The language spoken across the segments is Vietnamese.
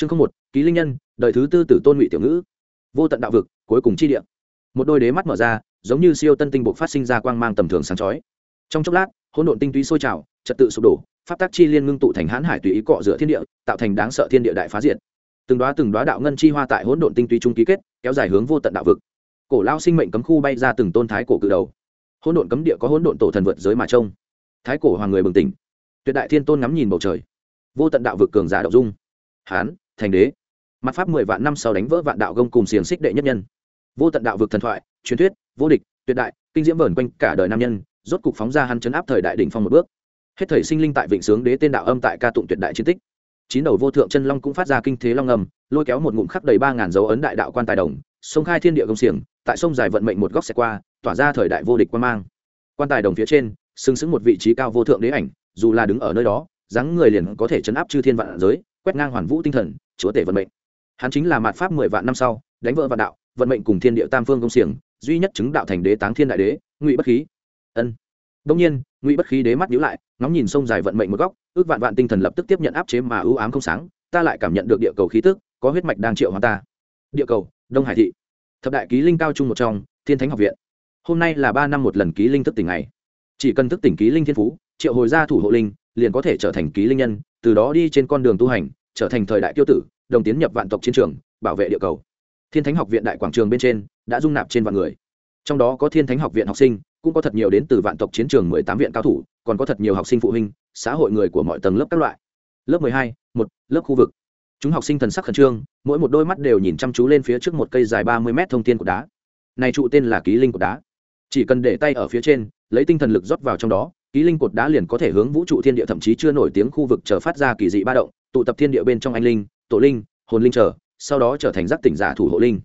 chương không một, ký linh nhân, đời thứ tư tử tôn ngụy tiểu ngữ. Vô tận đạo vực, cuối cùng chi địa. Một đôi đế mắt mở ra, giống như siêu tân tinh buộc phát sinh ra quang mang tầm thường sáng chói. Trong chốc lát, hỗn độn tinh túy sôi trào, trật tự sụp đổ, pháp tác chi liên ngưng tụ thành hãn hải tùy ý cọ rửa thiên địa, tạo thành đáng sợ thiên địa đại phá diệt. Từng đoá từng đoá đạo ngân chi hoa tại hỗn độn tinh túy trung ký kết, kéo dài hướng vô tận đạo vực. Cổ lao sinh mệnh cấm khu bay ra từng tôn thái cổ cự đầu. Hỗn độn cấm địa có hỗn độn tổ thần vượt giới mà trông. Thái cổ hoàng người bừng tỉnh. Tuyệt đại thiên tôn ngắm nhìn bầu trời. Vô tận đạo vực cường giả đậu dung. Hán thành đế. Mặt pháp mười vạn năm sau đánh vỡ vạn đạo gông cùng xiềng xích đệ nhất nhân. Vô tận đạo vực thần thoại, truyền thuyết, vô địch, tuyệt đại, kinh diễm vờn quanh cả đời nam nhân, rốt cục phóng ra hắn chấn áp thời đại đỉnh phong một bước. Hết thời sinh linh tại vịnh sướng đế tên đạo âm tại ca tụng tuyệt đại chiến tích. Chín đầu vô thượng chân long cũng phát ra kinh thế long ngầm lôi kéo một ngụm khắc đầy ba ngàn dấu ấn đại đạo quan tài đồng, sông khai thiên địa công xiềng, tại sông dài vận mệnh một góc xẹt qua, tỏa ra thời đại vô địch quan mang. Quan tài đồng phía trên xứng xứng một vị trí cao vô thượng đế ảnh, dù là đứng ở nơi đó, dáng người liền có thể chấn áp chư thiên vạn giới quét ngang hoàn vũ tinh thần, chúa tể vận mệnh. Hắn chính là mạt pháp mười vạn năm sau, đánh vỡ vạn đạo, vận mệnh cùng thiên địa tam phương công xiềng, duy nhất chứng đạo thành đế táng thiên đại đế, ngụy bất khí. Ân. Đông nhiên, ngụy bất khí đế mắt nhíu lại, ngóng nhìn sông dài vận mệnh một góc, ước vạn vạn tinh thần lập tức tiếp nhận áp chế mà ưu ám không sáng, ta lại cảm nhận được địa cầu khí tức, có huyết mạch đang triệu hóa ta. Địa cầu, đông hải thị. Thập đại ký linh cao trung một trong, thiên thánh học viện. Hôm nay là ba năm một lần ký linh thức tỉnh này chỉ cần thức tỉnh ký linh thiên phú, triệu hồi ra thủ hộ linh, liền có thể trở thành ký linh nhân từ đó đi trên con đường tu hành, trở thành thời đại tiêu tử, đồng tiến nhập vạn tộc chiến trường, bảo vệ địa cầu. Thiên thánh học viện đại quảng trường bên trên đã dung nạp trên vạn người. Trong đó có thiên thánh học viện học sinh, cũng có thật nhiều đến từ vạn tộc chiến trường mười tám viện cao thủ, còn có thật nhiều học sinh phụ huynh, xã hội người của mọi tầng lớp các loại. Lớp mười hai, một, lớp khu vực. Chúng học sinh thần sắc khẩn trương, mỗi một đôi mắt đều nhìn chăm chú lên phía trước một cây dài ba mươi mét thông thiên của đá. Này trụ tên là ký linh của đá. Chỉ cần để tay ở phía trên, lấy tinh thần lực rót vào trong đó ký linh cột đá liền có thể hướng vũ trụ thiên địa thậm chí chưa nổi tiếng khu vực trở phát ra kỳ dị ba động, tụ tập thiên địa bên trong anh linh, tổ linh, hồn linh trở sau đó trở thành giác tỉnh giả thủ hộ linh.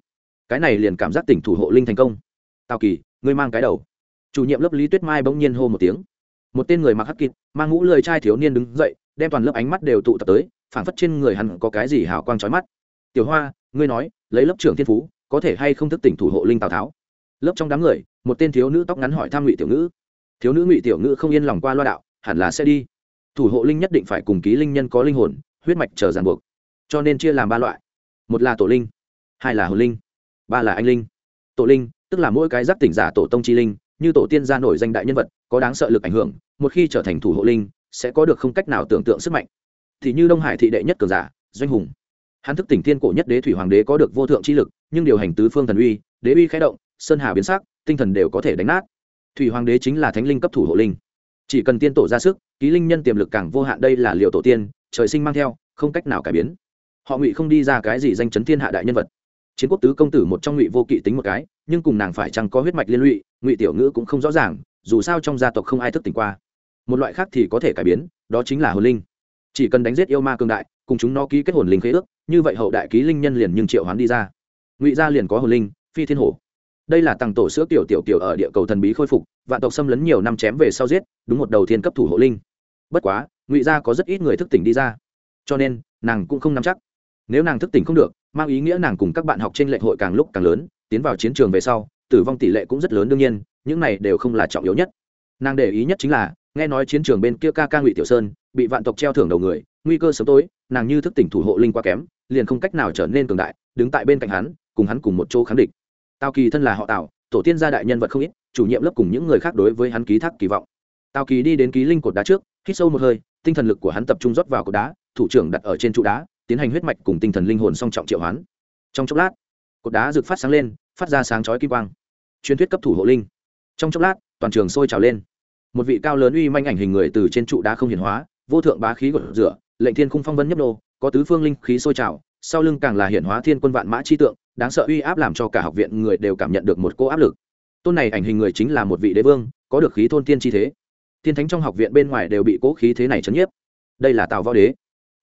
Cái này liền cảm giác tỉnh thủ hộ linh thành công. Tào kỳ, ngươi mang cái đầu. Chủ nhiệm lớp lý tuyết mai bỗng nhiên hô một tiếng. Một tên người mặc hắc kịt, mang mũ lời trai thiếu niên đứng dậy, đem toàn lớp ánh mắt đều tụ tập tới, phảng phất trên người hắn có cái gì hào quang trói mắt. Tiểu hoa, ngươi nói, lấy lớp trưởng thiên phú, có thể hay không thức tỉnh thủ hộ linh tào tháo? Lớp trong đám người, một tên thiếu nữ tóc ngắn hỏi tham ngụy tiểu ngữ thiếu nữ ngụy tiểu ngữ không yên lòng qua loa đạo, hẳn là sẽ đi. Thủ hộ linh nhất định phải cùng ký linh nhân có linh hồn, huyết mạch chờ ràng buộc. Cho nên chia làm ba loại. Một là tổ linh, hai là hồn linh, ba là anh linh. Tổ linh, tức là mỗi cái giác tỉnh giả tổ tông chi linh, như tổ tiên gia nổi danh đại nhân vật, có đáng sợ lực ảnh hưởng, một khi trở thành thủ hộ linh, sẽ có được không cách nào tưởng tượng sức mạnh. Thì như đông hải thị đệ nhất cường giả, doanh hùng. Hắn thức tỉnh thiên cổ nhất đế thủy hoàng đế có được vô thượng chi lực, nhưng điều hành tứ phương thần uy, đế uy khẽ động, sơn hà biến sắc, tinh thần đều có thể đánh nát thủy hoàng đế chính là thánh linh cấp thủ hộ linh. Chỉ cần tiên tổ ra sức, ký linh nhân tiềm lực càng vô hạn, đây là liệu tổ tiên, trời sinh mang theo, không cách nào cải biến. Họ ngụy không đi ra cái gì danh chấn thiên hạ đại nhân vật. Chiến quốc tứ công tử một trong ngụy vô kỵ tính một cái, nhưng cùng nàng phải chăng có huyết mạch liên lụy, ngụy tiểu ngữ cũng không rõ ràng, dù sao trong gia tộc không ai thức tỉnh qua. Một loại khác thì có thể cải biến, đó chính là hồn linh. Chỉ cần đánh giết yêu ma cương đại, cùng chúng nó ký kết hồn linh khế ước, như vậy hậu đại ký linh nhân liền nhưng triệu hoán đi ra. Ngụy gia liền có hồn linh, phi thiên hổ đây là tăng tổ sữa tiểu tiểu tiểu ở địa cầu thần bí khôi phục, vạn tộc xâm lấn nhiều năm chém về sau giết, đúng một đầu thiên cấp thủ hộ linh. Bất quá, ngụy gia có rất ít người thức tỉnh đi ra. Cho nên, nàng cũng không nắm chắc. Nếu nàng thức tỉnh không được, mang ý nghĩa nàng cùng các bạn học trên lệ hội càng lúc càng lớn, tiến vào chiến trường về sau, tử vong tỷ lệ cũng rất lớn đương nhiên, những này đều không là trọng yếu nhất. Nàng để ý nhất chính là, nghe nói chiến trường bên kia ca ca ngụy tiểu sơn, bị vạn tộc treo thưởng đầu người, nguy cơ sớm tối, nàng như thức tỉnh thủ hộ linh quá kém, liền không cách nào trở nên cường đại, đứng tại bên cạnh hắn, cùng hắn cùng một chỗ kháng địch tào kỳ thân là họ tào, tổ tiên gia đại nhân vật không ít, chủ nhiệm lớp cùng những người khác đối với hắn ký thác kỳ vọng. Tào kỳ đi đến ký linh cột đá trước, hít sâu một hơi, tinh thần lực của hắn tập trung rót vào cột đá, thủ trưởng đặt ở trên trụ đá, tiến hành huyết mạch cùng tinh thần linh hồn song trọng triệu hoán. Trong chốc lát, cột đá rực phát sáng lên, phát ra sáng chói kim quang. Truyền thuyết cấp thủ hộ linh. Trong chốc lát, toàn trường sôi trào lên. Một vị cao lớn uy manh ảnh hình người từ trên trụ đá không hiển hóa, vô thượng bá khí gột rửa, lệnh thiên khung phong vân nhấp nô, có tứ phương linh khí sôi trào, sau lưng càng là hiển hóa thiên quân vạn mã chi tượng đáng sợ uy áp làm cho cả học viện người đều cảm nhận được một cô áp lực. Tôn này ảnh hình người chính là một vị đế vương, có được khí thôn tiên chi thế. Thiên thánh trong học viện bên ngoài đều bị cố khí thế này chấn nhiếp. Đây là tào võ đế.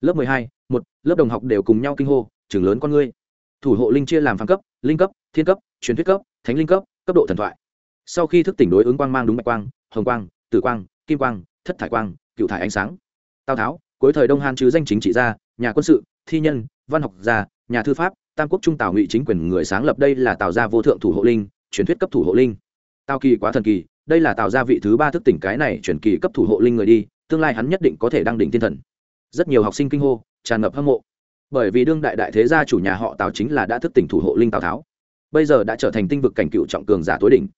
Lớp mười hai, một, lớp đồng học đều cùng nhau kinh hô chừng lớn con ngươi. Thủ hộ linh chia làm phán cấp, linh cấp, thiên cấp, truyền thuyết cấp, thánh linh cấp cấp độ thần thoại. Sau khi thức tỉnh đối ứng quang mang đúng bạch quang, hồng quang, tử quang, kim quang, thất thải quang, cựu thải ánh sáng. Tào tháo, cuối thời đông han chứ danh chính trị gia, nhà quân sự, thi nhân, văn học gia, nhà thư pháp tam quốc trung tào ngụy chính quyền người sáng lập đây là tào gia vô thượng thủ hộ linh, truyền thuyết cấp thủ hộ linh. Tào kỳ quá thần kỳ, đây là tào gia vị thứ ba thức tỉnh cái này chuyển kỳ cấp thủ hộ linh người đi, tương lai hắn nhất định có thể đăng đỉnh thiên thần. Rất nhiều học sinh kinh hô, tràn ngập hâm mộ. Bởi vì đương đại đại thế gia chủ nhà họ tào chính là đã thức tỉnh thủ hộ linh tào tháo. Bây giờ đã trở thành tinh vực cảnh cựu trọng cường giả tối đỉnh.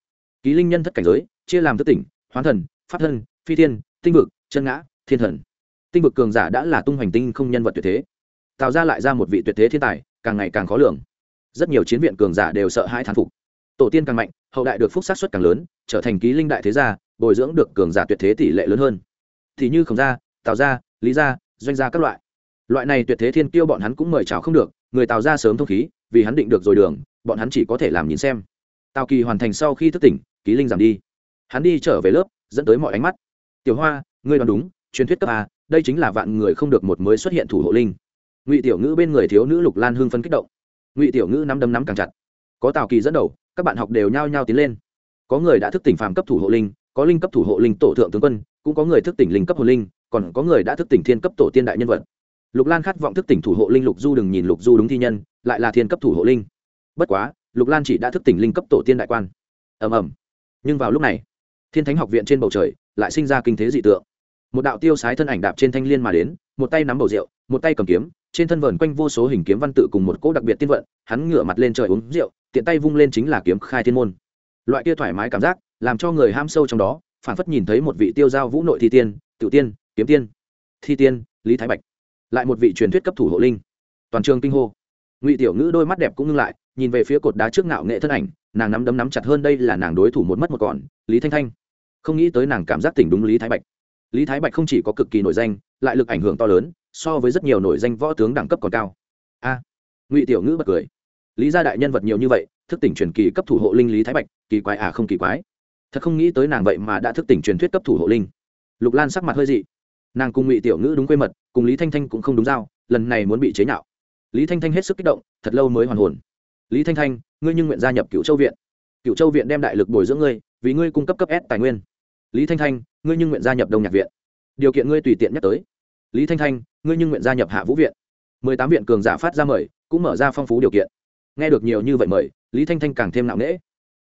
Ký linh nhân thất cảnh giới, chia làm thức tỉnh, hoán thần, pháp thân, phi thiên, tinh vực, chân ngã, thiên thần. Tinh vực cường giả đã là tung hoành tinh không nhân vật tuyệt thế. Tạo ra lại ra một vị tuyệt thế thiên tài càng ngày càng khó lường. Rất nhiều chiến viện cường giả đều sợ hãi thán phục. Tổ tiên càng mạnh, hậu đại được phúc sát xuất càng lớn, trở thành ký linh đại thế gia, bồi dưỡng được cường giả tuyệt thế tỷ lệ lớn hơn. Thì như khổng gia, tào gia, lý gia, doanh gia các loại. Loại này tuyệt thế thiên kiêu bọn hắn cũng mời chào không được, người tào gia sớm thông khí, vì hắn định được rồi đường, bọn hắn chỉ có thể làm nhìn xem. Tào kỳ hoàn thành sau khi thức tỉnh, ký linh giảm đi. Hắn đi trở về lớp, dẫn tới mọi ánh mắt. Tiểu hoa, ngươi đoán đúng, truyền thuyết cấp a, đây chính là vạn người không được một mới xuất hiện thủ hộ linh ngụy tiểu ngữ bên người thiếu nữ lục lan hưng phân kích động ngụy tiểu ngữ nắm đấm nắm càng chặt có tào kỳ dẫn đầu các bạn học đều nhao nhao tiến lên có người đã thức tỉnh phàm cấp thủ hộ linh có linh cấp thủ hộ linh tổ thượng tướng quân cũng có người thức tỉnh linh cấp hộ linh còn có người đã thức tỉnh thiên cấp tổ tiên đại nhân vật lục lan khát vọng thức tỉnh thủ hộ linh lục du đừng nhìn lục du đúng thi nhân lại là thiên cấp thủ hộ linh bất quá lục lan chỉ đã thức tỉnh linh cấp tổ tiên đại quan ầm ầm nhưng vào lúc này thiên thánh học viện trên bầu trời lại sinh ra kinh thế dị tượng một đạo tiêu sái thân ảnh đạp trên thanh liên mà đến một tay nắm bầu rượu một tay cầm kiếm trên thân vờn quanh vô số hình kiếm văn tự cùng một cỗ đặc biệt tiên vận, hắn ngửa mặt lên trời uống rượu, tiện tay vung lên chính là kiếm khai thiên môn. Loại kia thoải mái cảm giác, làm cho người ham sâu trong đó, phản phất nhìn thấy một vị tiêu giao vũ nội thi tiên, tiểu tiên, kiếm tiên, thi tiên, lý thái bạch. Lại một vị truyền thuyết cấp thủ hộ linh. Toàn trường kinh hô. Ngụy tiểu ngữ đôi mắt đẹp cũng ngưng lại, nhìn về phía cột đá trước ngạo nghệ thân ảnh, nàng nắm đấm nắm chặt hơn đây là nàng đối thủ một mất một còn, lý thanh thanh. Không nghĩ tới nàng cảm giác tỉnh đúng lý thái bạch. Lý thái bạch không chỉ có cực kỳ nổi danh, lại lực ảnh hưởng to lớn so với rất nhiều nổi danh võ tướng đẳng cấp còn cao. A à, ngụy tiểu ngữ bật cười. Lý gia đại nhân vật nhiều như vậy, thức tỉnh truyền kỳ cấp thủ hộ linh lý thái bạch, kỳ quái à không kỳ quái. Thật không nghĩ tới nàng vậy mà đã thức tỉnh truyền thuyết cấp thủ hộ linh. Lục lan sắc mặt hơi dị. Nàng cùng ngụy tiểu ngữ đúng quê mật, cùng lý thanh thanh cũng không đúng giao, lần này muốn bị chế nhạo. Lý thanh thanh hết sức kích động, thật lâu mới hoàn hồn. Lý thanh thanh, ngươi nhưng nguyện gia nhập cựu châu viện. Cựu châu viện đem đại lực bồi dưỡng ngươi, vì ngươi cung cấp cấp s tài nguyên. Lý thanh thanh, ngươi nhưng nguyện gia nhập đông nhạc viện. Điều kiện ngươi tùy tiện nhắc tới lý thanh thanh, ngươi nhưng nguyện gia nhập hạ vũ viện. Mười tám viện cường giả phát ra mời, cũng mở ra phong phú điều kiện. Nghe được nhiều như vậy mời, lý thanh thanh càng thêm nặng nễ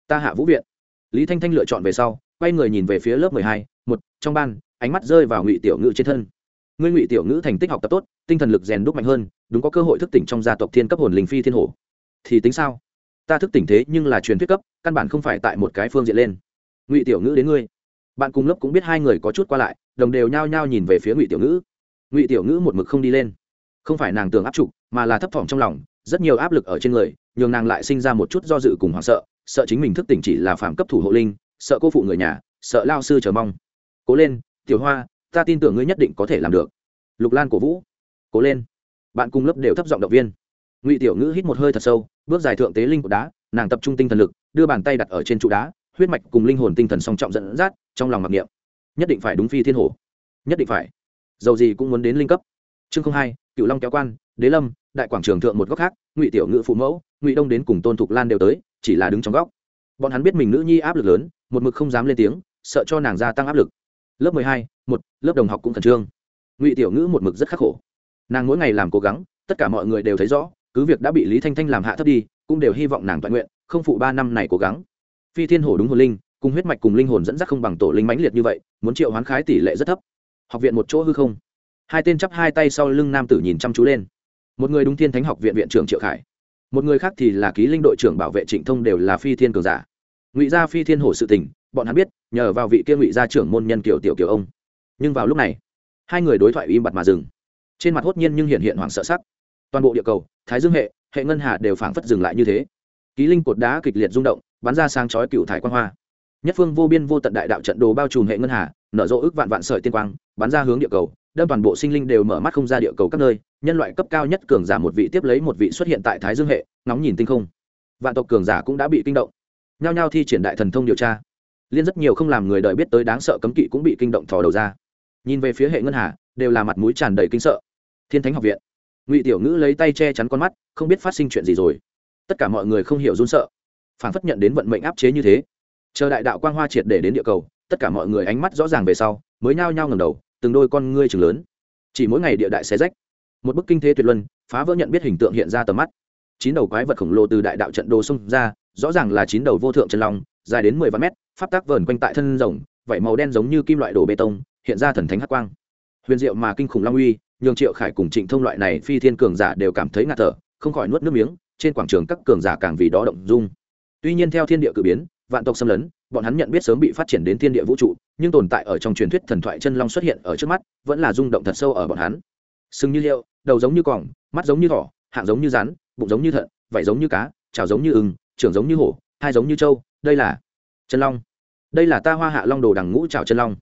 ta hạ vũ viện. Lý thanh thanh lựa chọn về sau, quay người nhìn về phía lớp mười hai, một, trong ban, ánh mắt rơi vào ngụy tiểu ngữ trên thân. Ngươi ngụy tiểu ngữ thành tích học tập tốt, tinh thần lực rèn đúc mạnh hơn, đúng có cơ hội thức tỉnh trong gia tộc thiên cấp hồn linh phi thiên hổ. Thì tính sao? Ta thức tỉnh thế nhưng là truyền thuyết cấp, căn bản không phải tại một cái phương diện lên. Ngụy tiểu ngữ đến ngươi. Bạn cùng lớp cũng biết hai người có chút qua lại, đồng đều nhao nhao nhìn về phía ngụy tiểu ngữ ngụy tiểu ngữ một mực không đi lên. Không phải nàng tưởng áp trục, mà là thấp thỏm trong lòng, rất nhiều áp lực ở trên người, nhường nàng lại sinh ra một chút do dự cùng hoảng sợ sợ chính mình thức tỉnh chỉ là phạm cấp thủ hộ linh, sợ cô phụ người nhà, sợ lao sư chờ mong. Cố lên, tiểu hoa, ta tin tưởng ngươi nhất định có thể làm được. Lục lan cổ vũ. Cố lên. Bạn cùng lớp đều thấp giọng động viên. Ngụy tiểu ngữ hít một hơi thật sâu, bước dài thượng tế linh của đá, nàng tập trung tinh thần lực, đưa bàn tay đặt ở trên trụ đá, huyết mạch cùng linh hồn tinh thần song trọng dẫn dắt, trong lòng mặc niệm. Nhất định phải đúng phi thiên hổ. Nhất định phải dầu gì cũng muốn đến linh cấp. Chương không hai cựu long kéo quan, đế lâm, đại quảng trường thượng một góc khác, ngụy tiểu ngự phụ mẫu, ngụy đông đến cùng tôn thục lan đều tới, chỉ là đứng trong góc. Bọn hắn biết mình nữ nhi áp lực lớn, một mực không dám lên tiếng, sợ cho nàng gia tăng áp lực. Lớp mười hai, một, lớp đồng học cũng khẩn trương. Ngụy tiểu ngữ một mực rất khắc khổ. Nàng mỗi ngày làm cố gắng, tất cả mọi người đều thấy rõ, cứ việc đã bị lý thanh thanh làm hạ thấp đi, cũng đều hy vọng nàng toàn nguyện, không phụ ba năm này cố gắng. Phi thiên hổ đúng hồn linh, cùng huyết mạch cùng linh hồn dẫn dắt không bằng tổ linh mãnh liệt như vậy, muốn triệu hoán khái tỷ lệ rất thấp học viện một chỗ hư không. Hai tên chắp hai tay sau lưng nam tử nhìn chăm chú lên. Một người đúng thiên thánh học viện viện trưởng triệu khải, một người khác thì là ký linh đội trưởng bảo vệ trịnh thông đều là phi thiên cường giả. Ngụy gia phi thiên hổ sự tình, bọn hắn biết, nhờ vào vị kia ngụy gia trưởng môn nhân kiều tiểu kiều ông. Nhưng vào lúc này, hai người đối thoại im bặt mà dừng. Trên mặt hốt nhiên nhưng hiện hiện hoảng sợ sắc. Toàn bộ địa cầu, thái dương hệ hệ ngân hà đều phảng phất dừng lại như thế. Ký linh cột đá kịch liệt rung động, bắn ra sang chói cựu thải quan hoa nhất phương vô biên vô tận đại đạo trận đồ bao trùm hệ ngân hà, nở rộ ước vạn vạn sợi tiên quang, bắn ra hướng địa cầu đâm toàn bộ sinh linh đều mở mắt không ra địa cầu các nơi. Nhân loại cấp cao nhất cường giả một vị tiếp lấy một vị xuất hiện tại thái dương hệ, ngóng nhìn tinh không. Vạn tộc cường giả cũng đã bị kinh động. Nhao nhao thi triển đại thần thông điều tra. Liên rất nhiều không làm người đời biết tới đáng sợ cấm kỵ cũng bị kinh động thò đầu ra. Nhìn về phía hệ ngân hà, đều là mặt mũi tràn đầy kinh sợ. Thiên thánh học viện. Ngụy tiểu ngữ lấy tay che chắn con mắt, không biết phát sinh chuyện gì rồi. Tất cả mọi người không hiểu run sợ. Phản phất nhận đến vận mệnh áp chế như thế chờ đại đạo quang hoa triệt để đến địa cầu, tất cả mọi người ánh mắt rõ ràng về sau, mới nhao nhao ngầm đầu, từng đôi con ngươi chừng lớn. Chỉ mỗi ngày địa đại xé rách. Một bức kinh thế tuyệt luân, phá vỡ nhận biết hình tượng hiện ra tầm mắt. Chín đầu quái vật khổng lồ từ đại đạo trận đồ xông ra, rõ ràng là chín đầu vô thượng chân long, dài đến mười vạn mét, pháp tác vờn quanh tại thân rồng, vảy màu đen giống như kim loại đổ bê tông, hiện ra thần thánh hắc quang. Huyền diệu mà kinh khủng long uy, nhường triệu khải cùng trịnh thông loại này phi thiên cường giả đều cảm thấy ngạt thở, không khỏi nuốt nước miếng, trên quảng trường các cường giả càng vì đó động dung. Tuy nhiên theo thiên địa cử biến vạn tộc xâm lấn, bọn hắn nhận biết sớm bị phát triển đến thiên địa vũ trụ, nhưng tồn tại ở trong truyền thuyết thần thoại chân long xuất hiện ở trước mắt, vẫn là rung động thật sâu ở bọn hắn. Sừng như liệu đầu giống như cỏng mắt giống như thỏ, hạng giống như rắn, bụng giống như thận, vảy giống như cá trào giống như ưng, trưởng giống như hổ, hai giống như trâu, đây là chân long. Đây là ta hoa hạ long đồ đằng ngũ trào chân long.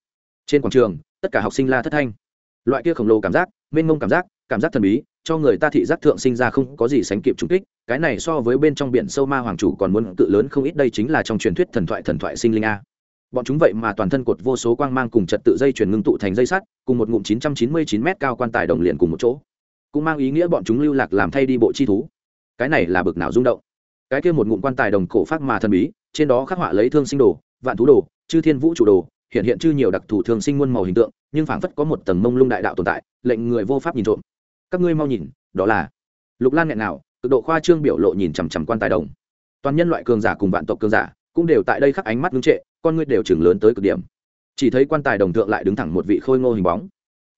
Trên quảng trường, tất cả học sinh la thất thanh. Loại kia khổng lồ cảm giác, mênh mông cảm giác cảm giác thần bí, cho người ta thị giác thượng sinh ra không có gì sánh kịp trùng kích, cái này so với bên trong biển sâu ma hoàng chủ còn muốn cự lớn không ít, đây chính là trong truyền thuyết thần thoại thần thoại sinh linh a. Bọn chúng vậy mà toàn thân cột vô số quang mang cùng trật tự dây chuyển ngưng tụ thành dây sắt, cùng một ngụm 999 m cao quan tài đồng liền cùng một chỗ. Cũng mang ý nghĩa bọn chúng lưu lạc làm thay đi bộ chi thú. Cái này là bực nào rung động. Cái kia một ngụm quan tài đồng cổ phát mà thần bí, trên đó khắc họa lấy thương sinh đồ, vạn thú đồ, chư thiên vũ trụ đồ, hiện hiện chư nhiều đặc thù thương sinh muôn màu hình tượng, nhưng phảng phất có một tầng mông lung đại đạo tồn tại, lệnh người vô pháp nhìn trộm các ngươi mau nhìn, đó là lục lan nghẹn nào cực độ khoa trương biểu lộ nhìn chằm chằm quan tài đồng. Toàn nhân loại cường giả cùng vạn tộc cường giả cũng đều tại đây khắc ánh mắt ngưng trệ, con ngươi đều chừng lớn tới cực điểm. Chỉ thấy quan tài đồng thượng lại đứng thẳng một vị khôi ngô hình bóng.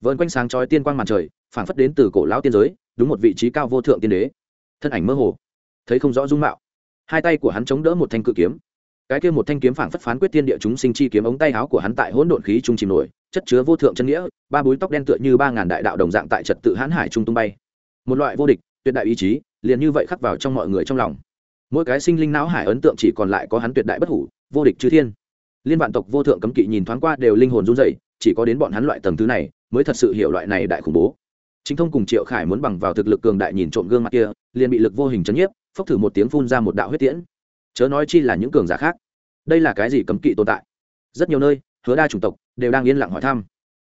Vợn quanh sáng chói tiên quang màn trời, phảng phất đến từ cổ lão tiên giới, đúng một vị trí cao vô thượng tiên đế. Thân ảnh mơ hồ, thấy không rõ dung mạo. Hai tay của hắn chống đỡ một thanh cự kiếm. Cái kia một thanh kiếm phảng phất phán quyết tiên địa chúng sinh chi kiếm ống tay áo của hắn tại hỗn độn khí trung chìm nổi chất chứa vô thượng chân nghĩa, ba búi tóc đen tựa như ba ngàn đại đạo đồng dạng tại trật tự hãn hải trung tung bay. Một loại vô địch, tuyệt đại ý chí, liền như vậy khắc vào trong mọi người trong lòng. Mỗi cái sinh linh não hải ấn tượng chỉ còn lại có hắn tuyệt đại bất hủ, vô địch chư thiên. Liên vạn tộc vô thượng cấm kỵ nhìn thoáng qua đều linh hồn run rẩy, chỉ có đến bọn hắn loại tầng thứ này mới thật sự hiểu loại này đại khủng bố. Chính thông cùng triệu khải muốn bằng vào thực lực cường đại nhìn trộm gương mặt kia, liền bị lực vô hình chấn nhiếp, phốc thử một tiếng phun ra một đạo huyết tiễn. Chớ nói chi là những cường giả khác. Đây là cái gì cấm kỵ tồn tại? Rất nhiều nơi hứa đa chủng tộc đều đang yên lặng hỏi thăm.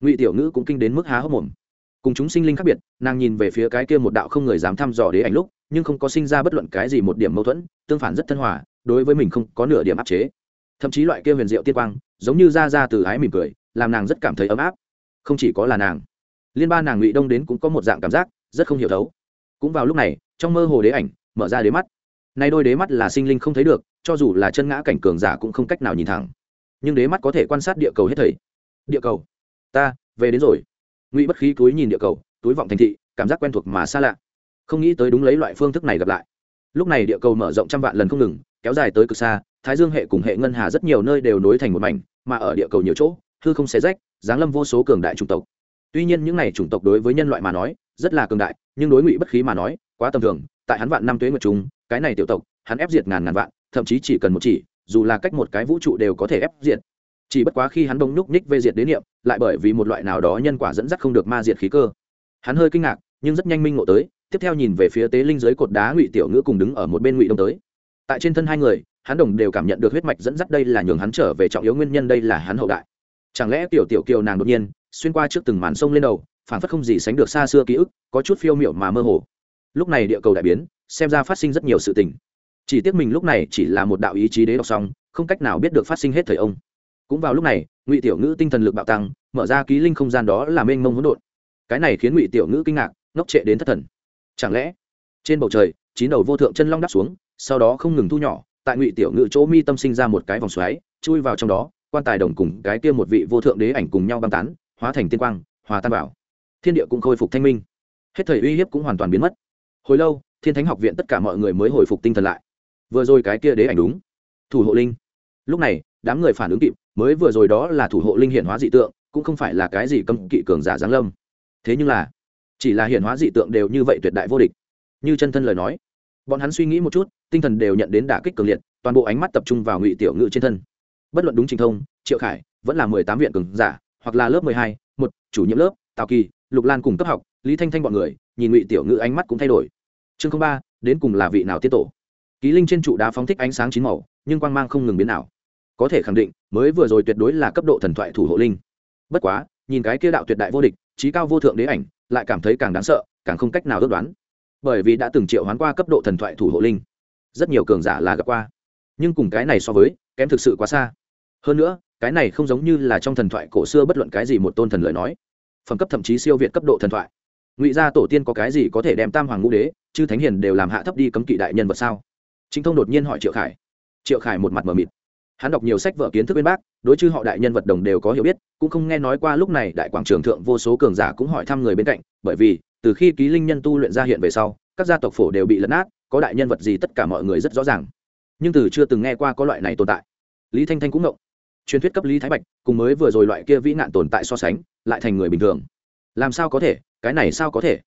Ngụy tiểu ngữ cũng kinh đến mức há hốc mồm. Cùng chúng sinh linh khác biệt, nàng nhìn về phía cái kia một đạo không người dám thăm dò đế ảnh lúc, nhưng không có sinh ra bất luận cái gì một điểm mâu thuẫn, tương phản rất thân hòa, đối với mình không có nửa điểm áp chế. Thậm chí loại kia huyền diệu tiên quang, giống như ra ra từ ái mỉm cười, làm nàng rất cảm thấy ấm áp. Không chỉ có là nàng, liên ba nàng ngụy đông đến cũng có một dạng cảm giác rất không hiểu thấu. Cũng vào lúc này, trong mơ hồ đế ảnh mở ra đế mắt. Nay đôi đế mắt là sinh linh không thấy được, cho dù là chân ngã cảnh cường giả cũng không cách nào nhìn thẳng nhưng đế mắt có thể quan sát địa cầu hết thảy. địa cầu? Ta, về đến rồi. Ngụy bất khí túi nhìn địa cầu, túi vọng thành thị, cảm giác quen thuộc mà xa lạ. Không nghĩ tới đúng lấy loại phương thức này gặp lại. Lúc này địa cầu mở rộng trăm vạn lần không ngừng, kéo dài tới cực xa, thái dương hệ cùng hệ ngân hà rất nhiều nơi đều nối thành một mảnh, mà ở địa cầu nhiều chỗ, hư không xé rách, giáng lâm vô số cường đại chủng tộc. Tuy nhiên những này chủng tộc đối với nhân loại mà nói, rất là cường đại, nhưng đối ngụy bất khí mà nói, quá tầm thường, tại hắn vạn năm tuế nguyệt trung cái này tiểu tộc, hắn ép diệt ngàn ngàn vạn, thậm chí chỉ cần một chỉ dù là cách một cái vũ trụ đều có thể ép diệt. Chỉ bất quá khi hắn bông nhúc nhích về diệt đế niệm, lại bởi vì một loại nào đó nhân quả dẫn dắt không được ma diệt khí cơ. Hắn hơi kinh ngạc, nhưng rất nhanh minh ngộ tới, tiếp theo nhìn về phía tế linh giới cột đá ngụy tiểu ngữ cùng đứng ở một bên ngụy đông tới. Tại trên thân hai người, hắn đồng đều cảm nhận được huyết mạch dẫn dắt đây là nhường hắn trở về trọng yếu nguyên nhân đây là hắn hậu đại. Chẳng lẽ tiểu tiểu kiều nàng đột nhiên, xuyên qua trước từng màn sông lên đầu, phản phất không gì sánh được xa xưa ký ức, có chút phiêu miệu mà mơ hồ. Lúc này địa cầu đại biến, xem ra phát sinh rất nhiều sự tình chỉ tiếc mình lúc này chỉ là một đạo ý chí đế đọc xong không cách nào biết được phát sinh hết thời ông. Cũng vào lúc này, ngụy tiểu ngữ tinh thần lực bạo tăng, mở ra ký linh không gian đó là mênh mông hỗn độn. Cái này khiến ngụy tiểu ngữ kinh ngạc, ngốc trệ đến thất thần. Chẳng lẽ, trên bầu trời, chín đầu vô thượng chân long đáp xuống, sau đó không ngừng thu nhỏ, tại ngụy tiểu ngữ chỗ mi tâm sinh ra một cái vòng xoáy, chui vào trong đó, quan tài đồng cùng cái kia một vị vô thượng đế ảnh cùng nhau băng tán, hóa thành tiên quang, hòa tan vào. Thiên địa cũng khôi phục thanh minh. Hết thời uy hiếp cũng hoàn toàn biến mất. Hồi lâu, thiên thánh học viện tất cả mọi người mới hồi phục tinh thần lại vừa rồi cái kia đế ảnh đúng. Thủ hộ linh. Lúc này, đám người phản ứng kịp, mới vừa rồi đó là thủ hộ linh hiện hóa dị tượng, cũng không phải là cái gì cấm kỵ cường giả giáng lâm. Thế nhưng là, chỉ là hiện hóa dị tượng đều như vậy tuyệt đại vô địch. Như chân thân lời nói, bọn hắn suy nghĩ một chút, tinh thần đều nhận đến đả kích cường liệt, toàn bộ ánh mắt tập trung vào ngụy tiểu ngự trên thân. Bất luận đúng trình thông, triệu khải, vẫn là mười tám viện cường giả, hoặc là lớp mười hai, một, chủ nhiệm lớp, tào kỳ, lục lan cùng cấp học, lý thanh thanh bọn người, nhìn ngụy tiểu ngự ánh mắt cũng thay đổi. Chương ba, đến cùng là vị nào tiết tổ? Ký linh trên trụ đá phóng thích ánh sáng chín màu, nhưng quang mang không ngừng biến nào có thể khẳng định, mới vừa rồi tuyệt đối là cấp độ thần thoại thủ hộ linh. Bất quá, nhìn cái kia đạo tuyệt đại vô địch, trí cao vô thượng đế ảnh, lại cảm thấy càng đáng sợ, càng không cách nào ước đoán. Bởi vì đã từng triệu hoán qua cấp độ thần thoại thủ hộ linh. Rất nhiều cường giả là gặp qua. Nhưng cùng cái này so với, kém thực sự quá xa. Hơn nữa, cái này không giống như là trong thần thoại cổ xưa bất luận cái gì một tôn thần lời nói. Phẩm cấp thậm chí siêu việt cấp độ thần thoại. Ngụy gia tổ tiên có cái gì có thể đem tam hoàng ngũ đế, chư thánh hiền đều làm hạ thấp đi cấm kỵ đại nhân vật sao? Chính thông đột nhiên hỏi triệu khải. Triệu khải một mặt mờ mịt. Hắn đọc nhiều sách vở kiến thức bên bác, đối chư họ đại nhân vật đồng đều có hiểu biết, cũng không nghe nói qua lúc này đại quảng trường thượng vô số cường giả cũng hỏi thăm người bên cạnh, bởi vì, từ khi ký linh nhân tu luyện ra hiện về sau, các gia tộc phổ đều bị lấn át, có đại nhân vật gì tất cả mọi người rất rõ ràng. Nhưng từ chưa từng nghe qua có loại này tồn tại. Lý thanh thanh cũng ngộng. Truyền thuyết cấp lý thái bạch, cùng mới vừa rồi loại kia vĩ nạn tồn tại so sánh, lại thành người bình thường. Làm sao có thể? Cái này sao có thể?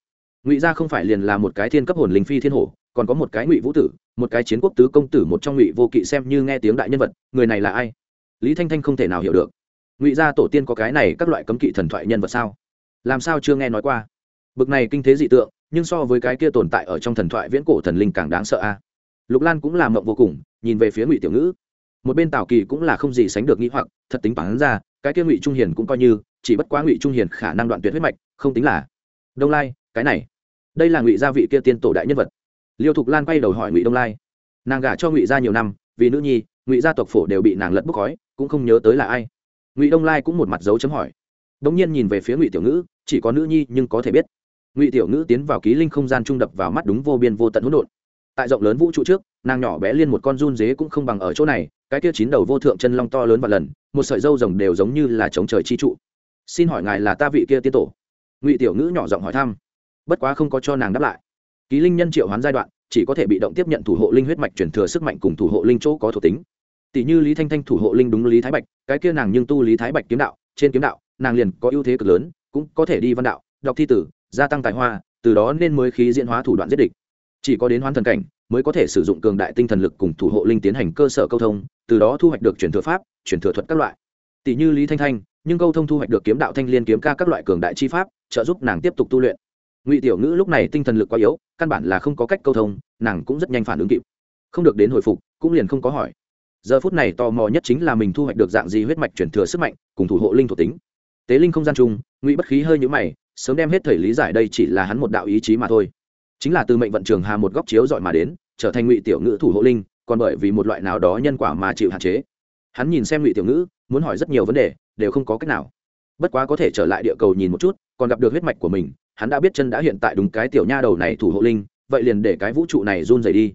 Ngụy gia không phải liền là một cái thiên cấp hồn linh phi thiên hổ, còn có một cái ngụy vũ tử một cái chiến quốc tứ công tử một trong ngụy vô kỵ xem như nghe tiếng đại nhân vật, người này là ai? Lý thanh thanh không thể nào hiểu được. Ngụy gia tổ tiên có cái này các loại cấm kỵ thần thoại nhân vật sao? Làm sao chưa nghe nói qua? Bực này kinh thế dị tượng, nhưng so với cái kia tồn tại ở trong thần thoại viễn cổ thần linh càng đáng sợ a. Lục lan cũng làm mộng vô cùng, nhìn về phía ngụy tiểu ngữ. Một bên tào kỳ cũng là không gì sánh được nghĩ hoặc, thật tính bản ra, cái kia ngụy trung hiền cũng coi như, chỉ bất quá ngụy trung hiền khả năng đoạn tuyệt huyết mạch, không tính là. Đông lai, cái này, đây là ngụy gia vị kia tiên tổ đại nhân vật liêu thục lan quay đầu hỏi ngụy đông lai. Nàng gả cho ngụy gia nhiều năm, vì nữ nhi, ngụy gia tộc phổ đều bị nàng lật bốc khói, cũng không nhớ tới là ai. Ngụy đông lai cũng một mặt dấu chấm hỏi. Đ ỗ n g nhiên nhìn về phía ngụy tiểu ngữ, chỉ có nữ nhi nhưng có thể biết. Ngụy tiểu ngữ tiến vào ký linh không gian trung đập vào mắt đúng vô biên vô tận hỗn độn. Tại rộng lớn vũ trụ trước, nàng nhỏ bé liên một con run dế cũng không bằng ở chỗ này, cái kia chín đầu vô thượng chân long to lớn và lần, một sợi dâu rồng đều giống như là chống trời chi trụ. Xin hỏi ngài là ta vị kia tiên tổ? Ngụy tiểu ngữ nhỏ giọng hỏi thăm. Bất quá không có cho nàng đáp lại ký linh nhân triệu hoán giai đoạn, chỉ có thể bị động tiếp nhận thủ hộ linh huyết mạch chuyển thừa sức mạnh cùng thủ hộ linh chỗ có thuộc tính. Tỷ như lý thanh thanh thủ hộ linh đúng lý thái bạch, cái kia nàng nhưng tu lý thái bạch kiếm đạo, trên kiếm đạo, nàng liền có ưu thế cực lớn, cũng có thể đi văn đạo, đọc thi tử, gia tăng tài hoa, từ đó nên mới khí diễn hóa thủ đoạn giết địch. Chỉ có đến hoán thần cảnh, mới có thể sử dụng cường đại tinh thần lực cùng thủ hộ linh tiến hành cơ sở câu thông, từ đó thu hoạch được chuyển thừa pháp chuyển thừa thuật các loại. Tỷ như lý thanh thanh, nhưng câu thông thu hoạch được kiếm đạo thanh liên kiếm ca các loại cường đại chi pháp, trợ giúp nàng tiếp tục tu luyện ngụy tiểu ngữ lúc này tinh thần lực quá yếu, căn bản là không có cách câu thông, nàng cũng rất nhanh phản ứng kịp. Không được đến hồi phục, cũng liền không có hỏi. Giờ phút này tò mò nhất chính là mình thu hoạch được dạng gì huyết mạch chuyển thừa sức mạnh, cùng thủ hộ linh thuộc tính. Tế linh không gian chung, ngụy bất khí hơi nhũ mày, sớm đem hết thời lý giải đây chỉ là hắn một đạo ý chí mà thôi. Chính là từ mệnh vận trường hà một góc chiếu dọi mà đến, trở thành ngụy tiểu ngữ thủ hộ linh, còn bởi vì một loại nào đó nhân quả mà chịu hạn chế. Hắn nhìn xem ngụy tiểu ngữ, muốn hỏi rất nhiều vấn đề, đều không có cách nào. Bất quá có thể trở lại địa cầu nhìn một chút, còn gặp được huyết mạch của mình hắn đã biết chân đã hiện tại đúng cái tiểu nha đầu này thủ hộ linh, vậy liền để cái vũ trụ này run rẩy đi.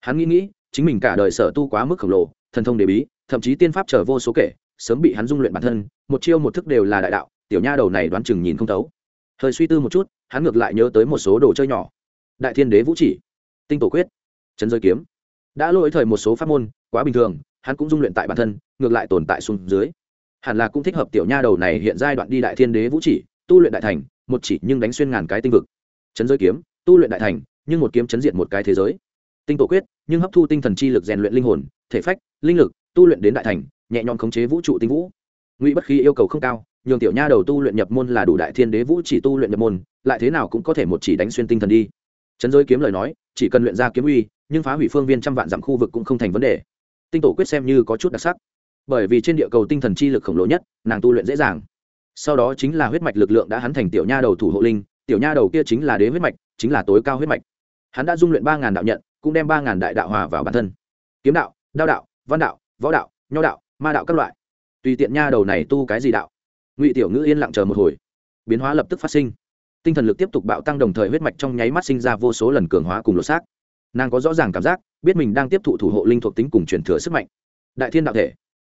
Hắn nghĩ nghĩ, chính mình cả đời sở tu quá mức khổng lồ, thần thông đề bí, thậm chí tiên pháp trở vô số kể, sớm bị hắn dung luyện bản thân, một chiêu một thức đều là đại đạo, tiểu nha đầu này đoán chừng nhìn không thấu. Hơi suy tư một chút, hắn ngược lại nhớ tới một số đồ chơi nhỏ. Đại thiên đế vũ chỉ, tinh tổ quyết trấn rơi kiếm. Đã lỗi thời một số pháp môn, quá bình thường, hắn cũng dung luyện tại bản thân, ngược lại tồn tại xuống dưới. Hẳn là cũng thích hợp tiểu nha đầu này hiện giai đoạn đi đại thiên đế vũ chỉ, tu luyện đại thành một chỉ nhưng đánh xuyên ngàn cái tinh vực. Chấn giới kiếm, tu luyện đại thành, nhưng một kiếm chấn diện một cái thế giới. Tinh tổ quyết, nhưng hấp thu tinh thần chi lực rèn luyện linh hồn, thể phách, linh lực, tu luyện đến đại thành, nhẹ nhõm khống chế vũ trụ tinh vũ. Ngụy bất khí yêu cầu không cao, nhường tiểu nha đầu tu luyện nhập môn là đủ đại thiên đế vũ chỉ tu luyện nhập môn, lại thế nào cũng có thể một chỉ đánh xuyên tinh thần đi. Chấn giới kiếm lời nói, chỉ cần luyện ra kiếm uy, nhưng phá hủy phương viên trăm vạn dặm khu vực cũng không thành vấn đề. Tinh tổ quyết xem như có chút đặc sắc. Bởi vì trên địa cầu tinh thần chi lực khổng lồ nhất, nàng tu luyện dễ dàng sau đó chính là huyết mạch lực lượng đã hắn thành tiểu nha đầu thủ hộ linh, tiểu nha đầu kia chính là đế huyết mạch, chính là tối cao huyết mạch. Hắn đã dung luyện ba ngàn đạo nhận, cũng đem ba ngàn đại đạo hòa vào bản thân. Kiếm đạo, đao đạo, văn đạo, võ đạo, nho đạo, ma đạo các loại. Tùy tiện nha đầu này tu cái gì đạo? Ngụy tiểu ngữ yên lặng chờ một hồi. Biến hóa lập tức phát sinh. Tinh thần lực tiếp tục bạo tăng đồng thời huyết mạch trong nháy mắt sinh ra vô số lần cường hóa cùng lột xác. Nàng có rõ ràng cảm giác, biết mình đang tiếp thụ thủ hộ linh thuộc tính cùng truyền thừa sức mạnh. Đại thiên đạo thể.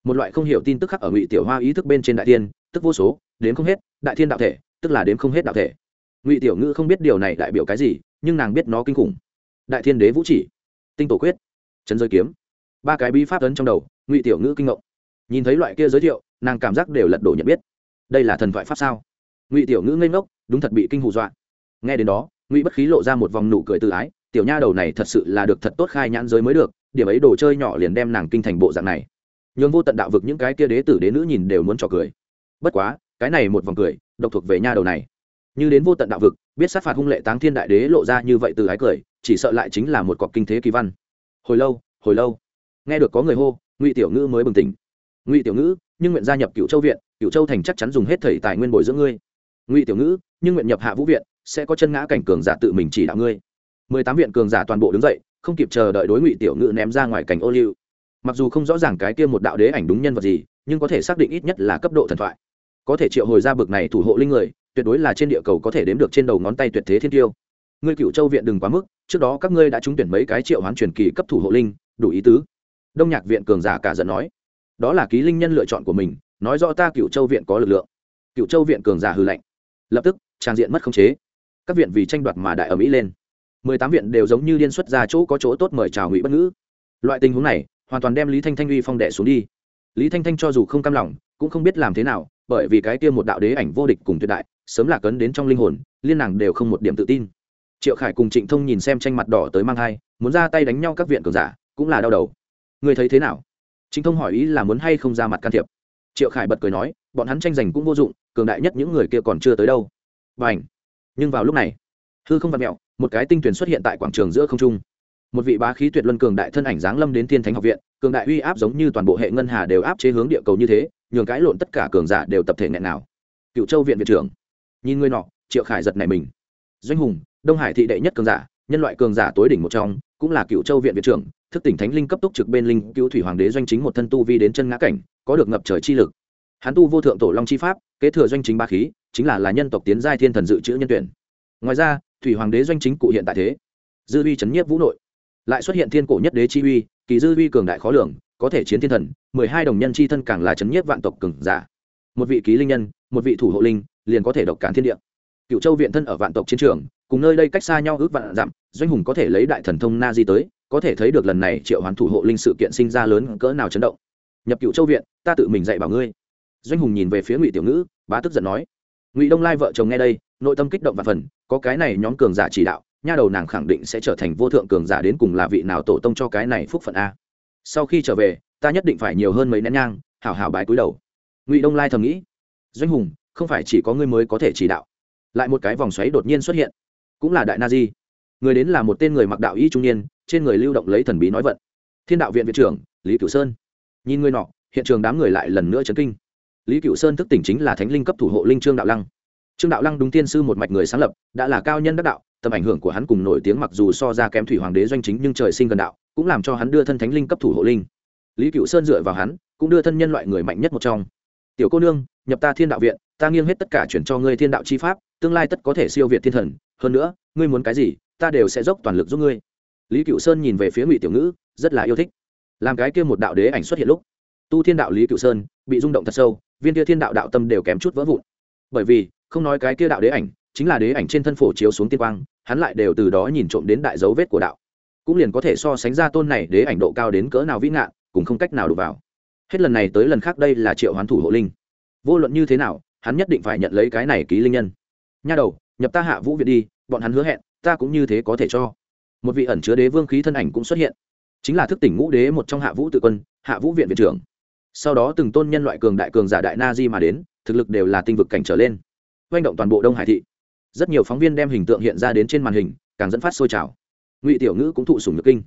Một loại không hiểu tin tức khác ở ngụy tiểu hoa ý thức bên trên đại tiên tức vô số đến không hết, đại thiên đạo thể, tức là đến không hết đạo thể. Ngụy tiểu ngữ không biết điều này đại biểu cái gì, nhưng nàng biết nó kinh khủng. Đại thiên đế vũ chỉ, tinh tổ quyết trấn giới kiếm. Ba cái bi pháp ấn trong đầu, ngụy tiểu ngữ kinh ngộng. Nhìn thấy loại kia giới thiệu, nàng cảm giác đều lật đổ nhận biết. Đây là thần thoại pháp sao? Ngụy tiểu ngữ ngây ngốc, đúng thật bị kinh hù dọa. Nghe đến đó, ngụy bất khí lộ ra một vòng nụ cười tự ái, tiểu nha đầu này thật sự là được thật tốt khai nhãn giới mới được, điểm ấy đồ chơi nhỏ liền đem nàng kinh thành bộ dạng này. Nhường vô tận đạo vực những cái kia đế tử đế nữ nhìn đều muốn trò cười bất quá, cái này một vòng cười, độc thuộc về nha đầu này. Như đến vô tận đạo vực, biết sát phạt hung lệ táng thiên đại đế lộ ra như vậy từ ái cười, chỉ sợ lại chính là một cọc kinh thế kỳ văn. Hồi lâu hồi lâu. Nghe được có người hô, ngụy tiểu ngữ mới bừng tỉnh. Ngụy tiểu ngữ, nhưng nguyện gia nhập cựu châu viện cựu châu thành chắc chắn dùng hết thầy tài nguyên bồi dưỡng ngươi. Ngụy tiểu ngữ, nhưng nguyện nhập hạ vũ viện, sẽ có chân ngã cảnh cường giả tự mình chỉ đạo ngươi. Mười tám viện cường giả toàn bộ đứng dậy, không kịp chờ đợi đối ngụy tiểu ngữ ném ra ngoài cảnh ô liu. Mặc dù không rõ ràng cái kia một đạo đế ảnh đúng nhân vật gì, nhưng có thể xác định ít nhất là cấp độ thần thoại có thể triệu hồi ra bực này thủ hộ linh người, tuyệt đối là trên địa cầu có thể đếm được trên đầu ngón tay tuyệt thế thiên tiêu. Ngươi cựu châu viện đừng quá mức, trước đó các ngươi đã trúng tuyển mấy cái triệu hoán truyền kỳ cấp thủ hộ linh, đủ ý tứ. Đông nhạc viện cường giả cả giận nói. Đó là ký linh nhân lựa chọn của mình, nói rõ ta cựu châu viện có lực lượng. Cựu châu viện cường giả hư lệnh lập tức, trang diện mất khống chế. Các viện vì tranh đoạt mà đại ở mỹ lên. Mười tám viện đều giống như liên xuất ra chỗ có chỗ tốt mời chào ngụy bất ngữ. Loại tình huống này, hoàn toàn đem lý thanh thanh uy phong đệ xuống đi. Lý thanh thanh cho dù không cam lòng, cũng không biết làm thế nào bởi vì cái kia một đạo đế ảnh vô địch cùng tuyệt đại, sớm là cấn đến trong linh hồn, liên nàng đều không một điểm tự tin. Triệu khải cùng trịnh thông nhìn xem tranh mặt đỏ tới mang hai muốn ra tay đánh nhau các viện cường giả, cũng là đau đầu. Người thấy thế nào? Trịnh thông hỏi ý là muốn hay không ra mặt can thiệp. Triệu khải bật cười nói, bọn hắn tranh giành cũng vô dụng, cường đại nhất những người kia còn chưa tới đâu. Và ảnh nhưng vào lúc này, hư không vặt mẹo, một cái tinh tuyển xuất hiện tại quảng trường giữa không trung một vị bá khí tuyệt luân cường đại thân ảnh giáng lâm đến thiên thánh học viện, cường đại uy áp giống như toàn bộ hệ ngân hà đều áp chế hướng địa cầu như thế, nhường cãi lộn tất cả cường giả đều tập thể nghẹn nào. Cựu châu viện viện trưởng, nhìn người nọ, triệu khải giật này mình. Doanh hùng, đông hải thị đệ nhất cường giả, nhân loại cường giả tối đỉnh một trong, cũng là cựu châu viện viện trưởng, thức tỉnh thánh linh cấp tốc trực bên linh cứu thủy hoàng đế doanh chính một thân tu vi đến chân ngã cảnh, có được ngập trời chi lực. Hắn tu vô thượng tổ long chi pháp, kế thừa doanh chính ba khí, chính là là nhân tộc tiến giai thiên thần dự trữ nhân tuyển. Ngoài ra, thủy hoàng đế doanh chính cụ hiện tại thế. Dư uy chấn nhiếp vũ nội lại xuất hiện thiên cổ nhất đế chi uy, kỳ dư uy cường đại khó lường, có thể chiến thiên thần, mười hai đồng nhân chi thân càng là chấn nhiếp vạn tộc cường giả. Một vị ký linh nhân, một vị thủ hộ linh, liền có thể độc cản thiên địa. Cựu châu viện thân ở vạn tộc chiến trường, cùng nơi đây cách xa nhau ước vạn dặm, doanh hùng có thể lấy đại thần thông na di tới, có thể thấy được lần này triệu hoán thủ hộ linh sự kiện sinh ra lớn cỡ nào chấn động. Nhập cựu châu viện, ta tự mình dạy bảo ngươi. Doanh hùng nhìn về phía ngụy tiểu ngữ, bá tức giận nói. Ngụy đông lai vợ chồng nghe đây, nội tâm kích động và phần có cái này nhóm cường giả chỉ đạo nha đầu nàng khẳng định sẽ trở thành vô thượng cường giả đến cùng là vị nào tổ tông cho cái này phúc phận a. Sau khi trở về, ta nhất định phải nhiều hơn mấy nén nhang, hảo hảo bái cúi đầu. Ngụy đông lai thầm nghĩ. Doanh hùng, không phải chỉ có ngươi mới có thể chỉ đạo. Lại một cái vòng xoáy đột nhiên xuất hiện. Cũng là đại na di. Người đến là một tên người mặc đạo y trung niên, trên người lưu động lấy thần bí nói vận. Thiên đạo viện viện trưởng, lý cửu sơn. Nhìn người nọ, hiện trường đám người lại lần nữa chấn kinh. Lý cửu sơn thức tỉnh chính là thánh linh cấp thủ hộ linh trương đạo lăng trương đạo lăng đúng tiên sư một mạch người sáng lập, đã là cao nhân đắc đạo, tầm ảnh hưởng của hắn cùng nổi tiếng mặc dù so ra kém thủy hoàng đế doanh chính nhưng trời sinh gần đạo, cũng làm cho hắn đưa thân thánh linh cấp thủ hộ linh. Lý cựu sơn dựa vào hắn, cũng đưa thân nhân loại người mạnh nhất một trong. Tiểu cô nương, nhập ta thiên đạo viện, ta nghiêng hết tất cả chuyển cho ngươi thiên đạo chi pháp, tương lai tất có thể siêu việt thiên thần, hơn nữa, ngươi muốn cái gì, ta đều sẽ dốc toàn lực giúp ngươi. Lý cựu sơn nhìn về phía ngụy tiểu ngữ, rất là yêu thích. Làm cái kia một đạo đế ảnh xuất hiện lúc, tu thiên đạo lý cựu sơn bị rung động thật sâu, viên kia thiên đạo đạo tâm đều kém chút vỡ vụn. Bởi vì không nói cái kia đạo đế ảnh, chính là đế ảnh trên thân phổ chiếu xuống tiên quang, hắn lại đều từ đó nhìn trộm đến đại dấu vết của đạo. Cũng liền có thể so sánh ra tôn này đế ảnh độ cao đến cỡ nào vĩ ngạn, cũng không cách nào đụng vào. Hết lần này tới lần khác đây là triệu hoán thủ hộ linh. Vô luận như thế nào, hắn nhất định phải nhận lấy cái này ký linh nhân. Nha đầu, nhập ta hạ vũ viện đi, bọn hắn hứa hẹn, ta cũng như thế có thể cho. Một vị ẩn chứa đế vương khí thân ảnh cũng xuất hiện. Chính là thức tỉnh ngũ đế một trong hạ vũ tự quân, hạ vũ viện viện trưởng. Sau đó từng tôn nhân loại cường đại cường giả đại na di mà đến, thực lực đều là tinh vực cảnh trở lên oanh động toàn bộ đông hải thị. Rất nhiều phóng viên đem hình tượng hiện ra đến trên màn hình, càng dẫn phát sôi trào. Ngụy tiểu ngữ cũng thụ sùng nhược kinh.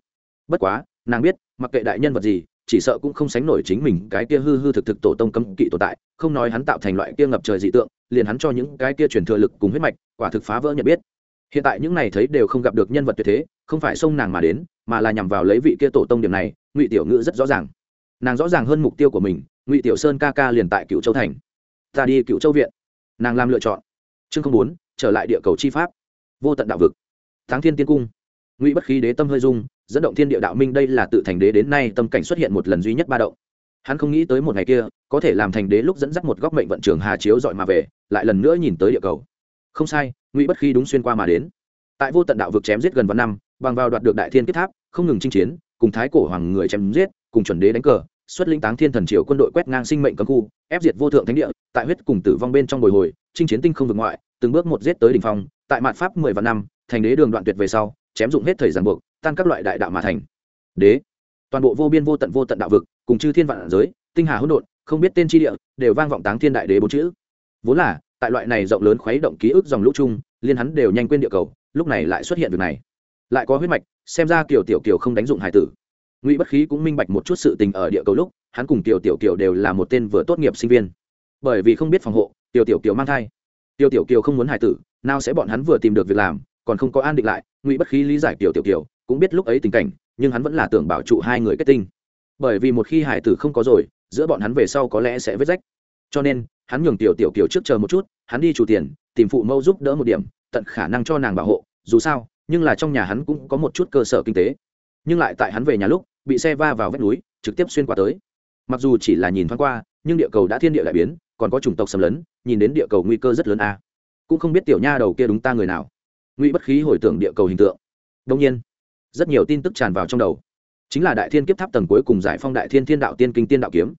Bất quá, nàng biết, mặc kệ đại nhân vật gì, chỉ sợ cũng không sánh nổi chính mình cái kia hư hư thực thực tổ tông cấm kỵ tồn tại, không nói hắn tạo thành loại kia ngập trời dị tượng, liền hắn cho những cái kia truyền thừa lực cùng huyết mạch, quả thực phá vỡ nhận biết. Hiện tại những này thấy đều không gặp được nhân vật tuyệt thế, không phải sông nàng mà đến, mà là nhằm vào lấy vị kia tổ tông điểm này, ngụy tiểu ngữ rất rõ ràng. Nàng rõ ràng hơn mục tiêu của mình, ngụy tiểu sơn ca ca liền tại cựu châu thành. Ta đi cựu châu viện nàng làm lựa chọn. Chương không bốn, trở lại địa cầu chi pháp. Vô tận đạo vực. Tháng thiên tiên cung. Ngụy bất khí đế tâm hơi dung dẫn động thiên địa đạo minh đây là tự thành đế đến nay tâm cảnh xuất hiện một lần duy nhất ba động. Hắn không nghĩ tới một ngày kia, có thể làm thành đế lúc dẫn dắt một góc mệnh vận trường hà chiếu dọi mà về, lại lần nữa nhìn tới địa cầu. Không sai, ngụy bất khí đúng xuyên qua mà đến. Tại vô tận đạo vực chém giết gần vạn năm, bằng vào đoạt được đại thiên kết tháp, không ngừng chinh chiến, cùng thái cổ hoàng người chém giết, cùng chuẩn đế đánh cờ xuất linh táng thiên thần triều quân đội quét ngang sinh mệnh cấm khu, ép diệt vô thượng thánh địa, tại huyết cùng tử vong bên trong bồi hồi, chinh chiến tinh không vực ngoại, từng bước một giết tới đỉnh phong, tại mạn pháp mười vạn năm, thành đế đường đoạn tuyệt về sau, chém dụng hết thời gian buộc, tan các loại đại đạo mà thành. Đế, toàn bộ vô biên vô tận vô tận đạo vực, cùng chư thiên vạn giới, tinh hà hỗn độn, không biết tên tri địa, đều vang vọng táng thiên đại đế bốn chữ. Vốn là, tại loại này rộng lớn khuấy động ký ức dòng lũ chung, liên hắn đều nhanh quên địa cầu, lúc này lại xuất hiện việc này. Lại có huyết mạch, xem ra kiều tiểu kiều không đánh dụng hải tử ngụy bất khí cũng minh bạch một chút sự tình ở địa cầu lúc, hắn cùng tiểu tiểu kiều đều là một tên vừa tốt nghiệp sinh viên. Bởi vì không biết phòng hộ tiểu tiểu kiều mang thai. Tiêu tiểu kiều không muốn hài tử, nào sẽ bọn hắn vừa tìm được việc làm, còn không có an định lại, ngụy bất khí lý giải tiểu tiểu kiều, cũng biết lúc ấy tình cảnh, nhưng hắn vẫn là tưởng bảo trụ hai người kết tinh. Bởi vì một khi hải tử không có rồi, giữa bọn hắn về sau có lẽ sẽ vết rách. Cho nên, hắn nhường tiểu tiểu kiều trước chờ một chút, hắn đi chủ tiền, tìm phụ mẫu giúp đỡ một điểm, tận khả năng cho nàng bảo hộ, dù sao, nhưng là trong nhà hắn cũng có một chút cơ sở kinh tế. Nhưng lại tại hắn về nhà lúc bị xe va vào vách núi, trực tiếp xuyên qua tới. Mặc dù chỉ là nhìn thoáng qua, nhưng địa cầu đã thiên địa đại biến, còn có chủng tộc xâm lấn, nhìn đến địa cầu nguy cơ rất lớn a. Cũng không biết tiểu nha đầu kia đúng ta người nào. Ngụy bất khí hồi tưởng địa cầu hình tượng. Đông nhiên, rất nhiều tin tức tràn vào trong đầu. Chính là đại thiên kiếp tháp tầng cuối cùng giải phong đại thiên thiên đạo tiên kinh tiên đạo kiếm.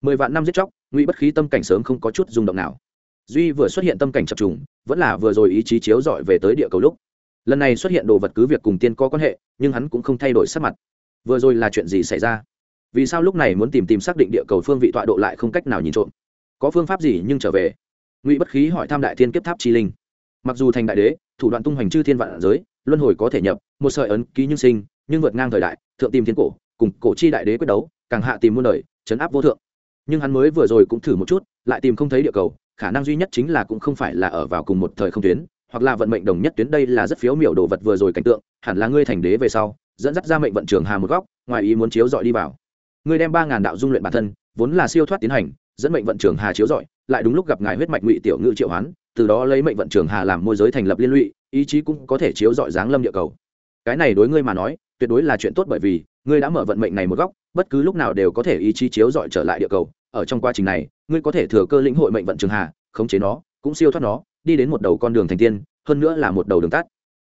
Mười vạn năm giết chóc, ngụy bất khí tâm cảnh sớm không có chút rung động nào. Duy vừa xuất hiện tâm cảnh chập trùng, vẫn là vừa rồi ý chí chiếu dọi về tới địa cầu lúc. Lần này xuất hiện đồ vật cứ việc cùng tiên có quan hệ, nhưng hắn cũng không thay đổi sắc mặt vừa rồi là chuyện gì xảy ra? Vì sao lúc này muốn tìm tìm xác định địa cầu phương vị tọa độ lại không cách nào nhìn trộm? Có phương pháp gì nhưng trở về? Ngụy bất khí hỏi tham đại thiên kiếp tháp chi linh. Mặc dù thành đại đế, thủ đoạn tung hoành chư thiên vạn giới, luân hồi có thể nhập, một sợi ấn ký nhưng sinh, nhưng vượt ngang thời đại, thượng tìm thiên cổ, cùng cổ chi đại đế quyết đấu, càng hạ tìm muôn đời, chấn áp vô thượng. Nhưng hắn mới vừa rồi cũng thử một chút, lại tìm không thấy địa cầu, khả năng duy nhất chính là cũng không phải là ở vào cùng một thời không tuyến, hoặc là vận mệnh đồng nhất tuyến đây là rất phiếu miểu đồ vật vừa rồi cảnh tượng, hẳn là ngươi thành đế về sau dẫn dắt ra mệnh vận trường hà một góc, ngoài ý muốn chiếu dọi đi vào. Người đem ba ngàn đạo dung luyện bản thân, vốn là siêu thoát tiến hành, dẫn mệnh vận trường hà chiếu dọi lại đúng lúc gặp ngài huyết mạch ngụy tiểu ngự triệu hoán, từ đó lấy mệnh vận trường hà làm môi giới thành lập liên lụy, ý chí cũng có thể chiếu dọi dáng lâm địa cầu. Cái này đối ngươi mà nói, tuyệt đối là chuyện tốt bởi vì, ngươi đã mở vận mệnh này một góc, bất cứ lúc nào đều có thể ý chí chiếu dọi trở lại địa cầu. Ở trong quá trình này, ngươi có thể thừa cơ lĩnh hội mệnh vận trường hà, khống chế nó, cũng siêu thoát nó, đi đến một đầu con đường thành tiên, hơn nữa là một đầu đường tắt.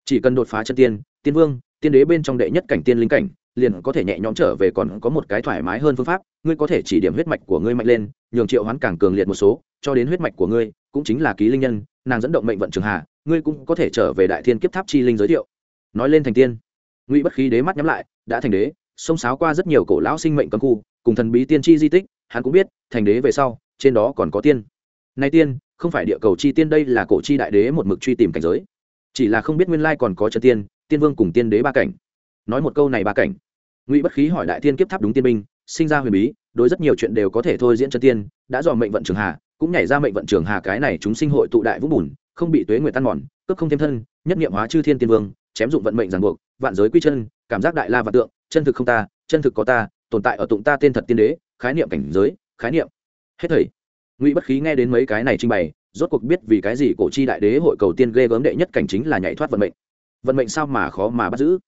Chỉ cần đột phá chân tiên tiên vương tiên đế bên trong đệ nhất cảnh tiên linh cảnh, liền có thể nhẹ nhõm trở về còn có một cái thoải mái hơn phương pháp, ngươi có thể chỉ điểm huyết mạch của ngươi mạnh lên, nhường triệu hoán càng cường liệt một số, cho đến huyết mạch của ngươi, cũng chính là ký linh nhân, nàng dẫn động mệnh vận trường hà ngươi cũng có thể trở về đại thiên kiếp tháp chi linh giới thiệu. Nói lên thành tiên, ngụy bất khí đế mắt nhắm lại, đã thành đế xông sáo qua rất nhiều cổ lão sinh mệnh cấm khu, cùng thần bí tiên tri di tích, hắn cũng biết, thành đế về sau, trên đó còn có tiên. Nay tiên, không phải địa cầu chi tiên, đây là cổ chi đại đế một mực truy tìm cảnh giới. Chỉ là không biết nguyên lai còn có chân tiên tiên vương cùng tiên đế ba cảnh. Nói một câu này ba cảnh. Ngụy bất khí hỏi đại tiên kiếp tháp đúng tiên binh, sinh ra huyền bí, đối rất nhiều chuyện đều có thể thôi diễn chân tiên, đã dò mệnh vận trường hà, cũng nhảy ra mệnh vận trường hà cái này chúng sinh hội tụ đại vũ bùn, không bị tuế nguyệt tan mòn, cướp không thêm thân, nhất nghiệm hóa chư thiên tiên vương, chém dụng vận mệnh ràng buộc, vạn giới quy chân, cảm giác đại la và tượng, chân thực không ta, chân thực có ta, tồn tại ở tụng ta tên thật tiên đế, khái niệm cảnh giới, khái niệm. Hết thầy. Ngụy bất khí nghe đến mấy cái này trình bày, rốt cuộc biết vì cái gì cổ chi đại đế hội cầu tiên ghê gớm đệ nhất cảnh chính là nhảy thoát vận mệnh vận mệnh sao mà khó mà bắt giữ?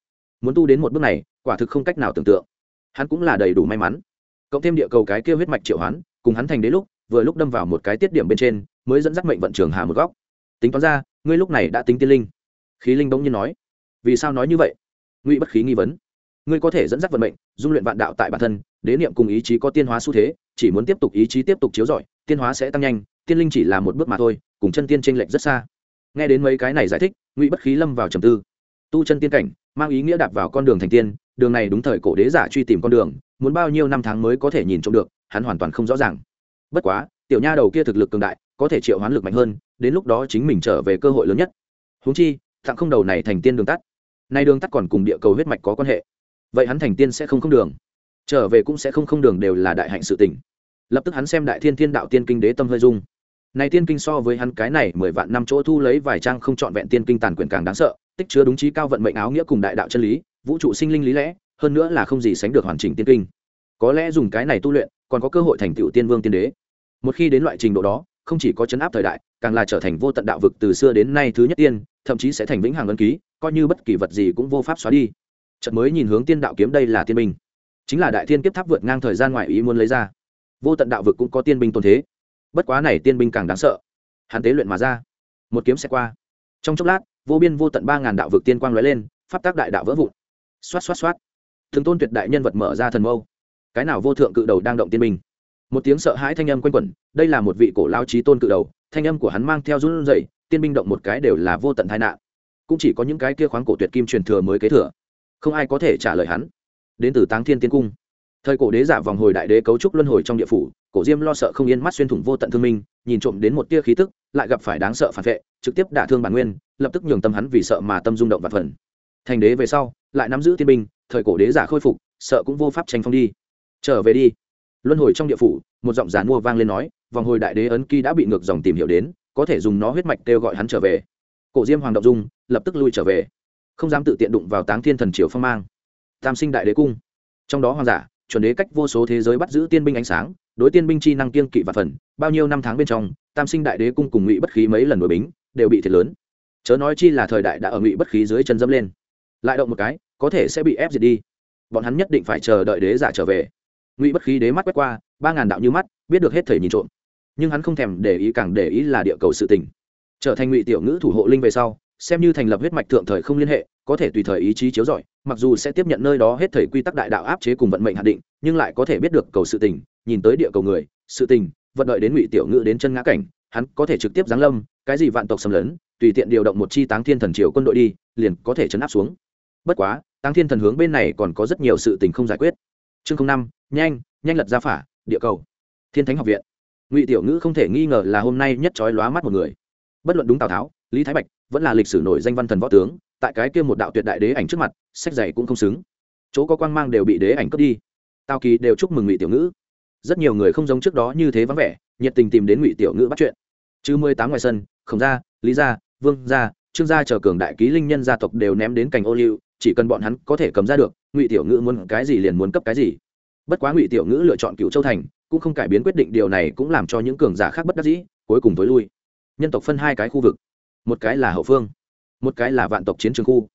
Muốn tu đến một bước này, quả thực không cách nào tưởng tượng. Hắn cũng là đầy đủ may mắn. Cộng thêm địa cầu cái kia huyết mạch triệu hoán, cùng hắn thành đế lúc, vừa lúc đâm vào một cái tiết điểm bên trên, mới dẫn dắt mệnh vận trường hà một góc. Tính toán ra, ngươi lúc này đã tính tiên linh. Khí linh bỗng nhiên nói. Vì sao nói như vậy? Ngụy bất khí nghi vấn. Ngươi có thể dẫn dắt vận mệnh, dung luyện vạn đạo tại bản thân, đế niệm cùng ý chí có tiên hóa xu thế, chỉ muốn tiếp tục ý chí tiếp tục chiếu rọi, tiên hóa sẽ tăng nhanh, tiên linh chỉ là một bước mà thôi, cùng chân tiên tranh lệch rất xa nghe đến mấy cái này giải thích, ngụy bất khí lâm vào trầm tư. Tu chân tiên cảnh, mang ý nghĩa đạp vào con đường thành tiên, đường này đúng thời cổ đế giả truy tìm con đường, muốn bao nhiêu năm tháng mới có thể nhìn trộm được, hắn hoàn toàn không rõ ràng. Bất quá, tiểu nha đầu kia thực lực cường đại, có thể triệu hoán lực mạnh hơn, đến lúc đó chính mình trở về cơ hội lớn nhất. Huống chi thặng không đầu này thành tiên đường tắt. Nay đường tắt còn cùng địa cầu huyết mạch có quan hệ. Vậy hắn thành tiên sẽ không không đường. Trở về cũng sẽ không không đường đều là đại hạnh sự tình. Lập tức hắn xem đại thiên thiên đạo tiên kinh đế tâm hơi dung này tiên kinh so với hắn cái này mười vạn năm chỗ thu lấy vài trang không trọn vẹn tiên kinh tàn quyển càng đáng sợ, tích chứa đúng trí cao vận mệnh áo nghĩa cùng đại đạo chân lý, vũ trụ sinh linh lý lẽ, hơn nữa là không gì sánh được hoàn chỉnh tiên kinh. Có lẽ dùng cái này tu luyện, còn có cơ hội thành tựu tiên vương tiên đế. Một khi đến loại trình độ đó, không chỉ có chấn áp thời đại, càng là trở thành vô tận đạo vực từ xưa đến nay thứ nhất tiên, thậm chí sẽ thành vĩnh hằng ân ký, coi như bất kỳ vật gì cũng vô pháp xóa đi. Trận mới nhìn hướng tiên đạo kiếm đây là tiên binh. Chính là đại thiên kiếp tháp vượt ngang thời gian ngoài ý muốn lấy ra. Vô tận đạo vực cũng có tiên binh tồn thế bất quá này tiên binh càng đáng sợ. Hắn tế luyện mà ra. Một kiếm xe qua. Trong chốc lát, vô biên vô tận ba ngàn đạo vực tiên quang lóe lên, pháp tác đại đạo vỡ vụn. Xoát xoát xoát. Thường tôn tuyệt đại nhân vật mở ra thần mâu. Cái nào vô thượng cự đầu đang động tiên binh? Một tiếng sợ hãi thanh âm quanh quẩn, đây là một vị cổ lao trí tôn cự đầu, thanh âm của hắn mang theo run rẩy, tiên binh động một cái đều là vô tận tai nạn. Cũng chỉ có những cái kia khoáng cổ tuyệt kim truyền thừa mới kế thừa. Không ai có thể trả lời hắn. Đến từ táng thiên tiên cung. Thời cổ đế giả vòng hồi đại đế cấu trúc luân hồi trong địa phủ cổ diêm lo sợ không yên mắt xuyên thủng vô tận thương minh, nhìn trộm đến một tia khí tức, lại gặp phải đáng sợ phản vệ, trực tiếp đả thương bản nguyên, lập tức nhường tâm hắn vì sợ mà tâm rung động và phần. Thành đế về sau, lại nắm giữ tiên binh, thời cổ đế giả khôi phục, sợ cũng vô pháp tranh phong đi. Trở về đi. Luân hồi trong địa phủ, một giọng giàn mua vang lên nói, vòng hồi đại đế ấn ký đã bị ngược dòng tìm hiểu đến, có thể dùng nó huyết mạch kêu gọi hắn trở về. Cổ diêm hoàng động dung, lập tức lui trở về. Không dám tự tiện đụng vào táng thiên thần triều phong mang. Tam sinh đại đế cung. Trong đó hoàng giả, chuẩn đế cách vô số thế giới bắt giữ tiên binh ánh sáng đối tiên binh chi năng kiên kỵ và phần, bao nhiêu năm tháng bên trong, tam sinh đại đế cung cùng ngụy bất khí mấy lần đổi bính, đều bị thiệt lớn. Chớ nói chi là thời đại đã ở ngụy bất khí dưới chân dâm lên. Lại động một cái, có thể sẽ bị ép diệt đi. Bọn hắn nhất định phải chờ đợi đế giả trở về. Ngụy bất khí đế mắt quét qua, ba ngàn đạo như mắt, biết được hết thời nhìn trộm. Nhưng hắn không thèm để ý, càng để ý là địa cầu sự tình. Trở thành ngụy tiểu ngữ thủ hộ linh về sau, xem như thành lập huyết mạch thượng thời không liên hệ, có thể tùy thời ý chí chiếu rọi, mặc dù sẽ tiếp nhận nơi đó hết thời quy tắc đại đạo áp chế cùng vận mệnh hạn định, nhưng lại có thể biết được cầu sự tình nhìn tới địa cầu người, sự tình, vận đợi đến ngụy tiểu ngữ đến chân ngã cảnh, hắn có thể trực tiếp giáng lâm, cái gì vạn tộc xâm lấn, tùy tiện điều động một chi táng thiên thần triều quân đội đi, liền có thể chấn áp xuống. Bất quá, táng thiên thần hướng bên này còn có rất nhiều sự tình không giải quyết. Chương năm, nhanh nhanh lật ra phả, địa cầu. Thiên thánh học viện. Ngụy tiểu ngữ không thể nghi ngờ là hôm nay nhất trói lóa mắt một người. Bất luận đúng tào tháo, lý thái bạch, vẫn là lịch sử nổi danh văn thần võ tướng, tại cái kia một đạo tuyệt đại đế ảnh trước mặt, sách dày cũng không xứng. Chỗ có quang mang đều bị đế ảnh cướp đi. Tào kỳ đều chúc mừng ngụy tiểu ngữ rất nhiều người không giống trước đó như thế vắng vẻ, nhiệt tình tìm đến ngụy tiểu ngữ bắt chuyện. Chứ mười tám ngoài sân, khổng gia, lý gia, vương gia, trương gia chờ cường đại ký linh nhân gia tộc đều ném đến cành ô liu, chỉ cần bọn hắn có thể cầm ra được, ngụy tiểu ngữ muốn cái gì liền muốn cấp cái gì. Bất quá ngụy tiểu ngữ lựa chọn cựu châu thành, cũng không cải biến quyết định, điều này cũng làm cho những cường giả khác bất đắc dĩ, cuối cùng tối lui. Nhân tộc phân hai cái khu vực, một cái là hậu phương, một cái là vạn tộc chiến trường khu.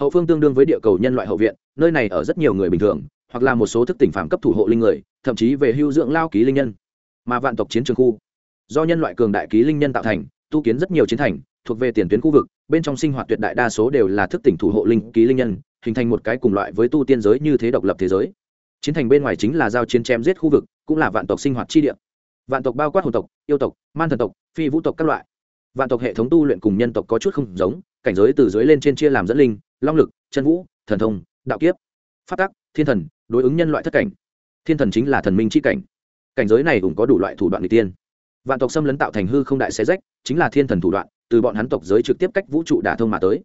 Hậu phương tương đương với địa cầu nhân loại hậu viện, nơi này ở rất nhiều người bình thường hoặc là một số thức tỉnh phàm cấp thủ hộ linh người, thậm chí về hưu dưỡng lao ký linh nhân. Mà vạn tộc chiến trường khu, do nhân loại cường đại ký linh nhân tạo thành, tu kiến rất nhiều chiến thành, thuộc về tiền tuyến khu vực, bên trong sinh hoạt tuyệt đại đa số đều là thức tỉnh thủ hộ linh ký linh nhân, hình thành một cái cùng loại với tu tiên giới như thế độc lập thế giới. Chiến thành bên ngoài chính là giao chiến chém giết khu vực, cũng là vạn tộc sinh hoạt chi địa. Vạn tộc bao quát hồn tộc, yêu tộc, man thần tộc, phi vũ tộc các loại. Vạn tộc hệ thống tu luyện cùng nhân tộc có chút không giống, cảnh giới từ dưới lên trên chia làm dẫn linh, long lực, chân vũ, thần thông, đạo kiếp. Phát tắc, thiên thần đối ứng nhân loại thất cảnh. Thiên thần chính là thần minh c cảnh. Cảnh giới này cũng có đủ loại thủ đoạn n g tiên vạn tộc xâm lấn tạo thành hư không đại xé rách, chính là thiên thần thủ đoạn, từ bọn hắn tộc giới trực tiếp cách vũ trụ đả thông mà tới.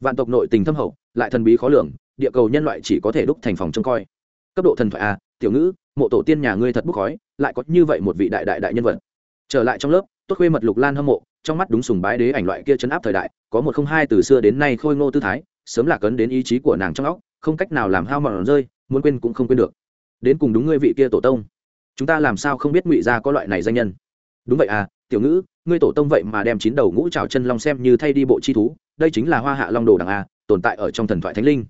Vạn tộc nội tình thâm hậu, lại thần bí khó lường, địa cầu nhân loại chỉ có thể đúc thành phòng trông coi. Cấp độ thần thoại a, tiểu ngữ, mộ tổ tiên nhà ngươi thật bốc khói, lại có như vậy một vị đại đại đại nhân vật. Trở lại trong lớp, tốt khuê mật lục lan hâm mộ, trong mắt đúng sùng bái đế ảnh loại kia chấn áp thời đại, có một không hai từ xưa đến nay khôi ngô tư thái, sớm là cấn đến ý chí của nàng trong óc, không cách nào làm hao mòn rơi muốn quên cũng không quên được. Đến cùng đúng ngươi vị kia tổ tông. Chúng ta làm sao không biết ngụy gia có loại này danh nhân? Đúng vậy à tiểu ngữ, ngươi tổ tông vậy mà đem chín đầu ngũ trào chân long xem như thay đi bộ chi thú, đây chính là hoa hạ long đồ đằng a, tồn tại ở trong thần thoại thánh linh.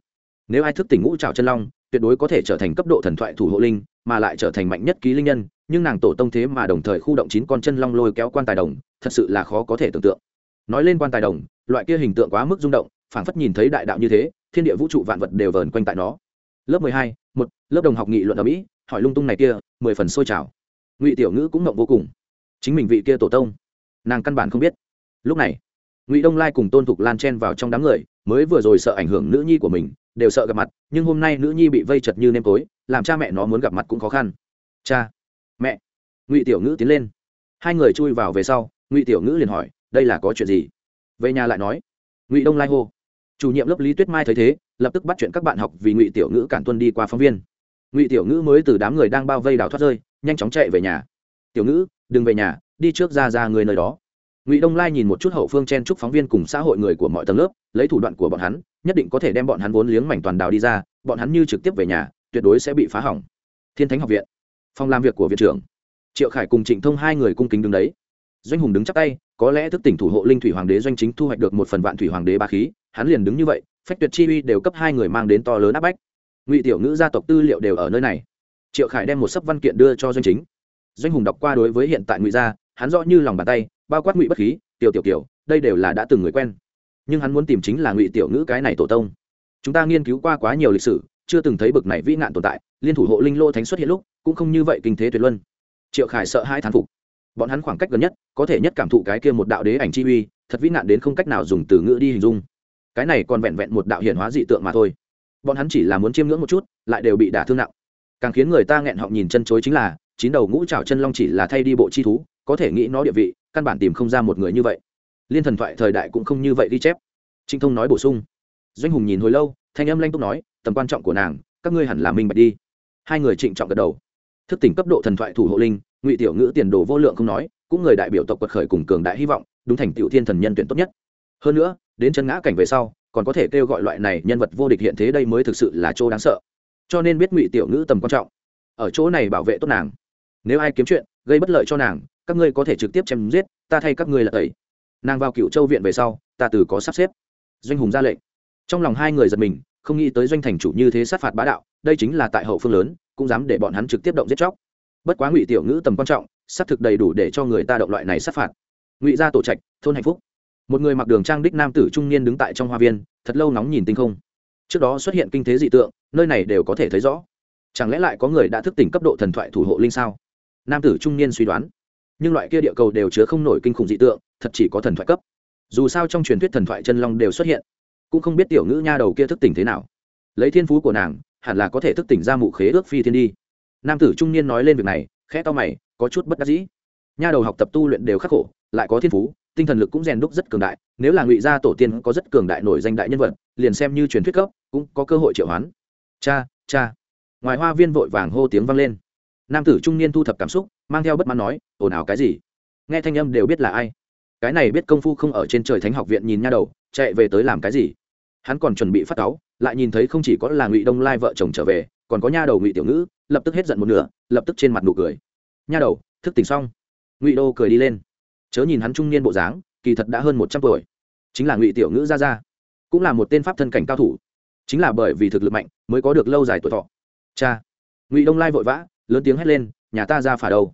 Nếu ai thức tỉnh ngũ trào chân long, tuyệt đối có thể trở thành cấp độ thần thoại thủ hộ linh, mà lại trở thành mạnh nhất ký linh nhân, nhưng nàng tổ tông thế mà đồng thời khu động chín con chân long lôi kéo quan tài đồng, thật sự là khó có thể tưởng tượng. Nói lên quan tài đồng, loại kia hình tượng quá mức rung động, phảng phất nhìn thấy đại đạo như thế, thiên địa vũ trụ vạn vật đều vờn quanh tại nó lớp mười hai, một, lớp đồng học nghị luận ở mỹ, hỏi lung tung này kia, mười phần sôi trào. Ngụy tiểu ngữ cũng mộng vô cùng. Chính mình vị kia tổ tông, nàng căn bản không biết. Lúc này, ngụy đông lai cùng tôn thục lan chen vào trong đám người, mới vừa rồi sợ ảnh hưởng nữ nhi của mình, đều sợ gặp mặt, nhưng hôm nay nữ nhi bị vây chật như nêm tối, làm cha mẹ nó muốn gặp mặt cũng khó khăn. Cha, mẹ. Ngụy tiểu ngữ tiến lên. Hai người chui vào về sau, ngụy tiểu ngữ liền hỏi, đây là có chuyện gì? Về nhà lại nói. Ngụy đông lai hô, chủ nhiệm lớp lý tuyết mai thấy thế lập tức bắt chuyện các bạn học vì ngụy tiểu ngữ cản tuân đi qua phóng viên. Ngụy tiểu ngữ mới từ đám người đang bao vây đào thoát rơi, nhanh chóng chạy về nhà. Tiểu ngữ, đừng về nhà, đi trước ra ra người nơi đó. Ngụy đông lai nhìn một chút hậu phương chen chúc phóng viên cùng xã hội người của mọi tầng lớp, lấy thủ đoạn của bọn hắn, nhất định có thể đem bọn hắn vốn liếng mảnh toàn đào đi ra, bọn hắn như trực tiếp về nhà, tuyệt đối sẽ bị phá hỏng. Thiên thánh học viện. Phòng làm việc của viện trưởng. Triệu khải cùng trịnh thông hai người cung kính đứng đấy. Doanh hùng đứng chắc tay, có lẽ thức tỉnh thủ hộ linh thủy hoàng đế doanh chính thu hoạch được một phần vạn thủy hoàng đế ba khí hắn liền đứng như vậy, phách tuyệt chi uy đều cấp hai người mang đến to lớn áp bách. Ngụy tiểu ngữ gia tộc tư liệu đều ở nơi này. Triệu khải đem một sấp văn kiện đưa cho doanh chính. Doanh hùng đọc qua đối với hiện tại ngụy gia, hắn rõ như lòng bàn tay, bao quát ngụy bất khí, tiểu tiểu kiểu đây đều là đã từng người quen. Nhưng hắn muốn tìm chính là ngụy tiểu ngữ cái này tổ tông. Chúng ta nghiên cứu qua quá nhiều lịch sử, chưa từng thấy bực này vĩ nạn tồn tại, liên thủ hộ linh lô thánh xuất hiện lúc, cũng không như vậy kinh thế tuyệt luân. Triệu khải sợ hai thán phục. Bọn hắn khoảng cách gần nhất, có thể nhất cảm thụ cái kia một đạo đế ảnh chi uy, thật vĩ nạn đến không cách nào dùng từ ngữ đi hình dung cái này còn vẹn vẹn một đạo hiển hóa dị tượng mà thôi. Bọn hắn chỉ là muốn chiêm ngưỡng một chút, lại đều bị đả thương nặng. Càng khiến người ta nghẹn họng nhìn chân chối chính là, chín đầu ngũ trào chân long chỉ là thay đi bộ chi thú, có thể nghĩ nó địa vị, căn bản tìm không ra một người như vậy. Liên thần thoại thời đại cũng không như vậy ghi chép. Trinh thông nói bổ sung. Doanh hùng nhìn hồi lâu, thanh âm lanh túc nói, tầm quan trọng của nàng, các ngươi hẳn là minh bạch đi. Hai người trịnh trọng gật đầu. Thức tỉnh cấp độ thần thoại thủ hộ linh, ngụy tiểu ngữ tiền đồ vô lượng không nói, cũng người đại biểu tộc quật khởi cùng cường đại hy vọng, đúng thành tiểu thiên thần nhân tuyển tốt nhất. Hơn nữa đến chân ngã cảnh về sau, còn có thể kêu gọi loại này nhân vật vô địch hiện thế đây mới thực sự là chỗ đáng sợ. Cho nên biết ngụy tiểu ngữ tầm quan trọng. Ở chỗ này bảo vệ tốt nàng. Nếu ai kiếm chuyện, gây bất lợi cho nàng, các ngươi có thể trực tiếp chém giết, ta thay các ngươi là tẩy. Nàng vào cựu châu viện về sau, ta từ có sắp xếp. Doanh hùng ra lệnh. Trong lòng hai người giật mình, không nghĩ tới doanh thành chủ như thế sát phạt bá đạo, đây chính là tại hậu phương lớn, cũng dám để bọn hắn trực tiếp động giết chóc. Bất quá ngụy tiểu ngữ tầm quan trọng, xác thực đầy đủ để cho người ta động loại này sát phạt. Ngụy ra tổ trạch, thôn hạnh phúc một người mặc đường trang đích nam tử trung niên đứng tại trong hoa viên, thật lâu nóng nhìn tinh không. Trước đó xuất hiện kinh thế dị tượng, nơi này đều có thể thấy rõ. Chẳng lẽ lại có người đã thức tỉnh cấp độ thần thoại thủ hộ linh sao? Nam tử trung niên suy đoán. Nhưng loại kia địa cầu đều chứa không nổi kinh khủng dị tượng, thật chỉ có thần thoại cấp. Dù sao trong truyền thuyết thần thoại chân long đều xuất hiện, cũng không biết tiểu ngữ nha đầu kia thức tỉnh thế nào. Lấy thiên phú của nàng, hẳn là có thể thức tỉnh ra mụ khế ước phi thiên đi. Nam tử trung niên nói lên việc này, khẽ to mày, có chút bất đắc dĩ. Nha đầu học tập tu luyện đều khắc khổ, lại có thiên phú tinh thần lực cũng rèn đúc rất cường đại, nếu là ngụy gia tổ tiên có rất cường đại nổi danh đại nhân vật, liền xem như truyền thuyết cấp, cũng có cơ hội triệu hoán. Cha cha. Ngoài hoa viên vội vàng hô tiếng vang lên. Nam tử trung niên thu thập cảm xúc, mang theo bất mãn nói, ồn ào cái gì? Nghe thanh âm đều biết là ai. Cái này biết công phu không ở trên trời thánh học viện nhìn nha đầu, chạy về tới làm cái gì? Hắn còn chuẩn bị phát cáu, lại nhìn thấy không chỉ có là ngụy đông lai vợ chồng trở về, còn có nha đầu ngụy tiểu ngữ, lập tức hết giận một nửa, lập tức trên mặt nụ cười. Nha đầu, thức tỉnh xong. Ngụy đô cười đi lên chớ nhìn hắn trung niên bộ dáng, kỳ thật đã hơn một trăm tuổi. Chính là ngụy tiểu ngữ ra ra cũng là một tên pháp thân cảnh cao thủ. Chính là bởi vì thực lực mạnh, mới có được lâu dài tuổi thọ. Cha, ngụy đông lai vội vã, lớn tiếng hét lên, nhà ta ra phả đâu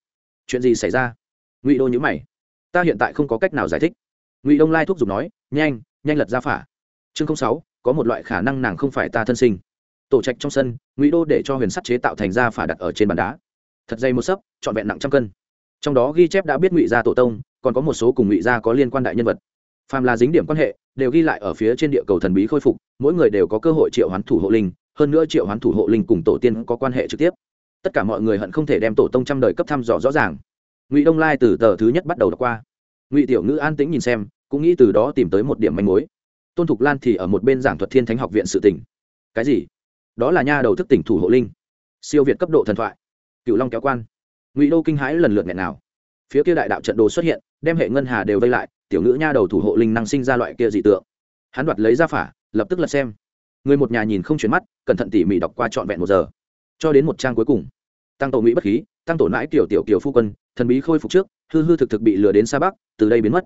chuyện gì xảy ra? Ngụy đô nhữ mày. Ta hiện tại không có cách nào giải thích. Ngụy đông lai thúc giục nói, nhanh nhanh lật ra phả. Chương sáu, có một loại khả năng nàng không phải ta thân sinh. Tổ trạch trong sân, ngụy đô để cho huyền sắt chế tạo thành ra phả đặt ở trên bàn đá. Thật dây một sấp, trọn vẹn nặng trăm cân trong đó ghi chép đã biết ngụy gia tổ tông, còn có một số cùng ngụy gia có liên quan đại nhân vật. Phàm là dính điểm quan hệ, đều ghi lại ở phía trên địa cầu thần bí khôi phục, mỗi người đều có cơ hội triệu hoán thủ hộ linh, hơn nữa triệu hoán thủ hộ linh cùng tổ tiên có quan hệ trực tiếp. Tất cả mọi người hận không thể đem tổ tông trăm đời cấp thăm dò rõ ràng. Ngụy đông lai từ tờ thứ nhất bắt đầu đọc qua. Ngụy tiểu ngữ an tĩnh nhìn xem, cũng nghĩ từ đó tìm tới một điểm manh mối. Tôn thục lan thì ở một bên giảng thuật thiên thánh học viện sự tỉnh cái gì? Đó là nha đầu thức tỉnh thủ hộ linh. Siêu việt cấp độ thần thoại. Cựu long kéo quan ngụy đô kinh hãi lần lượt nghẹn nào. Phía kia đại đạo trận đồ xuất hiện, đem hệ ngân hà đều vây lại, tiểu ngữ nha đầu thủ hộ linh năng sinh ra loại kia dị tượng. Hắn đoạt lấy ra phả, lập tức lật xem. Người một nhà nhìn không chuyển mắt, cẩn thận tỉ mỉ đọc qua trọn vẹn một giờ. Cho đến một trang cuối cùng. Tăng tổ mỹ bất khí, tăng tổ nãi tiểu tiểu kiều phu quân, thần bí khôi phục trước, hư hư thực thực bị lừa đến xa bắc, từ đây biến mất.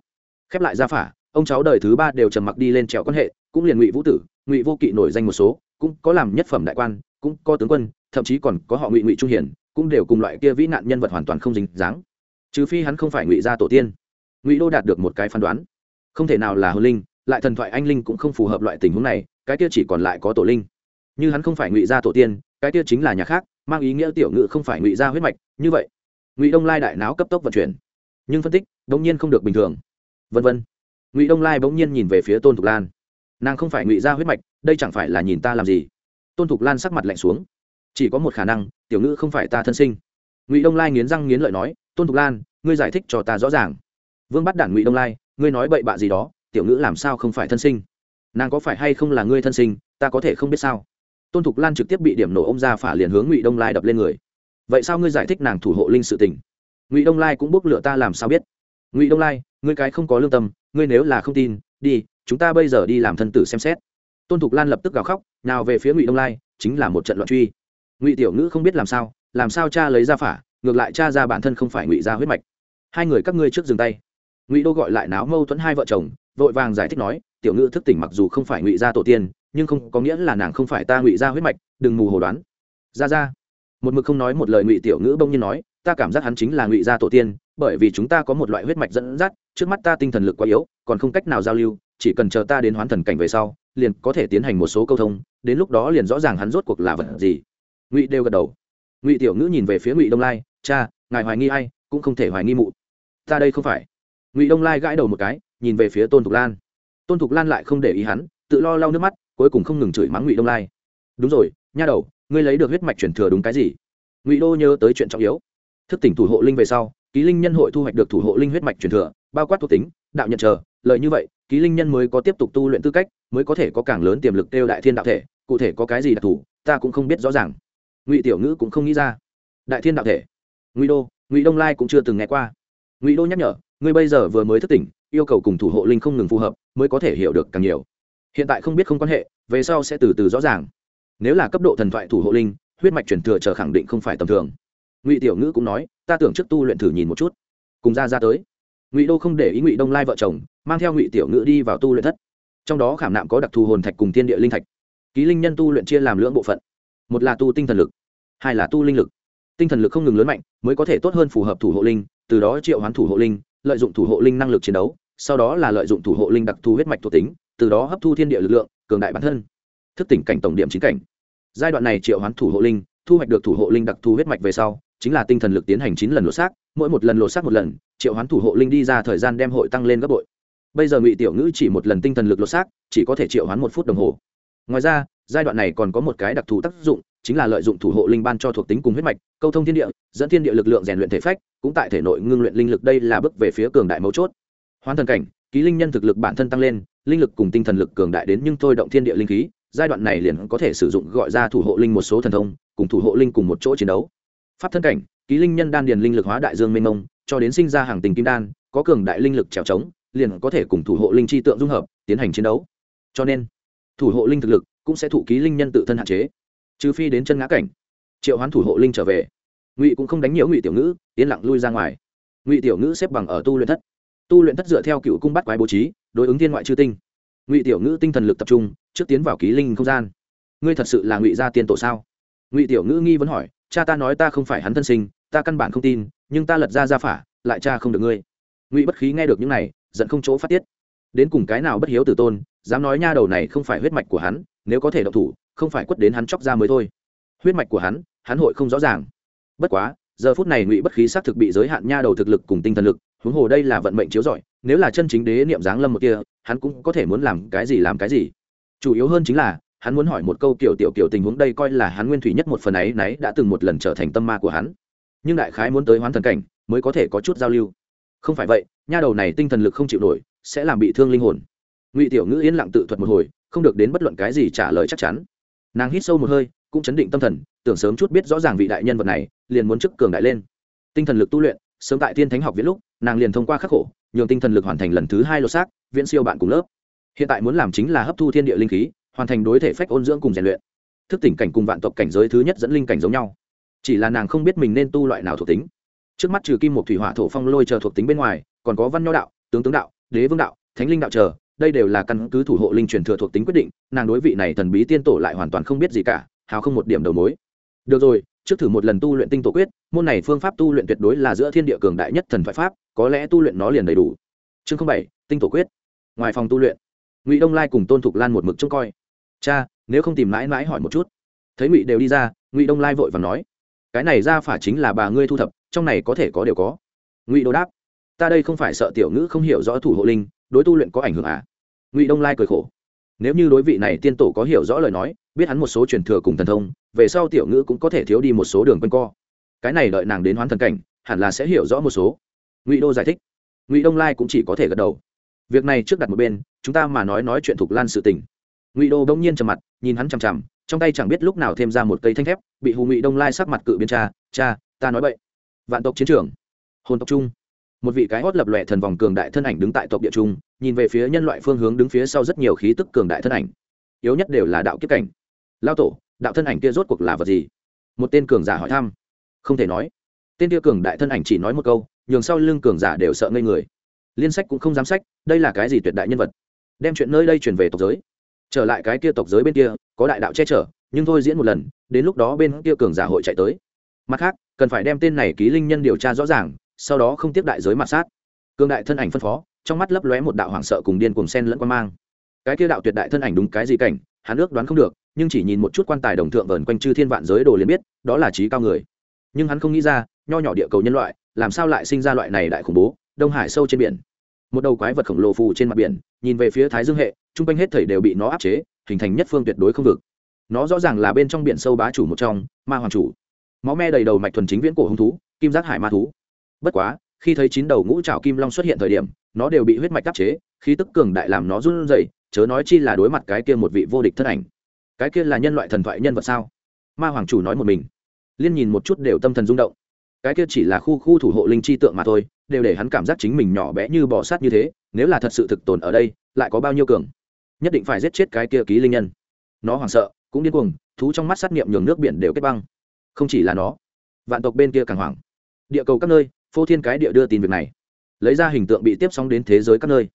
Khép lại ra phả, ông cháu đời thứ ba đều trầm mặc đi lên trèo quan hệ, cũng liền ngụy vũ tử, ngụy vô kỵ nổi danh một số, cũng có làm nhất phẩm đại quan, cũng có tướng quân, thậm chí còn có họ ngụy ngụy trung hiển cũng đều cùng loại kia vĩ nạn nhân vật hoàn toàn không dính dáng. Trừ phi hắn không phải ngụy gia tổ tiên. Ngụy đô đạt được một cái phán đoán. Không thể nào là hồn linh, lại thần thoại anh linh cũng không phù hợp loại tình huống này, cái kia chỉ còn lại có tổ linh. Như hắn không phải ngụy gia tổ tiên, cái kia chính là nhà khác, mang ý nghĩa tiểu ngự không phải ngụy gia huyết mạch, như vậy, ngụy đông lai đại não cấp tốc vận chuyển. Nhưng phân tích đ nhiên không được bình thường. Vân vân. Ngụy đông lai bỗng nhiên nhìn về phía tôn thục lan. Nàng không phải ngụy gia huyết mạch, đây chẳng phải là nhìn ta làm gì? Tôn thục lan sắc mặt lạnh xuống. Chỉ có một khả năng tiểu ngữ không phải ta thân sinh. Ngụy đông lai nghiến răng nghiến lợi nói, tôn thục lan, ngươi giải thích cho ta rõ ràng. Vương bắt đản ngụy đông lai, ngươi nói bậy bạ gì đó, tiểu ngữ làm sao không phải thân sinh? Nàng có phải hay không là ngươi thân sinh, ta có thể không biết sao? Tôn thục lan trực tiếp bị điểm nổ ông ra phả liền hướng ngụy đông lai đập lên người. Vậy sao ngươi giải thích nàng thủ hộ linh sự tình? Ngụy đông lai cũng bốc lửa ta làm sao biết? Ngụy đông lai, ngươi cái không có lương tâm, ngươi nếu là không tin, đi, chúng ta bây giờ đi làm thân tử xem xét. Tôn thục lan lập tức gào khóc, nào về phía ngụy đông lai, chính là một trận loạn truy ngụy tiểu ngữ không biết làm sao làm sao cha lấy ra phả, ngược lại cha ra bản thân không phải ngụy ra huyết mạch. Hai người các ngươi trước dừng tay. Ngụy đô gọi lại náo mâu thuẫn hai vợ chồng, vội vàng giải thích nói, tiểu ngữ thức tỉnh mặc dù không phải ngụy gia tổ tiên, nhưng không có nghĩa là nàng không phải ta ngụy gia huyết mạch, đừng mù hồ đoán. Ra ra. Một mực không nói một lời, ngụy tiểu ngữ bông nhiên nói, ta cảm giác hắn chính là ngụy gia tổ tiên, bởi vì chúng ta có một loại huyết mạch dẫn dắt, trước mắt ta tinh thần lực quá yếu, còn không cách nào giao lưu, chỉ cần chờ ta đến hoán thần cảnh về sau, liền có thể tiến hành một số câu thông, đến lúc đó liền rõ ràng hắn rốt cuộc là vật gì ngụy đều gật đầu. Ngụy tiểu ngữ nhìn về phía ngụy đông lai, cha, ngài hoài nghi ai, cũng không thể hoài nghi mụ. Ta đây không phải. Ngụy đông lai gãi đầu một cái, nhìn về phía tôn thục lan. Tôn thục lan lại không để ý hắn, tự lo lau nước mắt, cuối cùng không ngừng chửi mắng ngụy đông lai. Đúng rồi, nha đầu, ngươi lấy được huyết mạch chuyển thừa đúng cái gì? Ngụy đô nhớ tới chuyện trọng yếu. Thức tỉnh thủ hộ linh về sau, ký linh nhân hội thu hoạch được thủ hộ linh huyết mạch truyền thừa, bao quát thuộc tính, đạo nhận chờ, lợi như vậy, ký linh nhân mới có tiếp tục tu luyện tư cách, mới có thể có càng lớn tiềm lực kêu đại thiên đạo thể, cụ thể có cái gì đặc thù, ta cũng không biết rõ ràng ngụy tiểu ngữ cũng không nghĩ ra đại thiên đạo thể ngụy đô ngụy đông lai cũng chưa từng nghe qua ngụy đô nhắc nhở ngươi bây giờ vừa mới thức tỉnh yêu cầu cùng thủ hộ linh không ngừng phù hợp mới có thể hiểu được càng nhiều hiện tại không biết không quan hệ về sau sẽ từ từ rõ ràng nếu là cấp độ thần thoại thủ hộ linh huyết mạch truyền thừa chờ khẳng định không phải tầm thường ngụy tiểu ngữ cũng nói ta tưởng trước tu luyện thử nhìn một chút cùng ra ra tới ngụy đô không để ý ngụy đông lai vợ chồng mang theo ngụy tiểu ngữ đi vào tu luyện thất trong đó khảm nạm có đặc thù hồn thạch cùng thiên địa linh thạch ký linh nhân tu luyện chia làm lưỡng bộ phận một là tu tinh thần lực, hai là tu linh lực. Tinh thần lực không ngừng lớn mạnh, mới có thể tốt hơn phù hợp thủ hộ linh, từ đó triệu hoán thủ hộ linh, lợi dụng thủ hộ linh năng lực chiến đấu, sau đó là lợi dụng thủ hộ linh đặc thù huyết mạch thuộc tính, từ đó hấp thu thiên địa lực lượng, cường đại bản thân. Thức tỉnh cảnh tổng điểm chính cảnh. Giai đoạn này triệu hoán thủ hộ linh, thu hoạch được thủ hộ linh đặc thù huyết mạch về sau, chính là tinh thần lực tiến hành chín lần lột xác, mỗi một lần lột xác một lần, triệu hoán thủ hộ linh đi ra thời gian đem hội tăng lên gấp bội. Bây giờ ngụy tiểu ngữ chỉ một lần tinh thần lực lột xác, chỉ có thể triệu hoán một phút đồng hồ. Ngoài ra giai đoạn này còn có một cái đặc thù tác dụng, chính là lợi dụng thủ hộ linh ban cho thuộc tính cùng huyết mạch, câu thông thiên địa, dẫn thiên địa lực lượng rèn luyện thể phách, cũng tại thể nội ngưng luyện linh lực đây là bước về phía cường đại mấu chốt. Hoán thần cảnh, ký linh nhân thực lực bản thân tăng lên, linh lực cùng tinh thần lực cường đại đến nhưng thôi động thiên địa linh khí, giai đoạn này liền có thể sử dụng gọi ra thủ hộ linh một số thần thông, cùng thủ hộ linh cùng một chỗ chiến đấu. Pháp thân cảnh, ký linh nhân đan điền linh lực hóa đại dương mênh mông, cho đến sinh ra hàng tình kim đan, có cường đại linh lực trèo trống, liền có thể cùng thủ hộ linh chi tượng dung hợp, tiến hành chiến đấu. Cho nên, thủ hộ linh thực lực cũng sẽ thụ ký linh nhân tự thân hạn chế, trừ phi đến chân ngã cảnh. Triệu hoán thủ hộ linh trở về. Ngụy cũng không đánh nhiễu ngụy tiểu ngữ, yên lặng lui ra ngoài. Ngụy tiểu ngữ xếp bằng ở tu luyện thất. Tu luyện thất dựa theo cựu cung bắt quái bố trí, đối ứng thiên ngoại chư tinh. Ngụy tiểu ngữ tinh thần lực tập trung, trước tiến vào ký linh không gian. Ngươi thật sự là ngụy gia tiên tổ sao? Ngụy tiểu ngữ nghi vấn hỏi, cha ta nói ta không phải hắn thân sinh, ta căn bản không tin, nhưng ta lật ra ra phả, lại cha không được ngươi. Ngụy bất khí nghe được những này, giận không chỗ phát tiết. Đến cùng cái nào bất hiếu từ tôn, dám nói nha đầu này không phải huyết mạch của hắn nếu có thể động thủ, không phải quất đến hắn chóc ra mới thôi. Huyết mạch của hắn hắn hội không rõ ràng. Bất quá, giờ phút này ngụy bất khí xác thực bị giới hạn nha đầu thực lực cùng tinh thần lực, huống hồ đây là vận mệnh chiếu rọi. nếu là chân chính đế niệm giáng lâm một kia, hắn cũng có thể muốn làm cái gì làm cái gì. Chủ yếu hơn chính là, hắn muốn hỏi một câu kiểu tiểu kiểu tình huống đây coi là hắn nguyên thủy nhất một phần ấy nấy đã từng một lần trở thành tâm ma của hắn. Nhưng đại khái muốn tới hoán thần cảnh, mới có thể có chút giao lưu. Không phải vậy, nha đầu này tinh thần lực không chịu nổi, sẽ làm bị thương linh hồn. Ngụy tiểu ngữ yên lặng tự thuật một hồi không được đến bất luận cái gì trả lời chắc chắn. Nàng hít sâu một hơi, cũng chấn định tâm thần, tưởng sớm chút biết rõ ràng vị đại nhân vật này, liền muốn chức cường đại lên. Tinh thần lực tu luyện, sớm tại tiên thánh học viết lúc, nàng liền thông qua khắc khổ, nhường tinh thần lực hoàn thành lần thứ hai lô xác, viễn siêu bạn cùng lớp. Hiện tại muốn làm chính là hấp thu thiên địa linh khí, hoàn thành đối thể phách ôn dưỡng cùng rèn luyện. Thức tỉnh cảnh cùng vạn tộc cảnh giới thứ nhất dẫn linh cảnh giống nhau. Chỉ là nàng không biết mình nên tu loại nào thuộc tính. Trước mắt trừ kim một thủy hỏa thổ phong lôi chờ thuộc tính bên ngoài, còn có văn nho đạo, tướng tướng đạo, đế vương đạo, thánh linh đạo chờ đây đều là căn cứ thủ hộ linh truyền thừa thuộc tính quyết định, nàng đối vị này thần bí tiên tổ lại hoàn toàn không biết gì cả, hào không một điểm đầu mối. Được rồi, trước thử một lần tu luyện tinh tổ quyết, môn này phương pháp tu luyện tuyệt đối là giữa thiên địa cường đại nhất thần thoại pháp, có lẽ tu luyện nó liền đầy đủ. Chương bảy, tinh tổ quyết. Ngoài phòng tu luyện, ngụy đông lai cùng tôn thục lan một mực trông coi. Cha, nếu không tìm mãi mãi hỏi một chút. Thấy ngụy đều đi ra, ngụy đông lai vội và nói, cái này ra phả chính là bà ngươi thu thập, trong này có thể có đều có. Ngụy đô đáp, ta đây không phải sợ tiểu ngữ không hiểu rõ thủ hộ linh đối tu luyện có ảnh hưởng à? Ngụy đông lai cười khổ. Nếu như đối vị này tiên tổ có hiểu rõ lời nói, biết hắn một số truyền thừa cùng thần thông, về sau tiểu ngữ cũng có thể thiếu đi một số đường quanh co. Cái này đợi nàng đến hoán thần cảnh, hẳn là sẽ hiểu rõ một số. Ngụy đô giải thích. Ngụy đông lai cũng chỉ có thể gật đầu. Việc này trước đặt một bên, chúng ta mà nói nói chuyện thục lan sự tình. Ngụy đô bỗng nhiên trầm mặt, nhìn hắn chằm chằm, trong tay chẳng biết lúc nào thêm ra một cây thanh thép, bị hù ngụy đông lai sắc mặt cự biên cha cha, ta nói vậy vạn tộc chiến trường, hồn tộc trung một vị cái hót lập lòe thần vòng cường đại thân ảnh đứng tại tộc địa trung, nhìn về phía nhân loại phương hướng đứng phía sau rất nhiều khí tức cường đại thân ảnh. Yếu nhất đều là đạo kiếp cảnh. Lao tổ, đạo thân ảnh kia rốt cuộc là vật gì? Một tên cường giả hỏi thăm. Không thể nói. Tên kia cường đại thân ảnh chỉ nói một câu, nhường sau lưng cường giả đều sợ ngây người. Liên sách cũng không dám sách, đây là cái gì tuyệt đại nhân vật? Đem chuyện nơi đây chuyển về tộc giới. Trở lại cái kia tộc giới bên kia, có đại đạo che chở, nhưng thôi diễn một lần, đến lúc đó bên kia cường giả hội chạy tới. Mặt khác, cần phải đem tên này ký linh nhân điều tra rõ ràng sau đó không tiếp đại giới mặt sát. Cương đại thân ảnh phân phó, trong mắt lấp lóe một đạo hoảng sợ cùng điên cùng sen lẫn quan mang. Cái kia đạo tuyệt đại thân ảnh đúng cái gì cảnh, hắn ước đoán không được, nhưng chỉ nhìn một chút quan tài đồng thượng vờn quanh chư thiên vạn giới đồ liền biết, đó là trí cao người. Nhưng hắn không nghĩ ra, nho nhỏ địa cầu nhân loại, làm sao lại sinh ra loại này đại khủng bố, đông hải sâu trên biển. Một đầu quái vật khổng lồ phù trên mặt biển, nhìn về phía thái dương hệ chung quanh hết thảy đều bị nó áp chế, hình thành nhất phương tuyệt đối không vực. Nó rõ ràng là bên trong biển sâu bá chủ một trong, ma hoàng chủ. Máu me đầy đầu mạch thuần chính viễn cổ hung thú, kim giác hải ma thú bất quá, khi thấy chín đầu ngũ trào kim long xuất hiện thời điểm, nó đều bị huyết mạch đắc chế, khí tức cường đại làm nó run rẩy, chớ nói chi là đối mặt cái kia một vị vô địch thân ảnh. Cái kia là nhân loại thần thoại nhân vật sao? Ma hoàng chủ nói một mình. Liên nhìn một chút đều tâm thần rung động. Cái kia chỉ là khu khu thủ hộ linh chi tượng mà thôi, đều để hắn cảm giác chính mình nhỏ bé như bò sát như thế, nếu là thật sự thực tồn ở đây, lại có bao nhiêu cường? Nhất định phải giết chết cái kia ký linh nhân. Nó hoảng sợ, cũng điên cuồng, thú trong mắt sát nghiệm nhường nước biển đều kết băng. Không chỉ là nó, vạn tộc bên kia càng hoảng. Địa cầu các nơi phô thiên cái địa đưa tin việc này. Lấy ra hình tượng bị tiếp sóng đến thế giới các nơi.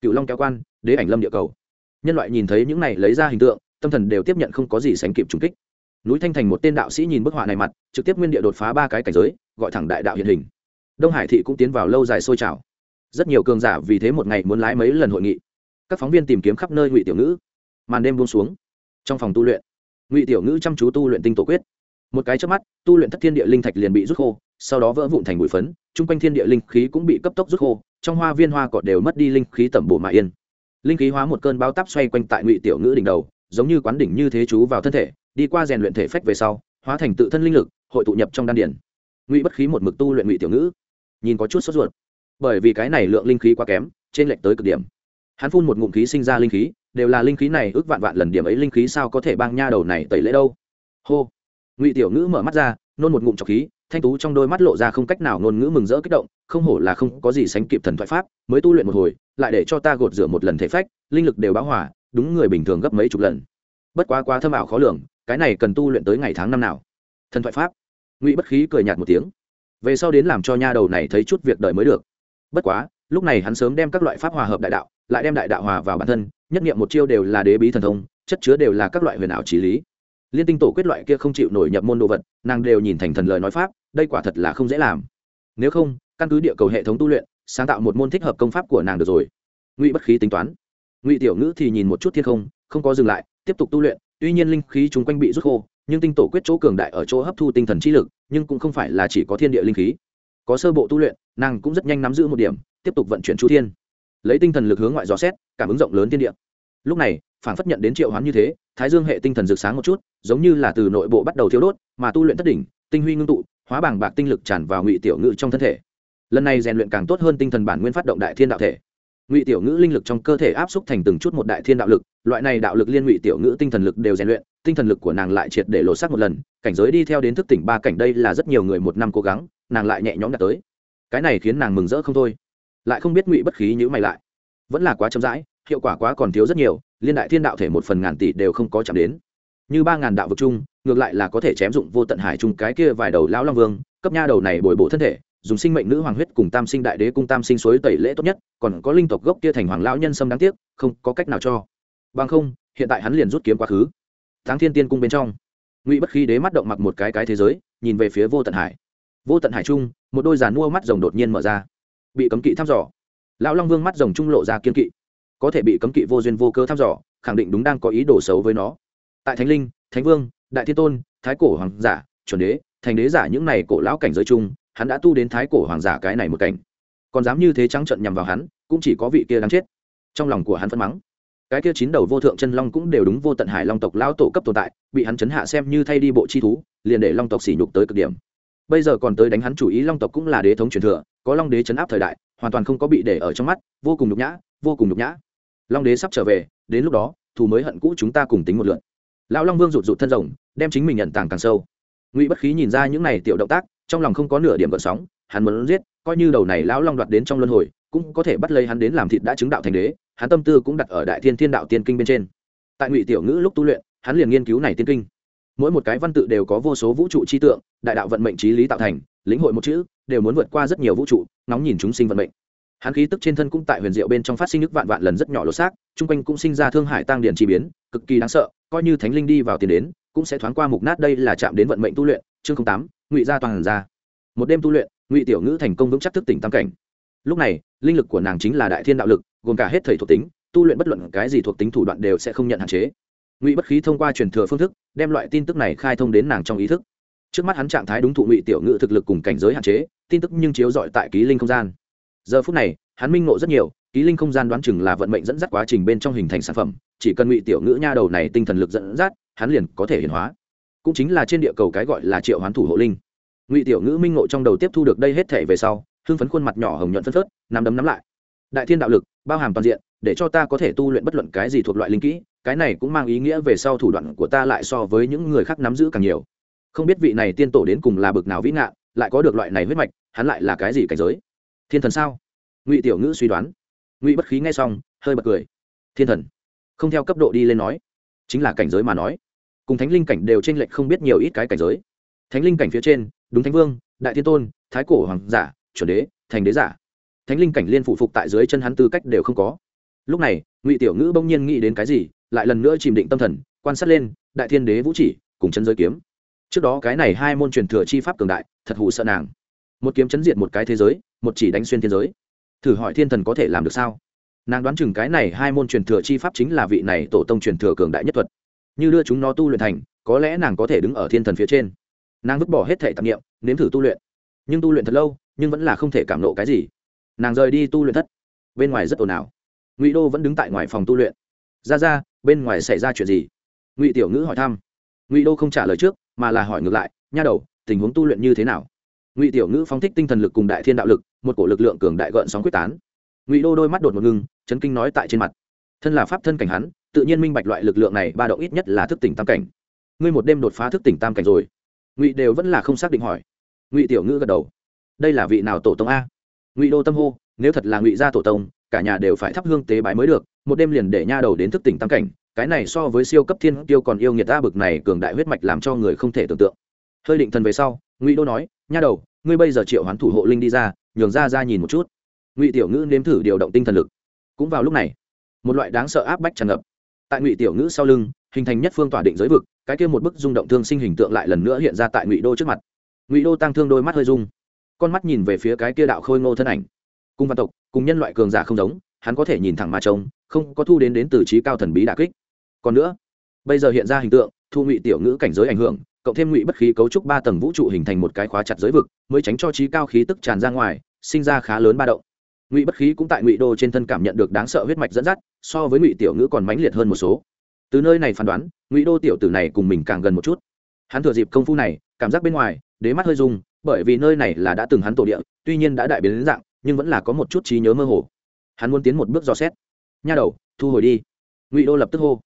Cựu long kéo quan, đế ảnh lâm địa cầu. Nhân loại nhìn thấy những này lấy ra hình tượng, tâm thần đều tiếp nhận không có gì sánh kịp trùng kích. Núi thanh thành một tên đạo sĩ nhìn bức họa này mặt, trực tiếp nguyên địa đột phá ba cái cảnh giới, gọi thẳng đại đạo hiện hình. Đông hải thị cũng tiến vào lâu dài sôi trào. Rất nhiều cường giả vì thế một ngày muốn lái mấy lần hội nghị. Các phóng viên tìm kiếm khắp nơi ngụy tiểu ngữ. Màn đêm buông xuống. Trong phòng tu luyện, ngụy tiểu ngữ chăm chú tu luyện tinh tổ quyết. Một cái trước mắt, tu luyện thất thiên địa linh thạch liền bị rút khô, sau đó vỡ vụn thành bụi phấn chung quanh thiên địa linh khí cũng bị cấp tốc rút khô, trong hoa viên hoa cọt đều mất đi linh khí tẩm bổ mà yên. Linh khí hóa một cơn bao tắp xoay quanh tại ngụy tiểu ngữ đỉnh đầu, giống như quán đỉnh như thế chú vào thân thể, đi qua rèn luyện thể phách về sau, hóa thành tự thân linh lực, hội tụ nhập trong đan điển ngụy bất khí một mực tu luyện ngụy tiểu ngữ. Nhìn có chút sốt ruột. Bởi vì cái này lượng linh khí quá kém trên lệch tới cực điểm. Hắn phun một ngụm khí sinh ra linh khí, đều là linh khí này ước vạn vạn lần điểm ấy linh khí sao có thể bang nha đầu này tẩy lễ đâu. Hô. Ngụy tiểu ngữ mở mắt ra, nôn một ngụm trọc khí thanh tú trong đôi mắt lộ ra không cách nào ngôn ngữ mừng rỡ kích động, không hổ là không có gì sánh kịp thần thoại pháp, mới tu luyện một hồi, lại để cho ta gột rửa một lần thể phách, linh lực đều báo hỏa đúng người bình thường gấp mấy chục lần. Bất quá quá thâm ảo khó lường, cái này cần tu luyện tới ngày tháng năm nào. Thần thoại pháp. Ngụy bất khí cười nhạt một tiếng. Về sau đến làm cho nha đầu này thấy chút việc đời mới được. Bất quá, lúc này hắn sớm đem các loại pháp hòa hợp đại đạo, lại đem đại đạo hòa vào bản thân, nhất nghiệm một chiêu đều là đế bí thần thông, chất chứa đều là các loại huyền ảo trí lý liên tinh tổ quyết loại kia không chịu nổi nhập môn đồ vật, nàng đều nhìn thành thần lời nói pháp, đây quả thật là không dễ làm. Nếu không, căn cứ địa cầu hệ thống tu luyện, sáng tạo một môn thích hợp công pháp của nàng được rồi. Ngụy bất khí tính toán. Ngụy tiểu ngữ thì nhìn một chút thiên không không có dừng lại, tiếp tục tu luyện, tuy nhiên linh khí chung quanh bị rút khô, nhưng tinh tổ quyết chỗ cường đại ở chỗ hấp thu tinh thần trí lực, nhưng cũng không phải là chỉ có thiên địa linh khí. Có sơ bộ tu luyện, nàng cũng rất nhanh nắm giữ một điểm, tiếp tục vận chuyển chu thiên. Lấy tinh thần lực hướng ngoại dò xét, cảm ứng rộng lớn thiên địa. Lúc này phản phất nhận đến triệu hoán như thế, thái dương hệ tinh thần rực sáng một chút, giống như là từ nội bộ bắt đầu thiếu đốt, mà tu luyện thất đỉnh, tinh huy ngưng tụ, hóa bảng bạc tinh lực tràn vào ngụy tiểu ngự trong thân thể. Lần này rèn luyện càng tốt hơn tinh thần bản nguyên phát động đại thiên đạo thể. Ngụy tiểu ngữ linh lực trong cơ thể áp xúc thành từng chút một đại thiên đạo lực, loại này đạo lực liên ngụy tiểu ngữ tinh thần lực đều rèn luyện, tinh thần lực của nàng lại triệt để lộ sắc một lần, cảnh giới đi theo đến thức tỉnh ba cảnh đây là rất nhiều người một năm cố gắng, nàng lại nhẹ nhõm đạt tới. Cái này khiến nàng mừng rỡ không thôi. Lại không biết ngụy bất khí nhữ mày lại. Vẫn là quá chậm rãi hiệu quả quá còn thiếu rất nhiều, liên đại thiên đạo thể một phần ngàn tỷ đều không có chạm đến. Như ba ngàn đạo vực chung, ngược lại là có thể chém dụng vô tận hải chung cái kia vài đầu lão long vương, cấp nha đầu này bồi bổ thân thể, dùng sinh mệnh nữ hoàng huyết cùng tam sinh đại đế cung tam sinh suối tẩy lễ tốt nhất, còn có linh tộc gốc kia thành hoàng lão nhân sâm đáng tiếc, không có cách nào cho. Bằng không, hiện tại hắn liền rút kiếm quá khứ. Tháng thiên tiên cung bên trong, ngụy bất khí đế mắt động mặc một cái cái thế giới, nhìn về phía vô tận hải. Vô tận hải trung một đôi giàn mua mắt rồng đột nhiên mở ra. Bị cấm kỵ thăm dò. Lão long vương mắt rồng trung lộ ra kiên kỵ có thể bị cấm kỵ vô duyên vô cơ thăm dò, khẳng định đúng đang có ý đồ xấu với nó. Tại thánh linh, thánh vương, đại thiên tôn, thái cổ hoàng giả, chuẩn đế thành đế giả những này cổ lão cảnh giới chung, hắn đã tu đến thái cổ hoàng giả cái này một cảnh. Còn dám như thế trắng trận nhằm vào hắn, cũng chỉ có vị kia đáng chết. Trong lòng của hắn phân mắng. Cái kia chín đầu vô thượng chân long cũng đều đúng vô tận hải long tộc lão tổ cấp tồn tại, bị hắn chấn hạ xem như thay đi bộ chi thú, liền để long tộc sỉ nhục tới cực điểm. Bây giờ còn tới đánh hắn chủ ý long tộc cũng là đế thống truyền thừa, có long đế chấn áp thời đại, hoàn toàn không có bị để ở trong mắt, vô cùng nhục nhã, vô cùng nhục nhã long đế sắp trở về, đến lúc đó, thù mới hận cũ chúng ta cùng tính một lượn lão long vương rụt rụt thân rồng, đem chính mình nhận tàng càng sâu. Ngụy bất khí nhìn ra những này tiểu động tác, trong lòng không có nửa điểm gợn sóng, hắn muốn giết, coi như đầu này lão long đoạt đến trong luân hồi, cũng có thể bắt lấy hắn đến làm thịt đã chứng đạo thành đế, hắn tâm tư cũng đặt ở đại thiên thiên đạo tiên kinh bên trên. Tại ngụy tiểu ngữ lúc tu luyện, hắn liền nghiên cứu này tiên kinh. Mỗi một cái văn tự đều có vô số vũ trụ chi tượng, đại đạo vận mệnh trí lý tạo thành, lĩnh hội một chữ, đều muốn vượt qua rất nhiều vũ trụ nóng nhìn chúng sinh vận mệnh hắn khí tức trên thân cũng tại huyền diệu bên trong phát sinh nước vạn vạn lần rất nhỏ lỗ xác, chung quanh cũng sinh ra thương hải tăng điện chi biến, cực kỳ đáng sợ, coi như thánh linh đi vào tiền đến, cũng sẽ thoáng qua mục nát đây là chạm đến vận mệnh tu luyện, chương tám, ngụy gia toàn ra. Một đêm tu luyện, ngụy tiểu ngữ thành công vững chắc thức tỉnh tam cảnh. Lúc này, linh lực của nàng chính là đại thiên đạo lực, gồm cả hết thầy thuộc tính, tu luyện bất luận cái gì thuộc tính thủ đoạn đều sẽ không nhận hạn chế. Ngụy bất khí thông qua truyền thừa phương thức, đem loại tin tức này khai thông đến nàng trong ý thức. Trước mắt hắn trạng thái đúng thụ ngụy tiểu ngữ thực lực cùng cảnh giới hạn chế, tin tức nhưng chiếu dọi tại ký linh không gian giờ phút này hắn minh ngộ rất nhiều ký linh không gian đoán chừng là vận mệnh dẫn dắt quá trình bên trong hình thành sản phẩm chỉ cần ngụy tiểu ngữ nha đầu này tinh thần lực dẫn dắt hắn liền có thể hiển hóa. Cũng chính là trên địa cầu cái gọi là triệu hoán thủ hộ linh. Ngụy tiểu ngữ minh ngộ trong đầu tiếp thu được đây hết thể về sau hưng phấn khuôn mặt nhỏ hồng nhuận phân phớt nắm đấm nắm lại. Đại thiên đạo lực bao hàm toàn diện để cho ta có thể tu luyện bất luận cái gì thuộc loại linh kỹ cái này cũng mang ý nghĩa về sau thủ đoạn của ta lại so với những người khác nắm giữ càng nhiều. Không biết vị này tiên tổ đến cùng là bực nào vĩ ngạ, lại có được loại này huyết mạch hắn lại là cái gì cảnh giới? Thiên thần sao? Ngụy tiểu ngữ suy đoán. Ngụy bất khí nghe xong, hơi bật cười. Thiên thần. Không theo cấp độ đi lên nói. Chính là cảnh giới mà nói. Cùng thánh linh cảnh đều t r ê n lệch không biết nhiều ít cái cảnh giới. Thánh linh cảnh phía trên, đúng thánh vương, đại thiên tôn, thái cổ hoàng giả, chuẩn đế, thành đế giả. Thánh linh cảnh liên phụ phục tại dưới chân hắn tư cách đều không có. Lúc này, ngụy tiểu ngữ bỗng nhiên nghĩ đến cái gì, lại lần nữa chìm định tâm thần, quan sát lên, đại thiên đế vũ chỉ, cùng chân giới kiếm. Trước đó cái này hai môn truyền thừa chi pháp cường đại, thật hụ sợ nàng một kiếm chấn diệt một cái thế giới, một chỉ đánh xuyên thiên giới. Thử hỏi thiên thần có thể làm được sao? Nàng đoán chừng cái này hai môn truyền thừa chi pháp chính là vị này tổ tông truyền thừa cường đại nhất thuật. Như đưa chúng nó tu luyện thành, có lẽ nàng có thể đứng ở thiên thần phía trên. Nàng vứt bỏ hết thể tạp nghiệm nếm thử tu luyện. Nhưng tu luyện thật lâu, nhưng vẫn là không thể cảm lộ cái gì. Nàng rời đi tu luyện thất. Bên ngoài rất ồn ào. Ngụy đô vẫn đứng tại ngoài phòng tu luyện. Ra ra, bên ngoài xảy ra chuyện gì? Ngụy tiểu ngữ hỏi thăm. Ngụy đô không trả lời trước, mà là hỏi ngược lại, nha đầu, tình huống tu luyện như thế nào? Ngụy tiểu ngữ phóng thích tinh thần lực cùng đại thiên đạo lực, một cổ lực lượng cường đại gợn sóng quyết tán. Ngụy đô đôi mắt đột một ngưng, chấn kinh nói tại trên mặt. Thân là pháp thân cảnh hắn, tự nhiên minh bạch loại lực lượng này ba động ít nhất là thức tỉnh tam cảnh. Ngươi một đêm đột phá thức tỉnh tam cảnh rồi. Ngụy đều vẫn là không xác định hỏi. Ngụy tiểu ngữ gật đầu. Đây là vị nào tổ tông a? Ngụy đô tâm hô, nếu thật là ngụy gia tổ tông, cả nhà đều phải thắp hương tế bái mới được, một đêm liền để nha đầu đến thức tỉnh tam cảnh, cái này so với siêu cấp thiên tiêu còn yêu nghiệt ta bực này cường đại huyết mạch làm cho người không thể tưởng tượng. Hơi định thần về sau ngụy đô nói nha đầu ngươi bây giờ triệu hoán thủ hộ linh đi ra nhường ra ra nhìn một chút ngụy tiểu ngữ nếm thử điều động tinh thần lực cũng vào lúc này một loại đáng sợ áp bách tràn ngập tại ngụy tiểu ngữ sau lưng hình thành nhất phương tỏa định giới vực cái kia một bức rung động thương sinh hình tượng lại lần nữa hiện ra tại ngụy đô trước mặt ngụy đô tăng thương đôi mắt hơi rung con mắt nhìn về phía cái kia đạo khôi ngô thân ảnh cùng văn tộc cùng nhân loại cường giả không giống hắn có thể nhìn thẳng mà trông, không có thu đến đến từ trí cao thần bí đà kích. Còn nữa, bây giờ hiện ra hình tượng, thu ngụy tiểu ngữ cảnh giới ảnh hưởng cộng thêm ngụy bất khí cấu trúc ba tầng vũ trụ hình thành một cái khóa chặt giới vực, mới tránh cho trí cao khí tức tràn ra ngoài, sinh ra khá lớn ba động. Ngụy bất khí cũng tại ngụy đô trên thân cảm nhận được đáng sợ huyết mạch dẫn dắt, so với ngụy tiểu ngữ còn mãnh liệt hơn một số. Từ nơi này phán đoán, ngụy đô tiểu tử này cùng mình càng gần một chút. Hắn thừa dịp công phu này, cảm giác bên ngoài, đế mắt hơi rung, bởi vì nơi này là đã từng hắn tổ địa, tuy nhiên đã đại biến đến dạng, nhưng vẫn là có một chút trí nhớ mơ hồ. Hắn muốn tiến một bước dò xét. Nha đầu, thu hồi đi. Ngụy đô lập tức hô.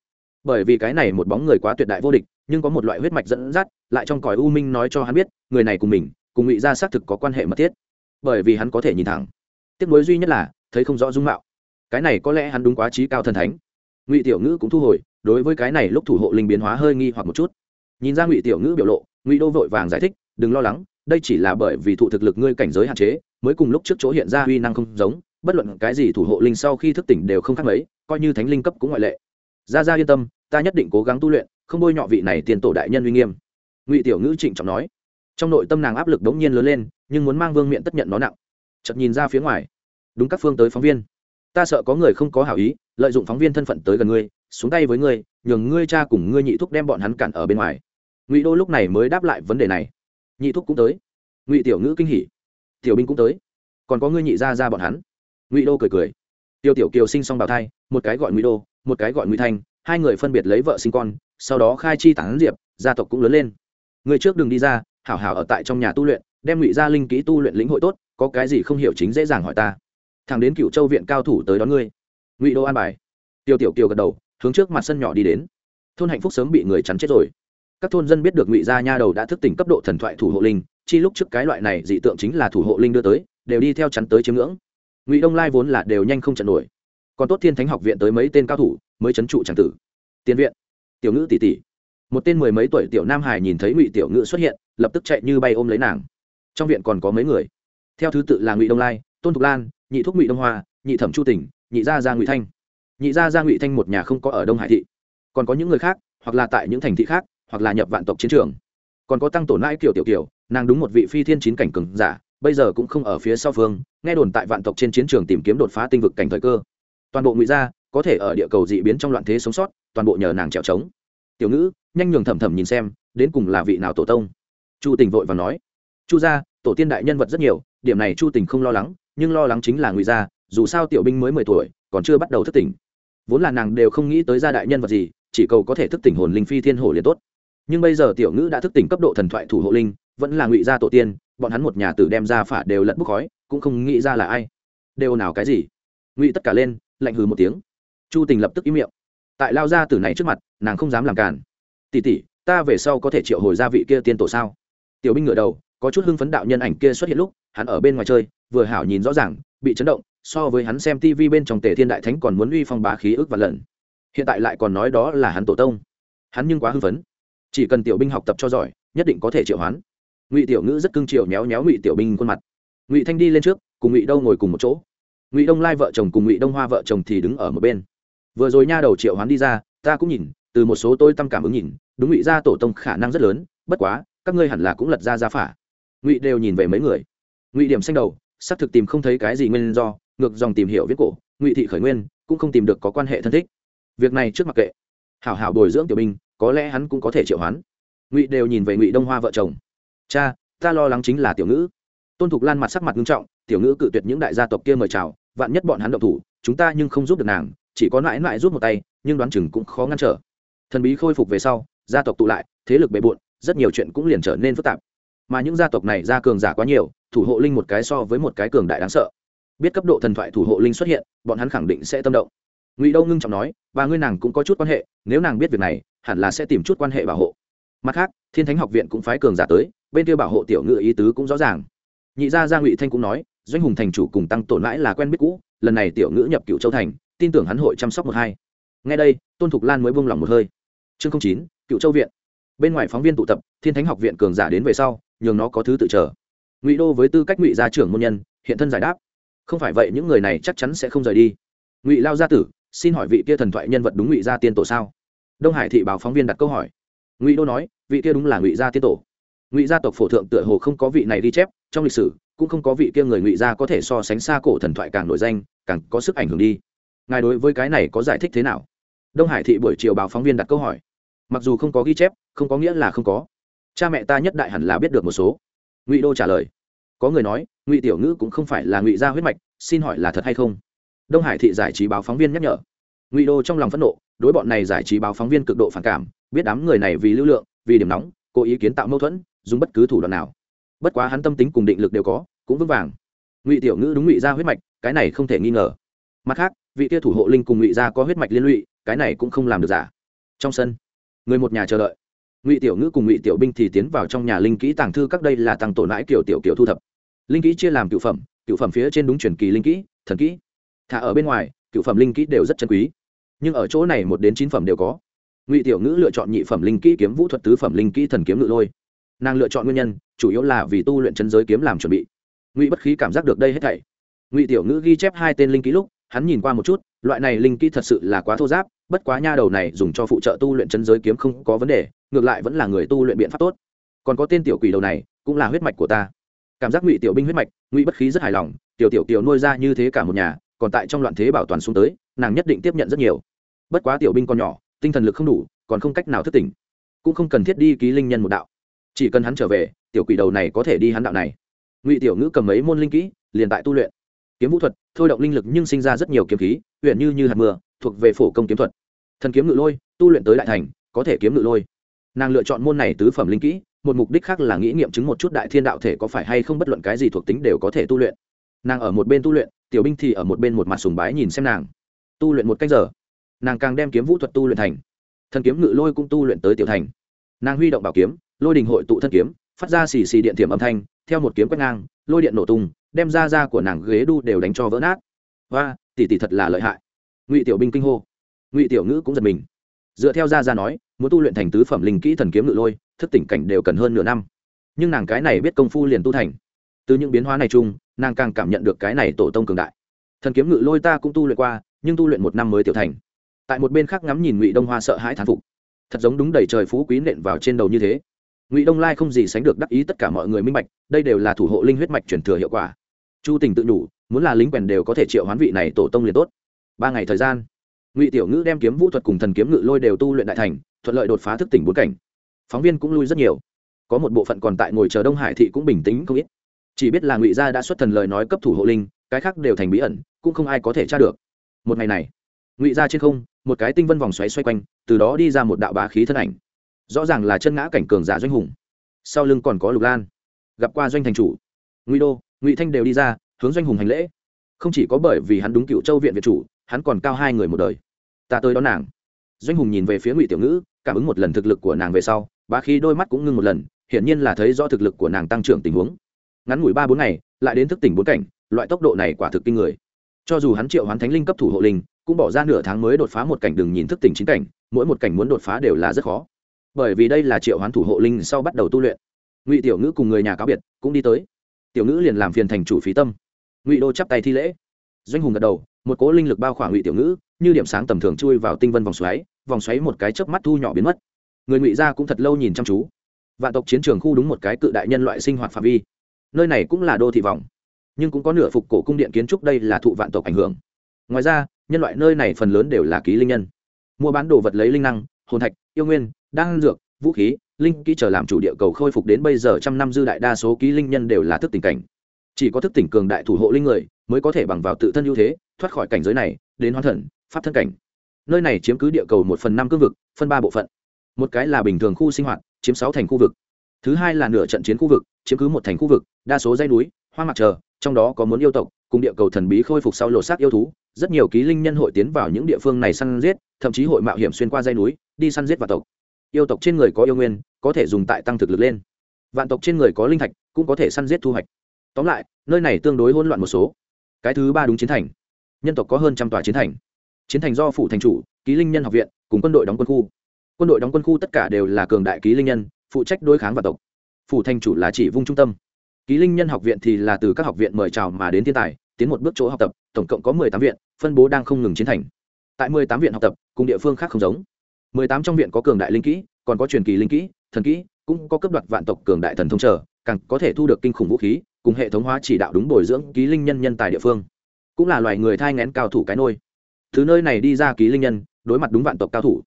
Bởi vì cái này một bóng người quá tuyệt đại vô địch nhưng có một loại huyết mạch dẫn dắt, lại trong cõi u minh nói cho hắn biết, người này cùng mình, cùng ngụy gia xác thực có quan hệ mật thiết. Bởi vì hắn có thể nhìn thẳng. Tiếc nuối duy nhất là, thấy không rõ dung mạo. Cái này có lẽ hắn đúng quá trí cao thần thánh. Ngụy tiểu ngữ cũng thu hồi, đối với cái này lúc thủ hộ linh biến hóa hơi nghi hoặc một chút. Nhìn ra ngụy tiểu ngữ biểu lộ, ngụy đô vội vàng giải thích, đừng lo lắng, đây chỉ là bởi vì thụ thực lực ngươi cảnh giới hạn chế, mới cùng lúc trước chỗ hiện ra uy năng không giống, bất luận cái gì thủ hộ linh sau khi thức tỉnh đều không khác mấy, coi như thánh linh cấp cũng ngoại lệ. Ra ra yên tâm, ta nhất định cố gắng tu luyện không bôi nhọ vị này tiền tổ đại nhân uy nghiêm. Ngụy tiểu ngữ trịnh trọng nói. Trong nội tâm nàng áp lực đống nhiên lớn lên, nhưng muốn mang vương miện tất nhận nó nặng. Chật nhìn ra phía ngoài. Đúng các phương tới phóng viên. Ta sợ có người không có hảo ý, lợi dụng phóng viên thân phận tới gần ngươi, xuống tay với ngươi, nhường ngươi cha cùng ngươi nhị thúc đem bọn hắn cản ở bên ngoài. Ngụy đô lúc này mới đáp lại vấn đề này. Nhị thúc cũng tới. Ngụy tiểu ngữ kinh hỉ. Tiểu binh cũng tới. Còn có ngươi nhị ra ra bọn hắn. Ngụy đô cười cười. Tiêu tiểu kiều sinh xong bào thai, một cái gọi ngụy đô, một cái gọi ngụy thanh, hai người phân biệt lấy vợ sinh con sau đó khai chi tán diệp, gia tộc cũng lớn lên. Người trước đừng đi ra, hảo hảo ở tại trong nhà tu luyện, đem ngụy gia linh kỹ tu luyện lĩnh hội tốt, có cái gì không hiểu chính dễ dàng hỏi ta. Thằng đến cựu châu viện cao thủ tới đón ngươi. Ngụy đô an bài. Tiêu tiểu kiều gật đầu, hướng trước mặt sân nhỏ đi đến. Thôn hạnh phúc sớm bị người chắn chết rồi. Các thôn dân biết được ngụy gia nha đầu đã thức tỉnh cấp độ thần thoại thủ hộ linh, chi lúc trước cái loại này dị tượng chính là thủ hộ linh đưa tới, đều đi theo chắn tới chiếm ngưỡng. Ngụy đông lai vốn là đều nhanh không chặn nổi. Còn tốt thiên thánh học viện tới mấy tên cao thủ, mới chấn trụ tràng tử. Tiền viện tiểu ngữ tỷ tỷ một tên mười mấy tuổi tiểu nam hải nhìn thấy ngụy tiểu ngữ xuất hiện, lập tức chạy như bay ôm lấy nàng. Trong viện còn có mấy người. Theo thứ tự là ngụy đông lai, tôn thục lan, nhị thúc ngụy đông hoa, nhị thẩm chu tỉnh, nhị gia gia ngụy thanh. Nhị gia gia ngụy thanh một nhà không có ở đông hải thị. Còn có những người khác, hoặc là tại những thành thị khác, hoặc là nhập vạn tộc chiến trường. Còn có tăng tổn mãi kiểu tiểu kiểu, nàng đúng một vị phi thiên chín cảnh cường giả, bây giờ cũng không ở phía sau phương, nghe đồn tại vạn tộc trên chiến trường tìm kiếm đột phá tinh vực cảnh thời cơ. Toàn bộ ngụy gia có thể ở địa cầu dị biến trong loạn thế sống sót, toàn bộ nhờ nàng trèo trống. Tiểu ngữ, nhanh nhường thầm thầm nhìn xem, đến cùng là vị nào tổ tông? Chu tình vội và nói. Chu gia, tổ tiên đại nhân vật rất nhiều, điểm này chu tình không lo lắng, nhưng lo lắng chính là ngụy gia, dù sao tiểu binh mới mười tuổi, còn chưa bắt đầu thức tỉnh. Vốn là nàng đều không nghĩ tới gia đại nhân vật gì, chỉ cầu có thể thức tỉnh hồn linh phi thiên hổ liền tốt. Nhưng bây giờ tiểu ngữ đã thức tỉnh cấp độ thần thoại thủ hộ linh, vẫn là ngụy gia tổ tiên, bọn hắn một nhà tử đem ra phả đều lẫn bốc khói, cũng không nghĩ ra là ai. Đều nào cái gì? Ngụy tất cả lên, lạnh hừ một tiếng chu tình lập tức im miệng. Tại lao gia tử này trước mặt, nàng không dám làm cản tỉ tỉ ta về sau có thể triệu hồi gia vị kia tiên tổ sao? Tiểu binh ngựa đầu, có chút hưng phấn đạo nhân ảnh kia xuất hiện lúc, hắn ở bên ngoài chơi, vừa hảo nhìn rõ ràng, bị chấn động, so với hắn xem tv bên trong tề thiên đại thánh còn muốn uy phong bá khí ức và lần. Hiện tại lại còn nói đó là hắn tổ tông. Hắn nhưng quá hưng phấn. Chỉ cần tiểu binh học tập cho giỏi, nhất định có thể triệu hoán. Ngụy tiểu ngữ rất cưng triệu méo méo ngụy tiểu binh khuôn mặt. Ngụy thanh đi lên trước, cùng ngụy đâu ngồi cùng một chỗ. Ngụy đông lai vợ chồng cùng ngụy đông hoa vợ chồng thì đứng ở một bên vừa rồi nha đầu triệu hoán đi ra, ta cũng nhìn, từ một số tôi tâm cảm ứng nhìn, đúng ngụy gia tổ tông khả năng rất lớn, bất quá, các ngươi hẳn là cũng lật ra ra phả. Ngụy đều nhìn về mấy người. Ngụy điểm xanh đầu, xác thực tìm không thấy cái gì nguyên do, ngược dòng tìm hiểu viết cổ, ngụy thị khởi nguyên, cũng không tìm được có quan hệ thân thích. Việc này trước mặc kệ. Hảo hảo bồi dưỡng tiểu binh, có lẽ hắn cũng có thể triệu hoán. Ngụy đều nhìn về ngụy đông hoa vợ chồng. Cha, ta lo lắng chính là tiểu ngữ. Tôn thục lan mặt sắc mặt nghiêm trọng, tiểu ngữ cự tuyệt những đại gia tộc kia mời chào, vạn nhất bọn hắn động thủ, chúng ta nhưng không giúp được nàng chỉ có mãi mãi rút một tay, nhưng đoán chừng cũng khó ngăn trở. Thần bí khôi phục về sau, gia tộc tụ lại, thế lực bề bộn, rất nhiều chuyện cũng liền trở nên phức tạp. Mà những gia tộc này ra cường giả quá nhiều, thủ hộ linh một cái so với một cái cường đại đáng sợ. Biết cấp độ thần thoại thủ hộ linh xuất hiện, bọn hắn khẳng định sẽ tâm động. Ngụy đâu ngưng trọng nói, và ngươi nàng cũng có chút quan hệ, nếu nàng biết việc này, hẳn là sẽ tìm chút quan hệ bảo hộ. Mặt khác, thiên thánh học viện cũng phái cường giả tới, bên kia bảo hộ tiểu ngự ý tứ cũng rõ ràng. Nhị gia gia ngụy thanh cũng nói, doanh hùng thành chủ cùng tăng tổn mãi là quen biết cũ, lần này tiểu ngữ nhập cựu châu thành tin tưởng hắn hội chăm sóc một hai. Ngay đây, tôn thục lan mới buông lỏng một hơi. Chương chín, cựu châu viện. Bên ngoài phóng viên tụ tập, thiên thánh học viện cường giả đến về sau, nhường nó có thứ tự chờ. Ngụy đô với tư cách ngụy gia trưởng môn nhân, hiện thân giải đáp. Không phải vậy, những người này chắc chắn sẽ không rời đi. Ngụy lao gia tử, xin hỏi vị kia thần thoại nhân vật đúng ngụy gia tiên tổ sao? Đông hải thị báo phóng viên đặt câu hỏi. Ngụy đô nói, vị kia đúng là ngụy gia tiên tổ. Ngụy gia tộc phổ thượng tựa hồ không có vị này ghi chép, trong lịch sử, cũng không có vị kia người ngụy gia có thể so sánh xa cổ thần thoại càng nổi danh, càng có sức ảnh hưởng đi ngài đối với cái này có giải thích thế nào? Đông hải thị buổi chiều báo phóng viên đặt câu hỏi. Mặc dù không có ghi chép, không có nghĩa là không có. Cha mẹ ta nhất đại hẳn là biết được một số. Ngụy đô trả lời. Có người nói, ngụy tiểu ngữ cũng không phải là ngụy gia huyết mạch, xin hỏi là thật hay không? Đông hải thị giải trí báo phóng viên nhắc nhở. Ngụy đô trong lòng phẫn nộ, đối bọn này giải trí báo phóng viên cực độ phản cảm, biết đám người này vì lưu lượng, vì điểm nóng, cố ý kiến tạo mâu thuẫn, dùng bất cứ thủ đoạn nào. Bất quá hắn tâm tính cùng định lực đều có, cũng vững vàng. Ngụy tiểu ngữ đúng ngụy gia huyết mạch, cái này không thể nghi ngờ. Mặt khác vị kia thủ hộ linh cùng ngụy gia có huyết mạch liên lụy, cái này cũng không làm được giả. Trong sân, người một nhà chờ đợi. Ngụy tiểu ngữ cùng ngụy tiểu binh thì tiến vào trong nhà linh kỹ tàng thư các đây là tăng tổ nãi kiểu tiểu kiểu thu thập. Linh kỹ chia làm cựu phẩm cựu phẩm phía trên đúng truyền kỳ linh kỹ, thần kỹ. Thả ở bên ngoài cựu phẩm linh kỹ đều rất chân quý. Nhưng ở chỗ này một đến chín phẩm đều có. Ngụy tiểu ngữ lựa chọn nhị phẩm linh kỹ kiếm vũ thuật tứ phẩm linh kỹ thần kiếm ngự lôi. Nàng lựa chọn nguyên nhân, chủ yếu là vì tu luyện chân giới kiếm làm chuẩn bị. Ngụy bất khí cảm giác được đây hết thảy. Ngụy tiểu ngữ ghi chép hai tên linh kỹ lúc hắn nhìn qua một chút, loại này linh kỹ thật sự là quá thô giáp, bất quá nha đầu này dùng cho phụ trợ tu luyện chân giới kiếm không có vấn đề, ngược lại vẫn là người tu luyện biện pháp tốt. Còn có tên tiểu quỷ đầu này, cũng là huyết mạch của ta. Cảm giác ngụy tiểu binh huyết mạch, ngụy bất khí rất hài lòng, tiểu tiểu tiểu nuôi ra như thế cả một nhà, còn tại trong loạn thế bảo toàn xuống tới, nàng nhất định tiếp nhận rất nhiều. Bất quá tiểu binh còn nhỏ, tinh thần lực không đủ, còn không cách nào thức tỉnh. Cũng không cần thiết đi ký linh nhân một đạo. Chỉ cần hắn trở về, tiểu quỷ đầu này có thể đi hắn đạo này. Ngụy tiểu ngữ cầm mấy môn linh kỹ, liền tại tu luyện kiếm vũ thuật, thôi động linh lực nhưng sinh ra rất nhiều kiếm khí huyện như như hạt mưa, thuộc về phổ công kiếm thuật. Thần kiếm ngự lôi, tu luyện tới đại thành, có thể kiếm ngự lôi. Nàng lựa chọn môn này tứ phẩm linh kỹ, một mục đích khác là nghĩ nghiệm chứng một chút đại thiên đạo thể có phải hay không bất luận cái gì thuộc tính đều có thể tu luyện. Nàng ở một bên tu luyện, tiểu binh thì ở một bên một mặt sùng bái nhìn xem nàng. Tu luyện một cách giờ, nàng càng đem kiếm vũ thuật tu luyện thành. Thần kiếm ngự lôi cũng tu luyện tới tiểu thành. Nàng huy động bảo kiếm, lôi đình hội tụ thân kiếm, phát ra xì xì điện thiểm âm thanh, theo một kiếm quét ngang, lôi điện nổ tung đem ra ra của nàng ghế đu đều đánh cho vỡ nát. Và tỷ tỷ thật là lợi hại. Ngụy tiểu binh kinh hô. Ngụy tiểu ngữ cũng giật mình. Dựa theo ra ra nói, muốn tu luyện thành tứ phẩm linh kỹ thần kiếm ngự lôi, thức tỉnh cảnh đều cần hơn nửa năm. Nhưng nàng cái này biết công phu liền tu thành. Từ những biến hóa này chung, nàng càng cảm nhận được cái này tổ tông cường đại. Thần kiếm ngự lôi ta cũng tu luyện qua, nhưng tu luyện một năm mới tiểu thành. Tại một bên khác ngắm nhìn ngụy đông hoa sợ hãi thán phục. Thật giống đúng đầy trời phú quý nện vào trên đầu như thế. Ngụy đông lai không gì sánh được đắc ý tất cả mọi người minh bạch, đây đều là thủ hộ linh huyết mạch truyền thừa hiệu quả chu tình tự nhủ, muốn là lính quèn đều có thể triệu hoán vị này tổ tông liền tốt. Ba ngày thời gian, ngụy tiểu ngữ đem kiếm vũ thuật cùng thần kiếm ngự lôi đều tu luyện đại thành, thuận lợi đột phá thức tỉnh bốn cảnh. Phóng viên cũng lui rất nhiều. Có một bộ phận còn tại ngồi chờ đông hải thị cũng bình tĩnh không ít. Chỉ biết là ngụy gia đã xuất thần lời nói cấp thủ hộ linh, cái khác đều thành bí ẩn, cũng không ai có thể tra được. Một ngày này, ngụy gia trên không, một cái tinh vân vòng xoáy xoay quanh, từ đó đi ra một đạo bá khí thân ảnh. Rõ ràng là chân ngã cảnh cường giả doanh hùng. Sau lưng còn có lục lan, gặp qua doanh thành chủ. Ngụy đô ngụy thanh đều đi ra hướng doanh hùng hành lễ không chỉ có bởi vì hắn đúng cựu châu viện việt chủ hắn còn cao hai người một đời ta tới đón nàng doanh hùng nhìn về phía ngụy tiểu ngữ cảm ứng một lần thực lực của nàng về sau bá khí đôi mắt cũng ngưng một lần hiển nhiên là thấy do thực lực của nàng tăng trưởng tình huống ngắn ngủi ba bốn ngày lại đến thức tỉnh bốn cảnh loại tốc độ này quả thực kinh người cho dù hắn triệu hoán thánh linh cấp thủ hộ linh cũng bỏ ra nửa tháng mới đột phá một cảnh đừng nhìn thức tỉnh chính cảnh mỗi một cảnh muốn đột phá đều là rất khó bởi vì đây là triệu hoán thủ hộ linh sau bắt đầu tu luyện ngụy tiểu ngữ cùng người nhà cáo biệt cũng đi tới tiểu ngữ liền làm phiền thành chủ phí tâm. Ngụy đô chắp tay thi lễ. Doanh hùng gật đầu, một cố linh lực bao khỏa ngụy tiểu ngữ, như điểm sáng tầm thường chui vào tinh vân vòng xoáy vòng xoáy một cái chớp mắt thu nhỏ biến mất. Người ngụy gia cũng thật lâu nhìn chăm chú. Vạn tộc chiến trường khu đúng một cái cự đại nhân loại sinh hoạt phạm vi. Nơi này cũng là đô thị vòng nhưng cũng có nửa phục cổ cung điện kiến trúc đây là thụ vạn tộc ảnh hưởng. Ngoài ra, nhân loại nơi này phần lớn đều là ký linh nhân. Mua bán đồ vật lấy linh năng, hồn thạch, yêu nguyên, đan dược, vũ khí linh kỹ chờ làm chủ địa cầu khôi phục đến bây giờ trăm năm dư đại đa số ký linh nhân đều là thức tỉnh cảnh. Chỉ có thức tỉnh cường đại thủ hộ linh người mới có thể bằng vào tự thân ưu thế thoát khỏi cảnh giới này đến hoán thần pháp thân cảnh. Nơi này chiếm cứ địa cầu một phần năm cương vực phân ba bộ phận. Một cái là bình thường khu sinh hoạt chiếm sáu thành khu vực. Thứ hai là nửa trận chiến khu vực chiếm cứ một thành khu vực đa số dây núi hoa mặt chờ, trong đó có muốn yêu tộc cùng địa cầu thần bí khôi phục sau lột xác yêu thú. Rất nhiều ký linh nhân hội tiến vào những địa phương này săn giết thậm chí hội mạo hiểm xuyên qua dây núi đi săn giết vào tộc. Yêu tộc trên người có yêu nguyên có thể dùng tại tăng thực lực lên. Vạn tộc trên người có linh thạch, cũng có thể săn giết thu hoạch. Tóm lại, nơi này tương đối hỗn loạn một số. Cái thứ ba đúng chiến thành. Nhân tộc có hơn trăm tòa chiến thành. Chiến thành do phủ thành chủ, ký linh nhân học viện, cùng quân đội đóng quân khu. Quân đội đóng quân khu tất cả đều là cường đại ký linh nhân, phụ trách đối kháng vạn tộc. Phủ thành chủ là chỉ vung trung tâm. Ký linh nhân học viện thì là từ các học viện mời chào mà đến thiên tài, tiến một bước chỗ học tập, tổng cộng có mười tám viện, phân bố đang không ngừng chiến thành. Tại mười tám viện học tập, cùng địa phương khác không giống. Mười tám trong viện có cường đại linh kỹ, còn có truyền kỳ linh kỹ thần kỹ, cũng có cấp đoạt vạn tộc cường đại thần thông trở càng có thể thu được kinh khủng vũ khí, cùng hệ thống hóa chỉ đạo đúng bồi dưỡng ký linh nhân nhân tài địa phương. Cũng là loài người thai ngén cao thủ cái nôi. Thứ nơi này đi ra ký linh nhân, đối mặt đúng vạn tộc cao thủ.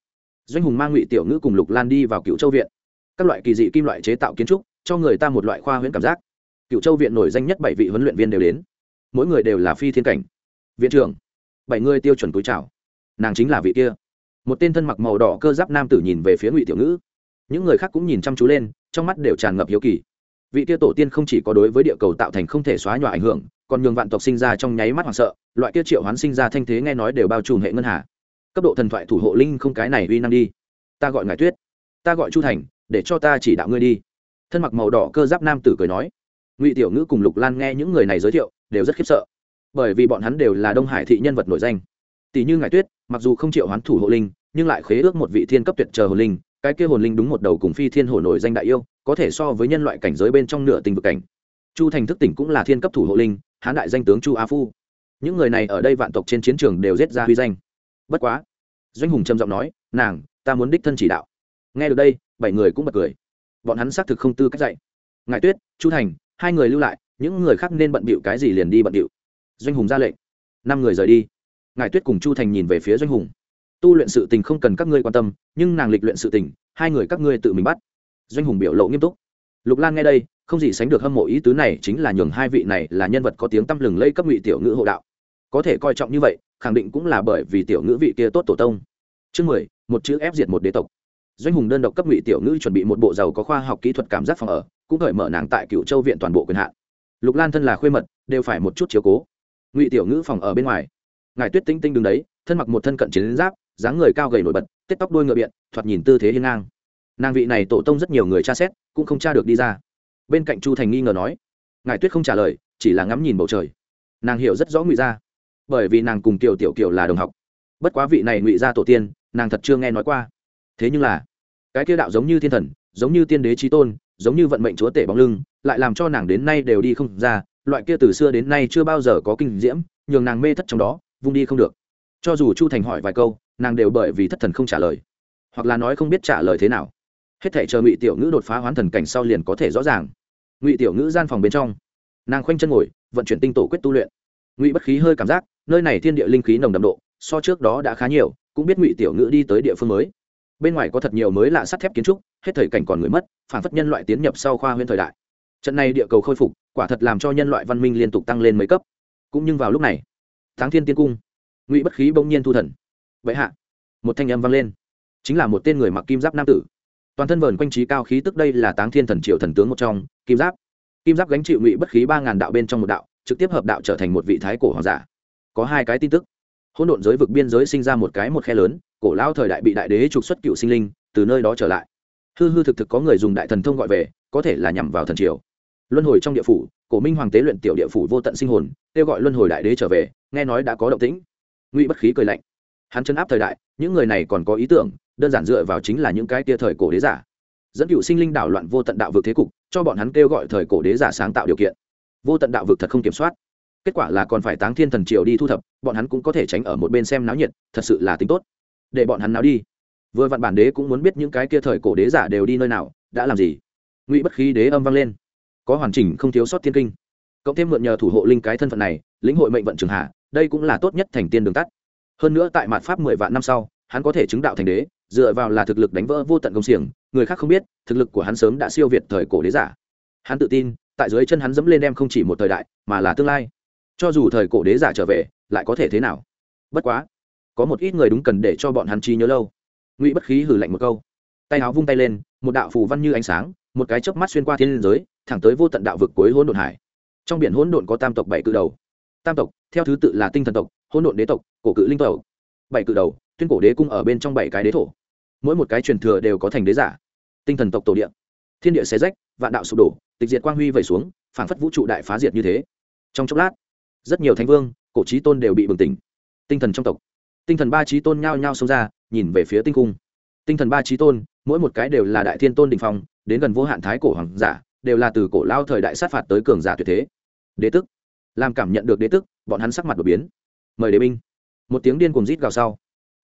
Doanh hùng mang ngụy tiểu ngữ cùng lục lan đi vào cựu châu viện. Các loại kỳ dị kim loại chế tạo kiến trúc, cho người ta một loại khoa huyễn cảm giác. Cựu châu viện nổi danh nhất bảy vị huấn luyện viên đều đến. Mỗi người đều là phi thiên cảnh. Viện trưởng, bảy người tiêu chuẩn túi trào nàng chính là vị kia. Một tên thân mặc màu đỏ cơ giáp nam tử nhìn về phía ngụy tiểu ngữ những người khác cũng nhìn chăm chú lên, trong mắt đều tràn ngập hiếu kỳ. Vị kia tổ tiên không chỉ có đối với địa cầu tạo thành không thể xóa nhòa ảnh hưởng, còn nhường vạn tộc sinh ra trong nháy mắt hoảng sợ, loại kia triệu hoán sinh ra thanh thế nghe nói đều bao trùm hệ ngân hà. Cấp độ thần thoại thủ hộ linh không cái này uy năng đi. Ta gọi ngài tuyết. Ta gọi chu thành, để cho ta chỉ đạo ngươi đi. Thân mặc màu đỏ cơ giáp nam tử cười nói. Ngụy tiểu ngữ cùng lục lan nghe những người này giới thiệu, đều rất khiếp sợ. Bởi vì bọn hắn đều là đông hải thị nhân vật nổi danh. Tỷ như ngài tuyết, mặc dù không triệu hoán thủ hộ linh, nhưng lại khế ước một vị thiên cấp tuyệt chờ hồ linh cái kia hồn linh đúng một đầu cùng phi thiên hồ nổi danh đại yêu, có thể so với nhân loại cảnh giới bên trong nửa tình vực cảnh. Chu thành thức tỉnh cũng là thiên cấp thủ hộ linh, hán đại danh tướng chu a phu. Những người này ở đây vạn tộc trên chiến trường đều giết ra huy danh. Bất quá, doanh hùng trầm giọng nói, nàng, ta muốn đích thân chỉ đạo. Nghe được đây, bảy người cũng bật cười. Bọn hắn xác thực không tư cách dạy. Ngài tuyết, chu thành, hai người lưu lại, những người khác nên bận bịu cái gì liền đi bận bịu. Doanh hùng ra lệnh. Năm người rời đi. Ngài tuyết cùng chu thành nhìn về phía doanh hùng tu luyện sự tình không cần các ngươi quan tâm, nhưng nàng lịch luyện sự tình, hai người các ngươi tự mình bắt. Doanh hùng biểu lộ nghiêm túc. Lục lan nghe đây, không gì sánh được hâm mộ ý tứ này chính là nhường hai vị này là nhân vật có tiếng tăm lừng lây cấp ngụy tiểu ngữ hộ đạo. Có thể coi trọng như vậy, khẳng định cũng là bởi vì tiểu ngữ vị kia tốt tổ tông. Chương mười, một chữ ép diệt một đế tộc. Doanh hùng đơn độc cấp ngụy tiểu ngữ chuẩn bị một bộ giàu có khoa học kỹ thuật cảm giác phòng ở, cũng cởi mở nàng tại cựu châu viện toàn bộ quyền hạn. Lục lan thân là khuê mật, đều phải một chút chiếu cố. Ngụy tiểu ngữ phòng ở bên ngoài. Ngài tuyết tinh tinh đứng đấy, thân mặc một thân cận chiến giáp dáng người cao gầy nổi bật, tết tóc đôi ngựa biện, thoạt nhìn tư thế hiên ngang. Nàng vị này tổ tông rất nhiều người tra xét, cũng không tra được đi ra. Bên cạnh chu thành nghi ngờ nói, ngài tuyết không trả lời, chỉ là ngắm nhìn bầu trời. Nàng hiểu rất rõ ngụy gia. Bởi vì nàng cùng kiều tiểu kiều là đồng học. Bất quá vị này ngụy gia tổ tiên, nàng thật chưa nghe nói qua. Thế nhưng là, cái kia đạo giống như thiên thần, giống như tiên đế trí tôn, giống như vận mệnh chúa tể bóng lưng, lại làm cho nàng đến nay đều đi không ra, loại kia từ xưa đến nay chưa bao giờ có kinh diễm, nhường nàng mê thất trong đó, vung đi không được cho dù chu thành hỏi vài câu, nàng đều bởi vì thất thần không trả lời, hoặc là nói không biết trả lời thế nào. Hết thể chờ ngụy tiểu ngữ đột phá hoán thần cảnh sau liền có thể rõ ràng. Ngụy tiểu ngữ gian phòng bên trong, nàng khoanh chân ngồi, vận chuyển tinh tổ quyết tu luyện. Ngụy bất khí hơi cảm giác, nơi này thiên địa linh khí nồng đậm độ, so trước đó đã khá nhiều, cũng biết ngụy tiểu ngữ đi tới địa phương mới. Bên ngoài có thật nhiều mới lạ sắt thép kiến trúc, hết thời cảnh còn người mất, phản phất nhân loại tiến nhập sau khoa huyên thời đại. Trận này địa cầu khôi phục, quả thật làm cho nhân loại văn minh liên tục tăng lên mấy cấp. Cũng nhưng vào lúc này tháng thiên tiên cung ngụy bất khí bỗng nhiên thu thần vậy hạ một thanh âm vang lên chính là một tên người mặc kim giáp nam tử toàn thân vờn quanh trí cao khí tức đây là táng thiên thần triệu thần tướng một trong kim giáp kim giáp gánh chịu ngụy bất khí ba ngàn đạo bên trong một đạo trực tiếp hợp đạo trở thành một vị thái cổ hoàng giả có hai cái tin tức hỗn độn giới vực biên giới sinh ra một cái một khe lớn cổ lao thời đại bị đại đế trục xuất cựu sinh linh từ nơi đó trở lại hư hư thực thực có người dùng đại thần thông gọi về có thể là nhằm vào thần triều luân hồi trong địa phủ cổ minh hoàng tế luyện tiểu địa phủ vô tận sinh hồn kêu gọi luân hồi đại đế trở về nghe nói đã có động tĩnh ngụy bất khí cười lạnh. Hắn chấn áp thời đại, những người này còn có ý tưởng, đơn giản dựa vào chính là những cái tia thời cổ đế giả. Dẫn cựu sinh linh đảo loạn vô tận đạo vực thế cục, cho bọn hắn kêu gọi thời cổ đế giả sáng tạo điều kiện. Vô tận đạo vực thật không kiểm soát. Kết quả là còn phải táng thiên thần triều đi thu thập, bọn hắn cũng có thể tránh ở một bên xem náo nhiệt, thật sự là tính tốt. Để bọn hắn náo đi. Vừa vặn bản đế cũng muốn biết những cái kia thời cổ đế giả đều đi nơi nào, đã làm gì. Ngụy bất khí đế âm vang lên. Có hoàn chỉnh không thiếu sót thiên kinh. Cộng thêm mượn nhờ thủ hộ linh cái thân phận này, lĩnh hội mệnh vận trường hạ đây cũng là tốt nhất thành tiên đường tắt. Hơn nữa tại mạt pháp mười vạn năm sau, hắn có thể chứng đạo thành đế, dựa vào là thực lực đánh vỡ vô tận công xiềng, người khác không biết, thực lực của hắn sớm đã siêu việt thời cổ đế giả. Hắn tự tin, tại dưới chân hắn dẫm lên đem không chỉ một thời đại, mà là tương lai. Cho dù thời cổ đế giả trở về, lại có thể thế nào? Bất quá, có một ít người đúng cần để cho bọn hắn trí nhớ lâu. Ngụy bất khí hử lạnh một câu. Tay áo vung tay lên, một đạo phù văn như ánh sáng, một cái chớp mắt xuyên qua thiên liên giới, thẳng tới vô tận đạo vực cuối hỗn độn hải. Trong biển hỗn độn có tam tộc bảy cự đầu. Tam tộc theo thứ tự là tinh thần tộc, hỗn độn đế tộc, cổ cự linh tộc. Bảy cự đầu, tuyên cổ đế cung ở bên trong bảy cái đế thổ. Mỗi một cái truyền thừa đều có thành đế giả. Tinh thần tộc tổ địa. Thiên địa xé rách, vạn đạo sụp đổ, tịch diệt quang huy vẩy xuống, phảng phất vũ trụ đại phá diệt như thế. Trong chốc lát, rất nhiều thánh vương, cổ trí tôn đều bị bừng tỉnh. Tinh thần trong tộc. Tinh thần ba trí tôn nhao nhao xông ra, nhìn về phía tinh cung. Tinh thần ba trí tôn, mỗi một cái đều là đại thiên tôn đình phong, đến gần vô hạn thái cổ hoàng giả, đều là từ cổ lao thời đại sát phạt tới cường giả tuyệt thế. Đế tức làm cảm nhận được đế tức, bọn hắn sắc mặt đột biến. Mời đế binh. Một tiếng điên cùng rít gào sau,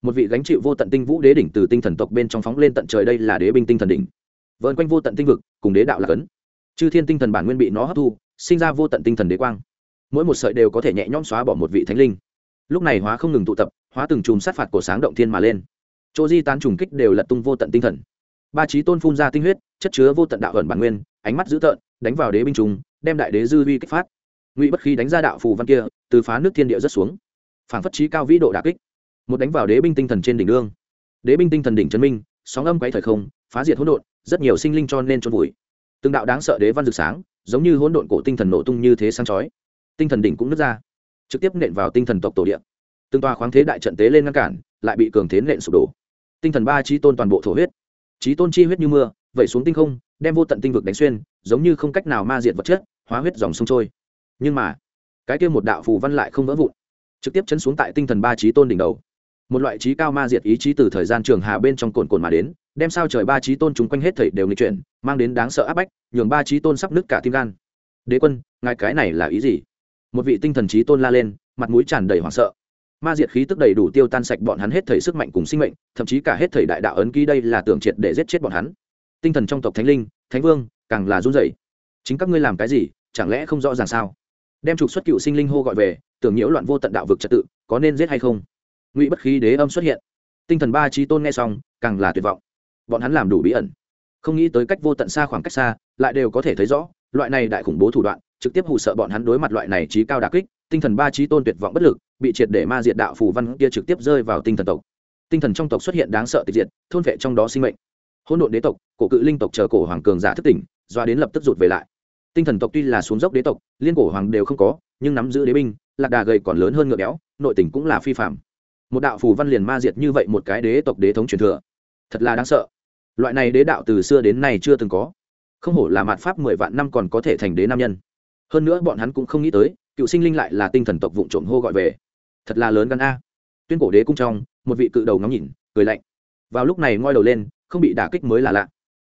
một vị gánh chịu vô tận tinh vũ đế đỉnh từ tinh thần tộc bên trong phóng lên tận trời đây là đế binh tinh thần đỉnh. Vợn quanh vô tận tinh vực, cùng đế đạo là cấn. Chư thiên tinh thần bản nguyên bị nó hấp thu, sinh ra vô tận tinh thần đế quang. Mỗi một sợi đều có thể nhẹ nhõm xóa bỏ một vị thánh linh. Lúc này hóa không ngừng tụ tập, hóa từng chùm sát phạt cổ sáng động thiên mà lên. Chỗ di tán trùng kích đều lật tung vô tận tinh thần. Ba trí tôn phun ra tinh huyết, chất chứa vô tận đạo ẩn bản nguyên, ánh mắt dữ tợn, đánh vào đế binh trùng, đem đại đế dư vi kích phát ngụy bất khí đánh ra đạo phù văn kia, từ phá nước thiên địa rất xuống. Phản phất trí cao vĩ độ đà kích. Một đánh vào đế binh tinh thần trên đỉnh đương. Đế binh tinh thần đỉnh chân minh, sóng âm quấy thời không, phá diệt hỗn độn, rất nhiều sinh linh cho nên trôn vùi. Từng đạo đáng sợ đế văn rực sáng, giống như hỗn độn cổ tinh thần nổ tung như thế sáng chói. Tinh thần đỉnh cũng nứt ra, trực tiếp nện vào tinh thần tộc tổ địa. Từng tòa khoáng thế đại trận tế lên ngăn cản, lại bị cường thế nện sụp đổ. Tinh thần ba trí tôn toàn bộ thổ huyết. Trí tôn chi huyết như mưa, vẩy xuống tinh không, đem vô tận tinh vực đánh xuyên, giống như không cách nào ma diệt vật chất, hóa huyết dòng sông trôi nhưng mà, cái kia một đạo phù văn lại không vỡ vụn, trực tiếp chấn xuống tại tinh thần ba trí tôn đỉnh đầu. Một loại trí cao ma diệt ý chí từ thời gian trường hà bên trong cồn cồn mà đến, đem sao trời ba trí tôn chúng quanh hết thảy đều nghịch chuyển, mang đến đáng sợ áp bách, nhường ba trí tôn sắp nứt cả tim gan. Đế quân, ngài cái này là ý gì? Một vị tinh thần trí tôn la lên, mặt mũi tràn đầy hoảng sợ. Ma diệt khí tức đầy đủ tiêu tan sạch bọn hắn hết thảy sức mạnh cùng sinh mệnh, thậm chí cả hết thảy đại đạo ấn ký đây là tưởng triệt để giết chết bọn hắn. Tinh thần trong tộc thánh linh, thánh vương, càng là run rẩy. Chính các ngươi làm cái gì? Chẳng lẽ không rõ ràng sao? Đem trục xuất cựu sinh linh hô gọi về, tưởng nhiễu loạn vô tận đạo vực trật tự, có nên giết hay không? Ngụy bất khí đế âm xuất hiện. Tinh thần ba trí tôn nghe xong, càng là tuyệt vọng. Bọn hắn làm đủ bí ẩn. Không nghĩ tới cách vô tận xa khoảng cách xa, lại đều có thể thấy rõ, loại này đại khủng bố thủ đoạn, trực tiếp hù sợ bọn hắn đối mặt loại này trí cao đà kích, tinh thần ba trí tôn tuyệt vọng bất lực, bị triệt để ma diệt đạo phù văn kia trực tiếp rơi vào tinh thần tộc. Tinh thần trong tộc xuất hiện đáng sợ tịch diệt, thôn vệ trong đó sinh mệnh. Hỗn độn đế tộc, cổ cự linh tộc chờ cổ hoàng cường giả thất tỉnh, doa đến lập tức rụt về lại tinh thần tộc tuy là xuống dốc đế tộc, liên cổ hoàng đều không có, nhưng nắm giữ đế binh, lạc đà gầy còn lớn hơn ngựa béo, nội tình cũng là phi phạm một đạo phù văn liền ma diệt như vậy một cái đế tộc đế thống truyền thừa. Thật là đáng sợ. Loại này đế đạo từ xưa đến nay chưa từng có. Không hổ là mạt pháp mười vạn năm còn có thể thành đế nam nhân. Hơn nữa bọn hắn cũng không nghĩ tới, cựu sinh linh lại là tinh thần tộc vụ trộm hô gọi về. Thật là lớn gan a. Tuyên cổ đế cung trong, một vị cự đầu ngắm nhìn, cười lạnh. Vào lúc này ngoi đầu lên, không bị đả kích mới là lạ.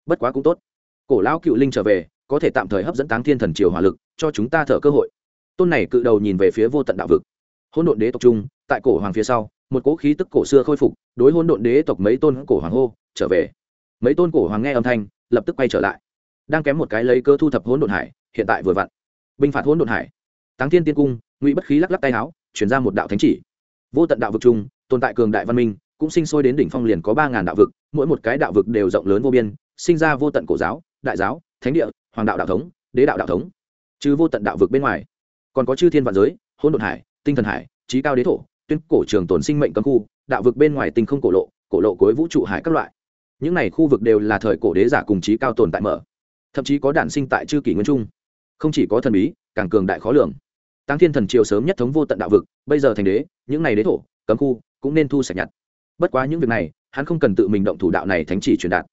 Bất quá cũng tốt. Cổ lão cựu linh trở về có thể tạm thời hấp dẫn táng thiên thần triều hỏa lực, cho chúng ta thở cơ hội. Tôn này cự đầu nhìn về phía vô tận đạo vực. Hỗn độn đế tộc trung tại cổ hoàng phía sau, một cỗ khí tức cổ xưa khôi phục, đối hỗn độn đế tộc mấy tôn cổ hoàng hô, trở về. Mấy tôn cổ hoàng nghe âm thanh, lập tức quay trở lại. Đang kém một cái lấy cơ thu thập hỗn độn hải, hiện tại vừa vặn. Binh phạt hỗn độn hải. Táng thiên tiên cung, ngụy bất khí lắc lắc tay áo chuyển ra một đạo thánh chỉ. Vô tận đạo vực trung tồn tại cường đại văn minh, cũng sinh sôi đến đỉnh phong liền có ba ngàn đạo vực, mỗi một cái đạo vực đều rộng lớn vô biên, sinh ra vô tận cổ giáo, đại giáo, thánh địa hoàng đạo đạo thống, đế đạo đạo thống. Chứ vô tận đạo vực bên ngoài, còn có chư thiên vạn giới, hỗn độn hải, tinh thần hải, trí cao đế thổ, tuyên cổ trường tồn sinh mệnh cấm khu, đạo vực bên ngoài tinh không cổ lộ cổ lộ cuối vũ trụ hải các loại. Những này khu vực đều là thời cổ đế giả cùng trí cao tồn tại mở. Thậm chí có đản sinh tại chư kỷ nguyên trung. Không chỉ có thần bí, càng cường đại khó lường. Tăng thiên thần triều sớm nhất thống vô tận đạo vực, bây giờ thành đế, những này đế thổ, cấm khu, cũng nên thu sạch nhặt. Bất quá những việc này, hắn không cần tự mình động thủ đạo này thánh chỉ truyền đạt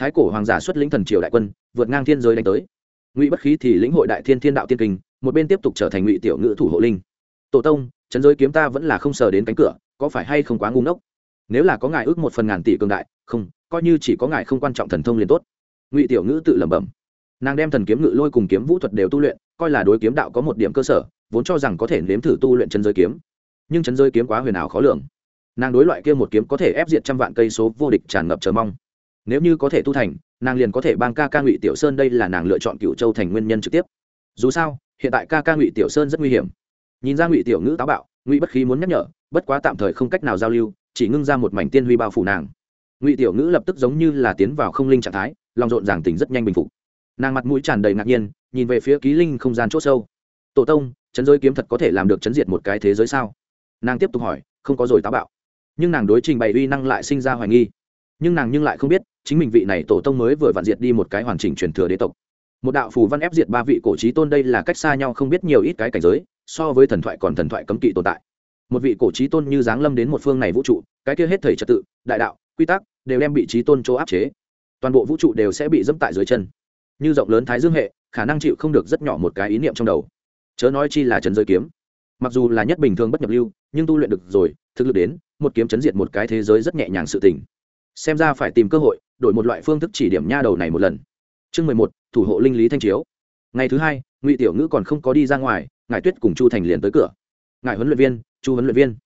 thái cổ hoàng giả xuất lĩnh thần triều đại quân, vượt ngang thiên giới đánh tới. Ngụy bất khí thì lĩnh hội đại thiên thiên đạo tiên kinh, một bên tiếp tục trở thành ngụy tiểu ngữ thủ hộ linh. Tổ tông, trấn giới kiếm ta vẫn là không sờ đến cánh cửa, có phải hay không quá ngu ngốc? Nếu là có ngài ước một phần ngàn tỷ cường đại, không, coi như chỉ có ngài không quan trọng thần thông liền tốt. Ngụy tiểu ngữ tự lẩm bẩm. Nàng đem thần kiếm ngự lôi cùng kiếm vũ thuật đều tu luyện, coi là đối kiếm đạo có một điểm cơ sở, vốn cho rằng có thể nếm thử tu luyện chân giới kiếm. Nhưng chân giới kiếm quá huyền ảo khó lường. Nàng đối loại kia một kiếm có thể ép diệt trăm vạn cây số vô địch tràn ngập chờ mong nếu như có thể tu thành, nàng liền có thể bang ca ca ngụy tiểu sơn đây là nàng lựa chọn cựu châu thành nguyên nhân trực tiếp. Dù sao, hiện tại ca ca ngụy tiểu sơn rất nguy hiểm. Nhìn ra ngụy tiểu ngữ táo bạo, ngụy bất khí muốn nhắc nhở, bất quá tạm thời không cách nào giao lưu, chỉ ngưng ra một mảnh tiên huy bao phủ nàng. Ngụy tiểu ngữ lập tức giống như là tiến vào không linh trạng thái, lòng rộn ràng tình rất nhanh bình phục. Nàng mặt mũi tràn đầy ngạc nhiên, nhìn về phía ký linh không gian c h ỗ sâu. Tổ tông, chấn giới kiếm thật có thể làm được chấn diệt một cái thế giới sao? Nàng tiếp tục hỏi, không có rồi táo bạo. Nhưng nàng đối trình bày uy năng lại sinh ra hoài nghi nhưng nàng nhưng lại không biết, chính mình vị này tổ tông mới vừa vạn diệt đi một cái hoàn chỉnh truyền thừa đế tộc. Một đạo phù văn ép diệt ba vị cổ trí tôn đây là cách xa nhau không biết nhiều ít cái cảnh giới, so với thần thoại còn thần thoại cấm kỵ tồn tại. Một vị cổ trí tôn như giáng lâm đến một phương này vũ trụ, cái kia hết thầy trật tự, đại đạo, quy tắc, đều đem bị trí tôn chỗ áp chế. Toàn bộ vũ trụ đều sẽ bị dẫm tại dưới chân. Như rộng lớn thái dương hệ, khả năng chịu không được rất nhỏ một cái ý niệm trong đầu. Chớ nói chi là trần giới kiếm. Mặc dù là nhất bình thường bất nhập lưu, nhưng tu luyện được rồi, thực lực đến, một kiếm chấn diệt một cái thế giới rất nhẹ nhàng sự tình xem ra phải tìm cơ hội, đổi một loại phương thức chỉ điểm nha đầu này một lần. Chương mười một, thủ hộ linh lý thanh chiếu. Ngày thứ hai, ngụy tiểu ngữ còn không có đi ra ngoài, ngài tuyết cùng chu thành liền tới cửa. Ngài huấn luyện viên, chu huấn luyện viên.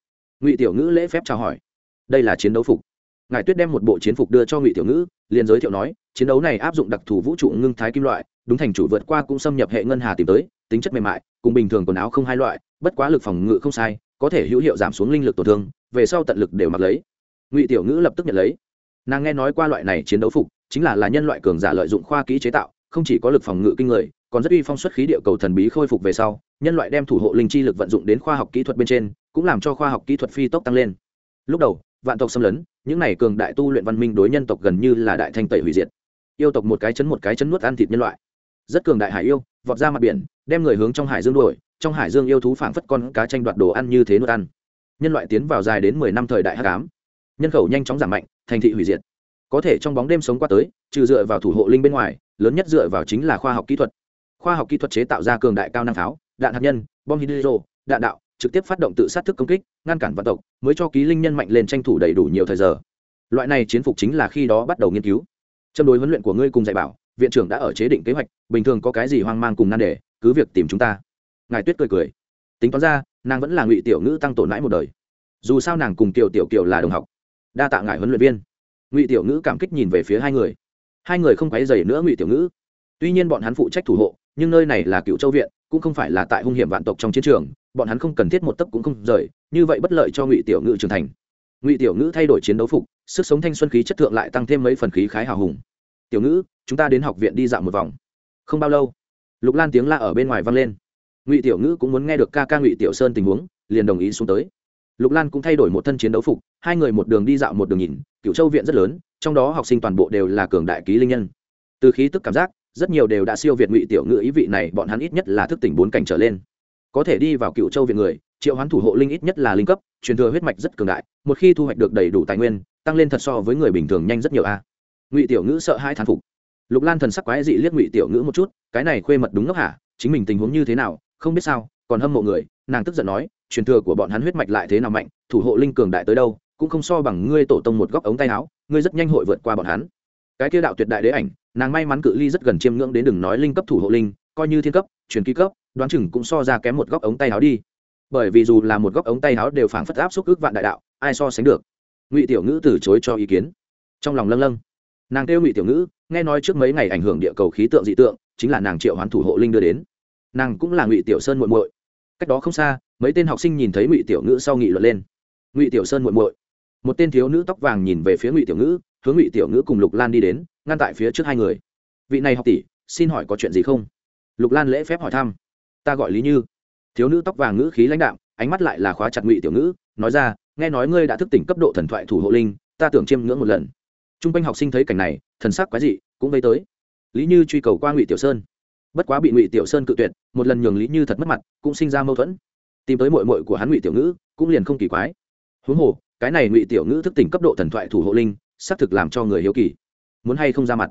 Ngụy tiểu ngữ lễ phép chào hỏi. Đây là chiến đấu phục. Ngài tuyết đem một bộ chiến phục đưa cho ngụy tiểu ngữ, liền giới thiệu nói, chiến đấu này áp dụng đặc thù vũ trụ ngưng thái kim loại, đúng thành chủ vượt qua cũng xâm nhập hệ ngân hà tìm tới, tính chất mềm mại, cùng bình thường quần áo không hai loại, bất quá lực phòng ngự không sai, có thể hữu hiệu giảm xuống linh lực tổn thương, về sau tận lực đều mặc lấy. Ngụy tiểu ngữ lập tức nhận lấy nàng nghe nói qua loại này chiến đấu phục, chính là là nhân loại cường giả lợi dụng khoa kỹ chế tạo, không chỉ có lực phòng ngự kinh người, còn rất uy phong xuất khí địa cầu thần bí khôi phục về sau, nhân loại đem thủ hộ linh chi lực vận dụng đến khoa học kỹ thuật bên trên, cũng làm cho khoa học kỹ thuật phi tốc tăng lên. Lúc đầu, vạn tộc xâm lấn, những này cường đại tu luyện văn minh đối nhân tộc gần như là đại thanh tẩy hủy diệt. Yêu tộc một cái chấn một cái chấn nuốt ăn thịt nhân loại. Rất cường đại hải yêu, vọt ra mặt biển, đem người hướng trong hải dương đuổi, trong hải dương yêu thú phảng phất con cá tranh đoạt đồ ăn như thế nuốt ăn. Nhân loại tiến vào dài đến mười năm thời đại hắc ám. Nhân khẩu nhanh chóng giảm mạnh thành thị hủy diệt. Có thể trong bóng đêm sống qua tới, trừ dựa vào thủ hộ linh bên ngoài, lớn nhất dựa vào chính là khoa học kỹ thuật. Khoa học kỹ thuật chế tạo ra cường đại cao năng pháo, đạn hạt nhân, bom hydro, đạn đạo, trực tiếp phát động tự sát thức công kích, ngăn cản vận tộc, mới cho ký linh nhân mạnh lên tranh thủ đầy đủ nhiều thời giờ. Loại này chiến phục chính là khi đó bắt đầu nghiên cứu. Châm đối huấn luyện của ngươi cùng dạy bảo, viện trưởng đã ở chế định kế hoạch, bình thường có cái gì hoang mang cùng nan đề, cứ việc tìm chúng ta. Ngài tuyết cười cười. Tính toán ra, nàng vẫn là ngụy tiểu ngữ tăng tổn mãi một đời. Dù sao nàng cùng Kiều tiểu kiều là đồng học đa tạ ngài huấn luyện viên. Ngụy tiểu ngữ cảm kích nhìn về phía hai người. Hai người không quấy dày nữa ngụy tiểu ngữ. Tuy nhiên bọn hắn phụ trách thủ hộ, nhưng nơi này là cựu châu viện, cũng không phải là tại hung hiểm vạn tộc trong chiến trường, bọn hắn không cần thiết một tấc cũng không rời, như vậy bất lợi cho ngụy tiểu ngữ trưởng thành. Ngụy tiểu ngữ thay đổi chiến đấu phục, sức sống thanh xuân khí chất thượng lại tăng thêm mấy phần khí khái hào hùng. Tiểu ngữ, chúng ta đến học viện đi dạo một vòng. Không bao lâu, lục lan tiếng la ở bên ngoài vang lên. Ngụy tiểu ngữ cũng muốn nghe được ca ca ngụy tiểu sơn tình huống, liền đồng ý xuống tới lục lan cũng thay đổi một thân chiến đấu phục, hai người một đường đi dạo một đường nhìn cựu châu viện rất lớn, trong đó học sinh toàn bộ đều là cường đại ký linh nhân. Từ khí tức cảm giác, rất nhiều đều đã siêu việt ngụy tiểu ngữ ý vị này, bọn hắn ít nhất là thức tỉnh bốn cảnh trở lên. Có thể đi vào cựu châu viện người, triệu hoán thủ hộ linh ít nhất là linh cấp, truyền thừa huyết mạch rất cường đại, một khi thu hoạch được đầy đủ tài nguyên, tăng lên thật so với người bình thường nhanh rất nhiều a. Ngụy tiểu ngữ sợ hai thán phục. Lục lan thần sắc quái dị liếc ngụy tiểu ngữ một chút, cái này khuê mật đúng ngốc hả? Chính mình tình huống như thế nào? Không biết sao, còn hâm mộ người, nàng tức giận nói truyền thừa của bọn hắn huyết mạch lại thế nào mạnh, thủ hộ linh cường đại tới đâu, cũng không so bằng ngươi tổ tông một góc ống tay áo, ngươi rất nhanh hội vượt qua bọn hắn. Cái kia đạo tuyệt đại đế ảnh, nàng may mắn cự ly rất gần chiêm ngưỡng đến đừng nói linh cấp thủ hộ linh, coi như thiên cấp, truyền ký cấp, đoán chừng cũng so ra kém một góc ống tay áo đi. Bởi vì dù là một góc ống tay áo đều phảng phất áp xúc ước vạn đại đạo, ai so sánh được? Ngụy tiểu ngữ từ chối cho ý kiến. Trong lòng lâng lâng, nàng kêu ngụy tiểu ngữ, nghe nói trước mấy ngày ảnh hưởng địa cầu khí tượng dị tượng, chính là nàng triệu hoán thủ hộ linh đưa đến. Nàng cũng là ngụy tiểu sơn muội muội. Cách đó không xa mấy tên học sinh nhìn thấy ngụy tiểu ngữ sau nghị luận lên ngụy tiểu sơn muộn muội một tên thiếu nữ tóc vàng nhìn về phía ngụy tiểu ngữ hướng ngụy tiểu ngữ cùng lục lan đi đến ngăn tại phía trước hai người vị này học tỷ xin hỏi có chuyện gì không lục lan lễ phép hỏi thăm ta gọi lý như thiếu nữ tóc vàng ngữ khí lãnh đạm ánh mắt lại là khóa chặt ngụy tiểu ngữ nói ra nghe nói ngươi đã thức tỉnh cấp độ thần thoại thủ hộ linh ta tưởng chiêm ngưỡng một lần t r u n g quanh học sinh thấy cảnh này, thần sắc quái dị, cũng vây tới. Lý như truy cầu qua ngụy tiểu sơn. Bất quá bị ngụy tiểu sơn cự tuyệt, một lần nhường lý như thật mất mặt, cũng sinh ra mâu thuẫn tìm tới mội mội của hắn ngụy tiểu ngữ, cũng liền không kỳ quái. Huống hồ, cái này ngụy tiểu ngữ thức tỉnh cấp độ thần thoại thủ hộ linh, xác thực làm cho người hiếu kỳ. Muốn hay không ra mặt?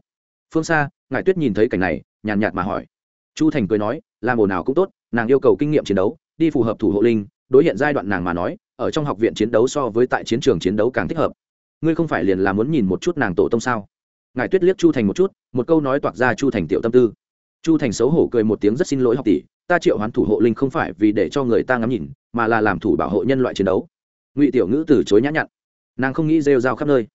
Phương xa ngài tuyết nhìn thấy cảnh này, nhàn nhạt mà hỏi. Chu thành cười nói, làm ồn nào cũng tốt, nàng yêu cầu kinh nghiệm chiến đấu, đi phù hợp thủ hộ linh, đối hiện giai đoạn nàng mà nói, ở trong học viện chiến đấu so với tại chiến trường chiến đấu càng thích hợp. Ngươi không phải liền là muốn nhìn một chút nàng tổ tông sao? Ngài tuyết liếc chu thành một chút, một câu nói toạc ra chu thành tiểu tâm tư chu thành xấu hổ cười một tiếng rất xin lỗi học tỷ, ta triệu hoán thủ hộ linh không phải vì để cho người ta ngắm nhìn, mà là làm thủ bảo hộ nhân loại chiến đấu. Ngụy tiểu ngữ từ chối nhã nhặn. Nàng không nghĩ rêu rao khắp nơi.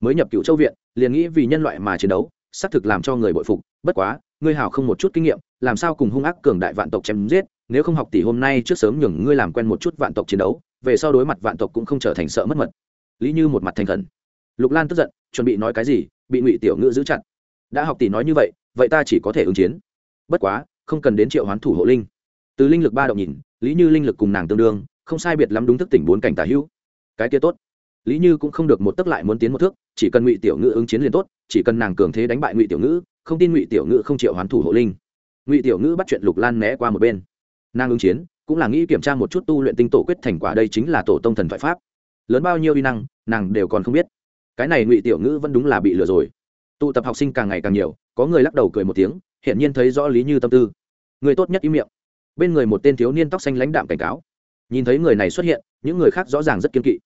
Mới nhập cựu châu viện, liền nghĩ vì nhân loại mà chiến đấu, xác thực làm cho người bội phục, bất quá, ngươi hào không một chút kinh nghiệm, làm sao cùng hung ác cường đại vạn tộc chém giết, nếu không học tỷ hôm nay trước sớm nhường ngươi làm quen một chút vạn tộc chiến đấu, về sau đối mặt vạn tộc cũng không trở thành sợ mất mật. Lý như một mặt thành khẩn. Lục lan tức giận, chuẩn bị nói cái gì, bị ngụy tiểu ngữ giữ chặt. Đã học tỷ nói như vậy vậy ta chỉ có thể ứng chiến bất quá, không cần đến triệu hoán thủ hộ linh. Từ linh lực ba động nhìn, lý như linh lực cùng nàng tương đương, không sai biệt lắm đúng thức tỉnh bốn cảnh tả hữu. Cái kia tốt. Lý như cũng không được một tấc lại muốn tiến một thước, chỉ cần ngụy tiểu ngữ ứng chiến liền tốt, chỉ cần nàng cường thế đánh bại ngụy tiểu ngữ, không tin ngụy tiểu ngữ không chịu hoán thủ hộ linh. Ngụy tiểu ngữ bắt chuyện lục lan né qua một bên. Nàng ứng chiến, cũng là nghĩ kiểm tra một chút tu luyện tinh tổ quyết thành quả đây chính là tổ tông thần thoại pháp. Lớn bao nhiêu uy năng, nàng đều còn không biết. Cái này ngụy tiểu ngữ vẫn đúng là bị lừa rồi. Tụ tập học sinh càng ngày càng nhiều, có người lắc đầu cười một tiếng hiện nhiên thấy rõ lý như tâm tư. Người tốt nhất im miệng. Bên người một tên thiếu niên tóc xanh lãnh đạm cảnh cáo. Nhìn thấy người này xuất hiện, những người khác rõ ràng rất kiên kỵ.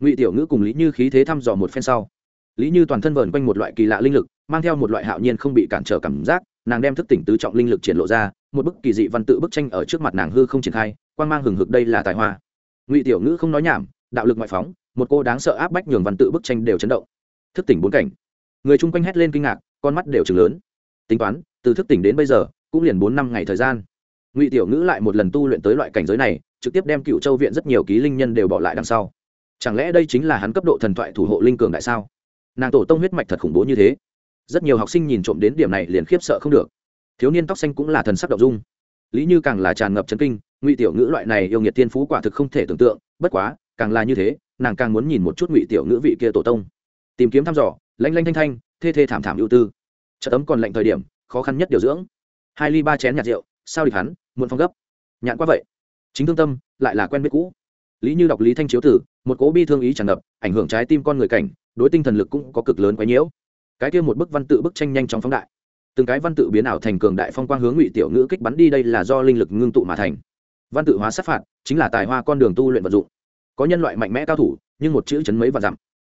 Ngụy tiểu ngữ cùng lý như khí thế thăm dò một phen sau. Lý như toàn thân vờn quanh một loại kỳ lạ linh lực, mang theo một loại hạo nhiên không bị cản trở cảm giác, nàng đem thức tỉnh tứ trọng linh lực triển lộ ra, một bức kỳ dị văn tự bức tranh ở trước mặt nàng hư không triển khai quan g mang hừng hực đây là tài hoa. Ngụy tiểu ngữ không nói nhảm, đạo lực ngoại phóng, một cô đáng sợ áp bách nhường văn tự bức tranh đều chấn động. Thức tỉnh bốn cảnh. Người chung quanh hét lên kinh ngạc, con mắt đều chừng lớn tính toán, từ thức tỉnh đến bây giờ, cũng liền bốn năm ngày thời gian. Ngụy tiểu ngữ lại một lần tu luyện tới loại cảnh giới này, trực tiếp đem cựu châu viện rất nhiều ký linh nhân đều bỏ lại đằng sau. Chẳng lẽ đây chính là hắn cấp độ thần thoại thủ hộ linh cường đại sao? Nàng tổ tông huyết mạch thật khủng bố như thế. Rất nhiều học sinh nhìn trộm đến điểm này liền khiếp sợ không được. Thiếu niên tóc xanh cũng là thần sắc đậu dung. Lý như càng là tràn ngập chấn kinh, ngụy tiểu ngữ loại này yêu nghiệt tiên phú quả thực không thể tưởng tượng, bất quá, càng là như thế, nàng càng muốn nhìn một chút ngụy tiểu ngữ vị kia tổ tông. Tìm kiếm thăm dò, lanh lanh thanh thanh, thê thê thảm thảm ưu tư chợ tấm còn lạnh thời điểm, khó khăn nhất điều dưỡng. Hai ly ba chén nhạt rượu, sao địch hắn, muộn phong gấp. Nhạn quá vậy. Chính thương tâm, lại là quen biết cũ. Lý như đọc lý thanh chiếu tử, một cố bi thương ý tràn ngập, ảnh hưởng trái tim con người cảnh, đối tinh thần lực cũng có cực lớn quấy nhiễu. Cái kia một bức văn tự bức tranh nhanh chóng phóng đại. Từng cái văn tự biến ảo thành cường đại phong quang hướng ngụy tiểu ngữ kích bắn đi, đây là do linh lực ngưng tụ mà thành. Văn tự hóa sát phạt, chính là tài hoa con đường tu luyện vận dụng. Có nhân loại mạnh mẽ cao thủ, nhưng một chữ chấn mấy và dặm.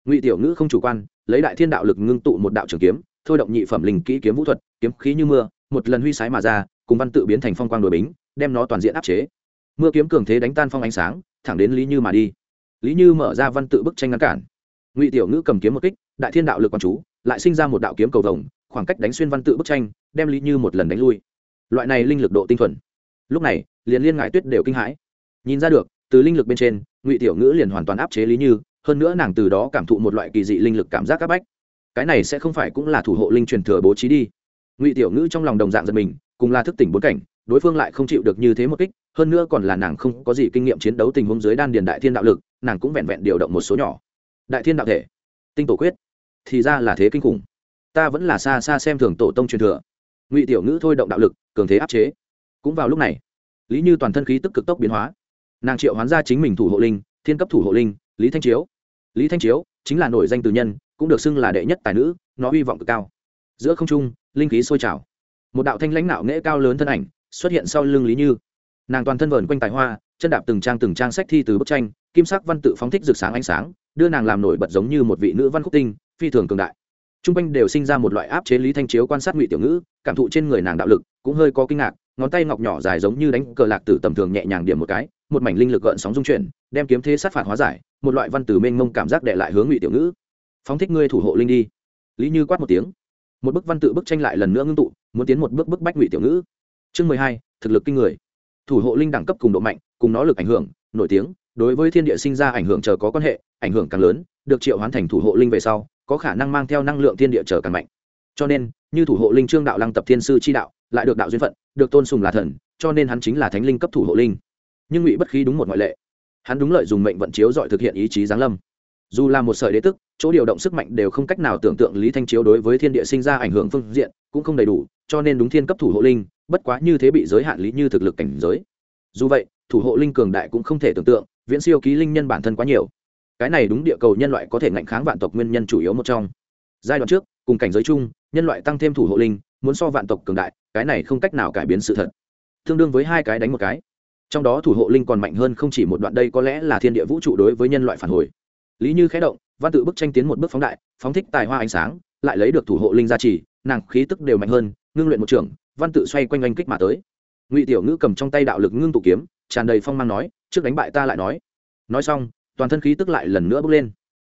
Ngụy tiểu ngữ không chủ quan, lấy đại thiên đạo lực ngưng tụ một đạo trường kiếm thôi động nhị phẩm linh kỹ kiếm vũ thuật, kiếm khí như mưa, một lần huy sái mà ra, cùng văn tự biến thành phong quang đội bính, đem nó toàn diện áp chế. Mưa kiếm cường thế đánh tan phong ánh sáng, thẳng đến lý như mà đi. Lý như mở ra văn tự bức tranh ngăn cản. Ngụy tiểu ngữ cầm kiếm một kích, đại thiên đạo lực quán chú, lại sinh ra một đạo kiếm cầu vồng, khoảng cách đánh xuyên văn tự bức tranh, đem lý như một lần đánh lui. Loại này linh lực độ tinh thuần. Lúc này, liền liên ngại tuyết đều kinh hãi. Nhìn ra được, từ linh lực bên trên, ngụy tiểu ngữ liền hoàn toàn áp chế lý như, hơn nữa nàng từ đó cảm thụ một loại kỳ dị linh lực cảm giác áp bách cái này sẽ không phải cũng là thủ hộ linh truyền thừa bố trí đi. Ngụy tiểu ngữ trong lòng đồng dạng giật mình, cùng là thức tỉnh bốn cảnh, đối phương lại không chịu được như thế một kích, hơn nữa còn là nàng không có gì kinh nghiệm chiến đấu tình huống dưới đan điền đại thiên đạo lực, nàng cũng vẹn vẹn điều động một số nhỏ. Đại thiên đạo thể, tinh tổ quyết, thì ra là thế kinh khủng. Ta vẫn là xa xa xem thường tổ tông truyền thừa. Ngụy tiểu ngữ thôi động đạo lực, cường thế áp chế. Cũng vào lúc này, lý như toàn thân khí tức cực tốc biến hóa. Nàng triệu hoán ra chính mình thủ hộ linh, thiên cấp thủ hộ linh, lý thanh chiếu. Lý thanh chiếu chính là nổi danh từ nhân cũng được xưng là đệ nhất tài nữ, nó hy vọng cực cao. Giữa không trung, linh khí sôi trào. Một đạo thanh lãnh nạo nghễ cao lớn thân ảnh xuất hiện sau lưng lý như. Nàng toàn thân vờn quanh tài hoa, chân đạp từng trang từng trang sách thi từ bức tranh, kim sắc văn tự phóng thích rực sáng ánh sáng, đưa nàng làm nổi bật giống như một vị nữ văn khúc tinh, phi thường cường đại. T r u n g quanh đều sinh ra một loại áp chế lý thanh chiếu quan sát ngụy tiểu ngữ, cảm thụ trên người nàng đạo lực cũng hơi có kinh ngạc, ngón tay ngọc nhỏ dài giống như đánh cờ lạc tử tầm thường nhẹ nhàng điểm một cái, một mảnh linh lực gợn sóng dung chuyển, đem kiếm thế sát phạt hóa giải, một loại văn từ mênh mông cảm giác đệ lại hướng ngụy tiểu ngữ phóng thích ngươi thủ hộ linh đi. Lý như quát một tiếng. Một bức văn tự bức tranh lại lần nữa ngưng tụ, muốn tiến một bước bức bách ngụy tiểu ngữ. Chương mười hai, thực lực kinh người. Thủ hộ linh đẳng cấp cùng độ mạnh, cùng nó lực ảnh hưởng, nổi tiếng, đối với thiên địa sinh ra ảnh hưởng chờ có quan hệ, ảnh hưởng càng lớn, được triệu hoán thành thủ hộ linh về sau, có khả năng mang theo năng lượng thiên địa trở càng mạnh. Cho nên, như thủ hộ linh trương đạo lăng tập thiên sư chi đạo, lại được đạo duyên phận, được tôn sùng là thần, cho nên hắn chính là thánh linh cấp thủ hộ linh. Nhưng ngụy bất khí đúng một ngoại lệ. Hắn đúng lợi dùng mệnh vận chiếu dọi thực hiện ý chí giáng lâm. Dù là một sợi đế tức chỗ điều động sức mạnh đều không cách nào tưởng tượng lý thanh chiếu đối với thiên địa sinh ra ảnh hưởng phương diện, cũng không đầy đủ, cho nên đúng thiên cấp thủ hộ linh, bất quá như thế bị giới hạn lý như thực lực cảnh giới. Dù vậy, thủ hộ linh cường đại cũng không thể tưởng tượng, viễn siêu ký linh nhân bản thân quá nhiều. Cái này đúng địa cầu nhân loại có thể ngạnh kháng vạn tộc nguyên nhân chủ yếu một trong. Giai đoạn trước, cùng cảnh giới chung, nhân loại tăng thêm thủ hộ linh, muốn so vạn tộc cường đại, cái này không cách nào cải biến sự thật. Tương đương với hai cái đánh một cái. Trong đó thủ hộ linh còn mạnh hơn không chỉ một đoạn, đây có lẽ là thiên địa vũ trụ đối với nhân loại phản hồi. Lý như khẽ động văn tự bức tranh tiến một bước phóng đại phóng thích tài hoa ánh sáng lại lấy được thủ hộ linh gia trì nàng khí tức đều mạnh hơn ngưng luyện một trường văn tự xoay quanh oanh kích mà tới. Ngụy tiểu ngữ cầm trong tay đạo lực ngưng tụ kiếm tràn đầy phong mang nói trước đánh bại ta lại nói. Nói xong toàn thân khí tức lại lần nữa bước lên.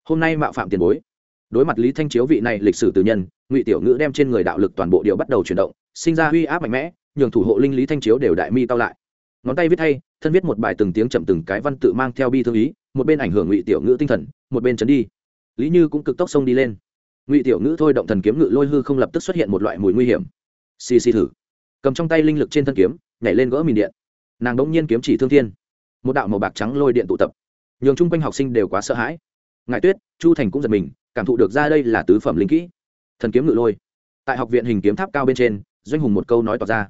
Hôm nay mạo phạm tiền bối. Đối mặt lý thanh chiếu vị này lịch sử tử nhân ngụy tiểu ngữ đem trên người đạo lực toàn bộ điệu bắt đầu chuyển động sinh ra uy áp mạnh mẽ nhường thủ hộ linh lý thanh chiếu đều đại mi tao lại. Ngón tay viết thay, thân viết một bài từng tiếng chậm từng cái văn tự mang theo bi thương ý một bên ảnh hưởng ngụy tiểu ngữ tinh thần, một bên chấn đi. Lý như cũng cực tốc xông đi lên. Ngụy tiểu ngữ thôi động thần kiếm ngự lôi hư không lập tức xuất hiện một loại mùi nguy hiểm. Xì xì thử. Cầm trong tay linh lực trên thân kiếm, nhảy lên gỡ mìn điện. Nàng đống nhiên kiếm chỉ thương thiên. Một đạo màu bạc trắng lôi điện tụ tập. Nhường chung quanh học sinh đều quá sợ hãi. Ngại tuyết, chu thành cũng giật mình, cảm thụ được ra đây là tứ phẩm linh kỹ. Thần kiếm ngự lôi. Tại học viện hình kiếm tháp cao bên trên, doanh hùng một câu nói tỏ ra.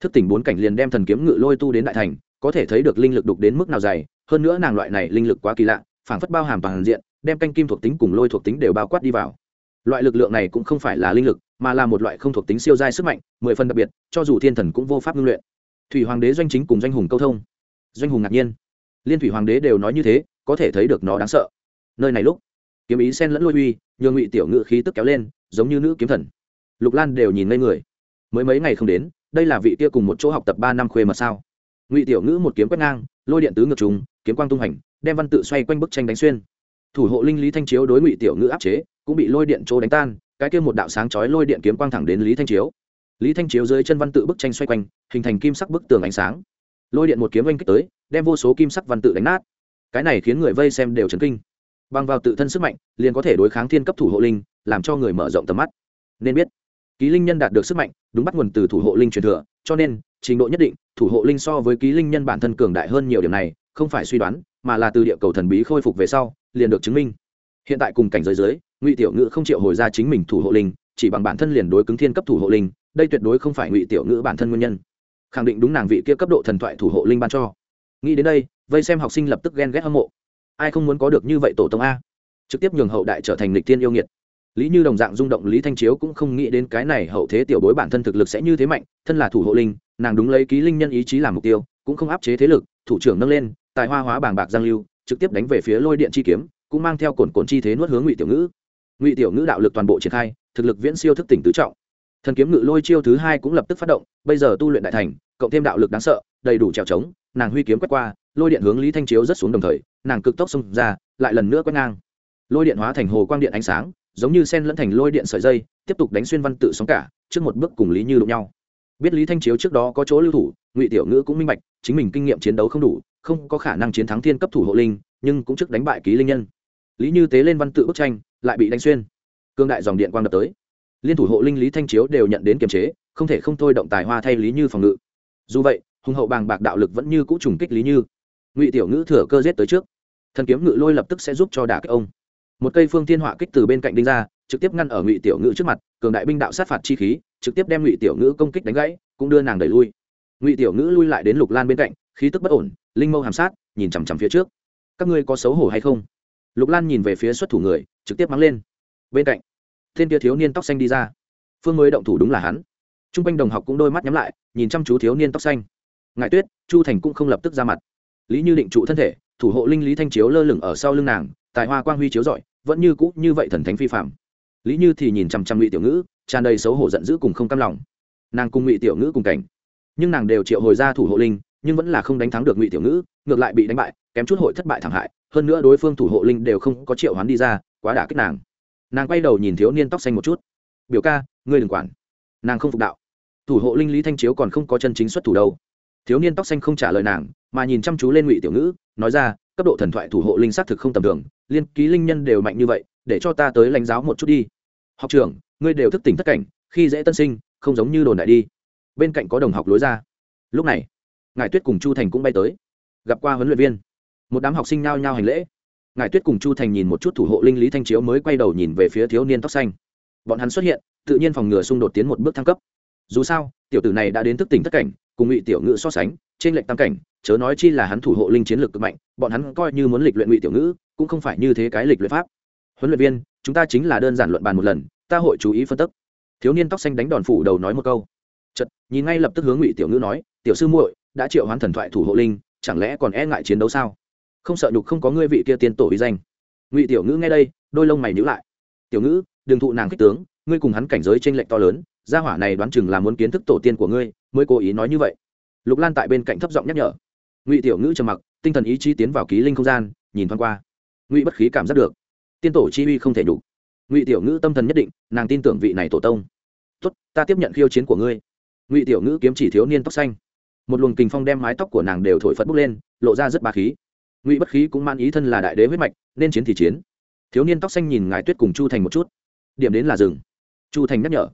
Thức tỉnh bốn cảnh liền đem thần kiếm ngự lôi tu đến đại thành có thể thấy được linh lực đục đến mức nào dày, hơn nữa nàng loại này linh lực quá kỳ lạ, phảng phất bao hàm toàn diện, đem canh kim thuộc tính cùng lôi thuộc tính đều bao quát đi vào. Loại lực lượng này cũng không phải là linh lực, mà là một loại không thuộc tính siêu giai sức mạnh, mười phần đặc biệt, cho dù thiên thần cũng vô pháp ngưng luyện. Thủy hoàng đế doanh chính cùng doanh hùng câu thông. Doanh hùng ngạc nhiên. Liên thủy hoàng đế đều nói như thế, có thể thấy được nó đáng sợ. Nơi này lúc, kiếm ý sen lẫn lôi uy, nhường ngụy tiểu ngự khí tức kéo lên, giống như nữ kiếm thần. Lục lan đều nhìn ngây người. Mới mấy ngày không đến, đây là vị kia cùng một chỗ học tập ba năm khuê mà sao? Ngụy tiểu ngữ một kiếm quét ngang, lôi điện tứ ngược trùng, kiếm quang tung hành, đem văn tự xoay quanh bức tranh đánh xuyên. Thủ hộ linh lý thanh chiếu đối ngụy tiểu ngữ áp chế, cũng bị lôi điện chỗ đánh tan, cái kia một đạo sáng chói lôi điện kiếm quang thẳng đến lý thanh chiếu. Lý thanh chiếu dưới chân văn tự bức tranh xoay quanh, hình thành kim sắc bức tường ánh sáng. Lôi điện một kiếm oanh kích tới, đem vô số kim sắc văn tự đánh nát. Cái này khiến người vây xem đều chấn kinh. Bằng vào tự thân sức mạnh, liền có thể đối kháng thiên cấp thủ hộ linh, làm cho người mở rộng tầm mắt. Nên biết, ký linh nhân đạt được sức mạnh, đúng bắt nguồn từ thủ hộ linh truyền thừa, cho nên, trình độ nhất định thủ hộ linh so với ký linh nhân bản thân cường đại hơn nhiều điểm này, không phải suy đoán, mà là từ địa cầu thần bí khôi phục về sau, liền được chứng minh. Hiện tại cùng cảnh giới dưới, ngụy tiểu ngữ không chịu hồi ra chính mình thủ hộ linh, chỉ bằng bản thân liền đối cứng thiên cấp thủ hộ linh, đây tuyệt đối không phải ngụy tiểu ngữ bản thân nguyên nhân. Khẳng định đúng nàng vị kia cấp độ thần thoại thủ hộ linh ban cho. Nghĩ đến đây, vây xem học sinh lập tức ghen ghét hâm mộ. Ai không muốn có được như vậy tổ tông a? Trực tiếp nhường hậu đại trở thành lịch tiên yêu nghiệt lý như đồng dạng rung động lý thanh chiếu cũng không nghĩ đến cái này hậu thế tiểu bối bản thân thực lực sẽ như thế mạnh, thân là thủ hộ linh, nàng đúng lấy ký linh nhân ý chí làm mục tiêu, cũng không áp chế thế lực, thủ trưởng nâng lên, tài hoa hóa bảng bạc giang lưu, trực tiếp đánh về phía lôi điện chi kiếm, cũng mang theo cồn cồn chi thế nuốt hướng ngụy tiểu ngữ. Ngụy tiểu ngữ đạo lực toàn bộ triển khai, thực lực viễn siêu thức tỉnh tứ trọng. Thần kiếm ngự lôi chiêu thứ hai cũng lập tức phát động, bây giờ tu luyện đại thành, cộng thêm đạo lực đáng sợ, đầy đủ trèo trống, nàng huy kiếm quét qua, lôi điện hướng lý thanh chiếu rất xuống đồng thời, nàng cực tốc xông ra, lại lần nữa quét ngang. Lôi điện hóa thành hồ quang điện ánh sáng giống như sen lẫn thành lôi điện sợi dây, tiếp tục đánh xuyên văn tự sóng cả, trước một bước cùng lý như đụng nhau. Biết lý thanh chiếu trước đó có chỗ lưu thủ, ngụy tiểu ngữ cũng minh bạch, chính mình kinh nghiệm chiến đấu không đủ, không có khả năng chiến thắng thiên cấp thủ hộ linh, nhưng cũng trước đánh bại ký linh nhân. Lý như tế lên văn tự bức tranh, lại bị đánh xuyên. Cương đại dòng điện quang đập tới. Liên thủ hộ linh lý thanh chiếu đều nhận đến kiềm chế, không thể không thôi động tài hoa thay lý như phòng ngự. Dù vậy, hùng hậu bàng bạc đạo lực vẫn như cũ trùng kích lý như. Ngụy tiểu ngữ thừa cơ giết tới trước. Thần kiếm ngự lôi lập tức sẽ giúp cho đả kích ông một cây phương thiên họa kích từ bên cạnh đinh ra, trực tiếp ngăn ở ngụy tiểu ngữ trước mặt, cường đại binh đạo sát phạt chi khí, trực tiếp đem ngụy tiểu ngữ công kích đánh gãy, cũng đưa nàng đẩy lui. Ngụy tiểu ngữ lui lại đến lục lan bên cạnh, khí tức bất ổn, linh mâu hàm sát, nhìn chằm chằm phía trước. Các ngươi có xấu hổ hay không? Lục lan nhìn về phía xuất thủ người, trực tiếp mắng lên. Bên cạnh, thiên kia thiếu niên tóc xanh đi ra. Phương mới động thủ đúng là hắn. T r u n g quanh đồng học cũng đôi mắt nhắm lại, nhìn chăm chú thiếu niên tóc xanh. Ngại tuyết, chu thành cũng không lập tức ra mặt. Lý như định trụ thân thể, thủ hộ linh lý thanh chiếu lơ lửng ở sau lưng nàng, tài hoa quang huy chiếu rọi vẫn như cũ như vậy thần thánh phi phạm. Lý như thì nhìn chằm chằm ngụy tiểu ngữ, tràn đầy xấu hổ giận dữ cùng không cam lòng. Nàng cùng ngụy tiểu ngữ cùng cảnh. Nhưng nàng đều triệu hồi ra thủ hộ linh, nhưng vẫn là không đánh thắng được ngụy tiểu ngữ, ngược lại bị đánh bại, kém chút hội thất bại thảm hại, hơn nữa đối phương thủ hộ linh đều không có triệu hoán đi ra, quá đả kích nàng. Nàng quay đầu nhìn thiếu niên tóc xanh một chút. Biểu ca, ngươi đừng quản. Nàng không phục đạo. Thủ hộ linh lý thanh chiếu còn không có chân chính xuất thủ đâu. Thiếu niên tóc xanh không trả lời nàng, mà nhìn chăm chú lên ngụy tiểu ngữ, nói ra, cấp độ thần thoại thủ hộ linh xác thực không tầm thường liên ký linh nhân đều mạnh như vậy, để cho ta tới lãnh giáo một chút đi. Học trưởng, ngươi đều thức tỉnh tất cảnh, khi dễ tân sinh, không giống như đồn đại đi. Bên cạnh có đồng học lối ra. Lúc này ngài tuyết cùng chu thành cũng bay tới. Gặp qua huấn luyện viên. Một đám học sinh nhao nhao hành lễ. Ngài tuyết cùng chu thành nhìn một chút thủ hộ linh lý thanh chiếu mới quay đầu nhìn về phía thiếu niên tóc xanh. Bọn hắn xuất hiện, tự nhiên phòng ngừa xung đột tiến một bước thăng cấp. Dù sao, tiểu tử này đã đến thức tỉnh tất cảnh, cùng ngụy tiểu ngữ so sánh, trên lệnh tam cảnh, chớ nói chi là hắn thủ hộ linh chiến lược cực mạnh, bọn hắn coi như muốn lịch luyện ngụy tiểu ngữ cũng không phải như thế cái lịch luyện pháp. Huấn luyện viên, chúng ta chính là đơn giản luận bàn một lần, ta hội chú ý phân tích. Thiếu niên tóc xanh đánh đòn phủ đầu nói một câu. Chật nhìn ngay lập tức hướng ngụy tiểu ngữ nói, tiểu sư muội, đã triệu hoán thần thoại thủ hộ linh, chẳng lẽ còn e ngại chiến đấu sao? Không sợ nhục không có ngươi vị kia tiên tổ uy danh. Ngụy tiểu ngữ nghe đây, đôi lông mày nhữ lại. Tiểu ngữ, đừng thụ nàng kích tướng, ngươi cùng hắn cảnh giới t r ê n lệch to lớn, gia hỏa này đoán chừng là muốn kiến thức tổ tiên của ngươi, mới cố ý nói như vậy. Lục lan tại bên cạnh thấp giọng nhắc nhở. Ngụy tiểu ngữ trầm mặc, tinh thần ý chí tiến vào ký linh không gian, nhìn thoáng qua ngụy bất khí cảm giác được. Tiên tổ chi uy không thể đủ. Ngụy tiểu ngữ tâm thần nhất định, nàng tin tưởng vị này tổ tông. Tốt, ta tiếp nhận khiêu chiến của ngươi. Ngụy tiểu ngữ kiếm chỉ thiếu niên tóc xanh. Một luồng kình phong đem mái tóc của nàng đều thổi phật bốc lên, lộ ra rất bà khí. Ngụy bất khí cũng man ý thân là đại đế huyết mạch, nên chiến thì chiến. Thiếu niên tóc xanh nhìn ngài tuyết cùng chu thành một chút. Điểm đến là rừng chu thành nhắc nhở.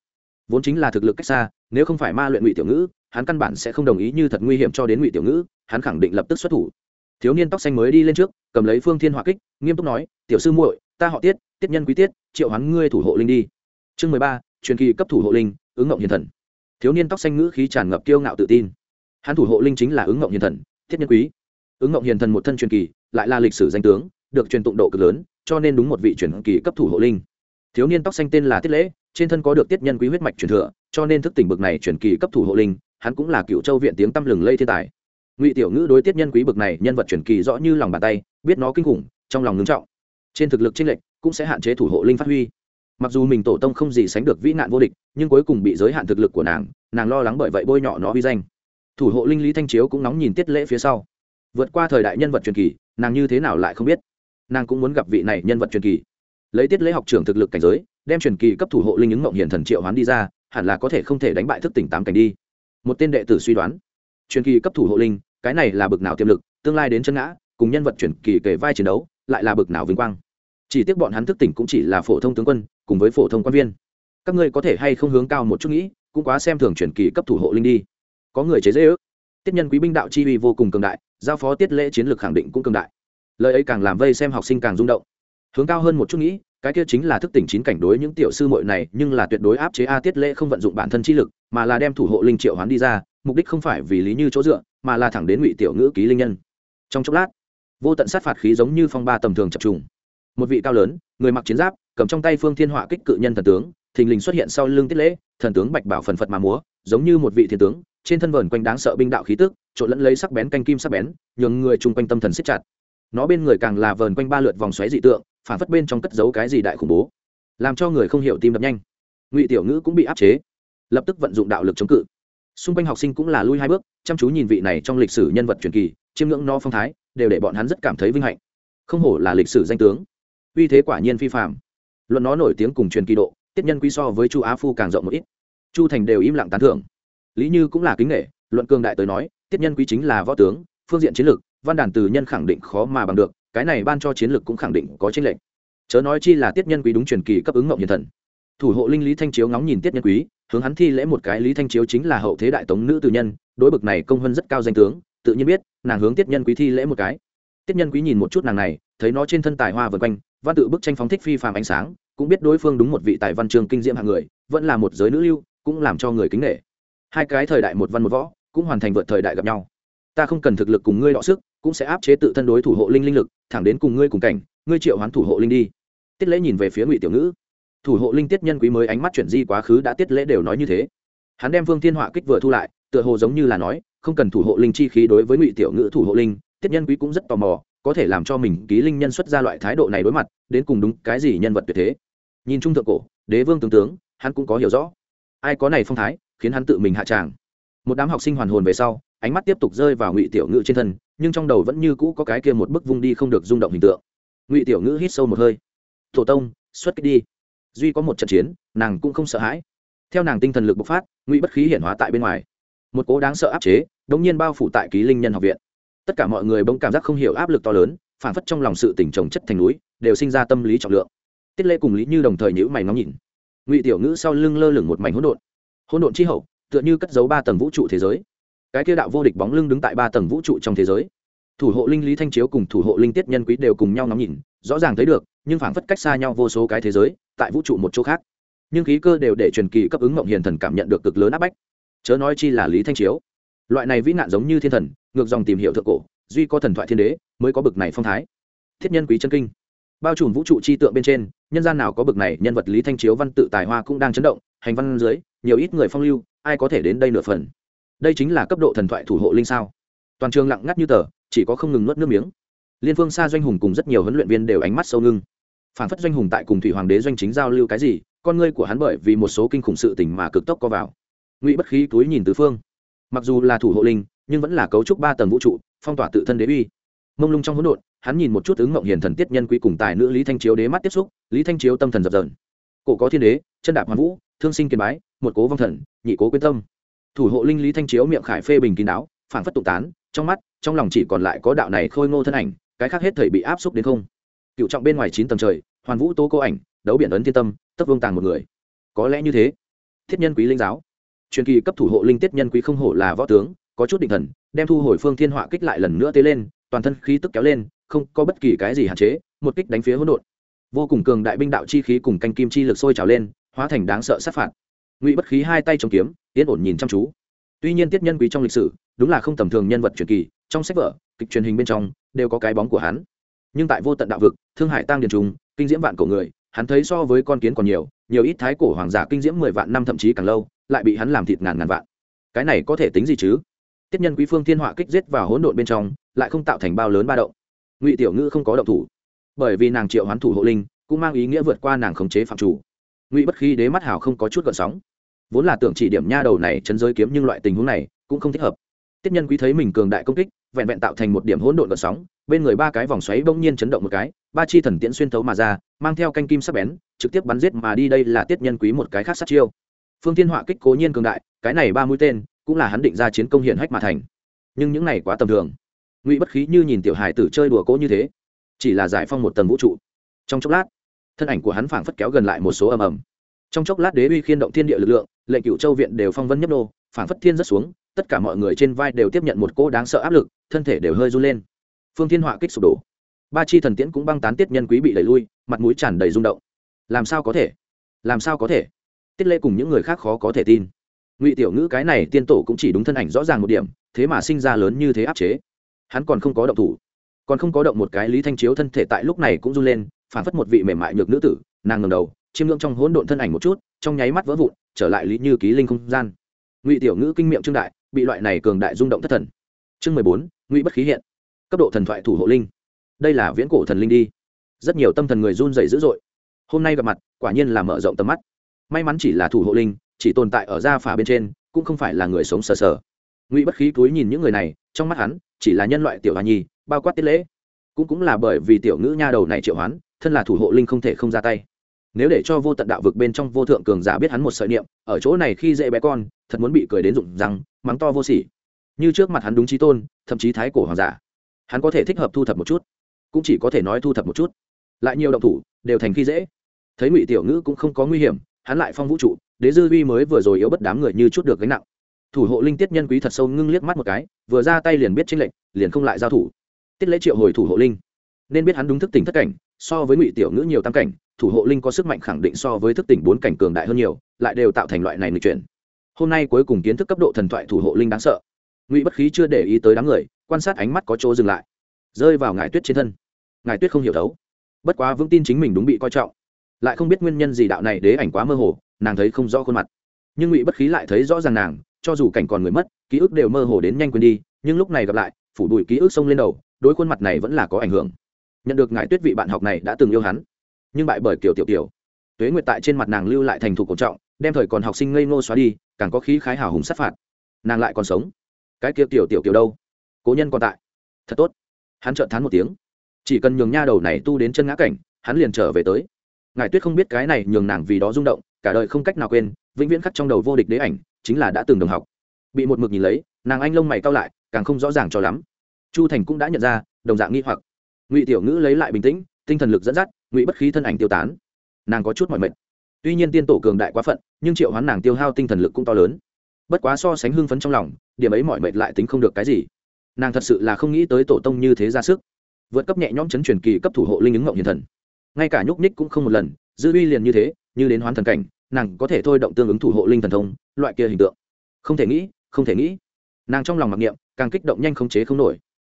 Vốn chính là thực lực cách xa, nếu không phải ma luyện ngụy tiểu ngữ, hắn căn bản sẽ không đồng ý như thật nguy hiểm cho đến ngụy tiểu ngữ, hắn khẳng định lập tức xuất thủ thiếu niên tóc xanh mới đi lên trước, cầm lấy phương thiên hỏa kích, nghiêm túc nói, tiểu sư muội, ta họ tiết tiết nhân quý tiết, triệu hắn ngươi thủ hộ linh đi. Chương mười ba, truyền kỳ cấp thủ hộ linh, ứng ngộng hiền thần. Thiếu niên tóc xanh ngữ khí tràn ngập kiêu ngạo tự tin. Hắn thủ hộ linh chính là ứng ngộng hiền thần, tiết nhân quý. Ứng ngộng hiền thần một thân truyền kỳ, lại là lịch sử danh tướng, được truyền tụng độ cực lớn, cho nên đúng một vị truyền kỳ cấp thủ hộ linh. Thiếu niên tóc xanh tên là tiết lễ, trên thân có được tiết nhân quý huyết mạch truyền thừa, cho nên thức tỉnh bực này truyền kỳ cấp thủ hộ linh, hắn cũng là cựu châu viện tiếng tăm lừng lây thiên tài ngụy tiểu ngữ đối tiết nhân quý bực này nhân vật truyền kỳ rõ như lòng bàn tay, biết nó kinh khủng, trong lòng ngưng trọng. Trên thực lực chênh lệch cũng sẽ hạn chế thủ hộ linh phát huy. Mặc dù mình tổ tông không gì sánh được vĩ nạn vô địch, nhưng cuối cùng bị giới hạn thực lực của nàng nàng lo lắng bởi vậy bôi nhọ nó uy danh. Thủ hộ linh lý thanh chiếu cũng nóng nhìn tiết lễ phía sau. Vượt qua thời đại nhân vật truyền kỳ, nàng như thế nào lại không biết? Nàng cũng muốn gặp vị này nhân vật truyền kỳ. Lấy tiết lễ học trưởng thực lực cảnh giới, đem truyền kỳ cấp thủ hộ linh ứng mộng hiển thần triệu hoán đi ra, hẳn là có thể không thể đánh bại thức tỉnh tám cảnh đi. Một tên đệ tử suy đoán. Truyền kỳ cấp thủ hộ linh cái này là bực nào tiềm lực, tương lai đến chân ngã, cùng nhân vật chuyển kỳ kể vai chiến đấu, lại là bực nào vinh quang. Chỉ tiếc bọn hắn thức tỉnh cũng chỉ là phổ thông tướng quân, cùng với phổ thông quan viên. Các ngươi có thể hay không hướng cao một chút nghĩ, cũng quá xem thường chuyển kỳ cấp thủ hộ linh đi. Có người chế dễ ước. Tiết nhân quý binh đạo chi uy vô cùng cường đại, giao phó tiết lễ chiến lược khẳng định cũng cường đại. Lời ấy càng làm vây xem học sinh càng rung động. Hướng cao hơn một chút nghĩ, cái kia chính là thức tỉnh chín cảnh đối những tiểu sư muội này, nhưng là tuyệt đối áp chế a tiết lễ không vận dụng bản thân chi lực, mà là đem thủ hộ linh triệu hoán đi ra, mục đích không phải vì lý như chỗ dựa mà là thẳng đến ngụy tiểu ngữ ký linh nhân. Trong chốc lát, vô tận sát phạt khí giống như phong ba tầm thường chập trùng. Một vị cao lớn, người mặc chiến giáp, cầm trong tay phương thiên họa kích cự nhân thần tướng, thình lình xuất hiện sau lưng tiết lễ, thần tướng bạch bảo phần phật mà múa, giống như một vị thiên tướng, trên thân vờn quanh đáng sợ binh đạo khí tức, trộn lẫn lấy sắc bén canh kim sắc bén, nhường người chung quanh tâm thần siết chặt. Nó bên người càng là vờn quanh ba lượt vòng xoáy dị tượng, phản phất bên trong cất giấu cái gì đại khủng bố, làm cho người không hiểu tim đập nhanh. Ngụy tiểu ngữ cũng bị áp chế, lập tức vận dụng đạo lực chống cự xung quanh học sinh cũng là lui hai bước, chăm chú nhìn vị này trong lịch sử nhân vật truyền kỳ, chiêm ngưỡng no phong thái, đều để bọn hắn rất cảm thấy vinh hạnh. Không hổ là lịch sử danh tướng. Uy thế quả nhiên phi phạm luận nó nổi tiếng cùng truyền kỳ độ, tiết nhân quý so với chu á phu càng rộng một ít. Chu thành đều im lặng tán thưởng. Lý như cũng là kính nghệ luận cương đại tới nói, tiết nhân quý chính là võ tướng, phương diện chiến lược, văn đàn từ nhân khẳng định khó mà bằng được, cái này ban cho chiến lược cũng khẳng định có chênh lệnh chớ nói chi là tiết nhân quý đúng truyền kỳ cấp ứng ngộng nhân thần thủ hộ linh lý thanh chiếu ngóng nhìn tiết nhân quý, hướng hắn thi lễ một cái lý thanh chiếu chính là hậu thế đại tống nữ tử nhân, đối bực này công hơn rất cao danh tướng, tự nhiên biết, nàng hướng tiết nhân quý thi lễ một cái. Tiết nhân quý nhìn một chút nàng này, thấy nó trên thân tài hoa vượt quanh, văn tự bức tranh phóng thích phi phàm ánh sáng, cũng biết đối phương đúng một vị tài văn trường kinh diễm hạng người, vẫn là một giới nữ lưu, cũng làm cho người kính nể. Hai cái thời đại một văn một võ, cũng hoàn thành vượt thời đại gặp nhau. Ta không cần thực lực cùng ngươi đọ sức, cũng sẽ áp chế tự thân đối thủ hộ linh linh lực, thẳng đến cùng ngươi cùng cảnh, ngươi triệu hoán thủ hộ linh đi. Tiết lễ nhìn về phía ngụy tiểu ngữ thủ hộ linh tiết nhân quý mới ánh mắt chuyển di quá khứ đã tiết lễ đều nói như thế. Hắn đem phương thiên họa kích vừa thu lại, tựa hồ giống như là nói, không cần thủ hộ linh chi khí đối với ngụy tiểu ngữ thủ hộ linh, tiết nhân quý cũng rất tò mò, có thể làm cho mình ký linh nhân xuất ra loại thái độ này đối mặt, đến cùng đúng cái gì nhân vật tuyệt thế. Nhìn trung thượng cổ, đế vương tướng tướng, hắn cũng có hiểu rõ. Ai có này phong thái, khiến hắn tự mình hạ tràng. Một đám học sinh hoàn hồn về sau, ánh mắt tiếp tục rơi vào ngụy tiểu ngữ trên thân, nhưng trong đầu vẫn như cũ có cái kia một bức vung đi không được rung động hình tượng. Ngụy tiểu ngữ hít sâu một hơi. Tổ tông, xuất kích đi duy có một trận chiến, nàng cũng không sợ hãi. Theo nàng tinh thần lực bộc phát, ngụy bất khí hiển hóa tại bên ngoài. Một cố đáng sợ áp chế đ ỗ n g nhiên bao phủ tại ký linh nhân học viện. Tất cả mọi người bỗng cảm giác không hiểu áp lực to lớn phản phất trong lòng sự tỉnh trồng chất thành núi, đều sinh ra tâm lý trọng lượng. Tiết lễ cùng lý như đồng thời nhữ mày ngóng nhìn. Ngụy tiểu ngữ sau lưng lơ lửng một mảnh hỗn độn. Hỗn độn chi hậu, tựa như cất giấu ba tầng vũ trụ thế giới. Cái kia đạo vô địch bóng lưng đứng tại ba tầng vũ trụ trong thế giới. Thủ hộ linh lý thanh chiếu cùng thủ hộ linh tiết nhân quý đều cùng nhau ngóng nhìn rõ ràng thấy được, nhưng phảng phất cách xa nhau vô số cái thế giới, tại vũ trụ một chỗ khác. Nhưng khí cơ đều để truyền kỳ cấp ứng mộng hiền thần cảm nhận được cực lớn áp bách. Chớ nói chi là lý thanh chiếu. Loại này vĩ nạn giống như thiên thần, ngược dòng tìm hiểu thượng cổ, duy có thần thoại thiên đế, mới có bực này phong thái. Thiết nhân quý chân kinh. Bao trùm vũ trụ chi tượng bên trên, nhân gian nào có bực này, nhân vật lý thanh chiếu văn tự tài hoa cũng đang chấn động, hành văn dưới, nhiều ít người phong lưu, ai có thể đến đây nửa phần. Đây chính là cấp độ thần thoại thủ hộ linh sao. Toàn trường lặng ngắt như tờ, chỉ có không ngừng nuốt nước miếng liên phương xa doanh hùng cùng rất nhiều huấn luyện viên đều ánh mắt sâu ngưng. Phản phất doanh hùng tại cùng thủy hoàng đế doanh chính giao lưu cái gì, con ngươi của hắn bởi vì một số kinh khủng sự tình mà cực tốc co vào. Ngụy bất khí túi nhìn tứ phương. Mặc dù là thủ hộ linh, nhưng vẫn là cấu trúc ba tầng vũ trụ, phong tỏa tự thân đế uy. Mông lung trong hỗn độn, hắn nhìn một chút ứng mộng hiền thần tiết nhân quý cùng tài nữ lý thanh chiếu đế mắt tiếp xúc, lý thanh chiếu tâm thần dập dờn. Cổ có thiên đế, chân đạp hoàn vũ, thương sinh kiên bái, một cố vong thần, nhị cố quyết tâm. Thủ hộ linh lý thanh chiếu miệng khải phê bình kín đáo phản phất tụ tán, trong mắt, trong lòng chỉ còn lại có đạo này khôi ngô thân ảnh cái khác hết thảy bị áp xúc đến không? Cựu trọng bên ngoài chín tầng trời, hoàn vũ tố cô ảnh, đấu biển ấn thiên tâm tất vương tàng một người. Có lẽ như thế. Thiết nhân quý linh giáo. Truyền kỳ cấp thủ hộ linh tiết nhân quý không hổ là võ tướng, có chút định thần, đem thu hồi phương thiên họa kích lại lần nữa tế lên, toàn thân khí tức kéo lên, không có bất kỳ cái gì hạn chế, một kích đánh phía hỗn độn. Vô cùng cường đại binh đạo chi khí cùng canh kim chi lực sôi trào lên, hóa thành đáng sợ sát phạt. Ngụy bất khí hai tay chống kiếm, yên ổn nhìn chăm chú. Tuy nhiên tiết nhân quý trong lịch sử, đúng là không tầm thường nhân vật truyền kỳ trong sách vở, kịch truyền hình bên trong, đều có cái bóng của hắn. Nhưng tại vô tận đạo vực, thương hải tăng điền trùng kinh diễm vạn cổ người, hắn thấy so với con kiến còn nhiều nhiều ít thái cổ hoàng giả kinh diễm mười vạn năm thậm chí càng lâu, lại bị hắn làm thịt ngàn ngàn vạn. Cái này có thể tính gì chứ? Tiết nhân quý phương thiên họa kích giết vào hỗn độn bên trong, lại không tạo thành bao lớn ba động. Ngụy tiểu ngữ không có động thủ, bởi vì nàng triệu hoán thủ hộ linh, cũng mang ý nghĩa vượt qua nàng khống chế phạm chủ. Ngụy bất khi đế mắt hào không có chút gợn sóng. Vốn là tưởng chỉ điểm nha đầu này chấn giới kiếm nhưng loại tình huống này cũng không thích hợp tiết nhân quý thấy mình cường đại công kích, vẹn vẹn tạo thành một điểm hỗn độn gợn sóng, bên người ba cái vòng xoáy bỗng nhiên chấn động một cái, ba chi thần tiễn xuyên thấu mà ra, mang theo canh kim sắc bén, trực tiếp bắn giết mà đi đây là tiết nhân quý một cái khác sát chiêu. Phương thiên họa kích cố nhiên cường đại, cái này ba mũi tên, cũng là hắn định ra chiến công hiển hách mà thành. Nhưng những này quá tầm thường. Ngụy bất khí như nhìn tiểu hài tử chơi đùa cỗ như thế, chỉ là giải phong một tầng vũ trụ. Trong chốc lát, thân ảnh của hắn phảng phất kéo gần lại một số ầm ầm. Trong chốc lát đế uy khiên động thiên địa lực lượng, lệnh cựu châu viện đều phong vân nhấp nô, phảng phất thiên rất xuống tất cả mọi người trên vai đều tiếp nhận một cỗ đáng sợ áp lực, thân thể đều hơi run lên. Phương thiên họa kích sụp đổ. Ba chi thần tiễn cũng băng tán tiết nhân quý bị đẩy lui, mặt mũi tràn đầy rung động. Làm sao có thể? Làm sao có thể? Tiết Lệ cùng những người khác khó có thể tin. Ngụy tiểu ngữ cái này tiên tổ cũng chỉ đúng thân ảnh rõ ràng một điểm, thế mà sinh ra lớn như thế áp chế. Hắn còn không có động thủ. Còn không có động một cái lý thanh chiếu thân thể tại lúc này cũng run lên, phản phất một vị mềm mại nhược nữ tử, nàng ngầm đầu, chiêm ngưỡng trong hỗn độn thân ảnh một chút, trong nháy mắt vỡ vụn, trở lại lý như ký linh không gian. Ngụy tiểu ngữ kinh miệng trương đại bị loại này cường đại rung động thất thần. Chương mười bốn, ngụy bất khí hiện. Cấp độ thần thoại thủ hộ linh. Đây là viễn cổ thần linh đi. Rất nhiều tâm thần người run dày dữ dội. Hôm nay gặp mặt, quả nhiên là mở rộng tầm mắt. May mắn chỉ là thủ hộ linh, chỉ tồn tại ở gia phả bên trên, cũng không phải là người sống sờ sờ. Ngụy bất khí túi nhìn những người này, trong mắt hắn, chỉ là nhân loại tiểu hòa nhi, bao quát tiết lễ. Cũng cũng là bởi vì tiểu ngữ nha đầu này triệu hoán, thân là thủ hộ linh không thể không ra tay nếu để cho vô tận đạo vực bên trong vô thượng cường giả biết hắn một sợi niệm, ở chỗ này khi dễ bé con, thật muốn bị cười đến rụng răng, mắng to vô sỉ. Như trước mặt hắn đúng trí tôn, thậm chí thái cổ hoàng giả. Hắn có thể thích hợp thu thập một chút, cũng chỉ có thể nói thu thập một chút. Lại nhiều động thủ, đều thành khi dễ. Thấy ngụy tiểu ngữ cũng không có nguy hiểm, hắn lại phong vũ trụ, đế dư vi mới vừa rồi yếu bất đám người như chút được gánh nặng. Thủ hộ linh tiết nhân quý thật sâu ngưng liếc mắt một cái, vừa ra tay liền biết tranh lệnh liền không lại giao thủ. Tiết lễ triệu hồi thủ hộ linh. Nên biết hắn đúng thức tỉnh thất cảnh, so với ngụy tiểu ngữ nhiều tam cảnh thủ hộ linh có sức mạnh khẳng định so với thức tỉnh bốn cảnh cường đại hơn nhiều, lại đều tạo thành loại này người chuyển. Hôm nay cuối cùng kiến thức cấp độ thần thoại thủ hộ linh đáng sợ. Ngụy bất khí chưa để ý tới đám người, quan sát ánh mắt có chỗ dừng lại. Rơi vào ngải tuyết trên thân. Ngải tuyết không hiểu thấu. Bất quá vững tin chính mình đúng bị coi trọng. Lại không biết nguyên nhân gì đạo này đế ảnh quá mơ hồ, nàng thấy không rõ khuôn mặt. Nhưng ngụy bất khí lại thấy rõ ràng nàng, cho dù cảnh còn người mất, ký ức đều mơ hồ đến nhanh quên đi, nhưng lúc này gặp lại, phủ đùi ký ức xông lên đầu, đối khuôn mặt này vẫn là có ảnh hưởng. Nhận được ngài tuyết vị bạn học này đã từng yêu hắn nhưng bại bởi kiểu tiểu tiểu. Tuế nguyệt tại trên mặt nàng lưu lại thành thục cổ trọng, đem thời còn học sinh ngây ngô xóa đi, càng có khí khái hào hùng sát phạt. Nàng lại còn sống. Cái kia tiểu tiểu kiểu đâu? Cố nhân còn tại. Thật tốt. Hắn trợn thán một tiếng. Chỉ cần nhường nha đầu này tu đến chân ngã cảnh, hắn liền trở về tới. Ngài tuyết không biết cái này nhường nàng vì đó rung động, cả đời không cách nào quên, vĩnh viễn khắc trong đầu vô địch đế ảnh, chính là đã từng đồng học. Bị một mực nhìn lấy, nàng anh lông mày cao lại, càng không rõ ràng cho lắm. Chu thành cũng đã nhận ra, đồng dạng nghi hoặc. Ngụy tiểu ngữ lấy lại bình tĩnh, tinh thần lực dẫn dắt ngụy bất khí thân ảnh tiêu tán. Nàng có chút mọi mệt. Tuy nhiên tiên tổ cường đại quá phận, nhưng triệu hoán nàng tiêu hao tinh thần lực cũng to lớn. Bất quá so sánh hưng phấn trong lòng, điểm ấy mọi mệt lại tính không được cái gì. Nàng thật sự là không nghĩ tới tổ tông như thế ra sức. Vượt cấp nhẹ nhõm chấn truyền kỳ cấp thủ hộ linh ứng ngộng hiền thần. Ngay cả nhúc ních cũng không một lần, dư uy liền như thế, như đến hoán thần cảnh, nàng có thể thôi động tương ứng thủ hộ linh thần thông, loại kia hình tượng. Không thể nghĩ, không thể nghĩ. Nàng trong lòng mặc niệm, càng kích động nhanh không chế không nổi.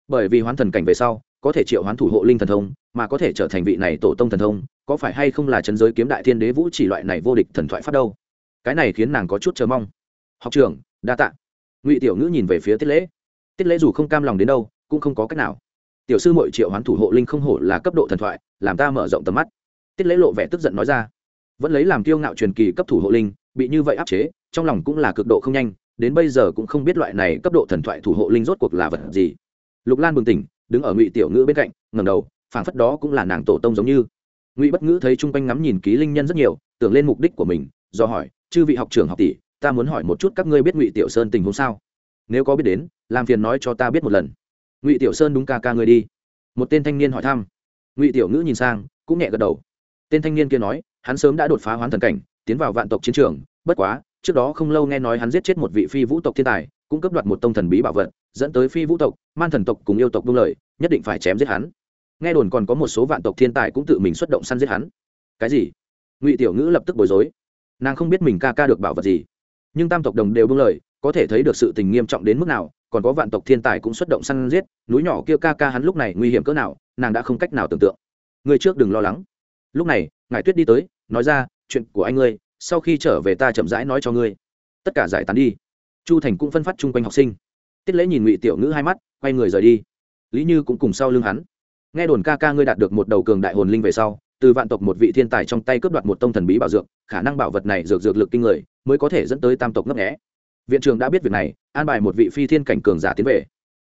Bởi vì hoán thần cảnh về sau có thể triệu hoán thủ hộ linh thần thông, mà có thể trở thành vị này tổ tông thần thông, có phải hay không là chấn giới kiếm đại thiên đế vũ chỉ loại này vô địch thần thoại phát đâu? Cái này khiến nàng có chút chờ mong. Học trường đa tạ. Ngụy tiểu ngữ nhìn về phía tiết lễ. Tiết lễ dù không cam lòng đến đâu, cũng không có cách nào. Tiểu sư mội triệu hoán thủ hộ linh không hổ là cấp độ thần thoại, làm ta mở rộng tầm mắt. Tiết lễ lộ vẻ tức giận nói ra. Vẫn lấy làm kiêu ngạo truyền kỳ cấp thủ hộ linh, bị như vậy áp chế, trong lòng cũng là cực độ không nhanh, đến bây giờ cũng không biết loại này cấp độ thần thoại thủ hộ linh rốt cuộc là vật gì. Lục lan bừng tỉnh đứng ở ngụy tiểu ngữ bên cạnh ngầm đầu, phảng phất đó cũng là nàng tổ tông giống như. Ngụy bất ngữ thấy chung quanh ngắm nhìn ký linh nhân rất nhiều, tưởng lên mục đích của mình, do hỏi, chư vị học trưởng học tỷ, ta muốn hỏi một chút các ngươi biết ngụy tiểu sơn tình huống sao? Nếu có biết đến, làm phiền nói cho ta biết một lần. Ngụy tiểu sơn đúng ca ca ngươi đi. Một tên thanh niên hỏi thăm. Ngụy tiểu ngữ nhìn sang, cũng nhẹ gật đầu. Tên thanh niên kia nói, hắn sớm đã đột phá hoán thần cảnh, tiến vào vạn tộc chiến trường, bất quá, trước đó không lâu nghe nói hắn giết chết một vị phi vũ tộc thiên tài cũng cấp đoạt một tông thần bí bảo vật, dẫn tới phi vũ tộc, man thần tộc cùng yêu tộc buông lời, nhất định phải chém giết hắn. Nghe đồn còn có một số vạn tộc thiên tài cũng tự mình xuất động săn giết hắn. Cái gì? Ngụy tiểu ngữ lập tức bối rối. Nàng không biết mình ca ca được bảo vật gì, nhưng tam tộc đồng đều buông lời, có thể thấy được sự tình nghiêm trọng đến mức nào, còn có vạn tộc thiên tài cũng xuất động săn giết, núi nhỏ kia ca ca hắn lúc này nguy hiểm cỡ nào, nàng đã không cách nào tưởng tượng. Người trước đừng lo lắng. Lúc này ngài tuyết đi tới, nói ra, chuyện của anh ngươi, sau khi trở về ta chậm rãi nói cho ngươi. Tất cả giải tán đi chu thành cũng phân phát chung quanh học sinh. Tiết lễ nhìn ngụy tiểu ngữ hai mắt, quay người rời đi. Lý như cũng cùng sau lưng hắn. Nghe đồn ca ca ngươi đạt được một đầu cường đại hồn linh về sau, từ vạn tộc một vị thiên tài trong tay cướp đoạt một tông thần bí bảo dược, khả năng bảo vật này dược dược lực kinh người, mới có thể dẫn tới tam tộc ngấp nghẽ viện trường đã biết việc này, an bài một vị phi thiên cảnh cường giả tiến về.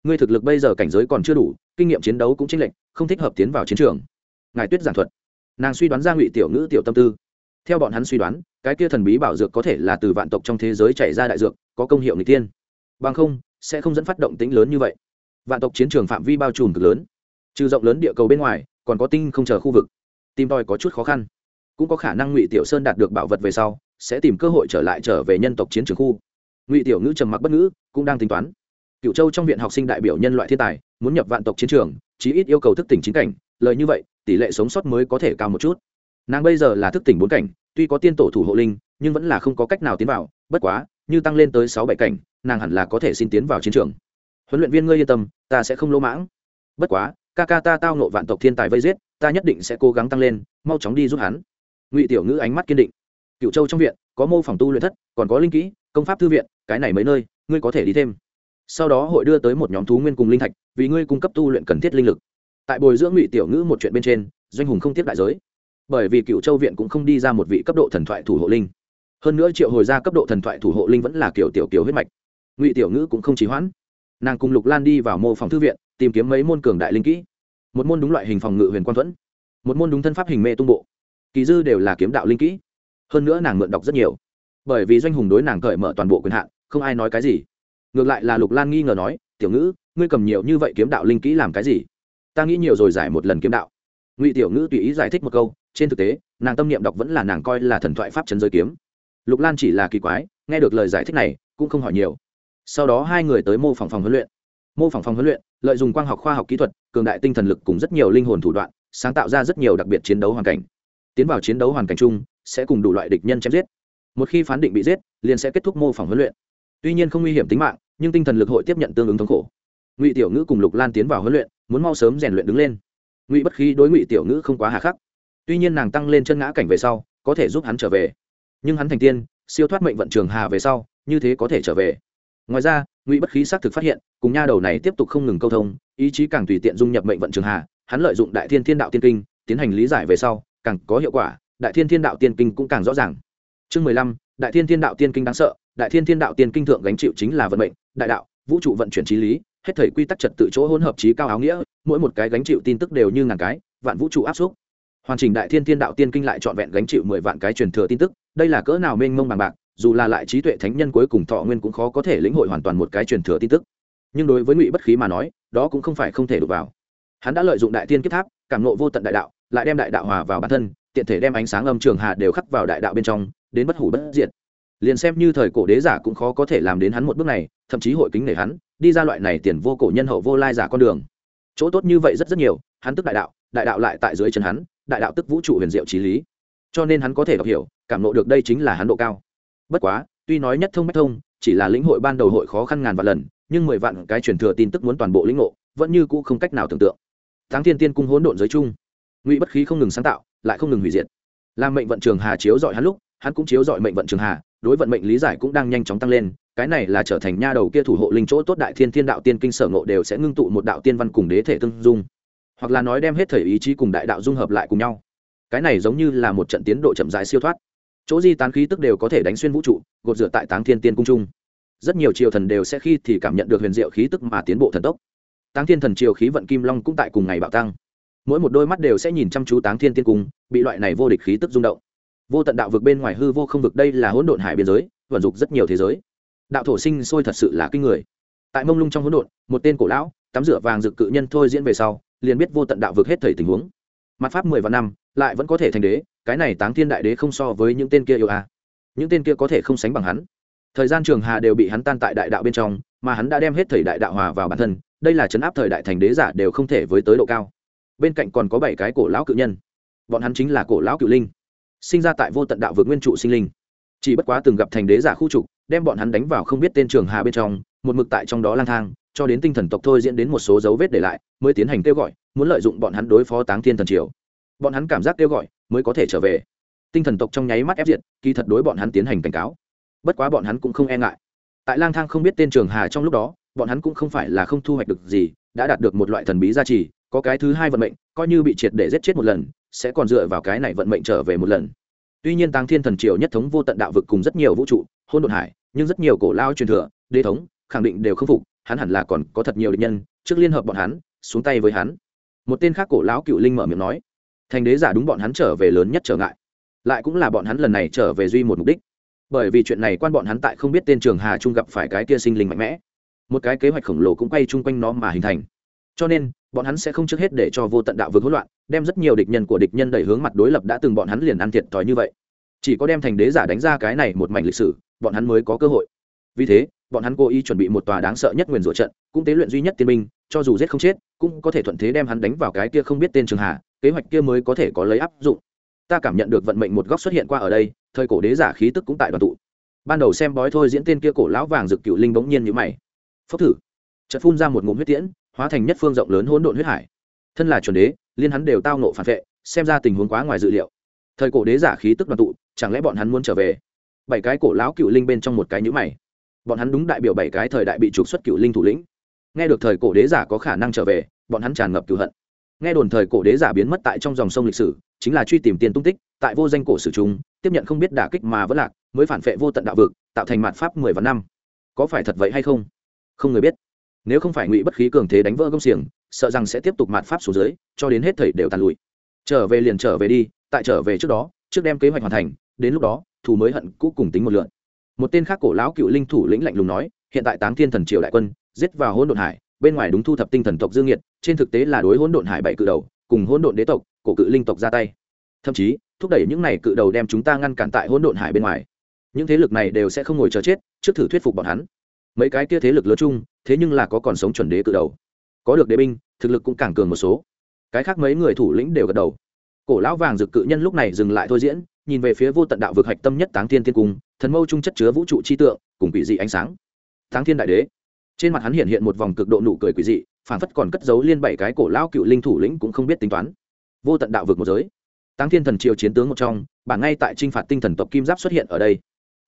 Ngươi thực lực bây giờ cảnh giới còn chưa đủ, kinh nghiệm chiến đấu cũng chênh lệch, không thích hợp tiến vào chiến trường. Ngài tuyết giảng thuật. Nàng suy đoán ra ngụy tiểu ngữ tiểu tâm tư theo bọn hắn suy đoán, cái kia thần bí bảo dược có thể là từ vạn tộc trong thế giới chạy ra đại dược, có công hiệu người tiên. Bằng không, sẽ không dẫn phát động tính lớn như vậy. Vạn tộc chiến trường phạm vi bao trùm cực lớn. Trừ rộng lớn địa cầu bên ngoài, còn có tinh không chờ khu vực. Tìm tòi có chút khó khăn. Cũng có khả năng ngụy tiểu sơn đạt được bảo vật về sau, sẽ tìm cơ hội trở lại trở về nhân tộc chiến trường khu. Ngụy tiểu ngữ trầm mặc bất ngữ, cũng đang tính toán. Cựu châu trong viện học sinh đại biểu nhân loại thiên tài, muốn nhập vạn tộc chiến trường, chí ít yêu cầu thức tỉnh chính cảnh, lời như vậy, tỷ lệ sống sót mới có thể cao một chút nàng bây giờ là thức tỉnh bốn cảnh, tuy có tiên tổ thủ hộ linh, nhưng vẫn là không có cách nào tiến vào, bất quá, như tăng lên tới sáu bảy cảnh, nàng hẳn là có thể xin tiến vào chiến trường. Huấn luyện viên ngươi yên tâm, ta sẽ không lỗ mãng. Bất quá, ca ca ta tao nộ vạn tộc thiên tài vây giết, ta nhất định sẽ cố gắng tăng lên, mau chóng đi giúp hắn. Ngụy tiểu ngữ ánh mắt kiên định. Cựu châu trong viện, có mô phỏng tu luyện thất, còn có linh kỹ, công pháp thư viện, cái này mấy nơi, ngươi có thể đi thêm. Sau đó hội đưa tới một nhóm thú nguyên cùng linh thạch, vì ngươi cung cấp tu luyện cần thiết linh lực. Tại bồi dưỡng ngụy tiểu ngữ một chuyện bên trên, doanh hùng không tiếp đại giới bởi vì cựu châu viện cũng không đi ra một vị cấp độ thần thoại thủ hộ linh. Hơn nữa triệu hồi ra cấp độ thần thoại thủ hộ linh vẫn là kiểu tiểu kiểu huyết mạch. Ngụy tiểu ngữ cũng không trì hoãn. Nàng cùng lục lan đi vào mô phòng thư viện, tìm kiếm mấy môn cường đại linh kỹ. Một môn đúng loại hình phòng ngự huyền quang thuẫn. Một môn đúng thân pháp hình mê tung bộ. Kỳ dư đều là kiếm đạo linh kỹ. Hơn nữa nàng mượn đọc rất nhiều. Bởi vì doanh hùng đối nàng cởi mở toàn bộ quyền hạn, không ai nói cái gì. Ngược lại là lục lan nghi ngờ nói, tiểu ngữ, ngươi cầm nhiều như vậy kiếm đạo linh kỹ làm cái gì? Ta nghĩ nhiều rồi giải một lần kiếm đạo ngụy tiểu ngữ tùy ý giải thích một câu trên thực tế nàng tâm niệm đọc vẫn là nàng coi là thần thoại pháp trấn giới kiếm lục lan chỉ là kỳ quái nghe được lời giải thích này cũng không hỏi nhiều sau đó hai người tới mô phỏng phòng huấn luyện mô phỏng phòng huấn luyện lợi dụng quang học khoa học kỹ thuật cường đại tinh thần lực cùng rất nhiều linh hồn thủ đoạn sáng tạo ra rất nhiều đặc biệt chiến đấu hoàn cảnh tiến vào chiến đấu hoàn cảnh chung sẽ cùng đủ loại địch nhân chém giết một khi phán định bị giết liền sẽ kết thúc mô phỏng huấn luyện tuy nhiên không nguy hiểm tính mạng nhưng tinh thần lực hội tiếp nhận tương ứng thống khổ ngụy tiểu ngữ cùng lục lan tiến vào huấn luyện muốn mau sớm rèn luyện đứng lên ngụy bất khí đối ngụy tiểu ngữ không quá hà khắc. Tuy nhiên nàng tăng lên chân ngã cảnh về sau, có thể giúp hắn trở về. Nhưng hắn thành tiên, siêu thoát mệnh vận trường hà về sau, như thế có thể trở về. Ngoài ra, ngụy bất khí xác thực phát hiện, cùng nha đầu này tiếp tục không ngừng câu thông, ý chí càng tùy tiện dung nhập mệnh vận trường hà, hắn lợi dụng đại thiên thiên đạo tiên kinh, tiến hành lý giải về sau, càng có hiệu quả, đại thiên thiên đạo tiên kinh cũng càng rõ ràng. Chương mười lăm, đại thiên thiên đạo tiên kinh đáng sợ, đại thiên thiên đạo tiên kinh thượng gánh chịu chính là vận mệnh, đại đạo, vũ trụ vận chuyển trí lý hết thời quy tắc trật tự chỗ hỗn hợp trí cao áo nghĩa, mỗi một cái gánh chịu tin tức đều như ngàn cái, vạn vũ trụ áp xúc. Hoàn chỉnh đại thiên thiên đạo tiên kinh lại trọn vẹn gánh chịu mười vạn cái truyền thừa tin tức, đây là cỡ nào mênh mông bằng bạc, dù là lại trí tuệ thánh nhân cuối cùng thọ nguyên cũng khó có thể lĩnh hội hoàn toàn một cái truyền thừa tin tức. Nhưng đối với ngụy bất khí mà nói, đó cũng không phải không thể đụng vào. Hắn đã lợi dụng đại tiên kiếp tháp, cảm nộ vô tận đại đạo, lại đem đại đạo hòa vào bản thân, tiện thể đem ánh sáng âm trường hà đều khắc vào đại đạo bên trong, đến bất hủ bất diệt. Liền xem như thời cổ đế giả cũng khó có thể làm đến hắn một bước này, thậm chí hội kính nể hắn đi ra loại này tiền vô cổ nhân hậu vô lai giả con đường. Chỗ tốt như vậy rất rất nhiều, hắn tức đại đạo đại đạo lại tại dưới chân hắn, đại đạo tức vũ trụ huyền diệu trí lý. Cho nên hắn có thể đọc hiểu, cảm nộ được đây chính là hắn độ cao. Bất quá, tuy nói nhất thông bách thông, chỉ là lĩnh hội ban đầu hội khó khăn ngàn vạn lần, nhưng mười vạn cái truyền thừa tin tức muốn toàn bộ lĩnh ngộ, vẫn như cũ không cách nào tưởng tượng. Tháng thiên tiên cung hỗn độn giới chung, ngụy bất khí không ngừng sáng tạo, lại không ngừng hủy diệt. Làm mệnh vận trường hà chiếu dọi hắn lúc hắn cũng chiếu dọi mệnh vận trường hà, đối vận mệnh lý giải cũng đang nhanh chóng tăng lên, cái này là trở thành nha đầu kia thủ hộ linh chỗ tốt đại thiên thiên đạo tiên kinh sở ngộ đều sẽ ngưng tụ một đạo tiên văn cùng đế thể tương dung. Hoặc là nói đem hết thể ý chí cùng đại đạo dung hợp lại cùng nhau. Cái này giống như là một trận tiến độ chậm dài siêu thoát. Chỗ di tán khí tức đều có thể đánh xuyên vũ trụ, gột rửa tại táng thiên tiên cung trung. Rất nhiều triều thần đều sẽ khi thì cảm nhận được huyền diệu khí tức mà tiến bộ thần tốc. Táng thiên thần triều khí vận kim long cũng tại cùng ngày bạo tăng. Mỗi một đôi mắt đều sẽ nhìn chăm chú táng thiên tiên cung, bị loại này vô địch khí tức rung động vô tận đạo vực bên ngoài hư vô không vực đây là hỗn độn hải biên giới, vận dụng rất nhiều thế giới. Đạo thổ sinh sôi thật sự là kinh người. Tại mông lung trong hỗn độn, một tên cổ lão, tắm rửa vàng dực cự nhân thôi diễn về sau, liền biết vô tận đạo vực hết thầy tình huống. Mặt pháp mười vạn năm, lại vẫn có thể thành đế, cái này táng thiên đại đế không so với những tên kia yêu à. những tên kia có thể không sánh bằng hắn. Thời gian trường hà đều bị hắn tan tại đại đạo bên trong, mà hắn đã đem hết thời đại đạo hòa vào bản thân, đây là chấn áp thời đại thành đế giả đều không thể với tới độ cao. Bên cạnh còn có bảy cái cổ lão cự nhân. Bọn hắn chính là cổ lão cự linh sinh ra tại vô tận đạo vực nguyên trụ sinh linh. Chỉ bất quá từng gặp thành đế giả khu trục, đem bọn hắn đánh vào không biết tên trường hà bên trong, một mực tại trong đó lang thang, cho đến tinh thần tộc thôi diễn đến một số dấu vết để lại, mới tiến hành kêu gọi, muốn lợi dụng bọn hắn đối phó táng thiên thần triều. Bọn hắn cảm giác kêu gọi, mới có thể trở về. Tinh thần tộc trong nháy mắt ép diệt, kỳ thật đối bọn hắn tiến hành cảnh cáo. Bất quá bọn hắn cũng không e ngại. Tại lang thang không biết tên trường hà trong lúc đó, bọn hắn cũng không phải là không thu hoạch được gì, đã đạt được một loại thần bí gia trì, có cái thứ hai vận mệnh, coi như bị triệt để giết chết một lần sẽ còn dựa vào cái này vận mệnh trở về một lần. Tuy nhiên tàng thiên thần triều nhất thống vô tận đạo vực cùng rất nhiều vũ trụ, hôn đột hải, nhưng rất nhiều cổ lao truyền thừa, đế thống, khẳng định đều không phục, hắn hẳn là còn có thật nhiều địch nhân, trước liên hợp bọn hắn, xuống tay với hắn. Một tên khác cổ lão cựu linh mở miệng nói, thành đế giả đúng bọn hắn trở về lớn nhất trở ngại, lại cũng là bọn hắn lần này trở về duy một mục đích. Bởi vì chuyện này quan bọn hắn tại không biết tên trường hà trung gặp phải cái kia sinh linh mạnh mẽ. Một cái kế hoạch khổng lồ cũng quay chung quanh nó mà hình thành. Cho nên bọn hắn sẽ không trước hết để cho vô tận đạo vực hỗn loạn, đem rất nhiều địch nhân của địch nhân đẩy hướng mặt đối lập đã từng bọn hắn liền ăn thiệt thòi như vậy. Chỉ có đem thành đế giả đánh ra cái này một mảnh lịch sử, bọn hắn mới có cơ hội. Vì thế, bọn hắn cố ý chuẩn bị một tòa đáng sợ nhất nguyền rủa trận, cũng tế luyện duy nhất tiên minh cho dù giết không chết, cũng có thể thuận thế đem hắn đánh vào cái kia không biết tên trường hà, kế hoạch kia mới có thể có lấy áp dụng. Ta cảm nhận được vận mệnh một góc xuất hiện qua ở đây, thời cổ đế giả khí tức cũng tại đoàn tụ. Ban đầu xem bói thôi diễn tên kia cổ lão vàng rực cựu linh bỗng nhiên như mày. Phốc thử. Chợt phun ra một ngụm huyết tiễn hóa thành nhất phương rộng lớn hỗn độn huyết hải. Thân là chuẩn đế, liên hắn đều tao nộ phản vệ, xem ra tình huống quá ngoài dự liệu. Thời cổ đế giả khí tức đoàn tụ, chẳng lẽ bọn hắn muốn trở về? Bảy cái cổ lão cựu linh bên trong một cái nhữ mày. Bọn hắn đúng đại biểu bảy cái thời đại bị trục xuất cựu linh thủ lĩnh. Nghe được thời cổ đế giả có khả năng trở về, bọn hắn tràn ngập cựu hận. Nghe đồn thời cổ đế giả biến mất tại trong dòng sông lịch sử, chính là truy tìm tiền tung tích, tại vô danh cổ sử chúng tiếp nhận không biết đả kích mà vẫn lạc, mới phản vệ vô tận đạo vực, tạo thành mạt pháp mười vạn năm. Có phải thật vậy hay không? Không người biết nếu không phải ngụy bất khí cường thế đánh vỡ công xiềng, sợ rằng sẽ tiếp tục mạt pháp xuống dưới, cho đến hết thầy đều tàn lụi. Trở về liền trở về đi, tại trở về trước đó, trước đem kế hoạch hoàn thành, đến lúc đó, thù mới hận cũ cùng tính một lượn. Một tên khác cổ lão cựu linh thủ lĩnh lạnh lùng nói, hiện tại táng thiên thần triều đại quân, giết vào hỗn độn hải, bên ngoài đúng thu thập tinh thần tộc dương nhiệt trên thực tế là đối hỗn độn hải bảy cự đầu, cùng hỗn độn đế tộc, cổ cự linh tộc ra tay. Thậm chí, thúc đẩy những này cự đầu đem chúng ta ngăn cản tại hỗn độn hải bên ngoài. Những thế lực này đều sẽ không ngồi chờ chết, trước thử thuyết phục bọn hắn mấy cái kia thế lực lớn chung, thế nhưng là có còn sống chuẩn đế cự đầu. Có được đế binh, thực lực cũng càng cường một số. Cái khác mấy người thủ lĩnh đều gật đầu. Cổ lão vàng dực cự nhân lúc này dừng lại thôi diễn, nhìn về phía vô tận đạo vực hạch tâm nhất táng thiên tiên cung, thần mâu trung chất chứa vũ trụ chi tượng, cùng quỷ dị ánh sáng. Táng thiên đại đế. Trên mặt hắn hiện hiện một vòng cực độ nụ cười quỷ dị phản phất còn cất giấu liên bảy cái cổ lão cựu linh thủ lĩnh cũng không biết tính toán. Vô tận đạo vực một giới. Táng thiên thần triều chiến tướng một trong bản ngay tại t r i n h phạt tinh thần tộc kim giáp xuất hiện ở đây.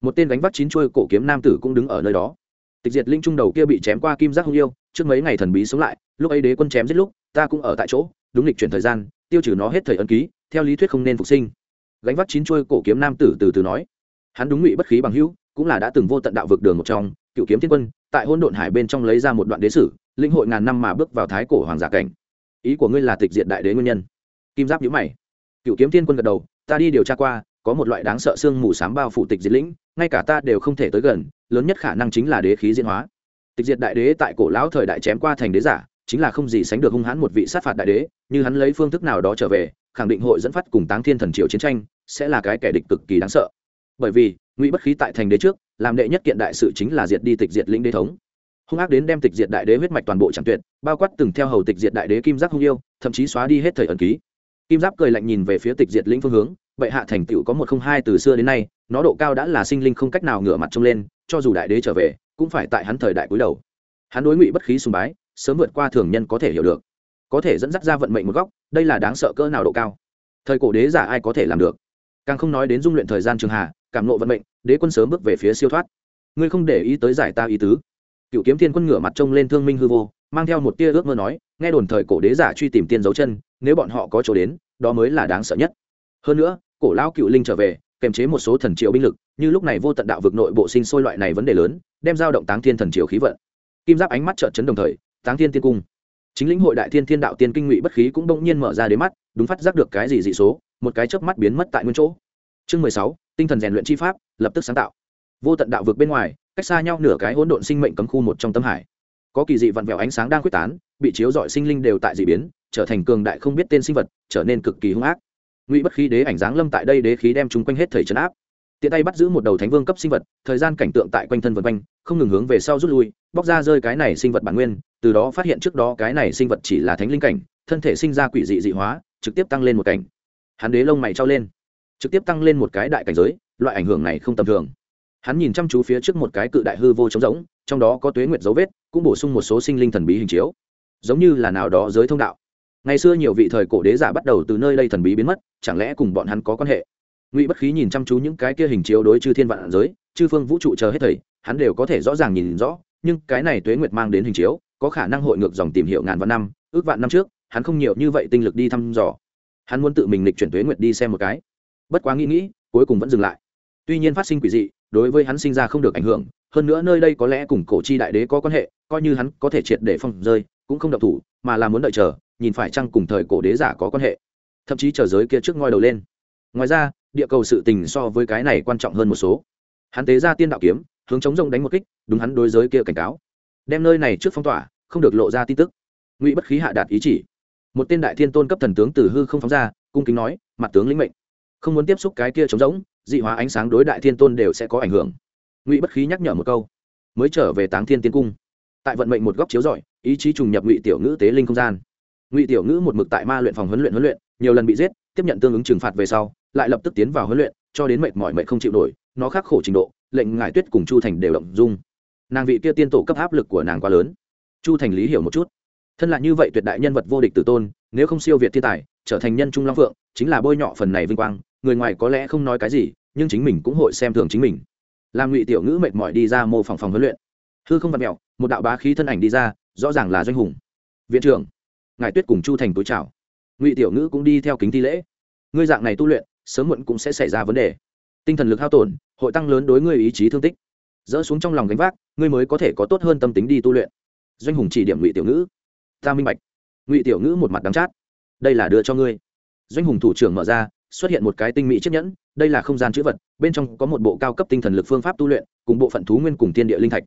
Một tên gánh vác chín chuôi cổ kiếm nam tử cũng đứng ở nơi đó tịch diệt linh trung đầu kia bị chém qua kim giác hung yêu, trước mấy ngày thần bí sống lại, lúc ấy đế quân chém giết lúc, ta cũng ở tại chỗ, đúng lịch chuyển thời gian, tiêu trừ nó hết thời ấn ký, theo lý thuyết không nên phục sinh. Gánh vác chín chuôi cổ kiếm nam tử từ từ nói. Hắn đúng ngụy bất khí bằng hữu, cũng là đã từng vô tận đạo vực đường một trong, cựu kiếm thiên quân, tại hôn độn hải bên trong lấy ra một đoạn đế sử, linh hội ngàn năm mà bước vào thái cổ hoàng giả cảnh. Ý của ngươi là tịch diện đại đế nguyên nhân. Kim giáp nhữ mày. Cựu kiếm thiên quân gật đầu, ta đi điều tra qua có một loại đáng sợ xương mù sám bao phủ tịch diệt lĩnh, ngay cả ta đều không thể tới gần, lớn nhất khả năng chính là đế khí diễn hóa. Tịch diệt đại đế tại cổ lão thời đại chém qua thành đế giả, chính là không gì sánh được hung hãn một vị sát phạt đại đế, như hắn lấy phương thức nào đó trở về, khẳng định hội dẫn phát cùng táng thiên thần triều chiến tranh, sẽ là cái kẻ địch cực kỳ đáng sợ. Bởi vì, ngụy bất khí tại thành đế trước, làm đệ nhất kiện đại sự chính là diệt đi tịch diệt lĩnh đế thống. Hung ác đến đem tịch diệt đại đế huyết mạch toàn bộ chẳng tuyệt, bao quát từng theo hầu tịch diệt đại đế kim giác hung yêu, thậm chí xóa đi hết thời ẩn ký. Kim giáp cười lạnh nhìn về phía tịch diệt lĩnh phương hướng bệ hạ thành tựu có một không hai từ xưa đến nay, nó độ cao đã là sinh linh không cách nào ngửa mặt trông lên, cho dù đại đế trở về, cũng phải tại hắn thời đại cuối đầu. Hắn đối ngụy bất khí sùng bái, sớm vượt qua thường nhân có thể hiểu được. Có thể dẫn dắt ra vận mệnh một góc, đây là đáng sợ cỡ nào độ cao. Thời cổ đế giả ai có thể làm được? Càng không nói đến dung luyện thời gian trường hà, cảm nộ vận mệnh, đế quân sớm bước về phía siêu thoát. Ngươi không để ý tới giải ta ý tứ. Cựu kiếm thiên quân ngửa mặt trông lên thương minh hư vô, mang theo một tia ước mơ nói, nghe đồn thời cổ đế giả truy tìm tiên dấu chân, nếu bọn họ có chỗ đến, đó mới là đáng sợ nhất. Hơn nữa cổ lão cựu linh trở về kèm chế một số thần triệu binh lực, như lúc này vô tận đạo vực nội bộ sinh sôi loại này vấn đề lớn, đem giao động táng thiên thần triều khí vận. Kim giáp ánh mắt trợn chấn đồng thời, táng thiên tiên cung. Chính lĩnh hội đại thiên thiên đạo tiên kinh ngụy bất khí cũng đông nhiên mở ra đến mắt, đúng phát giác được cái gì dị số, một cái chớp mắt biến mất tại nguyên chỗ. Chương mười sáu, tinh thần rèn luyện chi pháp, lập tức sáng tạo. Vô tận đạo vực bên ngoài, cách xa nhau nửa cái hỗn độn sinh mệnh cấm khu một trong tâm hải. Có kỳ dị vặn vẹo ánh sáng đang quyết tán, bị chiếu dọi sinh linh đều tại dị biến, trở thành cường đại không biết tên sinh vật, trở nên cực kỳ hung ác ngụy bất khí đế ảnh dáng lâm tại đây đế khí đem chúng quanh hết thầy trấn áp. Tiện tay bắt giữ một đầu thánh vương cấp sinh vật, thời gian cảnh tượng tại quanh thân vân quanh, không ngừng hướng về sau rút lui, bóc ra rơi cái này sinh vật bản nguyên, từ đó phát hiện trước đó cái này sinh vật chỉ là thánh linh cảnh, thân thể sinh ra quỷ dị dị hóa, trực tiếp tăng lên một cảnh. Hắn đế lông mày trao lên, trực tiếp tăng lên một cái đại cảnh giới, loại ảnh hưởng này không tầm thường. Hắn nhìn chăm chú phía trước một cái cự đại hư vô trống rỗng, trong đó có tuế nguyệt dấu vết, cũng bổ sung một số sinh linh thần bí hình chiếu. Giống như là nào đó giới thông đạo. Ngày xưa nhiều vị thời cổ đế giả bắt đầu từ nơi đây thần bí biến mất chẳng lẽ cùng bọn hắn có quan hệ? Ngụy bất khí nhìn chăm chú những cái kia hình chiếu đối chư thiên vạn giới, chư phương vũ trụ chờ hết thầy, hắn đều có thể rõ ràng nhìn rõ, nhưng cái này tuế nguyệt mang đến hình chiếu, có khả năng hội ngược dòng tìm hiểu ngàn vạn năm, ước vạn năm trước, hắn không nhiều như vậy tinh lực đi thăm dò. Hắn muốn tự mình lịch chuyển tuế nguyệt đi xem một cái. Bất quá nghĩ nghĩ, cuối cùng vẫn dừng lại. Tuy nhiên phát sinh quỷ dị, đối với hắn sinh ra không được ảnh hưởng, hơn nữa nơi đây có lẽ cùng cổ chi đại đế có quan hệ, coi như hắn có thể triệt để phong rơi, cũng không độc thủ, mà là muốn đợi chờ, nhìn phải chăng cùng thời cổ đế giả có quan hệ thậm chí chờ giới kia trước ngoi đầu lên. Ngoài ra, địa cầu sự tình so với cái này quan trọng hơn một số. Hắn tế ra tiên đạo kiếm, hướng chống rông đánh một kích, đúng hắn đối giới kia cảnh cáo. Đem nơi này trước phong tỏa, không được lộ ra tin tức. Ngụy bất khí hạ đạt ý chỉ. Một tên đại thiên tôn cấp thần tướng từ hư không phóng ra, cung kính nói, mặt tướng lĩnh mệnh. Không muốn tiếp xúc cái kia chống rỗng, dị hóa ánh sáng đối đại thiên tôn đều sẽ có ảnh hưởng. Ngụy bất khí nhắc nhở một câu. Mới trở về táng thiên tiên cung. Tại vận mệnh một góc chiếu rọi, ý chí trùng nhập ngụy tiểu ngữ tế linh không gian ngụy tiểu ngữ một mực tại ma luyện phòng huấn luyện huấn luyện, nhiều lần bị giết, tiếp nhận tương ứng trừng phạt về sau, lại lập tức tiến vào huấn luyện, cho đến mệt mỏi mệt không chịu nổi, nó khắc khổ trình độ, lệnh ngải tuyết cùng chu thành đều động dung. Nàng vị kia tiên tổ cấp áp lực của nàng quá lớn. Chu thành lý hiểu một chút. Thân là như vậy tuyệt đại nhân vật vô địch tử tôn, nếu không siêu việt thiên tài, trở thành nhân trung long phượng, chính là bôi nhọ phần này vinh quang, người ngoài có lẽ không nói cái gì, nhưng chính mình cũng hội xem thường chính mình. Làm ngụy tiểu ngữ mệt mỏi đi ra mô phòng phòng huấn luyện. Hư không vặt mẹo một đạo bá khí thân ảnh đi ra, rõ ràng là doanh hùng. Viện trưởng ngài tuyết cùng chu thành túi chào. Ngụy tiểu ngữ cũng đi theo kính thi lễ. Ngươi dạng này tu luyện, sớm muộn cũng sẽ xảy ra vấn đề. Tinh thần lực hao tổn, hội tăng lớn đối ngươi ý chí thương tích. Dỡ xuống trong lòng gánh vác, ngươi mới có thể có tốt hơn tâm tính đi tu luyện. Doanh hùng chỉ điểm ngụy tiểu ngữ. Ta minh bạch. Ngụy tiểu ngữ một mặt đắng chát. Đây là đưa cho ngươi. Doanh hùng thủ trưởng mở ra, xuất hiện một cái tinh mỹ chiếc nhẫn. Đây là không gian chữ vật, bên trong có một bộ cao cấp tinh thần lực phương pháp tu luyện, cùng bộ phận thú nguyên cùng tiên địa linh thạch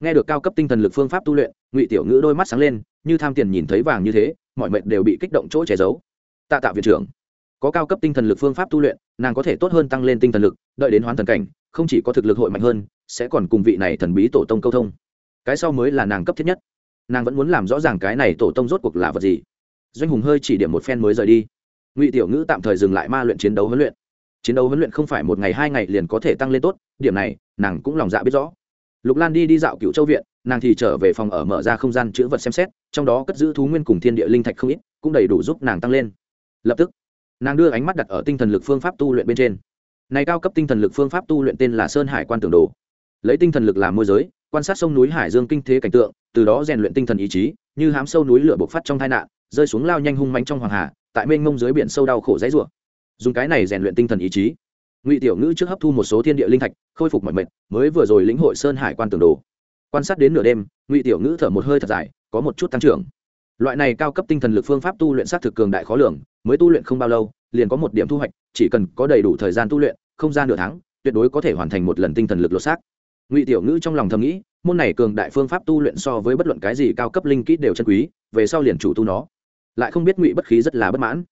nghe được cao cấp tinh thần lực phương pháp tu luyện, ngụy tiểu ngữ đôi mắt sáng lên, như tham tiền nhìn thấy vàng như thế, mọi mệnh đều bị kích động chỗ che giấu. Tạ tạ viện trưởng, có cao cấp tinh thần lực phương pháp tu luyện, nàng có thể tốt hơn tăng lên tinh thần lực, đợi đến hoán thần cảnh, không chỉ có thực lực hội mạnh hơn, sẽ còn cùng vị này thần bí tổ tông câu thông. Cái sau mới là nàng cấp thiết nhất. Nàng vẫn muốn làm rõ ràng cái này tổ tông rốt cuộc là vật gì. Doanh hùng hơi chỉ điểm một phen mới rời đi. Ngụy tiểu ngữ tạm thời dừng lại ma luyện chiến đấu huấn luyện. Chiến đấu huấn luyện không phải một ngày hai ngày liền có thể tăng lên tốt, điểm này, nàng cũng lòng dạ biết rõ lục lan đi đi dạo cựu châu viện, nàng thì trở về phòng ở mở ra không gian chữ vật xem xét, trong đó cất giữ thú nguyên cùng thiên địa linh thạch không ít, cũng đầy đủ giúp nàng tăng lên. Lập tức, nàng đưa ánh mắt đặt ở tinh thần lực phương pháp tu luyện bên trên. Này cao cấp tinh thần lực phương pháp tu luyện tên là sơn hải quan tưởng đồ. Lấy tinh thần lực làm môi giới, quan sát sông núi hải dương kinh thế cảnh tượng, từ đó rèn luyện tinh thần ý chí, như hám sâu núi lửa bộc phát trong tai nạn, rơi xuống lao nhanh hung mạnh trong hoàng hà, tại mênh mông dưới biển sâu đau khổ dãy rủa. Dùng cái này rèn luyện tinh thần ý chí ngụy tiểu ngữ trước hấp thu một số thiên địa linh thạch, khôi phục mọi mệt, mới vừa rồi lĩnh hội sơn hải quan tường đồ. Quan sát đến nửa đêm, ngụy tiểu ngữ thở một hơi thật dài, có một chút tăng trưởng. Loại này cao cấp tinh thần lực phương pháp tu luyện s á t thực cường đại khó lường, mới tu luyện không bao lâu, liền có một điểm thu hoạch, chỉ cần có đầy đủ thời gian tu luyện, không gian nửa tháng, tuyệt đối có thể hoàn thành một lần tinh thần lực lột xác. Ngụy tiểu ngữ trong lòng thầm nghĩ, môn này cường đại phương pháp tu luyện so với bất luận cái gì cao cấp linh kỹ đều chân quý, về sau liền chủ tu nó. Lại không biết ngụy bất khí rất là bất mãn.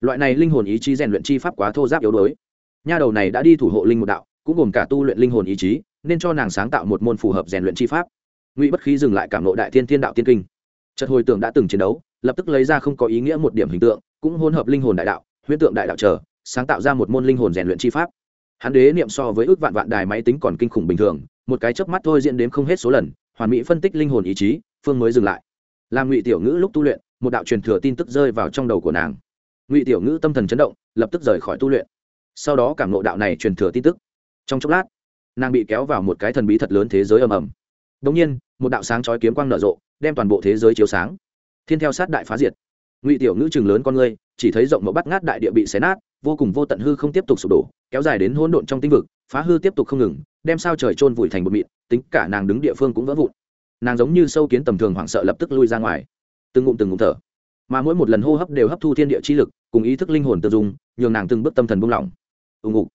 Loại này linh hồn ý chí rèn luyện chi pháp quá thô giáp yếu đuối nha đầu này đã đi thủ hộ linh một đạo, cũng gồm cả tu luyện linh hồn ý chí, nên cho nàng sáng tạo một môn phù hợp rèn luyện chi pháp. Ngụy bất khí dừng lại cảm lộ đại thiên thiên đạo tiên kinh. Chợt hồi tưởng đã từng chiến đấu, lập tức lấy ra không có ý nghĩa một điểm hình tượng, cũng hỗn hợp linh hồn đại đạo, huyễn tượng đại đạo trở, sáng tạo ra một môn linh hồn rèn luyện chi pháp. Hắn đế niệm so với ước vạn vạn đài máy tính còn kinh khủng bình thường, một cái chớp mắt thôi diễn đếm không hết số lần, hoàn mỹ phân tích linh hồn ý chí, phương mới dừng lại. Làm ngụy tiểu ngữ lúc tu luyện, một đạo truyền thừa tin tức rơi vào trong đầu của nàng. Ngụy tiểu ngữ tâm thần chấn động, lập tức rời khỏi tu luyện sau đó cảm ngộ đạo này truyền thừa tin tức. Trong chốc lát, nàng bị kéo vào một cái thần bí thật lớn thế giới ầm ầm. Đông nhiên, một đạo sáng chói kiếm quang nở rộ, đem toàn bộ thế giới chiếu sáng. Thiên theo sát đại phá diệt. Ngụy tiểu ngữ chừng lớn con ngươi, chỉ thấy rộng mẫu bắt ngát đại địa bị xé nát, vô cùng vô tận hư không tiếp tục sụp đổ, kéo dài đến hỗn độn trong tinh vực, phá hư tiếp tục không ngừng, đem sao trời trôn vùi thành một mịn, tính cả nàng đứng địa phương cũng vỡ vụn. Nàng giống như sâu kiến tầm thường hoảng sợ lập tức lui ra ngoài. Từng ngụm từng ngụm thở. Mà mỗi một lần hô hấp đều hấp thu thiên địa chi lực, cùng ý thức linh hồn tự dùng nhường nàng từng bước tâm thần buông lỏng ùng ục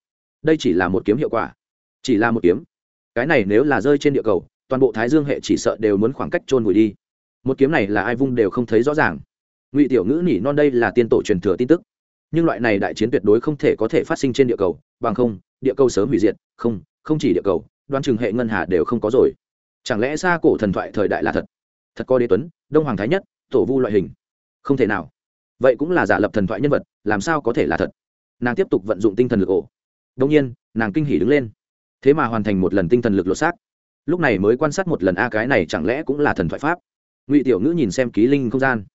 đây chỉ là một kiếm hiệu quả. Chỉ là một kiếm. Cái này nếu là rơi trên địa cầu, toàn bộ thái dương hệ chỉ sợ đều muốn khoảng cách trôn vùi đi. Một kiếm này là ai vung đều không thấy rõ ràng. Ngụy tiểu ngữ nỉ non đây là tiên tổ truyền thừa tin tức. Nhưng loại này đại chiến tuyệt đối không thể có thể phát sinh trên địa cầu, bằng không, địa cầu sớm hủy diệt, không không chỉ địa cầu, đoan trường hệ ngân hà đều không có rồi. Chẳng lẽ xa cổ thần thoại thời đại là thật? Thật có đế tuấn, đông hoàng thái nhất, tổ vu loại hình. Không thể nào. Vậy cũng là giả lập thần thoại nhân vật, làm sao có thể là thật? Nàng tiếp tục vận dụng tinh thần lực ổ. Đông nhiên, nàng kinh hỉ đứng lên. Thế mà hoàn thành một lần tinh thần lực lột xác. Lúc này mới quan sát một lần, a, cái này chẳng lẽ cũng là thần thoại pháp? Ngụy tiểu ngữ nhìn xem ký linh không gian.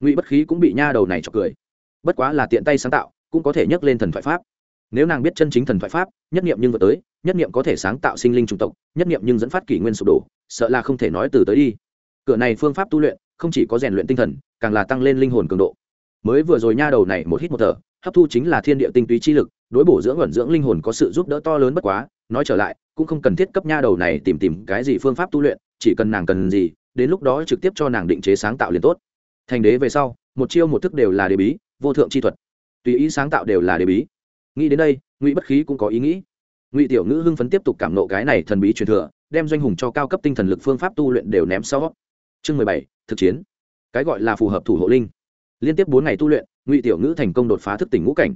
Ngụy bất khí cũng bị nha đầu này chọc cười. Bất quá là tiện tay sáng tạo, cũng có thể nhắc lên thần thoại pháp. Nếu nàng biết chân chính thần thoại pháp, nhất niệm nhưng vượt tới, nhất niệm có thể sáng tạo sinh linh chủng tộc, nhất niệm nhưng dẫn phát kỷ nguyên sụp đổ, sợ là không thể nói từ tới đi. Cửa này phương pháp tu luyện, không chỉ có rèn luyện tinh thần, càng là tăng lên linh hồn cường độ. Mới vừa rồi nha đầu này một hít một thở hấp thu chính là thiên địa tinh túy chi lực, đối bổ dưỡng ẩn dưỡng linh hồn có sự giúp đỡ to lớn bất quá, nói trở lại, cũng không cần thiết cấp nha đầu này tìm tìm cái gì phương pháp tu luyện, chỉ cần nàng cần gì, đến lúc đó trực tiếp cho nàng định chế sáng tạo liền tốt. Thành đế về sau, một chiêu một thức đều là đế bí, vô thượng chi thuật. Tùy ý sáng tạo đều là đế bí. Nghĩ đến đây, ngụy bất khí cũng có ý nghĩ. Ngụy tiểu ngữ hưng phấn tiếp tục cảm nộ cái này thần bí truyền thừa, đem doanh hùng cho cao cấp tinh thần lực phương pháp tu luyện đều ném sau. Chương mười bảy, thực chiến. Cái gọi là phù hợp thủ hộ linh. Liên tiếp bốn ngày tu luyện ngụy tiểu ngữ thành công đột phá thức tỉnh ngũ cảnh.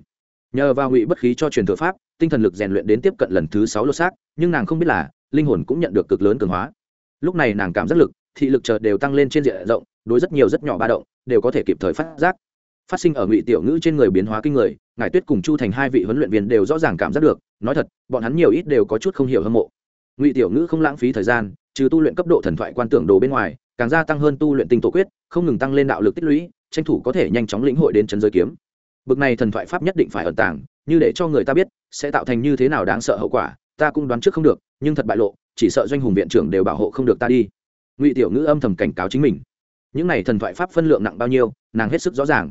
Nhờ vào ngụy bất khí cho truyền thừa pháp, tinh thần lực rèn luyện đến tiếp cận lần thứ sáu lột xác, nhưng nàng không biết là, linh hồn cũng nhận được cực lớn cường hóa. Lúc này nàng cảm giác lực, thị lực chợt đều tăng lên trên diện rộng, đối rất nhiều rất nhỏ ba động, đều có thể kịp thời phát giác. Phát sinh ở ngụy tiểu ngữ trên người biến hóa kinh người ngài tuyết cùng chu thành hai vị huấn luyện viên đều rõ ràng cảm giác được, nói thật, bọn hắn nhiều ít đều có chút không hiểu hâm mộ. Ngụy tiểu ngữ không lãng phí thời gian, trừ tu luyện cấp độ thần thoại quan tưởng đồ bên ngoài, càng gia tăng hơn tu luyện tinh tổ quyết, không ngừng tăng lên đạo lực tích lũy tranh thủ có thể nhanh chóng lĩnh hội đến chân giới kiếm. Bực này thần thoại pháp nhất định phải ẩn tàng, như để cho người ta biết, sẽ tạo thành như thế nào đáng sợ hậu quả, ta cũng đoán trước không được, nhưng thật bại lộ, chỉ sợ doanh hùng viện trưởng đều bảo hộ không được ta đi. Ngụy tiểu ngữ âm thầm cảnh cáo chính mình. Những này thần thoại pháp phân lượng nặng bao nhiêu, nàng hết sức rõ ràng.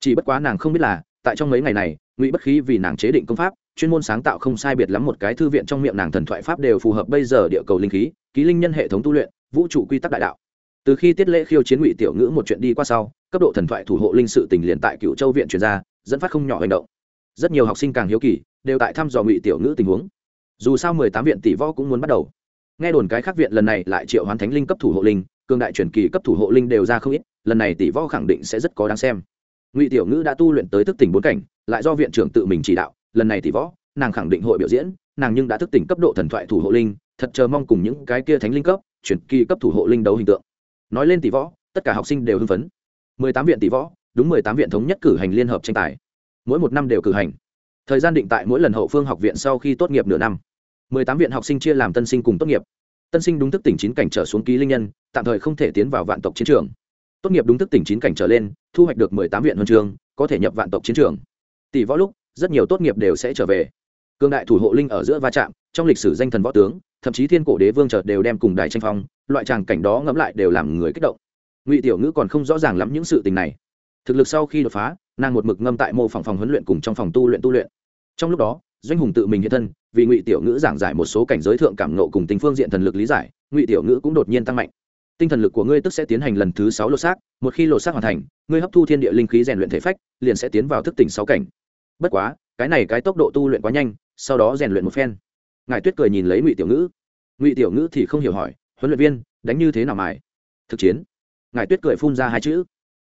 Chỉ bất quá nàng không biết là, tại trong mấy ngày này, ngụy bất khí vì nàng chế định công pháp, chuyên môn sáng tạo không sai biệt lắm một cái thư viện trong miệng nàng thần thoại pháp đều phù hợp bây giờ địa cầu linh khí, ký linh nhân hệ thống tu luyện, vũ trụ quy tắc đại đạo từ khi tiết lễ khiêu chiến ngụy tiểu ngữ một chuyện đi qua sau, cấp độ thần thoại thủ hộ linh sự tình liền tại cựu châu viện truyền ra, dẫn phát không nhỏ hành động. Rất nhiều học sinh càng hiếu kỳ, đều tại thăm dò ngụy tiểu ngữ tình huống. Dù sao mười tám viện tỷ võ cũng muốn bắt đầu. Nghe đồn cái khác viện lần này lại triệu hoán thánh linh cấp thủ hộ linh cương đại truyền kỳ cấp thủ hộ linh đều ra không ít, lần này tỷ võ khẳng định sẽ rất có đáng xem. Ngụy tiểu ngữ đã tu luyện tới thức tỉnh bốn cảnh, lại do viện trưởng tự mình chỉ đạo, lần này tỷ võ, nàng khẳng định hội biểu diễn, nàng nhưng đã thức tỉnh cấp độ thần thoại thủ hộ linh, thật chờ mong cùng những cái kia thánh linh cấp chuyển kỳ cấp thủ hộ linh đấu hình tượng nói lên tỷ võ, tất cả học sinh đều hưng phấn. Mười tám viện tỷ võ, đúng mười tám viện thống nhất cử hành liên hợp tranh tài. Mỗi một năm đều cử hành. Thời gian định tại mỗi lần hậu phương học viện sau khi tốt nghiệp nửa năm. Mười tám viện học sinh chia làm tân sinh cùng tốt nghiệp. Tân sinh đúng thức tỉnh chín cảnh trở xuống ký linh nhân, tạm thời không thể tiến vào vạn tộc chiến trường. Tốt nghiệp đúng thức tỉnh chín cảnh trở lên, thu hoạch được mười tám viện huân trường có thể nhập vạn tộc chiến trường. Tỷ võ lúc, rất nhiều tốt nghiệp đều sẽ trở về. Cương đại thủ hộ linh ở giữa va chạm, trong lịch sử danh thần võ tướng, thậm chí thiên cổ đế vương chợt đều đem cùng đài tranh phong loại tràng cảnh đó ngẫm lại đều làm người kích động. Ngụy tiểu ngữ còn không rõ ràng lắm những sự tình này. Thực lực sau khi đột phá, nàng một mực ngâm tại mô phòng phòng huấn luyện cùng trong phòng tu luyện tu luyện. Trong lúc đó, doanh hùng tự mình hiện thân, vì ngụy tiểu ngữ giảng giải một số cảnh giới thượng cảm nộ cùng tình phương diện thần lực lý giải, ngụy tiểu ngữ cũng đột nhiên tăng mạnh. Tinh thần lực của ngươi tức sẽ tiến hành lần thứ sáu lột xác, một khi lột xác hoàn thành, ngươi hấp thu thiên địa linh khí rèn luyện thể phách, liền sẽ tiến vào thức tỉnh sáu cảnh. Bất quá, cái này cái tốc độ tu luyện quá nhanh, sau đó rèn luyện một phen. Ngài tuyết cười nhìn lấy ngụy tiểu ngữ. Ngụy tiểu ngữ thì không hiểu hỏi huấn luyện viên, đánh như thế nào mài? Thực chiến. Ngài tuyết cười phun ra hai chữ.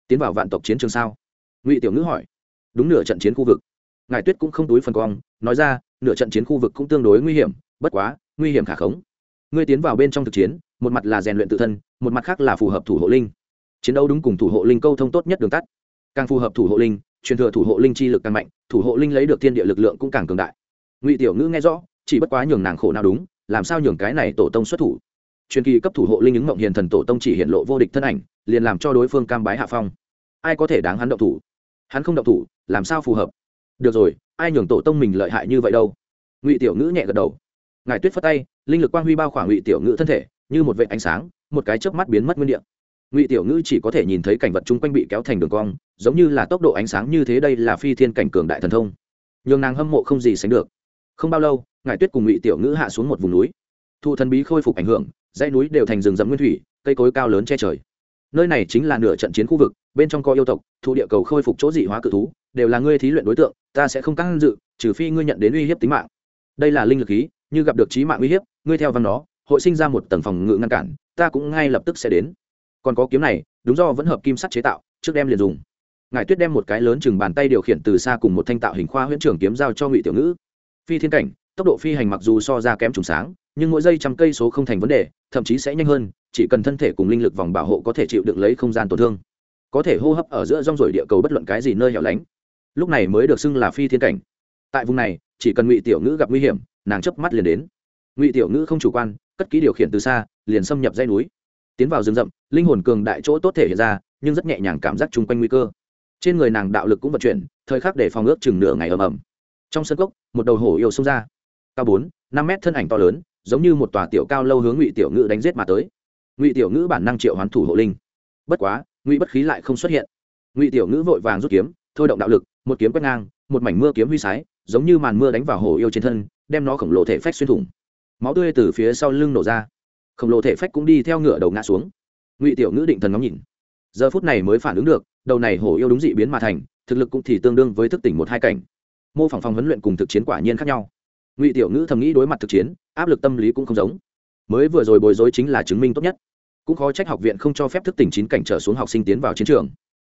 Tiến vào vạn tộc chiến trường sao? Ngụy tiểu ngữ hỏi. Đúng nửa trận chiến khu vực. Ngài tuyết cũng không túi phần quang nói ra, nửa trận chiến khu vực cũng tương đối nguy hiểm, bất quá, nguy hiểm khả khống. Ngươi tiến vào bên trong thực chiến, một mặt là rèn luyện tự thân, một mặt khác là phù hợp thủ hộ linh. Chiến đấu đúng cùng thủ hộ linh câu thông tốt nhất đường tắt. Càng phù hợp thủ hộ linh, truyền thừa thủ hộ linh chi lực càng mạnh, thủ hộ linh lấy được thiên địa lực lượng cũng càng cường đại. Ngụy tiểu ngữ nghe rõ, chỉ bất quá nhường nàng khổ nào đúng, làm sao nhường cái này tổ tông xuất thủ? Truyền kỳ cấp thủ hộ linh ứng mộng hiền thần tổ tông chỉ hiện lộ vô địch thân ảnh, liền làm cho đối phương cam bái hạ phong. Ai có thể đáng hắn động thủ? Hắn không động thủ, làm sao phù hợp? Được rồi, ai nhường tổ tông mình lợi hại như vậy đâu? Ngụy tiểu ngữ nhẹ gật đầu. Ngài tuyết phất tay, linh lực quang huy bao khoảng ngụy tiểu ngữ thân thể, như một vệ ánh sáng, một cái chớp mắt biến mất nguyên địa. Ngụy tiểu ngữ chỉ có thể nhìn thấy cảnh vật chung quanh bị kéo thành đường cong, giống như là tốc độ ánh sáng như thế đây là phi thiên cảnh cường đại thần thông. Nhường nàng hâm mộ không gì sánh được. Không bao lâu, ngài tuyết cùng ngụy tiểu ngữ hạ xuống một vùng núi. Thụ thần bí khôi phục ảnh hưởng dãy núi đều thành rừng rậm nguyên thủy, cây cối cao lớn che trời. Nơi này chính là nửa trận chiến khu vực, bên trong có yêu tộc thu địa cầu khôi phục chỗ dị hóa cự thú, đều là ngươi thí luyện đối tượng, ta sẽ không căng dự, trừ phi ngươi nhận đến uy hiếp tính mạng. Đây là linh lực khí, như gặp được trí mạng uy hiếp, ngươi theo văn nó, hội sinh ra một tầng phòng ngự ngăn cản, ta cũng ngay lập tức sẽ đến. Còn có kiếm này, đúng do vẫn hợp kim sắt chế tạo, trước đem liền dùng. Ngài tuyết đem một cái lớn chừng bàn tay điều khiển từ xa cùng một thanh tạo hình khoa huyễn trường kiếm giao cho ngụy tiểu ngữ. Phi thiên cảnh, tốc độ phi hành mặc dù so ra kém trùng sáng nhưng mỗi giây trăm cây số không thành vấn đề, thậm chí sẽ nhanh hơn, chỉ cần thân thể cùng linh lực vòng bảo hộ có thể chịu đựng lấy không gian tổn thương. Có thể hô hấp ở giữa rong rổi địa cầu bất luận cái gì nơi hẻo lánh. Lúc này mới được xưng là phi thiên cảnh. Tại vùng này, chỉ cần ngụy tiểu ngữ gặp nguy hiểm, nàng chớp mắt liền đến. Ngụy tiểu ngữ không chủ quan, cất ký điều khiển từ xa, liền xâm nhập dây núi. Tiến vào rừng rậm, linh hồn cường đại chỗ tốt thể hiện ra, nhưng rất nhẹ nhàng cảm giác chung quanh nguy cơ. Trên người nàng đạo lực cũng vận chuyển, thời khắc để phòng ước chừng nửa ngày ầm ầm. Trong sân cốc, một đầu hổ yêu xông ra. Cao bốn, năm mét thân ảnh to lớn giống như một tòa tiểu cao lâu hướng ngụy tiểu ngữ đánh giết mà tới. Ngụy tiểu ngữ bản năng triệu hoán thủ hộ linh. Bất quá, ngụy bất khí lại không xuất hiện. Ngụy tiểu ngữ vội vàng rút kiếm, thôi động đạo lực, một kiếm quét ngang, một mảnh mưa kiếm huy sái, giống như màn mưa đánh vào hổ yêu trên thân, đem nó khổng lồ thể phách xuyên thủng. Máu tươi từ phía sau lưng nổ ra. Khổng lồ thể phách cũng đi theo ngựa đầu ngã xuống. Ngụy tiểu ngữ định thần ngắm nhìn. Giờ phút này mới phản ứng được, đầu này hổ yêu đúng dị biến mà thành, thực lực cũng thì tương đương với thức tỉnh một hai cảnh. Mô phỏng phòng huấn luyện cùng thực chiến quả nhiên khác nhau ngụy tiểu ngữ thầm nghĩ đối mặt thực chiến, áp lực tâm lý cũng không giống. Mới vừa rồi bối rối chính là chứng minh tốt nhất. Cũng khó trách học viện không cho phép thức tỉnh chín cảnh trở xuống học sinh tiến vào chiến trường.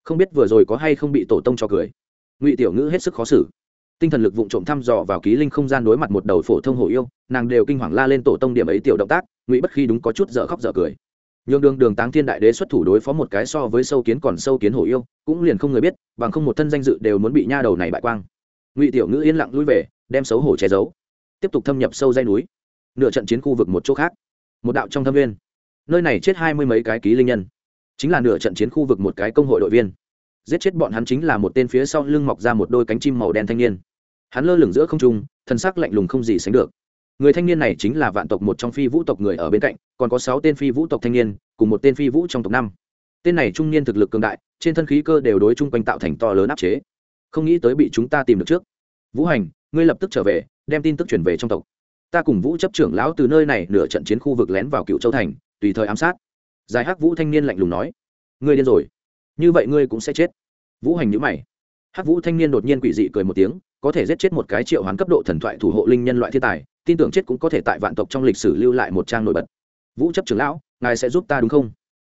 Không biết vừa rồi có hay không bị tổ tông cho cười. Ngụy tiểu ngữ hết sức khó xử. Tinh thần lực vụ trộm thăm dò vào ký linh không gian đối mặt một đầu phổ thông hổ yêu, nàng đều kinh hoàng la lên tổ tông điểm ấy tiểu động tác, ngụy bất khi đúng có chút dở khóc dở cười. Nhường đường đường táng thiên đại đế xuất thủ đối phó một cái so với sâu kiến còn sâu kiến hổ yêu, cũng liền không người biết, bằng không một thân danh dự đều muốn bị nha đầu này bại quang. Ngụy tiểu ngữ yên lặng lui về, đem xấu hổ che giấu tiếp tục thâm nhập sâu dây núi, nửa trận chiến khu vực một chỗ khác, một đạo trong thâm viên nơi này chết hai mươi mấy cái ký linh nhân, chính là nửa trận chiến khu vực một cái công hội đội viên. Giết chết bọn hắn chính là một tên phía sau lưng mọc ra một đôi cánh chim màu đen thanh niên. Hắn lơ lửng giữa không trung thân xác lạnh lùng không gì sánh được. Người thanh niên này chính là vạn tộc một trong phi vũ tộc người ở bên cạnh, còn có sáu tên phi vũ tộc thanh niên, cùng một tên phi vũ trong tộc năm. Tên này trung niên thực lực cường đại, trên thân khí cơ đều đối chung quanh tạo thành to lớn áp chế. Không nghĩ tới bị chúng ta tìm được trước. Vũ hành, ngươi lập tức trở về đem tin tức chuyển về trong tộc. Ta cùng vũ chấp trưởng lão từ nơi này nửa trận chiến khu vực lén vào cựu châu thành, tùy thời ám sát. Giải hắc vũ thanh niên lạnh lùng nói. Ngươi điên rồi. Như vậy ngươi cũng sẽ chết. Vũ hành nhữ mày. Hắc vũ thanh niên đột nhiên quỷ dị cười một tiếng, có thể giết chết một cái triệu hoán cấp độ thần thoại thủ hộ linh nhân loại thiên tài, tin tưởng chết cũng có thể tại vạn tộc trong lịch sử lưu lại một trang nổi bật. Vũ chấp trưởng lão, ngài sẽ giúp ta đúng không?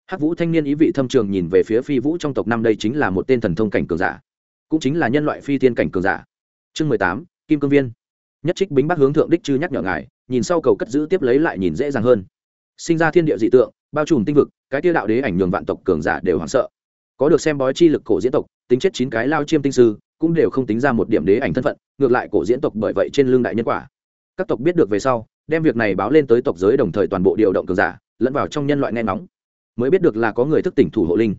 Hắc vũ thanh niên ý vị thâm trường nhìn về phía phi vũ trong tộc năm đây chính là một tên thần thông cảnh cường giả, cũng chính là nhân loại phi tiên cảnh cường giả. Chương mười tám, kim cương viên nhất trích bính bắc hướng thượng đích chư nhắc nhở ngài, nhìn sau cầu cất giữ tiếp lấy lại nhìn dễ dàng hơn. Sinh ra thiên địa dị tượng, bao trùm tinh vực, cái tiêu đạo đế ảnh nhường vạn tộc cường giả đều hoảng sợ. Có được xem bói chi lực cổ diễn tộc, tính chết chín cái lao chiêm tinh sư, cũng đều không tính ra một điểm đế ảnh thân phận, ngược lại cổ diễn tộc bởi vậy trên lương đại nhân quả. Các tộc biết được về sau, đem việc này báo lên tới tộc giới đồng thời toàn bộ điều động cường giả, lẫn vào trong nhân loại nghe nóng mới biết được là có người thức tỉnh thủ hộ linh.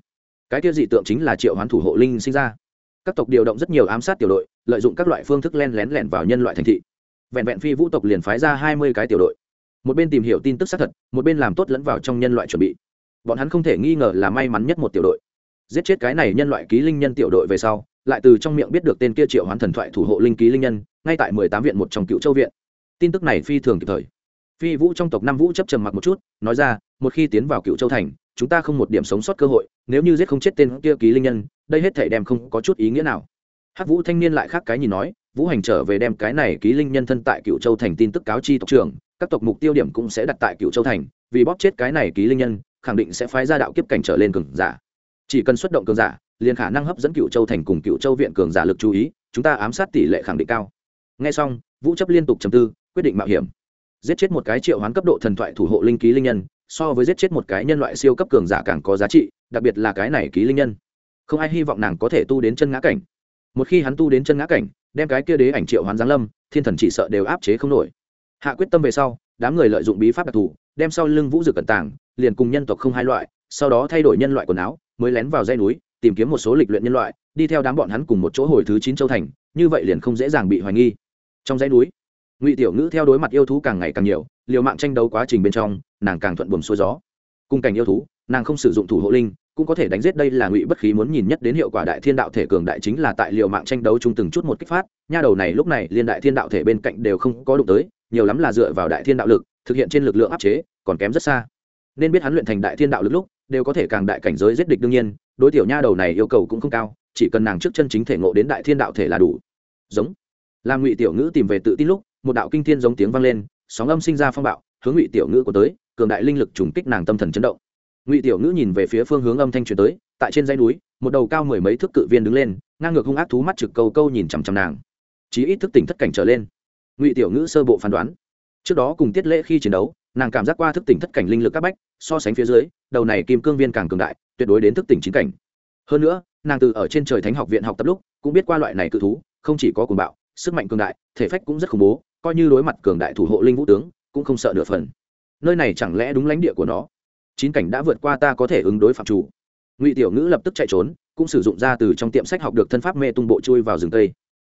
Cái tiêu dị tượng chính là triệu hoán thủ hộ linh sinh ra. Các tộc điều động rất nhiều ám sát tiểu đội, lợi dụng các loại phương thức len lén lẻn vào nhân loại thành thị vẹn vẹn phi vũ tộc liền phái ra hai mươi cái tiểu đội. Một bên tìm hiểu tin tức xác thật, một bên làm tốt lẫn vào trong nhân loại chuẩn bị. Bọn hắn không thể nghi ngờ là may mắn nhất một tiểu đội. Giết chết cái này nhân loại ký linh nhân tiểu đội về sau, lại từ trong miệng biết được tên kia triệu hoán thần thoại thủ hộ linh ký linh nhân, ngay tại mười tám viện một trong cựu châu viện. Tin tức này phi thường kịp thời. Phi vũ trong tộc năm vũ chấp trầm mặc một chút, nói ra, một khi tiến vào cựu châu thành, chúng ta không một điểm sống sót cơ hội, nếu như giết không chết tên kia ký linh nhân, đây hết thể đem không có chút ý nghĩa nào hắc vũ thanh niên lại khác cái nhìn nói, vũ hành trở về đem cái này ký linh nhân thân tại cựu châu thành tin tức cáo chi tộc trưởng, các tộc mục tiêu điểm cũng sẽ đặt tại cựu châu thành, vì bóp chết cái này ký linh nhân, khẳng định sẽ phái ra đạo kiếp cảnh trở lên cường giả. Chỉ cần xuất động cường giả, liền khả năng hấp dẫn cựu châu thành cùng cựu châu viện cường giả lực chú ý, chúng ta ám sát tỷ lệ khẳng định cao. Ngay xong, vũ chấp liên tục chầm tư, quyết định mạo hiểm. Giết chết một cái triệu hoán cấp độ thần thoại thủ hộ linh ký linh nhân, so với giết chết một cái nhân loại siêu cấp cường giả càng có giá trị, đặc biệt là cái này ký linh nhân. Không ai hy vọng nàng có thể tu đến chân ngã cảnh một khi hắn tu đến chân ngã cảnh, đem cái kia đế ảnh triệu hoán giáng lâm, thiên thần chỉ sợ đều áp chế không nổi. Hạ quyết tâm về sau, đám người lợi dụng bí pháp đặc thù, đem sau lưng vũ dược cẩn tàng, liền cùng nhân tộc không hai loại, sau đó thay đổi nhân loại quần áo, mới lén vào dây núi, tìm kiếm một số lịch luyện nhân loại, đi theo đám bọn hắn cùng một chỗ hồi thứ chín châu thành, như vậy liền không dễ dàng bị hoài nghi. Trong dãy núi, ngụy tiểu ngữ theo đối mặt yêu thú càng ngày càng nhiều, liều mạng tranh đấu quá trình bên trong, nàng càng thuận buồm xuôi gió. Cùng cảnh yêu thú, nàng không sử dụng thủ hộ linh cũng có thể đánh giết đây là ngụy bất khí muốn nhìn nhất đến hiệu quả đại thiên đạo thể cường đại chính là tại liều mạng tranh đấu chung từng chút một kích phát. Nha đầu này lúc này liên đại thiên đạo thể bên cạnh đều không có đụng tới, nhiều lắm là dựa vào đại thiên đạo lực, thực hiện trên lực lượng áp chế, còn kém rất xa. Nên biết hắn luyện thành đại thiên đạo lực lúc, đều có thể càng đại cảnh giới giết địch đương nhiên, đối tiểu nha đầu này yêu cầu cũng không cao, chỉ cần nàng trước chân chính thể ngộ đến đại thiên đạo thể là đủ. Giống. Làm ngụy tiểu ngữ tìm về tự tin lúc, một đạo kinh thiên giống tiếng vang lên, sóng âm sinh ra phong bạo, hướng ngụy tiểu ngữ của tới, cường đại linh lực trùng kích nàng tâm thần chấn động ngụy tiểu ngữ nhìn về phía phương hướng âm thanh truyền tới, tại trên dãy núi, một đầu cao mười mấy thước cự viên đứng lên, ngang ngược hung ác thú mắt trực câu câu nhìn chằm chằm nàng. Chí ít thức tỉnh thất cảnh trở lên. Ngụy tiểu ngữ sơ bộ phán đoán. Trước đó cùng tiết lễ khi chiến đấu, nàng cảm giác qua thức tỉnh thất cảnh linh lực các bách, so sánh phía dưới, đầu này kim cương viên càng cường đại, tuyệt đối đến thức tỉnh chín cảnh. Hơn nữa, nàng từ ở trên trời thánh học viện học tập lúc, cũng biết qua loại này cự thú, không chỉ có cuồng bạo, sức mạnh cường đại, thể phách cũng rất khủng bố, coi như đối mặt cường đại thủ hộ linh vũ tướng, cũng không sợ nửa phần. Nơi này chẳng lẽ đúng lãnh địa của nó? Chín cảnh đã vượt qua ta có thể ứng đối phạm chủ. Ngụy tiểu ngữ lập tức chạy trốn, cũng sử dụng ra từ trong tiệm sách học được thân pháp mê tung bộ chui vào rừng tây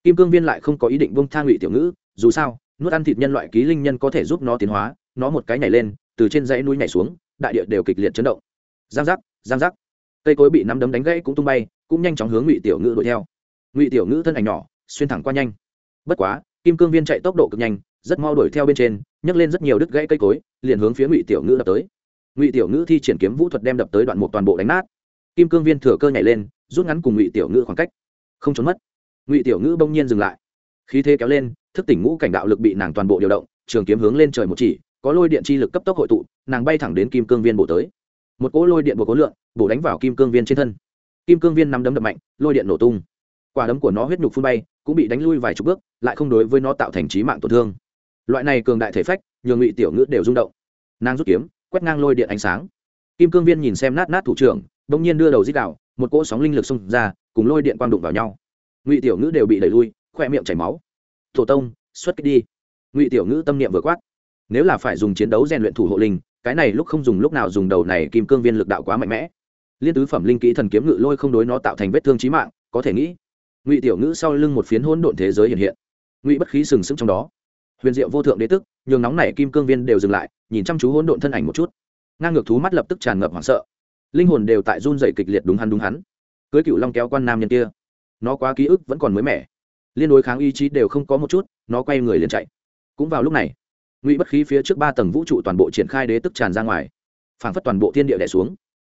kim cương viên lại không có ý định bông tha ngụy tiểu ngữ, dù sao, nuốt ăn thịt nhân loại ký linh nhân có thể giúp nó tiến hóa, nó một cái nhảy lên, từ trên dãy núi nhảy xuống, đại địa đều kịch liệt chấn động. Giang giác giang giác. Cây cối bị nắm đấm đánh gãy cũng tung bay, cũng nhanh chóng hướng ngụy tiểu ngữ đuổi theo. Ngụy tiểu ngữ thân ảnh nhỏ, xuyên thẳng qua nhanh. Bất quá, kim cương viên chạy tốc độ cực nhanh, rất mau đuổi theo bên trên, nhấc lên rất nhiều đứt gãy cây cối, liền hướng phía ngụy tiểu ngữ đập tới ngụy tiểu ngữ thi triển kiếm vũ thuật đem đập tới đoạn một toàn bộ đánh nát. Kim cương viên thừa cơ nhảy lên, rút ngắn cùng ngụy tiểu ngữ khoảng cách. Không trốn mất. Ngụy tiểu ngữ bỗng nhiên dừng lại. Khí thế kéo lên, thức tỉnh ngũ cảnh đạo lực bị nàng toàn bộ điều động, trường kiếm hướng lên trời một chỉ, có lôi điện chi lực cấp tốc hội tụ, nàng bay thẳng đến kim cương viên bổ tới. Một cỗ lôi điện bổ cố lượng bổ đánh vào kim cương viên trên thân. Kim cương viên nắm đấm đập mạnh, lôi điện nổ tung. Quả đấm của nó huyết nhục phun bay, cũng bị đánh lui vài chục bước, lại không đối với nó tạo thành trí mạng tổn thương. Loại này cường đại thể phách, nhường ngụy tiểu ngữ đều rung động. Nàng rút kiếm quét ngang lôi điện ánh sáng. Kim cương viên nhìn xem nát nát thủ trưởng đ ỗ n g nhiên đưa đầu dít đạo một cỗ sóng linh lực xông ra, cùng lôi điện quang đụng vào nhau. Ngụy tiểu ngữ đều bị đẩy lui khoe miệng chảy máu. Thổ tông, xuất kích đi. Ngụy tiểu ngữ tâm niệm vừa quát. Nếu là phải dùng chiến đấu rèn luyện thủ hộ linh, cái này lúc không dùng lúc nào dùng đầu này kim cương viên lực đạo quá mạnh mẽ. Liên tứ phẩm linh kỹ thần kiếm ngự lôi không đối nó tạo thành vết thương trí mạng, có thể nghĩ. Ngụy tiểu ngữ sau lưng một phiến hỗn độn thế giới hiện hiện. Ngụy bất khí sừng sững trong đó huyền diệu vô thượng đế tức, nhường nóng này kim cương viên đều dừng lại, nhìn chăm chú hỗn độn thân ảnh một chút. Ngang ngược thú mắt lập tức tràn ngập hoảng sợ. Linh hồn đều tại run dày kịch liệt đúng hắn đúng hắn. Cưới cựu long kéo quan nam nhân kia. Nó quá ký ức vẫn còn mới mẻ. Liên đối kháng ý chí đều không có một chút, nó quay người liền chạy. Cũng vào lúc này, ngụy bất khí phía trước ba tầng vũ trụ toàn bộ triển khai đế tức tràn ra ngoài. Phảng phất toàn bộ thiên địa đẻ xuống.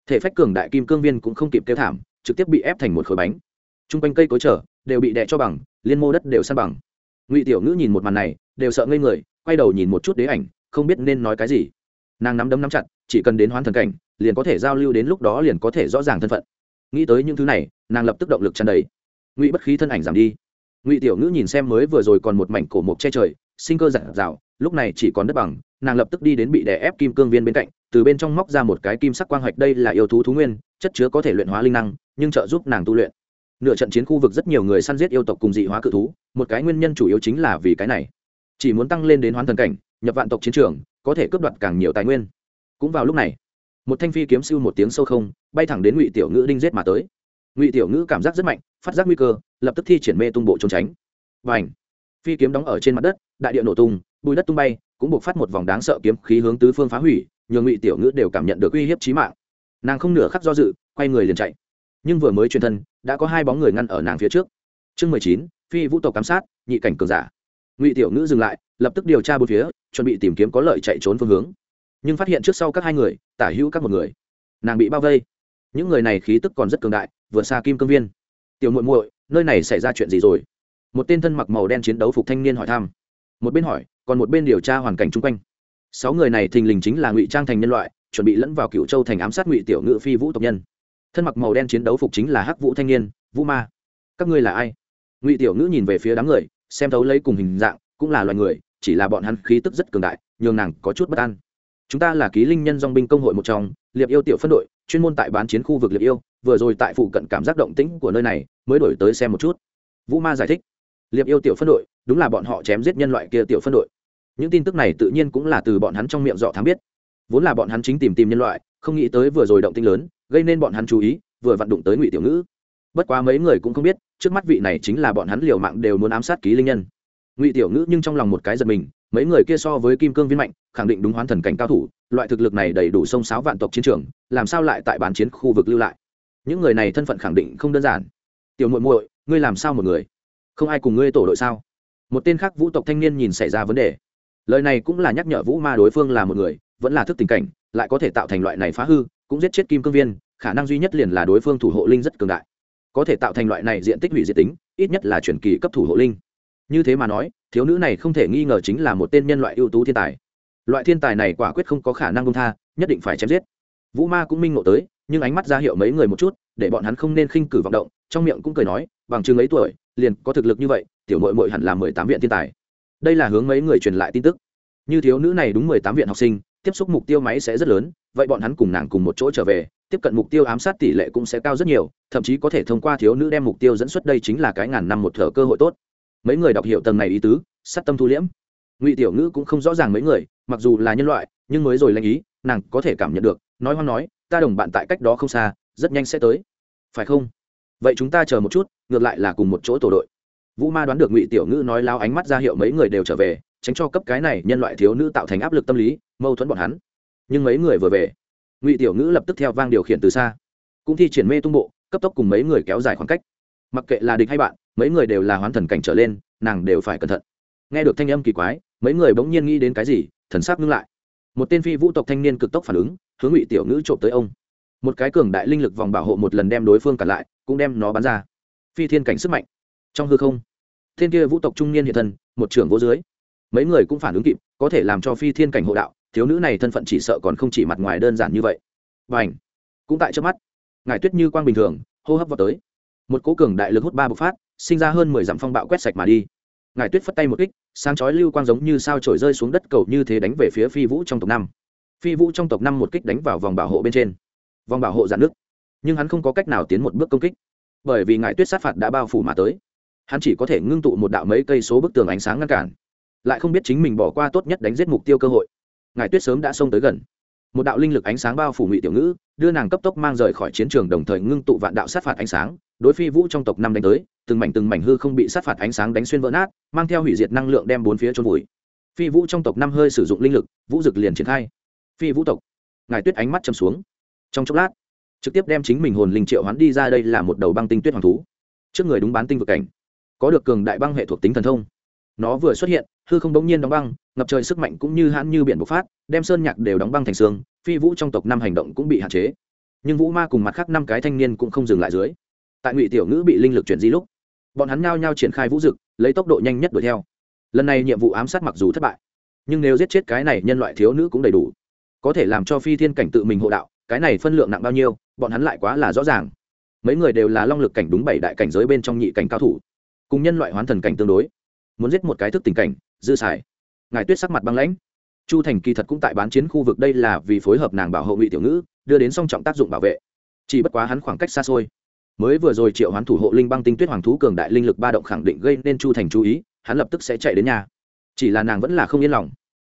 Thể phách cường đại kim cương viên cũng không kịp kêu thảm, trực tiếp bị ép thành một khối bánh. T r u n g quanh cây cối trở, đều bị đẻ cho bằng, liên mô đất đều san bằng. Ngụy tiểu ngữ nhìn một màn này đều sợ ngây người, quay đầu nhìn một chút đế ảnh, không biết nên nói cái gì. Nàng nắm đấm nắm chặt, chỉ cần đến hoán thần cảnh, liền có thể giao lưu đến lúc đó liền có thể rõ ràng thân phận. Nghĩ tới những thứ này, nàng lập tức động lực tràn đầy. Ngụy bất khí thân ảnh giảm đi. Ngụy tiểu ngữ nhìn xem mới vừa rồi còn một mảnh cổ mộc che trời, sinh cơ giản rào lúc này chỉ còn đất bằng, nàng lập tức đi đến bị đè ép kim cương viên bên cạnh, từ bên trong móc ra một cái kim sắc quang hạch, đây là yêu thú thú nguyên, chất chứa có thể luyện hóa linh năng, nhưng trợ giúp nàng tu luyện. Nửa trận chiến khu vực rất nhiều người săn giết yêu tộc cùng dị hóa cự thú, một cái nguyên nhân chủ yếu chính là vì cái này chỉ muốn tăng lên đến hoán thần cảnh, nhập vạn tộc chiến trường, có thể cướp đoạt càng nhiều tài nguyên. Cũng vào lúc này, một thanh phi kiếm siêu một tiếng sâu không, bay thẳng đến ngụy tiểu ngữ đinh giết mà tới. Ngụy tiểu ngữ cảm giác rất mạnh, phát giác nguy cơ, lập tức thi triển mê tung bộ trốn tránh. Và ảnh phi kiếm đóng ở trên mặt đất, đại địa nổ tung, bùi đất tung bay, cũng buộc phát một vòng đáng sợ kiếm khí hướng tứ phương phá hủy, nhường ngụy tiểu ngữ đều cảm nhận được uy hiếp trí mạng. Nàng không nửa khắc do dự, quay người liền chạy. Nhưng vừa mới truyền thân, đã có hai bóng người ngăn ở nàng phía trước. Chương mười chín, phi vũ tộc cám sát, nhị cảnh cường giả ngụy tiểu ngữ dừng lại, lập tức điều tra bốn phía, chuẩn bị tìm kiếm có lợi chạy trốn phương hướng. Nhưng phát hiện trước sau các hai người, tả hữu các một người. Nàng bị bao vây. Những người này khí tức còn rất cường đại vượt xa kim cương viên. Tiểu muội muội, nơi này xảy ra chuyện gì rồi? Một tên thân mặc màu đen chiến đấu phục thanh niên hỏi thăm. Một bên hỏi, còn một bên điều tra hoàn cảnh chung quanh. Sáu người này thình lình chính là ngụy trang thành nhân loại, chuẩn bị lẫn vào cựu châu thành ám sát ngụy tiểu ngự phi vũ tộc nhân. Thân mặc màu đen chiến đấu phục chính là hắc vũ thanh niên, vũ ma. Các ngươi là ai? Ngụy tiểu ngữ nhìn về phía đám người xem thấu lấy cùng hình dạng, cũng là loài người, chỉ là bọn hắn khí tức rất cường đại, nhường nàng có chút bất an. Chúng ta là ký linh nhân dong binh công hội một trong, liệp yêu tiểu phân đội, chuyên môn tại bán chiến khu vực liệp yêu, vừa rồi tại phụ cận cảm giác động tĩnh của nơi này, mới đổi tới xem một chút. Vũ ma giải thích. Liệp yêu tiểu phân đội, đúng là bọn họ chém giết nhân loại kia tiểu phân đội. Những tin tức này tự nhiên cũng là từ bọn hắn trong miệng dọ thám biết. Vốn là bọn hắn chính tìm tìm nhân loại, không nghĩ tới vừa rồi động tinh lớn, gây nên bọn hắn chú ý, vừa vặn đụng tới ngụy tiểu ngữ bất quá mấy người cũng không biết, trước mắt vị này chính là bọn hắn liều mạng đều muốn ám sát ký linh nhân. Ngụy tiểu ngữ nhưng trong lòng một cái giật mình, mấy người kia so với kim cương viên mạnh, khẳng định đúng hoán thần cảnh cao thủ, loại thực lực này đầy đủ sông sáo vạn tộc chiến trường, làm sao lại tại bán chiến khu vực lưu lại? Những người này thân phận khẳng định không đơn giản. Tiểu muội muội, ngươi làm sao một người? Không ai cùng ngươi tổ đội sao? Một tên khác vũ tộc thanh niên nhìn xảy ra vấn đề. Lời này cũng là nhắc nhở vũ ma đối phương là một người, vẫn là thức tình cảnh, lại có thể tạo thành loại này phá hư, cũng giết chết kim cương viên, khả năng duy nhất liền là đối phương thủ hộ linh rất cường đại có thể tạo thành loại này diện tích hủy diệt tính, ít nhất là chuyển kỳ cấp thủ hộ linh. Như thế mà nói, thiếu nữ này không thể nghi ngờ chính là một tên nhân loại ưu tú thiên tài. Loại thiên tài này quả quyết không có khả năng công tha, nhất định phải chém giết. Vũ ma cũng minh ngộ tới, nhưng ánh mắt ra hiệu mấy người một chút, để bọn hắn không nên khinh cử vọng động, trong miệng cũng cười nói, bằng chừng ấy tuổi, liền có thực lực như vậy, tiểu nội mội hẳn là mười tám viện thiên tài. Đây là hướng mấy người truyền lại tin tức. Như thiếu nữ này đúng mười tám viện học sinh, tiếp xúc mục tiêu máy sẽ rất lớn, vậy bọn hắn cùng nàng cùng một chỗ trở về tiếp cận mục tiêu ám sát tỷ lệ cũng sẽ cao rất nhiều, thậm chí có thể thông qua thiếu nữ đem mục tiêu dẫn xuất đây chính là cái ngàn năm một thở cơ hội tốt. Mấy người đọc hiểu tầng này ý tứ, sát tâm thu liễm. Ngụy tiểu ngữ cũng không rõ ràng mấy người, mặc dù là nhân loại, nhưng mới rồi lanh ý, nàng có thể cảm nhận được, nói hoang nói, ta đồng bạn tại cách đó không xa, rất nhanh sẽ tới. Phải không? Vậy chúng ta chờ một chút, ngược lại là cùng một chỗ tổ đội. Vũ ma đoán được ngụy tiểu ngữ nói lao ánh mắt ra hiệu mấy người đều trở về, tránh cho cấp cái này nhân loại thiếu nữ tạo thành áp lực tâm lý, mâu thuẫn bọn hắn. Nhưng mấy người vừa về ngụy tiểu ngữ lập tức theo vang điều khiển từ xa cũng thi triển mê tung bộ cấp tốc cùng mấy người kéo dài khoảng cách mặc kệ là địch hay bạn mấy người đều là hoán thần cảnh trở lên nàng đều phải cẩn thận nghe được thanh âm kỳ quái mấy người bỗng nhiên nghĩ đến cái gì thần sắc ngưng lại một tên phi vũ tộc thanh niên cực tốc phản ứng hướng ngụy tiểu ngữ trộm tới ông một cái cường đại linh lực vòng bảo hộ một lần đem đối phương cản lại cũng đem nó bắn ra phi thiên cảnh sức mạnh trong hư không thiên kia vũ tộc trung niên hiện thân một trưởng vô dưới mấy người cũng phản ứng kịp có thể làm cho phi thiên cảnh hộ đạo thiếu nữ này thân phận chỉ sợ còn không chỉ mặt ngoài đơn giản như vậy. Và ảnh, cũng tại trước mắt. Ngài tuyết như quang bình thường, hô hấp vào tới. Một cố cường đại lực hút ba bộc phát, sinh ra hơn mười dặm phong bạo quét sạch mà đi. Ngài tuyết phất tay một kích, sáng chói lưu quang giống như sao trổi rơi xuống đất cầu như thế đánh về phía phi vũ trong tộc năm. Phi vũ trong tộc năm một kích đánh vào vòng bảo hộ bên trên. Vòng bảo hộ giãn nước nhưng hắn không có cách nào tiến một bước công kích. Bởi vì ngài tuyết sát phạt đã bao phủ mà tới. Hắn chỉ có thể ngưng tụ một đạo mấy cây số bức tường ánh sáng ngăn cản. Lại không biết chính mình bỏ qua tốt nhất đánh giết mục tiêu cơ hội ngài tuyết sớm đã xông tới gần. Một đạo linh lực ánh sáng bao phủ ngụy tiểu ngữ, đưa nàng cấp tốc mang rời khỏi chiến trường đồng thời ngưng tụ vạn đạo sát phạt ánh sáng, đối phi vũ trong tộc năm đánh tới, từng mảnh từng mảnh hư không bị sát phạt ánh sáng đánh xuyên vỡ nát, mang theo hủy diệt năng lượng đem bốn phía trôn vùi. Phi vũ trong tộc năm hơi sử dụng linh lực, vũ dực liền triển khai. Phi vũ tộc, ngài tuyết ánh mắt châm xuống. Trong chốc lát, trực tiếp đem chính mình hồn linh triệu hoán đi ra đây là một đầu băng tinh tuyết hoàng thú. Trước người đúng bán tinh vực cảnh, có được cường đại băng hệ thuộc tính thần thông. Nó vừa xuất hiện, hư không bỗng nhiên đóng băng ngập trời sức mạnh cũng như hãn như biển bộc phát, đem sơn nhạc đều đóng băng thành xương, phi vũ trong tộc năm hành động cũng bị hạn chế. Nhưng vũ ma cùng mặt khác năm cái thanh niên cũng không dừng lại dưới. Tại ngụy tiểu ngữ bị linh lực chuyển di lúc, bọn hắn nhao nhao triển khai vũ dực, lấy tốc độ nhanh nhất đuổi theo. Lần này nhiệm vụ ám sát mặc dù thất bại, nhưng nếu giết chết cái này nhân loại thiếu nữ cũng đầy đủ, có thể làm cho phi thiên cảnh tự mình hộ đạo, cái này phân lượng nặng bao nhiêu, bọn hắn lại quá là rõ ràng. Mấy người đều là long lực cảnh đúng bảy đại cảnh giới bên trong nhị cảnh cao thủ, cùng nhân loại hoán thần cảnh tương đối, muốn giết một cái thức tình cảnh, dư xài ngài tuyết sắc mặt băng lãnh. Chu thành kỳ thật cũng tại bán chiến khu vực đây là vì phối hợp nàng bảo hộ ngụy tiểu ngữ, đưa đến song trọng tác dụng bảo vệ. Chỉ bất quá hắn khoảng cách xa xôi. Mới vừa rồi triệu hoán thủ hộ linh băng tinh tuyết hoàng thú cường đại linh lực ba động khẳng định gây nên chu thành chú ý, hắn lập tức sẽ chạy đến nhà. Chỉ là nàng vẫn là không yên lòng.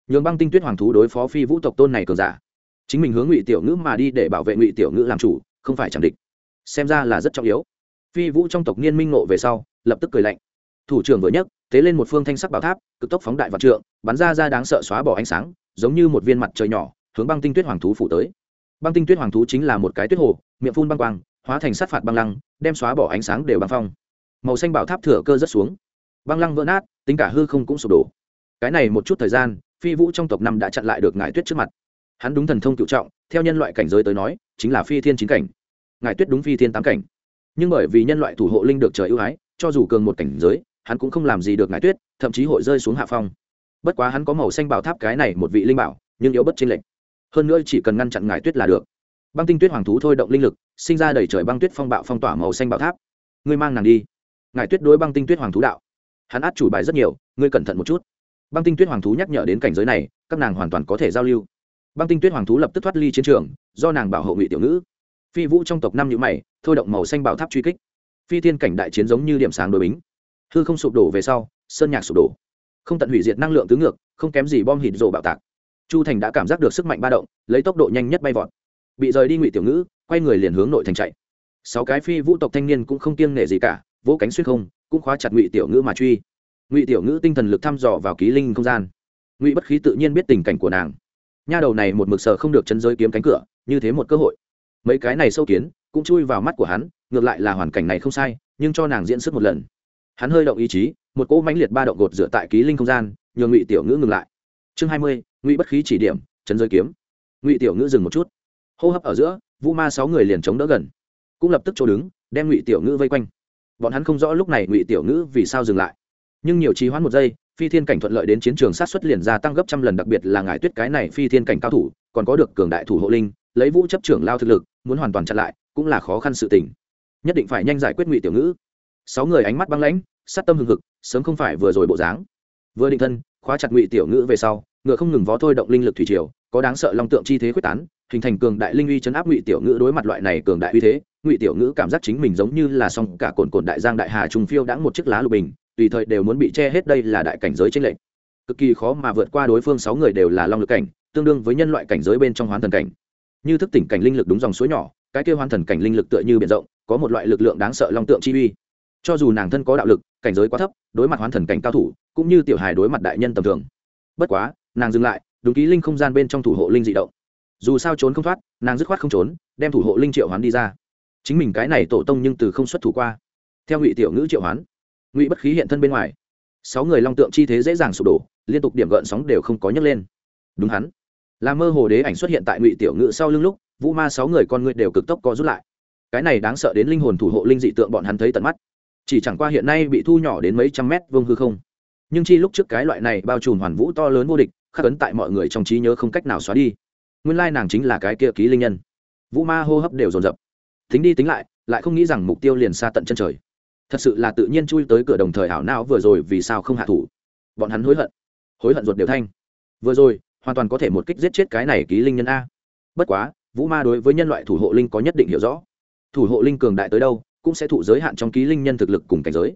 Nhường băng tinh tuyết hoàng thú đối phó phi vũ tộc tôn này cường giả. Chính mình hướng ngụy tiểu ngữ mà đi để bảo vệ ngụy tiểu ngữ làm chủ, không phải chẳng địch. Xem ra là rất trọng yếu. Phi vũ trong tộc niên minh ngộ về sau, lập tức cười lạnh. Thủ trưởng vừa nhất tế lên một phương thanh sắc bảo tháp, cực tốc phóng đại vạn trượng, bắn ra ra đáng sợ xóa bỏ ánh sáng, giống như một viên mặt trời nhỏ, hướng băng tinh tuyết hoàng thú phủ tới. Băng tinh tuyết hoàng thú chính là một cái tuyết hồ, miệng phun băng quang, hóa thành sát phạt băng lăng, đem xóa bỏ ánh sáng đều băng phong. Màu xanh bảo tháp thừa cơ rất xuống. Băng lăng vỡ nát, tính cả hư không cũng sụp đổ. Cái này một chút thời gian, phi vũ trong tộc năm đã chặn lại được ngải tuyết trước mặt. Hắn đúng thần thông cựu trọng, theo nhân loại cảnh giới tới nói, chính là phi thiên chín cảnh. Ngải tuyết đúng phi thiên tám cảnh. Nhưng bởi vì nhân loại thủ hộ linh được trời ưu ái, cho dù cường một cảnh giới hắn cũng không làm gì được ngải tuyết, thậm chí hội rơi xuống hạ phong. Bất quá hắn có màu xanh bảo tháp cái này một vị linh bảo, nhưng yếu bất chênh lệch. Hơn nữa chỉ cần ngăn chặn ngải tuyết là được. Băng tinh tuyết hoàng thú thôi động linh lực, sinh ra đầy trời băng tuyết phong bạo phong tỏa màu xanh bảo tháp. Ngươi mang nàng đi. Ngải tuyết đối băng tinh tuyết hoàng thú đạo. Hắn át chủ bài rất nhiều, ngươi cẩn thận một chút. Băng tinh tuyết hoàng thú nhắc nhở đến cảnh giới này, các nàng hoàn toàn có thể giao lưu. Băng tinh tuyết hoàng thú lập tức thoát ly chiến trường, do nàng bảo hộ ngụy tiểu ngữ. Phi vũ trong tộc năm nhữ mày, thôi động màu xanh bảo tháp truy kích. Phi thiên cảnh đại chiến giống như điểm sáng đối bính hư không sụp đổ về sau, sơn nhạc sụp đổ. Không tận hủy diệt năng lượng tứ ngược, không kém gì bom hít rồ bạo tạc. Chu thành đã cảm giác được sức mạnh ba động, lấy tốc độ nhanh nhất bay vọt. Bị rời đi ngụy tiểu ngữ, quay người liền hướng nội thành chạy. Sáu cái phi vũ tộc thanh niên cũng không kiêng nể gì cả, vỗ cánh xuyên không, cũng khóa chặt ngụy tiểu ngữ mà truy. Ngụy tiểu ngữ tinh thần lực thăm dò vào ký linh không gian. Ngụy bất khí tự nhiên biết tình cảnh của nàng. Nha đầu này một mực sờ không được chân rơi kiếm cánh cửa, như thế một cơ hội. Mấy cái này sâu kiến, cũng chui vào mắt của hắn, ngược lại là hoàn cảnh này không sai, nhưng cho nàng diễn sức một lần hắn hơi động ý chí, một cỗ mãnh liệt ba động gột dựa tại ký linh không gian, nhường ngụy tiểu ngữ ngừng lại. Chương hai mươi, ngụy bất khí chỉ điểm chân rơi kiếm. Ngụy tiểu ngữ dừng một chút. Hô hấp ở giữa, vũ ma sáu người liền chống đỡ gần. Cũng lập tức chỗ đứng, đem ngụy tiểu ngữ vây quanh. Bọn hắn không rõ lúc này ngụy tiểu ngữ vì sao dừng lại. Nhưng nhiều trì hoãn một giây, phi thiên cảnh thuận lợi đến chiến trường sát xuất liền gia tăng gấp trăm lần, đặc biệt là ngài tuyết cái này phi thiên cảnh cao thủ, còn có được cường đại thủ hộ linh, lấy vũ chấp trưởng lao thực lực, muốn hoàn toàn chặn lại, cũng là khó khăn sự tình. Nhất định phải nhanh giải quyết ngụy tiểu ngữ sáu người ánh mắt băng lãnh, sát tâm hừng hực, sớm không phải vừa rồi bộ dáng. Vừa định thân, khóa chặt ngụy tiểu ngữ về sau, ngựa không ngừng vó thôi động linh lực thủy triều, có đáng sợ long tượng chi thế quyết tán, hình thành cường đại linh uy chấn áp ngụy tiểu ngữ đối mặt loại này cường đại uy thế, ngụy tiểu ngữ cảm giác chính mình giống như là song cả cồn cồn đại giang đại hà trùng phiêu đãng một chiếc lá lục bình, tùy thời đều muốn bị che hết đây là đại cảnh giới trên lệnh cực kỳ khó mà vượt qua đối phương sáu người đều là long lực cảnh, tương đương với nhân loại cảnh giới bên trong hoán thần cảnh. Như thức tỉnh cảnh linh lực đúng dòng suối nhỏ, cái kêu hoán thần cảnh linh lực tựa như biển rộng, có một loại lực lượng đáng sợ long tượng chi uy cho dù nàng thân có đạo lực, cảnh giới quá thấp, đối mặt hoán thần cảnh cao thủ, cũng như tiểu hài đối mặt đại nhân tầm thường. Bất quá, nàng dừng lại, đúng ký linh không gian bên trong thủ hộ linh dị động. Dù sao trốn không thoát, nàng dứt khoát không trốn, đem thủ hộ linh triệu hoán đi ra. Chính mình cái này tổ tông nhưng từ không xuất thủ qua. Theo ngụy tiểu ngữ triệu hoán, ngụy bất khí hiện thân bên ngoài. Sáu người long tượng chi thế dễ dàng sụp đổ, liên tục điểm gợn sóng đều không có nhấc lên. Đúng hắn. Là mơ hồ đế ảnh xuất hiện tại ngụy tiểu ngữ sau lưng lúc, vũ ma sáu người con người đều cực tốc có rút lại. Cái này đáng sợ đến linh hồn thủ hộ linh dị tượng bọn hắn thấy tận mắt chỉ chẳng qua hiện nay bị thu nhỏ đến mấy trăm mét vương hư không. Nhưng chi lúc trước cái loại này bao trùm hoàn vũ to lớn vô địch, khắc ấn tại mọi người trong trí nhớ không cách nào xóa đi. Nguyên lai nàng chính là cái kia ký linh nhân. Vũ ma hô hấp đều dồn dập. Tính đi tính lại lại không nghĩ rằng mục tiêu liền xa tận chân trời. Thật sự là tự nhiên chui tới cửa đồng thời ảo não vừa rồi vì sao không hạ thủ. Bọn hắn hối hận. Hối hận ruột đều thanh. Vừa rồi, hoàn toàn có thể một kích giết chết cái này ký linh nhân a. Bất quá, vũ ma đối với nhân loại thủ hộ linh có nhất định hiểu rõ. Thủ hộ linh cường đại tới đâu cũng sẽ thụ giới hạn trong ký linh nhân thực lực cùng cảnh giới.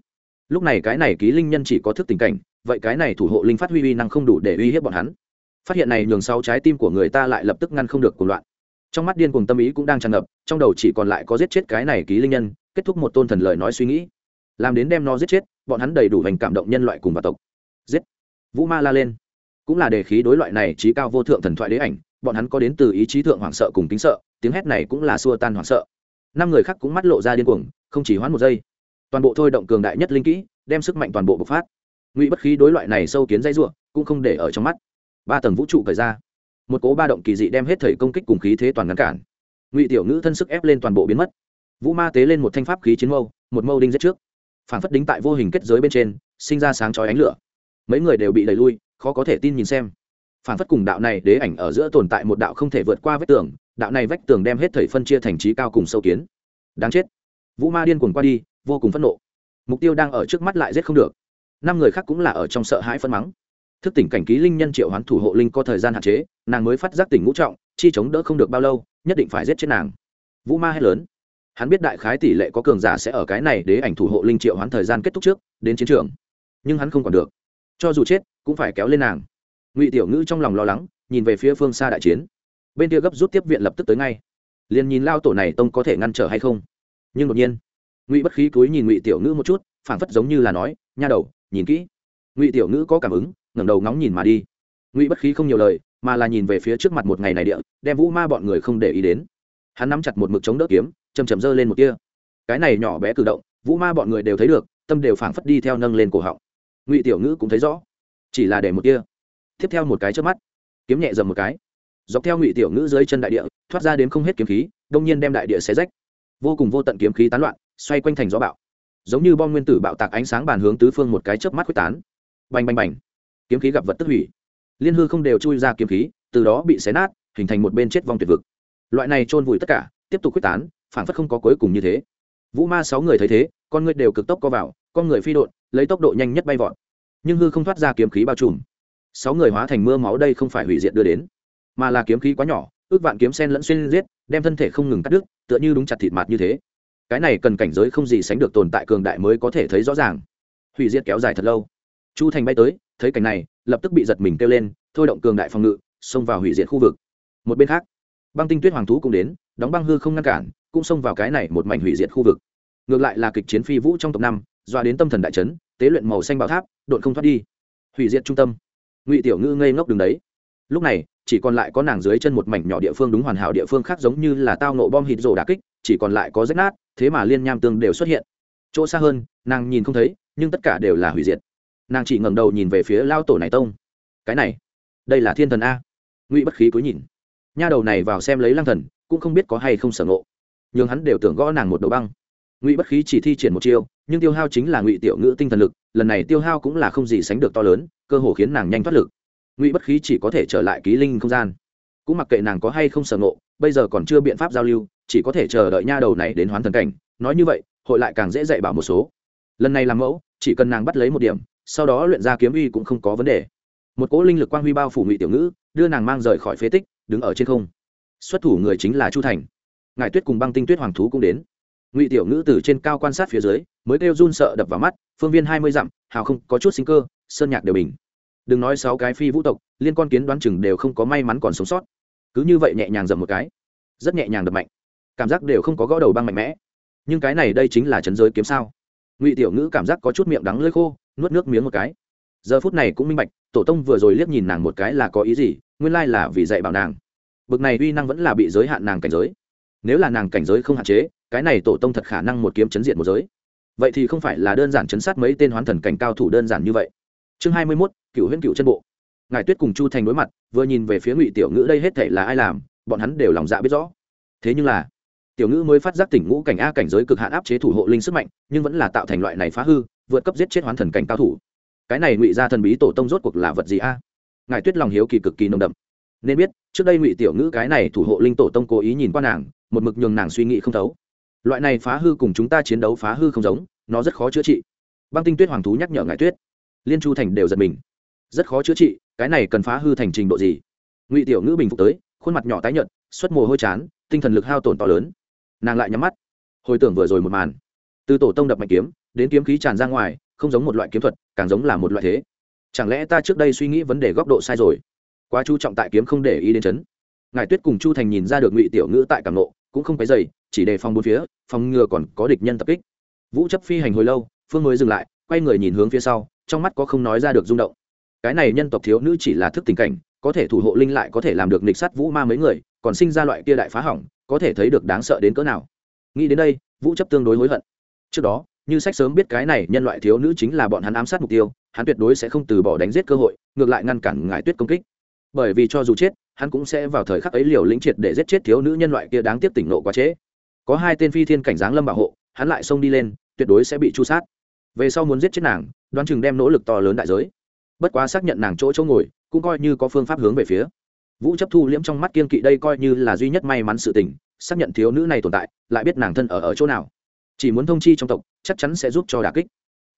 Lúc này cái này ký linh nhân chỉ có thức tình cảnh, vậy cái này thủ hộ linh phát huy uy năng không đủ để uy hiếp bọn hắn. Phát hiện này nhường sau trái tim của người ta lại lập tức ngăn không được cuồng loạn. Trong mắt điên cuồng tâm ý cũng đang tràn ngập, trong đầu chỉ còn lại có giết chết cái này ký linh nhân, kết thúc một tôn thần lời nói suy nghĩ. Làm đến đem nó giết chết, bọn hắn đầy đủ hành cảm động nhân loại cùng và tộc. Giết. Vũ ma la lên. Cũng là đề khí đối loại này trí cao vô thượng thần thoại đế ảnh, bọn hắn có đến từ ý chí thượng hoảng sợ cùng kính sợ, tiếng hét này cũng là xua tan hoảng sợ năm người khác cũng mắt lộ ra điên cuồng, không chỉ hoãn một giây, toàn bộ thôi động cường đại nhất linh kỹ, đem sức mạnh toàn bộ bộc phát. Ngụy bất khí đối loại này sâu kiến dây ruộng cũng không để ở trong mắt. Ba tầng vũ trụ cởi ra, một cố ba động kỳ dị đem hết thầy công kích cùng khí thế toàn ngăn cản. Ngụy tiểu ngữ thân sức ép lên toàn bộ biến mất. Vũ ma tế lên một thanh pháp khí chiến mâu, một mâu đinh giết trước. Phản phất đính tại vô hình kết giới bên trên, sinh ra sáng chói ánh lửa. Mấy người đều bị đẩy lui, khó có thể tin nhìn xem. Phản phất cùng đạo này đế ảnh ở giữa tồn tại một đạo không thể vượt qua vết tường đạo này vách tường đem hết thảy phân chia thành trí cao cùng sâu kiến. Đáng chết. Vũ ma điên cuồng qua đi, vô cùng phẫn nộ. Mục tiêu đang ở trước mắt lại giết không được. Năm người khác cũng là ở trong sợ hãi phân mắng. Thức tỉnh cảnh ký linh nhân triệu hoán thủ hộ linh có thời gian hạn chế, nàng mới phát giác tỉnh ngũ trọng, chi chống đỡ không được bao lâu, nhất định phải giết chết nàng. Vũ ma hét lớn. Hắn biết đại khái tỷ lệ có cường giả sẽ ở cái này để ảnh thủ hộ linh triệu hoán thời gian kết thúc trước, đến chiến trường. Nhưng hắn không còn được. Cho dù chết, cũng phải kéo lên nàng. Ngụy tiểu ngữ trong lòng lo lắng, nhìn về phía phương xa đại chiến bên kia gấp rút tiếp viện lập tức tới ngay. Liền nhìn lao tổ này tông có thể ngăn trở hay không. Nhưng đột nhiên, ngụy bất khí cúi nhìn ngụy tiểu ngữ một chút, phảng phất giống như là nói, nha đầu, nhìn kỹ. Ngụy tiểu ngữ có cảm ứng, ngẩng đầu ngóng nhìn mà đi. Ngụy bất khí không nhiều lời, mà là nhìn về phía trước mặt một ngày này địa, đem vũ ma bọn người không để ý đến. Hắn nắm chặt một mực chống đỡ kiếm chầm chầm giơ lên một kia cái này nhỏ bé cử động, vũ ma bọn người đều thấy được, tâm đều phảng phất đi theo nâng lên cổ họng. Ngụy tiểu ngữ cũng thấy rõ, chỉ là để một kia tiếp theo một cái trước mắt, kiếm nhẹ dầm một cái dọc theo ngụy tiểu ngữ dưới chân đại địa, thoát ra đến không hết kiếm khí, đông nhiên đem đại địa xé rách. Vô cùng vô tận kiếm khí tán loạn, xoay quanh thành gió bạo giống như bom nguyên tử bạo tạc ánh sáng bàn hướng tứ phương một cái chớp mắt quyết tán. Bành bành bành. Kiếm khí gặp vật tức hủy. Liên hư không đều chui ra kiếm khí, từ đó bị xé nát, hình thành một bên chết vong tuyệt vực. Loại này chôn vùi tất cả, tiếp tục quyết tán phản phất không có cuối cùng như thế. Vũ ma sáu người thấy thế, con người đều cực tốc co vào, con người phi độn, lấy tốc độ nhanh nhất bay vọt. Nhưng hư không thoát ra kiếm khí bao trùm. Sáu người hóa thành mưa máu đây không phải hủy diệt đưa đến mà là kiếm khí quá nhỏ, ước vạn kiếm sen lẫn xuyên giết, đem thân thể không ngừng cắt đứt, tựa như đúng chặt thịt mặt như thế. Cái này cần cảnh giới không gì sánh được tồn tại cường đại mới có thể thấy rõ ràng. Hủy diệt kéo dài thật lâu. Chu thành bay tới, thấy cảnh này, lập tức bị giật mình kêu lên, thôi động cường đại phòng ngự, xông vào hủy diệt khu vực. Một bên khác, băng tinh tuyết hoàng thú cũng đến, đóng băng hư không ngăn cản, cũng xông vào cái này một mảnh hủy diệt khu vực. Ngược lại là kịch chiến phi vũ trong tộc năm, doa đến tâm thần đại trấn tế luyện màu xanh bảo tháp đột không thoát đi. Hủy diệt trung tâm. Ngụy tiểu ngư ngây ngốc đường đấy. Lúc này chỉ còn lại có nàng dưới chân một mảnh nhỏ địa phương đúng hoàn hảo địa phương khác giống như là tao nộ bom hít rồ đà kích, chỉ còn lại có rách nát, thế mà liên nham tương đều xuất hiện. Chỗ xa hơn, nàng nhìn không thấy, nhưng tất cả đều là hủy diệt. Nàng chỉ ngẩng đầu nhìn về phía lao tổ này tông. Cái này, đây là thiên thần a. Ngụy bất khí cúi nhìn. Nha đầu này vào xem lấy lăng thần, cũng không biết có hay không sở ngộ. Nhưng hắn đều tưởng gõ nàng một đầu băng. Ngụy bất khí chỉ thi triển một chiêu, nhưng tiêu hao chính là ngụy tiểu ngữ tinh thần lực, lần này tiêu hao cũng là không gì sánh được to lớn, cơ hồ khiến nàng nhanh thoát lực ngụy bất khí chỉ có thể trở lại ký linh không gian. Cũng mặc kệ nàng có hay không sở ngộ, bây giờ còn chưa biện pháp giao lưu, chỉ có thể chờ đợi nha đầu này đến hoán thần cảnh. Nói như vậy, hội lại càng dễ dạy bảo một số. Lần này làm mẫu, chỉ cần nàng bắt lấy một điểm, sau đó luyện ra kiếm uy cũng không có vấn đề. Một cỗ linh lực quang huy bao phủ ngụy tiểu ngữ, đưa nàng mang rời khỏi phế tích, đứng ở trên không. Xuất thủ người chính là chu thành. Ngài tuyết cùng băng tinh tuyết hoàng thú cũng đến. Ngụy tiểu ngữ từ trên cao quan sát phía dưới, mới kêu run sợ đập vào mắt, phương viên hai mươi dặm, hào không, có chút sinh cơ, sơn nhạc đều bình đừng nói sáu cái phi vũ tộc, liên con kiến đoán chừng đều không có may mắn còn sống sót. Cứ như vậy nhẹ nhàng dầm một cái, rất nhẹ nhàng đập mạnh. Cảm giác đều không có gõ đầu băng mạnh mẽ. Nhưng cái này đây chính là chấn giới kiếm sao? Ngụy tiểu ngữ cảm giác có chút miệng đắng lơi khô, nuốt nước miếng một cái. Giờ phút này cũng minh bạch, tổ tông vừa rồi liếc nhìn nàng một cái là có ý gì, nguyên lai là vì dạy bảo nàng. Bực này uy năng vẫn là bị giới hạn nàng cảnh giới. Nếu là nàng cảnh giới không hạn chế, cái này tổ tông thật khả năng một kiếm chấn diện một giới. Vậy thì không phải là đơn giản chấn sát mấy tên hoán thần cảnh cao thủ đơn giản như vậy. Chương hai mươi mốt cựu huyễn cựu chân bộ. Ngài tuyết cùng chu thành đối mặt, vừa nhìn về phía ngụy tiểu ngữ đây hết thể là ai làm, bọn hắn đều lòng dạ biết rõ. Thế nhưng là, tiểu ngữ mới phát giác tỉnh ngũ cảnh a cảnh giới cực hạn áp chế thủ hộ linh sức mạnh, nhưng vẫn là tạo thành loại này phá hư, vượt cấp giết chết hoán thần cảnh cao thủ. Cái này ngụy ra thần bí tổ tông rốt cuộc là vật gì a? Ngài tuyết lòng hiếu kỳ cực kỳ nồng đậm. Nên biết, trước đây ngụy tiểu ngữ cái này thủ hộ linh tổ tông cố ý nhìn qua nàng, một mực nhường nàng suy nghĩ không thấu. Loại này phá hư cùng chúng ta chiến đấu phá hư không giống, nó rất khó chữa trị. Băng tinh tuyết hoàng thú nhắc nhở ngài tuyết. Liên chu thành đều giật mình rất khó chữa trị, cái này cần phá hư thành trình độ gì? Ngụy tiểu ngữ bình phục tới, khuôn mặt nhỏ tái nhợt, xuất mồ hôi chán, tinh thần lực hao tổn to lớn. Nàng lại nhắm mắt. Hồi tưởng vừa rồi một màn. Từ tổ tông đập mạnh kiếm, đến kiếm khí tràn ra ngoài, không giống một loại kiếm thuật, càng giống là một loại thế. Chẳng lẽ ta trước đây suy nghĩ vấn đề góc độ sai rồi? Quá chú trọng tại kiếm không để ý đến chấn. Ngài tuyết cùng chu thành nhìn ra được ngụy tiểu ngữ tại cảm nộ, cũng không phải dày chỉ đề phòng bốn phía, phòng ngừa còn có địch nhân tập kích. Vũ chấp phi hành hồi lâu, phương mới dừng lại, quay người nhìn hướng phía sau, trong mắt có không nói ra được rung động cái này nhân tộc thiếu nữ chỉ là thức tình cảnh, có thể thủ hộ linh lại có thể làm được nịch sát vũ ma mấy người, còn sinh ra loại kia đại phá hỏng, có thể thấy được đáng sợ đến cỡ nào. Nghĩ đến đây, vũ chấp tương đối hối hận. Trước đó, như sách sớm biết cái này nhân loại thiếu nữ chính là bọn hắn ám sát mục tiêu, hắn tuyệt đối sẽ không từ bỏ đánh giết cơ hội, ngược lại ngăn cản ngải tuyết công kích. Bởi vì cho dù chết, hắn cũng sẽ vào thời khắc ấy liều lĩnh triệt để giết chết thiếu nữ nhân loại kia đáng tiếc tỉnh nộ quá trễ. Có hai tên phi thiên cảnh giáng lâm bảo hộ, hắn lại xông đi lên, tuyệt đối sẽ bị chu sát. Về sau muốn giết chết nàng, đoán chừng đem nỗ lực to lớn đại giới bất quá xác nhận nàng chỗ chỗ ngồi, cũng coi như có phương pháp hướng về phía. Vũ chấp thu liễm trong mắt kiên kỵ đây coi như là duy nhất may mắn sự tình, xác nhận thiếu nữ này tồn tại, lại biết nàng thân ở ở chỗ nào. Chỉ muốn thông chi trong tộc, chắc chắn sẽ giúp cho đà kích.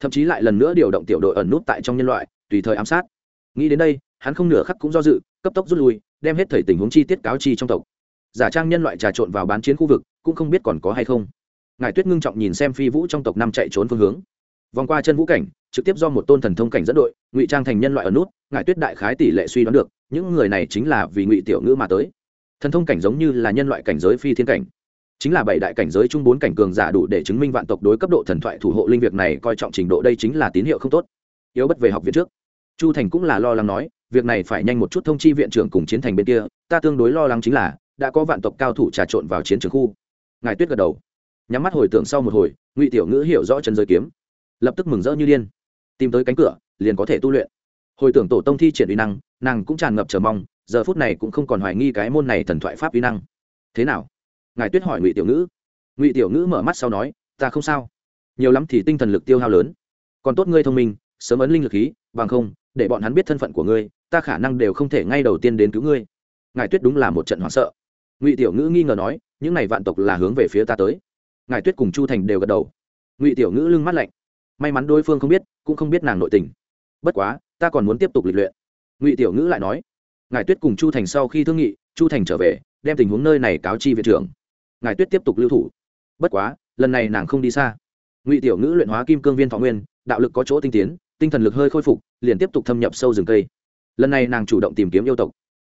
Thậm chí lại lần nữa điều động tiểu đội ẩn nút tại trong nhân loại, tùy thời ám sát. Nghĩ đến đây, hắn không nửa khắc cũng do dự, cấp tốc rút lui, đem hết thời tình huống chi tiết cáo chi trong tộc. Giả trang nhân loại trà trộn vào bán chiến khu vực, cũng không biết còn có hay không. Ngài tuyết ngưng trọng nhìn xem phi vũ trong tộc năm chạy trốn phương hướng. Vòng qua chân vũ cảnh trực tiếp do một tôn thần thông cảnh dẫn đội, ngụy trang thành nhân loại ở nút ngài tuyết đại khái tỷ lệ suy đoán được, những người này chính là vì ngụy tiểu ngữ mà tới. Thần thông cảnh giống như là nhân loại cảnh giới phi thiên cảnh. Chính là bảy đại cảnh giới chung bốn cảnh cường giả đủ để chứng minh vạn tộc đối cấp độ thần thoại thủ hộ linh việc này coi trọng trình độ đây chính là tín hiệu không tốt. Yếu bất về học viện trước. Chu thành cũng là lo lắng nói, việc này phải nhanh một chút thông chi viện trưởng cùng chiến thành bên kia, ta tương đối lo lắng chính là, đã có vạn tộc cao thủ trà trộn vào chiến trường khu. Ngài tuyết gật đầu. Nhắm mắt hồi tưởng sau một hồi, ngụy tiểu ngữ hiểu rõ chân giới kiếm. Lập tức mừng rỡ như điên tìm tới cánh cửa, liền có thể tu luyện. Hồi tưởng tổ tông thi triển uy năng, nàng cũng tràn ngập chờ mong, giờ phút này cũng không còn hoài nghi cái môn này thần thoại pháp uy năng. Thế nào? Ngài tuyết hỏi ngụy tiểu ngữ. Ngụy tiểu ngữ mở mắt sau nói, ta không sao. Nhiều lắm thì tinh thần lực tiêu hao lớn. Còn tốt ngươi thông minh, sớm ấn linh lực khí, bằng không, để bọn hắn biết thân phận của ngươi, ta khả năng đều không thể ngay đầu tiên đến cứu ngươi. Ngài tuyết đúng là một trận hoảng sợ. Ngụy tiểu ngữ nghi ngờ nói, những này vạn tộc là hướng về phía ta tới. Ngài tuyết cùng chu thành đều gật đầu. Ngụy tiểu ngữ lưng mắt lạnh may mắn đối phương không biết, cũng không biết nàng nội tình. Bất quá, ta còn muốn tiếp tục lịch luyện. Ngụy tiểu ngữ lại nói, ngài tuyết cùng chu thành sau khi thương nghị, chu thành trở về, đem tình huống nơi này cáo chi viện trưởng. Ngài tuyết tiếp tục lưu thủ. Bất quá, lần này nàng không đi xa. Ngụy tiểu ngữ luyện hóa kim cương viên thọ nguyên, đạo lực có chỗ tinh tiến, tinh thần lực hơi khôi phục, liền tiếp tục thâm nhập sâu rừng cây. Lần này nàng chủ động tìm kiếm yêu tộc.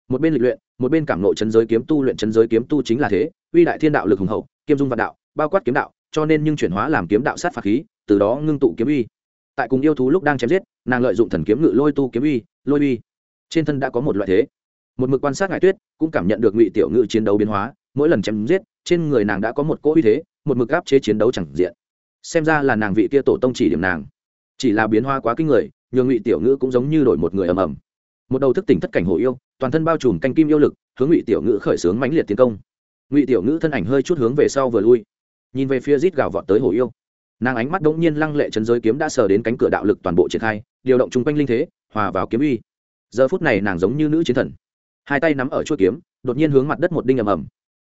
Một bên lịch luyện, một bên cảm nộ chân giới kiếm tu luyện chân giới kiếm tu chính là thế, uy đại thiên đạo lực hùng hậu, kiêm dung vạn đạo, bao quát kiếm đạo, cho nên nhưng chuyển hóa làm kiếm đạo sát phạt khí từ đó ngưng tụ kiếm uy. Tại cùng yêu thú lúc đang chém giết, nàng lợi dụng thần kiếm ngự lôi tu kiếm uy, lôi uy. Trên thân đã có một loại thế. Một mực quan sát ngải tuyết, cũng cảm nhận được ngụy tiểu ngự chiến đấu biến hóa, mỗi lần chém giết, trên người nàng đã có một cỗ uy thế, một mực áp chế chiến đấu chẳng diện. Xem ra là nàng vị kia tổ tông chỉ điểm nàng. Chỉ là biến hoa quá kinh người, nhường ngụy tiểu ngữ cũng giống như đổi một người ầm ầm. Một đầu thức tỉnh thất cảnh hồ yêu, toàn thân bao trùm canh kim yêu lực, hướng ngụy tiểu ngữ khởi xướng mãnh liệt tiến công. Ngụy tiểu ngữ thân ảnh hơi chút hướng về sau vừa lui. Nhìn về phía rít gào vọt tới hồ yêu nàng ánh mắt đ ỗ n g nhiên lăng lệ chấn giới kiếm đã sờ đến cánh cửa đạo lực toàn bộ triển khai, điều động chung quanh linh thế, hòa vào kiếm uy. Giờ phút này nàng giống như nữ chiến thần. Hai tay nắm ở chuỗi kiếm, đột nhiên hướng mặt đất một đinh ầm ầm.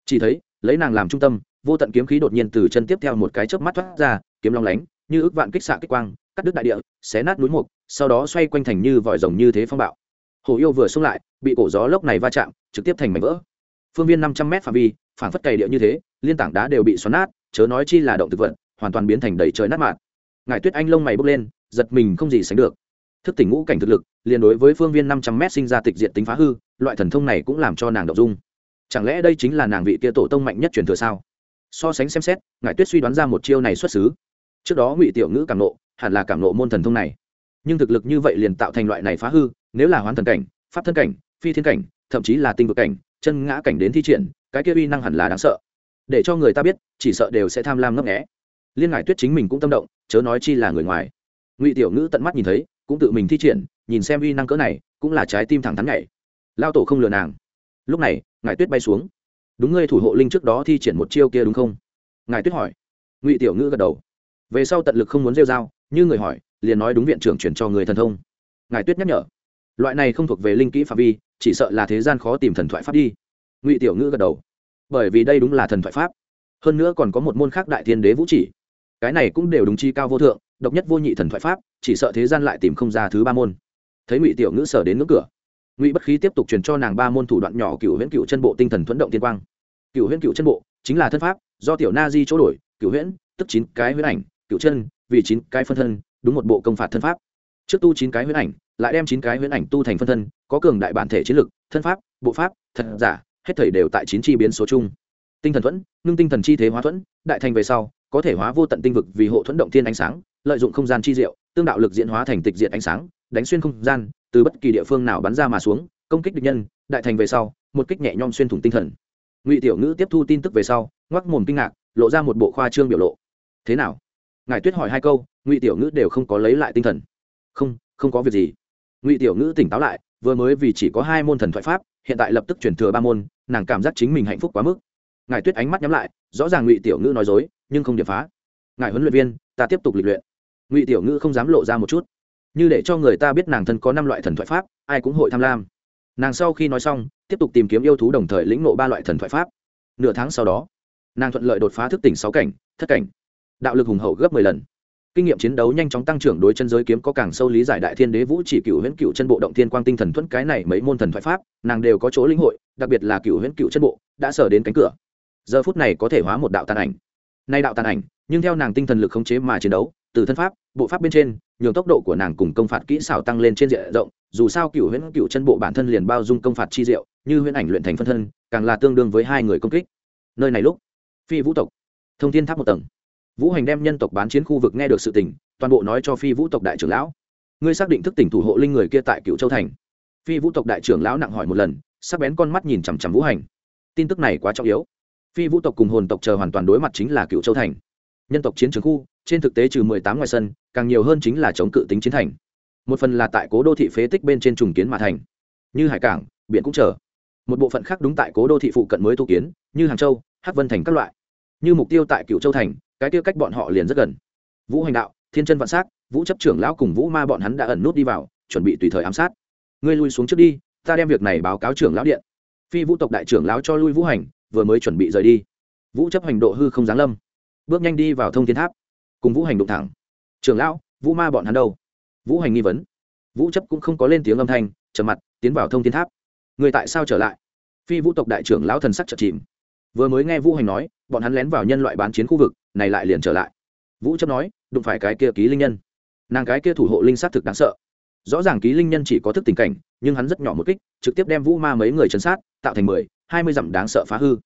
Chỉ thấy, lấy nàng làm trung tâm, vô tận kiếm khí đột nhiên từ chân tiếp theo một cái chớp mắt thoát ra, kiếm long lánh, như ước vạn kích xạ kích quang, cắt đứt đại địa, xé nát núi mục, sau đó xoay quanh thành như vòi rồng như thế phong bạo. Hồ yêu vừa xông lại, bị cổ gió lốc này va chạm, trực tiếp thành mảnh vỡ. Phương viên năm trăm m phạm vi phản phất cày địa như thế, liên tảng đá đều bị xoắn nát, chớ nói chi là động thực vật hoàn toàn biến thành đầy trời nát mạt ngài tuyết anh lông mày bốc lên, giật mình không gì sánh được. Thức tỉnh ngũ cảnh thực lực, liền đối với phương viên năm trăm m sinh ra tịch diện tính phá hư, loại thần thông này cũng làm cho nàng đậu dung. Chẳng lẽ đây chính là nàng vị kia tổ tông mạnh nhất truyền thừa sao? So sánh xem xét ngài tuyết suy đoán ra một chiêu này xuất xứ. Trước đó ngụy tiểu ngữ cảm nộ, hẳn là cảm nộ môn thần thông này. Nhưng thực lực như vậy liền tạo thành loại này phá hư, nếu là hoán thần cảnh, pháp thân cảnh, phi thiên cảnh, thậm chí là tinh vực cảnh, chân ngã cảnh đến thi triển, cái kia uy năng hẳn là đáng sợ. Để cho người ta biết, chỉ sợ đều sẽ tham lam ngấp nghẽ liên ngải tuyết chính mình cũng tâm động, chớ nói chi là người ngoài. Ngụy tiểu ngữ tận mắt nhìn thấy, cũng tự mình thi triển, nhìn xem uy năng cỡ này, cũng là trái tim thẳng thắn nhảy. Lao tổ không lừa nàng. Lúc này ngải tuyết bay xuống. Đúng ngươi thủ hộ linh trước đó thi triển một chiêu kia đúng không? Ngài tuyết hỏi. Ngụy tiểu ngữ gật đầu. Về sau tận lực không muốn rêu r a o như người hỏi, liền nói đúng viện trưởng chuyển cho người thần thông. Ngài tuyết nhắc nhở. Loại này không thuộc về linh kỹ phạm vi, chỉ sợ là thế gian khó tìm thần thoại pháp đi. Ngụy tiểu ngữ gật đầu. Bởi vì đây đúng là thần thoại pháp. Hơn nữa còn có một môn khác đại thiên đế vũ chỉ cái này cũng đều đúng chi cao vô thượng, độc nhất vô nhị thần thoại pháp, chỉ sợ thế gian lại tìm không ra thứ ba môn. Thấy ngụy tiểu ngữ sở đến ngưỡng cửa, ngụy bất khí tiếp tục truyền cho nàng ba môn thủ đoạn nhỏ cựu huyễn cựu chân bộ tinh thần thuẫn động tiên quang. Cựu huyễn cựu chân bộ chính là thân pháp, do tiểu na di chỗ đổi cựu huyễn, tức chín cái huyễn ảnh cựu chân, vì chín cái phân thân, đúng một bộ công phạt thân pháp. Trước tu chín cái huyễn ảnh, lại đem chín cái huyễn ảnh tu thành phân thân, có cường đại bản thể chiến lực, thân pháp, bộ pháp, thật giả, hết thầy đều tại chín chi biến số chung. Tinh thần thuẫn, ngưng tinh thần chi thế hóa thuẫn, đại thành về sau có thể hóa vô tận tinh vực vì hộ thuẫn động thiên ánh sáng, lợi dụng không gian chi diệu, tương đạo lực diễn hóa thành tịch diện ánh sáng, đánh xuyên không gian, từ bất kỳ địa phương nào bắn ra mà xuống, công kích địch nhân, đại thành về sau, một kích nhẹ nhom xuyên thủng tinh thần. Ngụy tiểu ngữ tiếp thu tin tức về sau ngoắc mồm kinh ngạc, lộ ra một bộ khoa trương biểu lộ. Thế nào? Ngài tuyết hỏi hai câu, ngụy tiểu ngữ đều không có lấy lại tinh thần. Không không có việc gì. Ngụy tiểu ngữ tỉnh táo lại, vừa mới vì chỉ có hai môn thần thoại pháp, hiện tại lập tức chuyển thừa ba môn, nàng cảm giác chính mình hạnh phúc quá mức ngài tuyết ánh mắt nhắm lại, rõ ràng ngụy tiểu ngữ nói dối, nhưng không điểm phá. Ngài huấn luyện viên, ta tiếp tục lịch luyện. Ngụy tiểu ngữ không dám lộ ra một chút. Như để cho người ta biết nàng thân có năm loại thần thoại pháp, ai cũng hội tham lam. Nàng sau khi nói xong, tiếp tục tìm kiếm yêu thú đồng thời lĩnh nộ ba loại thần thoại pháp. Nửa tháng sau đó, nàng thuận lợi đột phá thức tỉnh sáu cảnh, thất cảnh. Đạo lực hùng hậu gấp mười lần. Kinh nghiệm chiến đấu nhanh chóng tăng trưởng đối chân giới kiếm có càng sâu lý giải đại thiên đế vũ chỉ cựu huyễn cựu chân bộ động thiên quang tinh thần thuẫn cái này mấy môn thần thoại pháp, nàng đều có chỗ lĩnh hội, đặc biệt là cựu huyễn cựu chân bộ, đã sở đến cánh cửa giờ phút này có thể hóa một đạo tàn ảnh. Nay đạo tàn ảnh, nhưng theo nàng tinh thần lực khống chế mà chiến đấu, từ thân pháp, bộ pháp bên trên, nhường tốc độ của nàng cùng công phạt kỹ xảo tăng lên trên diện rộng, dù sao cựu huyễn cựu chân bộ bản thân liền bao dung công phạt chi diệu, như huyễn ảnh luyện thành phân thân, càng là tương đương với hai người công kích. Nơi này lúc, phi vũ tộc, thông thiên tháp một tầng. Vũ hành đem nhân tộc bán chiến khu vực nghe được sự tình, toàn bộ nói cho phi vũ tộc đại trưởng lão. Ngươi xác định thức tỉnh thủ hộ linh người kia tại cựu châu thành. Phi vũ tộc đại trưởng lão nặng hỏi một lần, sắc bén con mắt nhìn chằm chằm vũ hành. Tin tức này quá trọng yếu phi vũ tộc cùng hồn tộc chờ hoàn toàn đối mặt chính là cựu châu thành. Nhân tộc chiến trường khu, trên thực tế trừ mười tám ngoài sân, càng nhiều hơn chính là chống cự tính chiến thành. Một phần là tại cố đô thị phế tích bên trên trùng kiến mà thành. Như hải cảng, biển cũng chờ. Một bộ phận khác đúng tại cố đô thị phụ cận mới thu kiến, như hàng châu, hắc vân thành các loại. Như mục tiêu tại cựu châu thành, cái tiêu cách bọn họ liền rất gần. Vũ hành đạo, thiên chân vạn s á c vũ chấp trưởng lão cùng vũ ma bọn hắn đã ẩn nút đi vào, chuẩn bị tùy thời ám sát. Ngươi lui xuống trước đi, ta đem việc này báo cáo trưởng lão điện. Phi vũ tộc đại trưởng lão cho lui vũ hành vừa mới chuẩn bị rời đi. Vũ chấp hành độ hư không giáng lâm. Bước nhanh đi vào thông thiên tháp. Cùng vũ hành đụng thẳng. Trường lão, vũ ma bọn hắn đâu? Vũ hành nghi vấn. Vũ chấp cũng không có lên tiếng âm thanh trở mặt, tiến vào thông thiên tháp. Người tại sao trở lại? Phi vũ tộc đại trưởng lão thần sắc chật chìm. Vừa mới nghe vũ hành nói, bọn hắn lén vào nhân loại bán chiến khu vực, này lại liền trở lại. Vũ chấp nói, đụng phải cái kia ký linh nhân. Nàng cái kia thủ hộ linh s á t thực đáng sợ. Rõ ràng ký linh nhân chỉ có thức tình cảnh, nhưng hắn rất nhỏ một kích, trực tiếp đem vũ ma mấy người chấn sát tạo thành mười, hai mươi dặm đáng sợ phá hư.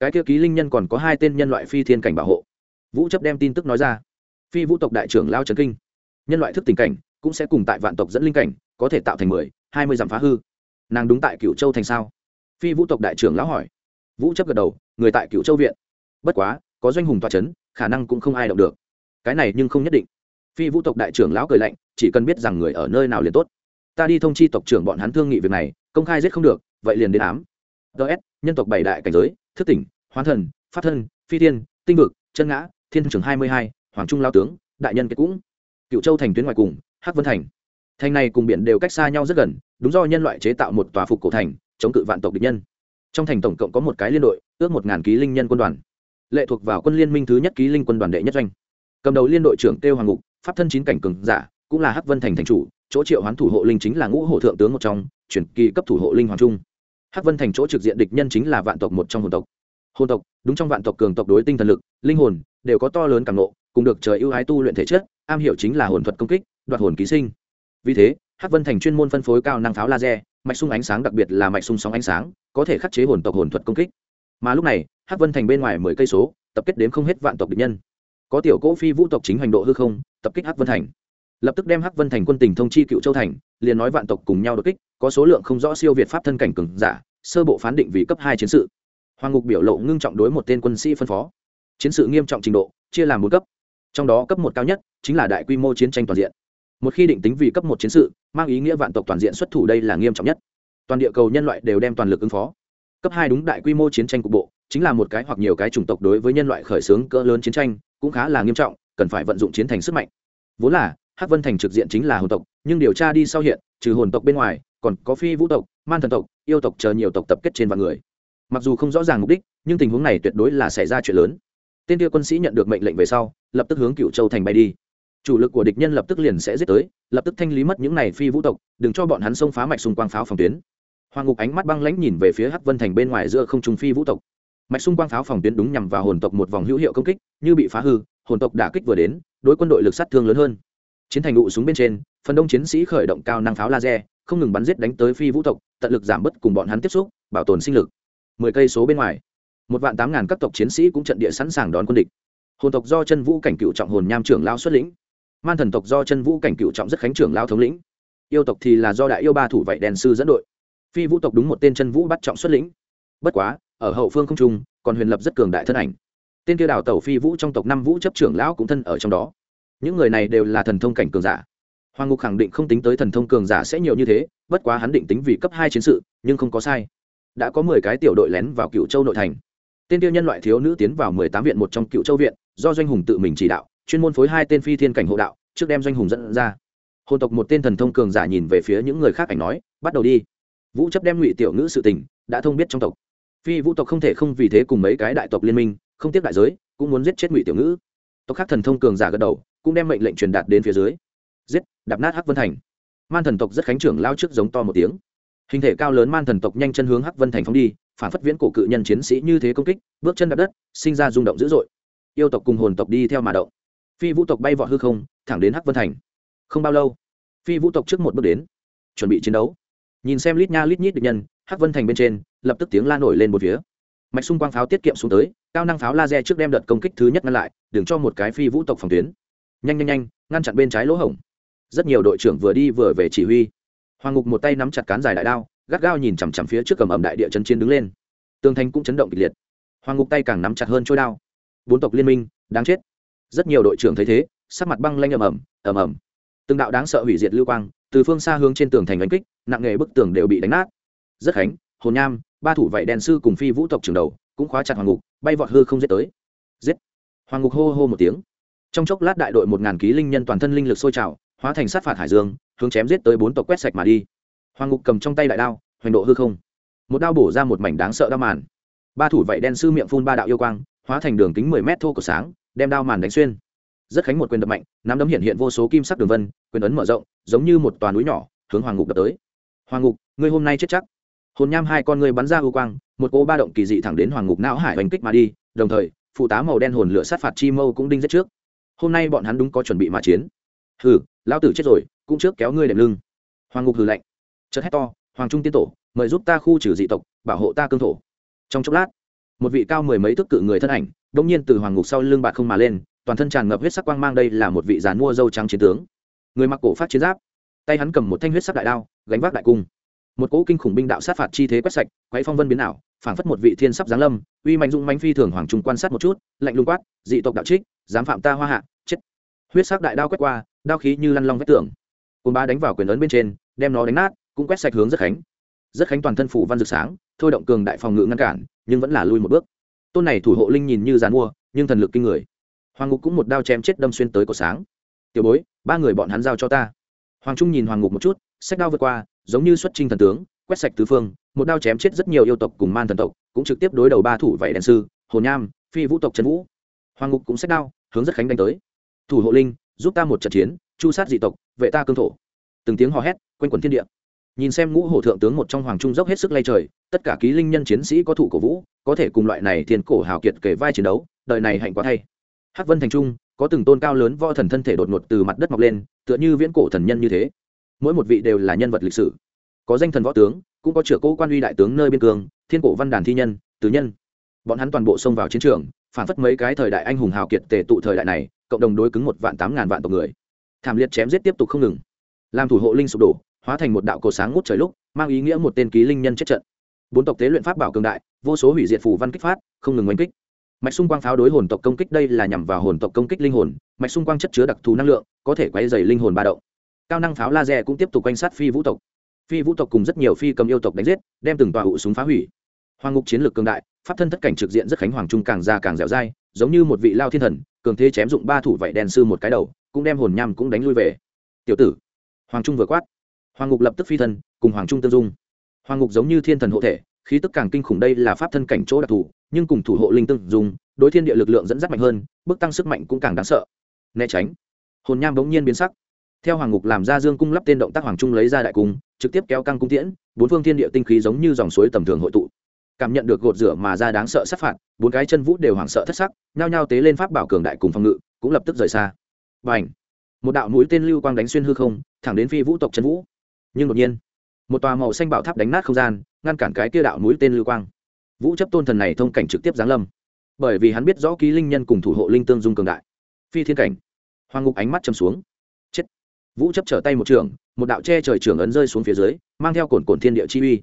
Cái kia ký linh nhân còn có hai tên nhân loại phi thiên cảnh bảo hộ. Vũ chấp đem tin tức nói ra. Phi vũ tộc đại trưởng lao trần kinh. Nhân loại thức tình cảnh cũng sẽ cùng tại vạn tộc dẫn linh cảnh, có thể tạo thành mười, hai mươi dặm phá hư. Nàng đúng tại cựu châu thành sao? Phi vũ tộc đại trưởng lão hỏi. Vũ chấp gật đầu, người tại cựu châu viện. Bất quá, có doanh hùng toa c h ấ n khả năng cũng không ai động được. Cái này nhưng không nhất định. Phi vũ tộc đại trưởng lão cười lạnh, chỉ cần biết rằng người ở nơi nào liền tốt. Ta đi thông chi tộc trưởng bọn hắn thương nghị việc này, công khai giết không được, vậy liền đến ám ts nhân tộc bảy đại cảnh giới, thức tỉnh hoán thần, pháp thân, phi tiên tinh vực, chân ngã, thiên trưởng hai mươi hai, hoàng trung lao tướng, đại nhân kết cũng. Cựu châu thành tuyến ngoài cùng, hắc vân thành. Thành này cùng biển đều cách xa nhau rất gần, đúng do nhân loại chế tạo một tòa phục cổ thành, chống cự vạn tộc địch nhân. Trong thành tổng cộng có một cái liên đội, ước một ngàn ký linh nhân quân đoàn. Lệ thuộc vào quân liên minh thứ nhất ký linh quân đoàn đệ nhất doanh. Cầm đầu liên đội trưởng kêu hoàng ngục, pháp thân chín cảnh cường giả, cũng là hắc vân thành thành chủ, chỗ triệu hoán thủ hộ linh chính là ngũ hổ thượng tướng một trong, chuyển kỳ cấp thủ hộ linh hoàng trung hắc vân thành chỗ trực diện địch nhân chính là vạn tộc một trong hồn tộc. Hồn tộc, đúng trong vạn tộc cường tộc đối tinh thần lực, linh hồn, đều có to lớn cảm nộ cùng được trời ưu ái tu luyện thể chất, am hiểu chính là hồn thuật công kích, đoạt hồn ký sinh. Vì thế, hắc vân thành chuyên môn phân phối cao năng pháo laser, mạch sung ánh sáng đặc biệt là mạch sung sóng ánh sáng, có thể khắc chế hồn tộc hồn thuật công kích. Mà lúc này, hắc vân thành bên ngoài mười cây số, tập kết đến không hết vạn tộc địch nhân. Có tiểu cỗ phi vũ tộc chính hành độ hư không, tập kích hắc vân thành lập tức đem hắc vân thành quân tình thông chi cựu châu thành, liền nói vạn tộc cùng nhau đột kích, có số lượng không rõ siêu việt pháp thân cảnh cường giả, sơ bộ phán định vì cấp hai chiến sự. Hoàng ngục biểu lộ ngưng trọng đối một tên quân sĩ phân phó. Chiến sự nghiêm trọng trình độ, chia làm bốn cấp. Trong đó cấp một cao nhất chính là đại quy mô chiến tranh toàn diện. Một khi định tính vì cấp một chiến sự, mang ý nghĩa vạn tộc toàn diện xuất thủ đây là nghiêm trọng nhất. Toàn địa cầu nhân loại đều đem toàn lực ứng phó. Cấp hai đúng đại quy mô chiến tranh cục bộ, chính là một cái hoặc nhiều cái chủng tộc đối với nhân loại khởi xướng cỡ lớn chiến tranh, cũng khá là nghiêm trọng, cần phải vận dụng chiến thành sức mạnh. Vốn là hắc vân thành trực diện chính là hồn tộc, nhưng điều tra đi sau hiện, trừ hồn tộc bên ngoài, còn có phi vũ tộc, man thần tộc, yêu tộc chờ nhiều tộc tập kết trên vạn người. Mặc dù không rõ ràng mục đích, nhưng tình huống này tuyệt đối là xảy ra chuyện lớn. Tên kia quân sĩ nhận được mệnh lệnh về sau, lập tức hướng cựu châu thành bay đi. Chủ lực của địch nhân lập tức liền sẽ giết tới, lập tức thanh lý mất những này phi vũ tộc, đừng cho bọn hắn xông phá mạch xung quang pháo phòng tuyến. Hoàng ngục ánh mắt băng lãnh nhìn về phía hắc vân thành bên ngoài giữa không trung phi vũ tộc. Mạch xung quang pháo phòng tuyến đúng nhằm vào hồn tộc một vòng hữu hiệu công kích, như bị phá hư, hồn tộc đả kích vừa đến, đối quân đội lực sát thương lớn hơn chiến thành ụ súng bên trên, phần đông chiến sĩ khởi động cao năng pháo laser, không ngừng bắn giết đánh tới phi vũ tộc, tận lực giảm bớt cùng bọn hắn tiếp xúc, bảo tồn sinh lực. Mười cây số bên ngoài, một vạn tám ngàn các tộc chiến sĩ cũng trận địa sẵn sàng đón quân địch. Hồn tộc do chân vũ cảnh cựu trọng hồn nham trưởng lao xuất lĩnh. Man thần tộc do chân vũ cảnh cựu trọng rất khánh trưởng lao thống lĩnh. Yêu tộc thì là do đại yêu ba thủ vệ đèn sư dẫn đội. Phi vũ tộc đúng một tên chân vũ bắt trọng xuất lĩnh. Bất quá, ở hậu phương không trung, còn huyền lập rất cường đại thân ảnh. Tên kia đào tẩu phi vũ trong tộc năm vũ chấp trưởng lão cũng thân ở trong đó những người này đều là thần thông cảnh cường giả. Hoàng ngục khẳng định không tính tới thần thông cường giả sẽ nhiều như thế, bất quá hắn định tính vì cấp hai chiến sự, nhưng không có sai. Đã có mười cái tiểu đội lén vào cựu châu nội thành. Tên tiêu nhân loại thiếu nữ tiến vào mười tám viện một trong cựu châu viện, do doanh hùng tự mình chỉ đạo, chuyên môn phối hai tên phi thiên cảnh hộ đạo, trước đem doanh hùng dẫn ra. Hồn tộc một tên thần thông cường giả nhìn về phía những người khác ảnh nói, bắt đầu đi. Vũ chấp đem ngụy tiểu ngữ sự tình, đã thông biết trong tộc. Phi vũ tộc không thể không vì thế cùng mấy cái đại tộc liên minh, không tiếp đại giới, cũng muốn giết chết ngụy tiểu ngữ. Tộc khác thần thông cường giả gật đầu cũng đem mệnh lệnh truyền đạt đến phía dưới. Giết, đạp nát hắc vân thành. Man thần tộc rất khánh trưởng lao trước giống to một tiếng. Hình thể cao lớn man thần tộc nhanh chân hướng hắc vân thành phóng đi, phản phất viễn cổ cự nhân chiến sĩ như thế công kích, bước chân đạp đất, sinh ra rung động dữ dội. Yêu tộc cùng hồn tộc đi theo mà động. Phi vũ tộc bay vọt hư không, thẳng đến hắc vân thành. Không bao lâu, phi vũ tộc trước một bước đến, chuẩn bị chiến đấu. Nhìn xem lít nha lít nhít địch nhân, hắc vân thành bên trên, lập tức tiếng la nổi lên một phía. Mạch xung quang pháo tiết kiệm xuống tới, cao năng pháo laser trước đem đợt công kích thứ nhất ngăn lại, đừng cho một cái phi vũ tộc phòng tuyến nhanh nhanh nhanh, ngăn chặn bên trái lỗ hổng. Rất nhiều đội trưởng vừa đi vừa về chỉ huy. Hoàng ngục một tay nắm chặt cán dài đại đao, gắt gao nhìn chằm chằm phía trước cầm ẩm đại địa chân chiến đứng lên. Tương thanh cũng chấn động kịch liệt. Hoàng ngục tay càng nắm chặt hơn trôi đao. Bốn tộc liên minh, đáng chết. Rất nhiều đội trưởng thấy thế, sắc mặt băng lanh ầm ầm ầm ầm. Từng đạo đáng sợ hủy diệt lưu quang, từ phương xa hướng trên tường thành đánh kích, nặng nghề bức tường đều bị đánh nát. Rất khánh, hồn nham, ba thủ vệ đèn sư cùng phi vũ tộc trường đầu, cũng khóa chặt hoàng ngục, bay vọt hư không giết tới. Giết. Hoàng ngục hô hô một tiếng trong chốc lát đại đội một ngàn ký linh nhân toàn thân linh lực sôi trào, hóa thành sát phạt hải dương, hướng chém giết tới bốn tộc quét sạch mà đi. Hoàng ngục cầm trong tay đại đao, hoành độ hư không. Một đao bổ ra một mảnh đáng sợ đao màn. Ba thủ vệ đen sư miệng phun ba đạo yêu quang, hóa thành đường kính mười mét thô của sáng, đem đao màn đánh xuyên. Rất khánh một quyền đập mạnh, nắm đấm hiện hiện vô số kim sắc đường vân, quyền ấn mở rộng, giống như một toàn núi nhỏ, hướng hoàng ngục đập tới. Hoàng ngục, ngươi hôm nay chết chắc. Hồn nham hai con ngươi bắn ra ưu quang, một cô ba động kỳ dị thẳng đến hoàng ngục não hải oanh kích mà đi, đồng thời, phụ tá màu đen hồn lửa sát phạt chi mâu cũng đinh rất trước hôm nay bọn hắn đúng có chuẩn bị mà chiến. Hừ, lão tử chết rồi, cũng trước kéo ngươi đệm lưng. Hoàng ngục hừ lạnh. Chợt hét to, hoàng trung tiên tổ, mời giúp ta khu trừ dị tộc, bảo hộ ta cương thổ. Trong chốc lát, một vị cao mười mấy thước cự người thân ảnh đ nhiên từ hoàng ngục sau lưng bạc không mà lên, toàn thân tràn ngập huyết sắc quang mang đây là một vị giàn mua dâu trắng chiến tướng. Người mặc cổ phát chiến giáp, tay hắn cầm một thanh huyết sắc đại đao, gánh vác đại cung một cỗ kinh khủng binh đạo sát phạt chi thế quét sạch, quấy phong vân biến ảo, phảng phất một vị thiên sắp giáng lâm, uy mạnh dũng mánh phi thường hoàng trung quan sát một chút, lạnh lùng quát, dị tộc đạo trích, dám phạm ta hoa hạ, chết! Huyết sắc đại đao quét qua, đao khí như lăn long vách tường. Cồn ba đánh vào quyền ấn bên trên, đem nó đánh nát, cũng quét sạch hướng rất khánh. Rất khánh toàn thân phủ văn rực sáng, thôi động cường đại phòng ngự ngăn cản, nhưng vẫn là lui một bước. Tôn này thủ hộ linh nhìn như dàn mua, nhưng thần lực kinh người. Hoàng ngục cũng một đao chém chết đâm xuyên tới cổ sáng. Tiểu bối, ba người bọn hắn giao cho ta. Hoàng trung nhìn hoàng ngục một chút sách đao vượt qua giống như xuất trinh thần tướng, quét sạch tứ phương, một đao chém chết rất nhiều yêu tộc cùng man thần tộc, cũng trực tiếp đối đầu ba thủ vảy đèn sư, hồ nham, phi vũ tộc trần vũ. Hoàng ngục cũng sách đao, hướng rất khánh đánh tới. Thủ hộ linh, giúp ta một trận chiến, chu sát dị tộc, vệ ta cương thổ. Từng tiếng hò hét, quanh quần thiên địa. Nhìn xem ngũ hổ thượng tướng một trong hoàng trung dốc hết sức lay trời, tất cả ký linh nhân chiến sĩ có thủ cổ vũ, có thể cùng loại này thiên cổ hào kiệt kể vai chiến đấu, đời này hạnh quá thay. Hắc vân thành trung, có từng tôn cao lớn võ thần thân thể đột ngột từ mặt đất mọc lên, tựa như viễn cổ thần nhân như thế mỗi một vị đều là nhân vật lịch sử. Có danh thần võ tướng, cũng có trưởng cố quan uy đại tướng nơi biên cương, thiên cổ văn đàn thi nhân, tứ nhân. Bọn hắn toàn bộ xông vào chiến trường, phản phất mấy cái thời đại anh hùng hào kiệt tề tụ thời đại này, cộng đồng đối cứng một vạn tám ngàn vạn tộc người. Thảm liệt chém giết tiếp tục không ngừng. Làm thủ hộ linh sụp đổ, hóa thành một đạo cổ sáng ngút trời lúc, mang ý nghĩa một tên ký linh nhân chết trận. Bốn tộc tế luyện pháp bảo cường đại, vô số hủy diệt phủ văn kích phát, không ngừng oanh kích. Mạch xung quang pháo đối hồn tộc công kích đây là nhằm vào hồn tộc công kích linh hồn, mạch xung quang chất chứa đặc thù năng lượng, có thể quay dày linh hồn ba động cao năng pháo laser cũng tiếp tục quanh sát phi vũ tộc. Phi vũ tộc cùng rất nhiều phi cầm yêu tộc đánh giết, đem từng tòa hụ súng phá hủy. Hoàng ngục chiến lược cường đại, pháp thân thất cảnh trực diện rất khánh hoàng trung càng già càng dẻo dai, giống như một vị lao thiên thần, cường thế chém dụng ba thủ vạy đèn sư một cái đầu, cũng đem hồn nham cũng đánh lui về. Tiểu tử! Hoàng trung vừa quát. Hoàng ngục lập tức phi thân, cùng hoàng trung tương dung. Hoàng ngục giống như thiên thần hộ thể, khí tức càng kinh khủng đây là pháp thân cảnh chỗ đặc thù, nhưng cùng thủ hộ linh tương dùng đối thiên địa lực lượng dẫn dắt mạnh hơn, bước tăng sức mạnh cũng càng đáng sợ. Né tránh. Hồn nham bỗng nhiên biến sắc theo hoàng ngục làm ra dương cung lắp tên động tác hoàng trung lấy ra đại cung, trực tiếp kéo căng cung tiễn, bốn phương thiên địa tinh khí giống như dòng suối tầm thường hội tụ. Cảm nhận được gột rửa mà ra đáng sợ sát phạt, bốn cái chân vũ đều hoảng sợ thất sắc, nhao nhao tế lên pháp bảo cường đại cùng phòng ngự, cũng lập tức rời xa. Và ảnh một đạo mũi tên lưu quang đánh xuyên hư không, thẳng đến phi vũ tộc chân vũ. Nhưng đột nhiên, một tòa màu xanh bảo tháp đánh nát không gian, ngăn cản cái kia đạo mũi tên lưu quang. Vũ chấp tôn thần này thông cảnh trực tiếp giáng lâm. Bởi vì hắn biết rõ ký linh nhân cùng thủ hộ linh tương dung cường đại. Phi thiên cảnh. Hoàng ngục ánh mắt châm xuống vũ chấp trở tay một trường, một đạo che trời trường ấn rơi xuống phía dưới, mang theo cồn cồn thiên địa chi uy.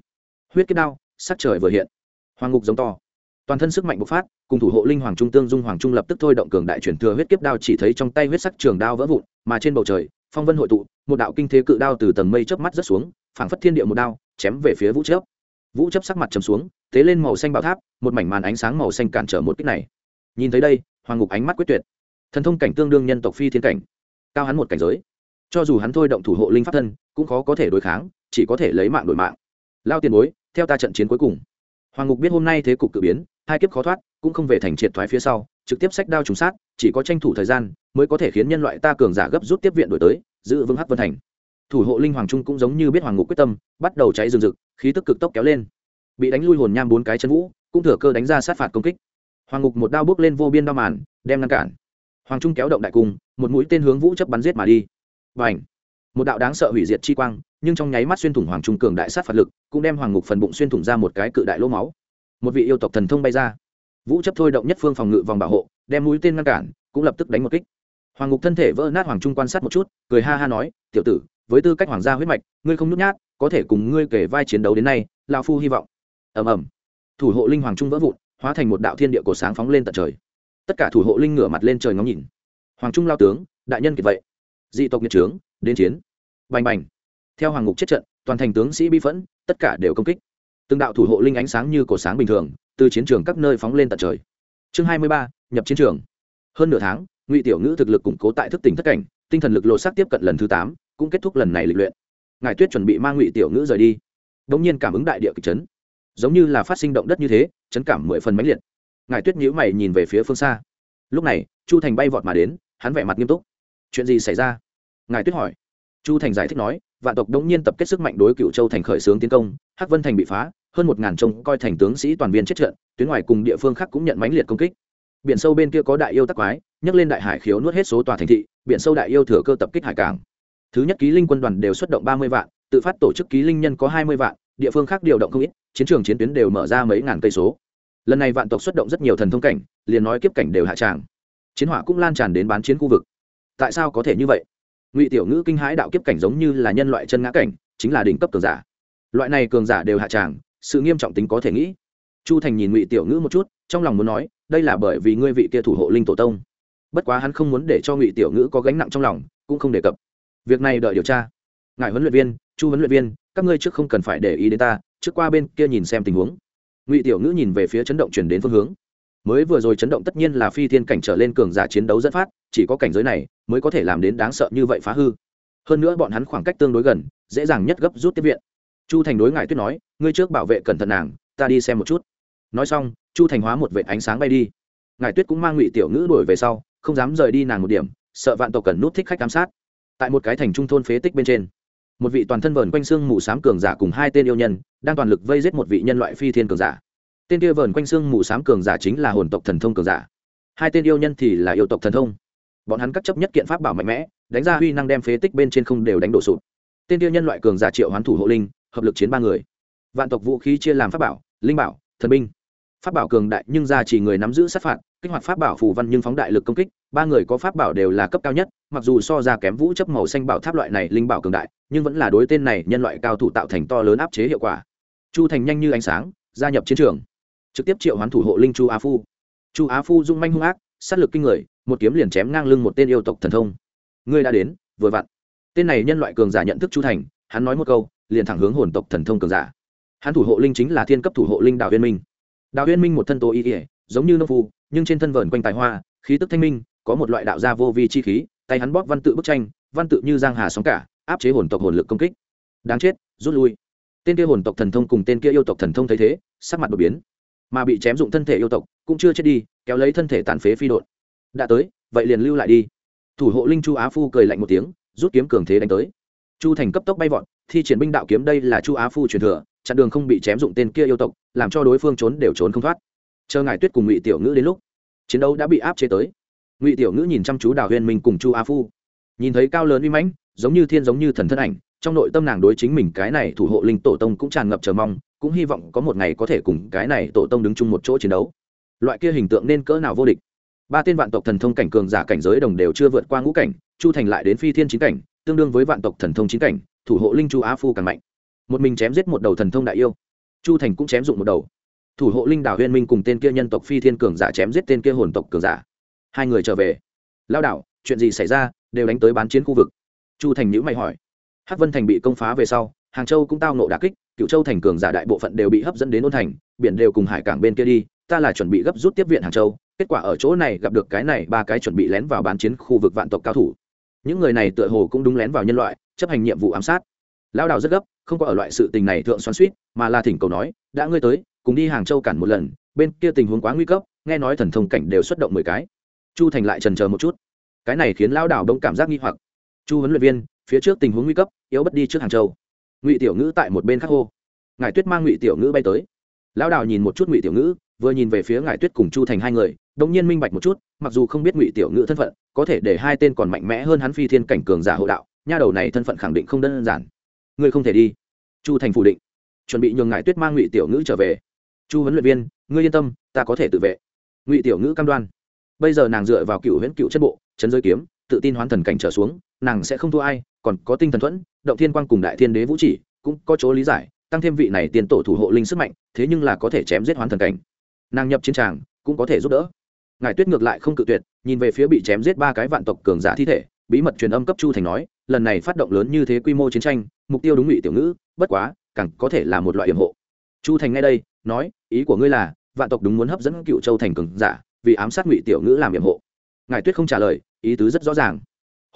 Huyết kết đao, sắc trời vừa hiện. Hoàng ngục giống to. Toàn thân sức mạnh bộc phát, cùng thủ hộ linh hoàng trung tương dung hoàng trung lập tức thôi động cường đại chuyển thừa huyết kiếp đao chỉ thấy trong tay huyết sắc trường đao vỡ vụn, mà trên bầu trời, phong vân hội tụ, một đạo kinh thế cự đao từ tầng mây chớp mắt rớt xuống, phảng phất thiên địa một đao, chém về phía vũ chấp. Vũ chấp sắc mặt trầm xuống, tế lên màu xanh bảo tháp, một mảnh màn ánh sáng màu xanh cản trở một kích này. Nhìn thấy đây, hoàng ngục ánh mắt quyết tuyệt. Thần thông cảnh tương đương nhân tộc phi thiên cảnh. Cao hắn một cảnh giới cho dù hắn thôi động thủ hộ linh pháp thân, cũng khó có thể đối kháng, chỉ có thể lấy mạng đổi mạng. Lao tiền bối, theo ta trận chiến cuối cùng. Hoàng ngục biết hôm nay thế cục cử biến, hai kiếp khó thoát, cũng không về thành triệt thoái phía sau, trực tiếp sách đao trùng sát, chỉ có tranh thủ thời gian, mới có thể khiến nhân loại ta cường giả gấp rút tiếp viện đổi tới, giữ vững hắc vân thành. Thủ hộ linh hoàng trung cũng giống như biết hoàng ngục quyết tâm, bắt đầu cháy rừng rực, khí tức cực tốc kéo lên. Bị đánh lui hồn nham bốn cái chân vũ, cũng thừa cơ đánh ra sát phạt công kích. Hoàng ngục một đao bước lên vô biên đao màn, đem ngăn cản. Hoàng trung kéo động đại cung, một mũi tên hướng vũ chấp bắn giết mà đi và ảnh. Một đạo đáng sợ hủy diệt chi quang, nhưng trong nháy mắt xuyên thủng hoàng trung cường đại sát phạt lực, cũng đem hoàng ngục phần bụng xuyên thủng ra một cái cự đại lỗ máu. Một vị yêu tộc thần thông bay ra. Vũ chấp thôi động nhất phương phòng ngự vòng bảo hộ, đem mũi tên ngăn cản, cũng lập tức đánh một kích. Hoàng ngục thân thể vỡ nát hoàng trung quan sát một chút, cười ha ha nói, tiểu tử, với tư cách hoàng gia huyết mạch, ngươi không nhút nhát, có thể cùng ngươi kể vai chiến đấu đến nay lao phu hy vọng. Ầm ầm. Thủ hộ linh hoàng trung vỡ vụn, hóa thành một đạo thiên địa cổ sáng phóng lên tận trời. Tất cả thủ hộ linh ngửa mặt lên trời ngóng nhìn. Hoàng trung lao tướng, đại nhân kiệt vậy dị tộc nhiệt trướng, đến chiến. Bành bành. Theo hoàng ngục chết trận, toàn thành tướng sĩ bi phẫn, tất cả đều công kích. Từng đạo thủ hộ linh ánh sáng như cổ sáng bình thường, từ chiến trường các nơi phóng lên tận trời. Chương hai mươi ba, nhập chiến trường. Hơn nửa tháng, ngụy tiểu ngữ thực lực củng cố tại thức tỉnh thất cảnh, tinh thần lực lộ sắc tiếp cận lần thứ tám, cũng kết thúc lần này lịch luyện. Ngài tuyết chuẩn bị mang ngụy tiểu ngữ rời đi. Đ ỗ n g nhiên cảm ứng đại địa kịch chấn. Giống như là phát sinh động đất như thế, chấn cảm mười phần mãnh liệt. Ngài tuyết nhíu mày nhìn về phía phương xa. Lúc này, chu thành bay vọt mà đến, hắn vẻ mặt nghiêm túc. Chuyện gì xảy ra? Ngài tuyết hỏi. Chu thành giải thích nói, vạn tộc đống nhiên tập kết sức mạnh đối cựu châu thành khởi xướng tiến công, hắc vân thành bị phá, hơn một ngàn trông coi thành tướng sĩ toàn viên chết trận, tuyến ngoài cùng địa phương khác cũng nhận mãnh liệt công kích. Biển sâu bên kia có đại yêu tắc quái, nhấc lên đại hải khiếu nuốt hết số tòa thành thị, biển sâu đại yêu thừa cơ tập kích hải cảng. Thứ nhất ký linh quân đoàn đều xuất động ba mươi vạn, tự phát tổ chức ký linh nhân có hai mươi vạn, địa phương khác điều động không ít, chiến trường chiến tuyến đều mở ra mấy ngàn cây số. Lần này vạn tộc xuất động rất nhiều thần thông cảnh, liền nói kiếp cảnh đều hạ tràng. Chiến hỏa cũng lan tràn đến bán chiến khu vực. Tại sao có thể như vậy? Ngụy tiểu ngữ kinh hãi đạo kiếp cảnh giống như là nhân loại chân ngã cảnh, chính là đỉnh cấp cường giả. Loại này cường giả đều hạ tràng, sự nghiêm trọng tính có thể nghĩ. Chu thành nhìn ngụy tiểu ngữ một chút, trong lòng muốn nói, đây là bởi vì ngươi vị kia thủ hộ linh tổ tông. Bất quá hắn không muốn để cho ngụy tiểu ngữ có gánh nặng trong lòng, cũng không đề cập. Việc này đợi điều tra. Ngài huấn luyện viên, chu huấn luyện viên, các ngươi trước không cần phải để ý đến ta, trước qua bên kia nhìn xem tình huống. Ngụy tiểu ngữ nhìn về phía chấn động chuyển đến phương hướng mới vừa rồi chấn động tất nhiên là phi thiên cảnh trở lên cường giả chiến đấu dẫn phát, chỉ có cảnh giới này mới có thể làm đến đáng sợ như vậy phá hư. Hơn nữa bọn hắn khoảng cách tương đối gần, dễ dàng nhất gấp rút tiếp viện. Chu thành đối ngại tuyết nói, ngươi trước bảo vệ cẩn thận nàng, ta đi xem một chút. Nói xong, chu thành hóa một vệ ánh sáng bay đi. Ngài tuyết cũng mang ngụy tiểu ngữ đuổi về sau, không dám rời đi nàng một điểm, sợ vạn tộc cần nút thích khách giám sát. Tại một cái thành trung thôn phế tích bên trên, một vị toàn thân vờn quanh xương mù s á m cường giả cùng hai tên yêu nhân, đang toàn lực vây giết một vị nhân loại phi thiên cường giả tên kia vờn quanh xương mù s á m cường giả chính là hồn tộc thần thông cường giả. Hai tên yêu nhân thì là yêu tộc thần thông. Bọn hắn cắt chấp nhất kiện pháp bảo mạnh mẽ, đánh ra huy năng đem phế tích bên trên không đều đánh đổ sụp. Tên kia nhân loại cường giả triệu hoán thủ hộ linh, hợp lực chiến ba người. Vạn tộc vũ khí chia làm pháp bảo, linh bảo, thần binh. Pháp bảo cường đại nhưng ra chỉ người nắm giữ sát phạt, kích hoạt pháp bảo phù văn nhưng phóng đại lực công kích, ba người có pháp bảo đều là cấp cao nhất, mặc dù so ra kém vũ chấp màu xanh bảo tháp loại này linh bảo cường đại, nhưng vẫn là đối tên này nhân loại cao thủ tạo thành to lớn áp chế hiệu quả. Chu thành nhanh như ánh sáng, gia nhập chiến trường trực tiếp triệu hoán thủ hộ linh chu á phu. Chu á phu dung manh hung ác, sát lực kinh người, một kiếm liền chém ngang lưng một tên yêu tộc thần thông. Ngươi đã đến, vừa vặn. Tên này nhân loại cường giả nhận thức chu thành, hắn nói một câu, liền thẳng hướng hồn tộc thần thông cường giả. Hắn thủ hộ linh chính là thiên cấp thủ hộ linh đào huyên minh. Đào huyên minh một thân tố y ỉa giống như nông phu, nhưng trên thân vờn quanh tài hoa, khí tức thanh minh, có một loại đạo gia vô vi chi khí, tay hắn bóp văn tự bức tranh, văn tự như giang hà sóng cả, áp chế hồn tộc hồn lực công kích. Đáng chết, rút lui. Tên kia hồn tộc thần thông cùng tên kia yêu tộc thần thông thấy thế, sắc mặt đột biến mà bị chém dụng thân thể yêu tộc, cũng chưa chết đi, kéo lấy thân thể tàn phế phi đột đã tới, vậy liền lưu lại đi. Thủ hộ linh chu á phu cười lạnh một tiếng, rút kiếm cường thế đánh tới. Chu thành cấp tốc bay vọt, thi triển binh đạo kiếm đây là chu á phu truyền thừa, chặn đường không bị chém dụng tên kia yêu tộc, làm cho đối phương trốn đều trốn không thoát. Chờ ngài tuyết cùng ngụy tiểu ngữ đến lúc, chiến đấu đã bị áp chế tới. Ngụy tiểu ngữ nhìn chăm chú đào huyền minh cùng chu á phu, nhìn thấy cao lớn uy mãnh, giống như thiên giống như thần thân ảnh, trong nội tâm nàng đối chính mình cái này thủ hộ linh tổ tông cũng tràn ngập chờ mong cũng hy vọng có một ngày có thể cùng cái này tổ tông đứng chung một chỗ chiến đấu. Loại kia hình tượng nên cỡ nào vô địch? Ba tên vạn tộc thần thông cảnh cường giả cảnh giới đồng đều chưa vượt qua ngũ cảnh, chu thành lại đến phi thiên chính cảnh, tương đương với vạn tộc thần thông chính cảnh, thủ hộ linh chu á phu càng mạnh. Một mình chém giết một đầu thần thông đại yêu. Chu thành cũng chém dụng một đầu. Thủ hộ linh đảo huyên minh cùng tên kia nhân tộc phi thiên cường giả chém giết tên kia hồn tộc cường giả. Hai người trở về. Lao đảo, chuyện gì xảy ra? Đều đánh tới bán chiến khu vực. Chu thành nhữ mày hỏi. Hắc vân thành bị công phá về sau, hàng châu cũng tao nộ đà kích cựu châu thành cường giả đại bộ phận đều bị hấp dẫn đến ôn thành, biển đều cùng hải cảng bên kia đi, ta là chuẩn bị gấp rút tiếp viện hàng châu, kết quả ở chỗ này gặp được cái này ba cái chuẩn bị lén vào bán chiến khu vực vạn tộc cao thủ. Những người này tựa hồ cũng đúng lén vào nhân loại, chấp hành nhiệm vụ ám sát. Lao đào rất gấp, không có ở loại sự tình này thượng xoắn suýt mà là thỉnh cầu nói, đã ngươi tới, cùng đi hàng châu cản một lần, bên kia tình huống quá nguy cấp, nghe nói thần thông cảnh đều xuất động mười cái. Chu thành lại trần chờ một chút. Cái này khiến lao đào đông cảm giác nghi hoặc. Chu huấn luyện viên, phía trước tình huống nguy cấp, yếu bất đi trước hàng châu ngụy tiểu ngữ tại một bên khắc hô. Ngài tuyết mang ngụy tiểu ngữ bay tới. Lao đào nhìn một chút ngụy tiểu ngữ, vừa nhìn về phía ngài tuyết cùng chu thành hai người đông nhiên minh bạch một chút, mặc dù không biết ngụy tiểu ngữ thân phận, có thể để hai tên còn mạnh mẽ hơn hắn phi thiên cảnh cường giả hộ đạo, nha đầu này thân phận khẳng định không đơn giản. Ngươi không thể đi. Chu thành phủ định. Chuẩn bị nhường ngài tuyết mang ngụy tiểu ngữ trở về. Chu huấn luyện viên, ngươi yên tâm, ta có thể tự vệ. Ngụy tiểu ngữ cam đoan. Bây giờ nàng dựa vào cựu huyễn cựu chất bộ, chấn giới kiếm, tự tin hoán thần cảnh trở xuống nàng sẽ không thua ai, còn có tinh thần thuẫn, động thiên quang cùng đại thiên đế vũ chỉ, cũng có chỗ lý giải, tăng thêm vị này tiền tổ thủ hộ linh sức mạnh, thế nhưng là có thể chém giết hoán thần cảnh. Nàng nhập chiến tràng, cũng có thể giúp đỡ. Ngài tuyết ngược lại không cự tuyệt, nhìn về phía bị chém giết ba cái vạn tộc cường giả thi thể, bí mật truyền âm cấp chu thành nói, lần này phát động lớn như thế quy mô chiến tranh, mục tiêu đúng ngụy tiểu ngữ, bất quá, càng có thể là một loại hiểm hộ. Chu thành ngay đây, nói, ý của ngươi là, vạn tộc đúng muốn hấp dẫn cựu châu thành cường giả, vì ám sát ngụy tiểu ngữ làm hiểm hộ. Ngài tuyết không trả lời, ý tứ rất rõ ràng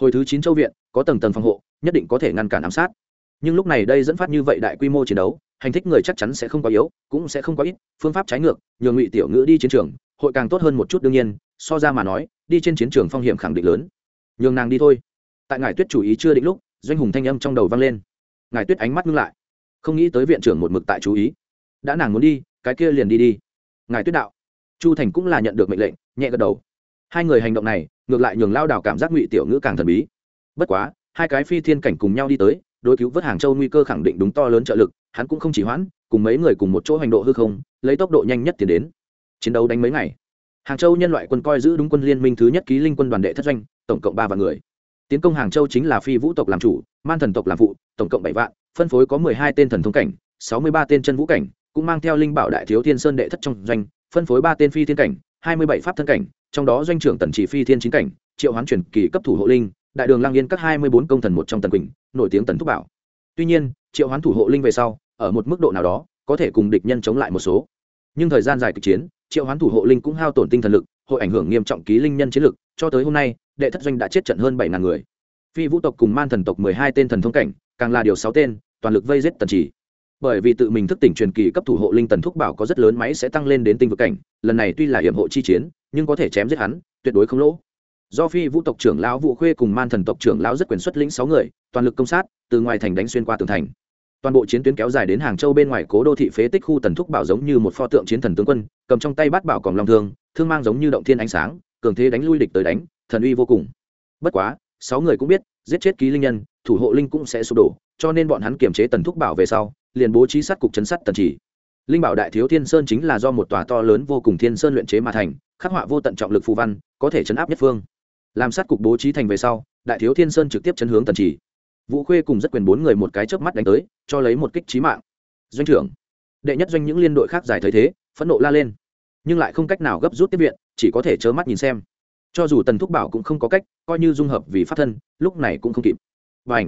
hồi thứ chín châu viện, có tầng tầng phòng hộ, nhất định có thể ngăn cản ám sát. Nhưng lúc này đây dẫn phát như vậy đại quy mô chiến đấu, hành thích người chắc chắn sẽ không quá yếu, cũng sẽ không quá ít, phương pháp trái ngược, nhường ngụy tiểu ngữ đi chiến trường, hội càng tốt hơn một chút đương nhiên, so ra mà nói, đi trên chiến trường phong hiểm khẳng định lớn. Nhường nàng đi thôi. Tại ngài tuyết chủ ý chưa định lúc, doanh hùng thanh âm trong đầu vang lên. Ngài tuyết ánh mắt ngưng lại. Không nghĩ tới viện trưởng một mực tại chú ý. Đã nàng muốn đi, cái kia liền đi đi. Ngài tuyết đạo. Chu thành cũng là nhận được mệnh lệnh, nhẹ gật đầu. Hai người hành động này ngược lại nhường lao đảo cảm giác ngụy tiểu ngữ càng thần bí. Bất quá, hai cái phi thiên cảnh cùng nhau đi tới, đối cứu vớt hàng châu nguy cơ khẳng định đúng to lớn trợ lực, hắn cũng không chỉ hoãn, cùng mấy người cùng một chỗ hành độ hư không, lấy tốc độ nhanh nhất tiến đến. Chiến đấu đánh mấy ngày. Hàng châu nhân loại quân coi giữ đúng quân liên minh thứ nhất ký linh quân đoàn đệ thất doanh, tổng cộng ba vạn người. Tiến công hàng châu chính là phi vũ tộc làm chủ, man thần tộc làm phụ, tổng cộng bảy vạn, phân phối có mười hai tên thần thông cảnh, sáu mươi ba tên chân vũ cảnh, cũng mang theo linh bảo đại thiếu thiên sơn đệ thất trong doanh, phân phối ba tên phi thiên cảnh, hai mươi bảy pháp thân cảnh trong đó doanh trưởng tần chỉ phi thiên chính cảnh, triệu hoán truyền kỳ cấp thủ hộ linh, đại đường lang yên các hai mươi bốn công thần một trong tần quỳnh, nổi tiếng tần thúc bảo. Tuy nhiên, triệu hoán thủ hộ linh về sau, ở một mức độ nào đó, có thể cùng địch nhân chống lại một số. Nhưng thời gian dài kịch chiến, triệu hoán thủ hộ linh cũng hao tổn tinh thần lực, hội ảnh hưởng nghiêm trọng ký linh nhân chiến lực, cho tới hôm nay, đệ thất doanh đã chết trận hơn bảy ngàn người. Phi vũ tộc cùng man thần tộc mười hai tên thần thông cảnh, càng là điều sáu tên, toàn lực vây giết tần chỉ bởi vì tự mình thức tỉnh truyền kỳ cấp thủ hộ linh tần thúc bảo có rất lớn máy sẽ tăng lên đến tinh vực cảnh, lần này tuy là hiểm hộ chi chiến, nhưng có thể chém giết hắn, tuyệt đối không lỗ. Do phi vũ tộc trưởng lão vũ khuê cùng man thần tộc trưởng lão rất quyền xuất lĩnh sáu người, toàn lực công sát, từ ngoài thành đánh xuyên qua tường thành. Toàn bộ chiến tuyến kéo dài đến hàng châu bên ngoài cố đô thị phế tích khu tần thúc bảo giống như một pho tượng chiến thần tướng quân, cầm trong tay bát bảo còn long thương thương mang giống như động thiên ánh sáng, cường thế đánh lui địch tới đánh, thần uy vô cùng. Bất quá, sáu người cũng biết, giết chết ký linh nhân, thủ hộ linh cũng sẽ sụp đổ, cho nên bọn hắn kiềm chế tần thúc bảo về sau liền bố trí sát cục chấn sát tần chỉ linh bảo đại thiếu thiên sơn chính là do một tòa to lớn vô cùng thiên sơn luyện chế mà thành, khắc họa vô tận trọng lực phù văn, có thể chấn áp nhất phương. Làm sát cục bố trí thành về sau, đại thiếu thiên sơn trực tiếp chấn hướng tần chỉ vũ khuê cùng rất quyền bốn người một cái chớp mắt đánh tới, cho lấy một kích trí mạng. Doanh trưởng, đệ nhất doanh những liên đội khác giải thấy thế, phẫn nộ la lên. Nhưng lại không cách nào gấp rút tiếp viện, chỉ có thể chớ mắt nhìn xem. Cho dù tần thúc bảo cũng không có cách, coi như dung hợp vì pháp thân, lúc này cũng không kịp. Và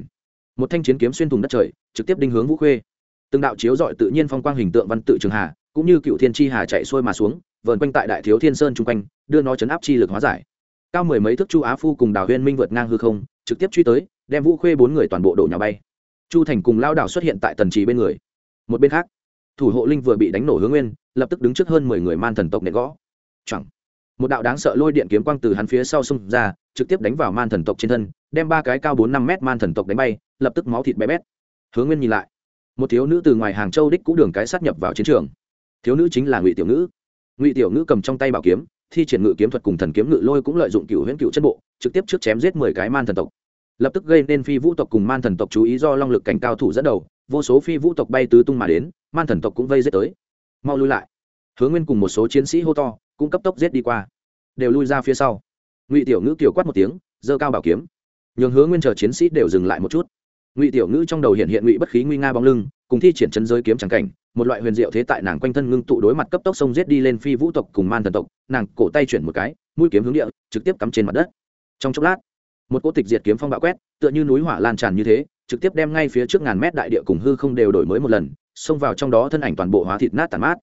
một thanh chiến kiếm xuyên thùng đất trời, trực tiếp đinh hướng vũ khuê từng đạo chiếu dọi tự nhiên phong quang hình tượng văn tự trường hà, cũng như cựu thiên tri hà chạy xuôi mà xuống, vờn quanh tại đại thiếu thiên sơn chung quanh, đưa nó chấn áp chi lực hóa giải. Cao mười mấy thước chu á phu cùng đào huyên minh vượt ngang hư không, trực tiếp truy tới, đem vũ khuê bốn người toàn bộ đổ nhà bay. Chu thành cùng lao đảo xuất hiện tại tần trì bên người. Một bên khác, thủ hộ linh vừa bị đánh nổ hướng nguyên, lập tức đứng trước hơn mười người man thần tộc nện gõ. Chẳng một đạo đáng sợ lôi điện kiếm quang từ hắn phía sau xông ra, trực tiếp đánh vào man thần tộc trên thân, đem ba cái cao bốn năm mét man thần tộc đánh bay, lập tức máu thịt bé bét. Hướng nguyên nhìn lại một thiếu nữ từ ngoài hàng châu đích cũ đường cái sát nhập vào chiến trường. Thiếu nữ chính là ngụy tiểu ngữ. Ngụy tiểu ngữ cầm trong tay bảo kiếm, thi triển ngự kiếm thuật cùng thần kiếm ngự lôi cũng lợi dụng cựu huyễn cựu chân bộ, trực tiếp trước chém giết mười cái man thần tộc. Lập tức gây nên phi vũ tộc cùng man thần tộc chú ý do long lực cảnh cao thủ dẫn đầu, vô số phi vũ tộc bay tứ tung mà đến, man thần tộc cũng vây giết tới. Mau lui lại. Hứa nguyên cùng một số chiến sĩ hô to, cũng cấp tốc giết đi qua. Đều lui ra phía sau. Ngụy tiểu ngữ kiểu quát một tiếng, giơ cao bảo kiếm. Nhường Hứa nguyên chờ chiến sĩ đều dừng lại một chút ngụy tiểu ngữ trong đầu hiện hiện ngụy bất khí nguy nga bóng lưng cùng thi triển chân giới kiếm trắng cảnh một loại huyền diệu thế tại nàng quanh thân ngưng tụ đối mặt cấp tốc sông giết đi lên phi vũ tộc cùng man thần tộc nàng cổ tay chuyển một cái mũi kiếm hướng địa trực tiếp cắm trên mặt đất. Trong chốc lát một cỗ tịch diệt kiếm phong bạo quét tựa như núi hỏa lan tràn như thế trực tiếp đem ngay phía trước ngàn mét đại địa cùng hư không đều đổi mới một lần xông vào trong đó thân ảnh toàn bộ hóa thịt nát tàn mát.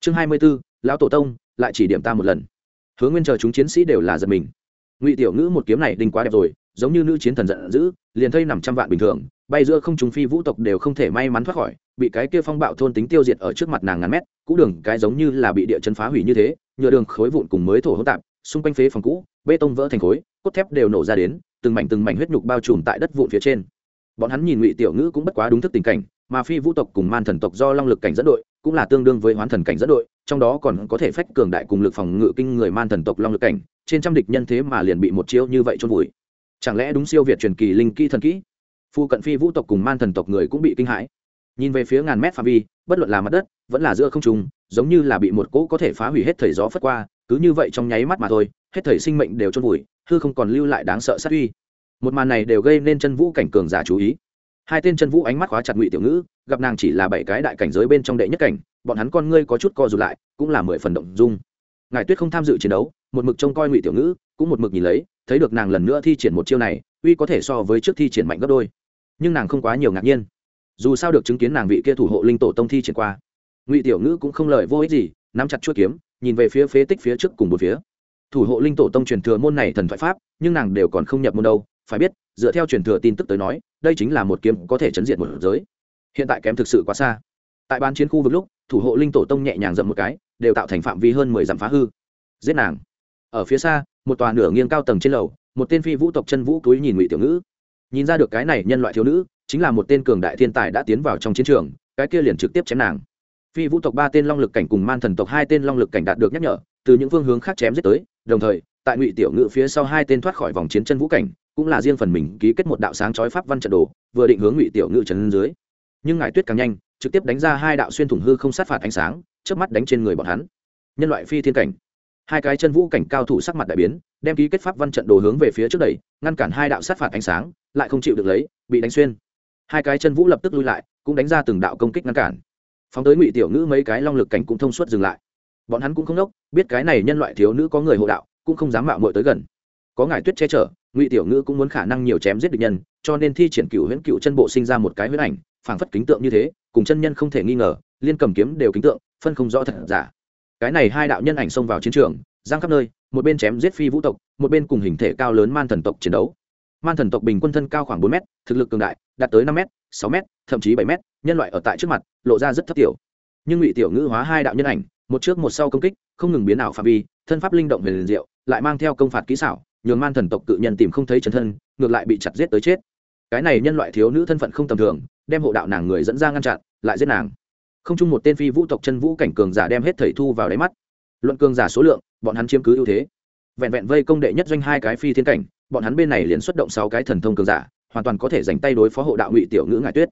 Chương hai mươi 24, lão tổ tông lại chỉ điểm ta một lần. Hướng nguyên chờ chúng chiến sĩ đều là giật mình. Ngụy tiểu ngữ một kiếm này đinh quá đẹp rồi giống như nữ chiến thần giận dữ liền thây nằm trăm vạn bình thường bay giữa không trùng phi vũ tộc đều không thể may mắn thoát khỏi, bị cái kia phong bạo thôn tính tiêu diệt ở trước mặt nàng ngàn mét, cũ đường cái giống như là bị địa chân phá hủy như thế, nhựa đường khối vụn cùng mới thổ hỗn tạp, xung quanh phế phòng cũ, bê tông vỡ thành khối, cốt thép đều nổ ra đến, từng mảnh từng mảnh huyết nhục bao trùm tại đất vụn phía trên. Bọn hắn nhìn ngụy tiểu ngữ cũng bất quá đúng thức tình cảnh, mà phi vũ tộc cùng man thần tộc do long lực cảnh dẫn đội, cũng là tương đương với hoán thần cảnh dẫn đội, trong đó còn có thể phách cường đại cùng lực phòng ngự kinh người man thần tộc long lực cảnh, trên trăm địch nhân thế mà liền bị một chiêu như vậy trôn vùi. Chẳng lẽ đúng siêu việt truyền kỳ linh kỹ thần kỹ? Phu cận phi vũ tộc cùng man thần tộc người cũng bị kinh hãi. Nhìn về phía ngàn mét phạm vi, bất luận là mặt đất, vẫn là giữa không trung, giống như là bị một cỗ có thể phá hủy hết thời gió phất qua, cứ như vậy trong nháy mắt mà thôi, hết thời sinh mệnh đều trôn vùi, hư không còn lưu lại đáng sợ sát uy. Một màn này đều gây nên chân vũ cảnh cường giả chú ý. Hai tên chân vũ ánh mắt khóa chặt ngụy tiểu ngữ, gặp nàng chỉ là bảy cái đại cảnh giới bên trong đệ nhất cảnh, bọn hắn con ngươi có chút co rụt lại, cũng là mười phần động dung. Ngài tuyết không tham dự chiến đấu, một mực trông coi ngụy tiểu ngữ, cũng một mực nhìn lấy, thấy được nàng lần nữa thi triển một chiêu này, uy có thể so với trước thi triển mạnh gấp đôi nhưng nàng không quá nhiều ngạc nhiên. Dù sao được chứng kiến nàng vị kia thủ hộ linh tổ tông thi triển qua, ngụy tiểu ngữ cũng không lời vô ích gì, nắm chặt chuỗi kiếm, nhìn về phía phế tích phía trước cùng một phía. Thủ hộ linh tổ tông truyền thừa môn này thần thoại pháp, nhưng nàng đều còn không nhập môn đâu, phải biết, dựa theo truyền thừa tin tức tới nói, đây chính là một kiếm có thể chấn diện một giới. Hiện tại kém thực sự quá xa. Tại ban chiến khu vực lúc, thủ hộ linh tổ tông nhẹ nhàng dậm một cái, đều tạo thành phạm vi hơn mười dặm phá hư. Giết nàng. Ở phía xa, một tòa nửa nghiêng cao tầng trên lầu, một tên phi vũ tộc chân vũ túi nhìn ngụy tiểu ngữ nhìn ra được cái này nhân loại thiếu nữ, chính là một tên cường đại thiên tài đã tiến vào trong chiến trường, cái kia liền trực tiếp chém nàng. Phi vũ tộc ba tên long lực cảnh cùng man thần tộc hai tên long lực cảnh đạt được nhắc nhở, từ những phương hướng khác chém giết tới, đồng thời, tại ngụy tiểu ngự phía sau hai tên thoát khỏi vòng chiến chân vũ cảnh, cũng là riêng phần mình ký kết một đạo sáng chói pháp văn trận đồ, vừa định hướng ngụy tiểu ngự trần dưới. Nhưng ngài tuyết càng nhanh, trực tiếp đánh ra hai đạo xuyên thủng hư không sát phạt ánh sáng trước mắt đánh trên người bọn hắn. Nhân loại phi thiên cảnh. Hai cái chân vũ cảnh cao thủ sắc mặt đại biến, đem ký kết pháp văn trận đồ hướng về phía trước đẩy, ngăn cản hai đạo sát phạt ánh sáng lại không chịu được lấy, bị đánh xuyên. Hai cái chân vũ lập tức lui lại, cũng đánh ra từng đạo công kích ngăn cản. Phóng tới ngụy tiểu ngữ mấy cái long lực cảnh cũng thông suốt dừng lại. Bọn hắn cũng không đốc, biết cái này nhân loại thiếu nữ có người hộ đạo, cũng không dám mạo mội tới gần. Có ngài tuyết che chở, ngụy tiểu ngữ cũng muốn khả năng nhiều chém giết địch nhân, cho nên thi triển cựu huyễn cựu chân bộ sinh ra một cái huyễn ảnh, phảng phất kính tượng như thế, cùng chân nhân không thể nghi ngờ, liên cầm kiếm đều kính tượng, phân không rõ thật giả. Cái này hai đạo nhân ảnh xông vào chiến trường, giang khắp nơi, một bên chém giết phi vũ tộc, một bên cùng hình thể cao lớn man thần tộc chiến đấu man thần tộc bình quân thân cao khoảng bốn m thực lực cường đại, đạt tới năm m sáu m thậm chí bảy m nhân loại ở tại trước mặt, lộ ra rất thấp tiểu. Nhưng ngụy tiểu ngữ hóa hai đạo nhân ảnh, một trước một sau công kích, không ngừng biến ảo phạm vi, thân pháp linh động về liền diệu, lại mang theo công phạt kỹ xảo, nhường man thần tộc cự nhân tìm không thấy chấn thân, ngược lại bị chặt giết tới chết. Cái này nhân loại thiếu nữ thân phận không tầm thường, đem hộ đạo nàng người dẫn ra ngăn chặn, lại giết nàng. Không chung một tên phi vũ tộc chân vũ cảnh cường giả đem hết thầy thu vào đáy mắt. Luận cường giả số lượng, bọn hắn chiếm cứ ưu thế. Vẹn vẹn vây công đệ nhất doanh hai cái phi thiên cảnh bọn hắn bên này liền xuất động sáu cái thần thông cường giả, hoàn toàn có thể dành tay đối phó hộ đạo ngụy tiểu ngữ ngại tuyết.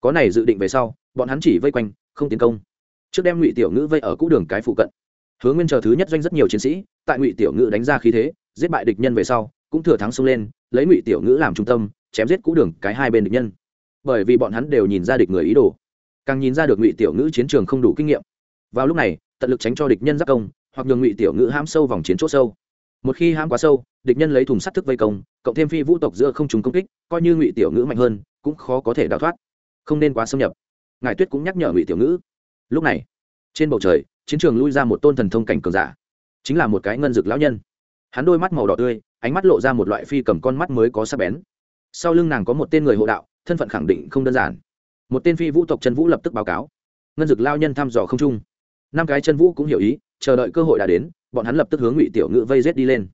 Có này dự định về sau, bọn hắn chỉ vây quanh, không tiến công. Trước đem ngụy tiểu ngữ vây ở cũ đường cái phụ cận. Hướng nguyên chờ thứ nhất doanh rất nhiều chiến sĩ, tại ngụy tiểu ngữ đánh ra khí thế, giết bại địch nhân về sau, cũng thừa thắng xông lên, lấy ngụy tiểu ngữ làm trung tâm, chém giết cũ đường cái hai bên địch nhân. Bởi vì bọn hắn đều nhìn ra địch người ý đồ, càng nhìn ra được ngụy tiểu ngữ chiến trường không đủ kinh nghiệm. Vào lúc này, tận lực tránh cho địch nhân giáp công, hoặc nhường ngụy tiểu ngữ hãm sâu vòng chiến c h ỗ sâu một khi hãm quá sâu, địch nhân lấy thùng sắt thức vây công, cộng thêm phi vũ tộc giữa không trùng công kích, coi như ngụy tiểu ngữ mạnh hơn, cũng khó có thể đào thoát. Không nên quá xâm nhập. Ngài tuyết cũng nhắc nhở ngụy tiểu ngữ. Lúc này, trên bầu trời, chiến trường lui ra một tôn thần thông cảnh cường giả. Chính là một cái ngân dực lão nhân. Hắn đôi mắt màu đỏ tươi, ánh mắt lộ ra một loại phi cầm con mắt mới có sắc bén. Sau lưng nàng có một tên người hộ đạo, thân phận khẳng định không đơn giản. Một tên phi vũ tộc chân vũ lập tức báo cáo. Ngân dực lao nhân thăm dò không trung. Năm cái chân vũ cũng hiểu ý, chờ đợi cơ hội đã đến bọn hắn lập tức hướng ngụy tiểu ngữ vây rết đi lên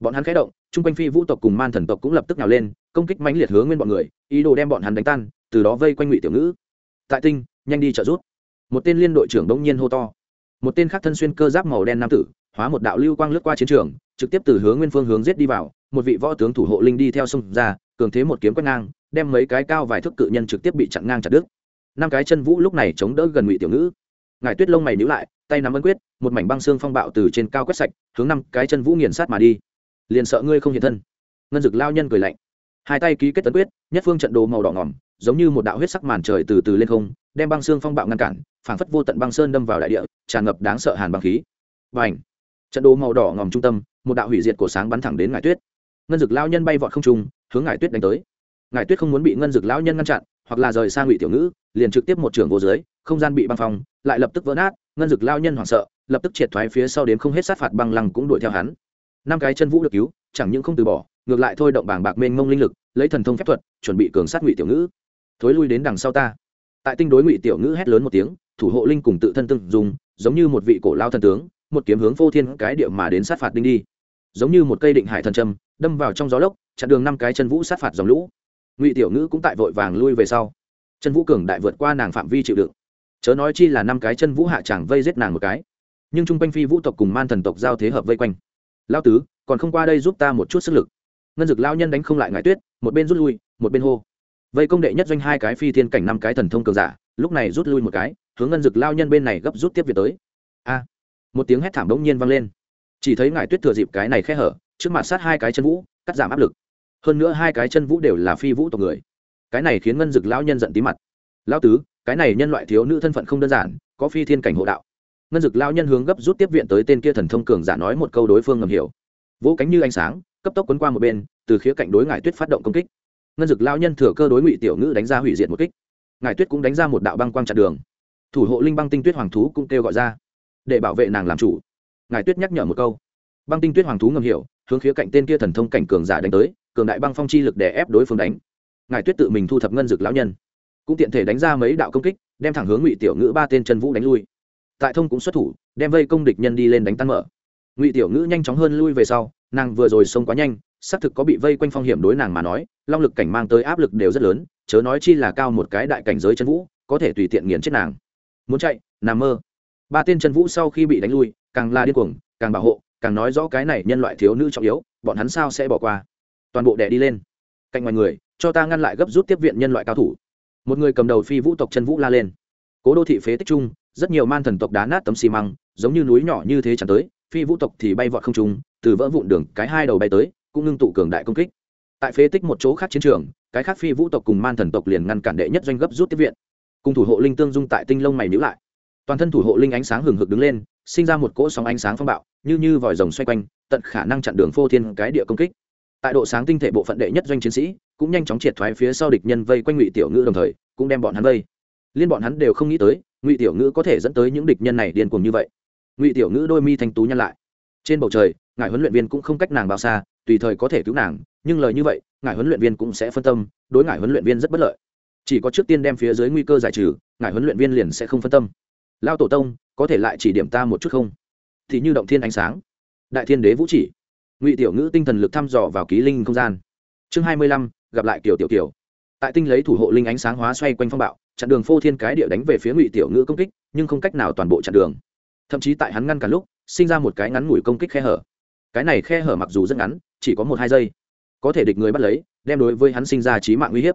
bọn hắn khé động chung quanh phi vũ tộc cùng man thần tộc cũng lập tức nhào lên công kích mãnh liệt hướng nguyên bọn người ý đồ đem bọn hắn đánh tan từ đó vây quanh ngụy tiểu ngữ tại tinh nhanh đi trợ rút một tên liên đội trưởng đông nhiên hô to một tên khác thân xuyên cơ giáp màu đen nam tử hóa một đạo lưu quang lướt qua chiến trường trực tiếp từ hướng nguyên phương hướng giết đi vào một vị võ tướng thủ hộ linh đi theo sông ra cường thế một kiếm quét ngang đem mấy cái cao vài thước cự nhân trực tiếp bị chặn ngang chặt đứt năm cái chân vũ lúc này chống đỡ gần ngụy tiểu ngữ ngài tuyết lông mày níu lại, tay nắm ấn quyết, một mảnh băng xương phong bạo từ trên cao quét sạch, hướng năm cái chân vũ nghiền sát mà đi. Liền sợ ngươi không hiện thân. Ngân dực lao nhân cười lạnh. Hai tay ký kết tấn quyết, nhất phương trận đồ màu đỏ ngỏm, giống như một đạo huyết sắc màn trời từ từ lên không, đem băng xương phong bạo ngăn cản, phảng phất vô tận băng sơn đâm vào đại địa, tràn ngập đáng sợ hàn băng khí. Và ảnh trận đồ màu đỏ ngòm trung tâm, một đạo hủy diệt của sáng bắn thẳng đến ngải tuyết. Ngân dực lao nhân bay vọt không trung, hướng ngải tuyết đánh tới. Ngải tuyết không muốn bị ngân dực lão nhân ngăn chặn, hoặc là rời xa ngụy tiểu ngữ, liền trực tiếp một trường vô dưới, không gian bị băng phong lại lập tức vỡ nát, ngân dực lao nhân hoảng sợ, lập tức triệt thoái phía sau đến không hết sát phạt băng lăng cũng đuổi theo hắn. Năm cái chân vũ được cứu, chẳng những không từ bỏ, ngược lại thôi động bảng bạc mênh mông linh lực, lấy thần thông phép thuật, chuẩn bị cường sát ngụy tiểu ngữ. Thối lui đến đằng sau ta. Tại tinh đối ngụy tiểu ngữ hét lớn một tiếng, thủ hộ linh cùng tự thân tương dùng, giống như một vị cổ lao thần tướng, một kiếm hướng vô thiên cái địa mà đến sát phạt đinh đi. Giống như một cây định hải thần trâm đâm vào trong gió lốc, chặn đường năm cái chân vũ sát phạt dòng lũ. Ngụy tiểu ngữ cũng tại vội vàng lui về sau. Chân vũ cường đại vượt qua nàng phạm vi chịu đựng chớ nói chi là năm cái chân vũ hạ chẳng vây giết nàng một cái. Nhưng chung quanh phi vũ tộc cùng man thần tộc giao thế hợp vây quanh. Lao tứ, còn không qua đây giúp ta một chút sức lực. Ngân dực lao nhân đánh không lại ngại tuyết, một bên rút lui, một bên hô. Vây công đệ nhất doanh hai cái phi thiên cảnh năm cái thần thông cường giả, lúc này rút lui một cái, hướng ngân dực lao nhân bên này gấp rút tiếp việc tới. A! Một tiếng hét thảm bỗng nhiên vang lên. Chỉ thấy ngài tuyết thừa dịp cái này khe hở, trước mặt sát hai cái chân vũ, cắt giảm áp lực. Hơn nữa hai cái chân vũ đều là phi vũ tộc người. Cái này khiến ngân dực lão nhân giận tí mặt. Lão tứ cái này nhân loại thiếu nữ thân phận không đơn giản, có phi thiên cảnh hộ đạo. Ngân dực lão nhân hướng gấp rút tiếp viện tới tên kia thần thông cường giả nói một câu đối phương ngầm hiểu. Vỗ cánh như ánh sáng, cấp tốc quấn qua một bên, từ khía cạnh đối ngải tuyết phát động công kích. Ngân dực lão nhân thừa cơ đối ngụy tiểu ngữ đánh ra hủy diệt một kích. Ngải tuyết cũng đánh ra một đạo băng quang chặn đường. Thủ hộ linh băng tinh tuyết hoàng thú cũng kêu gọi ra, để bảo vệ nàng làm chủ. Ngải tuyết nhắc nhở một câu. Băng tinh tuyết hoàng thú ngầm hiểu, hướng khía cạnh tên kia thần thông cảnh cường giả đánh tới, cường đại băng phong chi lực để ép đối phương đánh. Ngài tuyết tự mình thu thập ngân dực lão nhân cũng tiện thể đánh ra mấy đạo công kích, đem thẳng hướng ngụy tiểu ngữ ba tên chân vũ đánh lui. Tại thông cũng xuất thủ, đem vây công địch nhân đi lên đánh tan mở. Ngụy tiểu ngữ nhanh chóng hơn lui về sau, nàng vừa rồi xông quá nhanh, xác thực có bị vây quanh phong hiểm đối nàng mà nói, long lực cảnh mang tới áp lực đều rất lớn, chớ nói chi là cao một cái đại cảnh giới chân vũ, có thể tùy tiện nghiền chết nàng. Muốn chạy, nằm mơ. Ba tên chân vũ sau khi bị đánh lui, càng la điên cuồng, càng bảo hộ, càng nói rõ cái này nhân loại thiếu nữ trọng yếu, bọn hắn sao sẽ bỏ qua? Toàn bộ đẻ đi lên. Cạnh ngoài người, cho ta ngăn lại gấp rút tiếp viện nhân loại cao thủ một người cầm đầu phi vũ tộc chân vũ la lên. Cố đô thị phế tích trung rất nhiều man thần tộc đá nát tấm xi măng, giống như núi nhỏ như thế chẳng tới, phi vũ tộc thì bay vọt không trung, từ vỡ vụn đường, cái hai đầu bay tới, cũng ngưng tụ cường đại công kích. Tại phế tích một chỗ khác chiến trường, cái khác phi vũ tộc cùng man thần tộc liền ngăn cản đệ nhất doanh gấp rút tiếp viện. Cùng thủ hộ linh tương dung tại tinh lông mày nhữ lại. Toàn thân thủ hộ linh ánh sáng hừng hực đứng lên, sinh ra một cỗ sóng ánh sáng phong bạo, như như vòi rồng xoay quanh, tận khả năng chặn đường phô thiên cái địa công kích. Tại độ sáng tinh thể bộ phận đệ nhất doanh chiến sĩ cũng nhanh chóng triệt thoái phía sau địch nhân vây quanh ngụy tiểu ngữ đồng thời, cũng đem bọn hắn vây. Liên bọn hắn đều không nghĩ tới, ngụy tiểu ngữ có thể dẫn tới những địch nhân này điên cuồng như vậy. Ngụy tiểu ngữ đôi mi thanh tú nhăn lại. Trên bầu trời, ngài huấn luyện viên cũng không cách nàng bao xa, tùy thời có thể cứu nàng, nhưng lời như vậy, ngài huấn luyện viên cũng sẽ phân tâm, đối ngài huấn luyện viên rất bất lợi. Chỉ có trước tiên đem phía dưới nguy cơ giải trừ, ngài huấn luyện viên liền sẽ không phân tâm. Lao tổ tông, có thể lại chỉ điểm ta một chút không? Thì như động thiên ánh sáng. Đại thiên đế vũ chỉ. Ngụy tiểu ngữ tinh thần lực thăm dò vào ký linh không gian chương hai mươi lăm, gặp lại Tiểu tiểu Tiểu. tại tinh lấy thủ hộ linh ánh sáng hóa xoay quanh phong bạo, chặn đường phô thiên cái địa đánh về phía ngụy tiểu ngữ công kích, nhưng không cách nào toàn bộ chặn đường. Thậm chí tại hắn ngăn cả lúc, sinh ra một cái ngắn ngủi công kích khe hở. Cái này khe hở mặc dù rất ngắn, chỉ có một hai giây, có thể địch người bắt lấy, đem đối với hắn sinh ra trí mạng uy hiếp.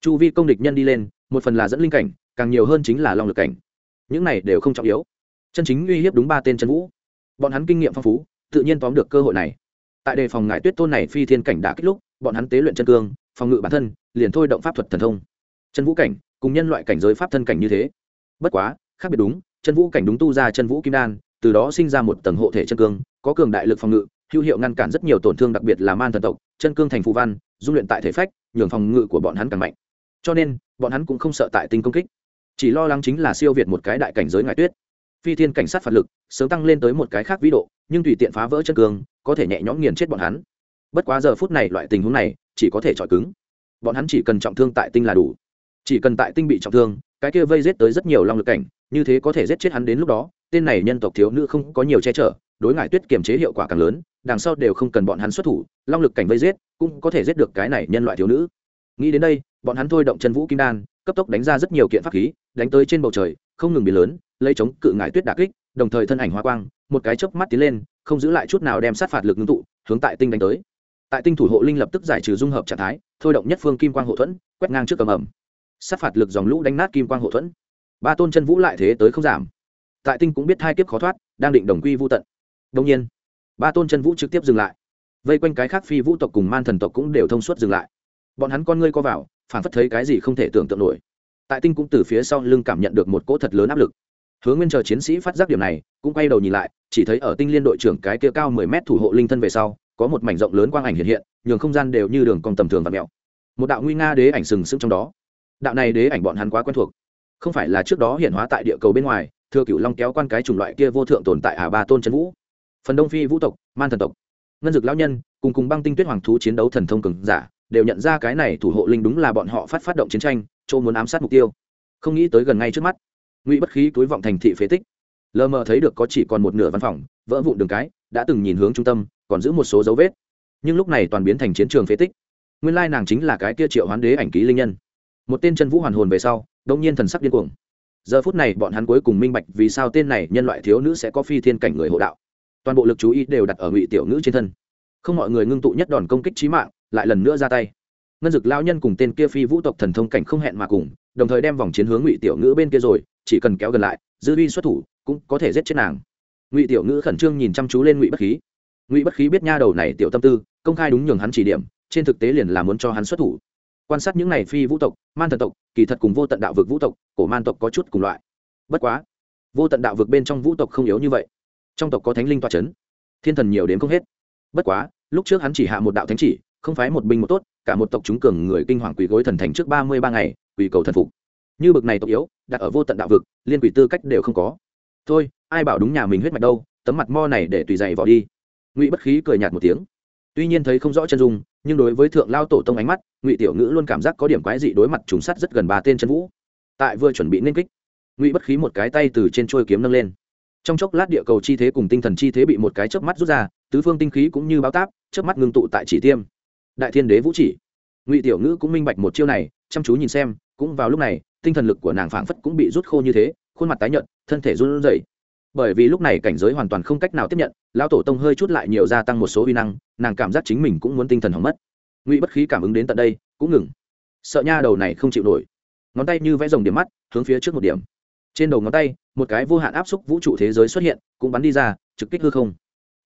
Chu vi công địch nhân đi lên, một phần là dẫn linh cảnh, càng nhiều hơn chính là long lực cảnh. Những này đều không trọng yếu. Chân chính uy hiếp đúng ba tên chân vũ. Bọn hắn kinh nghiệm phong phú, tự nhiên tóm được cơ hội này. Tại đề phòng ngại tuyết tôn này phi thiên cảnh đã kích lúc bọn hắn tế luyện chân cương, phòng ngự bản thân, liền thôi động pháp thuật thần thông. Chân vũ cảnh, cùng nhân loại cảnh giới pháp thân cảnh như thế. Bất quá, khác biệt đúng, chân vũ cảnh đúng tu ra chân vũ kim đan, từ đó sinh ra một tầng hộ thể chân cương, có cường đại lực phòng ngự, hữu hiệu ngăn cản rất nhiều tổn thương đặc biệt là man thần tộc, chân cương thành phù văn, dung luyện tại thể phách, nhường phòng ngự của bọn hắn càng mạnh. Cho nên, bọn hắn cũng không sợ tại tinh công kích. Chỉ lo lắng chính là siêu việt một cái đại cảnh giới ngại tuyết. Phi thiên cảnh sát phạt lực, sớm tăng lên tới một cái khác vĩ độ, nhưng tùy tiện phá vỡ chân cương, có thể nhẹ nhõm nghiền chết bọn hắn bất quá giờ phút này loại tình huống này chỉ có thể chọi cứng. Bọn hắn chỉ cần trọng thương tại tinh là đủ. Chỉ cần tại tinh bị trọng thương, cái kia vây giết tới rất nhiều long lực cảnh, như thế có thể giết chết hắn đến lúc đó, tên này nhân tộc thiếu nữ không có nhiều che chở, đối ngại tuyết kiềm chế hiệu quả càng lớn, đằng sau đều không cần bọn hắn xuất thủ, long lực cảnh vây giết cũng có thể giết được cái này nhân loại thiếu nữ. Nghĩ đến đây, bọn hắn thôi động chân vũ kim đan, cấp tốc đánh ra rất nhiều kiện pháp khí, đánh tới trên bầu trời, không ngừng biến lớn, lấy chống cự ngại tuyết đà kích, đồng thời thân ảnh hoa quang, một cái chớp mắt tiến lên, không giữ lại chút nào đem sát phạt lực ngưng tụ, hướng tại tinh đánh tới tại tinh thủ hộ linh lập tức giải trừ dung hợp trạng thái, thôi động nhất phương kim quang hộ thuẫn, quét ngang trước cầm ẩm. Sát phạt lực dòng lũ đánh nát kim quang hộ thuẫn. Ba tôn chân vũ lại thế tới không giảm. Tại tinh cũng biết hai kiếp khó thoát, đang định đồng quy vô tận. Đông nhiên, ba tôn chân vũ trực tiếp dừng lại. Vây quanh cái khác phi vũ tộc cùng man thần tộc cũng đều thông suốt dừng lại. Bọn hắn con ngươi co vào phản phất thấy cái gì không thể tưởng tượng nổi. Tại tinh cũng từ phía sau lưng cảm nhận được một cỗ thật lớn áp lực. Hướng nguyên chờ chiến sĩ phát giác điểm này, cũng quay đầu nhìn lại, chỉ thấy ở tinh liên đội trưởng cái kia cao mười mét thủ hộ linh thân về sau có một mảnh rộng lớn quang ảnh hiện hiện, nhường không gian đều như đường cong tầm thường và mèo một đạo nguy nga đế ảnh sừng sững trong đó. Đạo này đế ảnh bọn hắn quá quen thuộc. Không phải là trước đó hiện hóa tại địa cầu bên ngoài, thừa cựu long kéo quan cái chủng loại kia vô thượng tồn tại ả ba tôn trấn vũ. Phần đông phi vũ tộc, man thần tộc. Ngân dực lão nhân, cùng cùng băng tinh tuyết hoàng thú chiến đấu thần thông cường giả, đều nhận ra cái này thủ hộ linh đúng là bọn họ phát phát động chiến tranh, chỗ muốn ám sát mục tiêu. Không nghĩ tới gần ngay trước mắt, ngụy bất khí túi vọng thành thị phế tích. Lờ mờ thấy được có chỉ còn một nửa văn phòng, vỡ vụn đường cái, đã từng nhìn hướng trung tâm còn giữ một số dấu vết. Nhưng lúc này toàn biến thành chiến trường phế tích. Nguyên lai nàng chính là cái kia triệu hoán đế ảnh ký linh nhân. Một tên chân vũ hoàn hồn về sau, đông nhiên thần sắc điên cuồng. Giờ phút này bọn hắn cuối cùng minh bạch vì sao tên này nhân loại thiếu nữ sẽ có phi thiên cảnh người hộ đạo. Toàn bộ lực chú ý đều đặt ở ngụy tiểu nữ trên thân. Không mọi người ngưng tụ nhất đòn công kích trí mạng, lại lần nữa ra tay. Ngân dực lao nhân cùng tên kia phi vũ tộc thần thông cảnh không hẹn mà cùng, đồng thời đem vòng chiến hướng ngụy tiểu nữ bên kia rồi, chỉ cần kéo gần lại, dư uy xuất thủ, cũng có thể giết chết nàng. Ngụy tiểu nữ khẩn trương nhìn chăm chú lên ngụy bất khí ngụy bất khí biết nha đầu này tiểu tâm tư, công khai đúng nhường hắn chỉ điểm, trên thực tế liền là muốn cho hắn xuất thủ. Quan sát những này phi vũ tộc, man thần tộc, kỳ thật cùng vô tận đạo vực vũ tộc, cổ man tộc có chút cùng loại. Bất quá, vô tận đạo vực bên trong vũ tộc không yếu như vậy. Trong tộc có thánh linh toa c h ấ n thiên thần nhiều đến không hết. Bất quá, lúc trước hắn chỉ hạ một đạo thánh chỉ, không phái một binh một tốt, cả một tộc chúng cường người kinh hoàng quỳ gối thần thành trước ba mươi ba ngày, quỳ cầu thần phục. Như bực này tộc yếu, đặt ở vô tận đạo vực, liên quỷ tư cách đều không có. Thôi, ai bảo đúng nhà mình huyết mạch đâu, tấm mặt mo này để tùy dày vào đi ngụy bất khí cười nhạt một tiếng tuy nhiên thấy không rõ chân dung nhưng đối với thượng lao tổ tông ánh mắt ngụy tiểu ngữ luôn cảm giác có điểm quái dị đối mặt trùng sắt rất gần ba tên chân vũ tại vừa chuẩn bị nên kích ngụy bất khí một cái tay từ trên trôi kiếm nâng lên trong chốc lát địa cầu chi thế cùng tinh thần chi thế bị một cái chớp mắt rút ra tứ phương tinh khí cũng như báo táp chớp mắt ngưng tụ tại chỉ tiêm đại thiên đế vũ chỉ ngụy tiểu ngữ cũng minh bạch một chiêu này chăm chú nhìn xem cũng vào lúc này tinh thần lực của nàng phảng phất cũng bị rút khô như thế khuôn mặt tái nhợt thân thể run rẩy bởi vì lúc này cảnh giới hoàn toàn không cách nào tiếp nhận, lão tổ tông hơi chút lại nhiều gia tăng một số uy năng, nàng cảm giác chính mình cũng muốn tinh thần hỏng mất. Ngụy bất khí cảm ứng đến tận đây, cũng ngừng. Sợ nha đầu này không chịu nổi. Ngón tay như vẽ rồng điểm mắt, hướng phía trước một điểm. Trên đầu ngón tay, một cái vô hạn áp xúc vũ trụ thế giới xuất hiện, cũng bắn đi ra, trực kích hư không.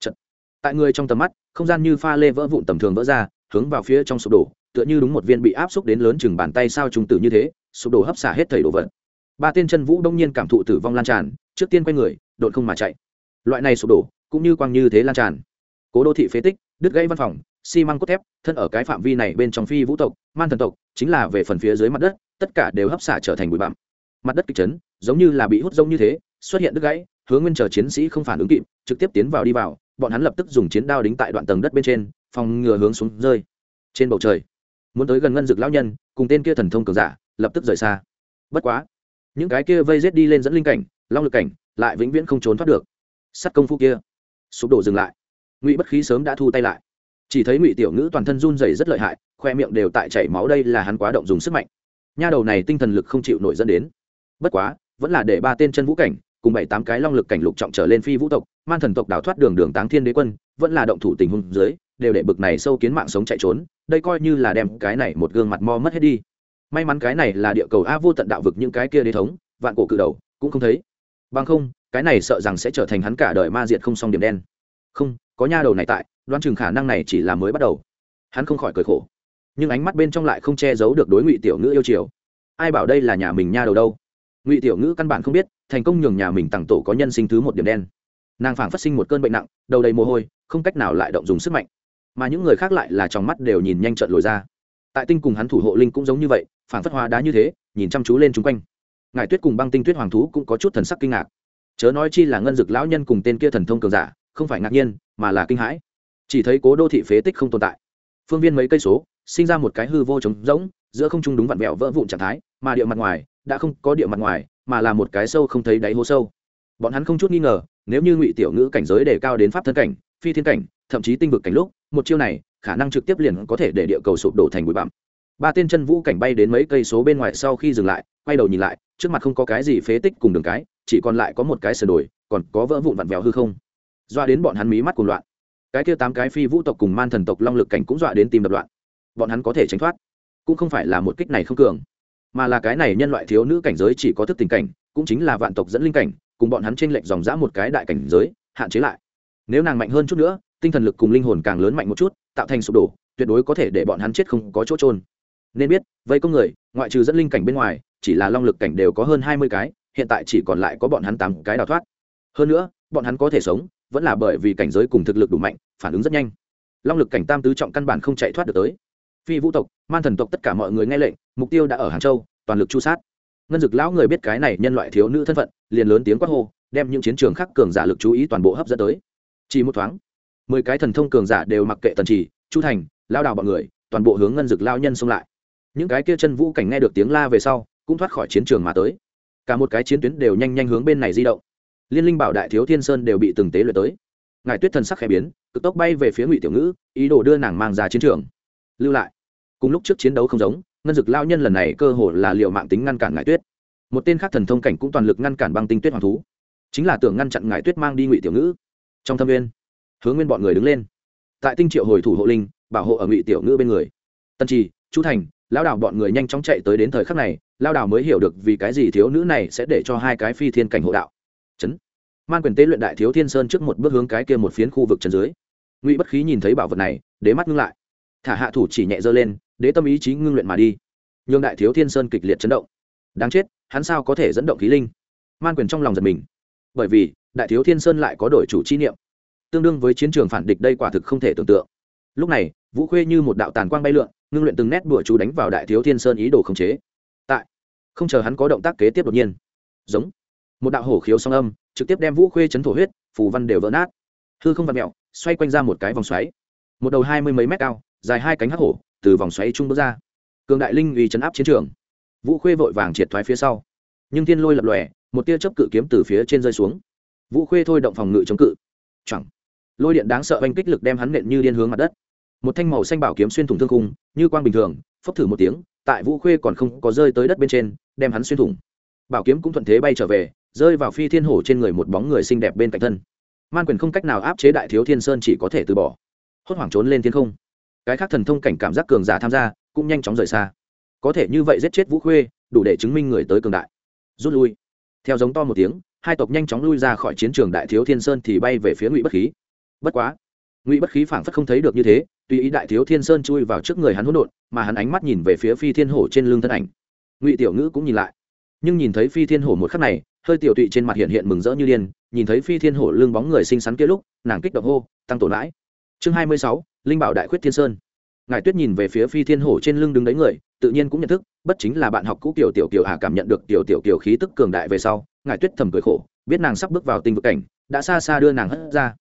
Chật. tại người trong tầm mắt, không gian như pha lê vỡ vụn tầm thường vỡ ra, hướng vào phía trong sụp đổ, tựa như đúng một viên bị áp xúc đến lớn chừng bàn tay sao trùng tử như thế, sụp đổ hấp xả hết thầy đồ vật. Ba tên chân vũ đông nhiên cảm thụ tử vong lan tràn, trước tiên quay người đột không mà chạy. Loại này sụp đổ, cũng như quang như thế lan tràn. Cố đô thị phế tích, đứt gãy văn phòng, xi măng cốt thép, thân ở cái phạm vi này bên trong phi vũ tộc, man thần tộc, chính là về phần phía dưới mặt đất, tất cả đều hấp xả trở thành bụi bặm. Mặt đất kịch chấn, giống như là bị hút rông như thế, xuất hiện đứt gãy, hướng nguyên chờ chiến sĩ không phản ứng kịp, trực tiếp tiến vào đi vào, bọn hắn lập tức dùng chiến đao đính tại đoạn tầng đất bên trên, phòng ngừa hướng xuống rơi. Trên bầu trời, muốn tới gần ngân dực lão nhân, cùng tên kia thần thông cường giả, lập tức rời xa. Bất quá, những cái kia vây rết đi lên dẫn linh cảnh, long lực cảnh lại vĩnh viễn không trốn thoát được. Sắt công phu kia. Sụp đổ dừng lại. Ngụy bất khí sớm đã thu tay lại. Chỉ thấy ngụy tiểu ngữ toàn thân run rẩy rất lợi hại, khoe miệng đều tại chảy máu đây là hắn quá động dùng sức mạnh. Nha đầu này tinh thần lực không chịu nổi dẫn đến. Bất quá, vẫn là để ba tên chân vũ cảnh, cùng bảy tám cái long lực cảnh lục trọng trở lên phi vũ tộc, man thần tộc đào thoát đường đường táng thiên đế quân, vẫn là động thủ tình huống dưới, đều để bực này sâu kiến mạng sống chạy trốn, đây coi như là đem cái này một gương mặt mo mất hết đi. May mắn cái này là địa cầu a vô tận đạo vực những cái kia đế thống, vạn cổ cự đầu, cũng không thấy bằng không, cái này sợ rằng sẽ trở thành hắn cả đời ma diệt không xong điểm đen. Không, có nha đầu này tại, đoán chừng khả năng này chỉ là mới bắt đầu. Hắn không khỏi cười khổ. Nhưng ánh mắt bên trong lại không che giấu được đối ngụy tiểu ngữ yêu chiều. Ai bảo đây là nhà mình nha đầu đâu? Ngụy tiểu ngữ căn bản không biết, thành công nhường nhà mình tặng tổ có nhân sinh thứ một điểm đen. Nàng phảng phát sinh một cơn bệnh nặng, đầu đầy mồ hôi, không cách nào lại động dùng sức mạnh. Mà những người khác lại là trong mắt đều nhìn nhanh trận lồi ra. Tại tinh cùng hắn thủ hộ linh cũng giống như vậy, phảng phất hóa đá như thế, nhìn chăm chú lên chung quanh ngài tuyết cùng băng tinh tuyết hoàng thú cũng có chút thần sắc kinh ngạc. Chớ nói chi là ngân dực lão nhân cùng tên kia thần thông cường giả, không phải ngạc nhiên, mà là kinh hãi. Chỉ thấy cố đô thị phế tích không tồn tại. Phương viên mấy cây số, sinh ra một cái hư vô trống rỗng, giữa không trung đúng vặn vẹo vỡ vụn trạng thái, mà địa mặt ngoài, đã không có địa mặt ngoài, mà là một cái sâu không thấy đáy hố sâu. Bọn hắn không chút nghi ngờ, nếu như ngụy tiểu ngữ cảnh giới đề cao đến pháp thân cảnh, phi thiên cảnh, thậm chí tinh vực cảnh lúc, một chiêu này, khả năng trực tiếp liền có thể để địa cầu sụp đổ thành bụi bặm. Ba tên chân vũ cảnh bay đến mấy cây số bên ngoài sau khi dừng lại, quay đầu nhìn lại trước mặt không có cái gì phế tích cùng đường cái, chỉ còn lại có một cái sườn đồi, còn có vỡ vụn vặn vẹo hư không. Doa đến bọn hắn mí mắt cùng loạn. Cái kia tám cái phi vũ tộc cùng man thần tộc long lực cảnh cũng dọa đến tìm đập loạn. Bọn hắn có thể tránh thoát, cũng không phải là một kích này không cường, mà là cái này nhân loại thiếu nữ cảnh giới chỉ có thức tình cảnh, cũng chính là vạn tộc dẫn linh cảnh, cùng bọn hắn t r ê n lệch dòng dã một cái đại cảnh giới, hạn chế lại. Nếu nàng mạnh hơn chút nữa, tinh thần lực cùng linh hồn càng lớn mạnh một chút, tạo thành sụp đổ, tuyệt đối có thể để bọn hắn chết không có chỗ trôn nên biết, vây công người, ngoại trừ dẫn linh cảnh bên ngoài chỉ là long lực cảnh đều có hơn hai mươi cái, hiện tại chỉ còn lại có bọn hắn tám cái đào thoát. Hơn nữa, bọn hắn có thể sống, vẫn là bởi vì cảnh giới cùng thực lực đủ mạnh, phản ứng rất nhanh. Long lực cảnh tam tứ trọng căn bản không chạy thoát được tới. Phi vũ tộc, man thần tộc tất cả mọi người nghe lệnh, mục tiêu đã ở hàng châu, toàn lực chu sát. Ngân dực lão người biết cái này nhân loại thiếu nữ thân phận, liền lớn tiếng quát hô, đem những chiến trường khác cường giả lực chú ý toàn bộ hấp dẫn tới. Chỉ một thoáng, mười cái thần thông cường giả đều mặc kệ tần trì, chu thành, lao đào bọn người, toàn bộ hướng ngân dực lao nhân xông lại. Những cái kia chân vũ cảnh nghe được tiếng la về sau cũng thoát khỏi chiến trường mà tới. Cả một cái chiến tuyến đều nhanh nhanh hướng bên này di động. Liên linh bảo đại thiếu thiên sơn đều bị từng tế luyện tới. Ngài tuyết thần sắc khẽ biến, cực tốc bay về phía ngụy tiểu ngữ, ý đồ đưa nàng mang ra chiến trường. Lưu lại. Cùng lúc trước chiến đấu không giống, ngân dực lao nhân lần này cơ hồ là liệu mạng tính ngăn cản ngải tuyết. Một tên khác thần thông cảnh cũng toàn lực ngăn cản băng tinh tuyết hoàng thú. Chính là tưởng ngăn chặn ngải tuyết mang đi ngụy tiểu ngữ. Trong thâm viên hướng nguyên bọn người đứng lên. Tại tinh triệu hồi thủ hộ linh, bảo hộ ở ngụy tiểu ngữ bên người. Tân trì, chu thành lao đảo bọn người nhanh chóng chạy tới đến thời khắc này lao đảo mới hiểu được vì cái gì thiếu nữ này sẽ để cho hai cái phi thiên cảnh hộ đạo. Chấn. Man quyền tế luyện đại thiếu thiên sơn trước một bước hướng cái kia một phiến khu vực chân dưới. Ngụy bất khí nhìn thấy bảo vật này, đế mắt ngưng lại. Thả hạ thủ chỉ nhẹ dơ lên, đế tâm ý chí ngưng luyện mà đi. Nhường đại thiếu thiên sơn kịch liệt chấn động. Đáng chết, hắn sao có thể dẫn động khí linh? Man quyền trong lòng giật mình. Bởi vì, đại thiếu thiên sơn lại có đổi chủ chi niệm. Tương đương với chiến trường phản địch đây quả thực không thể tưởng tượng. Lúc này vũ khuê như một đạo tàn quang bay lượn, ngưng luyện từng nét bụa chú đánh vào đại thiếu thiên sơn ý đồ khống chế. Tại, không chờ hắn có động tác kế tiếp đột nhiên, giống, một đạo hổ khiếu song âm, trực tiếp đem vũ khuê chấn thổ huyết, phù văn đều vỡ nát. Hư không vặt mẹo xoay quanh ra một cái vòng xoáy. Một đầu hai mươi mấy mét cao, dài hai cánh hắc hổ, từ vòng xoáy trung bước ra. Cường đại linh uy chấn áp chiến trường. Vũ khuê vội vàng triệt thoái phía sau. Nhưng thiên lôi lập lòe, một tia chớp cự kiếm từ phía trên rơi xuống. Vũ khuê thôi động phòng ngự chống cự. Chẳng lôi điện đáng sợ oanh kích lực đem hắn nện như điên hướng mặt đất một thanh màu xanh bảo kiếm xuyên thủng thương khung, như quang bình thường, phốc thử một tiếng, tại vũ khuê còn không có rơi tới đất bên trên, đem hắn xuyên thủng. Bảo kiếm cũng thuận thế bay trở về, rơi vào phi thiên hổ trên người một bóng người xinh đẹp bên cạnh thân. Man quyền không cách nào áp chế đại thiếu thiên sơn chỉ có thể từ bỏ. Hốt hoảng trốn lên thiên không. Cái khác thần thông cảnh cảm giác cường giả tham gia, cũng nhanh chóng rời xa. Có thể như vậy giết chết vũ khuê, đủ để chứng minh người tới cường đại. Rút lui. Theo giống to một tiếng, hai tộc nhanh chóng lui ra khỏi chiến trường đại thiếu thiên sơn thì bay về phía ngụy bất khí. Bất quá, ngụy bất khí phảng phất không thấy được như thế tùy ý đại thiếu thiên sơn chui vào trước người hắn hỗn độn, mà hắn ánh mắt nhìn về phía phi thiên hổ trên lưng thân ảnh. Ngụy tiểu ngữ cũng nhìn lại. Nhưng nhìn thấy phi thiên hổ một khắc này, hơi tiểu tụy trên mặt hiện hiện mừng rỡ như điên, nhìn thấy phi thiên hổ lưng bóng người xinh xắn kia lúc, nàng kích động hô, tăng tổ lãi chương hai mươi sáu, linh bảo đại khuyết thiên sơn. Ngài tuyết nhìn về phía phi thiên hổ trên lưng đứng đấy người, tự nhiên cũng nhận thức, bất chính là bạn học cũ kiểu tiểu kiều hà cảm nhận được tiểu tiểu kiều khí tức cường đại về sau, ngài tuyết thầm cười khổ, biết nàng sắp bước vào tinh vực cảnh, đã xa xa đưa nàng hất ra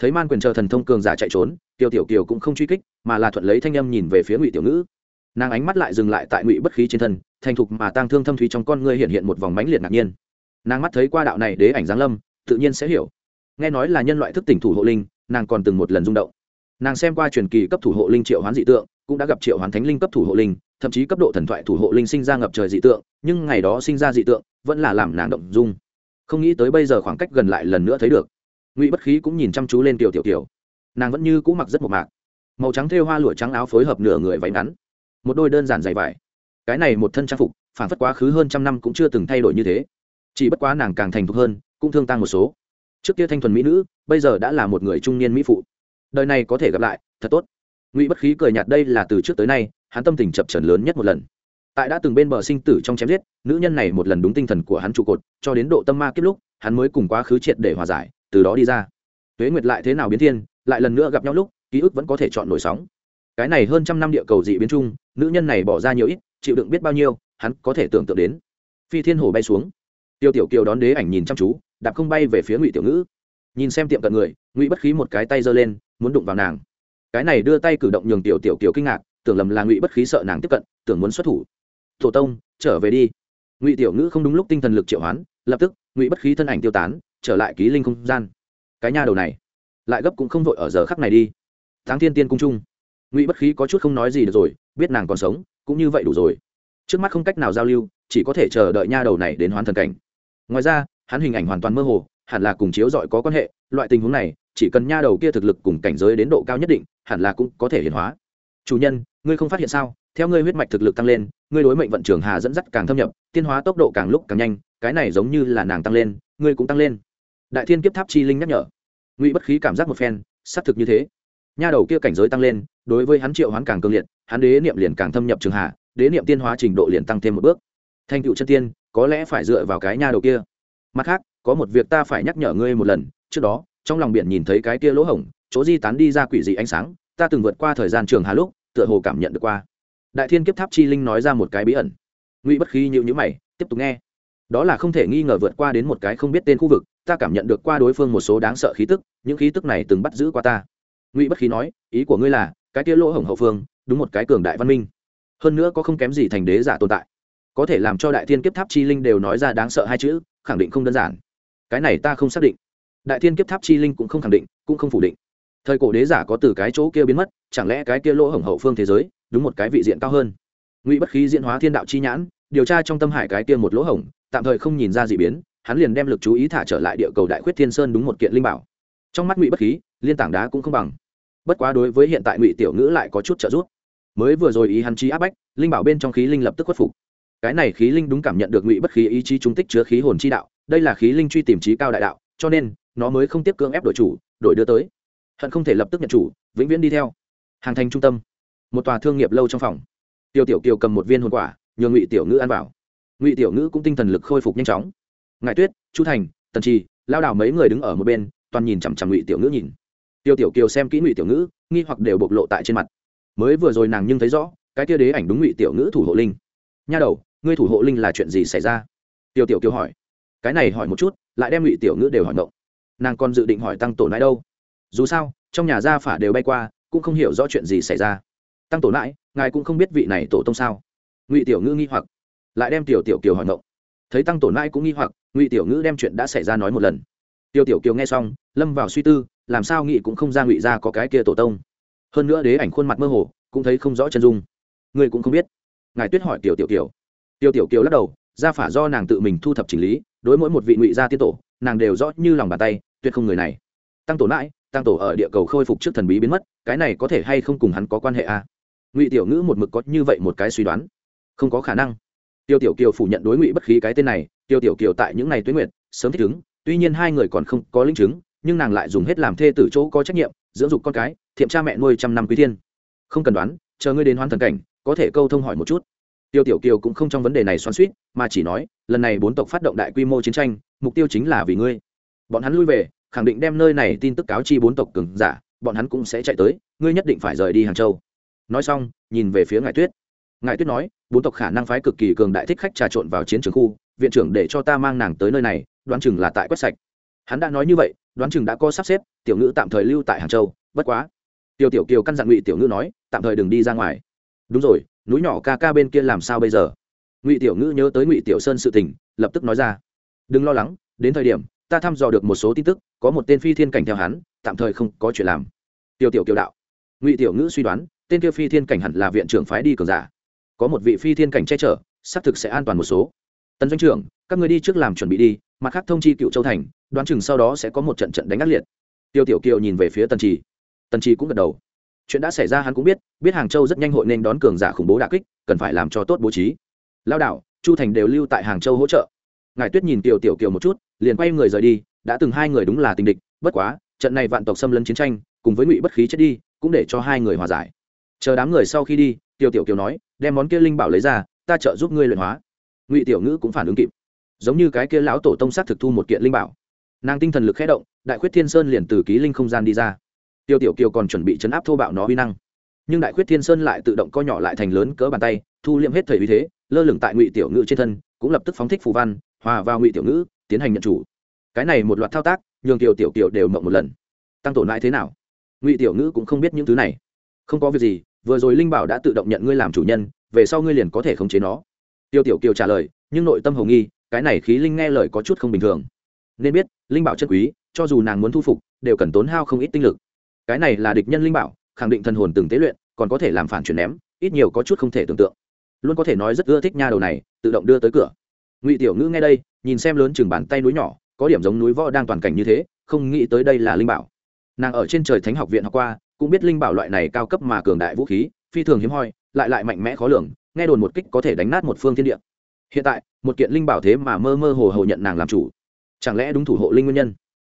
thấy man quyền chờ thần thông cường giả chạy trốn, tiêu tiểu kiều cũng không truy kích, mà là thuận lấy thanh âm nhìn về phía ngụy tiểu ngữ. Nàng ánh mắt lại dừng lại tại ngụy bất khí trên thân, thành thục mà tang thương thâm thúy trong con ngươi hiện hiện một vòng mãnh liệt ngạc nhiên. Nàng mắt thấy qua đạo này đế ảnh giáng lâm, tự nhiên sẽ hiểu. Nghe nói là nhân loại thức tỉnh thủ hộ linh, nàng còn từng một lần rung động. Nàng xem qua truyền kỳ cấp thủ hộ linh triệu hoán dị tượng, cũng đã gặp triệu hoán thánh linh cấp thủ hộ linh, thậm chí cấp độ thần thoại thủ hộ linh sinh ra ngập trời dị tượng, nhưng ngày đó sinh ra dị tượng, vẫn là làm nàng động dung. Không nghĩ tới bây giờ khoảng cách gần lại lần nữa thấy được ngụy bất khí cũng nhìn chăm chú lên tiểu tiểu tiểu. Nàng vẫn như cũ mặc rất một mạc. Màu trắng thêu hoa lụa trắng áo phối hợp nửa người váy ngắn, một đôi đơn giản dày vải. Cái này một thân trang phục, phản phất quá khứ hơn trăm năm cũng chưa từng thay đổi như thế. Chỉ bất quá nàng càng thành thục hơn, cũng thương tăng một số. Trước kia thanh thuần mỹ nữ, bây giờ đã là một người trung niên mỹ phụ. Đời này có thể gặp lại, thật tốt. Ngụy bất khí cười nhạt đây là từ trước tới nay, hắn tâm tình chập trần lớn nhất một lần. Tại đã từng bên bờ sinh tử trong chém giết, nữ nhân này một lần đúng tinh thần của hắn trụ cột, cho đến độ tâm ma kết lúc, hắn mới cùng quá khứ triệt để hòa giải từ đó đi ra. Tuế nguyệt lại thế nào biến thiên, lại lần nữa gặp nhau lúc, ký ức vẫn có thể chọn nổi sóng. Cái này hơn trăm năm địa cầu dị biến chung, nữ nhân này bỏ ra nhiều ít, chịu đựng biết bao nhiêu, hắn có thể tưởng tượng đến. Phi thiên hồ bay xuống. Tiêu tiểu kiều đón đế ảnh nhìn chăm chú, đạp không bay về phía ngụy tiểu ngữ. Nhìn xem tiệm cận người, ngụy bất khí một cái tay giơ lên, muốn đụng vào nàng. Cái này đưa tay cử động nhường tiểu tiểu kiều kinh ngạc, tưởng lầm là ngụy bất khí sợ nàng tiếp cận, tưởng muốn xuất thủ. Thổ tông, trở về đi. Ngụy tiểu ngữ không đúng lúc tinh thần lực triệu hoán, lập tức, ngụy bất khí thân ảnh tiêu tán trở lại ký linh không gian. Cái nha đầu này, lại gấp cũng không vội ở giờ khắc này đi. Tháng thiên tiên cung trung, ngụy bất khí có chút không nói gì được rồi, biết nàng còn sống, cũng như vậy đủ rồi. Trước mắt không cách nào giao lưu, chỉ có thể chờ đợi nha đầu này đến hoán thần cảnh. Ngoài ra, hắn hình ảnh hoàn toàn mơ hồ, hẳn là cùng chiếu dọi có quan hệ, loại tình huống này, chỉ cần nha đầu kia thực lực cùng cảnh giới đến độ cao nhất định, hẳn là cũng có thể hiển hóa. Chủ nhân, ngươi không phát hiện sao? Theo ngươi huyết mạch thực lực tăng lên, ngươi đối mệnh vận trường hà dẫn dắt càng thâm nhập, tiên hóa tốc độ càng lúc càng nhanh, cái này giống như là nàng tăng lên, ngươi cũng tăng lên đại thiên kiếp tháp chi linh nhắc nhở. Ngụy bất khí cảm giác một phen, xác thực như thế. Nha đầu kia cảnh giới tăng lên, đối với hắn triệu hoán càng cương liệt, hắn đế niệm liền càng thâm nhập trường hạ, đế niệm tiên hóa trình độ liền tăng thêm một bước. Thành cựu chân tiên, có lẽ phải dựa vào cái nha đầu kia. Mặt khác, có một việc ta phải nhắc nhở ngươi một lần, trước đó, trong lòng biển nhìn thấy cái kia lỗ hổng, chỗ di tán đi ra quỷ dị ánh sáng, ta từng vượt qua thời gian trường hà lúc, tựa hồ cảm nhận được qua. Đại thiên kiếp tháp chi linh nói ra một cái bí ẩn. Ngụy bất khí nhịu nhữ mày, tiếp tục nghe. Đó là không thể nghi ngờ vượt qua đến một cái không biết tên khu vực ta cảm nhận được qua đối phương một số đáng sợ khí tức, những khí tức này từng bắt giữ qua ta. Ngụy bất khí nói, ý của ngươi là, cái kia lỗ hổng hậu phương, đúng một cái cường đại văn minh. Hơn nữa có không kém gì thành đế giả tồn tại. Có thể làm cho đại thiên kiếp tháp chi linh đều nói ra đáng sợ hai chữ, khẳng định không đơn giản. Cái này ta không xác định. Đại thiên kiếp tháp chi linh cũng không khẳng định, cũng không phủ định. Thời cổ đế giả có từ cái chỗ kia biến mất, chẳng lẽ cái kia lỗ hổng hậu phương thế giới, đúng một cái vị diện cao hơn? Ngụy bất khí diễn hóa thiên đạo chi nhãn, điều tra trong tâm hải cái kia một lỗ hổng, tạm thời không nhìn ra d ị biến hắn liền đem lực chú ý thả trở lại địa cầu đại khuyết thiên sơn đúng một kiện linh bảo. Trong mắt ngụy bất khí, liên tảng đá cũng không bằng. Bất quá đối với hiện tại ngụy tiểu ngữ lại có chút trợ giúp. Mới vừa rồi ý hắn trí áp bách, linh bảo bên trong khí linh lập tức khuất phục. Cái này khí linh đúng cảm nhận được ngụy bất khí ý chí trung tích chứa khí hồn chi đạo, đây là khí linh truy tìm trí cao đại đạo, cho nên, nó mới không tiếp cưỡng ép đổi chủ, đổi đưa tới. Hận không thể lập tức nhận chủ, vĩnh viễn đi theo. Hàng thành trung tâm. Một tòa thương nghiệp lâu trong phòng. Tiêu tiểu kiều cầm một viên hồn quả, nhường ngụy tiểu ngữ ăn vào. Ngụy tiểu ngữ cũng tinh thần lực khôi phục nhanh chóng ngài tuyết, chu thành, tần trì, lao đảo mấy người đứng ở một bên, toàn nhìn chằm chằm ngụy tiểu ngữ nhìn. Tiêu tiểu kiều xem kỹ ngụy tiểu ngữ, nghi hoặc đều bộc lộ tại trên mặt. Mới vừa rồi nàng nhưng thấy rõ, cái kia đế ảnh đúng ngụy tiểu ngữ thủ hộ linh. Nha đầu, ngươi thủ hộ linh là chuyện gì xảy ra? Tiêu tiểu kiều hỏi. Cái này hỏi một chút, lại đem ngụy tiểu ngữ đều hỏi động nàng còn dự định hỏi tăng tổ nãi đâu? Dù sao, trong nhà gia phả đều bay qua, cũng không hiểu rõ chuyện gì xảy ra. Tăng tổ nãi, ngài cũng không biết vị này tổ tông sao? Ngụy tiểu ngữ nghi hoặc. Lại đem tiểu tiểu kiều hỏi động thấy tăng tổ nãi cũng nghi hoặc ngụy tiểu ngữ đem chuyện đã xảy ra nói một lần Tiêu tiểu kiều nghe xong lâm vào suy tư làm sao nghị cũng không ra ngụy ra có cái kia tổ tông hơn nữa đế ảnh khuôn mặt mơ hồ cũng thấy không rõ chân dung Ngươi cũng không biết ngài tuyết hỏi tiểu tiểu kiều tiểu tiểu kiều lắc đầu gia phả do nàng tự mình thu thập chỉnh lý đối mỗi một vị ngụy gia tiên tổ nàng đều rõ như lòng bàn tay tuyệt không người này tăng tổ mãi tăng tổ ở địa cầu khôi phục trước thần bí biến mất cái này có thể hay không cùng hắn có quan hệ à? ngụy tiểu ngữ một mực có như vậy một cái suy đoán không có khả năng tiêu tiểu kiều phủ nhận đối ngụy bất khí cái tên này, tiêu tiểu kiều tại những ngày tuyến nguyện sớm thích ứng, tuy nhiên hai người còn không có linh chứng, nhưng nàng lại dùng hết làm thê tử chỗ có trách nhiệm, dưỡng dục con cái thiệm cha mẹ nuôi trăm năm quý thiên. Không cần đoán, chờ ngươi đến hoan thần cảnh, có thể câu thông hỏi một chút. Tiêu tiểu kiều cũng không trong vấn đề này xoắn suýt mà chỉ nói, lần này bốn tộc phát động đại quy mô chiến tranh, mục tiêu chính là vì ngươi. Bọn hắn lui về, khẳng định đem nơi này tin tức cáo chi bốn tộc cường giả, bọn hắn cũng sẽ chạy tới, ngươi nhất định phải rời đi hàng châu. Nói xong, nhìn về phía ngài tuyết ngài tuyết nói, bốn tộc khả năng phái cực kỳ cường đại thích khách trà trộn vào chiến trường khu, viện trưởng để cho ta mang nàng tới nơi này, đoán chừng là tại quét sạch. Hắn đã nói như vậy, đoán chừng đã có sắp xếp, tiểu ngữ tạm thời lưu tại hàng châu, bất quá. Tiêu tiểu kiều căn dặn ngụy tiểu ngữ nói, tạm thời đừng đi ra ngoài. Đúng rồi, núi nhỏ ca ca bên kia làm sao bây giờ? Ngụy tiểu ngữ nhớ tới ngụy tiểu sơn sự tình, lập tức nói ra. Đừng lo lắng, đến thời điểm, ta thăm dò được một số tin tức, có một tên phi thiên cảnh theo hắn, tạm thời không có chuyện làm. Tiêu tiểu kiều đạo. Ngụy tiểu ngữ suy đoán, tên kia phi thiên cảnh hẳn là viện trưởng phái đi cường giả có một vị phi thiên cảnh che chở xác thực sẽ an toàn một số. Tần doanh trưởng các người đi trước làm chuẩn bị đi mặt khác thông chi cựu châu thành đoán chừng sau đó sẽ có một trận trận đánh ác liệt. Tiêu tiểu kiều nhìn về phía tần trì. Tần trì cũng gật đầu. Chuyện đã xảy ra hắn cũng biết biết hàng châu rất nhanh hội nên đón cường giả khủng bố đà kích cần phải làm cho tốt bố trí. Lao đảo, chu thành đều lưu tại hàng châu hỗ trợ. Ngài tuyết nhìn tiểu tiểu kiều một chút liền quay người rời đi đã từng hai người đúng là tình địch bất quá trận này vạn tộc xâm lấn chiến tranh cùng với ngụy bất khí chết đi cũng để cho hai người hòa giải. Chờ đám người sau khi đi tiểu tiểu kiều nói đem món kia linh bảo lấy ra, ta trợ giúp ngươi luyện hóa. Ngụy tiểu ngữ cũng phản ứng kịp. Giống như cái kia lão tổ tông sát thực thu một kiện linh bảo. Nàng tinh thần lực khé động, đại khuyết thiên sơn liền từ ký linh không gian đi ra. Tiêu tiểu kiều còn chuẩn bị chấn áp thô bạo nó uy năng. Nhưng đại khuyết thiên sơn lại tự động co nhỏ lại thành lớn cỡ bàn tay, thu liệm hết thời uy thế, lơ lửng tại ngụy tiểu ngữ trên thân, cũng lập tức phóng thích phù văn, hòa vào ngụy tiểu ngữ, tiến hành nhận chủ. Cái này một loạt thao tác, nhường tiểu tiểu kiều đều mộng một lần. Tăng tổ lại thế nào? Ngụy tiểu ngữ cũng không biết những thứ này. Không có việc gì vừa rồi linh bảo đã tự động nhận ngươi làm chủ nhân, về sau ngươi liền có thể khống chế nó. Tiêu tiểu kiều trả lời, nhưng nội tâm hồng nghi, cái này khí linh nghe lời có chút không bình thường. Nên biết, linh bảo chân quý, cho dù nàng muốn thu phục, đều cần tốn hao không ít tinh lực. Cái này là địch nhân linh bảo, khẳng định thần hồn từng tế luyện, còn có thể làm phản chuyển ném, ít nhiều có chút không thể tưởng tượng. Luôn có thể nói rất ưa thích nha đầu này, tự động đưa tới cửa. Ngụy tiểu ngữ nghe đây, nhìn xem lớn chừng bàn tay núi nhỏ, có điểm giống núi võ đang toàn cảnh như thế, không nghĩ tới đây là linh bảo. Nàng ở trên trời thánh học viện học qua cũng biết linh bảo loại này cao cấp mà cường đại vũ khí, phi thường hiếm hoi, lại lại mạnh mẽ khó lường, nghe đồn một kích có thể đánh nát một phương thiên địa. Hiện tại, một kiện linh bảo thế mà mơ mơ hồ hồ nhận nàng làm chủ. Chẳng lẽ đúng thủ hộ linh nguyên nhân?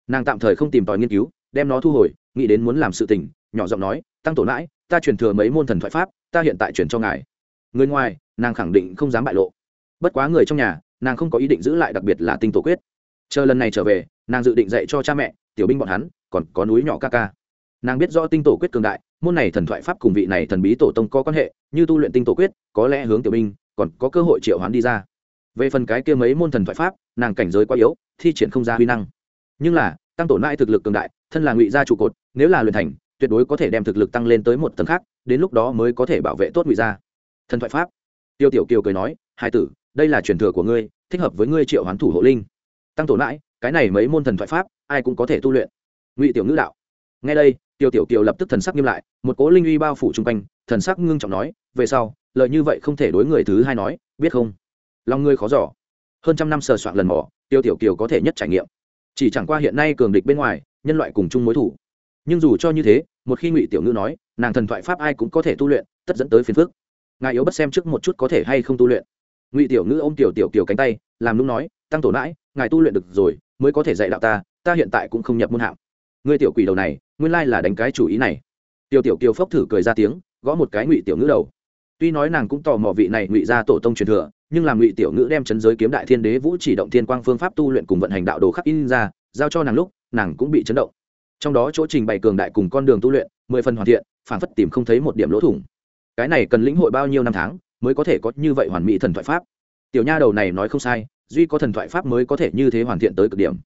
Nàng tạm thời không tìm tòi nghiên cứu, đem nó thu hồi, nghĩ đến muốn làm sự tình, nhỏ giọng nói, tăng tổ lãi ta truyền thừa mấy môn thần thoại pháp, ta hiện tại truyền cho ngài. Người ngoài, nàng khẳng định không dám bại lộ. Bất quá người trong nhà, nàng không có ý định giữ lại đặc biệt là tinh tổ quyết. Chờ lần này trở về, nàng dự định dạy cho cha mẹ, tiểu binh bọn hắn, còn có núi nhỏ ca ca nàng biết rõ tinh tổ quyết cường đại, môn này thần thoại pháp cùng vị này thần bí tổ tông có quan hệ, như tu luyện tinh tổ quyết, có lẽ hướng tiểu binh, còn có cơ hội triệu hoán đi ra. Về phần cái kia mấy môn thần thoại pháp, nàng cảnh giới quá yếu, thi triển không ra huy năng. Nhưng là, tăng tổ nãi thực lực cường đại, thân là ngụy gia trụ cột, nếu là luyện thành, tuyệt đối có thể đem thực lực tăng lên tới một tầng khác, đến lúc đó mới có thể bảo vệ tốt ngụy gia. Thần thoại pháp. Tiêu tiểu kiều cười nói hai tử, đây là truyền thừa của ngươi, thích hợp với ngươi triệu hoán thủ hộ linh. Tăng tổ nãi cái này mấy môn thần thoại pháp, ai cũng có thể tu luyện. Ngụy tiểu ngữ đạo ngay đây, tiêu tiểu kiều lập tức thần sắc nghiêm lại, một cố linh uy bao phủ chung quanh, thần sắc ngưng trọng nói, về sau, lợi như vậy không thể đối người thứ hai nói, biết không? Lòng ngươi khó giỏ hơn trăm năm sờ soạn lần mỏ tiêu tiểu kiều có thể nhất trải nghiệm. Chỉ chẳng qua hiện nay cường địch bên ngoài, nhân loại cùng chung mối thủ. Nhưng dù cho như thế, một khi ngụy tiểu ngư nói, nàng thần thoại pháp ai cũng có thể tu luyện, tất dẫn tới phiền phức. Ngài yếu bất xem trước một chút có thể hay không tu luyện. Ngụy tiểu ngư ôm tiểu tiểu kiều cánh tay, làm lúc nói, tăng tổ nãi, ngài tu luyện được rồi, mới có thể dạy đạo ta ta hiện tại cũng không nhập môn hạng. Ngươi tiểu quỷ đầu này nguyên lai là đánh cái chủ ý này. Tiểu tiểu kiều phốc thử cười ra tiếng, gõ một cái ngụy tiểu ngữ đầu. Tuy nói nàng cũng tò mò vị này ngụy ra tổ tông truyền thừa, nhưng làm ngụy tiểu ngữ đem chấn giới kiếm đại thiên đế vũ chỉ động thiên quang phương pháp tu luyện cùng vận hành đạo đồ khắc in ra, giao cho nàng lúc, nàng cũng bị chấn động. Trong đó chỗ trình bày cường đại cùng con đường tu luyện, mười phần hoàn thiện, phản phất tìm không thấy một điểm lỗ thủng. Cái này cần lĩnh hội bao nhiêu năm tháng, mới có thể có như vậy hoàn mỹ thần thoại pháp? Tiểu nha đầu này nói không sai, duy có thần thoại pháp mới có thể như thế hoàn thiện tới cực điểm.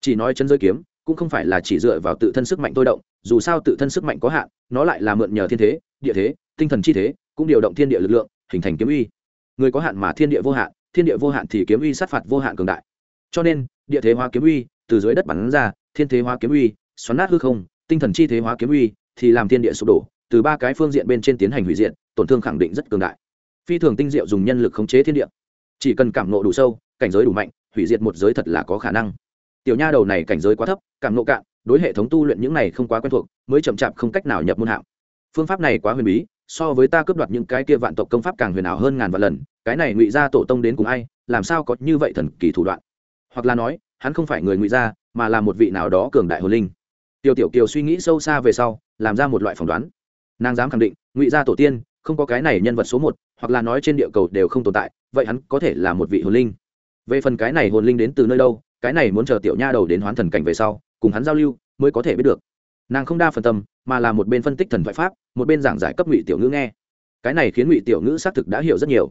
Chỉ nói chân giới kiếm cũng không phải là chỉ dựa vào tự thân sức mạnh tôi động, dù sao tự thân sức mạnh có hạn, nó lại là mượn nhờ thiên thế, địa thế, tinh thần chi thế, cũng điều động thiên địa lực lượng, hình thành kiếm uy. Người có hạn mà thiên địa vô hạn, thiên địa vô hạn thì kiếm uy sát phạt vô hạn cường đại. Cho nên, địa thế hóa kiếm uy, từ dưới đất bắn ra, thiên thế hóa kiếm uy, xoắn nát hư không, tinh thần chi thế hóa kiếm uy, thì làm thiên địa sụp đổ, từ ba cái phương diện bên trên tiến hành hủy diện tổn thương khẳng định rất cường đại. Phi thường tinh diệu dùng nhân lực khống chế thiên địa. Chỉ cần cảm nộ đủ sâu, cảnh giới đủ mạnh, hủy diệt một giới thật là có khả năng tiểu nha đầu này cảnh giới quá thấp cảm nộ cạn, đối hệ thống tu luyện những này không quá quen thuộc, mới chậm chạp không cách nào nhập môn hạng. Phương pháp này quá huyền bí, so với ta cướp đoạt những cái kia vạn tộc công pháp càng huyền ảo hơn ngàn vạn lần, cái này ngụy gia tổ tông đến cùng ai, làm sao có như vậy thần kỳ thủ đoạn? Hoặc là nói, hắn không phải người ngụy gia, mà là một vị nào đó cường đại hồn linh. Tiểu tiểu kiều suy nghĩ sâu xa về sau, làm ra một loại phỏng đoán. Nàng dám khẳng định, ngụy gia tổ tiên, không có cái này nhân vật số một, hoặc là nói trên địa cầu đều không tồn tại, vậy hắn có thể là một vị hồn linh. Về phần cái này hồn linh đến từ nơi đâu cái này muốn chờ tiểu nha đầu đến hoán thần cảnh về sau, cùng hắn giao lưu, mới có thể biết được. Nàng không đa phần tâm, mà là một bên phân tích thần thoại pháp, một bên giảng giải cấp ngụy tiểu ngữ nghe. Cái này khiến ngụy tiểu ngữ xác thực đã hiểu rất nhiều.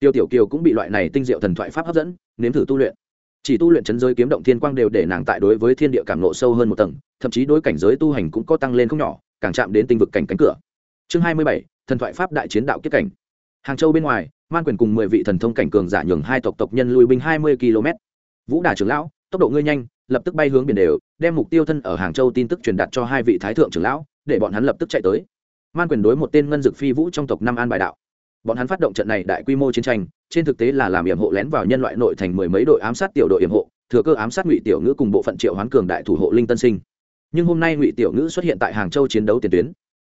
Tiêu tiểu kiều cũng bị loại này tinh diệu thần thoại pháp hấp dẫn, nếm thử tu luyện. Chỉ tu luyện chấn giới kiếm động thiên quang đều để nàng tại đối với thiên địa cảm nộ sâu hơn một tầng, thậm chí đối cảnh giới tu hành cũng có tăng lên không nhỏ, càng chạm đến tinh vực cảnh cánh cửa. Chương hai mươi bảy, thần thoại pháp đại chiến đạo kiếp cảnh. Hàng châu bên ngoài, man quyền cùng mười vị thần thông cảnh cường giả nhường hai tộc tộc nhân lui binh hai mươi km vũ đà trưởng lão, tốc độ ngươi nhanh, lập tức bay hướng biển đều, đem mục tiêu thân ở hàng châu tin tức truyền đạt cho hai vị thái thượng trưởng lão, để bọn hắn lập tức chạy tới. Man quyền đối một tên ngân dực phi vũ trong tộc năm an bài đạo. Bọn hắn phát động trận này đại quy mô chiến tranh, trên thực tế là làm yểm hộ lén vào nhân loại nội thành mười mấy đội ám sát tiểu đội yểm hộ, thừa cơ ám sát ngụy tiểu ngữ cùng bộ phận triệu hoán cường đại thủ hộ linh tân sinh. Nhưng hôm nay ngụy tiểu ngữ xuất hiện tại hàng châu chiến đấu tiền tuyến.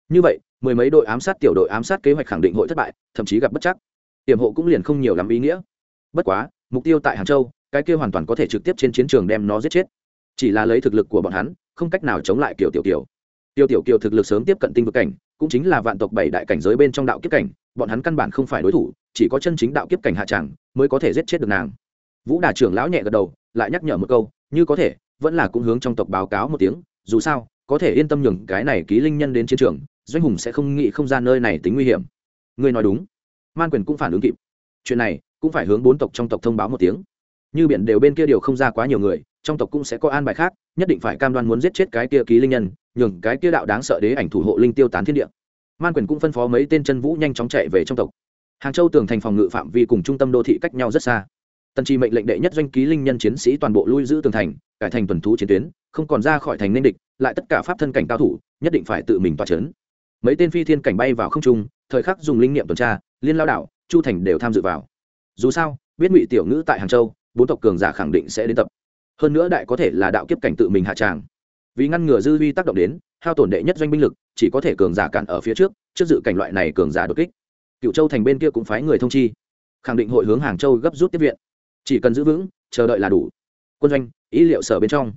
Như vậy, mười mấy đội ám sát tiểu đội ám sát kế hoạch khẳng định hội thất bại, thậm chí gặp bất chắc. Yểm hộ cũng liền không nhiều lắm ý nghĩa. Bất quá, mục tiêu tại hàng châu cái kia hoàn toàn có thể trực tiếp trên chiến trường đem nó giết chết. Chỉ là lấy thực lực của bọn hắn, không cách nào chống lại kiểu tiểu kiều. Tiêu tiểu kiều thực lực sớm tiếp cận tinh vực cảnh, cũng chính là vạn tộc bảy đại cảnh giới bên trong đạo kiếp cảnh, bọn hắn căn bản không phải đối thủ, chỉ có chân chính đạo kiếp cảnh hạ tràng mới có thể giết chết được nàng. Vũ đà trưởng lão nhẹ gật đầu, lại nhắc nhở một câu, như có thể, vẫn là cũng hướng trong tộc báo cáo một tiếng, dù sao, có thể yên tâm nhường cái này ký linh nhân đến chiến trường, doanh hùng sẽ không nghĩ không gian nơi này tính nguy hiểm. Ngươi nói đúng. Man quyền cũng phản ứng kịp. Chuyện này cũng phải hướng bốn tộc trong tộc thông báo một tiếng như biển đều bên kia điều không ra quá nhiều người, trong tộc cũng sẽ có an bài khác, nhất định phải cam đoan muốn giết chết cái kia ký linh nhân, nhường cái kia đạo đáng sợ đế ảnh thủ hộ linh tiêu tán thiên địa. Man quyền cũng phân phó mấy tên chân vũ nhanh chóng chạy về trong tộc. Hàng châu tường thành phòng ngự phạm vi cùng trung tâm đô thị cách nhau rất xa. Tần trì mệnh lệnh đệ nhất doanh ký linh nhân chiến sĩ toàn bộ lui giữ tường thành, cải thành tuần thú chiến tuyến, không còn ra khỏi thành nên địch, lại tất cả pháp thân cảnh cao thủ, nhất định phải tự mình tỏa chấn. Mấy tên phi thiên cảnh bay vào không trung, thời khắc dùng linh nghiệm tuần tra, liên lao đảo, chu thành đều tham dự vào. Dù sao, biết ngụy tiểu ngữ tại hàng châu bốn tộc cường giả khẳng định sẽ đến tập. Hơn nữa đại có thể là đạo kiếp cảnh tự mình hạ tràng. Vì ngăn ngừa dư vi tác động đến, hao tổn đệ nhất doanh binh lực, chỉ có thể cường giả cản ở phía trước trước dự cảnh loại này cường giả đột kích. Cựu châu thành bên kia cũng phái người thông chi, khẳng định hội hướng hàng châu gấp rút tiếp viện. Chỉ cần giữ vững, chờ đợi là đủ. Quân doanh, ý liệu sở bên trong.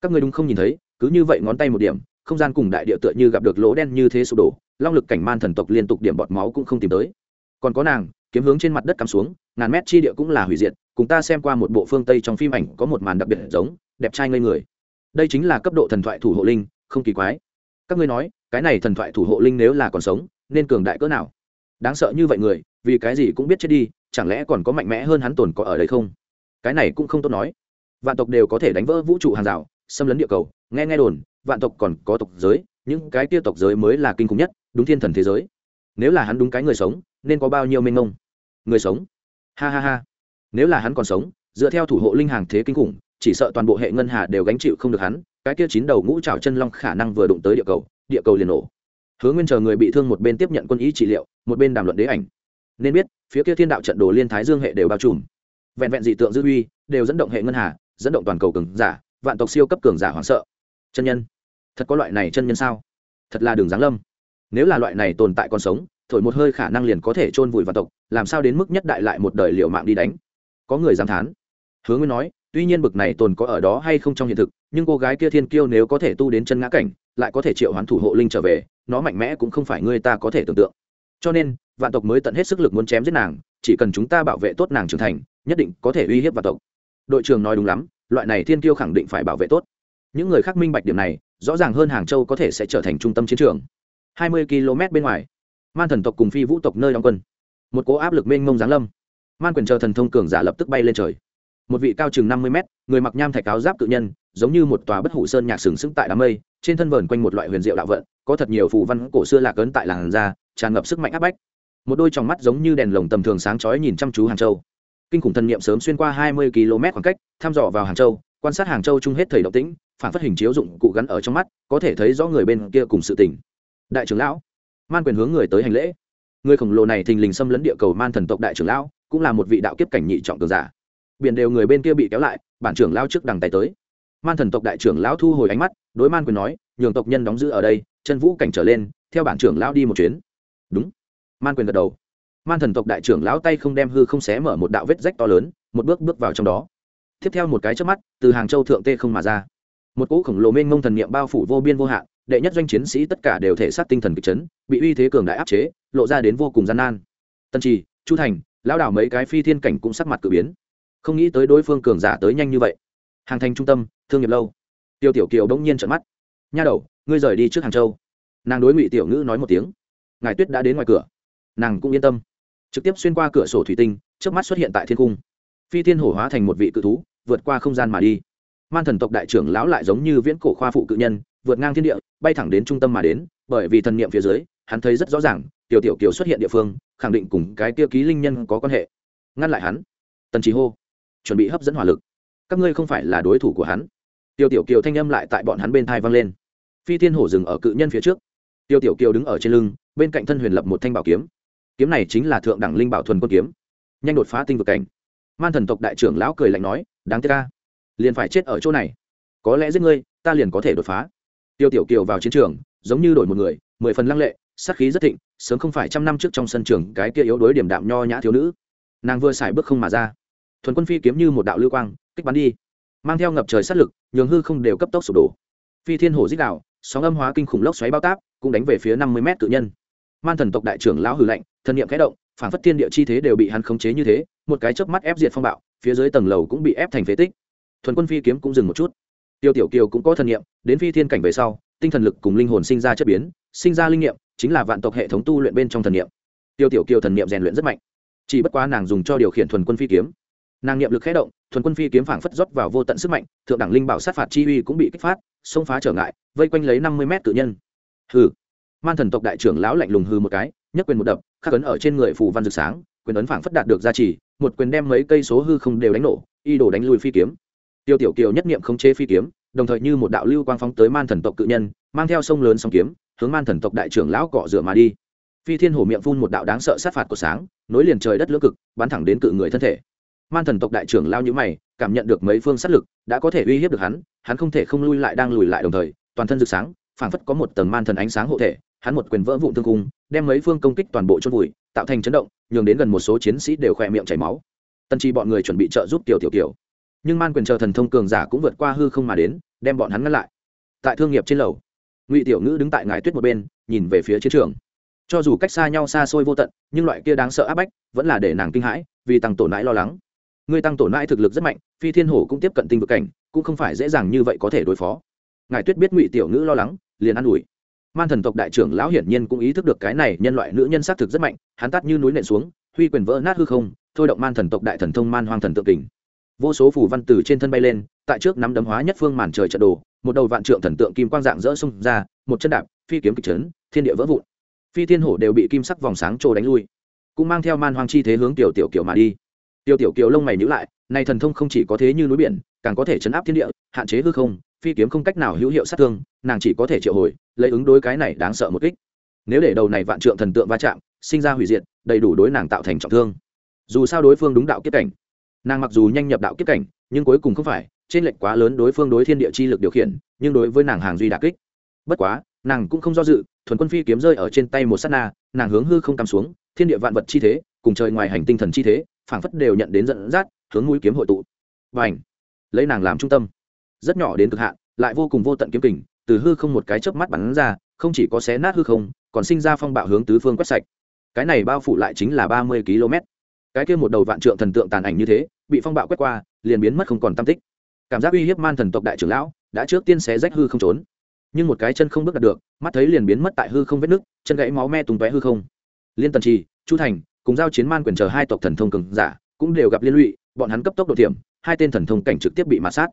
Các người đúng không nhìn thấy, cứ như vậy ngón tay một điểm, không gian cùng đại địa tựa như gặp được lỗ đen như thế sụp đổ, long lực cảnh man thần tộc liên tục điểm bọt máu cũng không tìm tới. Còn có nàng kiếm hướng trên mặt đất cắm xuống, ngàn mét chi địa cũng là hủy diệt, cùng ta xem qua một bộ phương tây trong phim ảnh có một màn đặc biệt giống, đẹp trai ngây người. Đây chính là cấp độ thần thoại thủ hộ linh, không kỳ quái. Các ngươi nói, cái này thần thoại thủ hộ linh nếu là còn sống, nên cường đại cỡ nào? Đáng sợ như vậy người, vì cái gì cũng biết chết đi, chẳng lẽ còn có mạnh mẽ hơn hắn tồn có ở đây không? Cái này cũng không tốt nói. Vạn tộc đều có thể đánh vỡ vũ trụ hàng rào, xâm lấn địa cầu, nghe nghe đồn, vạn tộc còn có tộc giới, những cái kia tộc giới mới là kinh khủng nhất, đúng thiên thần thế giới. Nếu là hắn đúng cái người sống, nên có bao nhiêu mênh mông? Người sống. Ha ha ha. Nếu là hắn còn sống, dựa theo thủ hộ linh hàng thế kinh khủng, chỉ sợ toàn bộ hệ ngân hà đều gánh chịu không được hắn, cái kia chín đầu ngũ trào chân long khả năng vừa đụng tới địa cầu địa cầu liền nổ. Hứa nguyên chờ người bị thương một bên tiếp nhận quân ý trị liệu, một bên đàm luận đế ảnh. Nên biết, phía kia thiên đạo trận đồ liên thái dương hệ đều bao trùm. Vẹn vẹn dị tượng dư uy, đều dẫn động hệ ngân hà, dẫn động toàn cầu cường giả, vạn tộc siêu cấp cường giả hoảng sợ. Chân nhân. Thật có loại này chân nhân sao? Thật là đường giáng lâm. Nếu là loại này tồn tại còn sống thổi một hơi khả năng liền có thể chôn vùi vạn tộc, làm sao đến mức nhất đại lại một đời liều mạng đi đánh? Có người dám thán. Hứa nguyên nói, tuy nhiên bực này tồn có ở đó hay không trong hiện thực, nhưng cô gái kia thiên kiêu nếu có thể tu đến chân ngã cảnh, lại có thể triệu hoán thủ hộ linh trở về, nó mạnh mẽ cũng không phải người ta có thể tưởng tượng. Cho nên, vạn tộc mới tận hết sức lực muốn chém giết nàng, chỉ cần chúng ta bảo vệ tốt nàng trưởng thành, nhất định có thể uy hiếp vạn tộc. Đội trưởng nói đúng lắm, loại này thiên kiêu khẳng định phải bảo vệ tốt. Những người khác minh bạch điểm này, rõ ràng hơn hàng châu có thể sẽ trở thành trung tâm chiến trường. Hai mươi km bên ngoài man thần tộc cùng phi vũ tộc nơi đóng quân. Một cố áp lực mênh mông giáng lâm. Man quyền chờ thần thông cường giả lập tức bay lên trời. Một vị cao chừng năm mươi mét, người mặc nham thạch áo giáp tự nhân, giống như một tòa bất hủ sơn nhạc sừng sững tại đám mây, trên thân vờn quanh một loại huyền diệu đạo vận, có thật nhiều phù văn cổ xưa lạc ấn tại làn da, tràn ngập sức mạnh áp bách. Một đôi tròng mắt giống như đèn lồng tầm thường sáng chói nhìn chăm chú hàng châu. Kinh khủng thần niệm sớm xuyên qua hai mươi km khoảng cách, thăm dò vào hàng châu, quan sát hàng châu chung hết thời động tĩnh, phản phát hình chiếu dụng cụ gắn ở trong mắt, có thể thấy rõ người bên kia cùng sự tỉnh. đại trưởng lão man quyền hướng người tới hành lễ. Người khổng lồ này thình lình xâm lấn địa cầu man thần tộc đại trưởng lão, cũng là một vị đạo kiếp cảnh nhị trọng cường giả. Biển đều người bên kia bị kéo lại, bản trưởng lao trước đằng tay tới. Man thần tộc đại trưởng lão thu hồi ánh mắt, đối man quyền nói, nhường tộc nhân đóng giữ ở đây, chân vũ cảnh trở lên, theo bản trưởng lão đi một chuyến. Đúng. Man quyền gật đầu. Man thần tộc đại trưởng lão tay không đem hư không xé mở một đạo vết rách to lớn, một bước bước vào trong đó. Tiếp theo một cái trước mắt, từ hàng châu thượng tê không mà ra. Một cỗ khổng lồ mênh mông thần niệm bao phủ vô biên vô hạn đệ nhất doanh chiến sĩ tất cả đều thể xác tinh thần kịch chấn, bị uy thế cường đại áp chế, lộ ra đến vô cùng gian nan. Tân trì, chu thành, lão đảo mấy cái phi thiên cảnh cũng sắc mặt cử biến. Không nghĩ tới đối phương cường giả tới nhanh như vậy. Hàng thành trung tâm, thương nghiệp lâu. Tiêu tiểu kiều bỗng nhiên trợn mắt. Nha đầu, ngươi rời đi trước hàng châu. Nàng đối ngụy tiểu ngữ nói một tiếng. Ngài tuyết đã đến ngoài cửa. Nàng cũng yên tâm. Trực tiếp xuyên qua cửa sổ thủy tinh trước mắt xuất hiện tại thiên cung. Phi thiên hổ hóa thành một vị cự thú, vượt qua không gian mà đi man thần tộc đại trưởng lão lại giống như viễn cổ khoa phụ cự nhân, vượt ngang thiên địa, bay thẳng đến trung tâm mà đến, bởi vì thần niệm phía dưới, hắn thấy rất rõ ràng, tiểu tiểu kiều xuất hiện địa phương, khẳng định cùng cái tiêu ký linh nhân có quan hệ. Ngăn lại hắn. Tần trí hô, chuẩn bị hấp dẫn hỏa lực. Các ngươi không phải là đối thủ của hắn. Tiểu tiểu kiều thanh âm lại tại bọn hắn bên thai vang lên. Phi thiên hổ dừng ở cự nhân phía trước. Tiêu tiểu kiều đứng ở trên lưng, bên cạnh thân huyền lập một thanh bảo kiếm. Kiếm này chính là thượng đẳng linh bảo thuần quân kiếm. Nhanh đột phá tinh vực cảnh. Man thần tộc đại trưởng lão cười lạnh nói, đáng tiếc ca liền phải chết ở chỗ này. Có lẽ giết ngươi, ta liền có thể đột phá. Tiêu tiểu kiều vào chiến trường, giống như đổi một người, mười phần lăng lệ, sát khí rất thịnh, sớm không phải trăm năm trước trong sân trường cái kia yếu đuối điểm đạm nho nhã thiếu nữ. Nàng vừa xài bước không mà ra. Thuần quân phi kiếm như một đạo lưu quang, kích bắn đi. Mang theo ngập trời sát lực, nhường hư không đều cấp tốc sụp đổ. Phi thiên hồ dích đạo sóng âm hóa kinh khủng lốc xoáy bao táp, cũng đánh về phía năm mươi mét tự nhân. Man thần tộc đại trưởng lão hư lạnh thần niệm khẽ động, phản phất thiên địa chi thế đều bị hắn khống chế như thế, một cái chớp mắt ép diệt phong bạo, phía dưới tầng lầu cũng bị ép thành phế tích thuần quân phi kiếm cũng dừng một chút. Tiêu tiểu kiều cũng có thần niệm, đến phi thiên cảnh về sau, tinh thần lực cùng linh hồn sinh ra chất biến, sinh ra linh nghiệm, chính là vạn tộc hệ thống tu luyện bên trong thần niệm. Tiêu tiểu kiều thần niệm rèn luyện rất mạnh. Chỉ bất quá nàng dùng cho điều khiển thuần quân phi kiếm. Nàng niệm lực khé động, thuần quân phi kiếm phảng phất rót vào vô tận sức mạnh, thượng đẳng linh bảo sát phạt chi uy cũng bị kích phát, xông phá trở ngại, vây quanh lấy năm mươi mét tự nhân. Hừ. Man thần tộc đại trưởng lão lạnh lùng hư một cái, nhấc quyền một đập, khắc ấn ở trên người phù văn rực sáng, quyền ấn phảng phất đạt được gia trì, một quyền đem mấy cây số hư không đều đánh nổ, y đổ đánh lùi phi kiếm tiêu tiểu kiều nhất niệm khống chế phi kiếm, đồng thời như một đạo lưu quang phóng tới man thần tộc cự nhân, mang theo sông lớn sông kiếm, hướng man thần tộc đại trưởng lão cọ rửa mà đi. Phi thiên hổ miệng phun một đạo đáng sợ sát phạt của sáng, nối liền trời đất lưỡng cực, bắn thẳng đến cự người thân thể. Man thần tộc đại trưởng lao như mày, cảm nhận được mấy phương sát lực, đã có thể uy hiếp được hắn hắn không thể không lui lại đang lùi lại đồng thời, toàn thân rực sáng, phảng phất có một tầng man thần ánh sáng hộ thể, hắn một quyền vỡ vụn thương cung đem mấy phương công kích toàn bộ chôn vùi, tạo thành chấn động, nhường đến gần một số chiến sĩ đều khỏe miệng chảy máu. Tân chi bọn người chuẩn bị trợ giúp tiểu tiểu tiểu nhưng man quyền chờ thần thông cường giả cũng vượt qua hư không mà đến, đem bọn hắn ngăn lại. Tại thương nghiệp trên lầu, ngụy tiểu ngữ đứng tại ngải tuyết một bên, nhìn về phía chiến trường. Cho dù cách xa nhau xa xôi vô tận, nhưng loại kia đáng sợ áp bách vẫn là để nàng kinh hãi, vì tăng tổ nãi lo lắng. Người tăng tổ nãi thực lực rất mạnh, phi thiên hổ cũng tiếp cận tinh vực cảnh, cũng không phải dễ dàng như vậy có thể đối phó. Ngài tuyết biết ngụy tiểu ngữ lo lắng, liền an ủi. Man thần tộc đại trưởng lão hiển nhiên cũng ý thức được cái này nhân loại nữ nhân xác thực rất mạnh, hắn tắt như núi nện xuống, huy quyền vỡ nát hư không, thôi động man thần tộc đại thần thông man hoang thần tượng kình vô số phù văn từ trên thân bay lên, tại trước nắm đấm hóa nhất phương màn trời trận đồ, một đầu vạn trượng thần tượng kim quang dạng rỡ xông ra, một chân đạp, phi kiếm kịch trấn thiên địa vỡ vụn. Phi thiên hổ đều bị kim sắc vòng sáng trồ đánh lui, cũng mang theo man hoang chi thế hướng tiểu tiểu kiểu mà đi. Tiểu tiểu kiểu lông mày nhữ lại này thần thông không chỉ có thế như núi biển, càng có thể chấn áp thiên địa, hạn chế hư không, phi kiếm không cách nào hữu hiệu sát thương, nàng chỉ có thể triệu hồi, lấy ứng đối cái này đáng sợ một kích. Nếu để đầu này vạn trượng thần tượng va chạm, sinh ra hủy diệt, đầy đủ đối nàng tạo thành trọng thương. Dù sao đối phương đúng đạo kiếp cảnh nàng mặc dù nhanh nhập đạo kiếp cảnh, nhưng cuối cùng không phải, trên lệnh quá lớn đối phương đối thiên địa chi lực điều khiển, nhưng đối với nàng hàng duy đà kích. Bất quá, nàng cũng không do dự, thuần quân phi kiếm rơi ở trên tay một s á t na, nàng hướng hư không cắm xuống, thiên địa vạn vật chi thế, cùng trời ngoài hành tinh thần chi thế, phảng phất đều nhận đến dẫn dắt, hướng mũi kiếm hội tụ. Và ảnh lấy nàng làm trung tâm. Rất nhỏ đến cực hạn, lại vô cùng vô tận kiếm kình, từ hư không một cái chớp mắt bắn ra, không chỉ có xé nát hư không, còn sinh ra phong bạo hướng tứ phương quét sạch. Cái này bao phủ lại chính là ba mươi km cái kia một đầu vạn trượng thần tượng tàn ảnh như thế bị phong bạo quét qua, liền biến mất không còn tam tích. Cảm giác uy hiếp man thần tộc đại trưởng lão đã trước tiên xé rách hư không trốn. Nhưng một cái chân không bước đạt được, mắt thấy liền biến mất tại hư không vết nứt, chân gãy máu me tung tóe hư không. Liên tần trì, chu thành cùng giao chiến man quyền chờ hai tộc thần thông cường giả cũng đều gặp liên lụy, bọn hắn cấp tốc độ tiệm hai tên thần thông cảnh trực tiếp bị mạt sát.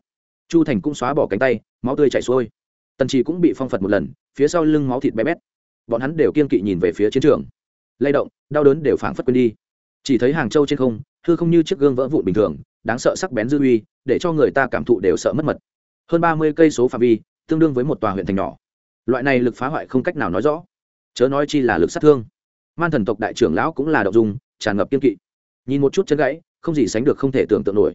Chu thành cũng xóa bỏ cánh tay, máu tươi chảy xuôi. Tần trì cũng bị phong phật một lần, phía sau lưng máu thịt bé bét. Bọn hắn đều kiên kỵ nhìn về phía chiến trường. Lay động, đau đớn đều phảng phất quên đi. Chỉ thấy hàng châu trên không hư không như chiếc gương vỡ vụn bình thường, đáng sợ sắc bén dư uy, để cho người ta cảm thụ đều sợ mất mật. Hơn ba mươi cây số phạm vi, tương đương với một tòa huyện thành nhỏ. Loại này lực phá hoại không cách nào nói rõ. Chớ nói chi là lực sát thương. Man thần tộc đại trưởng lão cũng là đậu dung, tràn ngập kiên kỵ. Nhìn một chút chân gãy, không gì sánh được không thể tưởng tượng nổi.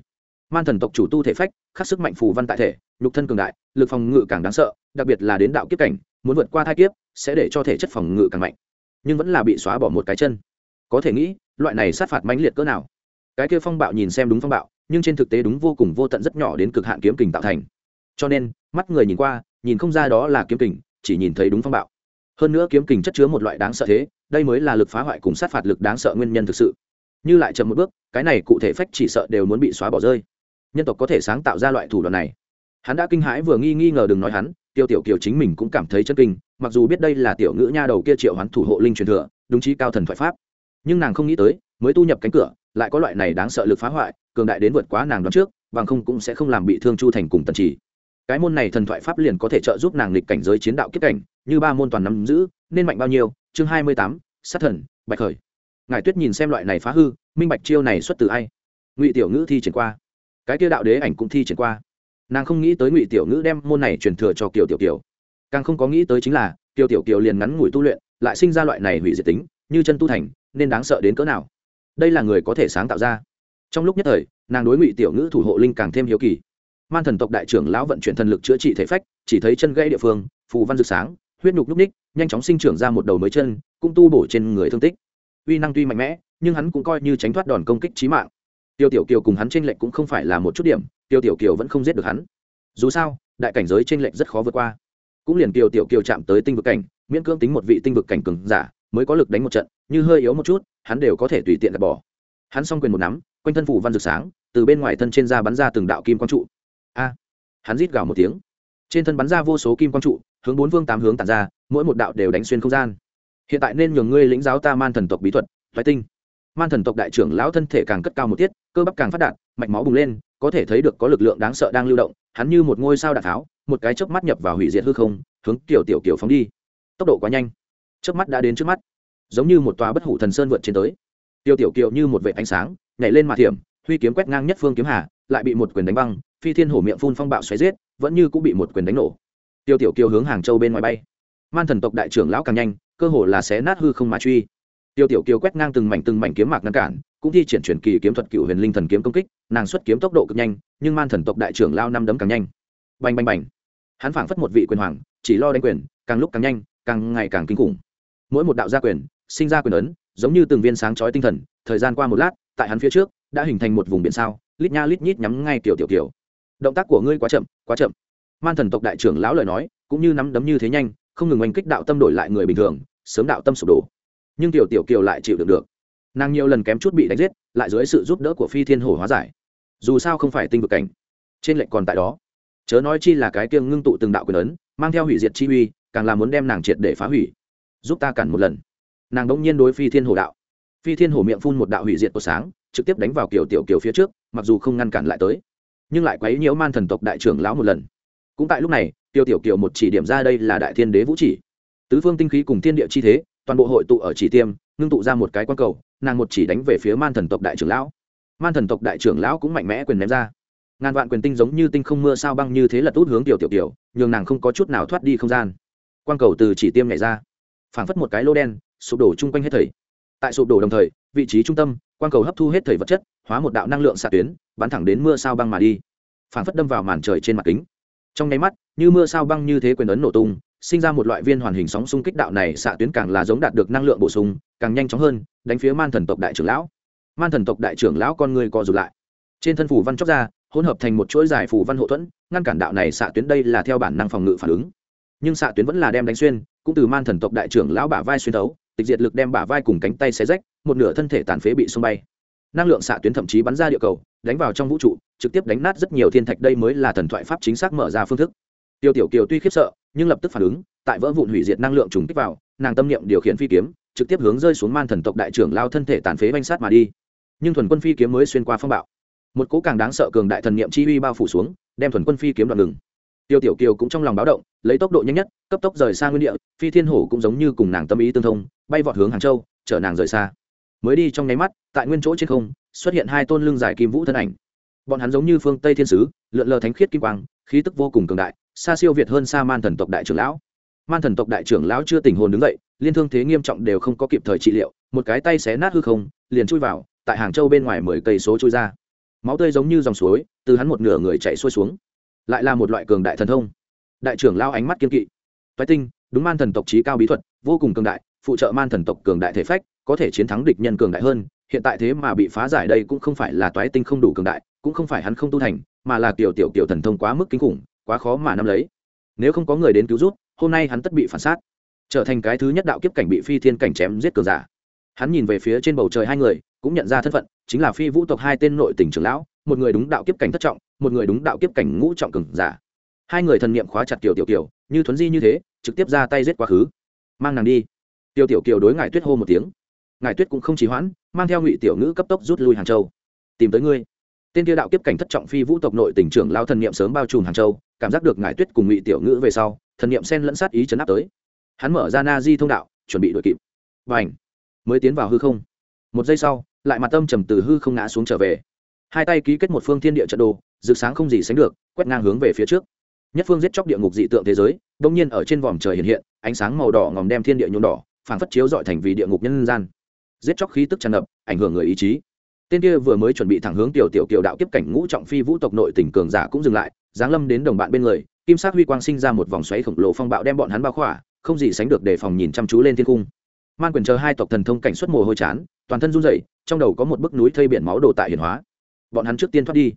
Man thần tộc chủ tu thể phách, khắc sức mạnh phù văn tại thể, nhục thân cường đại, lực phòng ngự càng đáng sợ, đặc biệt là đến đạo kiếp cảnh, muốn vượt qua thai kiếp, sẽ để cho thể chất phòng ngự càng mạnh. Nhưng vẫn là bị xóa bỏ một cái chân. Có thể nghĩ, loại này sát phạt mãnh liệt cỡ nào? Cái kia phong bạo nhìn xem đúng phong bạo, nhưng trên thực tế đúng vô cùng vô tận rất nhỏ đến cực hạn kiếm kình tạo thành. Cho nên, mắt người nhìn qua, nhìn không ra đó là kiếm kình, chỉ nhìn thấy đúng phong bạo. Hơn nữa kiếm kình chất chứa một loại đáng sợ thế, đây mới là lực phá hoại cùng sát phạt lực đáng sợ nguyên nhân thực sự. Như lại chậm một bước, cái này cụ thể phách chỉ sợ đều muốn bị xóa bỏ rơi. Nhân tộc có thể sáng tạo ra loại thủ đoạn này. Hắn đã kinh hãi vừa nghi nghi ngờ đừng nói hắn, tiêu tiểu kiều chính mình cũng cảm thấy chân kinh, mặc dù biết đây là tiểu ngữ nha đầu kia triệu hoán thủ hộ linh truyền thừa, đúng chí cao thần thoại pháp. Nhưng nàng không nghĩ tới, mới tu nhập cánh cửa lại có loại này đáng sợ lực phá hoại, cường đại đến vượt quá nàng đoán trước, bằng không cũng sẽ không làm bị thương chu thành cùng tần trì cái môn này thần thoại pháp liền có thể trợ giúp nàng lịch cảnh giới chiến đạo kiếp cảnh, như ba môn toàn nắm giữ, nên mạnh bao nhiêu? Chương hai mươi tám, sát thần, bạch khởi. Ngài tuyết nhìn xem loại này phá hư, minh bạch chiêu này xuất từ ai? Ngụy tiểu ngữ thi triển qua. Cái kia đạo đế ảnh cũng thi triển qua. Nàng không nghĩ tới ngụy tiểu ngữ đem môn này truyền thừa cho kiều tiểu kiều. Càng không có nghĩ tới chính là, kiều tiểu kiều liền ngắn ngủi tu luyện, lại sinh ra loại này hủy diệt tính, như chân tu thành, nên đáng sợ đến cỡ nào? Đây là người có thể sáng tạo ra. Trong lúc nhất thời, nàng đối ngụy tiểu ngữ thủ hộ linh càng thêm hiếu kỳ. Man thần tộc đại trưởng lão vận chuyển thần lực chữa trị thể phách, chỉ thấy chân gãy địa phương, phù văn rực sáng, huyết nhục nhúc ních nhanh chóng sinh trưởng ra một đầu mới chân, cũng tu bổ trên người thương tích. Uy năng tuy mạnh mẽ, nhưng hắn cũng coi như tránh thoát đòn công kích trí mạng. Tiêu tiểu kiều cùng hắn tranh lệch cũng không phải là một chút điểm, tiêu tiểu kiều vẫn không giết được hắn. Dù sao, đại cảnh giới tranh lệch rất khó vượt qua. Cũng liền tiêu tiểu kiều chạm tới tinh vực cảnh, miễn cưỡng tính một vị tinh vực cảnh cường giả, mới có lực đánh một trận, như hơi yếu một chút hắn đều có thể tùy tiện gạt bỏ. Hắn s o n g quyền một nắm, quanh thân phủ văn rực sáng, từ bên ngoài thân trên da bắn ra từng đạo kim quang trụ. A! Hắn rít gào một tiếng. Trên thân bắn ra vô số kim quang trụ, hướng bốn vương tám hướng tàn ra, mỗi một đạo đều đánh xuyên không gian. Hiện tại nên nhường ngươi lĩnh giáo ta man thần tộc bí thuật thoái tinh. Man thần tộc đại trưởng lão thân thể càng cất cao một tiết, cơ bắp càng phát đạt, mạch máu bùng lên, có thể thấy được có lực lượng đáng sợ đang lưu động, hắn như một ngôi sao đạn tháo, một cái chớp mắt nhập vào hủy diệt hư không, hướng kiểu tiểu kiểu phóng đi. Tốc độ quá nhanh. Chớp mắt đã đến trước mắt giống như một tòa bất hủ thần sơn vượt trên tới. Tiêu tiểu kiều như một vệ ánh sáng, nhảy lên mặt thiểm, huy kiếm quét ngang nhất phương kiếm hà, lại bị một quyền đánh băng, phi thiên hổ miệng phun phong bạo xoáy giết, vẫn như cũng bị một quyền đánh nổ. Tiêu tiểu kiều hướng hàng châu bên ngoài bay. Man thần tộc đại trưởng lão càng nhanh, cơ hồ là xé nát hư không mà truy. Tiêu tiểu kiều quét ngang từng mảnh từng mảnh kiếm mạc ngăn cản, cũng thi triển truyền kỳ kiếm thuật cựu huyền linh thần kiếm công kích, nàng xuất kiếm tốc độ cực nhanh, nhưng man thần tộc đại trưởng lao năm đấm càng nhanh. Bành bành bành. Hắn phảng phất một vị quyền hoàng, chỉ lo đánh quyền, càng lúc càng nhanh, càng ngày càng kinh khủng. Mỗi một đạo gia quyền sinh ra quyền ấn, giống như từng viên sáng chói tinh thần, thời gian qua một lát, tại hắn phía trước, đã hình thành một vùng biển sao, lít nha lít nhít nhắm ngay tiểu tiểu kiểu. Động tác của ngươi quá chậm quá chậm. Man thần tộc đại trưởng lão lời nói, cũng như nắm đấm như thế nhanh, không ngừng oanh kích đạo tâm đổi lại người bình thường, sớm đạo tâm sụp đổ. Nhưng tiểu tiểu kiều lại chịu được được. Nàng nhiều lần kém chút bị đánh giết, lại dưới sự giúp đỡ của phi thiên hổ hóa giải. Dù sao không phải tinh vực cảnh, trên lệnh còn tại đó. Chớ nói chi là cái kiêng ngưng tụ từng đạo quyền ấn, mang theo hủy diệt chi uy, càng là muốn đem nàng triệt để phá hủy. Giúp ta cản một lần nàng đống nhiên đối phi thiên hổ đạo. Phi thiên hổ miệng phun một đạo hủy diệt của sáng, trực tiếp đánh vào kiểu tiểu kiều phía trước, mặc dù không ngăn cản lại tới, nhưng lại quấy nhiễu man thần tộc đại trưởng lão một lần. Cũng tại lúc này tiêu tiểu kiều một chỉ điểm ra đây là đại thiên đế vũ chỉ. Tứ phương tinh khí cùng thiên địa chi thế, toàn bộ hội tụ ở chỉ tiêm, ngưng tụ ra một cái quan cầu, nàng một chỉ đánh về phía man thần tộc đại trưởng lão. Man thần tộc đại trưởng lão cũng mạnh mẽ quyền ném ra. Ngàn vạn quyền tinh giống như tinh không mưa sao băng như thế là tốt hướng tiểu tiểu tiểu nhường nàng không có chút nào thoát đi không gian. Quan cầu từ chỉ tiêm nhảy ra, phảng phất một cái lô đen sụp đổ chung quanh hết thảy. tại sụp đổ đồng thời, vị trí trung tâm quan cầu hấp thu hết thảy vật chất, hóa một đạo năng lượng xạ tuyến, bắn thẳng đến mưa sao băng mà đi. Phản phất đâm vào màn trời trên mặt kính. Trong nháy mắt, như mưa sao băng như thế quyền ấn nổ tung, sinh ra một loại viên hoàn hình sóng xung kích đạo này xạ tuyến càng là giống đạt được năng lượng bổ sung, càng nhanh chóng hơn, đánh phía man thần tộc đại trưởng lão. Man thần tộc đại trưởng lão con người co rụt lại. Trên thân phủ văn chóc ra, hỗn hợp thành một chuỗi dài phủ văn hộ thuẫn, ngăn cản đạo này xạ tuyến đây là theo bản năng phòng ngự phản ứng. Nhưng xạ tuyến vẫn là đem đánh xuyên, cũng từ man thần tộc đại trưởng lão bả vai xuyên thấu tịch diệt lực đem bả vai cùng cánh tay xé rách, một nửa thân thể tàn phế bị xung bay. Năng lượng xạ tuyến thậm chí bắn ra địa cầu, đánh vào trong vũ trụ, trực tiếp đánh nát rất nhiều thiên thạch đây mới là thần thoại pháp chính xác mở ra phương thức. Tiêu tiểu kiều tuy khiếp sợ, nhưng lập tức phản ứng, tại vỡ vụn hủy diệt năng lượng trùng kích vào, nàng tâm niệm điều khiển phi kiếm, trực tiếp hướng rơi xuống man thần tộc đại trưởng lao thân thể tàn phế vanh sát mà đi. Nhưng thuần quân phi kiếm mới xuyên qua phong bạo. Một cố càng đáng sợ cường đại thần niệm chi uy bao phủ xuống, đem thuần quân phi kiếm đoạn ngừng tiêu tiểu kiều cũng trong lòng báo động, lấy tốc độ nhanh nhất, cấp tốc rời xa nguyên địa, phi thiên hổ cũng giống như cùng nàng tâm ý tương thông, bay vọt hướng hàng châu, chở nàng rời xa. Mới đi trong nháy mắt, tại nguyên chỗ trên không, xuất hiện hai tôn lưng dài kim vũ thân ảnh. Bọn hắn giống như phương tây thiên sứ, lượn lờ thánh khiết kim quang, khí tức vô cùng cường đại, xa siêu việt hơn xa man thần tộc đại trưởng lão. Man thần tộc đại trưởng lão chưa tình hồn đứng dậy, liên thương thế nghiêm trọng đều không có kịp thời trị liệu, một cái tay xé nát hư không, liền chui vào, tại hàng châu bên ngoài mười cây số chui ra. Máu tươi giống như dòng suối, từ hắn một nửa người chạy xuôi xuống lại là một loại cường đại thần thông. Đại trưởng lao ánh mắt kiên kỵ. Toái tinh, đúng man thần tộc trí cao bí thuật, vô cùng cường đại, phụ trợ man thần tộc cường đại thể phách, có thể chiến thắng địch nhân cường đại hơn, hiện tại thế mà bị phá giải đây cũng không phải là toái tinh không đủ cường đại, cũng không phải hắn không tu thành, mà là tiểu tiểu tiểu thần thông quá mức kinh khủng, quá khó mà nắm lấy. Nếu không có người đến cứu rút hôm nay hắn tất bị phản sát. Trở thành cái thứ nhất đạo kiếp cảnh bị phi thiên cảnh chém giết cường giả. Hắn nhìn về phía trên bầu trời hai người, cũng nhận ra thân phận, chính là phi vũ tộc hai tên nội tỉnh trưởng lão, một người đúng đạo kiếp cảnh thất trọng một người đúng đạo kiếp cảnh ngũ trọng cường giả. Hai người thần niệm khóa chặt tiểu tiểu kiều, như thuấn di như thế, trực tiếp ra tay giết quá khứ. Mang nàng đi. Tiểu tiểu kiều đối ngài tuyết hô một tiếng. Ngài tuyết cũng không trì hoãn, mang theo ngụy tiểu ngữ cấp tốc rút lui hàng châu. Tìm tới ngươi. Tên kia đạo kiếp cảnh thất trọng phi vũ tộc nội tỉnh trưởng lao thần niệm sớm bao trùm hàng châu, cảm giác được ngải tuyết cùng ngụy tiểu ngữ về sau, thần niệm sen lẫn sát ý chấn áp tới. Hắn mở ra na di thông đạo, chuẩn bị đuổi kịp. Và ảnh mới tiến vào hư không. Một giây sau, lại mặt tâm trầm từ hư không ngã xuống trở về hai tay ký kết một phương thiên địa trận đồ, rực sáng không gì sánh được, quét ngang hướng về phía trước. Nhất phương giết chóc địa ngục dị tượng thế giới, đông nhiên ở trên vòm trời hiện hiện, ánh sáng màu đỏ ngòm đem thiên địa nhuộm đỏ phản phất chiếu dọi thành vì địa ngục nhân gian. Giết chóc khí tức tràn ngập, ảnh hưởng người ý chí. Tên kia vừa mới chuẩn bị thẳng hướng tiểu tiểu kiều đạo kiếp cảnh ngũ trọng phi vũ tộc nội tỉnh cường giả cũng dừng lại, giáng lâm đến đồng bạn bên người, kim sắc huy quang sinh ra một vòng xoáy khổng lồ phong bạo đem bọn hắn bao khỏa, không gì sánh được đề phòng nhìn chăm chú lên thiên cung. Man quyền chờ hai tộc thần thông cảnh xuất mồ hôi chán, toàn thân run rẩy, trong đầu có một bức núi thây biển máu đồ tại hiển hóa bọn hắn trước tiên thoát đi.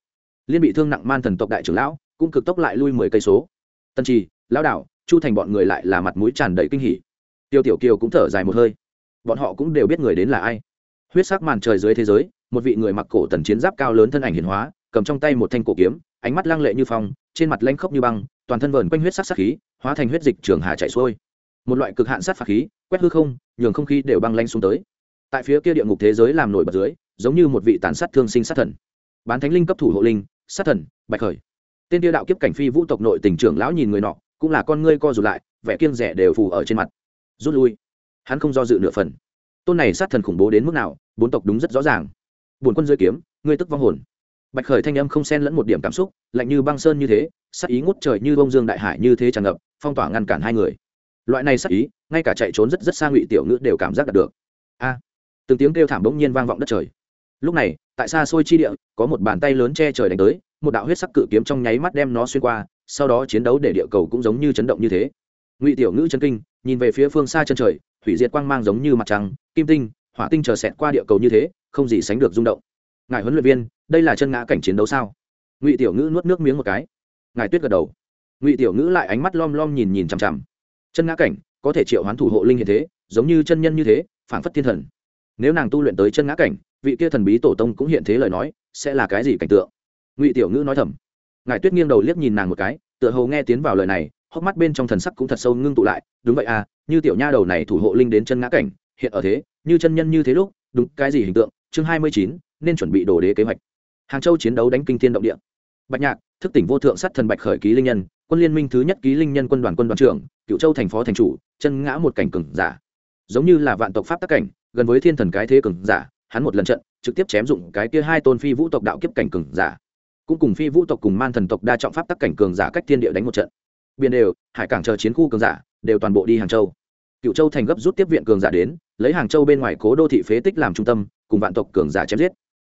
Liên bị thương nặng man thần tộc đại trưởng lão cũng cực tốc lại lui mười cây số. Tân trì lão đảo, chu thành bọn người lại là mặt mũi tràn đầy kinh hỉ. Tiêu tiểu kiều cũng thở dài một hơi. Bọn họ cũng đều biết người đến là ai. Huyết sắc màn trời dưới thế giới một vị người mặc cổ tần chiến giáp cao lớn thân ảnh hiển hóa cầm trong tay một thanh cổ kiếm ánh mắt lăng lệ như phong trên mặt lanh khốc như băng toàn thân vờn quanh huyết sắc sắc khí hóa thành huyết dịch trường hà chạy xuôi. Một loại cực hạn sát phạt khí quét hư không nhường không khí đều băng lanh xuống tới. Tại phía kia địa ngục thế giới làm nổi bật dưới giống như một vị tàn sát thương sinh sát thần bán thánh linh cấp thủ hộ linh, sát thần, bạch khởi. Tên tiêu đạo kiếp cảnh phi vũ tộc nội tỉnh trưởng lão nhìn người nọ, cũng là con ngươi co rụt lại, vẻ kiêng rẻ đều phù ở trên mặt. Rút lui. Hắn không do dự nửa phần. Tôn này sát thần khủng bố đến mức nào, bốn tộc đúng rất rõ ràng. Bổn quân rơi kiếm, ngươi tức vong hồn. Bạch khởi thanh âm không xen lẫn một điểm cảm xúc, lạnh như băng sơn như thế, sát ý ngút trời như bông dương đại hải như thế tràn ngập, phong tỏa ngăn cản hai người. Loại này sát ý, ngay cả chạy trốn rất rất xa ngụy tiểu ngữ đều cảm giác đạt được. A. Từng tiếng kêu thảm bỗng nhiên vang vọng đất trời lúc này, tại xa xôi chi địa, có một bàn tay lớn che trời đánh tới, một đạo huyết sắc cự kiếm trong nháy mắt đem nó xuyên qua, sau đó chiến đấu để địa cầu cũng giống như chấn động như thế. Ngụy tiểu ngữ chân kinh, nhìn về phía phương xa chân trời, hủy diệt quang mang giống như mặt trăng, kim tinh, hỏa tinh chờ xẹt qua địa cầu như thế, không gì sánh được rung động. Ngài huấn luyện viên, đây là chân ngã cảnh chiến đấu sao? Ngụy tiểu ngữ nuốt nước miếng một cái. Ngài tuyết gật đầu. Ngụy tiểu ngữ lại ánh mắt lom lom nhìn nhìn chằm chằm. Chân ngã cảnh, có thể triệu hoán thủ hộ linh hiện thế, giống như chân nhân như thế, phản phất thiên thần. Nếu nàng tu luyện tới chân ngã cảnh vị kia thần bí tổ tông cũng hiện thế lời nói, sẽ là cái gì cảnh tượng? Ngụy tiểu ngữ nói thầm. Ngài tuyết nghiêng đầu liếc nhìn nàng một cái, tựa hồ nghe tiến vào lời này, hốc mắt bên trong thần sắc cũng thật sâu ngưng tụ lại, đúng vậy à như tiểu nha đầu này thủ hộ linh đến chân ngã cảnh, hiện ở thế, như chân nhân như thế lúc, đúng cái gì hình tượng? Chương hai mươi chín, nên chuẩn bị đồ đế kế hoạch. Hàng châu chiến đấu đánh kinh thiên động địa. Bạch nhạc, thức tỉnh vô thượng sát thần bạch khởi ký linh nhân, quân liên minh thứ nhất ký linh nhân quân đoàn quân đoàn trưởng, cựu châu thành phó thành chủ, chân ngã một cảnh cừng giả. Giống như là vạn tộc pháp tác cảnh, gần với thiên thần cái thế cừng giả hắn một lần trận, trực tiếp chém dụng cái kia hai tôn phi vũ tộc đạo kiếp cảnh cường giả. Cũng cùng phi vũ tộc cùng man thần tộc đa trọng pháp tắc cảnh cường giả cách thiên địa đánh một trận. Biên đều, hải cảng chờ chiến khu cường giả, đều toàn bộ đi hàng châu. Cựu châu thành gấp rút tiếp viện cường giả đến, lấy hàng châu bên ngoài cố đô thị phế tích làm trung tâm, cùng vạn tộc cường giả chém giết.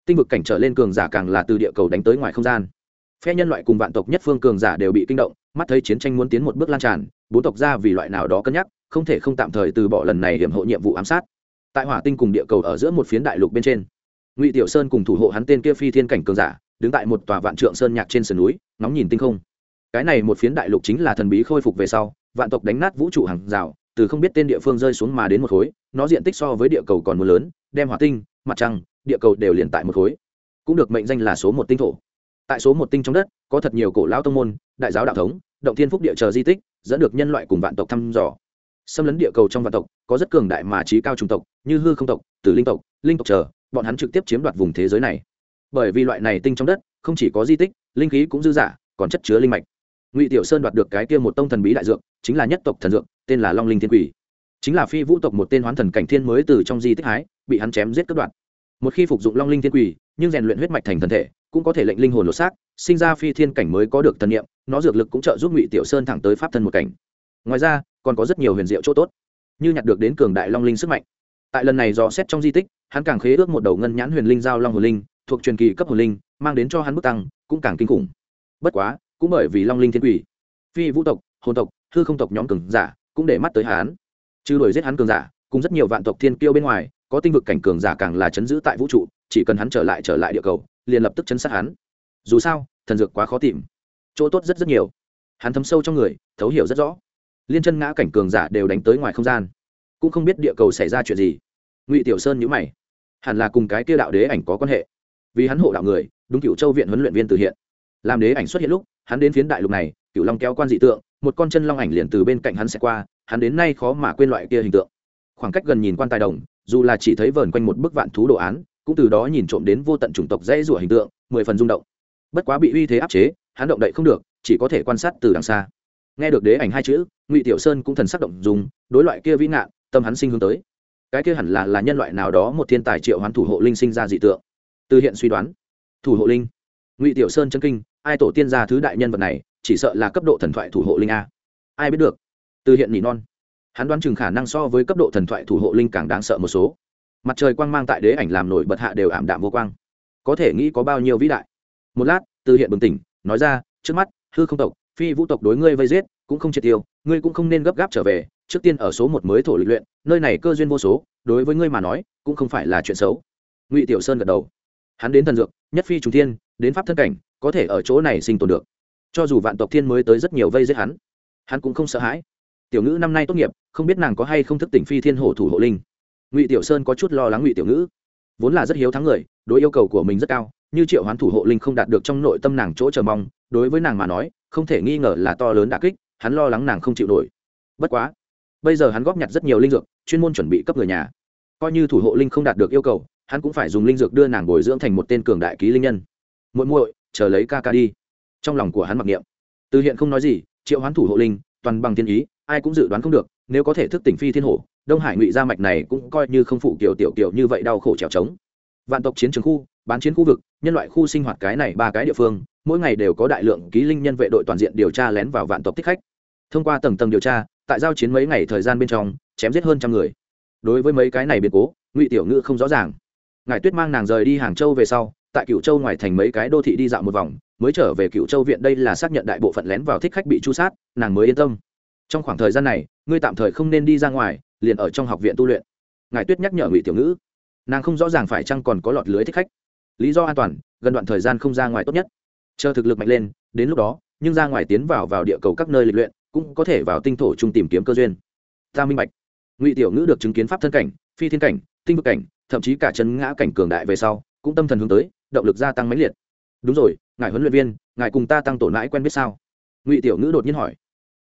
Tinh vực cảnh trở lên cường giả càng là từ địa cầu đánh tới ngoài không gian. Phe nhân loại cùng vạn tộc nhất phương cường giả đều bị kinh động, mắt thấy chiến tranh muốn tiến một bước lan tràn, bốn tộc ra vì loại nào đó cân nhắc, không thể không tạm thời từ bỏ lần này hiểm hộ nhiệm vụ ám sát tại hỏa tinh cùng địa cầu ở giữa một phiến đại lục bên trên. Ngụy tiểu sơn cùng thủ hộ hắn tên kia phi thiên cảnh cường giả, đứng tại một tòa vạn trượng sơn nhạc trên sườn núi nóng nhìn tinh không. Cái này một phiến đại lục chính là thần bí khôi phục về sau, vạn tộc đánh nát vũ trụ hàng rào, từ không biết tên địa phương rơi xuống mà đến một khối, nó diện tích so với địa cầu còn mưa lớn, đem hỏa tinh, mặt trăng, địa cầu đều liền tại một khối. Cũng được mệnh danh là số một tinh thổ. Tại số một tinh trong đất, có thật nhiều cổ lão tông môn, đại giáo đạo thống, động thiên phúc địa chờ di tích, dẫn được nhân loại cùng vạn tộc thăm dò xâm lấn địa cầu trong vạn tộc, có rất cường đại mà trí cao trung tộc, như hư không tộc, tử linh tộc linh tộc chờ, bọn hắn trực tiếp chiếm đoạt vùng thế giới này. Bởi vì loại này tinh trong đất, không chỉ có di tích, linh khí cũng dư giả, còn chất chứa linh mạch. Ngụy tiểu sơn đoạt được cái kia một tông thần bí đại dược, chính là nhất tộc thần dược, tên là long linh thiên quỷ. Chính là phi vũ tộc một tên hoán thần cảnh thiên mới từ trong di tích hái, bị hắn chém giết cất đoạn một khi phục dụng long linh thiên quỷ, nhưng rèn luyện huyết mạch thành thần thể, cũng có thể lệnh linh hồn lột xác, sinh ra phi thiên cảnh mới có được thần niệm, nó dược lực cũng trợ giúp ngụy tiểu sơn thẳng tới pháp thân một cảnh. Ngoài ra còn có rất nhiều huyền diệu chỗ tốt, như nhặt được đến cường đại long linh sức mạnh. Tại lần này dò xét trong di tích, hắn càng khế ước một đầu ngân nhãn huyền linh giao long hồn linh, thuộc truyền kỳ cấp hồn linh, mang đến cho hắn mức tăng, cũng càng kinh khủng. Bất quá, cũng bởi vì long linh thiên quỷ, phi vũ tộc, hồn tộc thư không tộc nhóm cường giả cũng để mắt tới hắn. Trừ đuổi giết hắn cường giả, cùng rất nhiều vạn tộc thiên kiêu bên ngoài, có tinh vực cảnh cường giả càng là chấn giữ tại vũ trụ, chỉ cần hắn trở lại trở lại địa cầu, liền lập tức chấn sát hắn. Dù sao, thần dược quá khó tìm, chỗ tốt rất rất nhiều. Hắn thấm sâu trong người, thấu hiểu rất rõ liên chân ngã cảnh cường giả đều đánh tới ngoài không gian. Cũng không biết địa cầu xảy ra chuyện gì. Ngụy tiểu sơn nhữ mày. Hẳn là cùng cái kia đạo đế ảnh có quan hệ. Vì hắn hộ đạo người, đúng cựu châu viện huấn luyện viên từ hiện. Làm đế ảnh xuất hiện lúc, hắn đến phiến đại lục này cựu long kéo quan dị tượng, một con chân long ảnh liền từ bên cạnh hắn sẽ qua, hắn đến nay khó mà quên loại kia hình tượng. Khoảng cách gần nhìn quan tài đồng, dù là chỉ thấy vờn quanh một bức vạn thú đồ án, cũng từ đó nhìn trộm đến vô tận chủng tộc dễ rủa hình tượng, mười phần rung động. Bất quá bị uy thế áp chế, hắn động đậy không được, chỉ có thể quan sát từ đằng xa nghe được đế ảnh hai chữ, ngụy tiểu sơn cũng thần sắc động dùng đối loại kia vĩ nạn tâm hắn sinh hướng tới. Cái kia hẳn là là nhân loại nào đó một thiên tài triệu hoán thủ hộ linh sinh ra dị tượng. Từ hiện suy đoán, thủ hộ linh. Ngụy tiểu sơn chân kinh, ai tổ tiên gia thứ đại nhân vật này, chỉ sợ là cấp độ thần thoại thủ hộ linh a. Ai biết được? Từ hiện nỉ non. Hắn đoán chừng khả năng so với cấp độ thần thoại thủ hộ linh càng đáng sợ một số. Mặt trời quang mang tại đế ảnh làm nổi bật hạ đều ảm đạm vô quang. Có thể nghĩ có bao nhiêu vĩ đại. Một lát, từ hiện bừng tỉnh, nói ra, trước mắt, hư không tộc phi vũ tộc đối ngươi vây giết, cũng không triệt tiêu, ngươi cũng không nên gấp gáp trở về, trước tiên ở số một mới thổ lịch luyện, nơi này cơ duyên vô số, đối với ngươi mà nói, cũng không phải là chuyện xấu. Ngụy tiểu sơn gật đầu. Hắn đến thần dược, nhất phi trung thiên, đến pháp thân cảnh, có thể ở chỗ này sinh tồn được. Cho dù vạn tộc thiên mới tới rất nhiều vây giết hắn hắn cũng không sợ hãi. Tiểu ngữ năm nay tốt nghiệp, không biết nàng có hay không thức tỉnh phi thiên hổ thủ hộ linh. Ngụy tiểu sơn có chút lo lắng ngụy tiểu ngữ. Vốn là rất hiếu thắng người, đối yêu cầu của mình rất cao, như triệu hoán thủ hộ linh không đạt được trong nội tâm nàng chỗ chờ mong đối với nàng mà nói, không thể nghi ngờ là to lớn đà kích, hắn lo lắng nàng không chịu nổi. Bất quá, bây giờ hắn góp nhặt rất nhiều linh dược, chuyên môn chuẩn bị cấp người nhà. Coi như thủ hộ linh không đạt được yêu cầu, hắn cũng phải dùng linh dược đưa nàng bồi dưỡng thành một tên cường đại ký linh nhân. Muội muội, chờ lấy ca ca đi. Trong lòng của hắn mặc niệm. Từ hiện không nói gì, triệu hoán thủ hộ linh, toàn bằng thiên ý, ai cũng dự đoán không được, nếu có thể thức tỉnh phi thiên hổ, đông hải ngụy gia mạch này cũng coi như không phụ kiểu tiểu kiểu như vậy đau khổ trèo trống. Vạn tộc chiến trường khu, bán chiến khu vực, nhân loại khu sinh hoạt cái này ba cái địa phương mỗi ngày đều có đại lượng ký linh nhân vệ đội toàn diện điều tra lén vào vạn tộc thích khách. Thông qua tầng tầng điều tra, tại giao chiến mấy ngày thời gian bên trong, chém giết hơn trăm người. Đối với mấy cái này biến cố, ngụy tiểu ngữ không rõ ràng. Ngài tuyết mang nàng rời đi hàng châu về sau, tại cựu châu ngoài thành mấy cái đô thị đi dạo một vòng, mới trở về cựu châu viện đây là xác nhận đại bộ phận lén vào thích khách bị chu sát, nàng mới yên tâm. Trong khoảng thời gian này, ngươi tạm thời không nên đi ra ngoài, liền ở trong học viện tu luyện. Ngài tuyết nhắc nhở ngụy tiểu ngữ nàng không rõ ràng phải chăng còn có lọt lưới thích khách. Lý do an toàn, gần đoạn thời gian không ra ngoài tốt nhất chờ thực lực mạnh lên, đến lúc đó, nhưng ra ngoài tiến vào vào địa cầu các nơi lịch luyện, cũng có thể vào tinh thổ chung tìm kiếm cơ duyên. Ta minh bạch. Ngụy tiểu ngữ được chứng kiến pháp thân cảnh, phi thiên cảnh, tinh vực cảnh, thậm chí cả chân ngã cảnh cường đại về sau, cũng tâm thần hướng tới, động lực gia tăng mãnh liệt. Đúng rồi, ngài huấn luyện viên, ngài cùng ta tăng tổ mãi quen biết sao? Ngụy tiểu ngữ đột nhiên hỏi.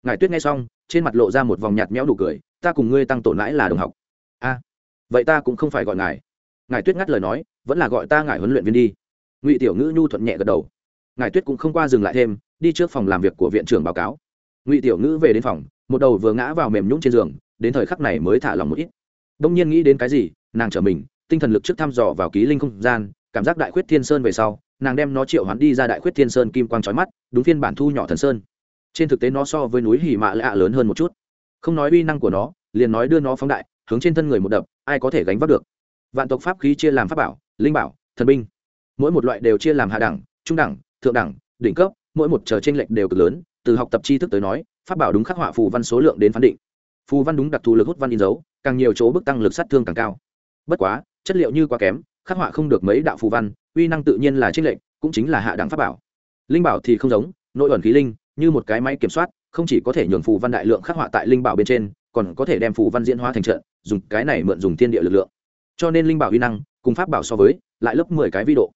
Ngài tuyết nghe xong, trên mặt lộ ra một vòng nhạt méo đủ cười, ta cùng ngươi tăng tổ mãi là đồng học. A, vậy ta cũng không phải gọi ngài. Ngài tuyết ngắt lời nói, vẫn là gọi ta ngài huấn luyện viên đi. Ngụy tiểu ngữ nhu thuận nhẹ gật đầu ngài tuyết cũng không qua dừng lại thêm, đi trước phòng làm việc của viện trưởng báo cáo. Ngụy tiểu ngữ về đến phòng, một đầu vừa ngã vào mềm nhũng trên giường, đến thời khắc này mới thả lòng một ít. Đông nhiên nghĩ đến cái gì, nàng trở mình, tinh thần lực trước thăm dò vào ký linh không gian, cảm giác đại khuyết thiên sơn về sau, nàng đem nó triệu hoán đi ra đại khuyết thiên sơn kim quang trói mắt, đúng phiên bản thu nhỏ thần sơn. Trên thực tế nó so với núi hỉ mạ lạ lớn hơn một chút. Không nói uy năng của nó, liền nói đưa nó phóng đại, hướng trên thân người một đập, ai có thể gánh vác được. Vạn tộc pháp khí chia làm pháp bảo, linh bảo, thần binh. Mỗi một loại đều chia làm hạ đẳng, trung đẳng thượng đẳng, đỉnh cấp, mỗi một chờ tranh lệch đều cực lớn, từ học tập tri thức tới nói phát bảo đúng khắc họa phù văn số lượng đến phán định. Phù văn đúng đặc thù lực hút văn in dấu, càng nhiều chỗ bức tăng lực sát thương càng cao. Bất quá, chất liệu như quá kém, khắc họa không được mấy đạo phù văn, uy năng tự nhiên là tranh lệch, cũng chính là hạ đẳng pháp bảo. Linh bảo thì không giống, nội ẩn khí linh, như một cái máy kiểm soát, không chỉ có thể nhường phù văn đại lượng khắc họa tại linh bảo bên trên, còn có thể đem phù văn diễn hóa thành trận, dùng cái này mượn dùng thiên địa lực lượng. Cho nên linh bảo uy năng, cùng pháp bảo so với, lại lớp mười cái vi độ.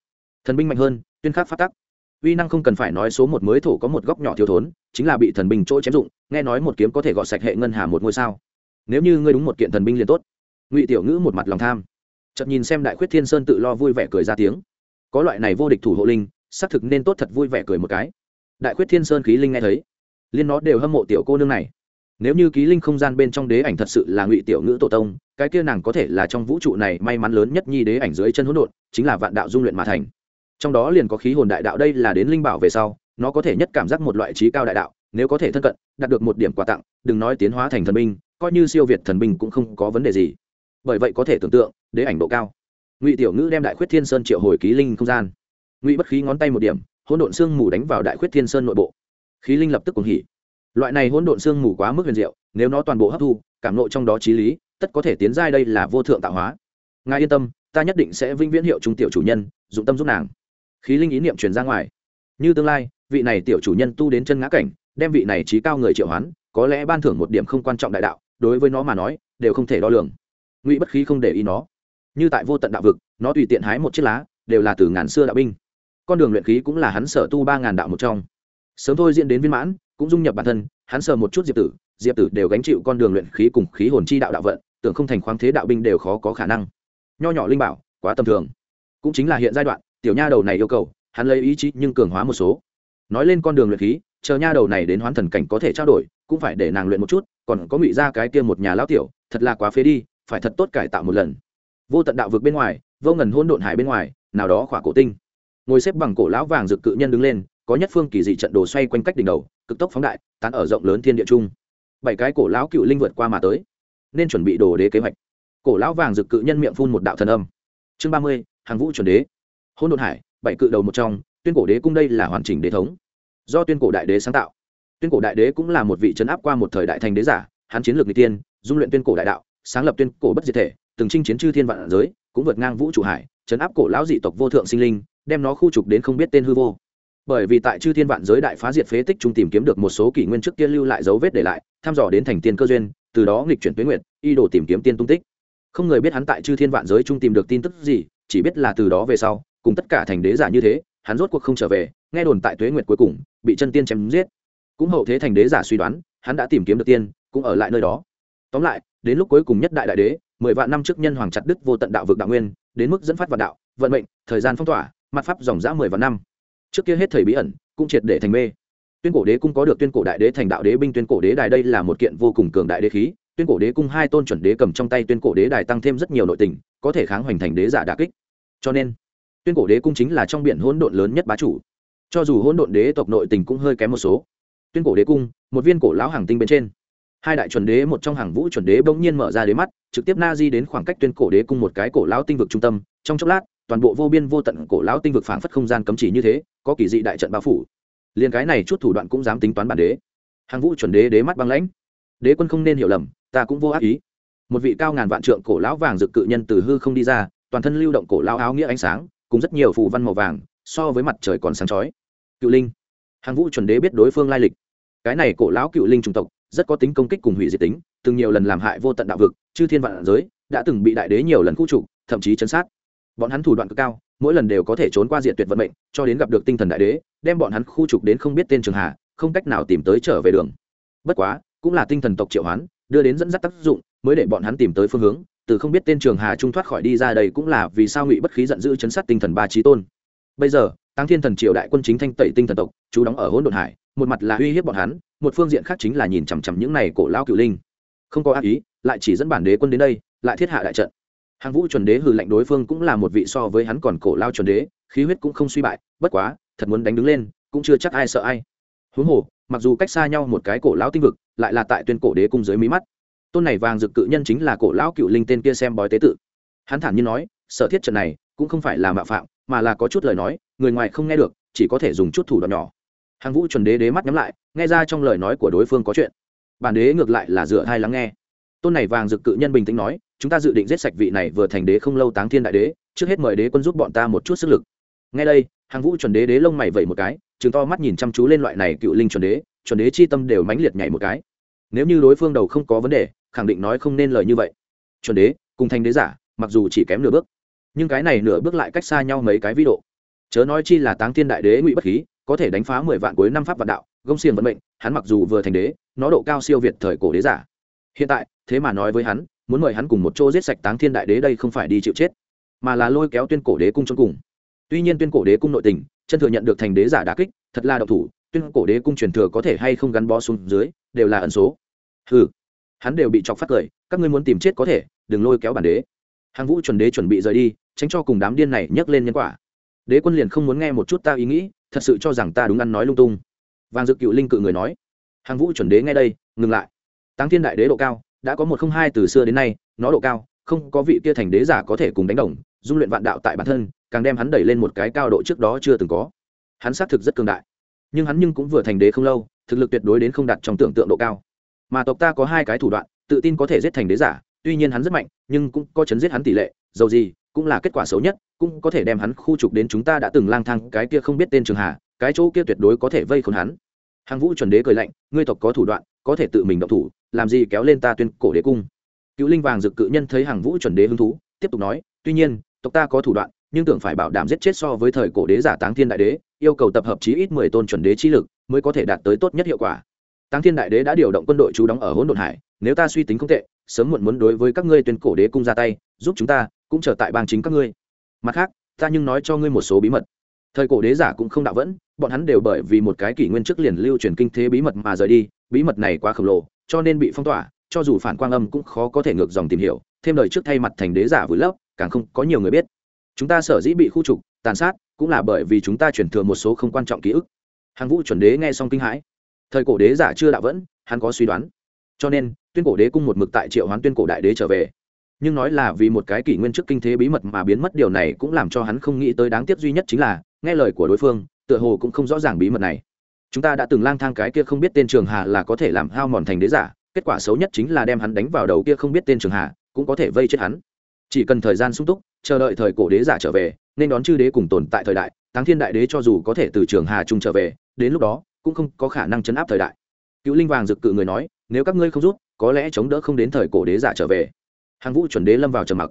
Thần binh mạnh hơn, tuyên khắc phát tắc uy năng không cần phải nói số một mới thổ có một góc nhỏ thiếu thốn, chính là bị thần binh chỗ chém dụng, nghe nói một kiếm có thể gọt sạch hệ ngân hà một ngôi sao. Nếu như ngươi đúng một kiện thần binh liền tốt. Ngụy tiểu ngữ một mặt lòng tham. Chậm nhìn xem đại khuyết thiên sơn tự lo vui vẻ cười ra tiếng. Có loại này vô địch thủ hộ linh, xác thực nên tốt thật vui vẻ cười một cái. Đại khuyết thiên sơn khí linh nghe thấy, liên nó đều hâm mộ tiểu cô nương này. Nếu như ký linh không gian bên trong đế ảnh thật sự là ngụy tiểu ngữ tổ tông, cái kia nàng có thể là trong vũ trụ này may mắn lớn nhất nhi đế ảnh dưới chân hỗn độn, chính là vạn đạo dung luyện mà thành trong đó liền có khí hồn đại đạo đây là đến linh bảo về sau, nó có thể nhất cảm giác một loại trí cao đại đạo, nếu có thể thân cận, đạt được một điểm quà tặng, đừng nói tiến hóa thành thần binh, coi như siêu việt thần binh cũng không có vấn đề gì. Bởi vậy có thể tưởng tượng, đế ảnh độ cao. Ngụy tiểu ngữ đem đại khuyết thiên sơn triệu hồi ký linh không gian. Ngụy bất khí ngón tay một điểm, hỗn độn xương mù đánh vào đại khuyết thiên sơn nội bộ. Khí linh lập tức cùng hỉ. Loại này hỗn độn xương mù quá mức huyền diệu, nếu nó toàn bộ hấp thu, cảm nộ trong đó trí lý, tất có thể tiến giai đây là vô thượng tạo hóa. Ngài yên tâm, ta nhất định sẽ vĩnh viễn hiệu trung tiểu chủ nhân, dụng tâm giúp nàng khí linh ý niệm truyền ra ngoài. Như tương lai, vị này tiểu chủ nhân tu đến chân ngã cảnh, đem vị này trí cao người triệu hoán, có lẽ ban thưởng một điểm không quan trọng đại đạo, đối với nó mà nói, đều không thể đo lường. Ngụy bất khí không để ý nó. Như tại vô tận đạo vực, nó tùy tiện hái một chiếc lá, đều là từ ngàn xưa đạo binh. Con đường luyện khí cũng là hắn sở tu ba ngàn đạo một trong. Sớm thôi diễn đến viên mãn, cũng dung nhập bản thân, hắn sờ một chút diệp tử diệp tử đều gánh chịu con đường luyện khí cùng khí hồn chi đạo đạo vận, tưởng không thành khoáng thế đạo binh đều khó có khả năng. Nho nhỏ linh bảo, quá tầm thường. Cũng chính là hiện giai đoạn tiểu nha đầu này yêu cầu, hắn lấy ý chí nhưng cường hóa một số. Nói lên con đường luyện khí, chờ nha đầu này đến hoán thần cảnh có thể trao đổi, cũng phải để nàng luyện một chút, còn có ngụy ra cái kia một nhà lão tiểu, thật là quá phế đi, phải thật tốt cải tạo một lần. Vô tận đạo vực bên ngoài, vô ngần hôn độn hải bên ngoài, nào đó khỏa cổ tinh. Ngồi xếp bằng cổ lão vàng rực cự nhân đứng lên, có nhất phương kỳ dị trận đồ xoay quanh cách đỉnh đầu, cực tốc phóng đại, tán ở rộng lớn thiên địa trung. Bảy cái cổ lão cựu linh vượt qua mà tới, nên chuẩn bị đồ đế kế hoạch. Cổ lão vàng rực cự nhân miệng phun một đạo thần âm. Chương ba mươi, hàng vũ chuẩn đế hôn Đồn hải, bảy cự đầu một trong, tuyên cổ đế cung đây là hoàn chỉnh đế thống. Do tuyên cổ đại đế sáng tạo, tuyên cổ đại đế cũng là một vị trấn áp qua một thời đại thành đế giả, hắn chiến lược n tiên dung luyện tuyên cổ đại đạo, sáng lập tuyên cổ bất diệt thể, từng chinh chiến chư thiên vạn giới, cũng vượt ngang vũ trụ hải, trấn áp cổ lão dị tộc vô thượng sinh linh, đem nó khu trục đến không biết tên hư vô. Bởi vì tại chư thiên vạn giới đại phá diệt phế tích trung tìm kiếm được một số kỷ nguyên trước kia lưu lại dấu vết để lại, thăm dò đến thành tiên cơ duyên, từ đó nghịch chuyển tuyến nguyện y đồ tìm kiếm tiên tung tích. Không người biết hắn tại chư thiên vạn giới trung tìm được tin tức gì, chỉ biết là từ đó về sau cùng tất cả thành đế giả như thế, hắn rốt cuộc không trở về, nghe đồn tại tuế nguyệt cuối cùng, bị chân tiên chém giết. Cũng hậu thế thành đế giả suy đoán, hắn đã tìm kiếm được tiên, cũng ở lại nơi đó. Tóm lại, đến lúc cuối cùng nhất đại đại đế, mười vạn năm trước nhân hoàng chặt đức vô tận đạo vực đạo nguyên, đến mức dẫn phát vạn đạo, vận mệnh, thời gian phong tỏa, mặt pháp dòng dã mười vạn năm. Trước kia hết thời bí ẩn, cũng triệt để thành mê. Tuyên cổ đế cung có được tuyên cổ đại đế thành đạo đế binh, tuyên cổ đế đài đây là một kiện vô cùng cường đại đế khí. Tuyên cổ đế cung hai tôn chuẩn đế cầm trong tay tuyên cổ đế đài tăng thêm rất nhiều nội tình, có thể kháng hoành thành đế giả đà kích. Cho nên tuyên cổ đế cung chính là trong biển hỗn độn lớn nhất bá chủ. Cho dù hỗn độn đế tộc nội tình cũng hơi kém một số. Tuyên cổ đế cung, một viên cổ lão hàng tinh bên trên. Hai đại chuẩn đế, một trong hàng vũ chuẩn đế bỗng nhiên mở ra đế mắt, trực tiếp na di đến khoảng cách tuyên cổ đế cung một cái cổ lão tinh vực trung tâm. Trong chốc lát, toàn bộ vô biên vô tận cổ lão tinh vực phảng phất không gian cấm chỉ như thế, có kỳ dị đại trận bao phủ. Liền cái này chút thủ đoạn cũng dám tính toán bản đế. Hàng vũ chuẩn đế đế mắt băng lãnh. Đế quân không nên hiểu lầm, ta cũng vô ác ý. Một vị cao ngàn vạn trượng cổ lão vàng dực cự nhân từ hư không đi ra, toàn thân lưu động cổ lão áo nghĩa ánh sáng cùng rất nhiều phù văn màu vàng, so với mặt trời còn sáng chói. Cựu linh. Hàng vũ chuẩn đế biết đối phương lai lịch. Cái này cổ lão cựu linh chủng tộc, rất có tính công kích cùng hủy diệt tính, từng nhiều lần làm hại vô tận đạo vực, chư thiên vạn giới, đã từng bị đại đế nhiều lần khu trục thậm chí chấn sát. Bọn hắn thủ đoạn cực cao, mỗi lần đều có thể trốn qua diện tuyệt vận mệnh, cho đến gặp được tinh thần đại đế, đem bọn hắn khu trục đến không biết tên trường hạ không cách nào tìm tới trở về đường. Bất quá, cũng là tinh thần tộc triệu hoán, đưa đến dẫn dắt tác dụng, mới để bọn hắn tìm tới phương hướng từ không biết tên trường hà trung thoát khỏi đi ra đây cũng là vì sao ngụy bất khí giận dữ chấn sát tinh thần ba trí tôn. Bây giờ tăng thiên thần triều đại quân chính thanh tẩy tinh thần tộc, chú đóng ở hỗn độn hải, một mặt là uy hiếp bọn hắn, một phương diện khác chính là nhìn chằm chằm những này cổ lao cựu linh. Không có ác ý, lại chỉ dẫn bản đế quân đến đây, lại thiết hạ đại trận. Hàng vũ chuẩn đế hừ lạnh đối phương cũng là một vị so với hắn còn cổ lao chuẩn đế, khí huyết cũng không suy bại, bất quá, thật muốn đánh đứng lên, cũng chưa chắc ai sợ ai. Huống hồ, mặc dù cách xa nhau một cái cổ lão tinh vực, lại là tại tuyên cổ đế cung dưới mí mắt tôn này vàng dực cự nhân chính là cổ lão cựu linh tên kia xem bói tế tự. Hắn thản nhiên nói, sở thiết trận này cũng không phải là mạo phạm, mà là có chút lời nói, người ngoài không nghe được, chỉ có thể dùng chút thủ đoạn nhỏ. Hàng vũ chuẩn đế đế mắt nhắm lại, nghe ra trong lời nói của đối phương có chuyện. Bản đế ngược lại là dựa hai lắng nghe. Tôn này vàng dực cự nhân bình tĩnh nói, chúng ta dự định giết sạch vị này vừa thành đế không lâu táng thiên đại đế, trước hết mời đế quân giúp bọn ta một chút sức lực. Ngay đây, hàng vũ chuẩn đế đế lông mày vẩy một cái chứng to mắt nhìn chăm chú lên loại này cựu linh chuẩn đế chuẩn đế chi tâm đều mãnh liệt nhảy một cái nếu như đối phương đầu không có vấn đề, khẳng định nói không nên lời như vậy. Chuẩn đế, cùng thành đế giả, mặc dù chỉ kém nửa bước, nhưng cái này nửa bước lại cách xa nhau mấy cái vĩ độ. Chớ nói chi là táng thiên đại đế ngụy bất khí, có thể đánh phá mười vạn cuối năm pháp vạn đạo, gông xiềng vận mệnh, hắn mặc dù vừa thành đế, nó độ cao siêu việt thời cổ đế giả. Hiện tại, thế mà nói với hắn, muốn mời hắn cùng một chỗ giết sạch táng thiên đại đế đây không phải đi chịu chết, mà là lôi kéo tuyên cổ đế cung trong cùng. Tuy nhiên tuyên cổ đế cung nội tình, chân thừa nhận được thành đế giả đà kích, thật là độc thủ tuyên cổ đế cung truyền thừa có thể hay không gắn bó xuống dưới, đều là ẩn số. Hừ. Hắn đều bị chọc phát cười, các ngươi muốn tìm chết có thể, đừng lôi kéo bản đế. Hàng vũ chuẩn đế chuẩn bị rời đi, tránh cho cùng đám điên này nhấc lên nhân quả. Đế quân liền không muốn nghe một chút ta ý nghĩ, thật sự cho rằng ta đúng ăn nói lung tung. Vàng dự cựu linh cự người nói. Hàng vũ chuẩn đế nghe đây, ngừng lại. Tăng thiên đại đế độ cao, đã có một không hai từ xưa đến nay, nó độ cao, không có vị kia thành đế giả có thể cùng đánh đồng, dung luyện vạn đạo tại bản thân, càng đem hắn đẩy lên một cái cao độ trước đó chưa từng có. Hắn xác thực rất cường đại nhưng hắn nhưng cũng vừa thành đế không lâu, thực lực tuyệt đối đến không đạt trong tưởng tượng độ cao. Mà tộc ta có hai cái thủ đoạn, tự tin có thể giết thành đế giả, tuy nhiên hắn rất mạnh, nhưng cũng có chấn giết hắn tỷ lệ, dầu gì, cũng là kết quả xấu nhất, cũng có thể đem hắn khu trục đến chúng ta đã từng lang thang, cái kia không biết tên trường hà, cái chỗ kia tuyệt đối có thể vây khốn hắn. Hàng vũ chuẩn đế cười lạnh, ngươi tộc có thủ đoạn, có thể tự mình động thủ, làm gì kéo lên ta tuyên cổ đế cung. Cựu linh vàng dực cự nhân thấy hàng vũ chuẩn đế hứng thú, tiếp tục nói, tuy nhiên, tộc ta có thủ đoạn, nhưng tưởng phải bảo đảm giết chết so với thời cổ đế giả táng thiên đại đế yêu cầu tập hợp chí ít mười tôn chuẩn đế chi lực mới có thể đạt tới tốt nhất hiệu quả. Táng thiên đại đế đã điều động quân đội trú đóng ở hỗn độn hải, nếu ta suy tính không tệ, sớm muộn muốn đối với các ngươi tuyên cổ đế cung ra tay, giúp chúng ta cũng trở tại bang chính các ngươi. Mặt khác, ta nhưng nói cho ngươi một số bí mật. Thời cổ đế giả cũng không đạo vẫn, bọn hắn đều bởi vì một cái kỷ nguyên trước liền lưu truyền kinh thế bí mật mà rời đi, bí mật này quá khổng lồ, cho nên bị phong tỏa, cho dù phản quang âm cũng khó có thể ngược dòng tìm hiểu, thêm lời trước thay mặt thành đế giả vùi lấp, càng không có nhiều người biết. Chúng ta sở dĩ bị khu trục, tàn sát cũng là bởi vì chúng ta chuyển thừa một số không quan trọng ký ức. Hàng vũ chuẩn đế nghe xong kinh hãi. Thời cổ đế giả chưa đạo vẫn, hắn có suy đoán. Cho nên, tuyên cổ đế cung một mực tại triệu hoán tuyên cổ đại đế trở về. Nhưng nói là vì một cái kỷ nguyên trước kinh thế bí mật mà biến mất, điều này cũng làm cho hắn không nghĩ tới đáng tiếc duy nhất chính là, nghe lời của đối phương, tựa hồ cũng không rõ ràng bí mật này. Chúng ta đã từng lang thang cái kia không biết tên trường hà là có thể làm hao mòn thành đế giả, kết quả xấu nhất chính là đem hắn đánh vào đầu kia không biết tên trường hà, cũng có thể vây chết hắn. Chỉ cần thời gian sung túc, chờ đợi thời cổ đế giả trở về nên đón chư đế cùng tồn tại thời đại, táng thiên đại đế cho dù có thể từ trường hà trung trở về, đến lúc đó, cũng không có khả năng chấn áp thời đại. Cựu linh vàng dực cự người nói, nếu các ngươi không rút có lẽ chống đỡ không đến thời cổ đế giả trở về. Hàng vũ chuẩn đế lâm vào trầm mặc.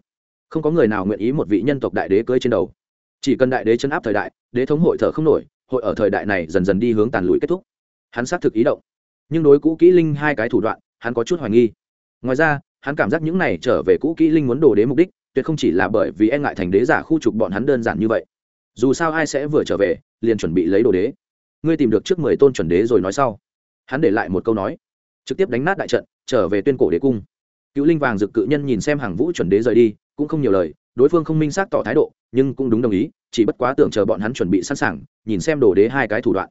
Không có người nào nguyện ý một vị nhân tộc đại đế cưỡi trên đầu. Chỉ cần đại đế chấn áp thời đại, đế thống hội thở không nổi, hội ở thời đại này dần dần đi hướng tàn lụi kết thúc. Hắn xác thực ý động. Nhưng đối cũ kỹ linh hai cái thủ đoạn, hắn có chút hoài nghi. Ngoài ra, hắn cảm giác những này trở về cũ kỹ linh muốn đồ đế mục đích tuyệt không chỉ là bởi vì e ngại thành đế giả khu trục bọn hắn đơn giản như vậy. Dù sao ai sẽ vừa trở về, liền chuẩn bị lấy đồ đế. Ngươi tìm được trước mười tôn chuẩn đế rồi nói sau. Hắn để lại một câu nói. Trực tiếp đánh nát đại trận, trở về tuyên cổ đế cung. Cựu linh vàng dực cự nhân nhìn xem hàng vũ chuẩn đế rời đi, cũng không nhiều lời, đối phương không minh xác tỏ thái độ, nhưng cũng đúng đồng ý, chỉ bất quá tưởng chờ bọn hắn chuẩn bị sẵn sàng, nhìn xem đồ đế hai cái thủ đoạn.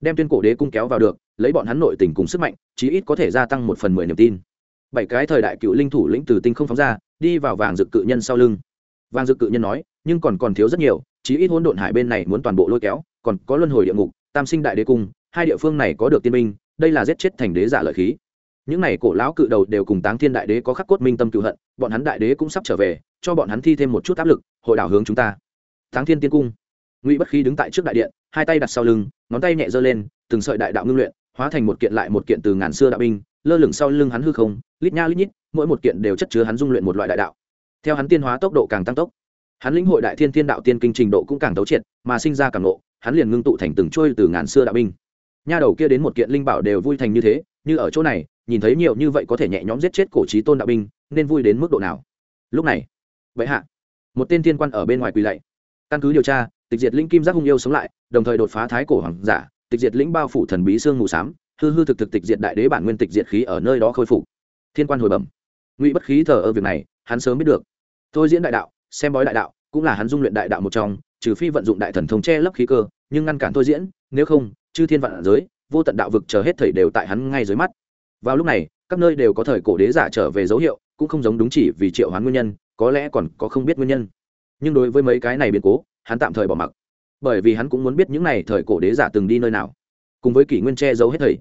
Đem tuyên cổ đế cung kéo vào được, lấy bọn hắn nội tình cùng sức mạnh, chí ít có thể gia tăng một phần mười niềm tin. Bảy cái thời đại cựu linh thủ lĩnh từ tinh không phóng ra đi vào vàng dực cự nhân sau lưng. Vàng dực cự nhân nói, nhưng còn còn thiếu rất nhiều, chí ít hỗn độn hải bên này muốn toàn bộ lôi kéo, còn có luân hồi địa ngục, tam sinh đại đế cung, hai địa phương này có được tiên minh đây là giết chết thành đế giả lợi khí. Những này cổ lão cự đầu đều cùng táng thiên đại đế có khắc cốt minh tâm cựu hận, bọn hắn đại đế cũng sắp trở về, cho bọn hắn thi thêm một chút áp lực, hội đảo hướng chúng ta. Táng thiên tiên cung. Ngụy bất khí đứng tại trước đại điện, hai tay đặt sau lưng, ngón tay nhẹ giơ lên, từng sợi đại đạo ngưng luyện, hóa thành một kiện lại một kiện từ ngàn xưa đạo binh lơ lửng sau lưng hắn hư không, lít nha lít nhít, mỗi một kiện đều chất chứa hắn dung luyện một loại đại đạo. Theo hắn tiên hóa tốc độ càng tăng tốc, hắn lĩnh hội đại thiên thiên đạo tiên kinh trình độ cũng càng tấu triệt, mà sinh ra càng nộ hắn liền ngưng tụ thành từng trôi từ ngàn xưa đạo binh. Nha đầu kia đến một kiện linh bảo đều vui thành như thế, như ở chỗ này, nhìn thấy nhiều như vậy có thể nhẹ nhõm giết chết cổ trí tôn đạo binh, nên vui đến mức độ nào? Lúc này, vậy hạ, một tên thiên quan ở bên ngoài quỳ lạy. Căn cứ điều tra, tịch diệt linh kim giác hung yêu sống lại, đồng thời đột phá thái cổ hoàng giả, tịch diệt lĩnh bao phủ thần bí xương mù xám hư hư thực thực tịch diệt đại đế bản nguyên tịch diệt khí ở nơi đó khôi phục. Thiên quan hồi bẩm. Ngụy bất khí thờ ở việc này, hắn sớm biết được. Thôi diễn đại đạo, xem bói đại đạo, cũng là hắn dung luyện đại đạo một trong, trừ phi vận dụng đại thần thông che lấp khí cơ, nhưng ngăn cản thôi diễn, nếu không, chư thiên vạn giới, vô tận đạo vực chờ hết thầy đều tại hắn ngay dưới mắt. Vào lúc này, các nơi đều có thời cổ đế giả trở về dấu hiệu, cũng không giống đúng chỉ vì triệu hoán nguyên nhân, có lẽ còn có không biết nguyên nhân. Nhưng đối với mấy cái này biến cố, hắn tạm thời bỏ mặc. Bởi vì hắn cũng muốn biết những này thời cổ đế giả từng đi nơi nào, cùng với kỷ nguyên che giấu hết thầy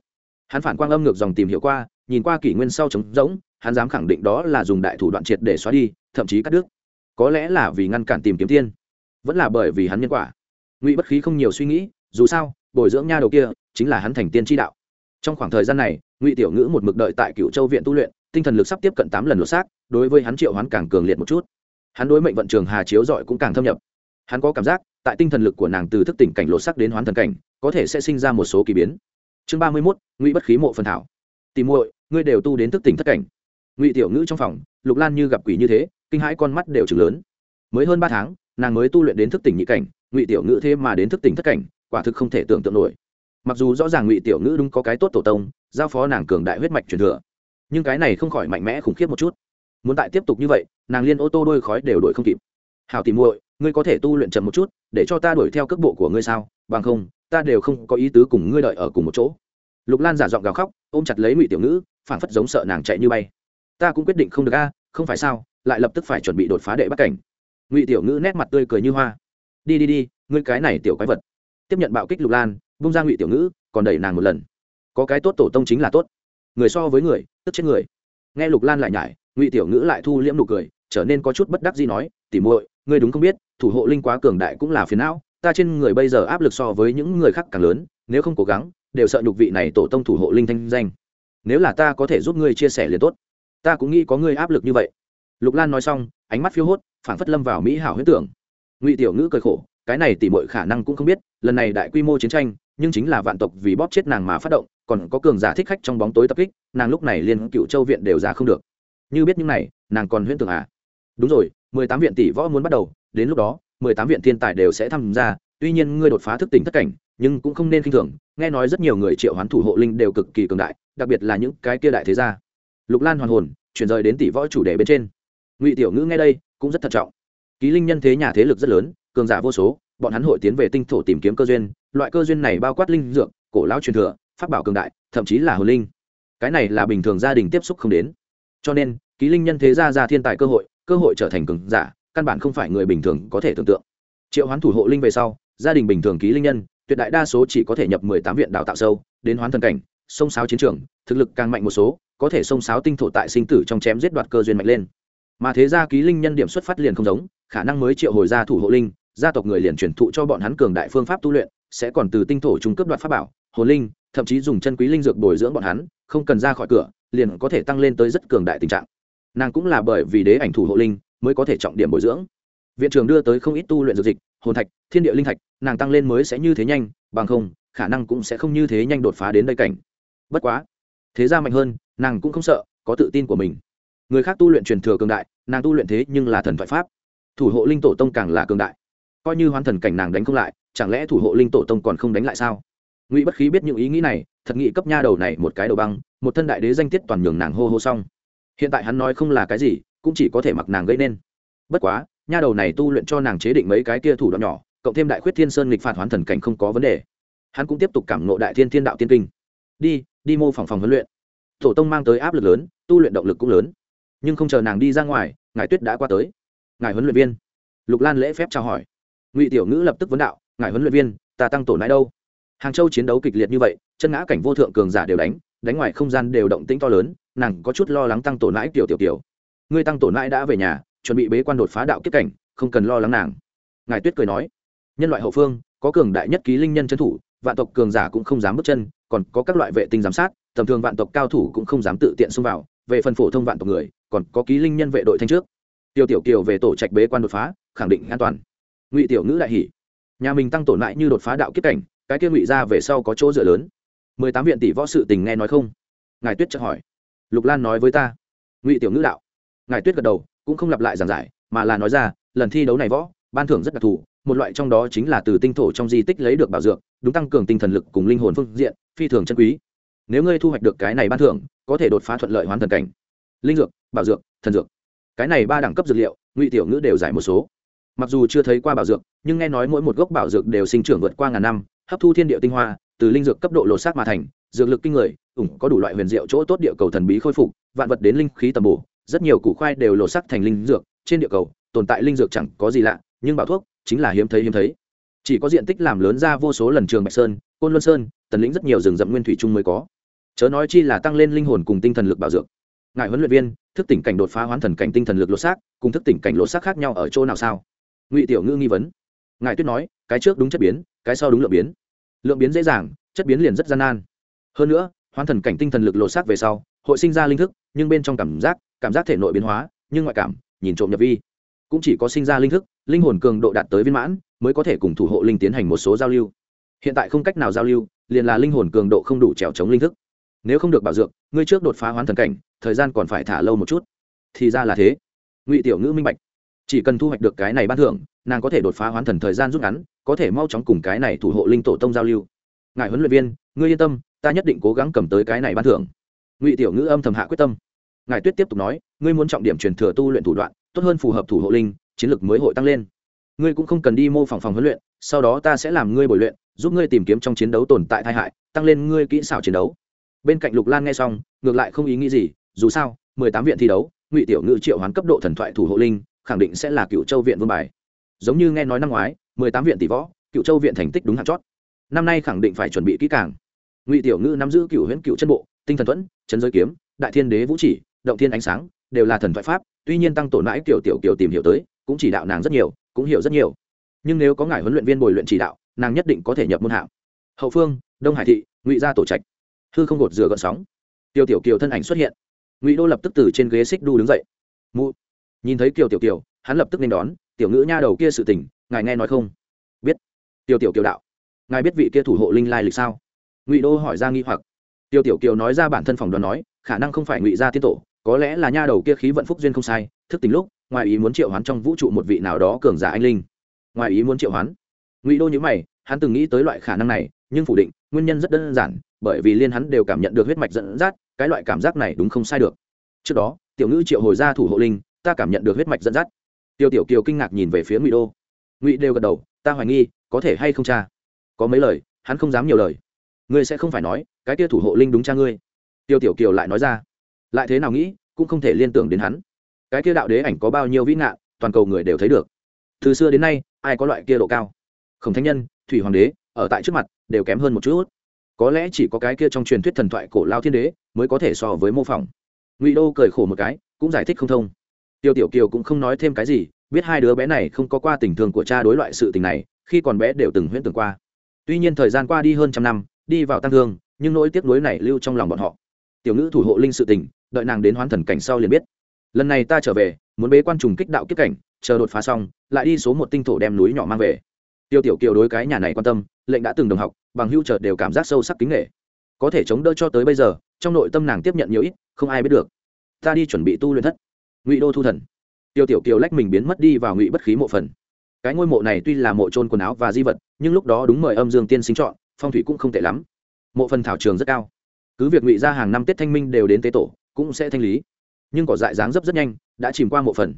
hắn phản quang âm ngược dòng tìm hiểu qua, nhìn qua kỷ nguyên sau trống rỗng, hắn dám khẳng định đó là dùng đại thủ đoạn triệt để xóa đi, thậm chí cắt đứt. Có lẽ là vì ngăn cản tìm kiếm tiên, vẫn là bởi vì hắn nhân quả. Ngụy bất khí không nhiều suy nghĩ, dù sao, bồi dưỡng nha đầu kia chính là hắn thành tiên tri đạo. Trong khoảng thời gian này, ngụy tiểu ngữ một mực đợi tại cựu châu viện tu luyện, tinh thần lực sắp tiếp cận tám lần lột xác, đối với hắn triệu hắn càng cường liệt một chút. Hắn đối mệnh vận trường hà chiếu giỏi cũng càng thâm nhập. Hắn có cảm giác, tại tinh thần lực của nàng từ thức tỉnh cảnh lột xác đến hoán thần cảnh, có thể sẽ sinh ra một số kỳ biến chương ba mươi mốt, ngụy bất khí mộ phần thảo. Tìm muội, ngươi đều tu đến thức tỉnh thất cảnh. Ngụy tiểu ngữ trong phòng, lục lan như gặp quỷ như thế, kinh hãi con mắt đều chừng lớn. Mới hơn ba tháng, nàng mới tu luyện đến thức tỉnh nhị cảnh, ngụy tiểu ngữ thế mà đến thức tỉnh thất cảnh, quả thực không thể tưởng tượng nổi. Mặc dù rõ ràng ngụy tiểu ngữ đúng có cái tốt tổ tông, giao phó nàng cường đại huyết mạch truyền thừa, nhưng cái này không khỏi mạnh mẽ khủng khiếp một chút. Muốn tại tiếp tục như vậy, nàng liên ô tô đôi khói đều đuổi không kịp. Hào tìm muội, ngươi có thể tu luyện chậm một chút, để cho ta đuổi theo cước bộ của ngươi sao? Bằng không ta đều không có ý tứ cùng ngươi đợi ở cùng một chỗ. Lục lan giả giọng gào khóc, ôm chặt lấy ngụy tiểu ngữ, phảng phất giống sợ nàng chạy như bay. Ta cũng quyết định không được a, không phải sao, lại lập tức phải chuẩn bị đột phá đệ bắt cảnh. Ngụy tiểu ngữ nét mặt tươi cười như hoa. Đi đi đi, ngươi cái này tiểu quái vật. Tiếp nhận bạo kích lục lan bung ra ngụy tiểu ngữ, còn đẩy nàng một lần. Có cái tốt tổ tông chính là tốt. Người so với người, tức chết người. Nghe lục lan lại nhải, ngụy tiểu ngữ lại thu liễm nụ cười, trở nên có chút bất đắc gì nói tỉ muội, ngươi đúng không biết, thủ hộ linh quá cường đại cũng là phiền não ta trên người bây giờ áp lực so với những người khác càng lớn, nếu không cố gắng, đều sợ nhục vị này tổ tông thủ hộ linh thanh danh. Nếu là ta có thể giúp ngươi chia sẻ liền tốt. Ta cũng nghĩ có ngươi áp lực như vậy. Lục lan nói xong, ánh mắt phiêu hốt phản phất lâm vào mỹ hảo huyết tưởng. Ngụy tiểu ngữ cười khổ, cái này tỉ mọi khả năng cũng không biết, lần này đại quy mô chiến tranh, nhưng chính là vạn tộc vì bóp chết nàng mà phát động, còn có cường giả thích khách trong bóng tối tập kích, nàng lúc này liên cựu châu viện đều ra không được. Như biết những này, nàng còn huyễn tưởng à? Đúng rồi, mười tám viện tỷ võ muốn bắt đầu, đến lúc đó mười tám viện thiên tài đều sẽ tham gia, tuy nhiên ngươi đột phá thức tỉnh thất cảnh, nhưng cũng không nên khinh thường. Nghe nói rất nhiều người triệu hoán thủ hộ linh đều cực kỳ cường đại, đặc biệt là những cái kia đại thế gia. Lục lan hoàn hồn, chuyển rời đến tỷ võ chủ đề bên trên. Ngụy tiểu ngữ nghe đây, cũng rất thận trọng. Ký linh nhân thế nhà thế lực rất lớn, cường giả vô số, bọn hắn hội tiến về tinh thổ tìm kiếm cơ duyên, loại cơ duyên này bao quát linh dược, cổ lão truyền thừa, pháp bảo cường đại, thậm chí là hồn linh. Cái này là bình thường gia đình tiếp xúc không đến. Cho nên, ký linh nhân thế gia ra thiên tài cơ hội cơ hội trở thành cường giả căn bản không phải người bình thường có thể tưởng tượng. Triệu hoán thủ hộ linh về sau, gia đình bình thường ký linh nhân, tuyệt đại đa số chỉ có thể nhập mười tám viện đào tạo sâu, đến hoán thần cảnh, sông sáo chiến trường, thực lực càng mạnh một số, có thể sông sáo tinh thổ tại sinh tử trong chém giết đoạt cơ duyên mạnh lên. Mà thế gia ký linh nhân điểm xuất phát liền không giống, khả năng mới triệu hồi ra thủ hộ linh, gia tộc người liền truyền thụ cho bọn hắn cường đại phương pháp tu luyện, sẽ còn từ tinh thổ trung cấp đoạt pháp bảo hồn linh, thậm chí dùng chân quý linh dược bồi dưỡng bọn hắn, không cần ra khỏi cửa, liền có thể tăng lên tới rất cường đại tình trạng. Nàng cũng là bởi vì đế ảnh thủ hộ linh mới có thể trọng điểm bồi dưỡng. Viện trưởng đưa tới không ít tu luyện dược dịch, hồn thạch, thiên địa linh thạch, nàng tăng lên mới sẽ như thế nhanh, bằng không, khả năng cũng sẽ không như thế nhanh đột phá đến đây cảnh. Bất quá, thế ra mạnh hơn, nàng cũng không sợ, có tự tin của mình. Người khác tu luyện truyền thừa cường đại, nàng tu luyện thế nhưng là thần thoại pháp. Thủ hộ linh tổ tông càng là cường đại. Coi như hoán thần cảnh nàng đánh không lại, chẳng lẽ thủ hộ linh tổ tông còn không đánh lại sao? Ngụy bất khí biết những ý nghĩ này, thật nghị cấp nha đầu này một cái đầu băng, một thân đại đế danh tiết toàn nhường nàng hô hô xong. Hiện tại hắn nói không là cái gì cũng chỉ có thể mặc nàng gây nên. Bất quá, nha đầu này tu luyện cho nàng chế định mấy cái kia thủ đoạn nhỏ, cộng thêm đại khuyết thiên sơn lịch phạt hoán thần cảnh không có vấn đề. Hắn cũng tiếp tục cảm nộ đại thiên thiên đạo tiên kinh. Đi đi mô phỏng phòng huấn luyện. Tổ tông mang tới áp lực lớn, tu luyện động lực cũng lớn. Nhưng không chờ nàng đi ra ngoài, ngài tuyết đã qua tới. Ngài huấn luyện viên. Lục lan lễ phép chào hỏi. Ngụy tiểu ngữ lập tức vấn đạo, ngài huấn luyện viên, ta tăng tổ nãi đâu? Hàng châu chiến đấu kịch liệt như vậy, chân ngã cảnh vô thượng cường giả đều đánh đánh ngoài không gian đều động tĩnh to lớn, nàng có chút lo lắng tăng tổ nãi tiểu tiểu tiểu ngươi tăng tổ nãi đã về nhà chuẩn bị bế quan đột phá đạo kiếp cảnh không cần lo lắng nàng. Ngài tuyết cười nói. Nhân loại hậu phương có cường đại nhất ký linh nhân trấn thủ vạn tộc cường giả cũng không dám bước chân còn có các loại vệ tinh giám sát tầm thường vạn tộc cao thủ cũng không dám tự tiện xông vào về phần phổ thông vạn tộc người còn có ký linh nhân vệ đội thanh trước. Tiêu tiểu kiều về tổ trạch bế quan đột phá khẳng định an toàn. Ngụy tiểu ngữ đại hỉ, nhà mình tăng tổn lại như đột phá đạo kiếp cảnh cái kia ngụy ra về sau có chỗ dựa lớn. Mười tám viện tỷ võ sự tình nghe nói không? Ngài tuyết chợt hỏi. Lục lan nói với ta. Ngụy tiểu ngữ đạo ngài tuyết gật đầu, cũng không lặp lại giảng giải, mà là nói ra, lần thi đấu này võ, ban thưởng rất đặc thù, một loại trong đó chính là từ tinh thổ trong di tích lấy được bảo dược, đúng tăng cường tinh thần lực cùng linh hồn phương diện, phi thường chân quý. Nếu ngươi thu hoạch được cái này ban thưởng, có thể đột phá thuận lợi hoàn thần cảnh. Linh dược, bảo dược, thần dược. Cái này ba đẳng cấp dược liệu, ngụy tiểu ngữ đều giải một số. Mặc dù chưa thấy qua bảo dược, nhưng nghe nói mỗi một gốc bảo dược đều sinh trưởng vượt qua ngàn năm, hấp thu thiên địa tinh hoa, từ linh dược cấp độ lột xác mà thành, dược lực kinh người, ủng có đủ loại huyền diệu chỗ tốt địa cầu thần bí khôi phục, vạn vật đến linh khí tầm bổ rất nhiều củ khoai đều lột xác thành linh dược, trên địa cầu, tồn tại linh dược chẳng có gì lạ, nhưng bảo thuốc chính là hiếm thấy hiếm thấy. Chỉ có diện tích làm lớn ra vô số lần trường bạch sơn, côn luân sơn, tần lĩnh rất nhiều rừng rậm nguyên thủy trung mới có. Chớ nói chi là tăng lên linh hồn cùng tinh thần lực bảo dược. Ngài huấn luyện viên, thức tỉnh cảnh đột phá hoán thần cảnh tinh thần lực lột xác, cùng thức tỉnh cảnh lột xác khác nhau ở chỗ nào sao? Ngụy tiểu ngư nghi vấn. Ngài tuyết nói, cái trước đúng chất biến, cái sau đúng lượng biến. Lượng biến dễ dàng, chất biến liền rất gian nan. Hơn nữa, hoán thần cảnh tinh thần lực lột xác về sau, hội sinh ra linh thức nhưng bên trong cảm giác cảm giác thể nội biến hóa, nhưng ngoại cảm, nhìn trộm nhập vi. Cũng chỉ có sinh ra linh thức, linh hồn cường độ đạt tới viên mãn, mới có thể cùng thủ hộ linh tiến hành một số giao lưu. Hiện tại không cách nào giao lưu, liền là linh hồn cường độ không đủ trèo chống linh thức. Nếu không được bảo dược ngươi trước đột phá hoán thần cảnh, thời gian còn phải thả lâu một chút. Thì ra là thế. Ngụy tiểu ngữ minh bạch. Chỉ cần thu hoạch được cái này ban thưởng, nàng có thể đột phá hoán thần thời gian rút ngắn, có thể mau chóng cùng cái này thủ hộ linh tổ tông giao lưu. Ngài huấn luyện viên, ngươi yên tâm, ta nhất định cố gắng cầm tới cái này ban thưởng ngụy tiểu ngữ âm thầm hạ quyết tâm ngài tuyết tiếp tục nói ngươi muốn trọng điểm truyền thừa tu luyện thủ đoạn tốt hơn phù hợp thủ hộ linh chiến lược mới hội tăng lên ngươi cũng không cần đi mô phỏng phòng huấn luyện sau đó ta sẽ làm ngươi bồi luyện giúp ngươi tìm kiếm trong chiến đấu tồn tại tai hại tăng lên ngươi kỹ xảo chiến đấu bên cạnh lục lan nghe xong ngược lại không ý nghĩ gì dù sao mười tám viện thi đấu ngụy tiểu ngữ triệu hoán cấp độ thần thoại thủ hộ linh khẳng định sẽ là cựu châu viện vương bài giống như nghe nói năm ngoái mười tám viện tỷ võ cựu châu viện thành tích đúng hạn chót năm nay khẳng định phải chuẩn bị kỹ càng ngụy tiểu ngữ nắm giữ cựu huyễn cựu chân bộ tinh thần thuẫn chân giới kiếm, đại thiên đế vũ chỉ, động thiên ánh sáng, đều là thần thoại pháp, tuy nhiên tăng tổ mãi kiểu tiểu kiểu tìm hiểu tới, cũng chỉ đạo nàng rất nhiều, cũng hiểu rất nhiều. Nhưng nếu có ngài huấn luyện viên bồi luyện chỉ đạo, nàng nhất định có thể nhập môn hạng. Hậu phương, đông hải thị, ngụy gia tổ trạch. Hư không gột rửa gợn sóng. Tiêu tiểu kiều thân ảnh xuất hiện. Ngụy đô lập tức từ trên ghế xích đu đứng dậy. Mụ. Nhìn thấy kiều tiểu kiều, hắn lập tức nên đón, tiểu ngữ nha đầu kia sự tình, ngài nghe nói không? Biết. Tiêu tiểu kiều đạo. Ngài biết vị kia thủ hộ linh lai lịch sao? Ngụy đô hỏi ra nghi hoặc tiêu tiểu kiều nói ra bản thân phòng đoán nói, khả năng không phải ngụy gia tiên tổ, có lẽ là nha đầu kia khí vận phúc duyên không sai, thức tính lúc, ngoài ý muốn triệu hoán trong vũ trụ một vị nào đó cường giả anh linh. Ngoài ý muốn triệu hoán. Ngụy đô nhữ mày, hắn từng nghĩ tới loại khả năng này, nhưng phủ định, nguyên nhân rất đơn giản, bởi vì liên hắn đều cảm nhận được huyết mạch dẫn dắt, cái loại cảm giác này đúng không sai được. Trước đó, tiểu ngữ triệu hồi ra thủ hộ linh, ta cảm nhận được huyết mạch dẫn dắt. Tiêu tiểu kiều kinh ngạc nhìn về phía ngụy đô. Ngụy đều gật đầu, ta hoài nghi, có thể hay không cha? Có mấy lời, hắn không dám nhiều lời ngươi sẽ không phải nói, cái kia thủ hộ linh đúng cha ngươi. Tiêu tiểu kiều lại nói ra. Lại thế nào nghĩ, cũng không thể liên tưởng đến hắn. Cái kia đạo đế ảnh có bao nhiêu vĩ ngạn, toàn cầu người đều thấy được. Từ xưa đến nay, ai có loại kia độ cao? Khổng thánh nhân, thủy hoàng đế, ở tại trước mặt, đều kém hơn một chút. Có lẽ chỉ có cái kia trong truyền thuyết thần thoại cổ lao thiên đế, mới có thể so với mô phỏng. Ngụy đô cười khổ một cái, cũng giải thích không thông. Tiêu tiểu kiều cũng không nói thêm cái gì, biết hai đứa bé này không có qua tình thương của cha đối loại sự tình này, khi còn bé đều từng huyễn tưởng qua. Tuy nhiên thời gian qua đi hơn trăm năm đi vào tăng thương, nhưng nỗi tiếc nuối này lưu trong lòng bọn họ. Tiểu ngữ thủ hộ linh sự tình, đợi nàng đến hoán thần cảnh sau liền biết. Lần này ta trở về, muốn bế quan trùng kích đạo kiếp cảnh, chờ đột phá xong, lại đi số một tinh thổ đem núi nhỏ mang về. Tiêu tiểu kiều đối cái nhà này quan tâm, lệnh đã từng đồng học, bằng hưu chợt đều cảm giác sâu sắc kính nghệ có thể chống đỡ cho tới bây giờ, trong nội tâm nàng tiếp nhận nhiều ít, không ai biết được. Ta đi chuẩn bị tu luyện thất. Ngụy đô thu thần. Tiêu tiểu kiều lách mình biến mất đi vào ngụy bất khí mộ phần. Cái ngôi mộ này tuy là mộ trôn quần áo và di vật, nhưng lúc đó đúng mời âm dương tiên sinh chọn phong thủy cũng không tệ lắm. Mộ phần thảo trường rất cao. Cứ việc ngụy ra hàng năm tết thanh minh đều đến tế tổ, cũng sẽ thanh lý. Nhưng cỏ dại dáng dấp rất nhanh, đã chìm qua mộ phần.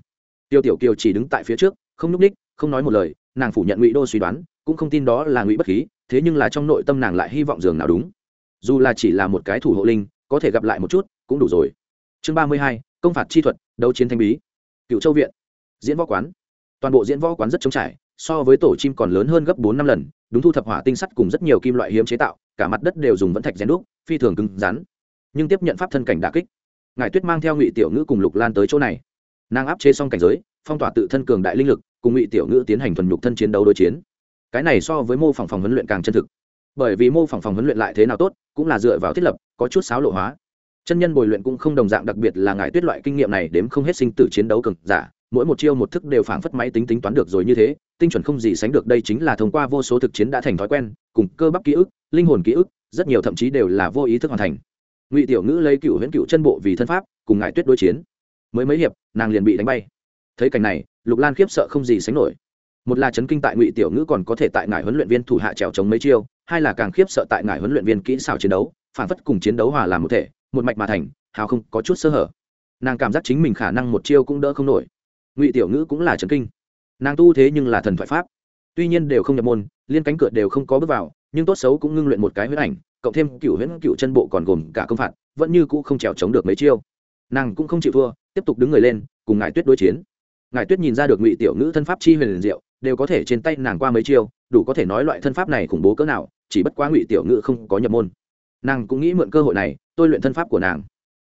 Tiêu tiểu kiều chỉ đứng tại phía trước, không nhúc ních, không nói một lời, nàng phủ nhận ngụy đô suy đoán, cũng không tin đó là ngụy bất khí, thế nhưng là trong nội tâm nàng lại hy vọng dường nào đúng. Dù là chỉ là một cái thủ hộ linh, có thể gặp lại một chút, cũng đủ rồi. Chương ba mươi hai, công phạt chi thuật, đấu chiến thanh bí. Cựu châu viện. Diễn võ quán. Toàn bộ diễn võ quán rất trống trải, so với tổ chim còn lớn hơn gấp bốn năm lần đúng thu thập hỏa tinh sắt cùng rất nhiều kim loại hiếm chế tạo, cả mặt đất đều dùng vẫn thạch rèn đúc, phi thường cứng rắn. Nhưng tiếp nhận pháp thân cảnh đà kích ngài tuyết mang theo ngụy tiểu ngữ cùng lục lan tới chỗ này. Nàng áp chế xong cảnh giới, phong tỏa tự thân cường đại linh lực, cùng ngụy tiểu ngữ tiến hành thuần nhục thân chiến đấu đối chiến. Cái này so với mô phỏng phòng huấn luyện càng chân thực. Bởi vì mô phỏng phòng huấn luyện lại thế nào tốt, cũng là dựa vào thiết lập, có chút sáo lộ hóa. Chân nhân bồi luyện cũng không đồng dạng, đặc biệt là ngài tuyết loại kinh nghiệm này đếm không hết sinh tử chiến đấu cực giả mỗi một chiêu một thức đều phảng phất máy tính tính toán được rồi như thế, tinh chuẩn không gì sánh được đây chính là thông qua vô số thực chiến đã thành thói quen, cùng cơ bắp ký ức, linh hồn ký ức, rất nhiều thậm chí đều là vô ý thức hoàn thành. Ngụy tiểu ngữ lấy cựu huyễn cựu chân bộ vì thân pháp, cùng ngại tuyết đối chiến. Mới mấy hiệp, nàng liền bị đánh bay. Thấy cảnh này, lục lan khiếp sợ không gì sánh nổi. Một là chấn kinh tại ngụy tiểu ngữ còn có thể tại ngài huấn luyện viên thủ hạ trèo chống mấy chiêu, hai là càng khiếp sợ tại ngài huấn luyện viên kỹ xảo chiến đấu phản phất cùng chiến đấu hòa làm một thể, một mạch mà thành, hào không có chút sơ hở. Nàng cảm giác chính mình khả năng một chiêu cũng đỡ không nổi ngụy tiểu ngữ cũng là trần kinh nàng tu thế nhưng là thần thoại pháp tuy nhiên đều không nhập môn liên cánh cửa đều không có bước vào nhưng tốt xấu cũng ngưng luyện một cái huyết ảnh cộng thêm cựu huyễn cựu chân bộ còn gồm cả công phạt vẫn như cũ không trèo chống được mấy chiêu nàng cũng không chịu thua tiếp tục đứng người lên cùng ngài tuyết đối chiến ngài tuyết nhìn ra được ngụy tiểu ngữ thân pháp chi huyền diệu đều có thể trên tay nàng qua mấy chiêu đủ có thể nói loại thân pháp này khủng bố cỡ nào chỉ bất quá ngụy tiểu ngữ không có nhập môn nàng cũng nghĩ mượn cơ hội này tôi luyện thân pháp của nàng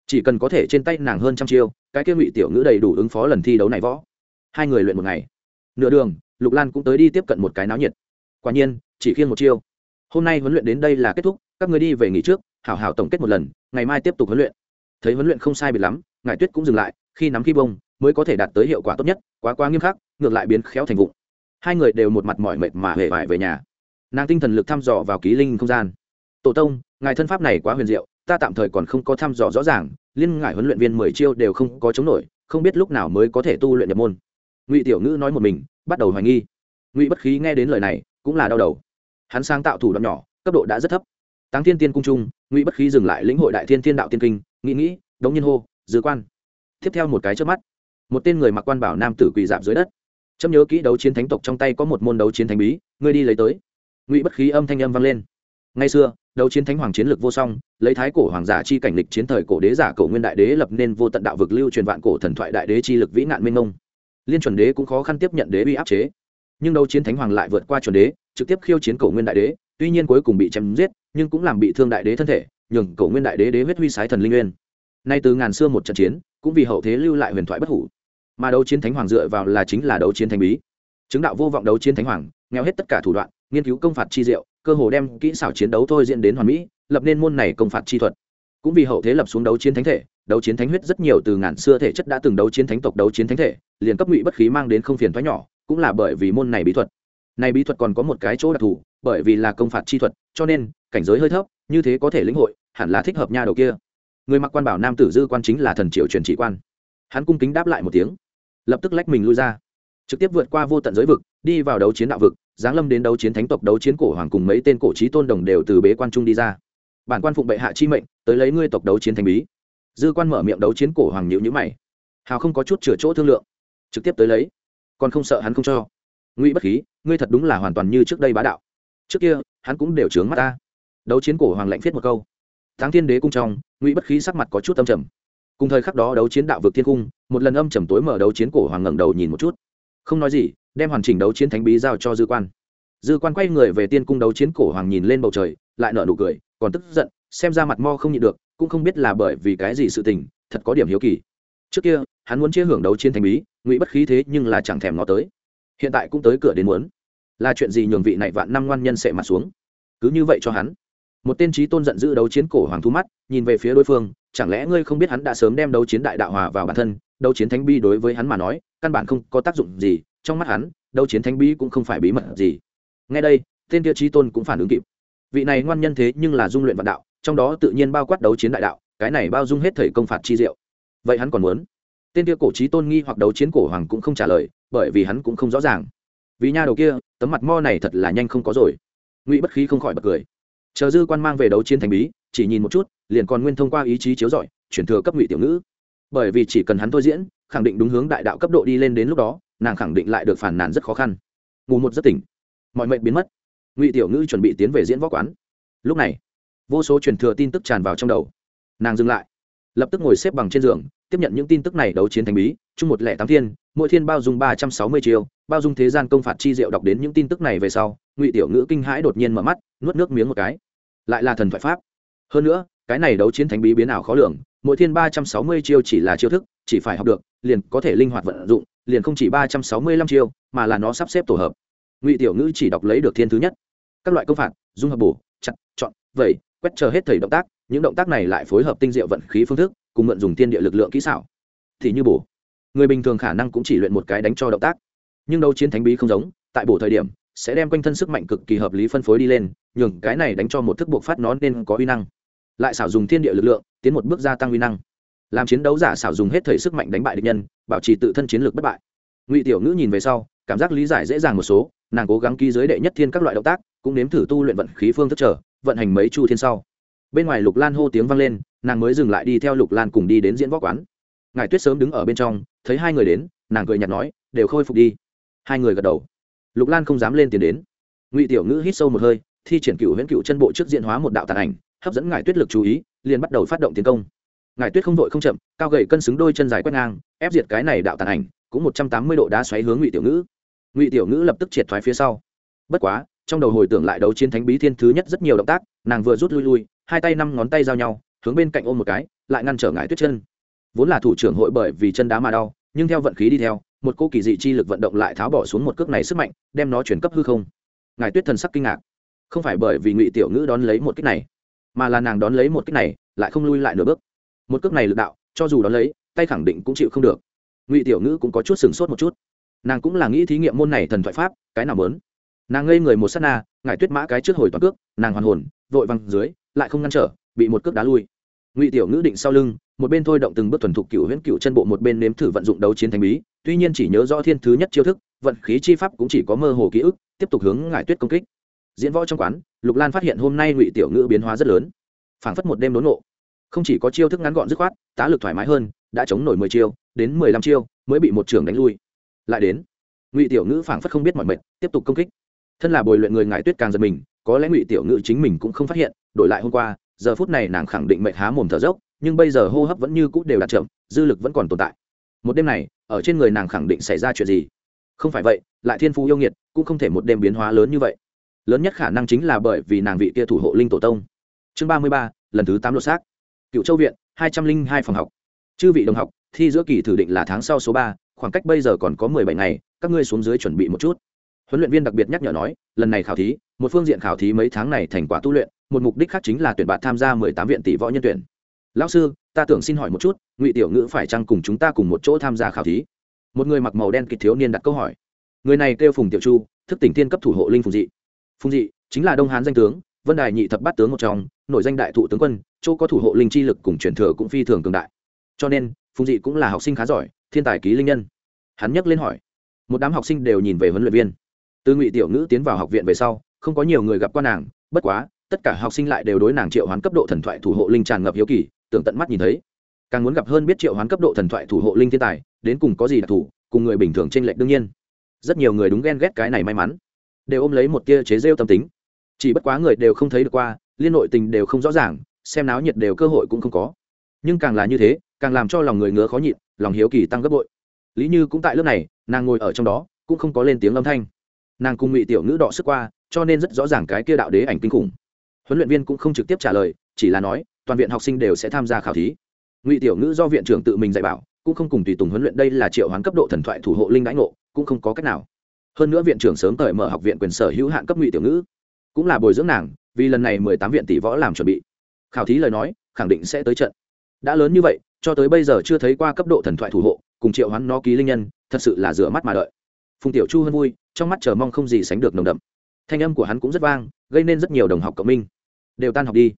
chỉ cần có thể trên tay nàng hơn trăm chiêu, cái kia ngụy tiểu ngữ đầy đủ ứng phó lần thi đấu này võ. Hai người luyện một ngày. Nửa đường, lục lan cũng tới đi tiếp cận một cái náo nhiệt. Quả nhiên, chỉ khiêng một chiêu. Hôm nay huấn luyện đến đây là kết thúc, các người đi về nghỉ trước, hảo hảo tổng kết một lần, ngày mai tiếp tục huấn luyện. Thấy huấn luyện không sai biệt lắm ngài tuyết cũng dừng lại, khi nắm khi bông, mới có thể đạt tới hiệu quả tốt nhất, quá quá nghiêm khắc, ngược lại biến khéo thành vụng. Hai người đều một mặt mỏi mệt mà hề vải về nhà. Nàng tinh thần lực thăm dò vào ký linh không gian. Tổ tông, ngài thân pháp này quá huyền diệu ta tạm thời còn không có thăm dò rõ ràng, liên ngại huấn luyện viên mười chiêu đều không có chống nổi, không biết lúc nào mới có thể tu luyện nhập môn. Ngụy tiểu ngữ nói một mình, bắt đầu hoài nghi. Ngụy bất khí nghe đến lời này, cũng là đau đầu. Hắn sáng tạo thủ đoạn nhỏ, cấp độ đã rất thấp. Táng thiên tiên cung trung, ngụy bất khí dừng lại lĩnh hội đại thiên thiên đạo tiên kinh, nghĩ nghĩ, đống nhiên hô, dư quan. Tiếp theo một cái trước mắt, một tên người mặc quan bảo nam tử quỳ dạp dưới đất. Chấm nhớ kỹ đấu chiến thánh tộc trong tay có một môn đấu chiến thánh bí, ngươi đi lấy tới. Ngụy bất khí âm thanh âm vang lên. Ngay xưa đấu chiến thánh hoàng chiến lược vô song, lấy thái cổ hoàng giả chi cảnh lịch chiến thời cổ đế giả cổ nguyên đại đế lập nên vô tận đạo vực lưu truyền vạn cổ thần thoại đại đế chi lực vĩ nạn minh ngông liên chuẩn đế cũng khó khăn tiếp nhận đế uy áp chế. Nhưng đấu chiến thánh hoàng lại vượt qua chuẩn đế, trực tiếp khiêu chiến cổ nguyên đại đế, tuy nhiên cuối cùng bị chém giết, nhưng cũng làm bị thương đại đế thân thể, nhường cổ nguyên đại đế đế huyết huy sái thần linh nguyên. Nay từ ngàn xưa một trận chiến, cũng vì hậu thế lưu lại huyền thoại bất hủ. Mà đấu chiến thánh hoàng dựa vào là chính là đấu chiến thánh bí. Chứng đạo vô vọng đấu chiến thánh hoàng, nghèo hết tất cả thủ đoạn, nghiên cứu công phạt chi diệu cơ hồ đem kỹ xảo chiến đấu thôi diễn đến hoàn mỹ, lập nên môn này công phạt chi thuật. Cũng vì hậu thế lập xuống đấu chiến thánh thể, đấu chiến thánh huyết rất nhiều từ ngàn xưa thể chất đã từng đấu chiến thánh tộc, đấu chiến thánh thể, liền cấp ngụy bất khí mang đến không phiền thoái nhỏ, cũng là bởi vì môn này bí thuật. Này bí thuật còn có một cái chỗ đặc thù, bởi vì là công phạt chi thuật, cho nên, cảnh giới hơi thấp, như thế có thể lĩnh hội, hẳn là thích hợp nha đầu kia. Người mặc quan bảo nam tử dư quan chính là thần triệu truyền trị quan. Hắn cung kính đáp lại một tiếng, lập tức lách mình lui ra, trực tiếp vượt qua vô tận giới vực, đi vào đấu chiến đạo vực giáng lâm đến đấu chiến thánh tộc, đấu chiến cổ hoàng cùng mấy tên cổ trí tôn đồng đều từ bế quan trung đi ra. Bản quan phụng bệ hạ chi mệnh, tới lấy ngươi tộc đấu chiến thành bí. Dư quan mở miệng đấu chiến cổ hoàng nhịu nhữ mày. Hào không có chút chừa chỗ thương lượng. Trực tiếp tới lấy. Còn không sợ hắn không cho. Ngụy bất khí, ngươi thật đúng là hoàn toàn như trước đây bá đạo. Trước kia, hắn cũng đều trướng mắt ta. Đấu chiến cổ hoàng lạnh viết một câu. Tháng thiên đế cung trong, ngụy bất khí sắc mặt có chút âm trầm. Cùng thời khắc đó đấu chiến đạo vực thiên cung, một lần âm trầm tối mở đấu chiến cổ hoàng ngẩng đầu nhìn một chút. Không nói gì đem hoàn chỉnh đấu chiến thánh bí giao cho dư quan. Dư quan quay người về tiên cung đấu chiến cổ hoàng nhìn lên bầu trời, lại nở nụ cười, còn tức giận, xem ra mặt mo không nhịn được, cũng không biết là bởi vì cái gì sự tình, thật có điểm hiếu kỳ. Trước kia, hắn muốn chia hưởng đấu chiến thánh bí, ngụy bất khí thế nhưng là chẳng thèm nó tới. Hiện tại cũng tới cửa đến muốn. Là chuyện gì nhường vị này vạn năm ngoan nhân sẽ mặt xuống? Cứ như vậy cho hắn. Một tên trí tôn giận dữ đấu chiến cổ hoàng thu mắt, nhìn về phía đối phương, chẳng lẽ ngươi không biết hắn đã sớm đem đấu chiến đại đạo hòa vào bản thân, đấu chiến thánh bi đối với hắn mà nói, căn bản không có tác dụng gì trong mắt hắn, đấu chiến thánh bí cũng không phải bí mật gì. Ngay đây, tên kia trí tôn cũng phản ứng kịp. Vị này ngoan nhân thế nhưng là dung luyện vạn đạo, trong đó tự nhiên bao quát đấu chiến đại đạo, cái này bao dung hết thầy công phạt chi diệu. Vậy hắn còn muốn? Tên kia cổ trí tôn nghi hoặc đấu chiến cổ hoàng cũng không trả lời, bởi vì hắn cũng không rõ ràng. Vì nha đầu kia, tấm mặt mo này thật là nhanh không có rồi. Ngụy bất khí không khỏi bật cười. Chờ dư quan mang về đấu chiến thành bí, chỉ nhìn một chút, liền còn nguyên thông qua ý chí chiếu rọi, chuyển thừa cấp ngụy tiểu ngữ. Bởi vì chỉ cần hắn thôi diễn khẳng định đúng hướng đại đạo cấp độ đi lên đến lúc đó, nàng khẳng định lại được phản nàn rất khó khăn. Ngủ một giấc tỉnh, mọi mệnh biến mất. Ngụy tiểu ngữ chuẩn bị tiến về diễn võ quán. Lúc này, vô số truyền thừa tin tức tràn vào trong đầu. Nàng dừng lại, lập tức ngồi xếp bằng trên giường, tiếp nhận những tin tức này đấu chiến thành bí, chung một lẻ tám thiên, mỗi thiên bao dung ba trăm sáu mươi chiều bao dung thế gian công phạt chi diệu đọc đến những tin tức này về sau, ngụy tiểu ngữ kinh hãi đột nhiên mở mắt, nuốt nước miếng một cái. Lại là thần thoại pháp. Hơn nữa, cái này đấu chiến thánh bí biến ảo khó lường mỗi thiên ba trăm sáu mươi chiêu chỉ là chiêu thức, chỉ phải học được, liền có thể linh hoạt vận dụng, liền không chỉ ba trăm sáu mươi lăm chiêu, mà là nó sắp xếp tổ hợp. Ngụy tiểu ngữ chỉ đọc lấy được thiên thứ nhất. Các loại công phạt, dung hợp bổ, chặt, chọn, vẩy, quét chờ hết thầy động tác, những động tác này lại phối hợp tinh diệu vận khí phương thức, cùng mượn dùng tiên địa lực lượng kỹ xảo. Thì như bổ. Người bình thường khả năng cũng chỉ luyện một cái đánh cho động tác. Nhưng đấu chiến thánh bí không giống, tại bổ thời điểm, sẽ đem quanh thân sức mạnh cực kỳ hợp lý phân phối đi lên, nhường cái này đánh cho một thức buộc phát nó nên có uy năng lại xảo dùng thiên địa lực lượng, tiến một bước gia tăng uy năng. Làm chiến đấu giả xảo dùng hết thời sức mạnh đánh bại địch nhân, bảo trì tự thân chiến lược bất bại. Ngụy tiểu ngữ nhìn về sau, cảm giác lý giải dễ dàng một số, nàng cố gắng ký giới đệ nhất thiên các loại động tác, cũng nếm thử tu luyện vận khí phương thức trở vận hành mấy chu thiên sau. Bên ngoài lục lan hô tiếng vang lên, nàng mới dừng lại đi theo lục lan cùng đi đến diễn võ quán. Ngài tuyết sớm đứng ở bên trong, thấy hai người đến, nàng cười nhạt nói, đều khôi phục đi. Hai người gật đầu. Lục lan không dám lên tiền đến. Ngụy tiểu ngữ hít sâu một hơi, thi triển cựu huyễn cựu chân bộ trước diện hóa một đạo tàn ảnh hấp dẫn ngải tuyết lực chú ý, liền bắt đầu phát động tiến công. Ngải tuyết không vội không chậm, cao gậy cân xứng đôi chân dài quét ngang, ép diệt cái này đạo tàn ảnh, cũng một trăm tám mươi độ đá xoáy hướng ngụy tiểu ngữ. Ngụy tiểu ngữ lập tức triệt thoái phía sau. Bất quá, trong đầu hồi tưởng lại đấu chiến thánh bí thiên thứ nhất rất nhiều động tác, nàng vừa rút lui lui, hai tay năm ngón tay giao nhau, hướng bên cạnh ôm một cái, lại ngăn trở ngải tuyết chân. Vốn là thủ trưởng hội bởi vì chân đá mà đau, nhưng theo vận khí đi theo, một cô kỳ dị chi lực vận động lại tháo bỏ xuống một cước này sức mạnh, đem nó chuyển cấp hư không. Ngài tuyết thần sắc kinh ngạc. Không phải bởi vì ngụy tiểu ngữ đón lấy một kích này mà là nàng đón lấy một cách này, lại không lui lại nửa bước. Một cước này lực đạo, cho dù đón lấy, tay khẳng định cũng chịu không được. Ngụy tiểu ngữ cũng có chút sừng sốt một chút. Nàng cũng là nghĩ thí nghiệm môn này thần thoại pháp, cái nào mớn nàng ngây người một s á t na ngài tuyết mã cái trước hồi toàn cước, nàng hoàn hồn, vội văng dưới, lại không ngăn trở, bị một cước đá lui. Ngụy tiểu ngữ định sau lưng, một bên thôi động từng bước thuần thục cựu huyễn cựu chân bộ, một bên nếm thử vận dụng đấu chiến thành bí, tuy nhiên chỉ nhớ rõ thiên thứ nhất chiêu thức, vận khí chi pháp cũng chỉ có mơ hồ ký ức, tiếp tục hướng ngải tuyết công kích diễn võ trong quán, lục lan phát hiện hôm nay ngụy tiểu ngữ biến hóa rất lớn. Phảng phất một đêm đốn nộ không chỉ có chiêu thức ngắn gọn dứt khoát, tá lực thoải mái hơn, đã chống nổi mười chiêu, đến mười lăm chiêu mới bị một trưởng đánh lui. Lại đến, ngụy tiểu ngữ phảng phất không biết mọi mệt tiếp tục công kích. Thân là bồi luyện người ngải tuyết càng giật mình, có lẽ ngụy tiểu ngữ chính mình cũng không phát hiện, đổi lại hôm qua, giờ phút này nàng khẳng định mệt há mồm thở dốc, nhưng bây giờ hô hấp vẫn như cũ đều đạt chậm, dư lực vẫn còn tồn tại. Một đêm này, ở trên người nàng khẳng định xảy ra chuyện gì? Không phải vậy, lại thiên phú yêu nghiệt, cũng không thể một đêm biến hóa lớn như vậy lớn nhất khả năng chính là bởi vì nàng vị kia thủ hộ linh tổ tông. Chương ba mươi ba, lần thứ tám lô xác. Cựu châu viện, hai trăm linh hai phòng học. Chư vị đồng học, thi giữa kỳ thử định là tháng sau số ba, khoảng cách bây giờ còn có mười bảy ngày, các ngươi xuống dưới chuẩn bị một chút. Huấn luyện viên đặc biệt nhắc nhở nói, lần này khảo thí, một phương diện khảo thí mấy tháng này thành quả tu luyện, một mục đích khác chính là tuyển bạn tham gia mười tám viện tỷ võ nhân tuyển. Lão sư, ta tưởng xin hỏi một chút, ngụy tiểu ngữ phải chăng cùng chúng ta cùng một chỗ tham gia khảo thí? Một người mặc màu đen kịch thiếu niên đặt câu hỏi. Người này kêu phùng tiểu chu, thức tỉnh tiên cấp thủ hộ linh phùng dị phùng dị, chính là đông hán danh tướng, vân đài nhị thập bát tướng một trong nội danh đại thụ tướng quân, chỗ có thủ hộ linh chi lực cùng truyền thừa cũng phi thường cường đại. Cho nên, phùng dị cũng là học sinh khá giỏi, thiên tài ký linh nhân. Hắn nhắc lên hỏi. Một đám học sinh đều nhìn về huấn luyện viên. Từ ngụy tiểu ngữ tiến vào học viện về sau, không có nhiều người gặp qua nàng, bất quá, tất cả học sinh lại đều đối nàng triệu hoán cấp độ thần thoại thủ hộ linh tràn ngập hiếu kỳ, tưởng tận mắt nhìn thấy. Càng muốn gặp hơn biết triệu hoán cấp độ thần thoại thủ hộ linh thiên tài, đến cùng có gì đặc thù, cùng người bình thường t r ê n lệch đương nhiên. Rất nhiều người đúng ghen ghét cái này may mắn đều ôm lấy một tia chế rêu tâm tính. Chỉ bất quá người đều không thấy được qua, liên nội tình đều không rõ ràng, xem náo nhiệt đều cơ hội cũng không có. Nhưng càng là như thế, càng làm cho lòng người ngứa khó nhịn, lòng hiếu kỳ tăng gấp bội. Lý như cũng tại lớp này, nàng ngồi ở trong đó, cũng không có lên tiếng âm thanh. Nàng cùng ngụy tiểu ngữ đọ sức qua, cho nên rất rõ ràng cái kia đạo đế ảnh kinh khủng. Huấn luyện viên cũng không trực tiếp trả lời, chỉ là nói, toàn viện học sinh đều sẽ tham gia khảo thí. Ngụy tiểu ngữ do viện trưởng tự mình dạy bảo, cũng không cùng tùy tùng huấn luyện đây là triệu hoán cấp độ thần thoại thủ hộ linh đãi ngộ, cũng không có cách nào hơn nữa viện trưởng sớm cởi mở học viện quyền sở hữu hạn cấp ngụy tiểu ngữ, cũng là bồi dưỡng nàng, vì lần này mười tám viện tỷ võ làm chuẩn bị. Khảo thí lời nói, khẳng định sẽ tới trận. Đã lớn như vậy, cho tới bây giờ chưa thấy qua cấp độ thần thoại thủ hộ, cùng triệu hoán nó ký linh nhân, thật sự là rửa mắt mà đợi. Phùng tiểu chu hơn vui, trong mắt chờ mong không gì sánh được nồng đậm. Thanh âm của hắn cũng rất vang, gây nên rất nhiều đồng học cộng minh. Đều tan học đi.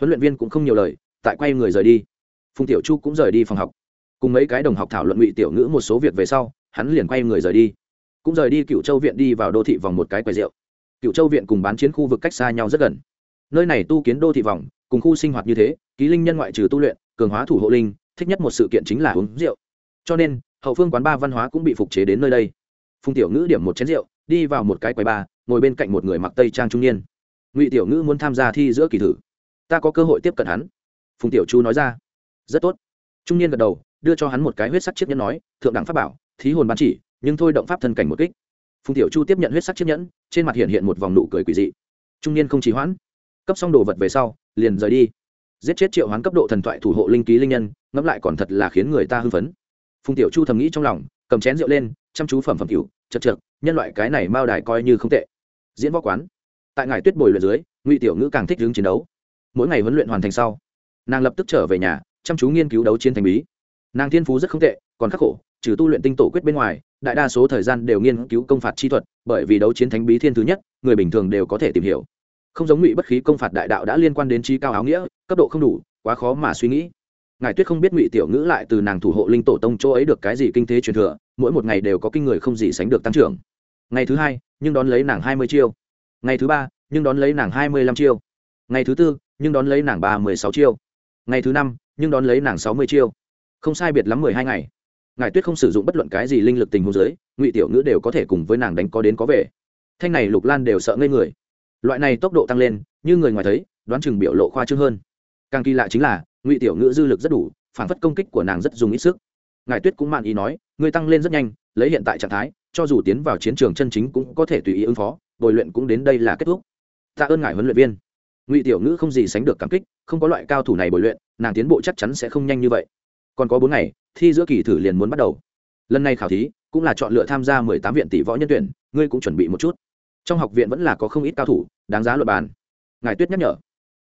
Huấn luyện viên cũng không nhiều lời, tại quay người rời đi. Phùng tiểu chu cũng rời đi phòng học. Cùng mấy cái đồng học thảo luận ngụy tiểu ngữ một số việc về sau, hắn liền quay người rời đi cũng rời đi cựu châu viện đi vào đô thị vòng một cái quầy rượu. Cựu châu viện cùng bán chiến khu vực cách xa nhau rất gần. Nơi này tu kiến đô thị vòng, cùng khu sinh hoạt như thế, ký linh nhân ngoại trừ tu luyện, cường hóa thủ hộ linh, thích nhất một sự kiện chính là uống rượu. Cho nên, hậu phương quán ba văn hóa cũng bị phục chế đến nơi đây. Phùng tiểu ngữ điểm một chén rượu, đi vào một cái quầy ba, ngồi bên cạnh một người mặc tây trang trung niên. Ngụy tiểu ngữ muốn tham gia thi giữa kỳ thử. Ta có cơ hội tiếp cận hắn. Phùng tiểu chu nói ra. Rất tốt. Trung niên gật đầu, đưa cho hắn một cái huyết sắc chiếc nhẫn nói, thượng đẳng pháp bảo, thí hồn bán chỉ nhưng thôi động pháp thân cảnh một kích. Phùng tiểu chu tiếp nhận huyết sắc chiếc nhẫn, trên mặt hiện hiện một vòng nụ cười quỷ dị. Trung niên không trì hoãn. Cấp xong đồ vật về sau, liền rời đi. Giết chết triệu hoán cấp độ thần thoại thủ hộ linh ký linh nhân, ngẫm lại còn thật là khiến người ta hư phấn. Phùng tiểu chu thầm nghĩ trong lòng, cầm chén rượu lên, chăm chú phẩm phẩm cửu, chật chật nhân loại cái này mao đài coi như không tệ. Diễn võ quán. Tại ngài tuyết bồi luyện dưới, ngụy tiểu ngữ càng thích hướng chiến đấu. Mỗi ngày huấn luyện hoàn thành sau, nàng lập tức trở về nhà, chăm chú nghiên cứu đấu chiến thành bí. Nàng thiên phú rất không tệ, còn khắc khổ, trừ tu luyện tinh tổ quyết bên ngoài đại đa số thời gian đều nghiên cứu công phạt chi thuật, bởi vì đấu chiến thánh bí thiên thứ nhất, người bình thường đều có thể tìm hiểu. Không giống ngụy bất khí công phạt đại đạo đã liên quan đến chi cao áo nghĩa, cấp độ không đủ, quá khó mà suy nghĩ. Ngài tuyết không biết ngụy tiểu ngữ lại từ nàng thủ hộ linh tổ tông chỗ ấy được cái gì kinh thế truyền thừa, mỗi một ngày đều có kinh người không gì sánh được tăng trưởng. Ngày thứ hai, nhưng đón lấy nàng hai mươi chiêu. Ngày thứ ba, nhưng đón lấy nàng hai mươi lăm chiêu. Ngày thứ tư, nhưng đón lấy nàng ba mươi sáu chiêu. Ngày thứ năm, nhưng đón lấy nàng sáu mươi chiêu. Không sai biệt lắm mười hai ngày ngài tuyết không sử dụng bất luận cái gì linh lực tình huống dưới ngụy tiểu ngữ đều có thể cùng với nàng đánh có đến có về. Thanh này lục lan đều sợ ngây người. Loại này tốc độ tăng lên, như người ngoài thấy, đoán chừng biểu lộ khoa trương hơn. Càng kỳ lạ chính là, ngụy tiểu ngữ dư lực rất đủ, phản phất công kích của nàng rất dùng ít sức. Ngài tuyết cũng mạn ý nói, ngươi tăng lên rất nhanh, lấy hiện tại trạng thái, cho dù tiến vào chiến trường chân chính cũng có thể tùy ý ứng phó, bồi luyện cũng đến đây là kết thúc. Tạ ơn ngài huấn luyện viên. Ngụy tiểu ngữ không gì sánh được cảm kích, không có loại cao thủ này bồi luyện, nàng tiến bộ chắc chắn sẽ không nhanh như vậy còn có bốn ngày, thi giữa kỳ thử liền muốn bắt đầu. Lần này khảo thí cũng là chọn lựa tham gia mười tám viện tỷ võ nhân tuyển, ngươi cũng chuẩn bị một chút. Trong học viện vẫn là có không ít cao thủ, đáng giá luật bàn. Ngài tuyết nhắc nhở.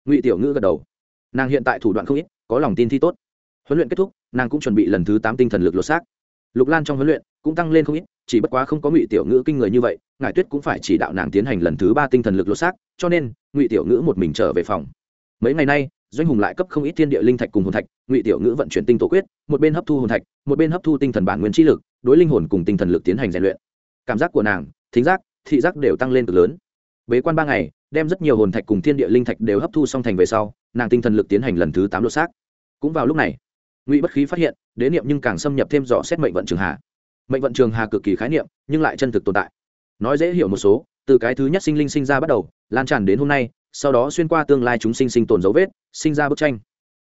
Ngụy tiểu ngữ gật đầu. Nàng hiện tại thủ đoạn không ít, có lòng tin thi tốt. Huấn luyện kết thúc, nàng cũng chuẩn bị lần thứ tám tinh thần lực lột xác. Lục lan trong huấn luyện cũng tăng lên không ít, chỉ bất quá không có ngụy tiểu ngữ kinh người như vậy, ngài tuyết cũng phải chỉ đạo nàng tiến hành lần thứ ba tinh thần lực lột xác, cho nên ngụy tiểu ngữ một mình trở về phòng. Mấy ngày nay doanh hùng lại cấp không ít thiên địa linh thạch cùng hồn thạch, ngụy tiểu ngữ vận chuyển tinh tổ quyết, một bên hấp thu hồn thạch, một bên hấp thu tinh thần bản nguyên trí lực, đối linh hồn cùng tinh thần lực tiến hành rèn luyện. Cảm giác của nàng, thính giác, thị giác đều tăng lên cực lớn. Bế quan ba ngày, đem rất nhiều hồn thạch cùng thiên địa linh thạch đều hấp thu xong thành về sau, nàng tinh thần lực tiến hành lần thứ tám lột xác. Cũng vào lúc này, ngụy bất khí phát hiện, đế niệm nhưng càng xâm nhập thêm dò xét mệnh vận trường hà. Mệnh vận trường hà cực kỳ khái niệm, nhưng lại chân thực tồn tại. Nói dễ hiểu một số, từ cái thứ nhất sinh linh sinh ra bắt đầu, lan tràn đến hôm nay sau đó xuyên qua tương lai chúng sinh sinh tồn dấu vết, sinh ra bức tranh.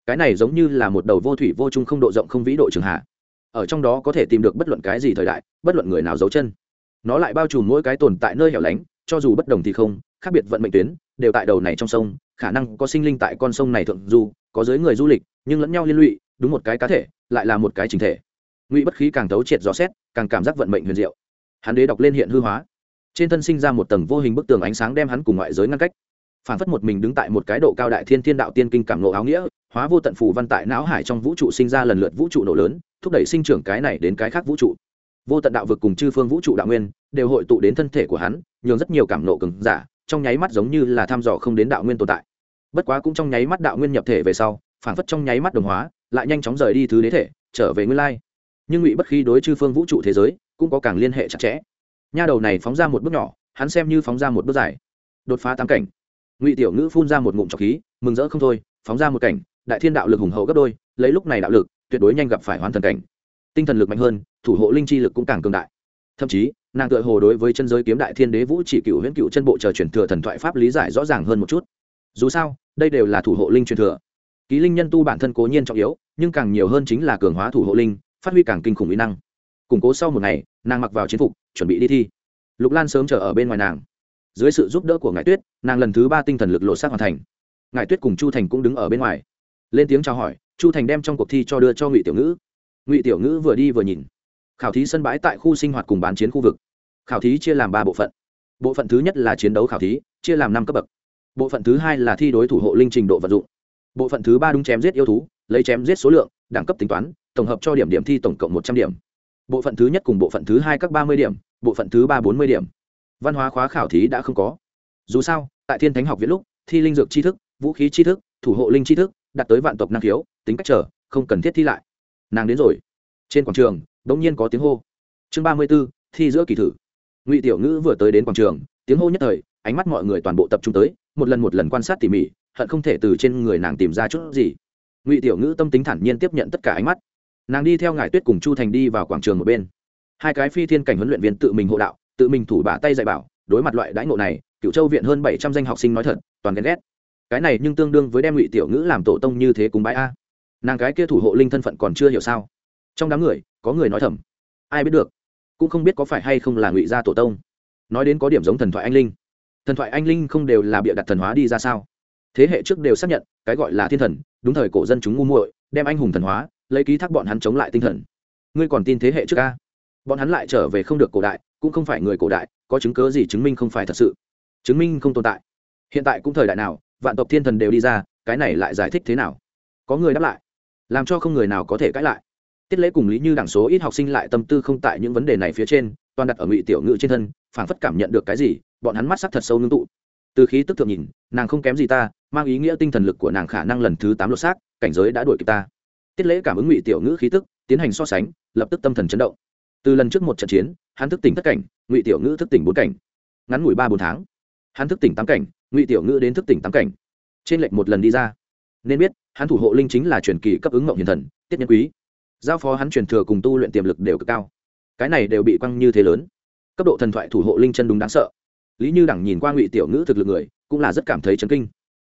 Cái này giống như là một đầu vô thủy vô trung không độ rộng không vĩ độ trường hạ. Ở trong đó có thể tìm được bất luận cái gì thời đại, bất luận người nào giấu chân. Nó lại bao trùm mỗi cái tồn tại nơi hẻo lánh, cho dù bất đồng thì không, khác biệt vận mệnh tuyến, đều tại đầu này trong sông, khả năng có sinh linh tại con sông này thượng du, có giới người du lịch, nhưng lẫn nhau liên lụy, đúng một cái cá thể, lại là một cái chính thể. Ngụy bất khí càng thấu triệt rõ xét, càng cảm giác vận mệnh huyền diệu. Hắn đế đọc lên hiện hư hóa. Trên thân sinh ra một tầng vô hình bức tường ánh sáng đem hắn cùng ngoại giới ngăn cách phản phất một mình đứng tại một cái độ cao đại thiên thiên đạo tiên kinh cảm nộ áo nghĩa, hóa vô tận phù văn tại não hải trong vũ trụ sinh ra lần lượt vũ trụ nổ lớn, thúc đẩy sinh trưởng cái này đến cái khác vũ trụ. Vô tận đạo vực cùng chư phương vũ trụ đạo nguyên, đều hội tụ đến thân thể của hắn, nhường rất nhiều cảm nộ cứng giả, trong nháy mắt giống như là thăm dò không đến đạo nguyên tồn tại. Bất quá cũng trong nháy mắt đạo nguyên nhập thể về sau phản phất trong nháy mắt đồng hóa, lại nhanh chóng rời đi thứ đế thể, trở về nguyên lai. Nhưng ngụy bất khi đối chư phương vũ trụ thế giới, cũng có càng liên hệ chặt chẽ. Nha đầu này phóng ra một bước nhỏ, hắn xem như phóng ra một bước dài. Đột phá tam cảnh ngụy tiểu ngữ phun ra một ngụm trọc khí, mừng rỡ không thôi, phóng ra một cảnh, đại thiên đạo lực hùng hậu gấp đôi, lấy lúc này đạo lực, tuyệt đối nhanh gặp phải hoàn thần cảnh. Tinh thần lực mạnh hơn, thủ hộ linh chi lực cũng càng cường đại. Thậm chí, nàng tự hồ đối với chân giới kiếm đại thiên đế vũ chỉ cựu huyễn cựu chân bộ chờ truyền thừa thần thoại pháp lý giải rõ ràng hơn một chút. Dù sao, đây đều là thủ hộ linh truyền thừa. Ký linh nhân tu bản thân cố nhiên trọng yếu, nhưng càng nhiều hơn chính là cường hóa thủ hộ linh, phát huy càng kinh khủng mỹ năng. Củng cố sau một ngày, nàng mặc vào chiến phục, chuẩn bị đi thi. Lục lan sớm chờ ở bên ngoài nàng dưới sự giúp đỡ của ngài tuyết, nàng lần thứ ba tinh thần lực lộ sát hoàn thành. Ngài tuyết cùng chu thành cũng đứng ở bên ngoài. Lên tiếng chào hỏi, chu thành đem trong cuộc thi cho đưa cho ngụy tiểu ngữ. Ngụy tiểu ngữ vừa đi vừa nhìn. Khảo thí sân bãi tại khu sinh hoạt cùng bán chiến khu vực. Khảo thí chia làm ba bộ phận. Bộ phận thứ nhất là chiến đấu khảo thí, chia làm năm cấp bậc. Bộ phận thứ hai là thi đối thủ hộ linh trình độ vận dụng. Bộ phận thứ ba đúng chém giết yêu thú, lấy chém giết số lượng, đẳng cấp tính toán, tổng hợp cho điểm điểm thi tổng cộng một trăm điểm. Bộ phận thứ nhất cùng bộ phận thứ hai các ba mươi điểm, bộ phận thứ ba bốn mươi điểm văn hóa khóa khảo thí đã không có. Dù sao, tại thiên thánh học viết lúc, thi linh dược tri thức, vũ khí tri thức, thủ hộ linh tri thức, đạt tới vạn tộc năng khiếu, tính cách trở không cần thiết thi lại. Nàng đến rồi. Trên quảng trường đ ỗ n g nhiên có tiếng hô. Chương ba mươi b ố thi giữa kỳ thử. Ngụy tiểu ngữ vừa tới đến quảng trường, tiếng hô nhất thời, ánh mắt mọi người toàn bộ tập trung tới, một lần một lần quan sát tỉ mỉ, hận không thể từ trên người nàng tìm ra chút gì. Ngụy tiểu ngữ tâm tính thản nhiên tiếp nhận tất cả ánh mắt. Nàng đi theo ngải tuyết cùng chu thành đi vào quảng trường một bên. Hai cái phi thiên cảnh huấn luyện viên tự mình hộ đạo tự mình thủ bả tay dạy bảo, đối mặt loại đãi ngộ này cựu châu viện hơn bảy trăm danh học sinh nói thật, toàn ghen ghét. Cái này nhưng tương đương với đem ngụy tiểu ngữ làm tổ tông như thế cùng bãi a. Nàng cái kia thủ hộ linh thân phận còn chưa hiểu sao? Trong đám người, có người nói thầm. Ai biết được? Cũng không biết có phải hay không là ngụy gia tổ tông. Nói đến có điểm giống thần thoại anh linh. Thần thoại anh linh không đều là bịa đặt thần hóa đi ra sao? Thế hệ trước đều xác nhận, cái gọi là thiên thần, đúng thời cổ dân chúng ngu muội, đem anh hùng thần hóa, lấy ký thác bọn hắn chống lại tinh thần. Ngươi còn tin thế hệ trước ca bọn hắn lại trở về không được cổ đại cũng không phải người cổ đại, có chứng cớ gì chứng minh không phải thật sự? Chứng minh không tồn tại. Hiện tại cũng thời đại nào, vạn tộc thiên thần đều đi ra, cái này lại giải thích thế nào? Có người đáp lại. Làm cho không người nào có thể cãi lại. Tiết lễ cùng lý như đảng số ít học sinh lại tâm tư không tại những vấn đề này phía trên, toàn đặt ở ngụy tiểu ngữ trên thân, phảng phất cảm nhận được cái gì, bọn hắn mắt sắc thật sâu ngưng tụ. Từ khí tức thượng nhìn, nàng không kém gì ta, mang ý nghĩa tinh thần lực của nàng khả năng lần thứ tám lột xác, cảnh giới đã đuổi kịp ta. Tiết lễ cảm ứng ngụy tiểu ngữ khí tức, tiến hành so sánh, lập tức tâm thần chấn động. Từ lần trước một trận chiến hắn thức tỉnh thất cảnh, ngụy tiểu ngữ thức tỉnh bốn cảnh. Ngắn ngủi ba bốn tháng, hắn thức tỉnh tám cảnh, ngụy tiểu ngữ đến thức tỉnh tám cảnh. Trên lệnh một lần đi ra. Nên biết, hắn thủ hộ linh chính là truyền kỳ cấp ứng mộng hiền thần, tiết nhân quý. Giao phó hắn truyền thừa cùng tu luyện tiềm lực đều cực cao. Cái này đều bị quăng như thế lớn. Cấp độ thần thoại thủ hộ linh chân đúng đáng sợ. Lý như đẳng nhìn qua ngụy tiểu ngữ thực lực người, cũng là rất cảm thấy chấn kinh.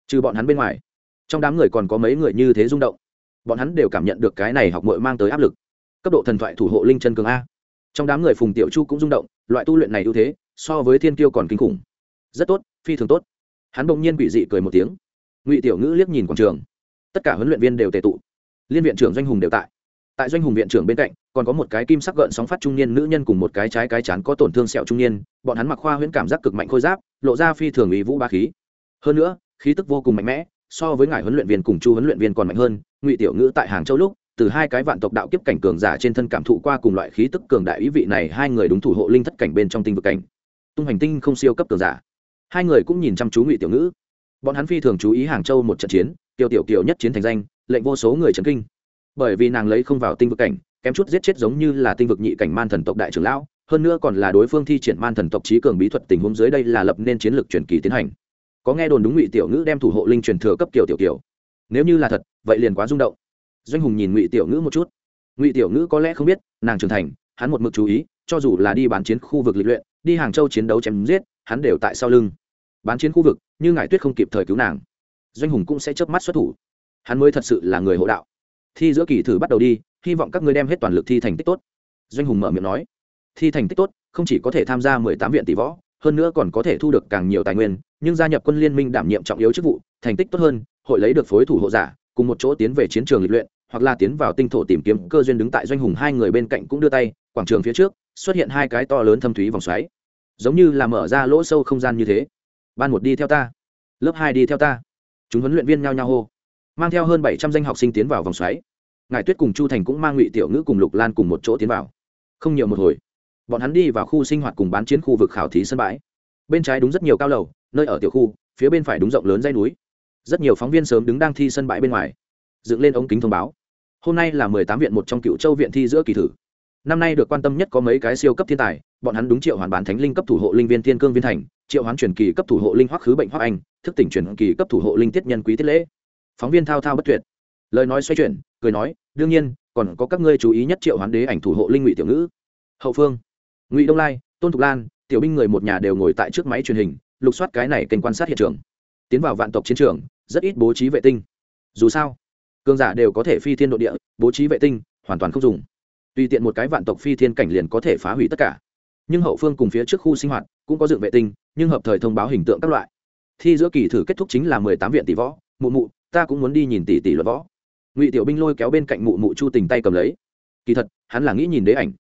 Trừ bọn hắn bên ngoài, trong đám người còn có mấy người như thế rung động. Bọn hắn đều cảm nhận được cái này học mội mang tới áp lực. Cấp độ thần thoại thủ hộ linh chân cường a trong đám người phùng tiểu chu cũng rung động, loại tu luyện này ưu thế, so với thiên tiêu còn kinh khủng. Rất tốt, phi thường tốt. Hắn bỗng nhiên bị dị cười một tiếng. Ngụy tiểu ngữ liếc nhìn quảng trường. Tất cả huấn luyện viên đều tề tụ. Liên viện trưởng doanh hùng đều tại. Tại doanh hùng viện trưởng bên cạnh, còn có một cái kim sắc gợn sóng phát trung niên nữ nhân cùng một cái trái cái chán có tổn thương sẹo trung niên. Bọn hắn mặc khoa huyễn cảm giác cực mạnh khôi giáp, lộ ra phi thường ý vũ ba khí. Hơn nữa, khí tức vô cùng mạnh mẽ, so với ngài huấn luyện viên cùng chu huấn luyện viên còn mạnh hơn. Ngụy tiểu ngữ tại hàng châu lúc từ hai cái vạn tộc đạo kiếp cảnh cường giả trên thân cảm thụ qua cùng loại khí tức cường đại ý vị này hai người đúng thủ hộ linh thất cảnh bên trong tinh vực cảnh. Tung hành tinh không siêu cấp cường giả. Hai người cũng nhìn chăm chú ngụy tiểu ngữ. Bọn hắn phi thường chú ý hàng châu một trận chiến tiêu tiểu kiều nhất chiến thành danh lệnh vô số người chấn kinh. Bởi vì nàng lấy không vào tinh vực cảnh kém chút giết chết giống như là tinh vực nhị cảnh man thần tộc đại trưởng lão hơn nữa còn là đối phương thi triển man thần tộc trí cường bí thuật tình huống dưới đây là lập nên chiến lược truyền kỳ tiến hành. Có nghe đồn đúng ngụy tiểu ngữ đem thủ hộ linh truyền thừa cấp kiểu tiểu tiểu, nếu như là thật vậy liền quá rung động doanh hùng nhìn ngụy tiểu ngữ một chút. Ngụy tiểu ngữ có lẽ không biết, nàng trưởng thành, hắn một mực chú ý, cho dù là đi bán chiến khu vực lịch luyện, đi hàng châu chiến đấu chém giết, hắn đều tại sau lưng. Bán chiến khu vực, như ngải tuyết không kịp thời cứu nàng. Doanh hùng cũng sẽ chớp mắt xuất thủ. Hắn mới thật sự là người hộ đạo. Thi giữa kỳ thử bắt đầu đi, hy vọng các ngươi đem hết toàn lực thi thành tích tốt. Doanh hùng mở miệng nói. Thi thành tích tốt, không chỉ có thể tham gia mười tám viện tỷ võ, hơn nữa còn có thể thu được càng nhiều tài nguyên, nhưng gia nhập quân liên minh đảm nhiệm trọng yếu chức vụ, thành tích tốt hơn, hội lấy được phối thủ hộ giả cùng một chỗ tiến về chiến trường lịch luyện, hoặc là tiến vào tinh thổ tìm kiếm cơ duyên đứng tại doanh hùng hai người bên cạnh cũng đưa tay, quảng trường phía trước, xuất hiện hai cái to lớn thâm thúy vòng xoáy. Giống như là mở ra lỗ sâu không gian như thế. Ban một đi theo ta. Lớp hai đi theo ta. Chúng huấn luyện viên nhao nhao hô. Mang theo hơn bảy trăm danh học sinh tiến vào vòng xoáy. Ngài tuyết cùng chu thành cũng mang ngụy tiểu ngữ cùng lục lan cùng một chỗ tiến vào. Không nhiều một hồi, bọn hắn đi vào khu sinh hoạt cùng bán chiến khu vực khảo thí sân bãi. Bên trái đúng rất nhiều cao lầu, nơi ở tiểu khu, phía bên phải đúng rộng lớn dây núi rất nhiều phóng viên sớm đứng đang thi sân bãi bên ngoài. Dựng lên ống kính thông báo. Hôm nay là mười tám viện một trong cựu châu viện thi giữa kỳ thử. Năm nay được quan tâm nhất có mấy cái siêu cấp thiên tài, bọn hắn đúng triệu hoàn bán thánh linh cấp thủ hộ linh viên thiên cương viên thành, triệu hoán truyền kỳ cấp thủ hộ linh hoắc khứ bệnh hoắc anh, thức tỉnh truyền kỳ cấp thủ hộ linh tiết nhân quý tiết lễ. Phóng viên thao thao bất tuyệt. Lời nói xoay chuyển, cười nói, đương nhiên, còn có các ngươi chú ý nhất triệu hoán đế ảnh thủ hộ linh ngụy tiểu ngữ. Hậu phương. Ngụy đông lai, tôn thục lan, tiểu binh người một nhà đều ngồi tại trước máy truyền hình, lục soát cái này kênh quan sát hiện trường tiến vào vạn tộc chiến trường, rất ít bố trí vệ tinh. Dù sao, cường giả đều có thể phi thiên nội địa, bố trí vệ tinh, hoàn toàn không dùng. Tùy tiện một cái vạn tộc phi thiên cảnh liền có thể phá hủy tất cả. Nhưng hậu phương cùng phía trước khu sinh hoạt cũng có dựng vệ tinh, nhưng hợp thời thông báo hình tượng các loại. Thi giữa kỳ thử kết thúc chính là mười tám viện tỷ võ, mụ mụ, ta cũng muốn đi nhìn tỷ tỷ luật võ. Ngụy tiểu binh lôi kéo bên cạnh mụ mụ chu tình tay cầm lấy. Kỳ thật, hắn là nghĩ nhìn đế ảnh.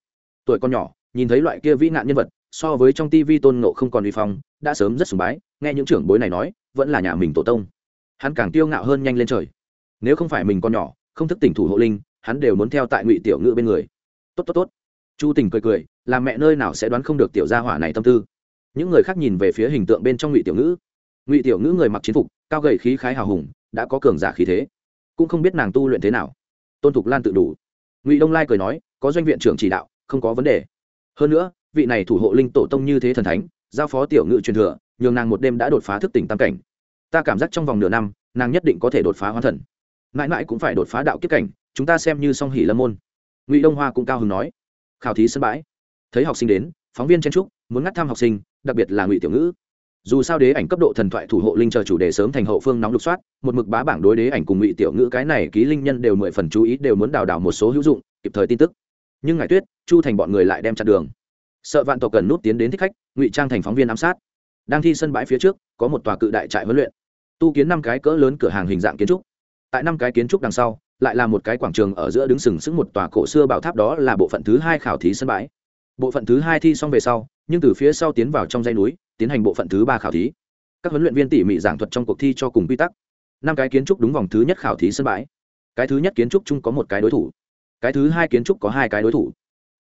Tuổi con nhỏ, nhìn thấy loại kia vĩ nạn nhân vật so với trong tivi tôn ngộ không còn uy phong, đã sớm rất sùng bái, nghe những trưởng bối này nói, vẫn là nhà mình tổ tông. Hắn càng tiêu ngạo hơn nhanh lên trời. Nếu không phải mình con nhỏ, không thức tỉnh thủ hộ linh, hắn đều muốn theo tại ngụy tiểu ngự bên người. Tốt tốt tốt. Chu tình cười cười làm mẹ nơi nào sẽ đoán không được tiểu gia hỏa này tâm tư. Những người khác nhìn về phía hình tượng bên trong ngụy tiểu ngữ. Ngụy tiểu ngữ người mặc chiến phục, cao gầy khí khái hào hùng, đã có cường giả khí thế. Cũng không biết nàng tu luyện thế nào. Tôn thục lan tự đủ. Ngụy đông lai cười nói, có doanh viện trưởng chỉ đạo, không có vấn đề. Hơn nữa vị này thủ hộ linh tổ tông như thế thần thánh, giao phó tiểu ngự truyền thừa, nhường nàng một đêm đã đột phá thức tỉnh tam cảnh. Ta cảm giác trong vòng nửa năm, nàng nhất định có thể đột phá hóa thần. Mãi mãi cũng phải đột phá đạo kiếp cảnh, chúng ta xem như song hỉ lâm môn. Ngụy đông hoa cũng cao hứng nói. Khảo thí sân bãi. Thấy học sinh đến, phóng viên chen trúc muốn ngắt thăm học sinh, đặc biệt là ngụy tiểu ngữ. Dù sao đế ảnh cấp độ thần thoại thủ hộ linh chờ chủ đề sớm thành hậu phương nóng lục soát, một mực bá bảng đối đế ảnh cùng ngụy tiểu ngữ cái này ký linh nhân đều mười phần chú ý, đều muốn đào đào một số hữu dụng, kịp thời tin tức. Nhưng ngài tuyết, chu thành bọn người lại đem chặt đường sợ vạn tộc cần nút tiến đến thích khách, ngụy trang thành phóng viên ám sát. Đang thi sân bãi phía trước, có một tòa cự đại trại huấn luyện. Tu kiến năm cái cỡ lớn cửa hàng hình dạng kiến trúc. Tại năm cái kiến trúc đằng sau, lại là một cái quảng trường ở giữa đứng sừng sững một tòa cổ xưa bảo tháp đó là bộ phận thứ hai khảo thí sân bãi. Bộ phận thứ hai thi xong về sau, nhưng từ phía sau tiến vào trong dãy núi, tiến hành bộ phận thứ ba khảo thí. Các huấn luyện viên tỉ mỉ giảng thuật trong cuộc thi cho cùng quy tắc. Năm cái kiến trúc đúng vòng thứ nhất khảo thí sân bãi. Cái thứ nhất kiến trúc chung có một cái đối thủ. Cái thứ hai kiến trúc có hai cái đối thủ.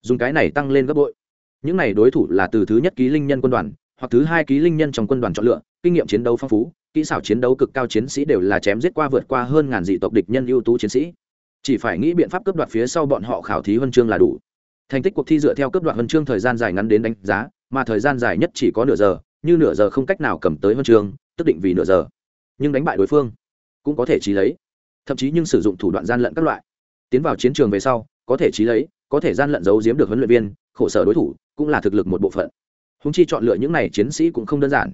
Dùng cái này tăng lên gấp bội những này đối thủ là từ thứ nhất ký linh nhân quân đoàn, hoặc thứ hai ký linh nhân trong quân đoàn chọn lựa, kinh nghiệm chiến đấu phong phú, kỹ xảo chiến đấu cực cao chiến sĩ đều là chém giết qua vượt qua hơn ngàn dị tộc địch nhân ưu tú chiến sĩ. Chỉ phải nghĩ biện pháp cướp đoạt phía sau bọn họ khảo thí huân chương là đủ. Thành tích cuộc thi dựa theo cướp đoạt huân chương thời gian dài ngắn đến đánh giá, mà thời gian dài nhất chỉ có nửa giờ, như nửa giờ không cách nào cầm tới huân chương, tức định vì nửa giờ. Nhưng đánh bại đối phương, cũng có thể trí lấy. Thậm chí nhưng sử dụng thủ đoạn gian lận các loại. Tiến vào chiến trường về sau, có thể trí lấy, có thể gian lận giấu giếm được huấn luyện viên, khổ sở đối thủ cũng là thực lực một bộ phận. Húng chi chọn lựa những này chiến sĩ cũng không đơn giản.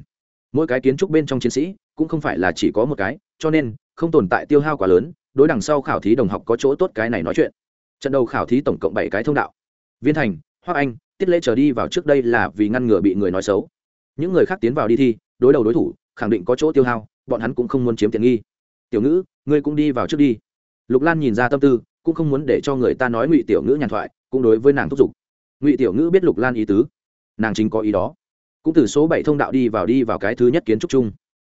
Mỗi cái kiến trúc bên trong chiến sĩ cũng không phải là chỉ có một cái, cho nên không tồn tại tiêu hao quá lớn, đối đằng sau khảo thí đồng học có chỗ tốt cái này nói chuyện. Trận đầu khảo thí tổng cộng bảy cái thông đạo. Viên thành hoa anh, tiết lễ trở đi vào trước đây là vì ngăn ngừa bị người nói xấu. Những người khác tiến vào đi thi, đối đầu đối thủ, khẳng định có chỗ tiêu hao, bọn hắn cũng không muốn chiếm tiện nghi. Tiểu ngữ, ngươi cũng đi vào trước đi. Lục lan nhìn ra tâm tư, cũng không muốn để cho người ta nói ngụy tiểu ngữ nhàn thoại, cũng đối với nàng thúc giục ngụy tiểu ngữ biết lục lan ý tứ. Nàng chính có ý đó. Cũng từ số bảy thông đạo đi vào đi vào cái thứ nhất kiến trúc chung.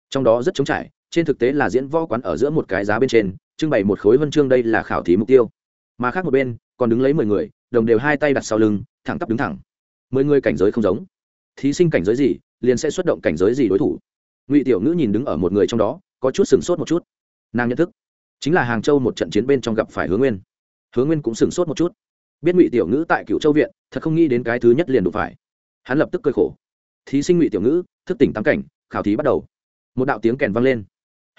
Trong đó rất trống trải, trên thực tế là diễn võ quán ở giữa một cái giá bên trên, trưng bày một khối vân chương đây là khảo thí mục tiêu. Mà khác một bên, còn đứng lấy mười người, đồng đều hai tay đặt sau lưng, thẳng tắp đứng thẳng. Mười người cảnh giới không giống. Thí sinh cảnh giới gì, liền sẽ xuất động cảnh giới gì đối thủ. Ngụy tiểu ngữ nhìn đứng ở một người trong đó, có chút sửng sốt một chút. Nàng nhận thức, chính là hàng châu một trận chiến bên trong gặp phải hướng nguyên. Hướng nguyên cũng sửng sốt một chút. Biết ngụy tiểu ngữ tại cựu châu viện thật không nghĩ đến cái thứ nhất liền đụng phải. Hắn lập tức cơi khổ. Thí sinh ngụy tiểu ngữ, thức tỉnh tám cảnh, khảo thí bắt đầu. Một đạo tiếng kèn vang lên.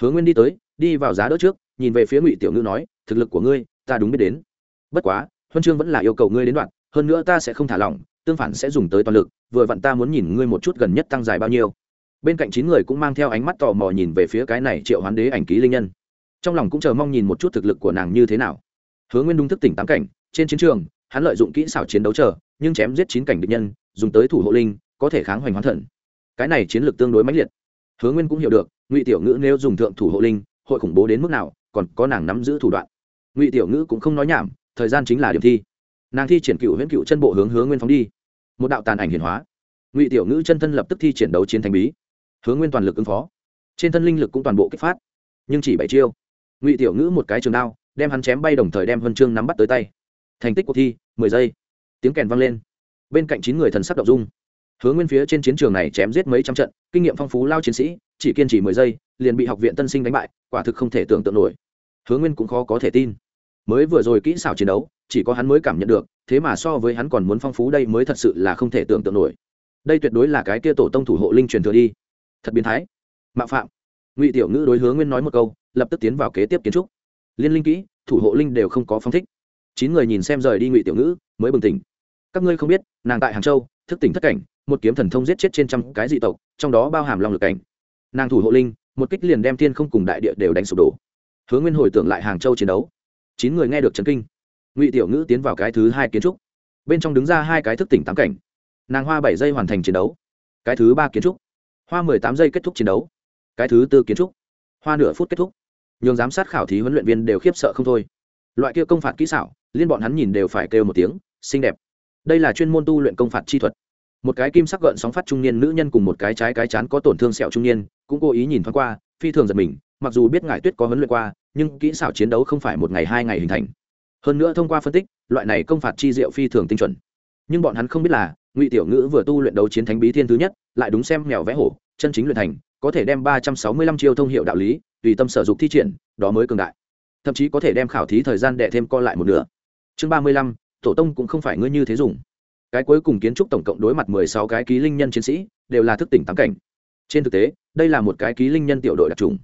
Hướng nguyên đi tới, đi vào giá đỡ trước, nhìn về phía ngụy tiểu ngữ nói, thực lực của ngươi, ta đúng biết đến. Bất quá, huân chương vẫn là yêu cầu ngươi đến đoạn, hơn nữa ta sẽ không thả lỏng, tương phản sẽ dùng tới toàn lực, vừa vặn ta muốn nhìn ngươi một chút gần nhất tăng dài bao nhiêu. Bên cạnh chín người cũng mang theo ánh mắt tò mò nhìn về phía cái này triệu hoán đế ảnh ký linh nhân. Trong lòng cũng chờ mong nhìn một chút thực lực của nàng như thế nào. Hướng nguyên đúng thức tỉnh tám cảnh, trên chiến trường hắn lợi dụng kỹ xảo chiến đấu chờ, nhưng chém giết chín cảnh địch nhân, dùng tới thủ hộ linh, có thể kháng hoành hoán thần. Cái này chiến lược tương đối mãnh liệt. Hứa nguyên cũng hiểu được, ngụy tiểu ngữ nếu dùng thượng thủ hộ linh, hội khủng bố đến mức nào, còn có nàng nắm giữ thủ đoạn. Ngụy tiểu ngữ cũng không nói nhảm, thời gian chính là điểm thi. Nàng thi triển cựu huyễn cựu chân bộ hướng hướng nguyên phóng đi. Một đạo tàn ảnh hiển hóa. Ngụy tiểu ngữ chân thân lập tức thi triển đấu chiến thành bí. Hướng nguyên toàn lực ứng phó. Trên thân linh lực cũng toàn bộ kích phát. Nhưng chỉ bảy chiêu. Ngụy tiểu ngữ một cái trường đao, đem hắn chém bay đồng thời đem huân chương nắm bắt tới tay thành tích cuộc thi, mười giây. Tiếng kèn vang lên. Bên cạnh chín người thần sắc động dung. Hướng nguyên phía trên chiến trường này chém giết mấy trăm trận, kinh nghiệm phong phú lao chiến sĩ, chỉ kiên trì mười giây, liền bị học viện tân sinh đánh bại, quả thực không thể tưởng tượng nổi. Hướng nguyên cũng khó có thể tin. Mới vừa rồi kỹ xảo chiến đấu, chỉ có hắn mới cảm nhận được, thế mà so với hắn còn muốn phong phú đây mới thật sự là không thể tưởng tượng nổi. Đây tuyệt đối là cái kia tổ tông thủ hộ linh truyền thừa đi. Thật biến thái. Mạo phạm. Ngụy tiểu ngữ đối hướng nguyên nói một câu, lập tức tiến vào kế tiếp kiến trúc. Liên linh kỹ, thủ hộ linh đều không có phong thích chín người nhìn xem rời đi ngụy tiểu ngữ mới bừng tỉnh các ngươi không biết nàng tại hàng châu thức tỉnh thất cảnh một kiếm thần thông giết chết trên trăm cái dị tộc trong đó bao hàm long lực cảnh nàng thủ hộ linh một kích liền đem thiên không cùng đại địa đều đánh sụp đổ hướng nguyên hồi tưởng lại hàng châu chiến đấu chín người nghe được chấn kinh ngụy tiểu ngữ tiến vào cái thứ hai kiến trúc bên trong đứng ra hai cái thức tỉnh tám cảnh nàng hoa bảy giây hoàn thành chiến đấu cái thứ ba kiến trúc hoa mười tám giây kết thúc chiến đấu cái thứ tư kiến trúc hoa nửa phút kết thúc nhường giám sát khảo thí huấn luyện viên đều khiếp sợ không thôi loại kia công phạt kỹ xảo liên bọn hắn nhìn đều phải kêu một tiếng, xinh đẹp. Đây là chuyên môn tu luyện công phạt chi thuật. Một cái kim sắc gợn sóng phát trung niên nữ nhân cùng một cái trái cái chán có tổn thương sẹo trung niên, cũng cố ý nhìn thoáng qua, phi thường giật mình, mặc dù biết ngải tuyết có huấn luyện qua, nhưng kỹ xảo chiến đấu không phải một ngày hai ngày hình thành. Hơn nữa thông qua phân tích, loại này công phạt chi diệu phi thường tinh chuẩn. Nhưng bọn hắn không biết là, ngụy tiểu ngữ vừa tu luyện đấu chiến thánh bí thiên thứ nhất, lại đúng xem mèo vẽ hổ, chân chính luyện thành, có thể đem ba trăm sáu mươi lăm chiêu thông hiệu đạo lý, tùy tâm sở dục thi triển, đó mới cường đại. Thậm chí có thể đem khảo thí thời gian đệ thêm co lại một nửa chương ba mươi lăm, tổ tông cũng không phải ngươi như thế dùng. Cái cuối cùng kiến trúc tổng cộng đối mặt mười sáu cái ký linh nhân chiến sĩ, đều là thức tỉnh tám cảnh. Trên thực tế, đây là một cái ký linh nhân tiểu đội đặc trùng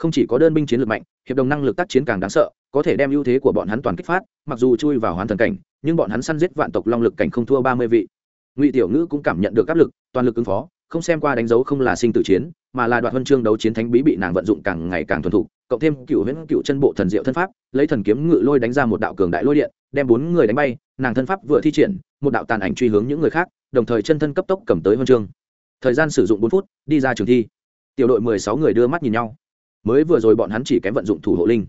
không chỉ có đơn binh chiến lược mạnh, hiệp đồng năng lực tác chiến càng đáng sợ, có thể đem ưu thế của bọn hắn toàn kích phát, mặc dù chui vào hoàn thần cảnh, nhưng bọn hắn săn giết vạn tộc long lực cảnh không thua ba mươi vị. Ngụy tiểu ngữ cũng cảm nhận được áp lực, toàn lực ứng phó, không xem qua đánh dấu không là sinh tử chiến, mà là đoạn huân chương đấu chiến thánh bí bị nàng vận dụng càng ngày càng thuần thục, cộng thêm cựu huyễn cựu chân bộ thần diệu thân pháp, lấy thần kiếm ngự lôi đánh ra một đạo cường đại lôi điện đem bốn người đánh bay, nàng thân pháp vừa thi triển, một đạo tàn ảnh truy hướng những người khác, đồng thời chân thân cấp tốc cầm tới huân chương. Thời gian sử dụng bốn phút, đi ra trường thi. Tiểu đội mười sáu người đưa mắt nhìn nhau. Mới vừa rồi bọn hắn chỉ kém vận dụng thủ hộ linh.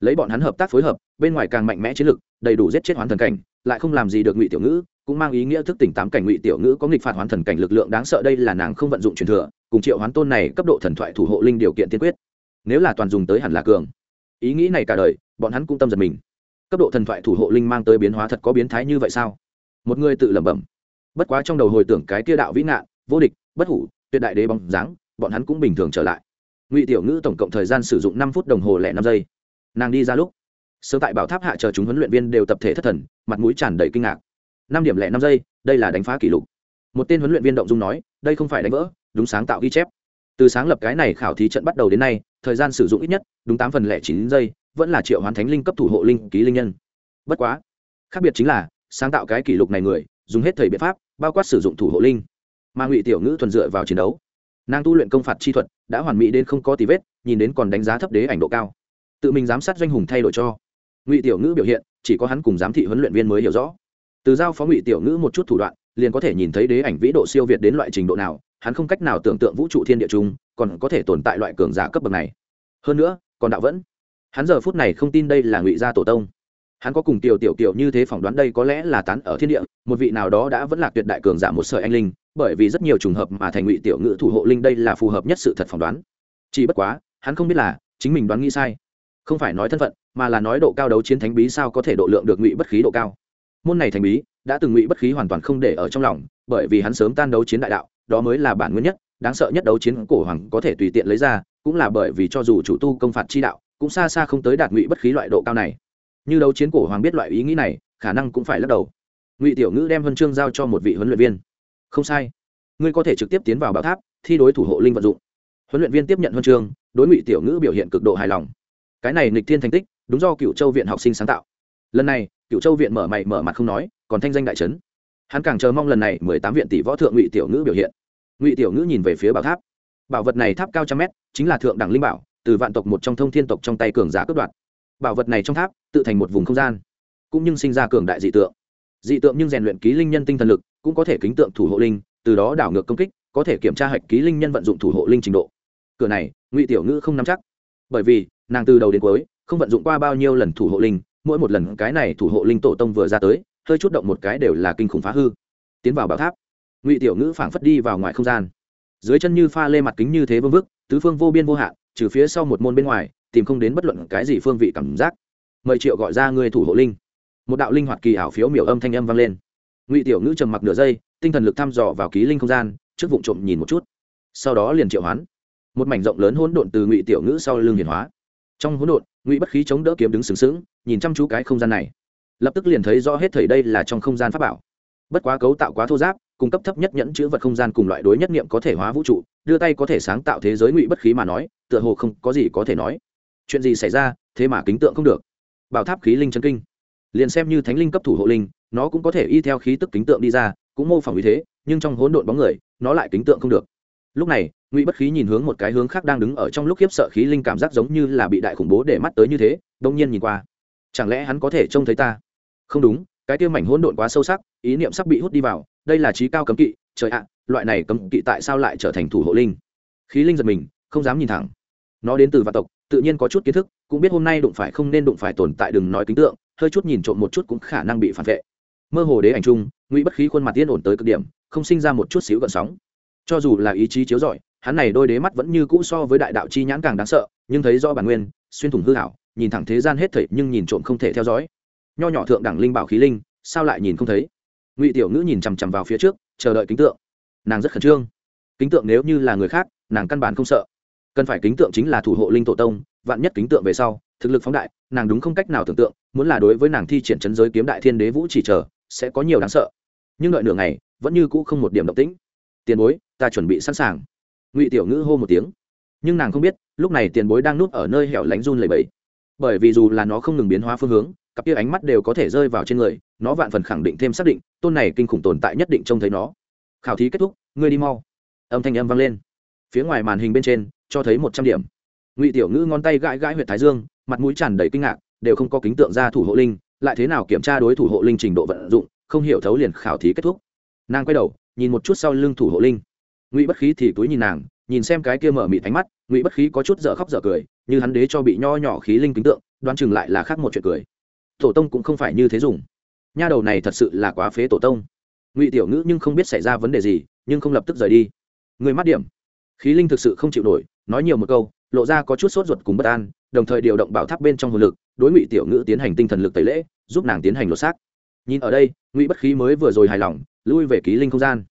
Lấy bọn hắn hợp tác phối hợp, bên ngoài càng mạnh mẽ chiến lực, đầy đủ giết chết hoán thần cảnh, lại không làm gì được ngụy tiểu ngữ, cũng mang ý nghĩa thức tỉnh tám cảnh ngụy tiểu ngữ có nghịch phạt hoán thần cảnh lực lượng đáng sợ đây là nàng không vận dụng truyền thừa, cùng triệu hoán tôn này cấp độ thần thoại thủ hộ linh điều kiện tiên quyết. Nếu là toàn dùng tới hẳn là cường. Ý nghĩ này cả đời, bọn hắn cũng tâm giật mình cấp độ thần thoại thủ hộ linh mang tới biến hóa thật có biến thái như vậy sao? Một người tự lẩm bẩm. Bất quá trong đầu hồi tưởng cái kia đạo vĩ ngạn, vô địch, bất hủ, tuyệt đại đế bóng dáng, bọn hắn cũng bình thường trở lại. Ngụy tiểu ngữ tổng cộng thời gian sử dụng năm phút đồng hồ lẻ năm giây. Nàng đi ra lúc, sớm tại bảo tháp hạ chờ chúng huấn luyện viên đều tập thể thất thần, mặt mũi tràn đầy kinh ngạc. Năm điểm lẻ năm giây, đây là đánh phá kỷ lục. Một tên huấn luyện viên động dung nói, đây không phải đánh vỡ, đúng sáng tạo ghi chép. Từ sáng lập cái này khảo thí trận bắt đầu đến nay, thời gian sử dụng ít nhất, đúng tám phần lẻ chín giây vẫn là triệu hoán thánh linh cấp thủ hộ linh ký linh nhân. Bất quá, khác biệt chính là, sáng tạo cái kỷ lục này người, dùng hết thời biện pháp, bao quát sử dụng thủ hộ linh. Mà ngụy tiểu ngữ thuần dựa vào chiến đấu. Nàng tu luyện công phạt chi thuật, đã hoàn mỹ đến không có tí vết, nhìn đến còn đánh giá thấp đế ảnh độ cao. Tự mình giám sát doanh hùng thay đổi cho. Ngụy tiểu ngữ biểu hiện, chỉ có hắn cùng giám thị huấn luyện viên mới hiểu rõ. Từ giao phó ngụy tiểu ngữ một chút thủ đoạn, liền có thể nhìn thấy đế ảnh vĩ độ siêu việt đến loại trình độ nào, hắn không cách nào tưởng tượng vũ trụ thiên địa chung, còn có thể tồn tại loại cường giả cấp bậc này. Hơn nữa, còn đạo vẫn hắn giờ phút này không tin đây là ngụy gia tổ tông. Hắn có cùng tiểu tiểu kiểu như thế phỏng đoán đây có lẽ là tán ở thiên địa, một vị nào đó đã vẫn là tuyệt đại cường giả một sợi anh linh, bởi vì rất nhiều trùng hợp mà thành ngụy tiểu ngữ thủ hộ linh đây là phù hợp nhất sự thật phỏng đoán. Chỉ bất quá, hắn không biết là chính mình đoán nghĩ sai. Không phải nói thân phận, mà là nói độ cao đấu chiến thánh bí sao có thể độ lượng được ngụy bất khí độ cao. Môn này thành bí đã từng ngụy bất khí hoàn toàn không để ở trong lòng, bởi vì hắn sớm tan đấu chiến đại đạo, đó mới là bản nguyên nhất, đáng sợ nhất đấu chiến cổ hoàng có thể tùy tiện lấy ra, cũng là bởi vì cho dù chủ tu công phạt chi đạo cũng xa xa không tới đạt ngụy bất khí loại độ cao này. Như đấu chiến cổ hoàng biết loại ý nghĩ này, khả năng cũng phải lắc đầu. Ngụy tiểu ngữ đem huân chương giao cho một vị huấn luyện viên. Không sai. Ngươi có thể trực tiếp tiến vào bảo tháp, thi đối thủ hộ linh vận dụng. Huấn luyện viên tiếp nhận huân chương, đối ngụy tiểu ngữ biểu hiện cực độ hài lòng. Cái này nịch thiên thành tích, đúng do cựu châu viện học sinh sáng tạo. Lần này cựu châu viện mở mày mở mặt không nói, còn thanh danh đại trấn. Hắn càng chờ mong lần này mười tám viện tỷ võ thượng ngụy tiểu ngữ biểu hiện. Ngụy tiểu ngữ nhìn về phía bảo tháp. Bảo vật này tháp cao trăm mét, chính là thượng đẳng linh bảo từ vạn tộc một trong thông thiên tộc trong tay cường giả cướp đoạt. Bảo vật này trong tháp, tự thành một vùng không gian, cũng như sinh ra cường đại dị tượng. Dị tượng nhưng rèn luyện ký linh nhân tinh thần lực, cũng có thể kính tượng thủ hộ linh, từ đó đảo ngược công kích, có thể kiểm tra hạch ký linh nhân vận dụng thủ hộ linh trình độ. Cửa này, ngụy tiểu ngữ không nắm chắc. Bởi vì, nàng từ đầu đến cuối, không vận dụng qua bao nhiêu lần thủ hộ linh, mỗi một lần cái này thủ hộ linh tổ tông vừa ra tới, hơi chút động một cái đều là kinh khủng phá hư. Tiến vào bảo tháp, ngụy tiểu ngữ phảng phất đi vào ngoài không gian. Dưới chân như pha lê mặt kính như thế vương vức, tứ phương vô biên vô hạn trừ phía sau một môn bên ngoài, tìm không đến bất luận cái gì phương vị cảm giác. Mời triệu gọi ra người thủ hộ linh. Một đạo linh hoạt kỳ ảo phiếu miểu âm thanh âm vang lên. Ngụy tiểu ngữ trầm mặc nửa giây, tinh thần lực thăm dò vào ký linh không gian, trước vụ trộm nhìn một chút. Sau đó liền triệu hoán. Một mảnh rộng lớn hỗn độn từ ngụy tiểu ngữ sau lưng hiển hóa. Trong hỗn độn, ngụy bất khí chống đỡ kiếm đứng sừng sững, nhìn chăm chú cái không gian này. Lập tức liền thấy rõ hết thầy đây là trong không gian pháp bảo. Bất quá cấu tạo quá thô giáp, cung cấp thấp nhất nhẫn chữ vật không gian cùng loại đối nhất nghiệm có thể hóa vũ trụ đưa tay có thể sáng tạo thế giới ngụy bất khí mà nói, tựa hồ không có gì có thể nói. Chuyện gì xảy ra, thế mà kính tượng không được. Bảo tháp khí linh chân kinh. Liền xem như thánh linh cấp thủ hộ linh, nó cũng có thể y theo khí tức kính tượng đi ra, cũng mô phỏng như thế, nhưng trong hỗn độn bóng người, nó lại kính tượng không được. Lúc này, ngụy bất khí nhìn hướng một cái hướng khác đang đứng ở trong lúc khiếp sợ khí linh cảm giác giống như là bị đại khủng bố để mắt tới như thế, đông nhiên nhìn qua. Chẳng lẽ hắn có thể trông thấy ta? Không đúng, cái tiêu mảnh hỗn độn quá sâu sắc, ý niệm sắp bị hút đi vào, đây là trí cao cấm kỵ, trời ạ loại này cấm kỵ tại sao lại trở thành thủ hộ linh? Khí linh giật mình, không dám nhìn thẳng. Nó đến từ vạn tộc, tự nhiên có chút kiến thức, cũng biết hôm nay đụng phải không nên đụng phải tồn tại đừng nói kính tượng, hơi chút nhìn trộm một chút cũng khả năng bị phản vệ. Mơ hồ đế ảnh trung, ngụy bất khí khuôn mặt yên ổn tới cực điểm, không sinh ra một chút xíu gợn sóng. Cho dù là ý chí chiếu rọi, hắn này đôi đế mắt vẫn như cũ so với đại đạo chi nhãn càng đáng sợ, nhưng thấy do bản nguyên, xuyên thủng hư hảo nhìn thẳng thế gian hết thảy nhưng nhìn trộm không thể theo dõi. Nho nhỏ thượng đẳng linh bảo khí linh, sao lại nhìn không thấy? Ngụy tiểu ngữ nhìn chằm chằm vào phía trước, chờ đợi kính tượng nàng rất khẩn trương. Kính tượng nếu như là người khác, nàng căn bản không sợ. Cần phải kính tượng chính là thủ hộ linh tổ tông, vạn nhất kính tượng về sau, thực lực phóng đại, nàng đúng không cách nào tưởng tượng, muốn là đối với nàng thi triển chấn giới kiếm đại thiên đế vũ chỉ chờ sẽ có nhiều đáng sợ. Nhưng đợi nửa ngày, vẫn như cũ không một điểm động tĩnh. Tiền bối, ta chuẩn bị sẵn sàng. Ngụy tiểu ngữ hô một tiếng. Nhưng nàng không biết, lúc này tiền bối đang núp ở nơi hẻo lánh run lầy bẫy bởi vì dù là nó không ngừng biến hóa phương hướng, cặp kia ánh mắt đều có thể rơi vào trên người, nó vạn phần khẳng định thêm xác định, tôn này kinh khủng tồn tại nhất định trông thấy nó khảo thí kết thúc, ngươi đi mau. Âm thanh âm vang lên. Phía ngoài màn hình bên trên, cho thấy một trăm điểm. Ngụy tiểu ngữ ngón tay gãi gãi huyện thái dương, mặt mũi tràn đầy kinh ngạc, đều không có kính tượng ra thủ hộ linh, lại thế nào kiểm tra đối thủ hộ linh trình độ vận dụng, không hiểu thấu liền khảo thí kết thúc. Nàng quay đầu, nhìn một chút sau lưng thủ hộ linh. Ngụy bất khí thì túi nhìn nàng, nhìn xem cái kia mở mịt ánh mắt, ngụy bất khí có chút dở khóc dở cười, như hắn đế cho bị nho nhỏ khí linh kính tượng đoan chừng lại là khác một chuyện cười. Tổ tông cũng không phải như thế dùng. Nha đầu này thật sự là quá phế tổ tông ngụy tiểu ngữ nhưng không biết xảy ra vấn đề gì nhưng không lập tức rời đi người mắt điểm khí linh thực sự không chịu nổi nói nhiều một câu lộ ra có chút sốt ruột cùng bất an đồng thời điều động bảo tháp bên trong hồn lực đối ngụy tiểu ngữ tiến hành tinh thần lực tẩy lễ giúp nàng tiến hành lột xác nhìn ở đây ngụy bất khí mới vừa rồi hài lòng lui về ký linh không gian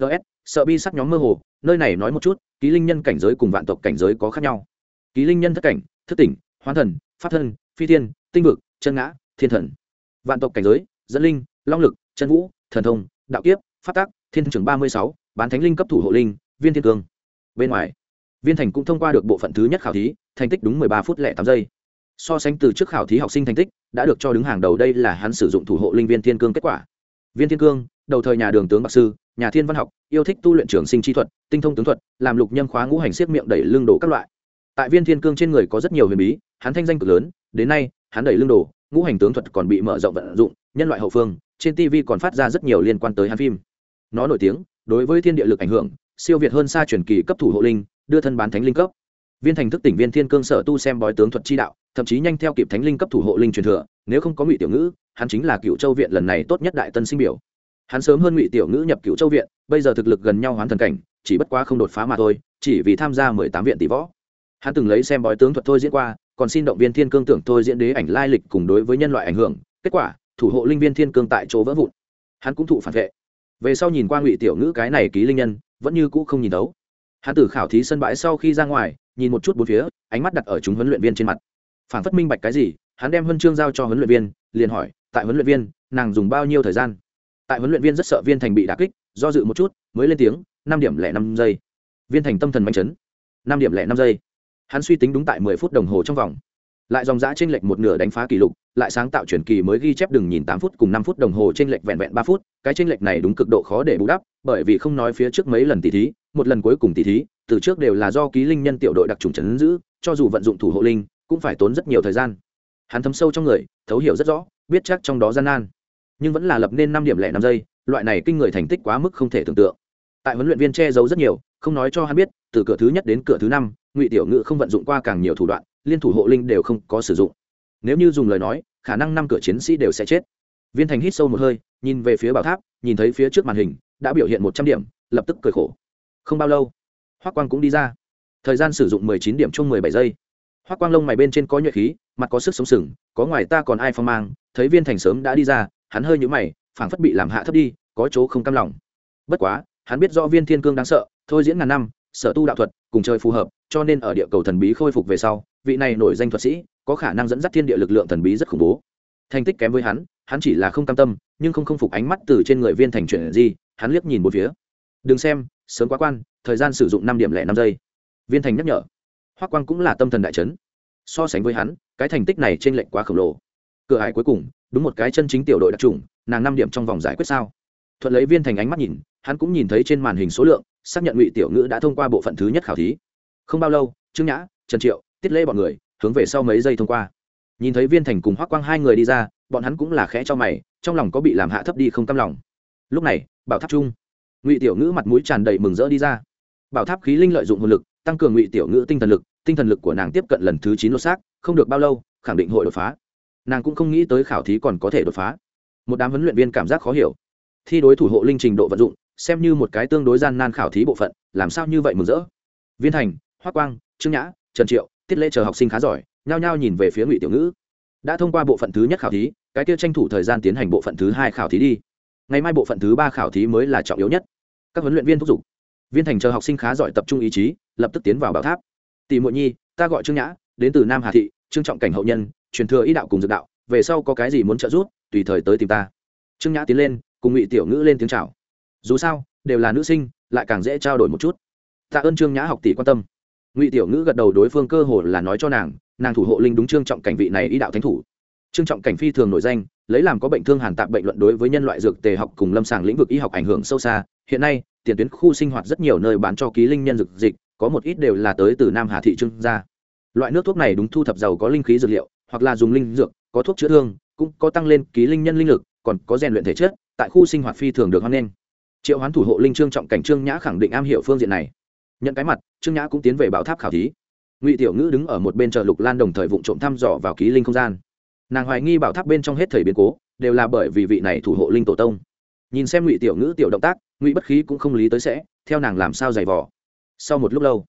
ts sợ bi sắc nhóm mơ hồ, nơi này nói một chút, ký linh nhân cảnh giới cùng vạn tộc cảnh giới có khác nhau. Ký linh nhân thất cảnh, thất tỉnh, hoán thần, pháp thân, phi thiên, tinh vực, chân ngã, thiên thần. Vạn tộc cảnh giới, dẫn linh, long lực, chân vũ, thần thông đạo kiếp phát tác thiên trường ba mươi sáu, bán thánh linh cấp thủ hộ linh, viên thiên cương. Bên ngoài, viên thành cũng thông qua được bộ phận thứ nhất khảo thí, thành tích đúng mười ba phút lẻ tám giây. So sánh từ trước khảo thí học sinh thành tích, đã được cho đứng hàng đầu đây là hắn sử dụng thủ hộ linh viên thiên cương kết quả. Viên thiên cương, đầu thời nhà đường tướng bạc sư, nhà thiên văn học, yêu thích tu luyện trường sinh chi thuật, tinh thông tướng thuật, làm lục nhâm khóa ngũ hành siết miệng đẩy lương đồ các loại. Tại viên thiên cương trên người có rất nhiều huyền bí, hắn thanh danh cực lớn, đến nay, hắn đẩy lương đồ, ngũ hành tướng thuật còn bị mở rộng vận dụng, nhân loại hậu phương trên tv còn phát ra rất nhiều liên quan tới hắn phim. Nó nổi tiếng, đối với thiên địa lực ảnh hưởng, siêu việt hơn xa truyền kỳ cấp thủ hộ linh, đưa thân bán thánh linh cấp. Viên thành thức tỉnh viên thiên cương sở tu xem bói tướng thuật chi đạo, thậm chí nhanh theo kịp thánh linh cấp thủ hộ linh truyền thừa, nếu không có ngụy tiểu ngữ, hắn chính là cựu châu viện lần này tốt nhất đại tân sinh biểu. Hắn sớm hơn ngụy tiểu ngữ nhập cựu châu viện, bây giờ thực lực gần nhau hoán thần cảnh, chỉ bất quá không đột phá mà thôi, chỉ vì tham gia mười tám viện tỷ võ. Hắn từng lấy xem bói tướng thuật thôi diễn qua, còn xin động viên thiên cương tưởng thôi diễn đế ảnh lai lịch cùng đối với nhân loại ảnh hưởng, kết quả thủ hộ linh viên thiên cương tại chỗ vỡ vụn. Hắn cũng thụ phản vệ. Về sau nhìn qua ngụy tiểu ngữ cái này ký linh nhân, vẫn như cũ không nhìn đấu hắn Tử khảo thí sân bãi sau khi ra ngoài, nhìn một chút bốn phía, ánh mắt đặt ở chúng huấn luyện viên trên mặt. Phản phất minh bạch cái gì, hắn đem huân chương giao cho huấn luyện viên, liền hỏi, tại huấn luyện viên, nàng dùng bao nhiêu thời gian? Tại huấn luyện viên rất sợ viên thành bị đà kích, do dự một chút, mới lên tiếng, năm điểm lẻ năm giây. Viên thành tâm thần manh chấn. Năm điểm lẻ năm giây. Hắn suy tính đúng tại mười phút đồng hồ trong vòng lại dòng giã t r ê n lệch một nửa đánh phá kỷ lục, lại sáng tạo chuyển kỳ mới ghi chép đừng nhìn tám phút cùng năm phút đồng hồ t r ê n lệch vẹn vẹn ba phút, cái t r ê n lệch này đúng cực độ khó để bù đắp, bởi vì không nói phía trước mấy lần tỷ thí, một lần cuối cùng tỷ thí, từ trước đều là do ký linh nhân tiểu đội đặc trùng trấn giữ, cho dù vận dụng thủ hộ linh, cũng phải tốn rất nhiều thời gian. Hắn thấm sâu trong người, thấu hiểu rất rõ, biết chắc trong đó gian nan. Nhưng vẫn là lập nên năm điểm lẻ năm giây, loại này kinh người thành tích quá mức không thể tưởng tượng. Tại huấn luyện viên che giấu rất nhiều, không nói cho hắn biết, từ cửa thứ nhất đến cửa thứ năm, ngụy tiểu ngự không vận dụng qua càng nhiều thủ đoạn liên thủ hộ linh đều không có sử dụng. Nếu như dùng lời nói, khả năng năm cửa chiến sĩ đều sẽ chết. Viên thành hít sâu một hơi, nhìn về phía bảo tháp, nhìn thấy phía trước màn hình, đã biểu hiện một trăm điểm, lập tức cười khổ. Không bao lâu hoác quang cũng đi ra. Thời gian sử dụng mười chín điểm chung mười bảy giây. Hoác quang lông mày bên trên có nhuệ khí, mặt có sức sống sừng, có ngoài ta còn ai phong mang, thấy viên thành sớm đã đi ra, hắn hơi nhũ mày, phảng phất bị làm hạ thấp đi, có chỗ không cam lòng. Bất quá, hắn biết rõ viên thiên cương đáng sợ, thôi diễn ngàn năm, sở tu đạo thuật, cùng chơi phù hợp, cho nên ở địa cầu thần bí khôi phục về sau vị này nổi danh thuật sĩ có khả năng dẫn dắt thiên địa lực lượng thần bí rất khủng bố. Thành tích kém với hắn hắn chỉ là không cam tâm, nhưng không không phục ánh mắt từ trên người viên thành chuyển gì hắn liếc nhìn một phía. Đừng xem, sớm quá quan, thời gian sử dụng năm điểm lẻ năm giây. Viên thành nhắc nhở. Hoác quang cũng là tâm thần đại chấn. So sánh với hắn, cái thành tích này t r ê n lệch quá khổng lồ. Cửa hải cuối cùng, đúng một cái chân chính tiểu đội đặc trùng, nàng năm điểm trong vòng giải quyết sao? Thuận lấy viên thành ánh mắt nhìn, hắn cũng nhìn thấy trên màn hình số lượng, xác nhận ngụy tiểu ngữ đã thông qua bộ phận thứ nhất khảo thí. Không bao lâu, trương nhã, trần triệu tiết lễ bọn người, hướng về sau mấy giây thông qua. Nhìn thấy viên thành cùng hoác quang hai người đi ra, bọn hắn cũng là khẽ cho mày, trong lòng có bị làm hạ thấp đi không căm lòng. Lúc này, bảo tháp trung, ngụy tiểu ngữ mặt mũi tràn đầy mừng rỡ đi ra. Bảo tháp khí linh lợi dụng hồn lực, tăng cường ngụy tiểu ngữ tinh thần lực, tinh thần lực của nàng tiếp cận lần thứ chín lột xác, không được bao lâu, khẳng định hội đột phá. Nàng cũng không nghĩ tới khảo thí còn có thể đột phá. Một đám huấn luyện viên cảm giác khó hiểu. Thi đối thủ hộ linh trình độ vận dụng, xem như một cái tương đối gian nan khảo thí bộ phận, làm sao như vậy mừng rỡ? Viên thành hoác quang, trương nhã, trần triệu tiết lễ chờ học sinh khá giỏi, nhao nhao nhìn về phía ngụy tiểu ngữ. Đã thông qua bộ phận thứ nhất khảo thí, cái kia tranh thủ thời gian tiến hành bộ phận thứ hai khảo thí đi. Ngày mai bộ phận thứ ba khảo thí mới là trọng yếu nhất. Các huấn luyện viên thúc giục. Viên thành chờ học sinh khá giỏi tập trung ý chí, lập tức tiến vào bảo tháp. Tỷ muội nhi, ta gọi trương nhã, đến từ nam hà thị, trương trọng cảnh hậu nhân, truyền thừa ý đạo cùng dược đạo, về sau có cái gì muốn trợ giúp, tùy thời tới tìm ta. Trương nhã tiến lên, cùng ngụy tiểu ngữ lên tiếng chào. Dù sao, đều là nữ sinh, lại càng dễ trao đổi một chút. Tạ ơn trương nhã học tỷ quan tâm ngụy tiểu ngữ gật đầu đối phương cơ hồ là nói cho nàng nàng thủ hộ linh đúng trương trọng cảnh vị này ý đạo thánh thủ. Trương trọng cảnh phi thường nổi danh, lấy làm có bệnh thương hàn tạp bệnh luận đối với nhân loại dược tề học cùng lâm sàng lĩnh vực y học ảnh hưởng sâu xa, hiện nay, tiền tuyến khu sinh hoạt rất nhiều nơi bán cho ký linh nhân dược dịch, có một ít đều là tới từ nam hà thị trưng gia. loại nước thuốc này đúng thu thập giàu có linh khí dược liệu, hoặc là dùng linh dược, có thuốc chữa thương, cũng có tăng lên ký linh nhân linh lực, còn có rèn luyện thể chất, tại khu sinh hoạt phi thường được hoan nghênh. Triệu hoán thủ hộ linh trương trọng cảnh trương nhã khẳng định am hiểu phương diện này nhận cái mặt, trương nhã cũng tiến về bảo tháp khảo thí. Ngụy tiểu ngữ đứng ở một bên chợ lục lan đồng thời vụ trộm thăm dò vào ký linh không gian. Nàng hoài nghi bảo tháp bên trong hết thời biến cố, đều là bởi vì vị này thủ hộ linh tổ tông. Nhìn xem ngụy tiểu ngữ tiểu động tác, ngụy bất khí cũng không lý tới sẽ, theo nàng làm sao giày vò. Sau một lúc lâu,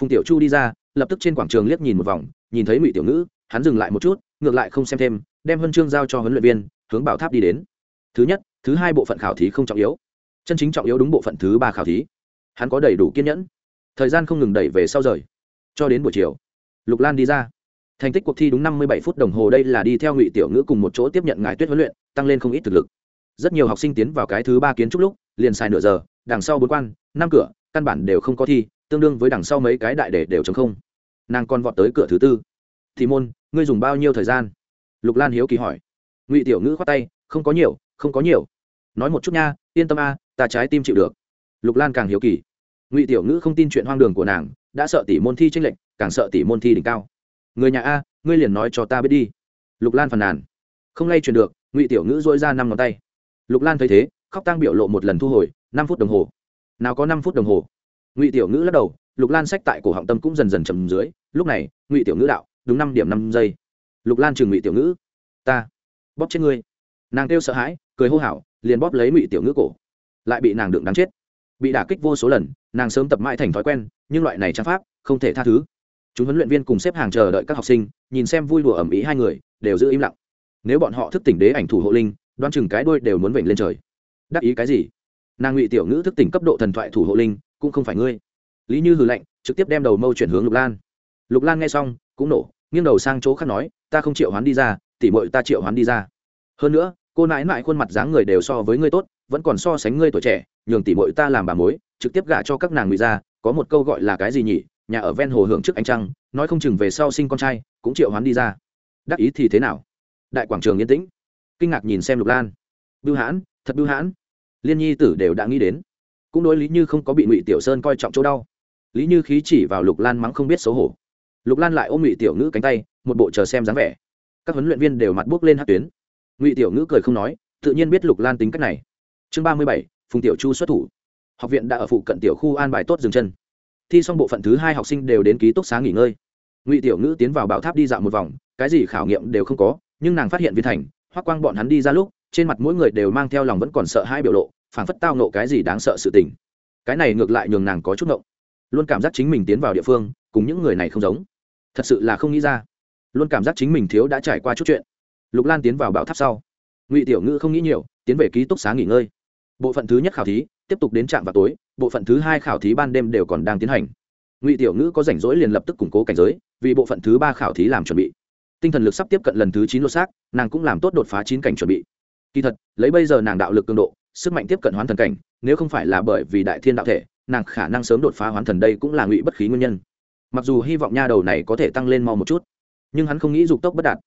phùng tiểu chu đi ra, lập tức trên quảng trường liếc nhìn một vòng, nhìn thấy ngụy tiểu ngữ, hắn dừng lại một chút, ngược lại không xem thêm, đem huân chương giao cho huấn luyện viên, hướng bảo tháp đi đến. Thứ nhất, thứ hai bộ phận khảo thí không trọng yếu. Chân chính trọng yếu đúng bộ phận thứ ba khảo thí. Hắn có đầy đủ kiên nhẫn thời gian không ngừng đẩy về sau rời. Cho đến buổi chiều, lục lan đi ra. Thành tích cuộc thi đúng năm mươi bảy phút đồng hồ đây là đi theo ngụy tiểu ngữ cùng một chỗ tiếp nhận ngài tuyết huấn luyện, tăng lên không ít thực lực. Rất nhiều học sinh tiến vào cái thứ ba kiến trúc lúc, liền xài nửa giờ, đằng sau bốn quan, năm cửa, căn bản đều không có thi, tương đương với đằng sau mấy cái đại để đều chống không. Nàng còn vọt tới cửa thứ tư. Thì môn, ngươi dùng bao nhiêu thời gian? Lục lan hiếu kỳ hỏi. Ngụy tiểu ngữ khoát tay, không có nhiều, không có nhiều. Nói một chút nha, yên tâm a, ta trái tim chịu được. Lục lan càng hiếu kỳ ngụy tiểu ngữ không tin chuyện hoang đường của nàng, đã sợ tỷ môn thi tranh lệch, càng sợ tỷ môn thi đỉnh cao. Người nhà a, ngươi liền nói cho ta biết đi. Lục lan phàn nàn. Không lay truyền được, ngụy tiểu ngữ dỗi ra năm ngón tay. Lục lan thấy thế, khóc tăng biểu lộ một lần thu hồi, năm phút đồng hồ. Nào có năm phút đồng hồ? Ngụy tiểu ngữ lắc đầu, lục lan sách tại cổ họng tâm cũng dần dần chầm dưới. Lúc này, ngụy tiểu ngữ đạo, đúng năm điểm năm giây. Lục lan trừng ngụy tiểu ngữ. Ta, bóp chết ngươi. Nàng kêu sợ hãi, cười hô hào, liền bóp lấy ngụy tiểu ngữ cổ. Lại bị nàng đựng đáng chết. Bị đả kích vô số lần nàng sớm tập mãi thành thói quen, nhưng loại này trang pháp không thể tha thứ. Chúng huấn luyện viên cùng xếp hàng chờ đợi các học sinh, nhìn xem vui đùa ẩm ý hai người, đều giữ im lặng. Nếu bọn họ thức tỉnh đế ảnh thủ hộ linh đoan chừng cái đôi đều muốn vểnh lên trời. Đắc ý cái gì? Nàng ngụy tiểu ngữ thức tỉnh cấp độ thần thoại thủ hộ linh, cũng không phải ngươi. Lý như hừ lạnh, trực tiếp đem đầu mâu chuyển hướng lục lan. Lục lan nghe xong, cũng nổ, nghiêng đầu sang chỗ khác nói, ta không triệu hoán đi ra, tỉ mội ta triệu hoán đi ra. Hơn nữa cô nãi nãi khuôn mặt dáng người đều so với ngươi tốt, vẫn còn so sánh ngươi tuổi trẻ, nhường tỉ mội ta làm bà mối, trực tiếp gả cho các nàng ngụy ra có một câu gọi là cái gì nhỉ? Nhà ở ven hồ hưởng trước ánh trăng, nói không chừng về sau sinh con trai, cũng triệu hoán đi ra. Đắc ý thì thế nào? Đại quảng trường yên tĩnh. Kinh ngạc nhìn xem lục lan. Bưu hãn, thật bưu hãn. Liên nhi tử đều đã nghĩ đến. Cũng đối lý như không có bị ngụy tiểu sơn coi trọng chỗ đau. Lý như khí chỉ vào lục lan mắng không biết xấu hổ. Lục lan lại ôm ngụy tiểu ngữ cánh tay, một bộ chờ xem dáng vẻ. Các huấn luyện viên đều mặt buốc lên hát tuyến ngụy tiểu ngữ cười không nói, tự nhiên biết lục lan tính cách này. Chương ba mươi bảy, phùng tiểu chu xuất thủ. Học viện đã ở phụ cận tiểu khu an bài tốt dừng chân. Thi xong bộ phận thứ hai học sinh đều đến ký túc xá nghỉ ngơi. Ngụy tiểu ngữ tiến vào bảo tháp đi dạo một vòng, cái gì khảo nghiệm đều không có, nhưng nàng phát hiện viên thành, hoắc quang bọn hắn đi ra lúc, trên mặt mỗi người đều mang theo lòng vẫn còn sợ hai biểu lộ, phảng phất tao nộ cái gì đáng sợ sự tình. Cái này ngược lại nhường nàng có chút ngộng. Luôn cảm giác chính mình tiến vào địa phương, cùng những người này không giống. Thật sự là không nghĩ ra. Luôn cảm giác chính mình thiếu đã trải qua chút chuyện lục lan tiến vào bảo tháp sau. Ngụy tiểu ngữ không nghĩ nhiều, tiến về ký túc xá nghỉ ngơi. Bộ phận thứ nhất khảo thí, tiếp tục đến trạm vào tối, bộ phận thứ hai khảo thí ban đêm đều còn đang tiến hành. Ngụy tiểu ngữ có rảnh rỗi liền lập tức củng cố cảnh giới, vì bộ phận thứ ba khảo thí làm chuẩn bị. Tinh thần lực sắp tiếp cận lần thứ chín lô xác, nàng cũng làm tốt đột phá chín cảnh chuẩn bị. Kỳ thật, lấy bây giờ nàng đạo lực cường độ, sức mạnh tiếp cận hoán thần cảnh, nếu không phải là bởi vì đại thiên đạo thể, nàng khả năng sớm đột phá hoán thần đây cũng là ngụy bất khí nguyên nhân. Mặc dù hy vọng nha đầu này có thể tăng lên mau một chút, nhưng hắn không nghĩ dục tốc bất đạt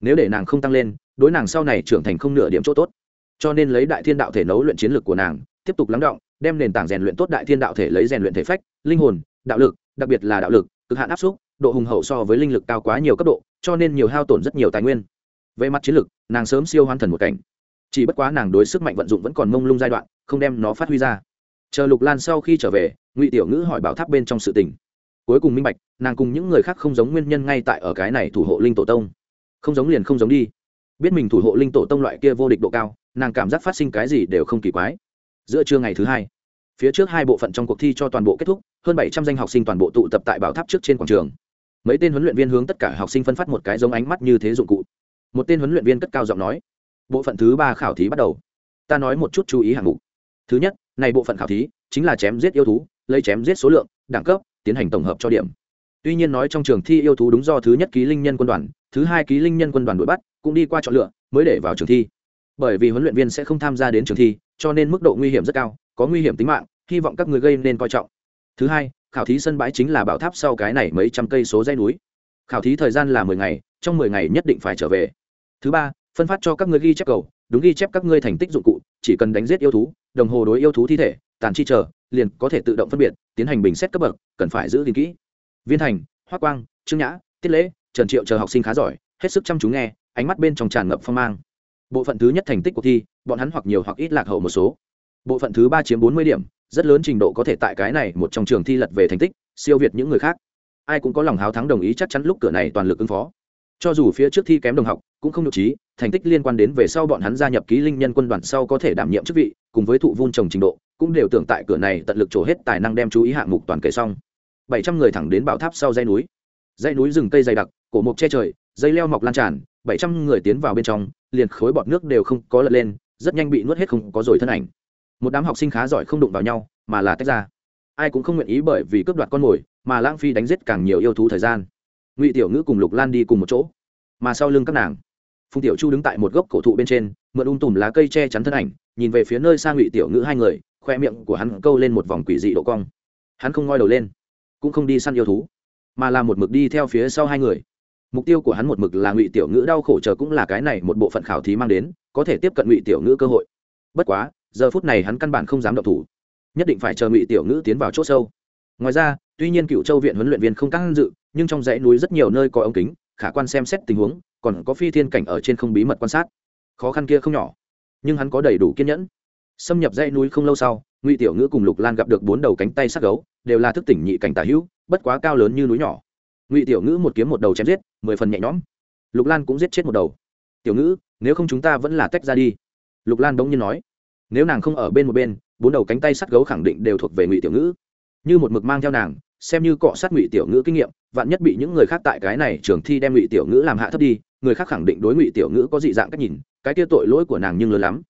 nếu để nàng không tăng lên, đối nàng sau này trưởng thành không nửa điểm chỗ tốt. Cho nên lấy đại thiên đạo thể nấu luyện chiến lược của nàng, tiếp tục lắng động, đem nền tảng rèn luyện tốt đại thiên đạo thể lấy rèn luyện thể phách, linh hồn, đạo lực, đặc biệt là đạo lực, cực hạn áp xúc, độ hùng hậu so với linh lực cao quá nhiều cấp độ, cho nên nhiều hao tổn rất nhiều tài nguyên. Về mặt chiến lược nàng sớm siêu hoàn thần một cảnh. Chỉ bất quá nàng đối sức mạnh vận dụng vẫn còn mông lung giai đoạn, không đem nó phát huy ra. Chờ lục lan sau khi trở về, ngụy tiểu ngữ hỏi bảo tháp bên trong sự tình. Cuối cùng minh bạch, nàng cùng những người khác không giống nguyên nhân ngay tại ở cái này thủ hộ linh tổ tông không giống liền không giống đi. Biết mình thủ hộ linh tổ tông loại kia vô địch độ cao, nàng cảm giác phát sinh cái gì đều không kỳ quái. Giữa trưa ngày thứ hai, phía trước hai bộ phận trong cuộc thi cho toàn bộ kết thúc, hơn bảy trăm danh học sinh toàn bộ tụ tập tại bảo tháp trước trên quảng trường. Mấy tên huấn luyện viên hướng tất cả học sinh phân phát một cái giống ánh mắt như thế dụng cụ. Một tên huấn luyện viên cất cao giọng nói, bộ phận thứ ba khảo thí bắt đầu. Ta nói một chút chú ý hạng mục. Thứ nhất, này bộ phận khảo thí chính là chém giết yêu thú, lấy chém giết số lượng, đẳng cấp, tiến hành tổng hợp cho điểm tuy nhiên nói trong trường thi yêu thú đúng do thứ nhất ký linh nhân quân đoàn, thứ hai ký linh nhân quân đoàn đuổi bắt, cũng đi qua chọn lựa, mới để vào trường thi. Bởi vì huấn luyện viên sẽ không tham gia đến trường thi, cho nên mức độ nguy hiểm rất cao, có nguy hiểm tính mạng, hy vọng các người gây nên coi trọng. Thứ hai, khảo thí sân bãi chính là bảo tháp sau cái này mấy trăm cây số dây núi. Khảo thí thời gian là mười ngày, trong mười ngày nhất định phải trở về. Thứ ba, phân phát cho các người ghi chép cầu, đúng ghi chép các ngươi thành tích dụng cụ, chỉ cần đánh giết yêu thú, đồng hồ đối yêu thú thi thể, tàn chi chờ, liền có thể tự động phân biệt, tiến hành bình xét cấp bậc, cần phải giữ gìn kỹ viên thành hoa quang, trương nhã, tiết lễ, trần triệu chờ học sinh khá giỏi, hết sức chăm chú nghe, ánh mắt bên trong tràn ngập phong mang. Bộ phận thứ nhất thành tích cuộc thi, bọn hắn hoặc nhiều hoặc ít lạc hậu một số. Bộ phận thứ ba chiếm bốn mươi điểm, rất lớn trình độ có thể tại cái này một trong trường thi lật về thành tích, siêu việt những người khác. Ai cũng có lòng háo thắng đồng ý chắc chắn lúc cửa này toàn lực ứng phó. Cho dù phía trước thi kém đồng học, cũng không nhục trí, thành tích liên quan đến về sau bọn hắn gia nhập ký linh nhân quân đoàn sau có thể đảm nhiệm chức vị, cùng với thụ vun trồng trình độ, cũng đều tưởng tại cửa này tận lực trổ hết tài năng đem chú ý hạng mục toàn kể xong bảy trăm người thẳng đến bảo tháp sau dãy núi. Dãy núi rừng cây dày đặc, cổ mộc che trời, dây leo mọc lan tràn, bảy trăm người tiến vào bên trong, liền khối bọt nước đều không có lật lên, rất nhanh bị nuốt hết không có rồi thân ảnh. Một đám học sinh khá giỏi không đụng vào nhau, mà là tách ra. Ai cũng không nguyện ý bởi vì cướp đoạt con mồi, mà lãng phí đánh giết càng nhiều yêu thú thời gian. Ngụy tiểu ngữ cùng lục lan đi cùng một chỗ, mà sau lưng các nàng, phùng tiểu chu đứng tại một gốc cổ thụ bên trên, mượn um tùm lá cây che chắn thân ảnh, nhìn về phía nơi xa ngụy tiểu ngữ hai người, khoe miệng của hắn câu lên một vòng quỷ dị độ cong. Hắn không ngoi đầu lên cũng không đi săn yêu thú, mà là một mực đi theo phía sau hai người. Mục tiêu của hắn một mực là ngụy tiểu ngữ đau khổ chờ cũng là cái này một bộ phận khảo thí mang đến, có thể tiếp cận ngụy tiểu ngữ cơ hội. Bất quá, giờ phút này hắn căn bản không dám động thủ, nhất định phải chờ ngụy tiểu ngữ tiến vào c h ỗ sâu. Ngoài ra, tuy nhiên cựu châu viện huấn luyện viên không căng dự, nhưng trong dãy núi rất nhiều nơi có ống kính, khả quan xem xét tình huống, còn có phi thiên cảnh ở trên không bí mật quan sát. Khó khăn kia không nhỏ, nhưng hắn có đầy đủ kiên nhẫn. Xâm nhập dãy núi không lâu sau, ngụy tiểu ngữ cùng lục lan gặp được bốn đầu cánh tay sắc gấu đều là thức tỉnh nhị cảnh tả hữu, bất quá cao lớn như núi nhỏ. Ngụy tiểu ngữ một kiếm một đầu chém giết, mười phần nhẹ nhõm. Lục lan cũng giết chết một đầu. Tiểu ngữ, nếu không chúng ta vẫn là tách ra đi. Lục lan bỗng nhiên nói. Nếu nàng không ở bên một bên, bốn đầu cánh tay sắt gấu khẳng định đều thuộc về ngụy tiểu ngữ. Như một mực mang theo nàng, xem như cọ sát ngụy tiểu ngữ kinh nghiệm, vạn nhất bị những người khác tại cái này trường thi đem ngụy tiểu ngữ làm hạ thấp đi, người khác khẳng định đối ngụy tiểu ngữ có dị dạng cách nhìn, cái kia tội lỗi của nàng nhưng lớn lắm.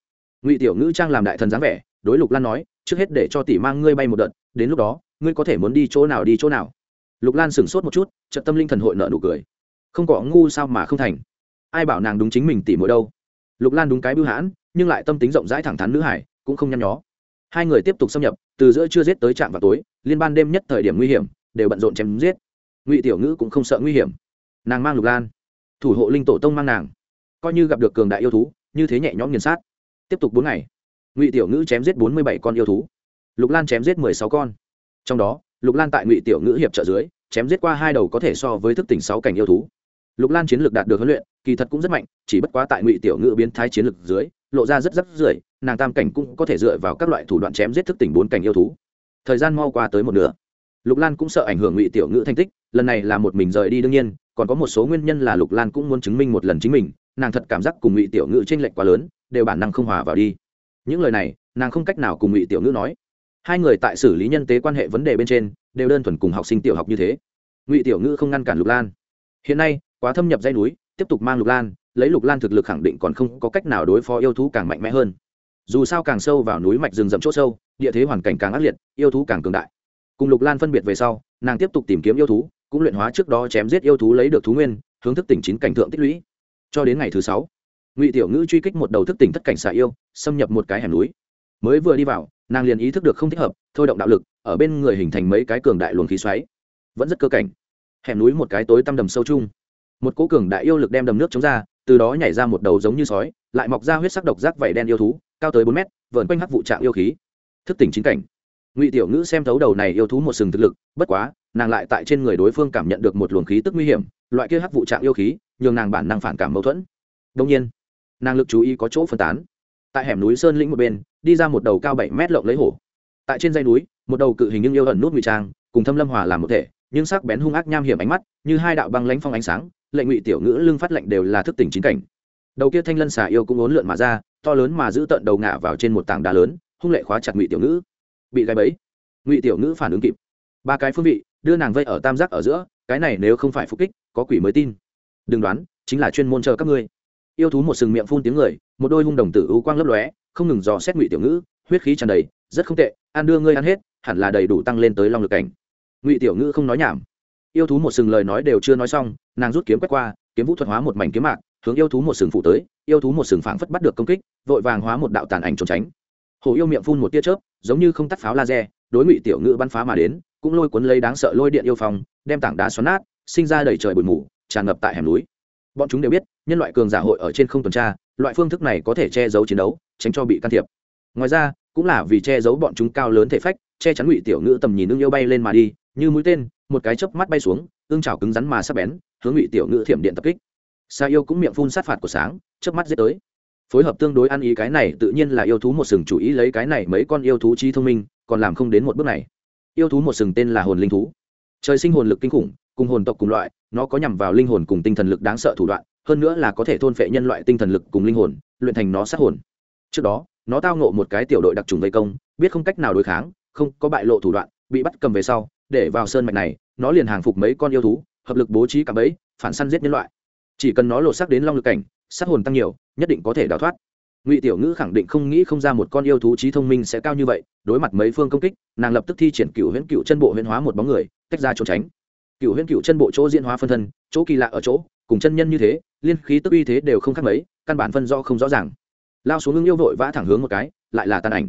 Ngụy tiểu ngữ trang làm đại thần dáng vẻ, đối lục lan nói, trước hết để cho tỷ mang ngươi bay một đợt, đến lúc đó ngươi có thể muốn đi chỗ nào đi chỗ nào? Lục lan sửng sốt một chút trận tâm linh thần hội nợ nụ cười. Không có ngu sao mà không thành? Ai bảo nàng đúng chính mình tỉ mỗi đâu? Lục lan đúng cái bưu hãn, nhưng lại tâm tính rộng rãi thẳng thắn nữ hải, cũng không nhăn nhó. Hai người tiếp tục xâm nhập, từ giữa chưa giết tới trạm vào tối, liên ban đêm nhất thời điểm nguy hiểm, đều bận rộn chém giết. Ngụy tiểu ngữ cũng không sợ nguy hiểm. Nàng mang lục lan. Thủ hộ linh tổ tông mang nàng. Coi như gặp được cường đại yêu thú, như thế nhẹ nhõm nghiền sát. Tiếp tục bốn ngày. Ngụy tiểu ngữ chém giết bốn mươi bảy con yêu thú. Lục lan chém giết mười sáu con trong đó lục lan tại ngụy tiểu ngữ hiệp trợ dưới chém giết qua hai đầu có thể so với thức tỉnh sáu cảnh yêu thú. Lục lan chiến lược đạt được huấn luyện kỳ thật cũng rất mạnh chỉ bất quá tại ngụy tiểu ngữ biến thái chiến lược dưới lộ ra rất rất rưởi, nàng tam cảnh cũng có thể dựa vào các loại thủ đoạn chém giết thức tỉnh bốn cảnh yêu thú. Thời gian mau qua tới một nửa. Lục lan cũng sợ ảnh hưởng ngụy tiểu ngữ thành tích lần này là một mình rời đi đương nhiên còn có một số nguyên nhân là lục lan cũng muốn chứng minh một lần chính mình nàng thật cảm giác cùng ngụy tiểu ngữ t r ê n lệch quá lớn đều bản năng không hòa vào đi. Những lời này nàng không cách nào cùng ngụy tiểu ngữ nói hai người tại xử lý nhân tế quan hệ vấn đề bên trên, đều đơn thuần cùng học sinh tiểu học như thế. Ngụy tiểu ngữ không ngăn cản lục lan. Hiện nay, quá thâm nhập dây núi, tiếp tục mang lục lan, lấy lục lan thực lực khẳng định còn không có cách nào đối phó yêu thú càng mạnh mẽ hơn. Dù sao càng sâu vào núi mạch rừng rậm chỗ sâu, địa thế hoàn cảnh càng ác liệt, yêu thú càng cường đại. Cùng lục lan phân biệt về sau, nàng tiếp tục tìm kiếm yêu thú, cũng luyện hóa trước đó chém giết yêu thú lấy được thú nguyên, hướng thức tỉnh chín cảnh thượng tích lũy. Cho đến ngày thứ sáu, ngụy tiểu ngữ truy kích một đầu thức tỉnh tất cảnh xạ yêu, xâm nhập một cái hẻm núi. Mới vừa đi vào nàng liền ý thức được không thích hợp, thôi động đạo lực, ở bên người hình thành mấy cái cường đại luồng khí xoáy. Vẫn rất cơ cảnh. Hẻm núi một cái tối tăm đầm sâu chung. Một cố cường đại yêu lực đem đầm nước chống ra, từ đó nhảy ra một đầu giống như sói, lại mọc ra huyết sắc độc rác vảy đen yêu thú, cao tới bốn mét vợn quanh hắc vụ trạng yêu khí. Thức tỉnh chính cảnh. Ngụy tiểu ngữ xem thấu đầu này yêu thú một sừng thực lực, bất quá, nàng lại tại trên người đối phương cảm nhận được một luồng khí tức nguy hiểm, loại kia hắc vụ trạng yêu khí, nhường nàng bản năng phản cảm mâu thuẫn. Đông nhiên, nàng lực chú ý có chỗ phân tán. Tại hẻm núi sơn lĩnh một bên đi ra một đầu cao bảy mét lộng lấy hổ. Tại trên dây núi, một đầu cự hình nhưng yêu ẩn nút ngụy trang, cùng thâm lâm hòa làm một thể, nhưng sắc bén hung ác nham hiểm ánh mắt, như hai đạo băng lãnh phong ánh sáng, lệnh ngụy tiểu ngữ lưng phát lệnh đều là thức tỉnh chính cảnh. Đầu kia thanh lân xà yêu cũng ốn lượn mà ra, to lớn mà giữ tận đầu ngả vào trên một tảng đá lớn, hung lệ khóa chặt ngụy tiểu ngữ. Bị gáy bẫy, ngụy tiểu ngữ phản ứng kịp. Ba cái phương vị, đưa nàng vây ở tam giác ở giữa, cái này nếu không phải phục kích, có quỷ mới tin. Đừng đoán, chính là chuyên môn chờ các ngươi. Yêu thú một sừng miệng phun tiếng người, một đôi hung đồng tử u quang lấp lóe không ngừng dò xét ngụy tiểu ngữ, huyết khí tràn đầy, rất không tệ, ăn đưa ngươi ăn hết, hẳn là đầy đủ tăng lên tới long lực cảnh. Ngụy tiểu ngữ không nói nhảm. Yêu thú một sừng lời nói đều chưa nói xong, nàng rút kiếm quét qua, kiếm vũ thuật hóa một mảnh kiếm mạc, hướng yêu thú một sừng phụ tới, yêu thú một sừng phảng phất bắt được công kích, vội vàng hóa một đạo tàn ảnh trốn tránh. Hồ yêu miệng phun một tia chớp, giống như không tắt pháo laser, đối ngụy tiểu ngữ bắn phá mà đến, cũng lôi cuốn lấy đáng sợ lôi điện yêu phòng đem tảng đá xoắn nát, sinh ra đầy trời bụi mù, tràn ngập tại hẻm núi. Bọn chúng đều biết nhân loại cường giả hội ở trên không tuần tra, loại phương thức này có thể che giấu chiến đấu, tránh cho bị can thiệp. Ngoài ra, cũng là vì che giấu bọn chúng cao lớn thể phách, che chắn ngụy tiểu ngữ tầm nhìn ưng yêu bay lên mà đi, như mũi tên, một cái chớp mắt bay xuống ương chảo cứng rắn mà sắp bén, hướng ngụy tiểu ngữ thiểm điện tập kích. Sa yêu cũng miệng phun sát phạt của sáng, chớp mắt dễ tới. Phối hợp tương đối ăn ý cái này, tự nhiên là yêu thú một sừng chủ ý lấy cái này mấy con yêu thú trí thông minh, còn làm không đến một bước này. Yêu thú một sừng tên là hồn linh thú. Trời sinh hồn lực kinh khủng, cùng hồn tộc cùng loại, nó có nhằm vào linh hồn cùng tinh thần lực đáng sợ thủ đoạn hơn nữa là có thể thôn phệ nhân loại tinh thần lực cùng linh hồn, luyện thành nó sát hồn. Trước đó, nó tao ngộ một cái tiểu đội đặc trùng vây công, biết không cách nào đối kháng, không có bại lộ thủ đoạn, bị bắt cầm về sau, để vào sơn mạch này, nó liền hàng phục mấy con yêu thú, hợp lực bố trí cả bẫy, phản săn giết nhân loại. Chỉ cần nó lột sắc đến long lực cảnh, sát hồn tăng nhiều, nhất định có thể đào thoát. Ngụy tiểu ngữ khẳng định không nghĩ không ra một con yêu thú trí thông minh sẽ cao như vậy, đối mặt mấy phương công kích, nàng lập tức thi triển cựu huyễn cựu chân bộ huyễn hóa một bóng người, tách ra trốn tránh. Cựu huyễn cựu chân bộ chỗ diễn hóa phân thân, chỗ kỳ lạ ở chỗ cùng chân nhân như thế, liên khí tức uy thế đều không khác mấy, căn bản phân do không rõ ràng. Lao xuống ngưng yêu vội vã thẳng hướng một cái, lại là tàn ảnh.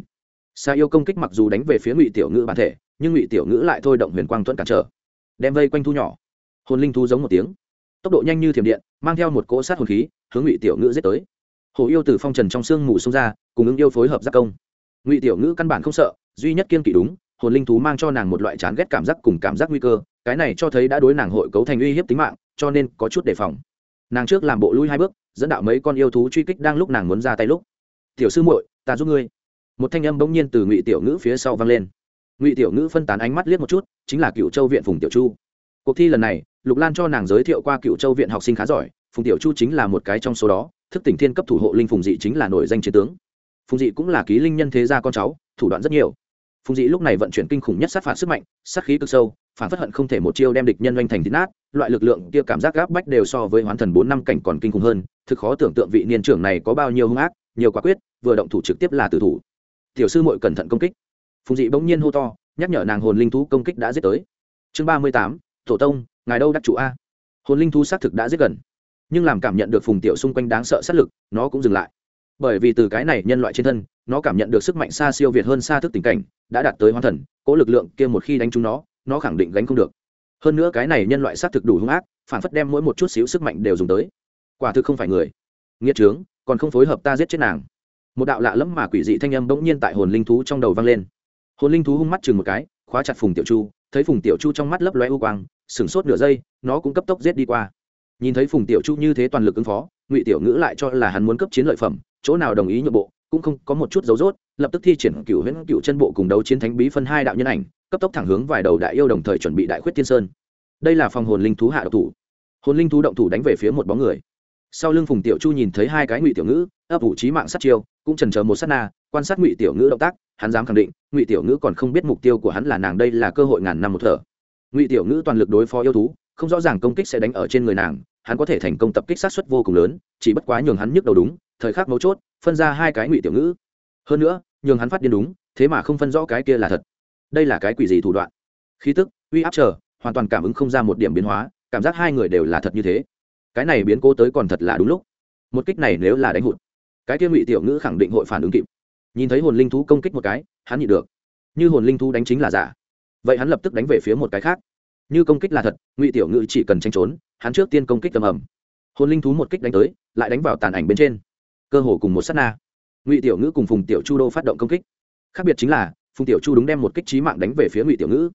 Xa yêu công kích mặc dù đánh về phía ngụy tiểu ngữ bản thể, nhưng ngụy tiểu ngữ lại thôi động huyền quang thuận cản trở, đem vây quanh thu nhỏ. Hồn linh thu giống một tiếng, tốc độ nhanh như thiểm điện, mang theo một cỗ sát hồn khí, hướng ngụy tiểu ngữ giết tới. Hồ yêu từ phong trần trong sương mù xông ra, cùng ứng yêu phối hợp giác công. Ngụy tiểu ngữ căn bản không sợ, duy nhất kiên kỵ đúng, hồn linh thú mang cho nàng một loại chán ghét cảm giác cùng cảm giác nguy cơ cái này cho thấy đã đối nàng hội cấu thành uy hiếp tính mạng, cho nên có chút đề phòng. Nàng trước làm bộ lui hai bước, dẫn đạo mấy con yêu thú truy kích đang lúc nàng muốn ra tay lúc. Tiểu sư muội, ta giúp ngươi. Một thanh âm bỗng nhiên từ ngụy tiểu ngữ phía sau vang lên. Ngụy tiểu ngữ phân tán ánh mắt liếc một chút, chính là cựu châu viện phùng tiểu chu. Cuộc thi lần này, lục lan cho nàng giới thiệu qua cựu châu viện học sinh khá giỏi, phùng tiểu chu chính là một cái trong số đó, thức tỉnh thiên cấp thủ hộ linh phùng dị chính là nổi danh chiến tướng. Phùng dị cũng là ký linh nhân thế gia con cháu, thủ đoạn rất nhiều phùng Dĩ lúc này vận chuyển kinh khủng nhất sát phạt sức mạnh, sát khí cực sâu, phản phất hận không thể một chiêu đem địch nhân oanh thành thịt nát, loại lực lượng kia cảm giác gáp bách đều so với hoán thần bốn năm cảnh còn kinh khủng hơn, thực khó tưởng tượng vị niên trưởng này có bao nhiêu hung ác, nhiều quả quyết, vừa động thủ trực tiếp là tử thủ. Tiểu sư muội cẩn thận công kích. Phùng dị bỗng nhiên hô to, nhắc nhở nàng hồn linh thú công kích đã giết tới. Chương ba mươi tám, tổ tông, ngài đâu đắc chủ a? Hồn linh thú xác thực đã giết gần, nhưng làm cảm nhận được phùng tiểu xung quanh đáng sợ sát lực, nó cũng dừng lại. Bởi vì từ cái này nhân loại trên thân, nó cảm nhận được sức mạnh xa siêu việt hơn xa thức tình cảnh đã đạt tới hoang thần, cỗ lực lượng kia một khi đánh trúng nó nó khẳng định gánh không được. Hơn nữa cái này nhân loại xác thực đủ hung ác, phản phất đem mỗi một chút xíu sức mạnh đều dùng tới. Quả thực không phải người. Nghĩa trướng, còn không phối hợp ta giết chết nàng. Một đạo lạ lẫm mà quỷ dị thanh âm bỗng nhiên tại hồn linh thú trong đầu vang lên. Hồn linh thú hung mắt chừng một cái, khóa chặt phùng tiểu chu, thấy phùng tiểu chu trong mắt lấp loe u quang, sửng sốt nửa giây, nó cũng cấp tốc giết đi qua. Nhìn thấy phùng tiểu chu như thế toàn lực ứng phó, ngụy tiểu ngữ lại cho là hắn muốn cấp chiến lợi phẩm, chỗ nào đồng ý nhượng bộ cũng không có một chút dấu rốt, lập tức thi triển cựu huyễn cựu chân bộ cùng đấu chiến thánh bí phân hai đạo nhân ảnh cấp tốc thẳng hướng vài đầu đại yêu đồng thời chuẩn bị đại khuyết thiên sơn. Đây là phòng hồn linh thú hạ độc thủ. Hồn linh thú động thủ đánh về phía một bóng người. Sau lưng phùng tiểu chu nhìn thấy hai cái ngụy tiểu ngữ ấp ủ trí mạng sát chiêu cũng trần chờ một sát na quan sát ngụy tiểu ngữ động tác hắn dám khẳng định ngụy tiểu ngữ còn không biết mục tiêu của hắn là nàng đây là cơ hội ngàn năm một thở. Ngụy tiểu ngữ toàn lực đối phó yêu thú không rõ ràng công kích sẽ đánh ở trên người nàng hắn có thể thành công tập kích sát xuất vô cùng lớn chỉ bất quá nhường hắn nhức đầu đúng thời khắc mấu chốt, phân ra hai cái ngụy tiểu ngữ. Hơn nữa, nhường hắn phát điên đúng, thế mà không phân rõ cái kia là thật. Đây là cái quỷ gì thủ đoạn? Khí tức, uy áp chờ, hoàn toàn cảm ứng không ra một điểm biến hóa, cảm giác hai người đều là thật như thế. Cái này biến cố tới còn thật là đúng lúc. Một kích này nếu là đánh hụt, cái kia ngụy tiểu ngữ khẳng định hội phản ứng kịp. Nhìn thấy hồn linh thú công kích một cái, hắn nhịn được. Như hồn linh thú đánh chính là giả. Vậy hắn lập tức đánh về phía một cái khác. Như công kích là thật, ngụy tiểu ngữ chỉ cần tranh trốn, hắn trước tiên công kích tầm ầm. hồn linh thú một kích đánh tới, lại đánh vào tàn ảnh bên trên cơ hồ cùng một sát na. Ngụy tiểu ngữ cùng phùng tiểu chu đô phát động công kích. Khác biệt chính là, phùng tiểu chu đúng đem một kích trí mạng đánh về phía ngụy tiểu ngữ.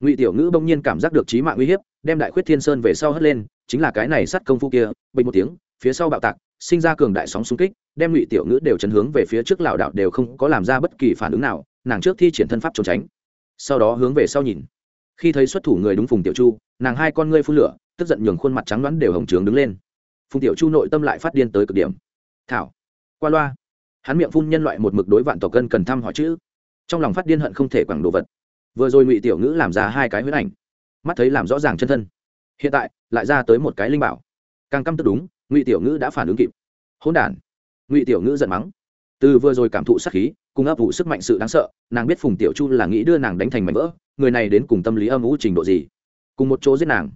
Ngụy tiểu ngữ bỗng nhiên cảm giác được trí mạng uy hiếp, đem đại khuyết thiên sơn về sau hất lên, chính là cái này sát công phu kia, bình một tiếng, phía sau bạo tạc, sinh ra cường đại sóng xung kích, đem ngụy tiểu ngữ đều chấn hướng về phía trước lảo đạo đều không có làm ra bất kỳ phản ứng nào, nàng trước thi triển thân pháp trốn tránh. Sau đó hướng về sau nhìn. Khi thấy xuất thủ người đúng phùng tiểu chu, nàng hai con ngươi phun lửa, tức giận nhường khuôn mặt trắng đoán đều hồng trướng đứng lên. Phùng tiểu chu nội tâm lại phát điên tới cực điểm. Thảo qua loa. Hắn miệng phun nhân loại một mực đối vạn tộc cân cần thăm hỏi chữ. Trong lòng phát điên hận không thể quẳng đồ vật. Vừa rồi ngụy tiểu ngữ làm ra hai cái huyết ảnh. Mắt thấy làm rõ ràng chân thân. Hiện tại, lại ra tới một cái linh bảo. Càng căm tức đúng, ngụy tiểu ngữ đã phản ứng kịp. Hôn đ ngụy tiểu ngữ giận mắng. Từ vừa rồi cảm thụ sắc khí, cùng ấp vụ sức mạnh sự đáng sợ, nàng biết phùng tiểu chu là nghĩ đưa nàng đánh thành mảnh vỡ, người này đến cùng tâm lý âm ủ trình độ gì? Cùng một chỗ giết nàng.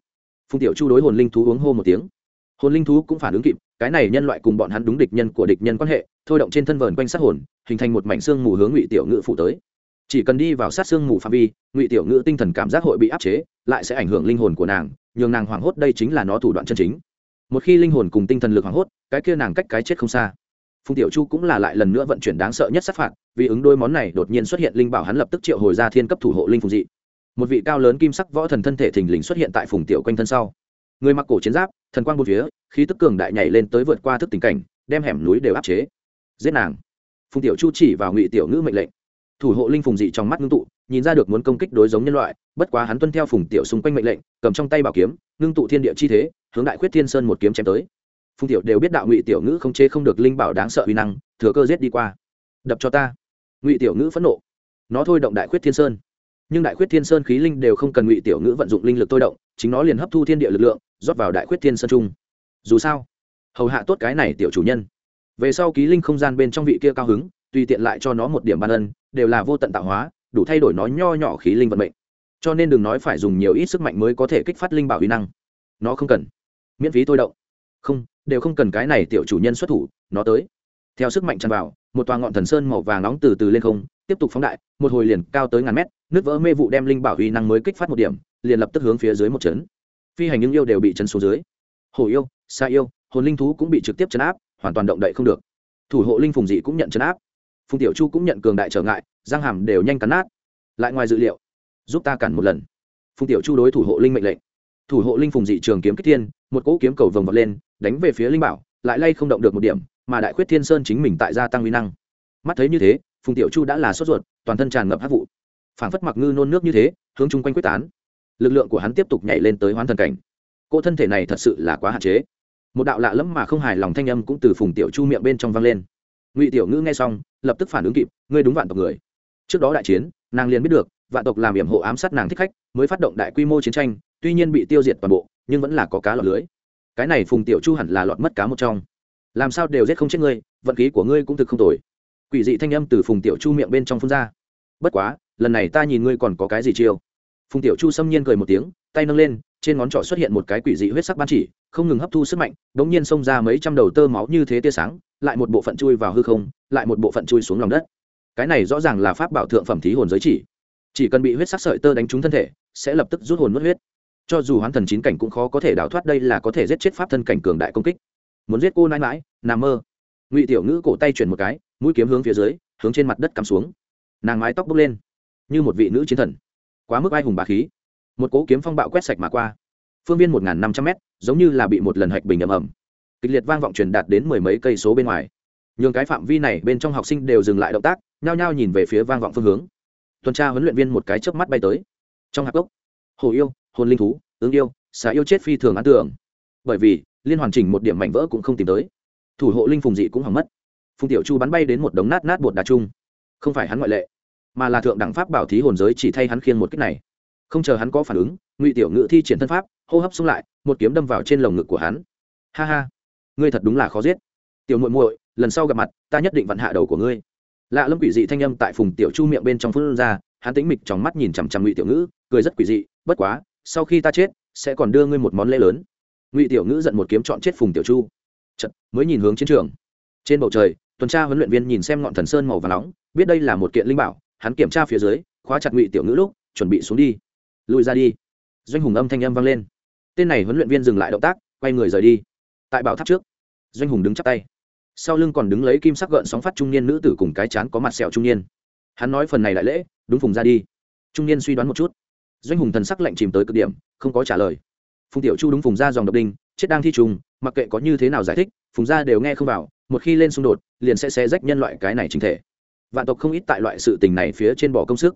Phùng tiểu chu đối hồn linh thú uống hô một tiếng. Hồn linh thú cũng phản ứng kịp cái này nhân loại cùng bọn hắn đúng địch nhân của địch nhân quan hệ, thôi động trên thân vờn quanh sát hồn, hình thành một mảnh xương mù hướng ngụy tiểu ngự phụ tới. Chỉ cần đi vào sát xương mù phạm vi, ngụy tiểu ngự tinh thần cảm giác hội bị áp chế, lại sẽ ảnh hưởng linh hồn của nàng, nhường nàng hoảng hốt đây chính là nó thủ đoạn chân chính. Một khi linh hồn cùng tinh thần lực hoảng hốt, cái kia nàng cách cái chết không xa. Phùng tiểu chu cũng là lại lần nữa vận chuyển đáng sợ nhất sát phạt, vì ứng đôi món này đột nhiên xuất hiện linh bảo hắn lập tức triệu hồi ra thiên cấp thủ hộ linh phùng dị. Một vị cao lớn kim sắc võ thần thân thể thình lình xuất hiện tại phùng tiểu quanh thân sau người mặc cổ chiến giáp, thần quang bốn phía, khí tức cường đại nhảy lên tới vượt qua thức tình cảnh, đem hẻm núi đều áp chế. Giết nàng. Phùng tiểu chu chỉ vào ngụy tiểu ngữ mệnh lệnh. Thủ hộ linh phùng dị trong mắt ngưng tụ, nhìn ra được muốn công kích đối giống nhân loại, bất quá hắn tuân theo phùng tiểu xung quanh mệnh lệnh, cầm trong tay bảo kiếm, ngưng tụ thiên địa chi thế, hướng đại khuyết thiên sơn một kiếm chém tới. Phùng tiểu đều biết đạo ngụy tiểu ngữ không chế không được linh bảo đáng sợ uy năng, thừa cơ giết đi qua. Đập cho ta. Ngụy tiểu ngữ phẫn nộ. Nó thôi động đại khuyết thiên sơn. Nhưng đại khuyết thiên sơn khí linh đều không cần ngụy tiểu ngữ vận dụng linh lực thôi động, chính nó liền hấp thu thiên địa lực lượng rót vào đại khuyết thiên sơn trung. Dù sao, hầu hạ tốt cái này tiểu chủ nhân. Về sau ký linh không gian bên trong vị kia cao hứng, tùy tiện lại cho nó một điểm ban ân, đều là vô tận tạo hóa, đủ thay đổi nó nho nhỏ khí linh vận mệnh. Cho nên đừng nói phải dùng nhiều ít sức mạnh mới có thể kích phát linh bảo uy năng. Nó không cần. Miễn phí thôi động. Không, đều không cần cái này tiểu chủ nhân xuất thủ, nó tới. Theo sức mạnh tràn vào, một tòa ngọn thần sơn màu vàng nóng từ từ lên không, tiếp tục phóng đại, một hồi liền cao tới ngàn mét, nước vỡ mê vụ đem linh bảo uy năng mới kích phát một điểm, liền lập tức hướng phía dưới một chấn phi hành những yêu đều bị chấn xuống dưới. Hồ yêu xa yêu, hồn linh thú cũng bị trực tiếp chấn áp, hoàn toàn động đậy không được. Thủ hộ linh phùng dị cũng nhận chấn áp. Phùng tiểu chu cũng nhận cường đại trở ngại giang hàm đều nhanh cắn nát. Lại ngoài dự liệu, giúp ta cản một lần. Phùng tiểu chu đối thủ hộ linh mệnh lệnh. Thủ hộ linh phùng dị trường kiếm kích thiên, một cỗ kiếm cầu vồng vọt lên, đánh về phía linh bảo, lại lay không động được một điểm, mà đại khuyết thiên sơn chính mình tại gia tăng uy năng. Mắt thấy như thế, phùng tiểu chu đã là sốt ruột, toàn thân tràn ngập hát vụ. Phảng phất mặc ngư nôn nước như thế, hướng chung quanh quyết tán lực lượng của hắn tiếp tục nhảy lên tới hoán thần cảnh. Cô thân thể này thật sự là quá hạn chế. Một đạo lạ lẫm mà không hài lòng thanh âm cũng từ phùng tiểu chu miệng bên trong vang lên. Ngụy tiểu ngữ nghe xong, lập tức phản ứng kịp, ngươi đúng vạn tộc người. Trước đó đại chiến, nàng liền biết được, vạn tộc làm hiểm hộ ám sát nàng thích khách, mới phát động đại quy mô chiến tranh, tuy nhiên bị tiêu diệt toàn bộ, nhưng vẫn là có cá lọt lưới. Cái này phùng tiểu chu hẳn là lọt mất cá một trong. Làm sao đều giết không chết ngươi, vận khí của ngươi cũng thực không tồi. Quỷ dị thanh âm từ phùng tiểu chu miệng bên trong phun ra. Bất quá, lần này ta nhìn ngươi còn có cái gì chiêu? Phùng tiểu chu xâm nhiên cười một tiếng, tay nâng lên, trên ngón trỏ xuất hiện một cái quỷ dị huyết sắc ban chỉ, không ngừng hấp thu sức mạnh đ ỗ n g nhiên xông ra mấy trăm đầu tơ máu như thế tia sáng, lại một bộ phận chui vào hư không, lại một bộ phận chui xuống lòng đất. Cái này rõ ràng là pháp bảo thượng phẩm thí hồn giới chỉ. Chỉ cần bị huyết sắc sợi tơ đánh trúng thân thể, sẽ lập tức rút hồn mất huyết. Cho dù hoán thần chín cảnh cũng khó có thể đào thoát đây là có thể giết chết pháp thân cảnh cường đại công kích. Muốn giết cô nãi mãi nằm mơ. Ngụy tiểu ngữ cổ tay chuyển một cái, mũi kiếm hướng phía dưới, hướng trên mặt đất cắm xuống. Nàng mái tóc bốc lên, như một vị nữ chiến thần quá mức ai hùng bá khí. Một cố kiếm phong bạo quét sạch mà qua. Phương viên một năm trăm m giống như là bị một lần hạch bình ầm ầm. Kịch liệt vang vọng truyền đạt đến mười mấy cây số bên ngoài. Nhường cái phạm vi này bên trong học sinh đều dừng lại động tác, nhao nhao nhìn về phía vang vọng phương hướng. Tuần tra huấn luyện viên một cái chớp mắt bay tới. Trong hạp gốc, hồ yêu, hồn linh thú, ứng yêu, xà yêu chết phi thường án tưởng. Bởi vì, liên hoàn chỉnh một điểm mảnh vỡ cũng không tìm tới. Thủ hộ linh phùng dị cũng hỏng mất. Phùng tiểu chu bắn bay đến một đống nát nát bột đá chung. Không phải hắn ngoại lệ mà là thượng đẳng pháp bảo thí hồn giới chỉ thay hắn khiêng một cách này. Không chờ hắn có phản ứng ngụy tiểu ngự thi triển thân pháp hô hấp xung lại một kiếm đâm vào trên lồng ngực của hắn. Ha ha ngươi thật đúng là khó giết. Tiểu muội muội lần sau gặp mặt ta nhất định vặn hạ đầu của ngươi. Lạ lâm quỷ dị thanh âm tại phùng tiểu chu miệng bên trong phun ra hắn tĩnh mịch trong mắt nhìn chằm chằm ngụy tiểu ngữ cười rất quỷ dị bất quá sau khi ta chết sẽ còn đưa ngươi một món lễ lớn. Ngụy tiểu ngữ giận một kiếm chọn chết phùng tiểu chu. Chật, mới nhìn hướng chiến trường. Trên bầu trời tuần tra huấn luyện viên nhìn xem ngọn thần sơn màu và nóng biết đây là một kiện linh bảo hắn kiểm tra phía dưới, khóa chặt ngụy tiểu ngữ lúc, chuẩn bị xuống đi. Lùi ra đi. Doanh hùng âm thanh âm vang lên. Tên này huấn luyện viên dừng lại động tác, quay người rời đi. Tại bảo tháp trước, doanh hùng đứng chắp tay. Sau lưng còn đứng lấy kim sắc gợn sóng phát trung niên nữ tử cùng cái chán có mặt sẹo trung niên. Hắn nói phần này đại lễ, đúng phùng ra đi. Trung niên suy đoán một chút. Doanh hùng thần sắc lạnh chìm tới cực điểm, không có trả lời. Phùng tiểu chu đúng phùng ra dòng độc đinh, chết đang thi trùng, mặc kệ có như thế nào giải thích, phùng ra đều nghe không vào, một khi lên xung đột, liền sẽ xé rách nhân loại cái này chính thể vạn tộc không ít tại loại sự tình này phía trên bỏ công sức.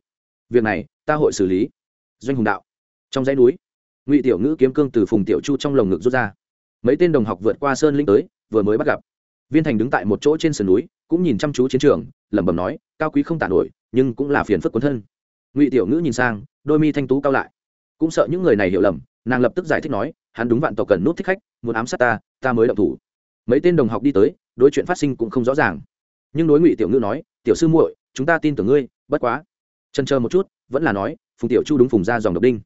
Việc này, ta hội xử lý. Doanh hùng đạo. Trong dãy núi, ngụy tiểu ngữ kiếm cương từ phùng tiểu chu trong lồng ngực rút ra. Mấy tên đồng học vượt qua sơn linh tới, vừa mới bắt gặp. Viên thành đứng tại một chỗ trên sườn núi, cũng nhìn chăm chú chiến trường, lẩm bẩm nói, cao quý không tàn nổi, nhưng cũng là phiền phức quấn thân. Ngụy tiểu ngữ nhìn sang, đôi mi thanh tú cao lại. Cũng sợ những người này hiểu lầm, nàng lập tức giải thích nói, hắn đúng vạn tộc cần nút thích khách, muốn ám sát ta ta mới động thủ. Mấy tên đồng học đi tới, đối chuyện phát sinh cũng không rõ ràng nhưng đối ngụy tiểu ngữ nói, tiểu sư muội, chúng ta tin tưởng ngươi, bất quá. Chân chờ một chút, vẫn là nói, phùng tiểu chu đúng phùng ra dòng độc đinh.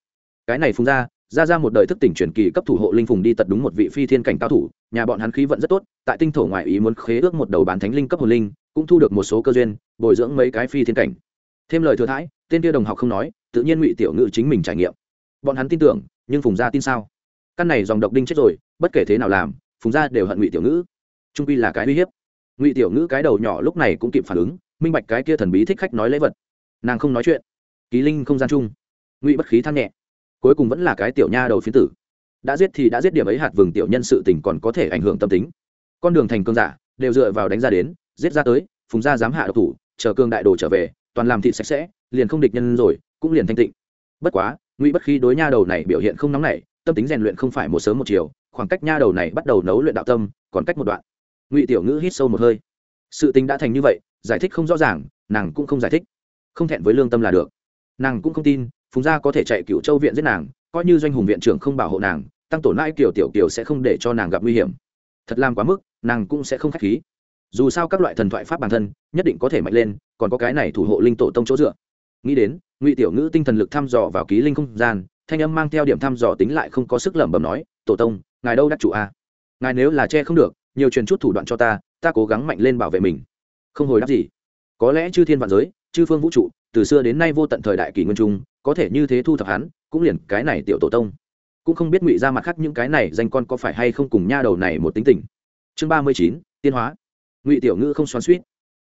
Cái này phùng ra ra ra một đời thức tỉnh truyền kỳ cấp thủ hộ linh phùng đi tật đúng một vị phi thiên cảnh cao thủ, nhà bọn hắn khí vận rất tốt, tại tinh thổ ngoại ý muốn khế ước một đầu bán thánh linh cấp hồn linh, cũng thu được một số cơ duyên, bồi dưỡng mấy cái phi thiên cảnh. Thêm lời thừa thãi, tên kia đồng học không nói, tự nhiên ngụy tiểu ngữ chính mình trải nghiệm. Bọn hắn tin tưởng, nhưng phùng gia tin sao? Căn này dòng độc đinh chết rồi, bất kể thế nào làm, phùng gia đều hận ngụy tiểu ngữ. Trung quy là cái uy hiếp ngụy tiểu ngữ cái đầu nhỏ lúc này cũng kịp phản ứng, minh bạch cái kia thần bí thích khách nói lễ vật. Nàng không nói chuyện. Ký linh không gian chung. Ngụy bất khí than nhẹ. Cuối cùng vẫn là cái tiểu nha đầu phiến tử. Đã giết thì đã giết điểm ấy hạt vừng tiểu nhân sự tình còn có thể ảnh hưởng tâm tính. Con đường thành cương giả, đều dựa vào đánh ra đến, giết ra tới, phùng gia dám hạ độc thủ, chờ cương đại đồ trở về, toàn làm thị sạch sẽ, liền không địch nhân rồi, cũng liền thanh tịnh. Bất quá, ngụy bất khí đối nha đầu này biểu hiện không nóng nảy, tâm tính rèn luyện không phải một sớm một chiều, khoảng cách nha đầu này bắt đầu nấu luyện đạo tâm, còn cách một đoạn ngụy tiểu ngữ hít sâu một hơi sự tình đã thành như vậy giải thích không rõ ràng nàng cũng không giải thích không thẹn với lương tâm là được nàng cũng không tin phùng gia có thể chạy cựu châu viện giết nàng coi như doanh hùng viện trưởng không bảo hộ nàng tăng tổn nãi kiểu tiểu kiểu sẽ không để cho nàng gặp nguy hiểm thật làm quá mức nàng cũng sẽ không k h á c h khí dù sao các loại thần thoại pháp bản thân nhất định có thể mạnh lên còn có cái này thủ hộ linh tổ tông chỗ dựa nghĩ đến ngụy tiểu ngữ tinh thần lực thăm dò vào ký linh không gian thanh âm mang theo điểm thăm dò tính lại không có sức lẩm bẩm nói tổ tông ngài đâu đắc chủ a ngài nếu là che không được nhiều truyền chút thủ đoạn cho ta ta cố gắng mạnh lên bảo vệ mình. Không hồi đáp gì. Có lẽ chư thiên vạn giới, chư phương vũ trụ, từ xưa đến nay vô tận thời đại kỷ nguyên trung có thể như thế thu thập hắn, cũng liền cái này tiểu tổ tông. Cũng không biết ngụy ra mặt khác những cái này danh con có phải hay không cùng nha đầu này một tính tình. Chương ba mươi chín, tiên hóa. Ngụy tiểu ngữ không xoắn suýt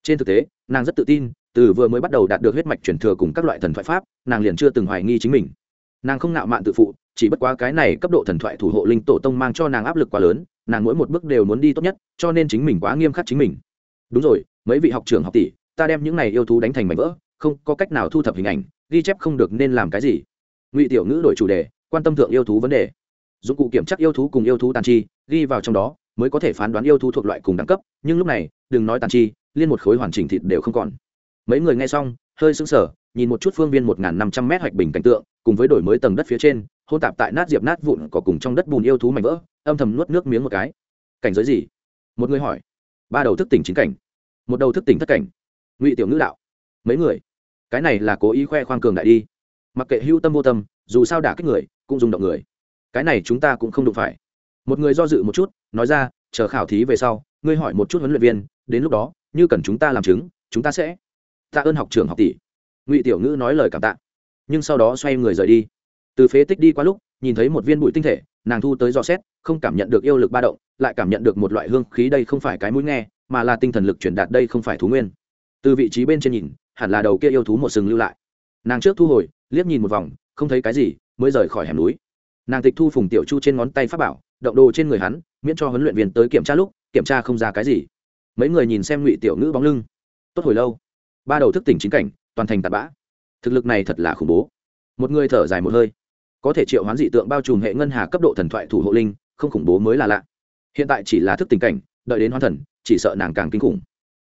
trên thực tế, nàng rất tự tin, từ vừa mới bắt đầu đạt được huyết mạch truyền thừa cùng các loại thần thoại pháp, nàng liền chưa từng hoài nghi chính mình. Nàng không nạo mạn tự phụ, chỉ bất quá cái này cấp độ thần thoại thủ hộ linh tổ tông mang cho nàng áp lực quá lớn nàng mỗi một bước đều muốn đi tốt nhất, cho nên chính mình quá nghiêm khắc chính mình. Đúng rồi, mấy vị học trưởng học tỷ, ta đem những này yêu thú đánh thành mảnh vỡ, không có cách nào thu thập hình ảnh, ghi chép không được nên làm cái gì. Ngụy tiểu ngữ đổi chủ đề, quan tâm thượng yêu thú vấn đề. Dụng cụ kiểm tra yêu thú cùng yêu thú tàn chi, ghi vào trong đó, mới có thể phán đoán yêu thú thuộc loại cùng đẳng cấp, nhưng lúc này, đừng nói tàn chi, liên một khối hoàn chỉnh thịt đều không còn. Mấy người nghe xong, hơi sững sờ, nhìn một chút phương viên một năm trăm mét hoạch bình cảnh tượng, cùng với đổi mới tầng đất phía trên, hôn tạp tại nát diệp nát vụn có cùng trong đất bùn yêu thú mảnh vỡ âm thầm nuốt nước miếng một cái. Cảnh giới gì? Một người hỏi. Ba đầu thức tỉnh chính cảnh. Một đầu thức tỉnh thất cảnh. Ngụy tiểu ngữ đạo. Mấy người? Cái này là cố ý khoe khoang cường đại đi. Mặc kệ hưu tâm vô tâm, dù sao đả kích người, cũng dùng động người. Cái này chúng ta cũng không đụng phải. Một người do dự một chút, nói ra, chờ khảo thí về sau, ngươi hỏi một chút huấn luyện viên, đến lúc đó, như cần chúng ta làm chứng, chúng ta sẽ tạ ơn học trường học tỷ. Ngụy tiểu ngữ nói lời cảm tạ. Nhưng sau đó xoay người rời đi. Từ phế tích đi qua lúc, nhìn thấy một viên bụi tinh thể nàng thu tới dò xét, không cảm nhận được yêu lực ba động, lại cảm nhận được một loại hương khí đây không phải cái mũi nghe, mà là tinh thần lực truyền đạt đây không phải thú nguyên. Từ vị trí bên trên nhìn, hẳn là đầu kia yêu thú một sừng lưu lại. Nàng trước thu hồi, liếc nhìn một vòng, không thấy cái gì, mới rời khỏi hẻm núi. Nàng tịch thu phùng tiểu chu trên ngón tay pháp bảo, động đồ trên người hắn, miễn cho huấn luyện viên tới kiểm tra lúc, kiểm tra không ra cái gì. Mấy người nhìn xem ngụy tiểu ngữ bóng lưng. Tốt hồi lâu. Ba đầu thức tỉnh chính cảnh, toàn thành tạt bã. Thực lực này thật là khủng bố. Một người thở dài một hơi có thể triệu hoán dị tượng bao trùm hệ ngân hà cấp độ thần thoại thủ hộ linh, không khủng bố mới là lạ. Hiện tại chỉ là thức tình cảnh, đợi đến hoán thần, chỉ sợ nàng càng kinh khủng.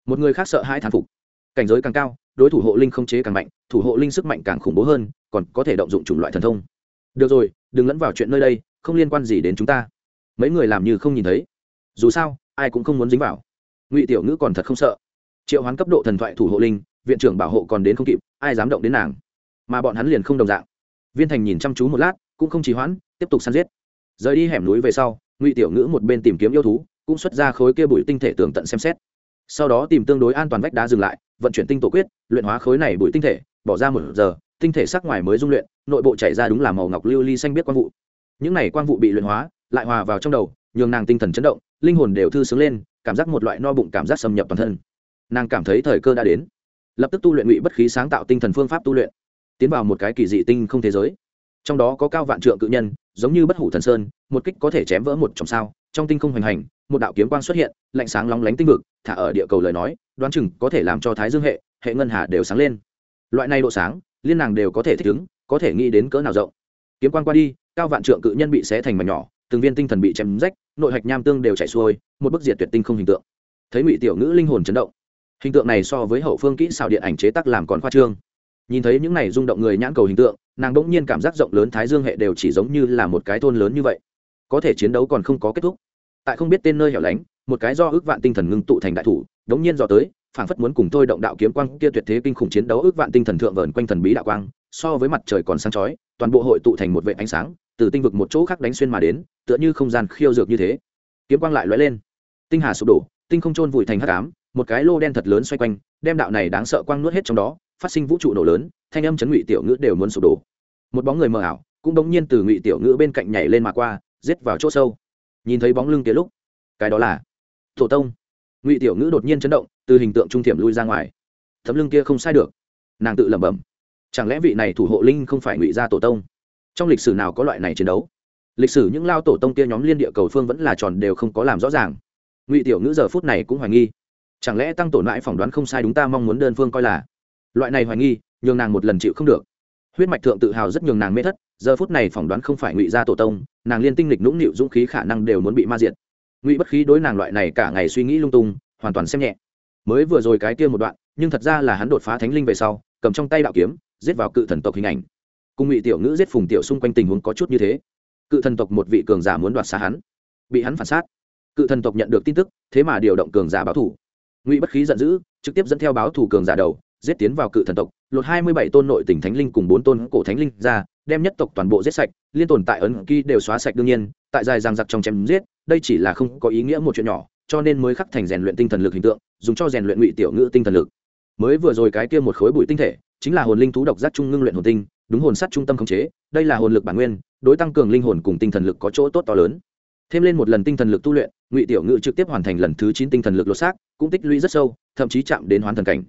Một người khác sợ hai thán phục. Cảnh giới càng cao, đối thủ hộ linh không chế càng mạnh, thủ hộ linh sức mạnh càng khủng bố hơn, còn có thể động dụng chủng loại thần thông. Được rồi, đừng lẫn vào chuyện nơi đây, không liên quan gì đến chúng ta. Mấy người làm như không nhìn thấy. Dù sao, ai cũng không muốn dính vào. Ngụy tiểu ngữ còn thật không sợ. Triệu hoán cấp độ thần thoại thủ hộ linh, viện trưởng bảo hộ còn đến không kịp, ai dám động đến nàng? Mà bọn hắn liền không đồng dạng viên thành nhìn chăm chú một lát, cũng không trì hoãn, tiếp tục săn giết. Rời đi hẻm núi về sau, ngụy tiểu ngữ một bên tìm kiếm yêu thú, cũng xuất ra khối kia bụi tinh thể tường tận xem xét. Sau đó tìm tương đối an toàn vách đá dừng lại, vận chuyển tinh tổ quyết, luyện hóa khối này bụi tinh thể, bỏ ra một giờ, tinh thể sắc ngoài mới dung luyện, nội bộ chảy ra đúng là màu ngọc lưu ly xanh biết quang vụ. Những này quang vụ bị luyện hóa, lại hòa vào trong đầu, nhường nàng tinh thần chấn động, linh hồn đều thư sướng lên, cảm giác một loại no bụng cảm giác xâm nhập toàn thân. Nàng cảm thấy thời cơ đã đến. Lập tức tu luyện ngụy bất khí sáng tạo tinh thần phương pháp tu luyện tiến vào một cái kỳ dị tinh không thế giới. Trong đó có cao vạn trượng cự nhân, giống như bất hủ thần sơn, một kích có thể chém vỡ một trong sao. Trong tinh không hoành hành, một đạo kiếm quang xuất hiện, lạnh sáng lóng lánh tinh vực, thả ở địa cầu lời nói, đoán chừng có thể làm cho thái dương hệ hệ ngân hà đều sáng lên. Loại này độ sáng, liên nàng đều có thể thích ứng, có thể nghĩ đến cỡ nào rộng. Kiếm quang qua đi, cao vạn trượng cự nhân bị xé thành mảnh nhỏ, từng viên tinh thần bị chém rách, nội hạch nham tương đều chảy xuôi, một bức diệt tuyệt tinh không hình tượng. Thấy ngụy tiểu ngữ linh hồn chấn động. Hình tượng này so với hậu phương kỹ xảo điện ảnh chế tác làm còn khoa trương nhìn thấy những này rung động người nhãn cầu hình tượng, nàng bỗng nhiên cảm giác rộng lớn thái dương hệ đều chỉ giống như là một cái thôn lớn như vậy. Có thể chiến đấu còn không có kết thúc. Tại không biết tên nơi hẻo lánh, một cái do ước vạn tinh thần ngưng tụ thành đại thủ, đống nhiên dò tới, phảng phất muốn cùng tôi động đạo kiếm quang kia tuyệt thế kinh khủng chiến đấu ước vạn tinh thần thượng vờn quanh thần bí đạo quang, so với mặt trời còn sáng chói, toàn bộ hội tụ thành một vệ ánh sáng, từ tinh vực một chỗ khác đánh xuyên mà đến, tựa như không gian khiêu dược như thế. Kiếm quang lại lóe lên. Tinh hà sụp đổ, tinh không trôn vùi thành hắc ám, một cái lô đen thật lớn xoay quanh, đem đạo này đáng sợ quang nuốt hết trong đó phát sinh vũ trụ nổ lớn, thanh âm chấn ngụy tiểu ngữ đều muốn sụp đổ. Một bóng người mờ ảo cũng bỗng nhiên từ ngụy tiểu ngữ bên cạnh nhảy lên mà qua, giết vào chỗ sâu. Nhìn thấy bóng lưng kia lúc, cái đó là tổ tông. Ngụy tiểu ngữ đột nhiên chấn động, từ hình tượng trung thiểm lui ra ngoài. Tấm lưng kia không sai được. Nàng tự lẩm bẩm, chẳng lẽ vị này thủ hộ linh không phải ngụy gia tổ tông? Trong lịch sử nào có loại này chiến đấu? Lịch sử những lao tổ tông kia nhóm liên địa cầu phương vẫn là tròn đều không có làm rõ ràng. Ngụy tiểu ngữ giờ phút này cũng hoài nghi, chẳng lẽ tăng tổn mãi phỏng đoán không sai đúng ta mong muốn đơn phương coi là loại này hoài nghi, nhường nàng một lần chịu không được. Huyết mạch thượng tự hào rất nhường nàng mê thất, giờ phút này phỏng đoán không phải ngụy gia tổ tông, nàng liên tinh lịch nũng nịu dũng khí khả năng đều muốn bị ma diệt. Ngụy bất khí đối nàng loại này cả ngày suy nghĩ lung tung, hoàn toàn xem nhẹ. Mới vừa rồi cái kia một đoạn, nhưng thật ra là hắn đột phá thánh linh về sau, cầm trong tay đạo kiếm, giết vào cự thần tộc hình ảnh. Cùng ngụy tiểu ngữ giết phùng tiểu xung quanh tình huống có chút như thế. Cự thần tộc một vị cường giả muốn đoạt xa hắn, bị hắn phản sát. Cự thần tộc nhận được tin tức, thế mà điều động cường giả báo thủ. Ngụy bất khí giận dữ, trực tiếp dẫn theo báo thủ cường giả đầu giết tiến vào cự thần tộc, lột hai mươi bảy tôn nội tỉnh thánh linh cùng bốn tôn cổ thánh linh ra, đem nhất tộc toàn bộ giết sạch, liên tồn tại ấn ký đều xóa sạch đương nhiên, tại dài giang giặc trong chém giết, đây chỉ là không có ý nghĩa một chuyện nhỏ, cho nên mới khắc thành rèn luyện tinh thần lực hình tượng, dùng cho rèn luyện ngụy tiểu ngữ tinh thần lực. Mới vừa rồi cái kia một khối bụi tinh thể, chính là hồn linh thú độc giác trung ngưng luyện hồn tinh, đúng hồn sắt trung tâm khống chế, đây là hồn lực bản nguyên, đối tăng cường linh hồn cùng tinh thần lực có chỗ tốt to lớn. Thêm lên một lần tinh thần lực tu luyện, ngụy tiểu ngự trực tiếp hoàn thành lần thứ chín tinh thần lực lột xác, cũng tích lũy rất sâu, thậm chí chạm đến hoàn thần cảnh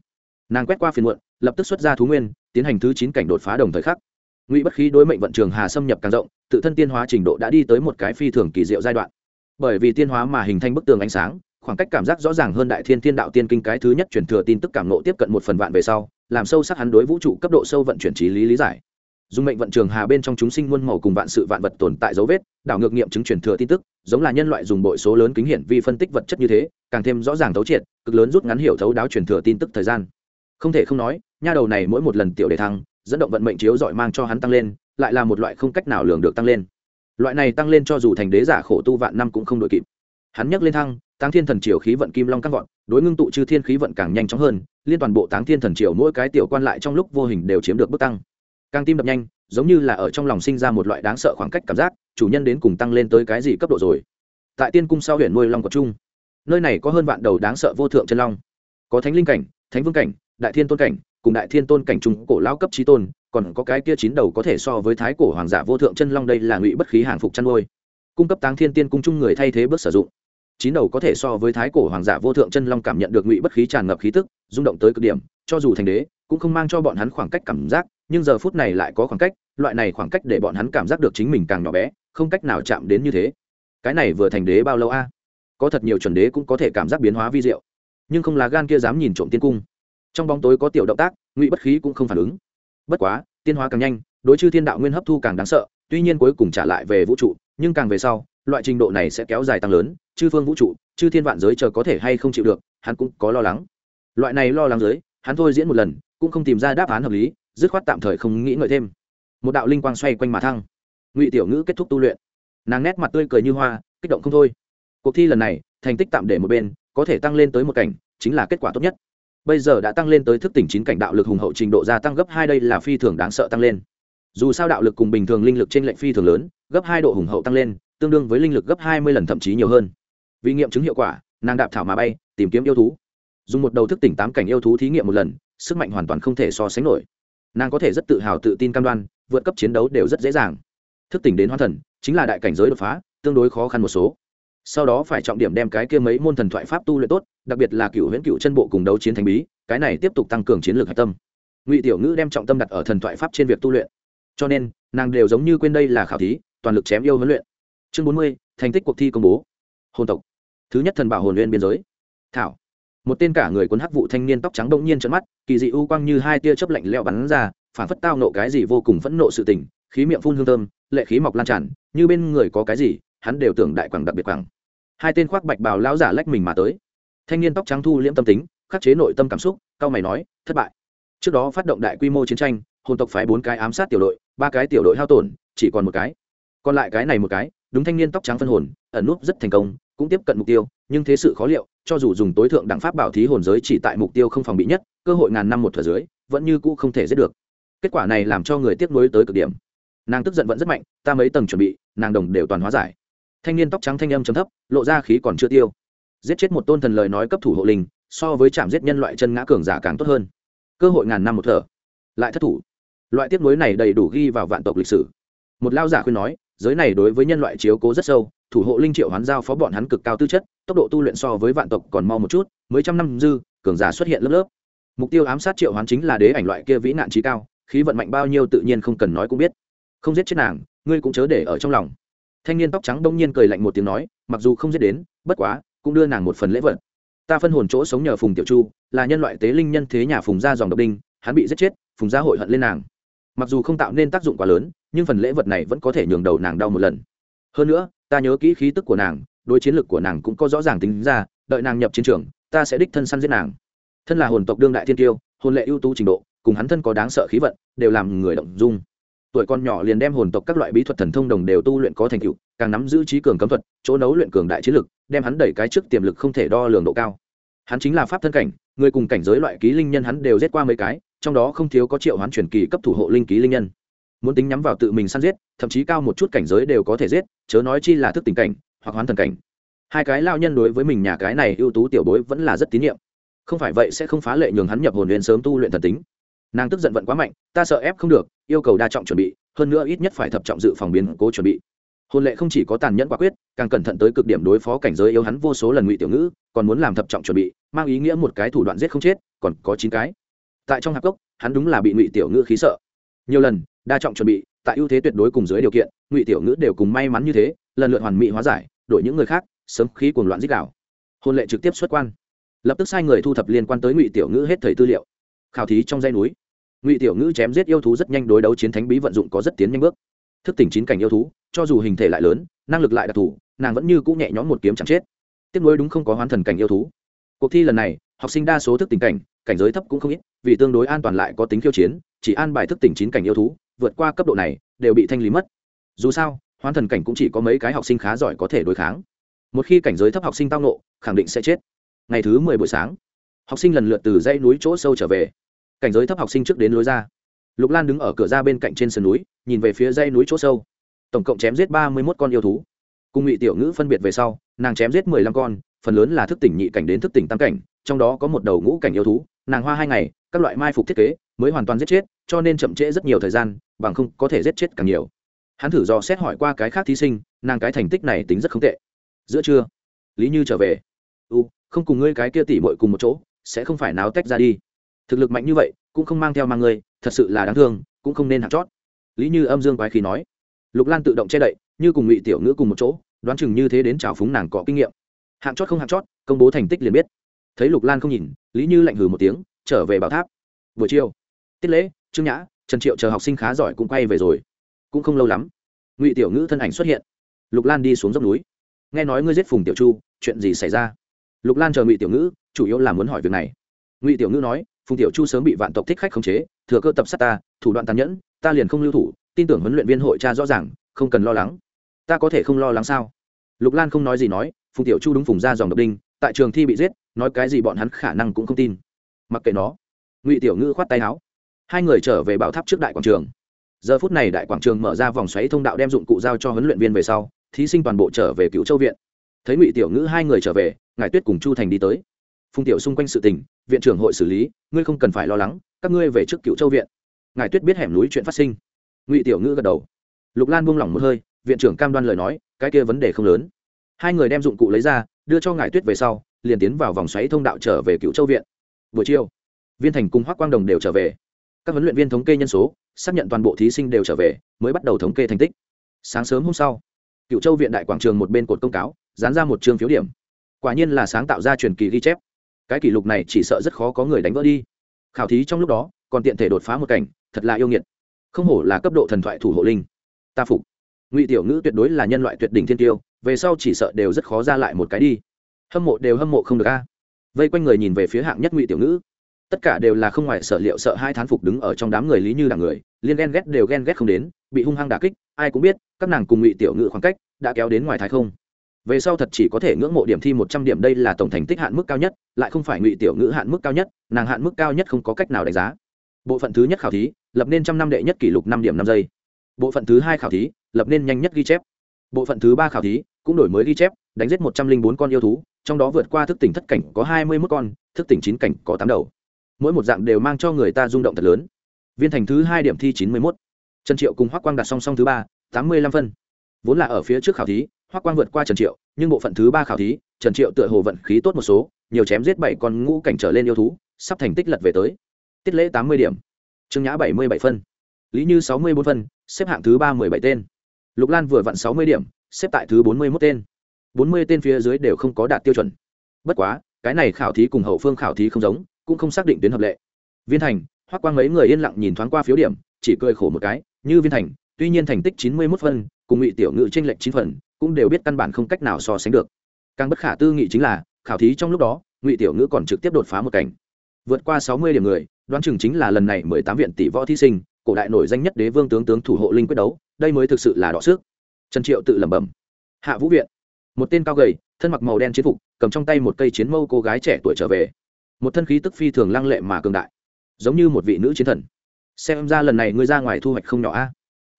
nàng quét qua phiền muộn, lập tức xuất ra thú nguyên, tiến hành thứ chín cảnh đột phá đồng thời khắc. Ngụy bất khí đối mệnh vận trường hà xâm nhập càng rộng, tự thân tiên hóa trình độ đã đi tới một cái phi thường kỳ diệu giai đoạn. Bởi vì tiên hóa mà hình thành bức tường ánh sáng, khoảng cách cảm giác rõ ràng hơn đại thiên thiên đạo tiên kinh cái thứ nhất truyền thừa tin tức cảm nộ tiếp cận một phần vạn về sau, làm sâu sắc hắn đối vũ trụ cấp độ sâu vận chuyển trí lý lý giải. Dùng mệnh vận trường hà bên trong chúng sinh muôn màu cùng vạn sự vạn vật tồn tại dấu vết, đảo ngược nghiệm chứng truyền thừa tin tức, giống là nhân loại dùng bội số lớn kính hiển vi phân tích vật chất như thế, càng thêm rõ ràng thấu triệt, cực lớn rút ngắn hiểu thấu đáo truyền thừa tin tức thời gian không thể không nói, nha đầu này mỗi một lần tiểu đề thăng, dẫn động vận mệnh chiếu dọi mang cho hắn tăng lên, lại là một loại không cách nào lường được tăng lên. Loại này tăng lên cho dù thành đế giả khổ tu vạn năm cũng không đội kịp. Hắn nhắc lên thăng tăng thiên thần triều khí vận kim long các vọt, đối ngưng tụ chư thiên khí vận càng nhanh chóng hơn, liên toàn bộ táng thiên thần triều mỗi cái tiểu quan lại trong lúc vô hình đều chiếm được bước tăng. Càng tim đập nhanh, giống như là ở trong lòng sinh ra một loại đáng sợ khoảng cách cảm giác, chủ nhân đến cùng tăng lên tới cái gì cấp độ rồi. Tại tiên cung sau huyện nuôi long của trung nơi này có hơn vạn đầu đáng sợ vô thượng chân long. Có thánh linh cảnh, thánh vương cảnh đại thiên tôn cảnh, cùng đại thiên tôn cảnh trung cổ lao cấp trí tôn, còn có cái kia chín đầu có thể so với thái cổ hoàng giả vô thượng chân long đây là ngụy bất khí hàng phục chăn nuôi. Cung cấp táng thiên tiên cung chung người thay thế bước sử dụng. Chín đầu có thể so với thái cổ hoàng giả vô thượng chân long cảm nhận được ngụy bất khí tràn ngập khí tức, rung động tới cực điểm, cho dù thành đế, cũng không mang cho bọn hắn khoảng cách cảm giác, nhưng giờ phút này lại có khoảng cách, loại này khoảng cách để bọn hắn cảm giác được chính mình càng nhỏ bé, không cách nào chạm đến như thế. Cái này vừa thành đế bao lâu a? Có thật nhiều chuẩn đế cũng có thể cảm giác biến hóa vi diệu. Nhưng không là gan kia dám nhìn trộm tiên cung trong bóng tối có tiểu động tác, ngụy bất khí cũng không phản ứng. Bất quá, tiên hóa càng nhanh, đối chư thiên đạo nguyên hấp thu càng đáng sợ, tuy nhiên cuối cùng trả lại về vũ trụ, nhưng càng về sau, loại trình độ này sẽ kéo dài tăng lớn, chư phương vũ trụ, chư thiên vạn giới chờ có thể hay không chịu được, hắn cũng có lo lắng. Loại này lo lắng giới hắn thôi diễn một lần, cũng không tìm ra đáp án hợp lý, dứt khoát tạm thời không nghĩ ngợi thêm. Một đạo linh quang xoay quanh mà thăng. Ngụy tiểu ngữ kết thúc tu luyện. Nàng nét mặt tươi cười như hoa, kích động không thôi. Cuộc thi lần này, thành tích tạm để một bên, có thể tăng lên tới một cảnh, chính là kết quả tốt nhất bây giờ đã tăng lên tới thức tỉnh chín cảnh đạo lực hùng hậu trình độ gia tăng gấp hai đây là phi thường đáng sợ tăng lên. Dù sao đạo lực cùng bình thường linh lực trên lệnh phi thường lớn, gấp hai độ hùng hậu tăng lên, tương đương với linh lực gấp hai mươi lần thậm chí nhiều hơn. Vì nghiệm chứng hiệu quả, nàng đạp thảo mà bay, tìm kiếm yêu thú. Dùng một đầu thức tỉnh tám cảnh yêu thú thí nghiệm một lần, sức mạnh hoàn toàn không thể so sánh nổi. Nàng có thể rất tự hào tự tin cam đoan, vượt cấp chiến đấu đều rất dễ dàng. Thức tỉnh đến hoa thần, chính là đại cảnh giới đột phá, tương đối khó khăn một số sau đó phải trọng điểm đem cái kia mấy môn thần thoại pháp tu luyện tốt, đặc biệt là cựu huyễn cựu chân bộ cùng đấu chiến thành bí, cái này tiếp tục tăng cường chiến lược hạch tâm. Ngụy tiểu ngữ đem trọng tâm đặt ở thần thoại pháp trên việc tu luyện. Cho nên, nàng đều giống như quên đây là khảo thí, toàn lực chém yêu huấn luyện. Chương bốn mươi, thành tích cuộc thi công bố. Hồn tộc. Thứ nhất thần bảo hồn luyện biên giới. Thảo. Một tên cả người cuốn hắc vụ thanh niên tóc trắng bỗng nhiên trận mắt, kỳ dị u quang như hai tia chớp lạnh lẽo bắn ra, phản phất tao nộ cái gì vô cùng phẫn nộ sự tình, khí miệng phun hương thơm, lệ khí mọc lan tràn, như bên người có cái gì, hắn đều tưởng đại quảng đặc biệt quảng hai tên khoác bạch bào lão giả lách mình mà tới. Thanh niên tóc trắng thu liễm tâm tính, khắc chế nội tâm cảm xúc cao mày nói, thất bại. Trước đó phát động đại quy mô chiến tranh, hồn tộc phái bốn cái ám sát tiểu đội, ba cái tiểu đội hao tổn, chỉ còn một cái. Còn lại cái này một cái, đúng thanh niên tóc trắng phân hồn, ẩn núp rất thành công, cũng tiếp cận mục tiêu, nhưng thế sự khó liệu, cho dù dùng tối thượng đẳng pháp bảo thí hồn giới chỉ tại mục tiêu không phòng bị nhất, cơ hội ngàn năm một thửa dưới, vẫn như cũ không thể giết được. Kết quả này làm cho người tiếc nuối tới cực điểm. Nàng tức giận vẫn rất mạnh, ta mấy tầng chuẩn bị, nàng đồng đều toàn hóa giải thanh niên tóc trắng thanh âm chấm thấp, lộ ra khí còn chưa tiêu. Giết chết một tôn thần lời nói cấp thủ hộ linh, so với chạm giết nhân loại chân ngã cường giả càng tốt hơn. Cơ hội ngàn năm một thở. Lại thất thủ. Loại tiếp nối này đầy đủ ghi vào vạn tộc lịch sử. Một lao giả khuyên nói, giới này đối với nhân loại chiếu cố rất sâu, thủ hộ linh triệu hoán giao phó bọn hắn cực cao tư chất, tốc độ tu luyện so với vạn tộc còn mau một chút, mới trăm năm dư, cường giả xuất hiện lớp lớp. Mục tiêu ám sát triệu hoán chính là đế ảnh loại kia vĩ nạn trí cao, khí vận mạnh bao nhiêu tự nhiên không cần nói cũng biết. Không giết chết nàng, ngươi cũng chớ để ở trong lòng thanh niên tóc trắng đông nhiên cười lạnh một tiếng nói, mặc dù không giết đến, bất quá, cũng đưa nàng một phần lễ vật. Ta phân hồn chỗ sống nhờ phùng tiểu chu, là nhân loại tế linh nhân thế nhà phùng gia dòng độc đinh, hắn bị giết chết, phùng gia hội hận lên nàng. Mặc dù không tạo nên tác dụng quá lớn, nhưng phần lễ vật này vẫn có thể nhường đầu nàng đau một lần. Hơn nữa, ta nhớ kỹ khí tức của nàng, đối chiến lược của nàng cũng có rõ ràng tính ra, đợi nàng nhập chiến trường, ta sẽ đích thân săn giết nàng. Thân là hồn tộc đương đại thiên tiêu hồn lệ ưu tú trình độ, cùng hắn thân có đáng sợ khí vận, đều làm người động dung tuổi con nhỏ liền đem hồn tộc các loại bí thuật thần thông đồng đều tu luyện có thành tựu, càng nắm giữ trí cường cấm thuật, chỗ nấu luyện cường đại chiến lực, đem hắn đẩy cái trước tiềm lực không thể đo lường độ cao. Hắn chính là pháp thân cảnh, người cùng cảnh giới loại ký linh nhân hắn đều giết qua mấy cái, trong đó không thiếu có triệu hoán truyền kỳ cấp thủ hộ linh ký linh nhân. Muốn tính nhắm vào tự mình săn giết, thậm chí cao một chút cảnh giới đều có thể giết, chớ nói chi là thức tình cảnh, hoặc hoán thần cảnh. Hai cái lao nhân đối với mình nhà cái này ưu tú tiểu bối vẫn là rất tín nhiệm. Không phải vậy sẽ không phá lệ nhường hắn nhập hồn huyền sớm tu luyện thần tính. Nàng tức giận vận quá mạnh, ta sợ ép không được yêu cầu đa trọng chuẩn bị, hơn nữa ít nhất phải thập trọng dự phòng biến cố chuẩn bị. Hôn lệ không chỉ có tàn nhẫn quả quyết, càng cẩn thận tới cực điểm đối phó cảnh giới yêu hắn vô số lần ngụy tiểu ngữ, còn muốn làm thập trọng chuẩn bị, mang ý nghĩa một cái thủ đoạn giết không chết, còn có chín cái. Tại trong hạp cốc, hắn đúng là bị ngụy tiểu ngữ khí sợ. Nhiều lần, đa trọng chuẩn bị, tại ưu thế tuyệt đối cùng dưới điều kiện, ngụy tiểu ngữ đều cùng may mắn như thế, lần lượt hoàn mỹ hóa giải, đổi những người khác, sớm khí cuồng loạn dích đảo hôn lệ trực tiếp xuất quan. Lập tức sai người thu thập liên quan tới ngụy tiểu ngữ hết thời tư liệu. Khảo thí trong dây núi ngụy tiểu ngữ chém giết yêu thú rất nhanh đối đấu chiến thánh bí vận dụng có rất tiến nhanh bước. Thức tỉnh chín cảnh yêu thú, cho dù hình thể lại lớn, năng lực lại đặc thù, nàng vẫn như cũng nhẹ nhõm một kiếm chẳng chết. Tiếc nuối đúng không có hoán thần cảnh yêu thú. Cuộc thi lần này, học sinh đa số thức tỉnh cảnh cảnh giới thấp cũng không ít, vì tương đối an toàn lại có tính khiêu chiến, chỉ an bài thức tỉnh chín cảnh yêu thú, vượt qua cấp độ này, đều bị thanh lý mất. Dù sao, hoán thần cảnh cũng chỉ có mấy cái học sinh khá giỏi có thể đối kháng. Một khi cảnh giới thấp học sinh tao nộ khẳng định sẽ chết. Ngày thứ mười buổi sáng, học sinh lần lượt từ dãy núi chỗ sâu trở về cảnh giới thấp học sinh trước đến lối ra. Lục lan đứng ở cửa ra bên cạnh trên sườn núi, nhìn về phía dây núi chỗ sâu. Tổng cộng chém giết ba mươi mốt con yêu thú. Cùng ngụy tiểu ngữ phân biệt về sau, nàng chém giết mười lăm con, phần lớn là thức tỉnh nhị cảnh đến thức tỉnh tam cảnh, trong đó có một đầu ngũ cảnh yêu thú, nàng hoa hai ngày, các loại mai phục thiết kế mới hoàn toàn giết chết, cho nên chậm trễ rất nhiều thời gian, bằng không có thể giết chết càng nhiều. Hắn thử dò xét hỏi qua cái khác thí sinh, nàng cái thành tích này tính rất không tệ. Giữa trưa, lý như trở về. U không cùng ngươi cái kia tỉ mội cùng một chỗ, sẽ không phải náo tách ra đi thực lực mạnh như vậy, cũng không mang theo mang ngươi, thật sự là đáng thương, cũng không nên hạt chót. Lý như âm dương quái khí nói. Lục lan tự động che đậy, như cùng ngụy tiểu ngữ cùng một chỗ, đoán chừng như thế đến trào phúng nàng có kinh nghiệm. Hạng chót không hạng chót, công bố thành tích liền biết. Thấy lục lan không nhìn, lý như lạnh hừ một tiếng, trở về bảo tháp. Buổi chiều, tiết lễ, trương nhã, trần triệu chờ học sinh khá giỏi cũng quay về rồi. Cũng không lâu lắm, ngụy tiểu ngữ thân ảnh xuất hiện. Lục lan đi xuống dốc núi. Nghe nói ngươi giết phùng tiểu chu, chuyện gì xảy ra? Lục lan chờ ngụy tiểu ngữ, chủ yếu là muốn hỏi việc này. Ngụy tiểu ngữ nói phùng tiểu chu sớm bị vạn tộc thích khách khống chế, thừa cơ tập sát ta, thủ đoạn tàn nhẫn, ta liền không lưu thủ, tin tưởng huấn luyện viên hội cha rõ ràng, không cần lo lắng. Ta có thể không lo lắng sao? Lục lan không nói gì nói, phùng tiểu chu đúng phùng ra dòng độc đinh, tại trường thi bị giết, nói cái gì bọn hắn khả năng cũng không tin. Mặc kệ nó. Ngụy tiểu ngữ khoát tay áo. Hai người trở về bảo tháp trước đại quảng trường. Giờ phút này đại quảng trường mở ra vòng xoáy thông đạo đem dụng cụ giao cho huấn luyện viên về sau, thí sinh toàn bộ trở về cựu châu viện. Thấy ngụy tiểu ngữ hai người trở về ngài tuyết cùng chu thành đi tới. Phùng tiểu xung quanh sự tình viện trưởng hội xử lý, ngươi không cần phải lo lắng, các ngươi về trước cựu châu viện. Ngài tuyết biết hẻm núi chuyện phát sinh. Ngụy tiểu ngữ gật đầu. Lục lan buông lỏng một hơi, viện trưởng cam đoan lời nói, cái kia vấn đề không lớn. Hai người đem dụng cụ lấy ra, đưa cho ngài tuyết về sau, liền tiến vào vòng xoáy thông đạo trở về cựu châu viện. Buổi chiều, viên thành cùng hoác quang đồng đều trở về. Các huấn luyện viên thống kê nhân số, xác nhận toàn bộ thí sinh đều trở về, mới bắt đầu thống kê thành tích. Sáng sớm hôm sau cựu châu viện đại quảng trường một bên cột công cáo, dán ra một chương phiếu điểm. Quả nhiên là sáng tạo ra truyền kỳ ghi chép cái kỷ lục này chỉ sợ rất khó có người đánh vỡ đi. Khảo thí trong lúc đó, còn tiện thể đột phá một cảnh, thật là yêu nghiệt. Không hổ là cấp độ thần thoại thủ hộ linh. Ta phục. Ngụy tiểu ngữ tuyệt đối là nhân loại tuyệt đỉnh thiên tiêu, về sau chỉ sợ đều rất khó ra lại một cái đi. Hâm mộ đều hâm mộ không được a. Vây quanh người nhìn về phía hạng nhất ngụy tiểu ngữ. Tất cả đều là không ngoài sở liệu sợ hai thán phục đứng ở trong đám người lý như đảng người, liên ghen ghét đều ghen ghét không đến, bị hung hăng đà kích, ai cũng biết, các nàng cùng ngụy tiểu ngữ khoảng cách đã kéo đến ngoài thái không về sau thật chỉ có thể ngưỡng mộ điểm thi một trăm điểm đây là tổng thành tích hạn mức cao nhất, lại không phải ngụy tiểu ngữ hạn mức cao nhất, nàng hạn mức cao nhất không có cách nào đánh giá. Bộ phận thứ nhất khảo thí, lập nên trăm năm đệ nhất kỷ lục năm điểm năm giây. Bộ phận thứ hai khảo thí, lập nên nhanh nhất ghi chép. Bộ phận thứ ba khảo thí, cũng đổi mới ghi chép, đánh giết một trăm linh bốn con yêu thú, trong đó vượt qua thức tỉnh thất cảnh có hai mươi mốt con, thức tỉnh chín cảnh có tám đầu. Mỗi một dạng đều mang cho người ta rung động thật lớn. Viên thành thứ hai điểm thi chín mươi mốt. Trần triệu cùng hoác quang đặt song song thứ ba, tám mươi lăm phân. Vốn là ở phía trước khảo thí Hoắc quang vượt qua trần triệu, nhưng bộ phận thứ ba khảo thí, trần triệu tựa hồ vận khí tốt một số, nhiều chém giết bảy con ngũ cảnh trở lên yêu thú, sắp thành tích lật về tới. Tiết lễ tám mươi điểm, trương nhã bảy mươi bảy phân, lý như sáu mươi bốn phân, xếp hạng thứ ba mươi bảy tên. Lục lan vừa vặn sáu mươi điểm, xếp tại thứ bốn mươi mốt tên. bốn mươi tên phía dưới đều không có đạt tiêu chuẩn. Bất quá, cái này khảo thí cùng hậu phương khảo thí không giống, cũng không xác định tuyến hợp lệ. Viên thành hoắc quang mấy người yên lặng nhìn thoáng qua phiếu điểm, chỉ cười khổ một cái, như viên thành, tuy nhiên thành tích chín mươi mốt phân, cùng ngụy tiểu ngự tranh lệch chín phần cũng đều biết căn bản không cách nào so sánh được. Càng bất khả tư nghị chính là, khảo thí trong lúc đó, ngụy tiểu ngữ còn trực tiếp đột phá một cảnh. Vượt qua sáu mươi điểm người, đoán chừng chính là lần này mười tám viện tỷ võ thí sinh, cổ đại nổi danh nhất đế vương tướng tướng thủ hộ linh quyết đấu, đây mới thực sự là đọ sức. Trần triệu tự lẩm bẩm. Hạ vũ viện. Một tên cao gầy, thân mặc màu đen chiến phục, cầm trong tay một cây chiến mâu cô gái trẻ tuổi trở về. Một thân khí tức phi thường lăng lệ mà cường đại, giống như một vị nữ chiến thần. Xem ra lần này ngươi ra ngoài thu hoạch không nhỏ a.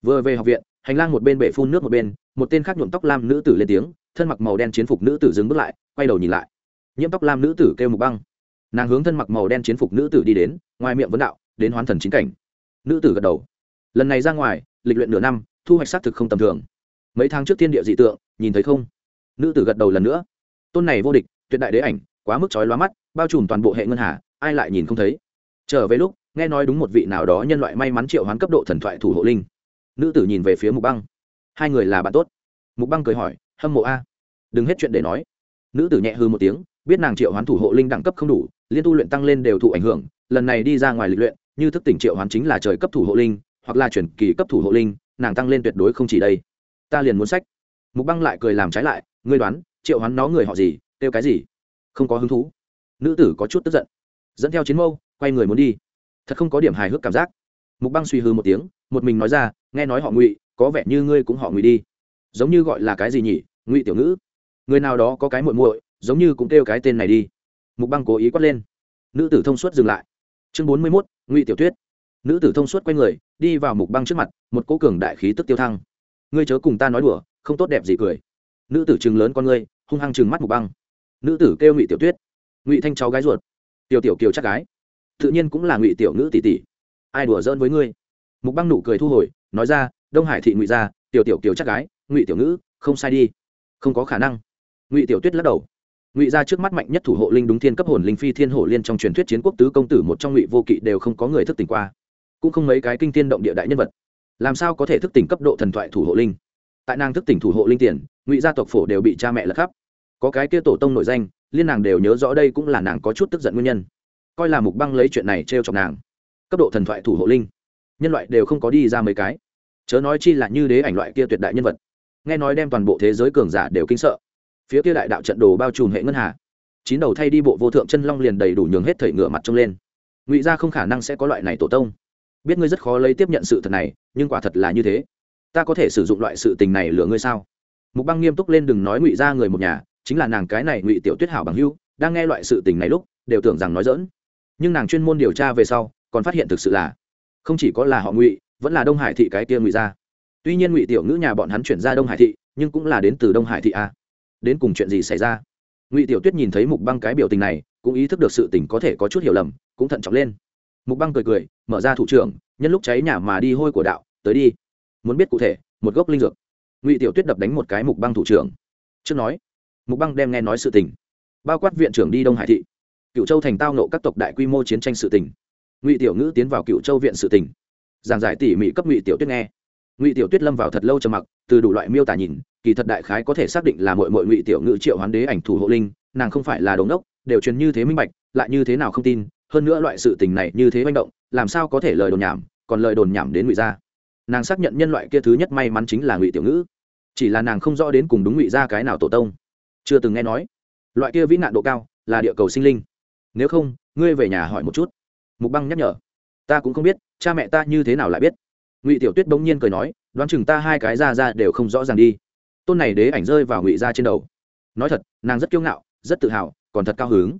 Vừa về học viện hành lang một bên bể phun nước một bên, một tên khác nhuộm tóc lam nữ tử lên tiếng, thân mặc màu đen chiến phục nữ tử dừng bước lại, quay đầu nhìn lại. Nhiễm tóc lam nữ tử kêu mục băng. Nàng hướng thân mặc màu đen chiến phục nữ tử đi đến, ngoài miệng vấn đạo, đến hoán thần chính cảnh. Nữ tử gật đầu. Lần này ra ngoài, lịch luyện nửa năm, thu hoạch xác thực không tầm thường. Mấy tháng trước thiên địa dị tượng, nhìn thấy không? Nữ tử gật đầu lần nữa. Tôn này vô địch, tuyệt đại đế ảnh, quá mức chói lóa mắt, bao trùm toàn bộ hệ ngân hà, ai lại nhìn không thấy? Trở về lúc, nghe nói đúng một vị nào đó nhân loại may mắn triệu hoán cấp độ thần thoại thủ hộ linh nữ tử nhìn về phía mục băng. Hai người là bạn tốt. Mục băng cười hỏi, hâm mộ a. Đừng hết chuyện để nói. Nữ tử nhẹ hư một tiếng, biết nàng triệu hoán thủ hộ linh đẳng cấp không đủ, liên tu luyện tăng lên đều thụ ảnh hưởng, lần này đi ra ngoài lịch luyện, như thức tỉnh triệu hoán chính là trời cấp thủ hộ linh, hoặc là chuyển kỳ cấp thủ hộ linh, nàng tăng lên tuyệt đối không chỉ đây. Ta liền muốn sách. Mục băng lại cười làm trái lại, ngươi đoán, triệu hoán nó người họ gì, kêu cái gì? Không có hứng thú. Nữ tử có chút tức giận, dẫn theo chiến mâu, quay người muốn đi. Thật không có điểm hài hước cảm giác mục băng suy hư một tiếng, một mình nói ra, nghe nói họ ngụy, có vẻ như ngươi cũng họ ngụy đi. Giống như gọi là cái gì nhỉ? Ngụy tiểu ngữ. Người nào đó có cái muội muội, giống như cũng kêu cái tên này đi. Mục băng cố ý quát lên. Nữ tử thông suốt dừng lại. Chương bốn mươi mốt, ngụy tiểu tuyết nữ tử thông suốt quay người, đi vào mục băng trước mặt, một cố cường đại khí tức tiêu thăng. Ngươi chớ cùng ta nói đùa, không tốt đẹp gì cười. Nữ tử chừng lớn con ngươi, hung hăng chừng mắt mục băng. Nữ tử kêu ngụy tiểu tuyết ngụy thanh cháu gái ruột. Tiểu tiểu kiều chắc gái. Tự nhiên cũng là ngụy tiểu ngữ tỷ tỷ ai đùa giỡn với ngươi? Mục băng nụ cười thu hồi, nói ra, đông hải thị ngụy gia, tiểu tiểu kiều chắc gái, ngụy tiểu ngữ, không sai đi. Không có khả năng. Ngụy tiểu tuyết lắc đầu. Ngụy gia trước mắt mạnh nhất thủ hộ linh đúng thiên cấp hồn linh phi thiên hổ liên trong truyền thuyết chiến quốc tứ công tử một trong ngụy vô kỵ đều không có người thức tỉnh qua. Cũng không mấy cái kinh tiên động địa đại nhân vật. Làm sao có thể thức tỉnh cấp độ thần thoại thủ hộ linh? Tại nàng thức tỉnh thủ hộ linh tiền, ngụy gia tộc phổ đều bị cha mẹ lật khắp. Có cái kia tổ tông nội danh, liên nàng đều nhớ rõ đây cũng là nàng có chút tức giận nguyên nhân. Coi là mục băng lấy chuyện này trêu chọc nàng cấp độ thần thoại thủ hộ linh. Nhân loại đều không có đi ra mấy cái. Chớ nói chi là như đế ảnh loại kia tuyệt đại nhân vật. Nghe nói đem toàn bộ thế giới cường giả đều kinh sợ. Phía kia đại đạo trận đồ bao trùm hệ ngân hà. Chín đầu thay đi bộ vô thượng chân long liền đầy đủ nhường hết thầy ngựa mặt trông lên. Ngụy gia không khả năng sẽ có loại này tổ tông. Biết ngươi rất khó lấy tiếp nhận sự thật này, nhưng quả thật là như thế. Ta có thể sử dụng loại sự tình này lừa ngươi sao? Mục băng nghiêm túc lên đừng nói ngụy ra người một nhà, chính là nàng cái này ngụy tiểu tuyết hảo bằng hưu đang nghe loại sự tình này lúc, đều tưởng rằng nói dỡn nhưng nàng chuyên môn điều tra về sau còn phát hiện thực sự là không chỉ có là họ ngụy vẫn là đông hải thị cái kia ngụy ra tuy nhiên ngụy tiểu ngữ nhà bọn hắn chuyển ra đông hải thị nhưng cũng là đến từ đông hải thị a đến cùng chuyện gì xảy ra ngụy tiểu tuyết nhìn thấy mục băng cái biểu tình này cũng ý thức được sự tình có thể có chút hiểu lầm cũng thận trọng lên mục băng cười cười mở ra thủ trưởng nhân lúc cháy nhà mà đi hôi của đạo tới đi muốn biết cụ thể một gốc linh dược ngụy tiểu tuyết đập đánh một cái mục băng thủ trưởng trước nói mục băng đem nghe nói sự tình bao quát viện trưởng đi đông hải thị cựu châu thành tao nộ các tộc đại quy mô chiến tranh sự tình ngụy tiểu ngữ tiến vào cựu châu viện sự tình. Giảng giải tỉ mỉ cấp ngụy tiểu tuyết nghe. Ngụy tiểu tuyết lâm vào thật lâu trầm mặc, từ đủ loại miêu tả nhìn, kỳ thật đại khái có thể xác định là mọi mọi ngụy tiểu ngữ triệu hoán đế ảnh thủ hộ linh, nàng không phải là đống đốc đều truyền như thế minh bạch, lại như thế nào không tin, hơn nữa loại sự tình này như thế manh động, làm sao có thể lời đồn nhảm, còn lời đồn nhảm đến ngụy gia. Nàng xác nhận nhân loại kia thứ nhất may mắn chính là ngụy tiểu ngữ. Chỉ là nàng không rõ đến cùng đúng ngụy gia cái nào tổ tông. Chưa từng nghe nói, loại kia vĩ nạn độ cao là địa cầu sinh linh. Nếu không, ngươi về nhà hỏi một chút mục băng nhắc nhở. Ta cũng không biết, cha mẹ ta như thế nào lại biết. Ngụy tiểu tuyết bỗng nhiên cười nói, đoán chừng ta hai cái ra ra đều không rõ ràng đi. Tôn này đế ảnh rơi vào ngụy ra trên đầu. Nói thật, nàng rất kiêu ngạo, rất tự hào, còn thật cao hứng.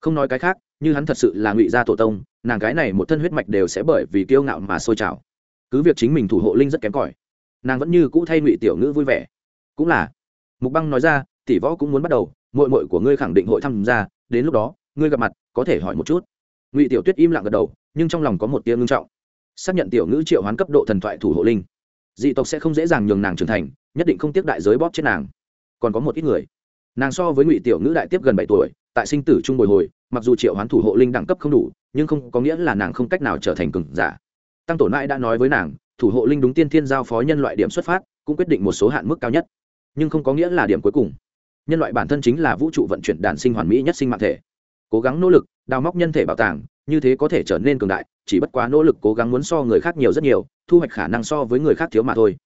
Không nói cái khác, như hắn thật sự là ngụy gia tổ tông, nàng cái này một thân huyết mạch đều sẽ bởi vì kiêu ngạo mà sôi trào. Cứ việc chính mình thủ hộ linh rất kém cỏi, nàng vẫn như cũ thay ngụy tiểu ngữ vui vẻ. Cũng là. Mục băng nói ra, tỷ võ cũng muốn bắt đầu mội mội của ngươi khẳng định hội tham gia, đến lúc đó, ngươi gặp mặt, có thể hỏi một chút ngụy tiểu tuyết im lặng gật đầu nhưng trong lòng có một tia ngưng trọng xác nhận tiểu ngữ triệu hoán cấp độ thần thoại thủ hộ linh dị tộc sẽ không dễ dàng nhường nàng trưởng thành nhất định không tiếp đại giới bóp chết nàng còn có một ít người nàng so với ngụy tiểu ngữ đại tiếp gần bảy tuổi tại sinh tử trung bồi hồi mặc dù triệu hoán thủ hộ linh đẳng cấp không đủ nhưng không có nghĩa là nàng không cách nào trở thành cường giả tăng tổ mãi đã nói với nàng thủ hộ linh đúng tiên thiên giao phó nhân loại điểm xuất phát cũng quyết định một số hạn mức cao nhất nhưng không có nghĩa là điểm cuối cùng nhân loại bản thân chính là vũ trụ vận chuyển đàn sinh hoàn mỹ nhất sinh mạng thể cố gắng nỗ lực, đào móc nhân thể bảo tàng, như thế có thể trở nên cường đại, chỉ bất quá nỗ lực cố gắng muốn so người khác nhiều rất nhiều, thu hoạch khả năng so với người khác thiếu mà thôi.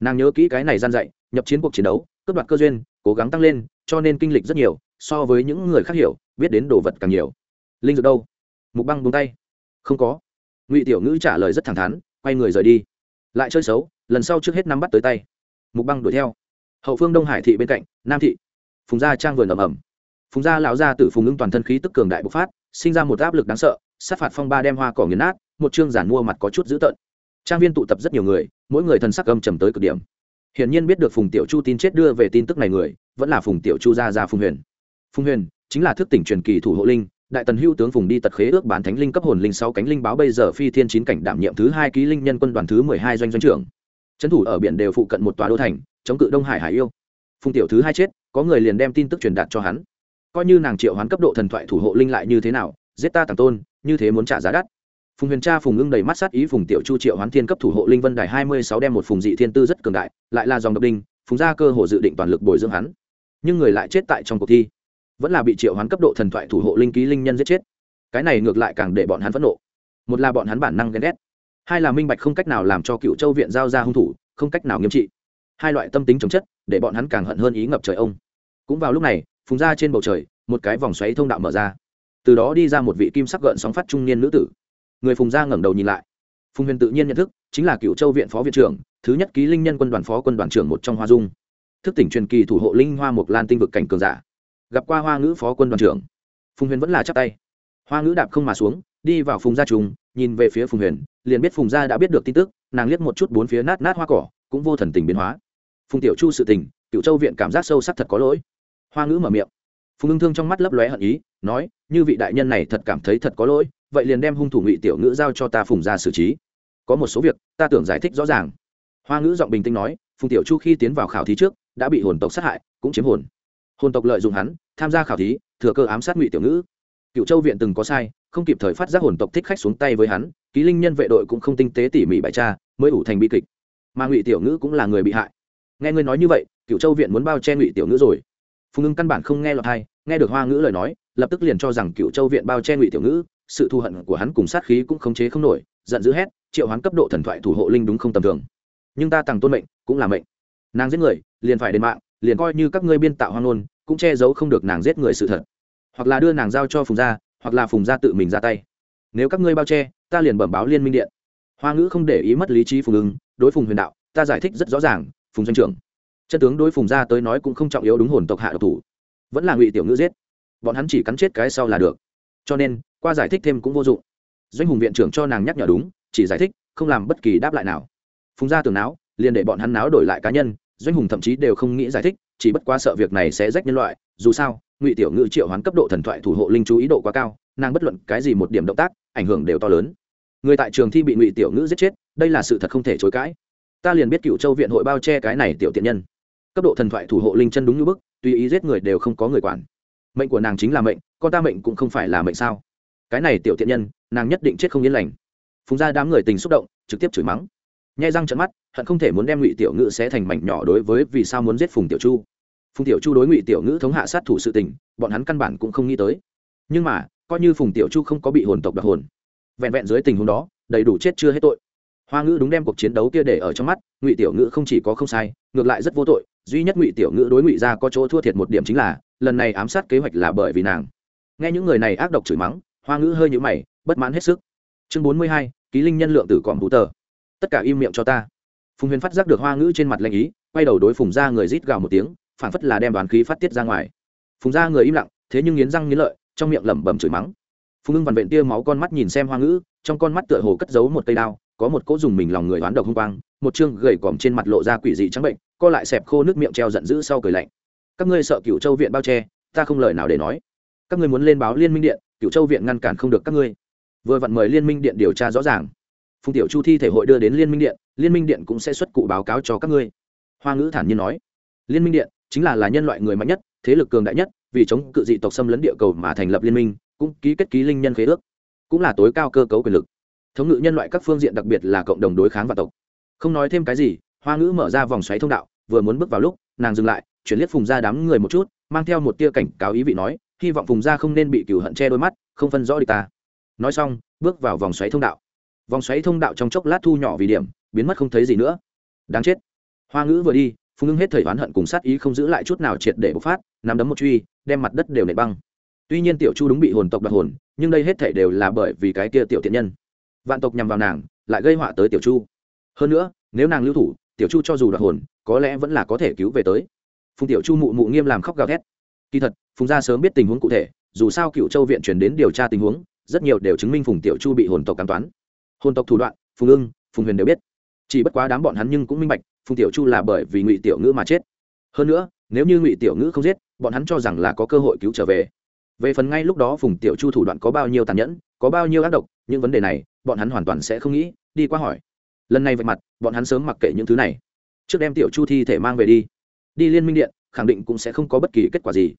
Nàng nhớ kỹ cái này gian dạy, nhập chiến cuộc chiến đấu, cướp đoạt cơ duyên, cố gắng tăng lên, cho nên kinh lịch rất nhiều, so với những người khác hiểu, biết đến đồ vật càng nhiều. Linh dược đâu? Mục băng buông tay. Không có. Ngụy tiểu ngữ trả lời rất thẳng thắn, quay người rời đi. Lại chơi xấu, lần sau trước hết nắm bắt tới tay. Mục băng đuổi theo. Hậu phương đông hải thị bên cạnh, nam thị. Phùng gia trang vườn ẩm ẩm phùng gia lão gia tử phùng ngưng toàn thân khí tức cường đại bộc phát, sinh ra một áp lực đáng sợ, sát phạt phong ba đem hoa cỏ nghiền nát, một chương giản mua mặt có chút dữ tợn. Trang viên tụ tập rất nhiều người, mỗi người thần sắc âm trầm tới cực điểm. Hiển nhiên biết được phùng tiểu chu tin chết đưa về tin tức này người, vẫn là phùng tiểu chu gia gia phùng huyền. Phùng huyền chính là thức tỉnh truyền kỳ thủ hộ linh, đại tần hưu tướng phùng đi tật khế ước bán thánh linh cấp hồn linh sáu cánh linh báo bây giờ phi thiên chín cảnh đảm nhiệm thứ hai ký linh nhân quân đoàn thứ mười hai doanh doanh trưởng. Trấn thủ ở biển đều phụ cận một tòa đô thành, chống cự đông hải hải yêu. Phùng tiểu thứ hai chết, có người liền đem tin tức truyền đạt cho hắn coi như nàng triệu hoán cấp độ thần thoại thủ hộ linh lại như thế nào, giết ta tàng tôn, như thế muốn trả giá đắt. Phùng huyền cha phùng Ngưng đầy mắt sát ý, phùng tiểu chu triệu hoán thiên cấp thủ hộ linh vân đài hai mươi sáu đem một phùng dị thiên tư rất cường đại, lại là dòng độc đinh, phùng gia cơ hồ dự định toàn lực bồi dưỡng hắn. Nhưng người lại chết tại trong cuộc thi, vẫn là bị triệu hoán cấp độ thần thoại thủ hộ linh ký linh nhân giết chết. Cái này ngược lại càng để bọn hắn phẫn nộ. Một là bọn hắn bản năng ghen ghét, hai là minh bạch không cách nào làm cho cựu châu viện giao ra hung thủ, không cách nào nghiêm trị. Hai loại tâm tính chống chất, để bọn hắn càng hận hơn ý ngập trời ông. Cũng vào lúc này phùng ra trên bầu trời, một cái vòng xoáy thông đạo mở ra. Từ đó đi ra một vị kim sắc gợn sóng phát trung niên nữ tử. Người phùng gia ngẩng đầu nhìn lại. Phùng huyền tự nhiên nhận thức, chính là cựu châu viện phó viện trưởng, thứ nhất ký linh nhân quân đoàn phó quân đoàn trưởng một trong hoa dung. Thức tỉnh truyền kỳ thủ hộ linh hoa mộc lan tinh vực cảnh cường giả. Gặp qua hoa ngữ phó quân đoàn trưởng. Phùng huyền vẫn là chắc tay. Hoa ngữ đạp không mà xuống, đi vào phùng gia trùng, nhìn về phía phùng huyền, liền biết phùng gia đã biết được tin tức, nàng liếc một chút bốn phía nát nát hoa cỏ, cũng vô thần tình biến hóa. Phùng tiểu chu sự tình cựu châu viện cảm giác sâu sắc thật có lỗi hoa ngữ mở miệng. Phùng ưng thương trong mắt lấp lóe hận ý nói như vị đại nhân này thật cảm thấy thật có lỗi vậy liền đem hung thủ ngụy tiểu ngữ giao cho ta phùng ra xử trí. Có một số việc ta tưởng giải thích rõ ràng. Hoa ngữ giọng bình tĩnh nói phùng tiểu chu khi tiến vào khảo thí trước đã bị hồn tộc sát hại cũng chiếm hồn. Hồn tộc lợi dụng hắn tham gia khảo thí thừa cơ ám sát ngụy tiểu ngữ. Cựu châu viện từng có sai không kịp thời phát giác hồn tộc thích khách xuống tay với hắn ký linh nhân vệ đội cũng không tinh tế tỉ mỉ bại cha, mới ủ thành bi kịch. Mà ngụy tiểu ngữ cũng là người bị hại. Nghe ngươi nói như vậy cựu châu viện muốn bao che ngụy tiểu ngữ rồi phùng ưng căn bản không nghe lọt hay nghe được hoa ngữ lời nói, lập tức liền cho rằng cựu châu viện bao che ngụy tiểu ngữ, sự thù hận của hắn cùng sát khí cũng khống chế không nổi, giận dữ hét, triệu hoán cấp độ thần thoại thủ hộ linh đúng không tầm thường. Nhưng ta tặng tôn mệnh, cũng là mệnh. Nàng giết người, liền phải đến mạng, liền coi như các ngươi biên tạo hoang ngôn, cũng che giấu không được nàng giết người sự thật. Hoặc là đưa nàng giao cho phùng gia, hoặc là phùng gia tự mình ra tay. Nếu các ngươi bao che, ta liền bẩm báo liên minh điện. Hoa ngữ không để ý mất lý trí phùng ưng, đối phùng huyền đạo, ta giải thích rất rõ ràng, phùng doanh trưởng chân tướng đối phùng gia tới nói cũng không trọng yếu đúng hồn tộc hạ độc thủ. Vẫn là ngụy tiểu ngữ giết. Bọn hắn chỉ cắn chết cái sau là được. Cho nên, qua giải thích thêm cũng vô dụng. Doanh hùng viện trưởng cho nàng nhắc nhở đúng, chỉ giải thích, không làm bất kỳ đáp lại nào. Phùng gia tưởng náo, liền để bọn hắn náo đổi lại cá nhân, doanh hùng thậm chí đều không nghĩ giải thích, chỉ bất quá sợ việc này sẽ rách nhân loại, dù sao, ngụy tiểu ngữ triệu hoán cấp độ thần thoại thủ hộ linh chú ý độ quá cao, nàng bất luận cái gì một điểm động tác, ảnh hưởng đều to lớn. Người tại trường thi bị ngụy tiểu ngữ giết chết, đây là sự thật không thể chối cãi. Ta liền biết cựu châu viện hội bao che cái này tiểu tiện nhân cấp độ thần thoại thủ hộ linh chân đúng như bức tùy ý giết người đều không có người quản. Mệnh của nàng chính là mệnh, con ta mệnh cũng không phải là mệnh sao? Cái này tiểu thiện nhân, nàng nhất định chết không yên lành. Phùng ra đám người tình xúc động, trực tiếp chửi mắng. Nhai răng trận mắt, hận không thể muốn đem ngụy tiểu ngữ sẽ thành mảnh nhỏ đối với vì sao muốn giết phùng tiểu chu. Phùng tiểu chu đối ngụy tiểu ngữ thống hạ sát thủ sự tình, bọn hắn căn bản cũng không nghĩ tới. Nhưng mà, coi như phùng tiểu chu không có bị hồn tộc đặc hồn, vẹn vẹn dưới tình huống đó, đầy đủ chết chưa hết tội. Hoa ngữ đúng đem cuộc chiến đấu kia để ở trong mắt, ngụy tiểu ngữ không chỉ có không sai, ngược lại rất vô tội duy nhất ngụy tiểu ngữ đối ngụy ra có chỗ thua thiệt một điểm chính là, lần này ám sát kế hoạch là bởi vì nàng. Nghe những người này ác độc chửi mắng, hoa ngữ hơi nhũ mày, bất mãn hết sức. Chương bốn mươi hai, ký linh nhân lượng tử còm hú tờ. Tất cả im miệng cho ta. Phùng huyền phát giác được hoa ngữ trên mặt lanh ý, quay đầu đối phùng ra người rít gào một tiếng, phản phất là đem đoàn khí phát tiết ra ngoài. Phùng ra người im lặng, thế nhưng nghiến răng nghiến lợi, trong miệng lẩm bẩm chửi mắng. Phùng ưng vằn vện tia máu con mắt nhìn xem hoa ngữ, trong con mắt tựa hồ cất giấu một cây đao, có một cỗ dùng mình lòng người đoán độc hung quang, một chương gầy còm trên mặt lộ ra quỷ dị trắng bệnh co lại xẹp khô nước miệng treo giận dữ sau cười lạnh. Các ngươi sợ cựu châu viện bao che, ta không lời nào để nói. Các ngươi muốn lên báo liên minh điện cựu châu viện ngăn cản không được các ngươi. Vừa vặn mời liên minh điện điều tra rõ ràng. Phùng tiểu chu thi thể hội đưa đến liên minh điện, liên minh điện cũng sẽ xuất cụ báo cáo cho các ngươi. Hoa ngữ thản nhiên nói. Liên minh điện chính là là nhân loại người mạnh nhất, thế lực cường đại nhất, vì chống cự dị tộc xâm lấn địa cầu mà thành lập liên minh, cũng ký kết ký linh nhân khế ước, cũng là tối cao cơ cấu quyền lực. Thống ngự nhân loại các phương diện đặc biệt là cộng đồng đối kháng và tộc. Không nói thêm cái gì, hoa ngữ mở ra vòng xoáy thông đạo vừa muốn bước vào lúc, nàng dừng lại, chuyển liếc phùng ra đám người một chút, mang theo một tia cảnh cáo ý vị nói, hy vọng phùng ra không nên bị cửu hận che đôi mắt, không phân rõ địch ta. Nói xong, bước vào vòng xoáy thông đạo. Vòng xoáy thông đạo trong chốc lát thu nhỏ vì điểm, biến mất không thấy gì nữa. Đáng chết. Hoa ngữ vừa đi, phùng ngưng hết thời oán hận cùng sát ý không giữ lại chút nào triệt để bộc phát, nắm đấm một truy, đem mặt đất đều nệ băng. Tuy nhiên tiểu chu đúng bị hồn tộc đoạt hồn, nhưng đây hết thể đều là bởi vì cái kia tiểu thiện nhân. Vạn tộc nhằm vào nàng, lại gây họa tới tiểu chu. Hơn nữa, nếu nàng lưu thủ, tiểu chu cho dù đoạt hồn có lẽ vẫn là có thể cứu về tới. Phùng tiểu chu mụ mụ nghiêm làm khóc gào thét. Kỳ thật, phùng gia sớm biết tình huống cụ thể, dù sao cựu châu viện chuyển đến điều tra tình huống, rất nhiều đều chứng minh phùng tiểu chu bị hồn tộc cám toán hồn tộc thủ đoạn, phùng ưng, phùng huyền đều biết. Chỉ bất quá đám bọn hắn nhưng cũng minh bạch, phùng tiểu chu là bởi vì ngụy tiểu ngữ mà chết. Hơn nữa, nếu như ngụy tiểu ngữ không giết, bọn hắn cho rằng là có cơ hội cứu trở về. Về phần ngay lúc đó phùng tiểu chu thủ đoạn có bao nhiêu tàn nhẫn, có bao nhiêu ác độc, những vấn đề này, bọn hắn hoàn toàn sẽ không nghĩ, đi qua hỏi. Lần này vạch mặt, bọn hắn sớm mặc kệ những thứ này trước đem tiểu chu thi thể mang về đi. Đi liên minh điện, khẳng định cũng sẽ không có bất kỳ kết quả gì.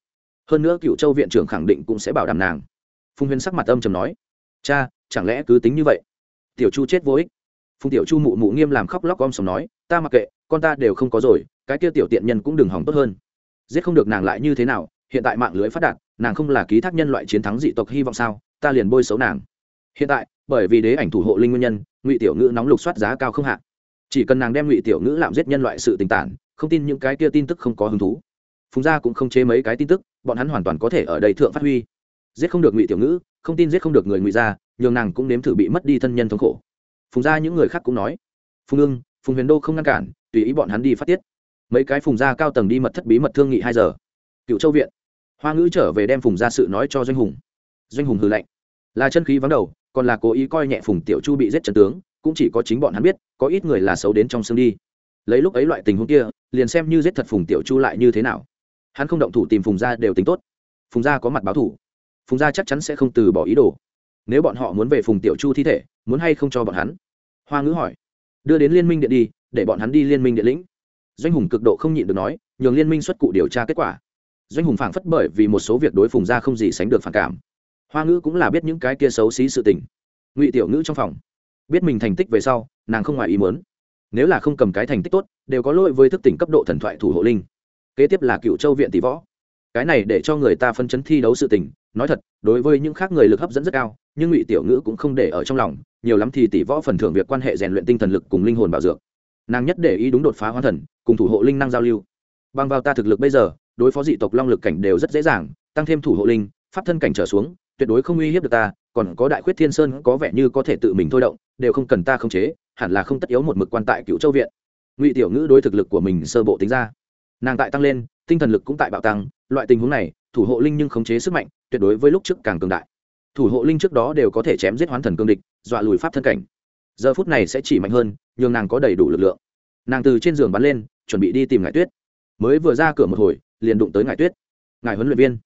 Hơn nữa cựu châu viện trưởng khẳng định cũng sẽ bảo đảm nàng. Phùng huyền sắc mặt âm trầm nói, cha, chẳng lẽ cứ tính như vậy? Tiểu chu chết vô ích. Phùng tiểu chu mụ mụ nghiêm làm khóc lóc om sòm nói, ta mặc kệ, con ta đều không có rồi, cái kia tiểu tiện nhân cũng đừng hỏng tốt hơn. Giết không được nàng lại như thế nào, hiện tại mạng lưới phát đạt, nàng không là ký thác nhân loại chiến thắng dị tộc hy vọng sao, ta liền bôi xấu nàng. Hiện tại, bởi vì đế ảnh thủ hộ linh nguyên nhân, ngụy tiểu ngữ nóng lục soát giá cao không hạn chỉ cần nàng đem ngụy tiểu ngữ làm giết nhân loại sự tình tản, không tin những cái kia tin tức không có hứng thú. Phùng gia cũng không chế mấy cái tin tức, bọn hắn hoàn toàn có thể ở đây thượng phát huy. Giết không được ngụy tiểu ngữ, không tin giết không được người ngụy gia, nhường nàng cũng nếm thử bị mất đi thân nhân thống khổ. Phùng gia những người khác cũng nói, phùng ưng, phùng huyền đô không ngăn cản, tùy ý bọn hắn đi phát tiết. Mấy cái phùng gia cao tầng đi mật thất bí mật thương nghị hai giờ. Cựu châu viện. Hoa ngữ trở về đem phùng gia sự nói cho doanh hùng. Doanh hùng hư lệnh là chân khí vắng đầu, còn là cố ý coi nhẹ phùng tiểu chu bị giết trần tướng cũng chỉ có chính bọn hắn biết, có ít người là xấu đến trong xương đi. Lấy lúc ấy loại tình huống kia, liền xem như giết thật phùng tiểu chu lại như thế nào. Hắn không động thủ tìm phùng gia đều tính tốt. Phùng gia có mặt báo thủ. Phùng gia chắc chắn sẽ không từ bỏ ý đồ. Nếu bọn họ muốn về phùng tiểu chu thi thể, muốn hay không cho bọn hắn? Hoa ngữ hỏi. Đưa đến liên minh điện đi, để bọn hắn đi liên minh điện lĩnh. Doanh hùng cực độ không nhịn được nói, nhường liên minh xuất cụ điều tra kết quả. Doanh hùng phảng phất bởi vì một số việc đối phùng gia không gì sánh được phản cảm. Hoa ngữ cũng là biết những cái kia xấu xí sự tình. Ngụy tiểu ngữ trong phòng biết mình thành tích về sau, nàng không ngoài ý muốn. Nếu là không cầm cái thành tích tốt, đều có lỗi với thức tỉnh cấp độ thần thoại thủ hộ linh. Kế tiếp là cựu châu viện tỷ võ. Cái này để cho người ta phân chấn thi đấu sự tình, nói thật, đối với những khác người lực hấp dẫn rất cao, nhưng ngụy tiểu ngữ cũng không để ở trong lòng, nhiều lắm thì tỷ võ phần thưởng việc quan hệ rèn luyện tinh thần lực cùng linh hồn bảo dược. Nàng nhất để ý đúng đột phá hóa thần, cùng thủ hộ linh năng giao lưu. Bằng vào ta thực lực bây giờ, đối phó dị tộc long lực cảnh đều rất dễ dàng, tăng thêm thủ hộ linh, pháp thân cảnh trở xuống tuyệt đối không uy hiếp được ta, còn có đại khuyết thiên sơn có vẻ như có thể tự mình thôi động, đều không cần ta khống chế, hẳn là không tất yếu một mực quan tại cựu châu viện. Ngụy tiểu ngữ đối thực lực của mình sơ bộ tính ra. Nàng tại tăng lên, tinh thần lực cũng tại bạo tăng, loại tình huống này, thủ hộ linh nhưng khống chế sức mạnh, tuyệt đối với lúc trước càng cường đại. Thủ hộ linh trước đó đều có thể chém giết hoán thần cương địch, dọa lùi pháp thân cảnh. Giờ phút này sẽ chỉ mạnh hơn, nhường nàng có đầy đủ lực lượng. Nàng từ trên giường bắn lên, chuẩn bị đi tìm ngải tuyết. Mới vừa ra cửa một hồi, liền đụng tới ngải tuyết. Ngài huấn luyện viên.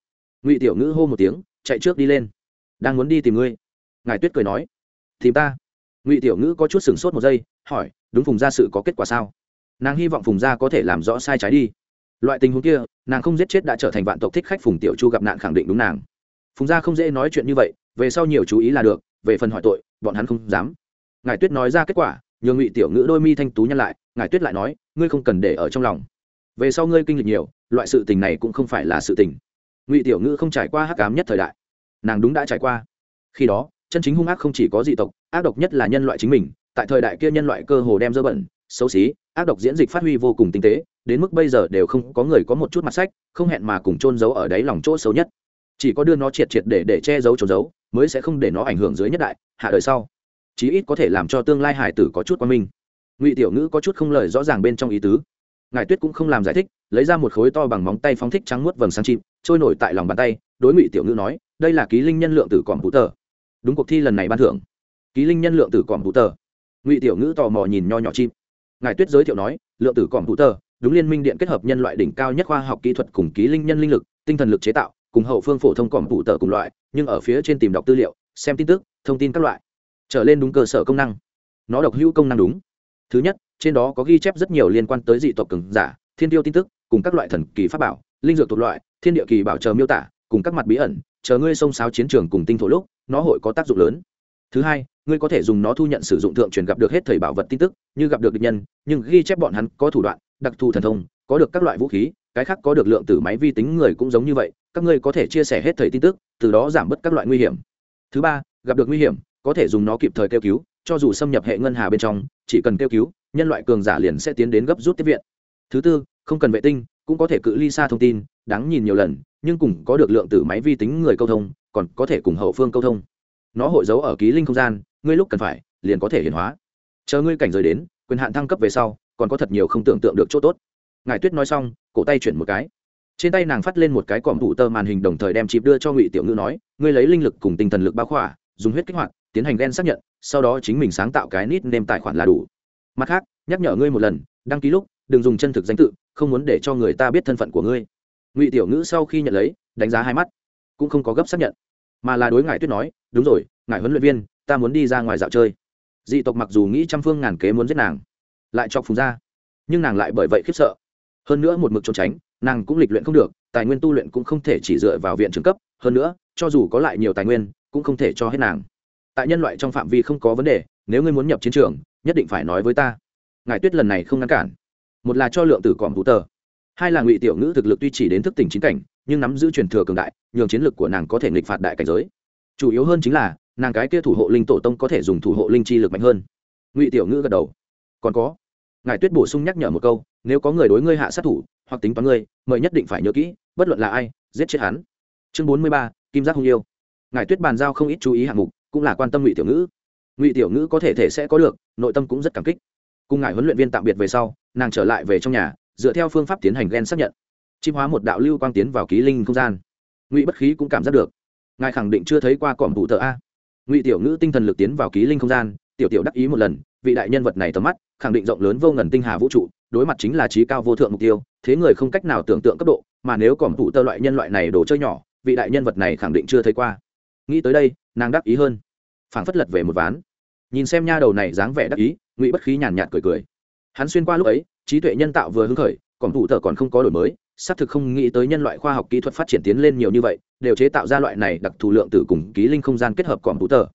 Ngụy tiểu ngữ hô một tiếng chạy trước đi lên. Đang muốn đi tìm ngươi. Ngài tuyết cười nói. Tìm ta. Ngụy tiểu ngữ có chút sửng sốt một giây, hỏi, đúng phùng gia sự có kết quả sao? Nàng hy vọng phùng gia có thể làm rõ sai trái đi. Loại tình huống kia, nàng không giết chết đã trở thành vạn tộc thích khách phùng tiểu chu gặp nạn khẳng định đúng nàng. Phùng gia không dễ nói chuyện như vậy, về sau nhiều chú ý là được, về phần hỏi tội, bọn hắn không dám. Ngài tuyết nói ra kết quả, nhường ngụy tiểu ngữ đôi mi thanh tú nhăn lại, ngài tuyết lại nói, ngươi không cần để ở trong lòng. Về sau ngươi kinh lịch nhiều, loại sự tình này cũng không phải là sự tình. Ngụy tiểu ngữ không trải qua hắc ám nhất thời đại nàng đúng đã trải qua. Khi đó, chân chính hung ác không chỉ có dị tộc, ác độc nhất là nhân loại chính mình, tại thời đại kia nhân loại cơ hồ đem dơ bẩn, xấu xí, ác độc diễn dịch phát huy vô cùng tinh tế, đến mức bây giờ đều không có người có một chút mặt sách, không hẹn mà cùng trôn giấu ở đáy lòng chỗ xấu nhất. Chỉ có đưa nó triệt triệt để để che giấu trốn giấu, mới sẽ không để nó ảnh hưởng dưới nhất đại, hạ đời sau. Chí ít có thể làm cho tương lai hải tử có chút quan minh. Ngụy tiểu ngữ có chút không lời rõ ràng bên trong ý tứ. Ngài tuyết cũng không làm giải thích, lấy ra một khối to bằng móng tay phóng thích trắng muốt vầng sáng chim trôi nổi tại lòng bàn tay, đối ngụy tiểu ngữ nói đây là ký linh nhân lượng tử còm hữu tờ. Đúng cuộc thi lần này ban thưởng. Ký linh nhân lượng tử còm hữu tờ. Ngụy tiểu ngữ tò mò nhìn nho nhỏ chim. Ngài tuyết giới thiệu nói, lượng tử còm hữu tờ, đúng liên minh điện kết hợp nhân loại đỉnh cao nhất khoa học kỹ thuật cùng ký linh nhân linh lực, tinh thần lực chế tạo, cùng hậu phương phổ thông còm hữu tờ cùng loại, nhưng ở phía trên tìm đọc tư liệu, xem tin tức, thông tin các loại. Trở lên đúng cơ sở công năng. Nó độc hữu công năng đúng. Thứ nhất, trên đó có ghi chép rất nhiều liên quan tới dị tộc cường giả, thiên tiêu tin tức, cùng các loại thần kỳ pháp bảo, linh dược thuộc loại, thiên địa kỳ bảo chờ miêu tả, cùng các mặt bí ẩn chờ ngươi xông xáo chiến trường cùng tinh thổ lúc, nó hội có tác dụng lớn. Thứ hai, ngươi có thể dùng nó thu nhận sử dụng thượng truyền gặp được hết thời bảo vật tin tức, như gặp được địch nhân, nhưng ghi chép bọn hắn có thủ đoạn, đặc thù thần thông, có được các loại vũ khí, cái khác có được lượng tử máy vi tính người cũng giống như vậy, các ngươi có thể chia sẻ hết thời tin tức, từ đó giảm bớt các loại nguy hiểm. Thứ ba, gặp được nguy hiểm, có thể dùng nó kịp thời kêu cứu, cho dù xâm nhập hệ ngân hà bên trong, chỉ cần kêu cứu, nhân loại cường giả liền sẽ tiến đến gấp rút tiếp viện. Thứ tư, không cần vệ tinh, cũng có thể cự ly xa thông tin, đáng nhìn nhiều lần nhưng cùng có được lượng tử máy vi tính người câu thông, còn có thể cùng hậu phương câu thông. Nó hội giấu ở ký linh không gian, ngươi lúc cần phải, liền có thể hiển hóa. Chờ ngươi cảnh giới đến, quyền hạn thăng cấp về sau, còn có thật nhiều không tưởng tượng được chỗ tốt. Ngài tuyết nói xong, cổ tay chuyển một cái. Trên tay nàng phát lên một cái còm thủ tơ màn hình đồng thời đem chịp đưa cho ngụy tiểu ngữ nói, ngươi lấy linh lực cùng tinh thần lực bao khỏa, dùng huyết kích hoạt, tiến hành gen xác nhận, sau đó chính mình sáng tạo cái nít nêm tài khoản là đủ. Mặt khác, nhắc nhở ngươi một lần, đăng ký lúc, đừng dùng chân thực danh tự, không muốn để cho người ta biết thân phận của ngươi ngụy tiểu ngữ sau khi nhận lấy, đánh giá hai mắt, cũng không có gấp xác nhận, mà là đối ngài tuyết nói, đúng rồi, ngài huấn luyện viên, ta muốn đi ra ngoài dạo chơi. Dị tộc mặc dù nghĩ trăm phương ngàn kế muốn giết nàng, lại chọc phùng ra, nhưng nàng lại bởi vậy khiếp sợ. Hơn nữa một mực trốn tránh, nàng cũng lịch luyện không được, tài nguyên tu luyện cũng không thể chỉ dựa vào viện trường cấp, hơn nữa, cho dù có lại nhiều tài nguyên, cũng không thể cho hết nàng. Tại nhân loại trong phạm vi không có vấn đề, nếu ngươi muốn nhập chiến trường, nhất định phải nói với ta. Ngài tuyết lần này không ngăn cản. Một là cho lượng tử còm hữu tờ hai là ngụy tiểu ngữ thực lực tuy chỉ đến thức tỉnh chính cảnh, nhưng nắm giữ truyền thừa cường đại, nhường chiến lực của nàng có thể nghịch phạt đại cảnh giới. Chủ yếu hơn chính là, nàng cái kia thủ hộ linh tổ tông có thể dùng thủ hộ linh chi lực mạnh hơn. Ngụy tiểu ngữ gật đầu. Còn có, ngài tuyết bổ sung nhắc nhở một câu, nếu có người đối ngươi hạ sát thủ, hoặc tính toán ngươi, mời nhất định phải nhớ kỹ, bất luận là ai, giết chết hắn. Chương bốn mươi ba, kim giác hung yêu. Ngài tuyết bàn giao không ít chú ý hạng mục, cũng là quan tâm ngụy tiểu ngữ. Ngụy tiểu ngữ có thể thể sẽ có được, nội tâm cũng rất cảm kích. Cùng ngài huấn luyện viên tạm biệt về sau, nàng trở lại về trong nhà dựa theo phương pháp tiến hành gen xác nhận. Chim hóa một đạo lưu quang tiến vào ký linh không gian. Ngụy bất khí cũng cảm giác được. Ngài khẳng định chưa thấy qua còm thủ thợ a. Ngụy tiểu ngữ tinh thần lực tiến vào ký linh không gian, tiểu tiểu đắc ý một lần, vị đại nhân vật này tầm mắt, khẳng định rộng lớn vô ngần tinh hà vũ trụ, đối mặt chính là trí cao vô thượng mục tiêu, thế người không cách nào tưởng tượng cấp độ, mà nếu còm thủ tơ loại nhân loại này đồ chơi nhỏ, vị đại nhân vật này khẳng định chưa thấy qua. Nghĩ tới đây, nàng đắc ý hơn. Phảng phất lật về một ván. Nhìn xem nha đầu này dáng vẻ đắc ý, ngụy bất khí nhàn nhạt cười cười hắn xuyên qua lúc ấy, trí tuệ nhân tạo vừa hứng khởi, còn thủ thợ còn không có đổi mới, xác thực không nghĩ tới nhân loại khoa học kỹ thuật phát triển tiến lên nhiều như vậy, đều chế tạo ra loại này đặc thù lượng tử cùng ký linh không gian kết hợp còn thủ thợ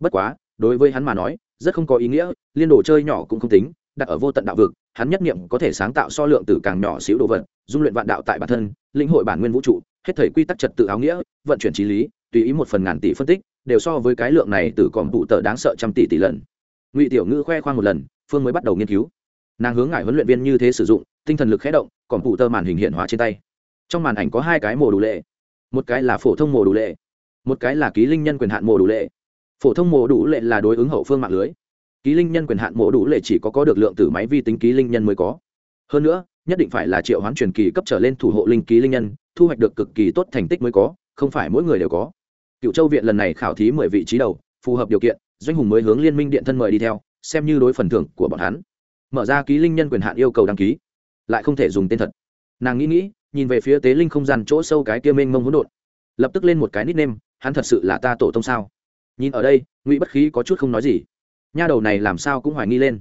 bất quá, đối với hắn mà nói, rất không có ý nghĩa, liên đồ chơi nhỏ cũng không tính, đặt ở vô tận đạo vực, hắn nhất nghiệm có thể sáng tạo so lượng tử càng nhỏ xíu đồ vật, dung luyện vạn đạo tại bản thân, linh hội bản nguyên vũ trụ, hết thời quy tắc trật tự áo nghĩa, vận chuyển trí lý, tùy ý một phần ngàn tỷ phân tích, đều so với cái lượng này từ còn tụ tờ đáng sợ trăm tỷ tỷ lần. Ngụy tiểu ngữ khoe khoang một lần, phương mới bắt đầu nghiên cứu nàng hướng ngài huấn luyện viên như thế sử dụng, tinh thần lực khé động, còn phụ tơ màn hình hiện hóa trên tay. Trong màn ảnh có hai cái mồ đủ lệ. Một cái là phổ thông mồ đủ lệ, một cái là ký linh nhân quyền hạn mồ đủ lệ. Phổ thông mồ đủ lệ là đối ứng hậu phương mạng lưới. Ký linh nhân quyền hạn mổ đủ lệ chỉ có có được lượng tử máy vi tính ký linh nhân mới có. Hơn nữa, nhất định phải là triệu hoán truyền kỳ cấp trở lên thủ hộ linh ký linh nhân, thu hoạch được cực kỳ tốt thành tích mới có, không phải mỗi người đều có. Cựu châu viện lần này khảo thí mười vị trí đầu, phù hợp điều kiện, doanh hùng mới hướng liên minh điện thân mời đi theo, xem như đối phần thưởng của bọn hắn mở ra ký linh nhân quyền hạn yêu cầu đăng ký. Lại không thể dùng tên thật. Nàng nghĩ nghĩ, nhìn về phía tế linh không gian chỗ sâu cái kia mênh mông hỗn độn. Lập tức lên một cái nickname, hắn thật sự là ta tổ tông sao? Nhìn ở đây, ngụy bất khí có chút không nói gì. Nha đầu này làm sao cũng hoài nghi lên.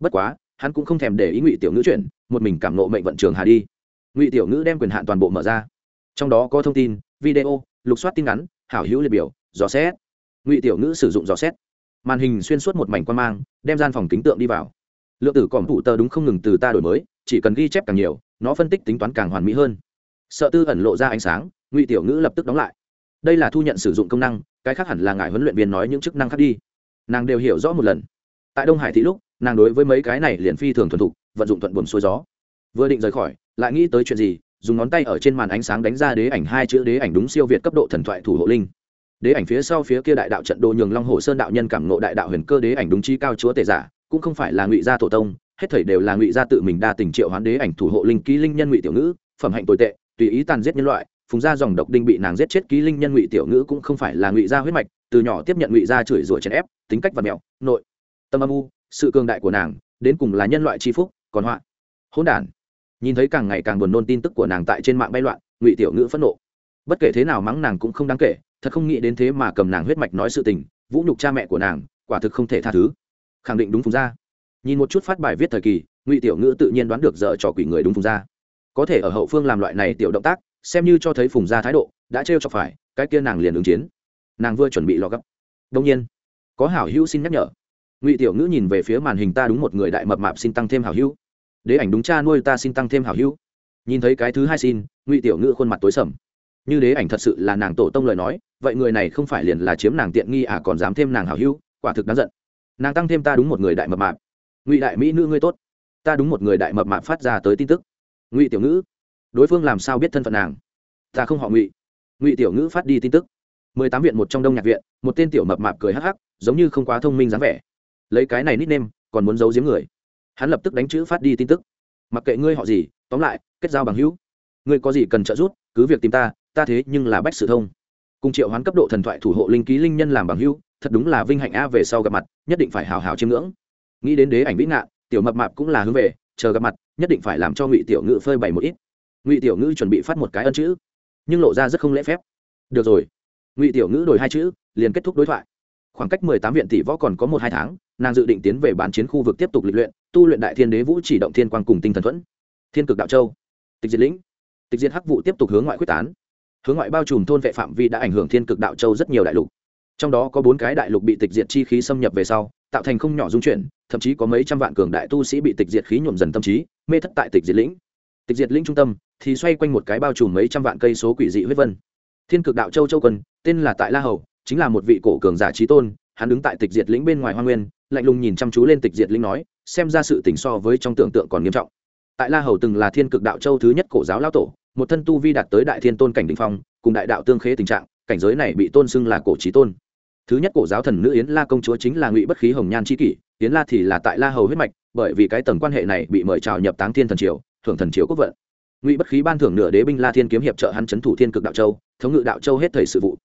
Bất quá, hắn cũng không thèm để ý ngụy tiểu ngữ chuyển một mình cảm nộ mệnh vận trường hà đi. Ngụy tiểu ngữ đem quyền hạn toàn bộ mở ra. Trong đó có thông tin, video, lục soát tin ngắn, hảo hữu liệt biểu, dò xét. Ngụy tiểu ngữ sử dụng dò xét. Màn hình xuyên suốt một mảnh quan mang, đem gian phòng kính tượng đi vào lượng tử còm phụ tờ đúng không ngừng từ ta đổi mới, chỉ cần ghi chép càng nhiều, nó phân tích tính toán càng hoàn mỹ hơn. Sợ tư ẩn lộ ra ánh sáng, ngụy tiểu ngữ lập tức đóng lại. Đây là thu nhận sử dụng công năng, cái khác hẳn là ngài huấn luyện viên nói những chức năng khác đi. Nàng đều hiểu rõ một lần. Tại đông hải thị lúc, nàng đối với mấy cái này liền phi thường thuần thục, vận dụng thuận buồm xuôi gió. Vừa định rời khỏi, lại nghĩ tới chuyện gì, dùng ngón tay ở trên màn ánh sáng đánh ra đế ảnh hai chữ đế ảnh đúng siêu việt cấp độ thần thoại thủ hộ linh. Đế ảnh phía sau phía kia đại đạo trận đồ nhường long hồ sơn đạo nhân cảm nộ đại đạo huyền cơ đế ảnh đúng chi cao chúa tể giả cũng không phải là ngụy gia tổ tông, hết thảy đều là ngụy gia tự mình đa tình triệu hoán đế ảnh thủ hộ linh ký linh nhân ngụy tiểu ngữ, phẩm hạnh tồi tệ, tùy ý tàn giết nhân loại, phùng gia dòng độc đinh bị nàng giết chết ký linh nhân ngụy tiểu ngữ cũng không phải là ngụy gia huyết mạch, từ nhỏ tiếp nhận ngụy gia chửi rủa chèn ép, tính cách và mẹo, nội, tâm âm u, sự cường đại của nàng, đến cùng là nhân loại tri phúc, còn họa, hỗn đản. Nhìn thấy càng ngày càng buồn nôn tin tức của nàng tại trên mạng bay loạn, ngụy tiểu ngữ phẫn nộ. Bất kể thế nào mắng nàng cũng không đáng kể, thật không nghĩ đến thế mà cầm nàng huyết mạch nói sự tình, vũ nhục cha mẹ của nàng, quả thực không thể tha thứ khẳng định đúng phùng gia. Nhìn một chút phát bài viết thời kỳ, ngụy tiểu ngữ tự nhiên đoán được dở trò quỷ người đúng phùng gia. Có thể ở hậu phương làm loại này tiểu động tác, xem như cho thấy phùng gia thái độ, đã trêu cho phải, cái kia nàng liền ứng chiến. Nàng vừa chuẩn bị lò gấp. Đông nhiên, có hảo hữu xin nhắc nhở. Ngụy tiểu ngữ nhìn về phía màn hình ta đúng một người đại mập mạp xin tăng thêm hảo hữu. Đế ảnh đúng cha nuôi ta xin tăng thêm hảo hữu. Nhìn thấy cái thứ hai xin, ngụy tiểu ngữ khuôn mặt tối sầm. Như đế ảnh thật sự là nàng tổ tông lời nói, vậy người này không phải liền là chiếm nàng tiện nghi à còn dám thêm nàng hảo hữu, quả thực đáng giận nàng tăng thêm ta đúng một người đại mập mạp. Ngụy đại mỹ nữ ngươi tốt. Ta đúng một người đại mập mạp phát ra tới tin tức. Ngụy tiểu ngữ, đối phương làm sao biết thân phận nàng? Ta không họ ngụy. Ngụy tiểu ngữ phát đi tin tức. Mười tám viện một trong đông nhạc viện, một tên tiểu mập mạp cười hắc hắc, giống như không quá thông minh dáng vẻ. Lấy cái này nít nêm còn muốn giấu giếm người. Hắn lập tức đánh chữ phát đi tin tức. Mặc kệ ngươi họ gì, tóm lại, kết giao bằng hữu. Ngươi có gì cần trợ giúp, cứ việc tìm ta ta thế nhưng là bách sự thông. Cùng triệu hoán cấp độ thần thoại thủ hộ linh ký linh nhân làm bằng hữu thật đúng là vinh hạnh a về sau gặp mặt, nhất định phải hào hào chiêm ngưỡng. Nghĩ đến đế ảnh vĩ ngạn, tiểu mập mạp cũng là hướng về, chờ gặp mặt, nhất định phải làm cho ngụy tiểu ngữ phơi bày một ít. Ngụy tiểu ngữ chuẩn bị phát một cái ân chữ, nhưng lộ ra rất không lễ phép. Được rồi. Ngụy tiểu ngữ đổi hai chữ, liền kết thúc đối thoại. Khoảng cách mười tám viện tỷ võ còn có một hai tháng, nàng dự định tiến về bán chiến khu vực tiếp tục lịch luyện, tu luyện đại thiên đế vũ chỉ động thiên quang cùng tinh thần thuẫn. Thiên cực đạo châu. Tịch diệt lĩnh. Tịch diệt hắc vụ tiếp tục hướng ngoại quyết tán. Hướng ngoại bao trùm thôn vệ phạm vi đã ảnh hưởng thiên cực đạo châu rất nhiều đại lục trong đó có bốn cái đại lục bị tịch diệt chi khí xâm nhập về sau, tạo thành không nhỏ dung chuyển, thậm chí có mấy trăm vạn cường đại tu sĩ bị tịch diệt khí nhuộm dần tâm trí, mê thất tại tịch diệt lĩnh. Tịch diệt lĩnh trung tâm thì xoay quanh một cái bao trùm mấy trăm vạn cây số quỷ dị huyết vân. Thiên cực đạo châu châu quân, tên là tại la hầu, chính là một vị cổ cường giả trí tôn, hắn đứng tại tịch diệt lĩnh bên ngoài hoa nguyên, lạnh lùng nhìn chăm chú lên tịch diệt lĩnh nói, xem ra sự tình so với trong tưởng tượng còn nghiêm trọng. Tại la hầu từng là thiên cực đạo châu thứ nhất cổ giáo lao tổ, một thân tu vi đạt tới đại thiên tôn cảnh đình phong, cùng đại đạo tương khế tình trạng, cảnh giới này bị tôn xưng là cổ trí tôn thứ nhất cổ giáo thần nữ yến la công chúa chính là ngụy bất khí hồng nhan c kỷ, yến la thì là tại la hầu huyết mạch, bởi vì cái tầng quan hệ này bị mời chào nhập táng thiên thần triều, thưởng thần triều quốc vận. Ngụy bất khí ban thưởng nửa đế binh la thiên kiếm hiệp trợ hắn c thủ thiên cực đạo châu, thống ngự đạo châu hết thầy sự vụ.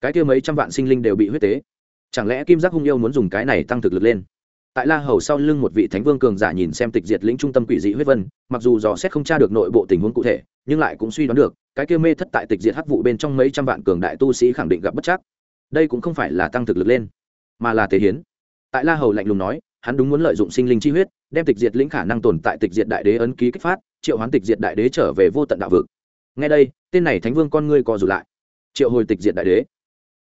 Cái kia mấy trăm vạn sinh linh đều bị huyết tế. Chẳng lẽ kim giác hung yêu muốn dùng cái này tăng thực lực lên? Tại la hầu sau lưng một vị thánh vương cường giả nhìn xem tịch diệt lĩnh trung tâm quỷ dị huyết vân, mặc dù dò xét không tra được nội bộ tình huống cụ thể, nhưng lại cũng suy đoán được, cái kia mê thất tại tịch diệt hắc vụ bên trong mấy trăm vạn cường đại tu sĩ khẳng định gặp bất chắc đây cũng không phải là tăng thực lực lên, mà là tế hiến. Tại la hầu lạnh lùng nói, hắn đúng muốn lợi dụng sinh linh chi huyết, đem tịch diệt lĩnh khả năng tồn tại tịch diệt đại đế ấn ký kích phát, triệu hoán tịch diệt đại đế trở về vô tận đạo vực. Ngay đây, tên này thánh vương con ngươi co rụt lại. Triệu hồi tịch diệt đại đế.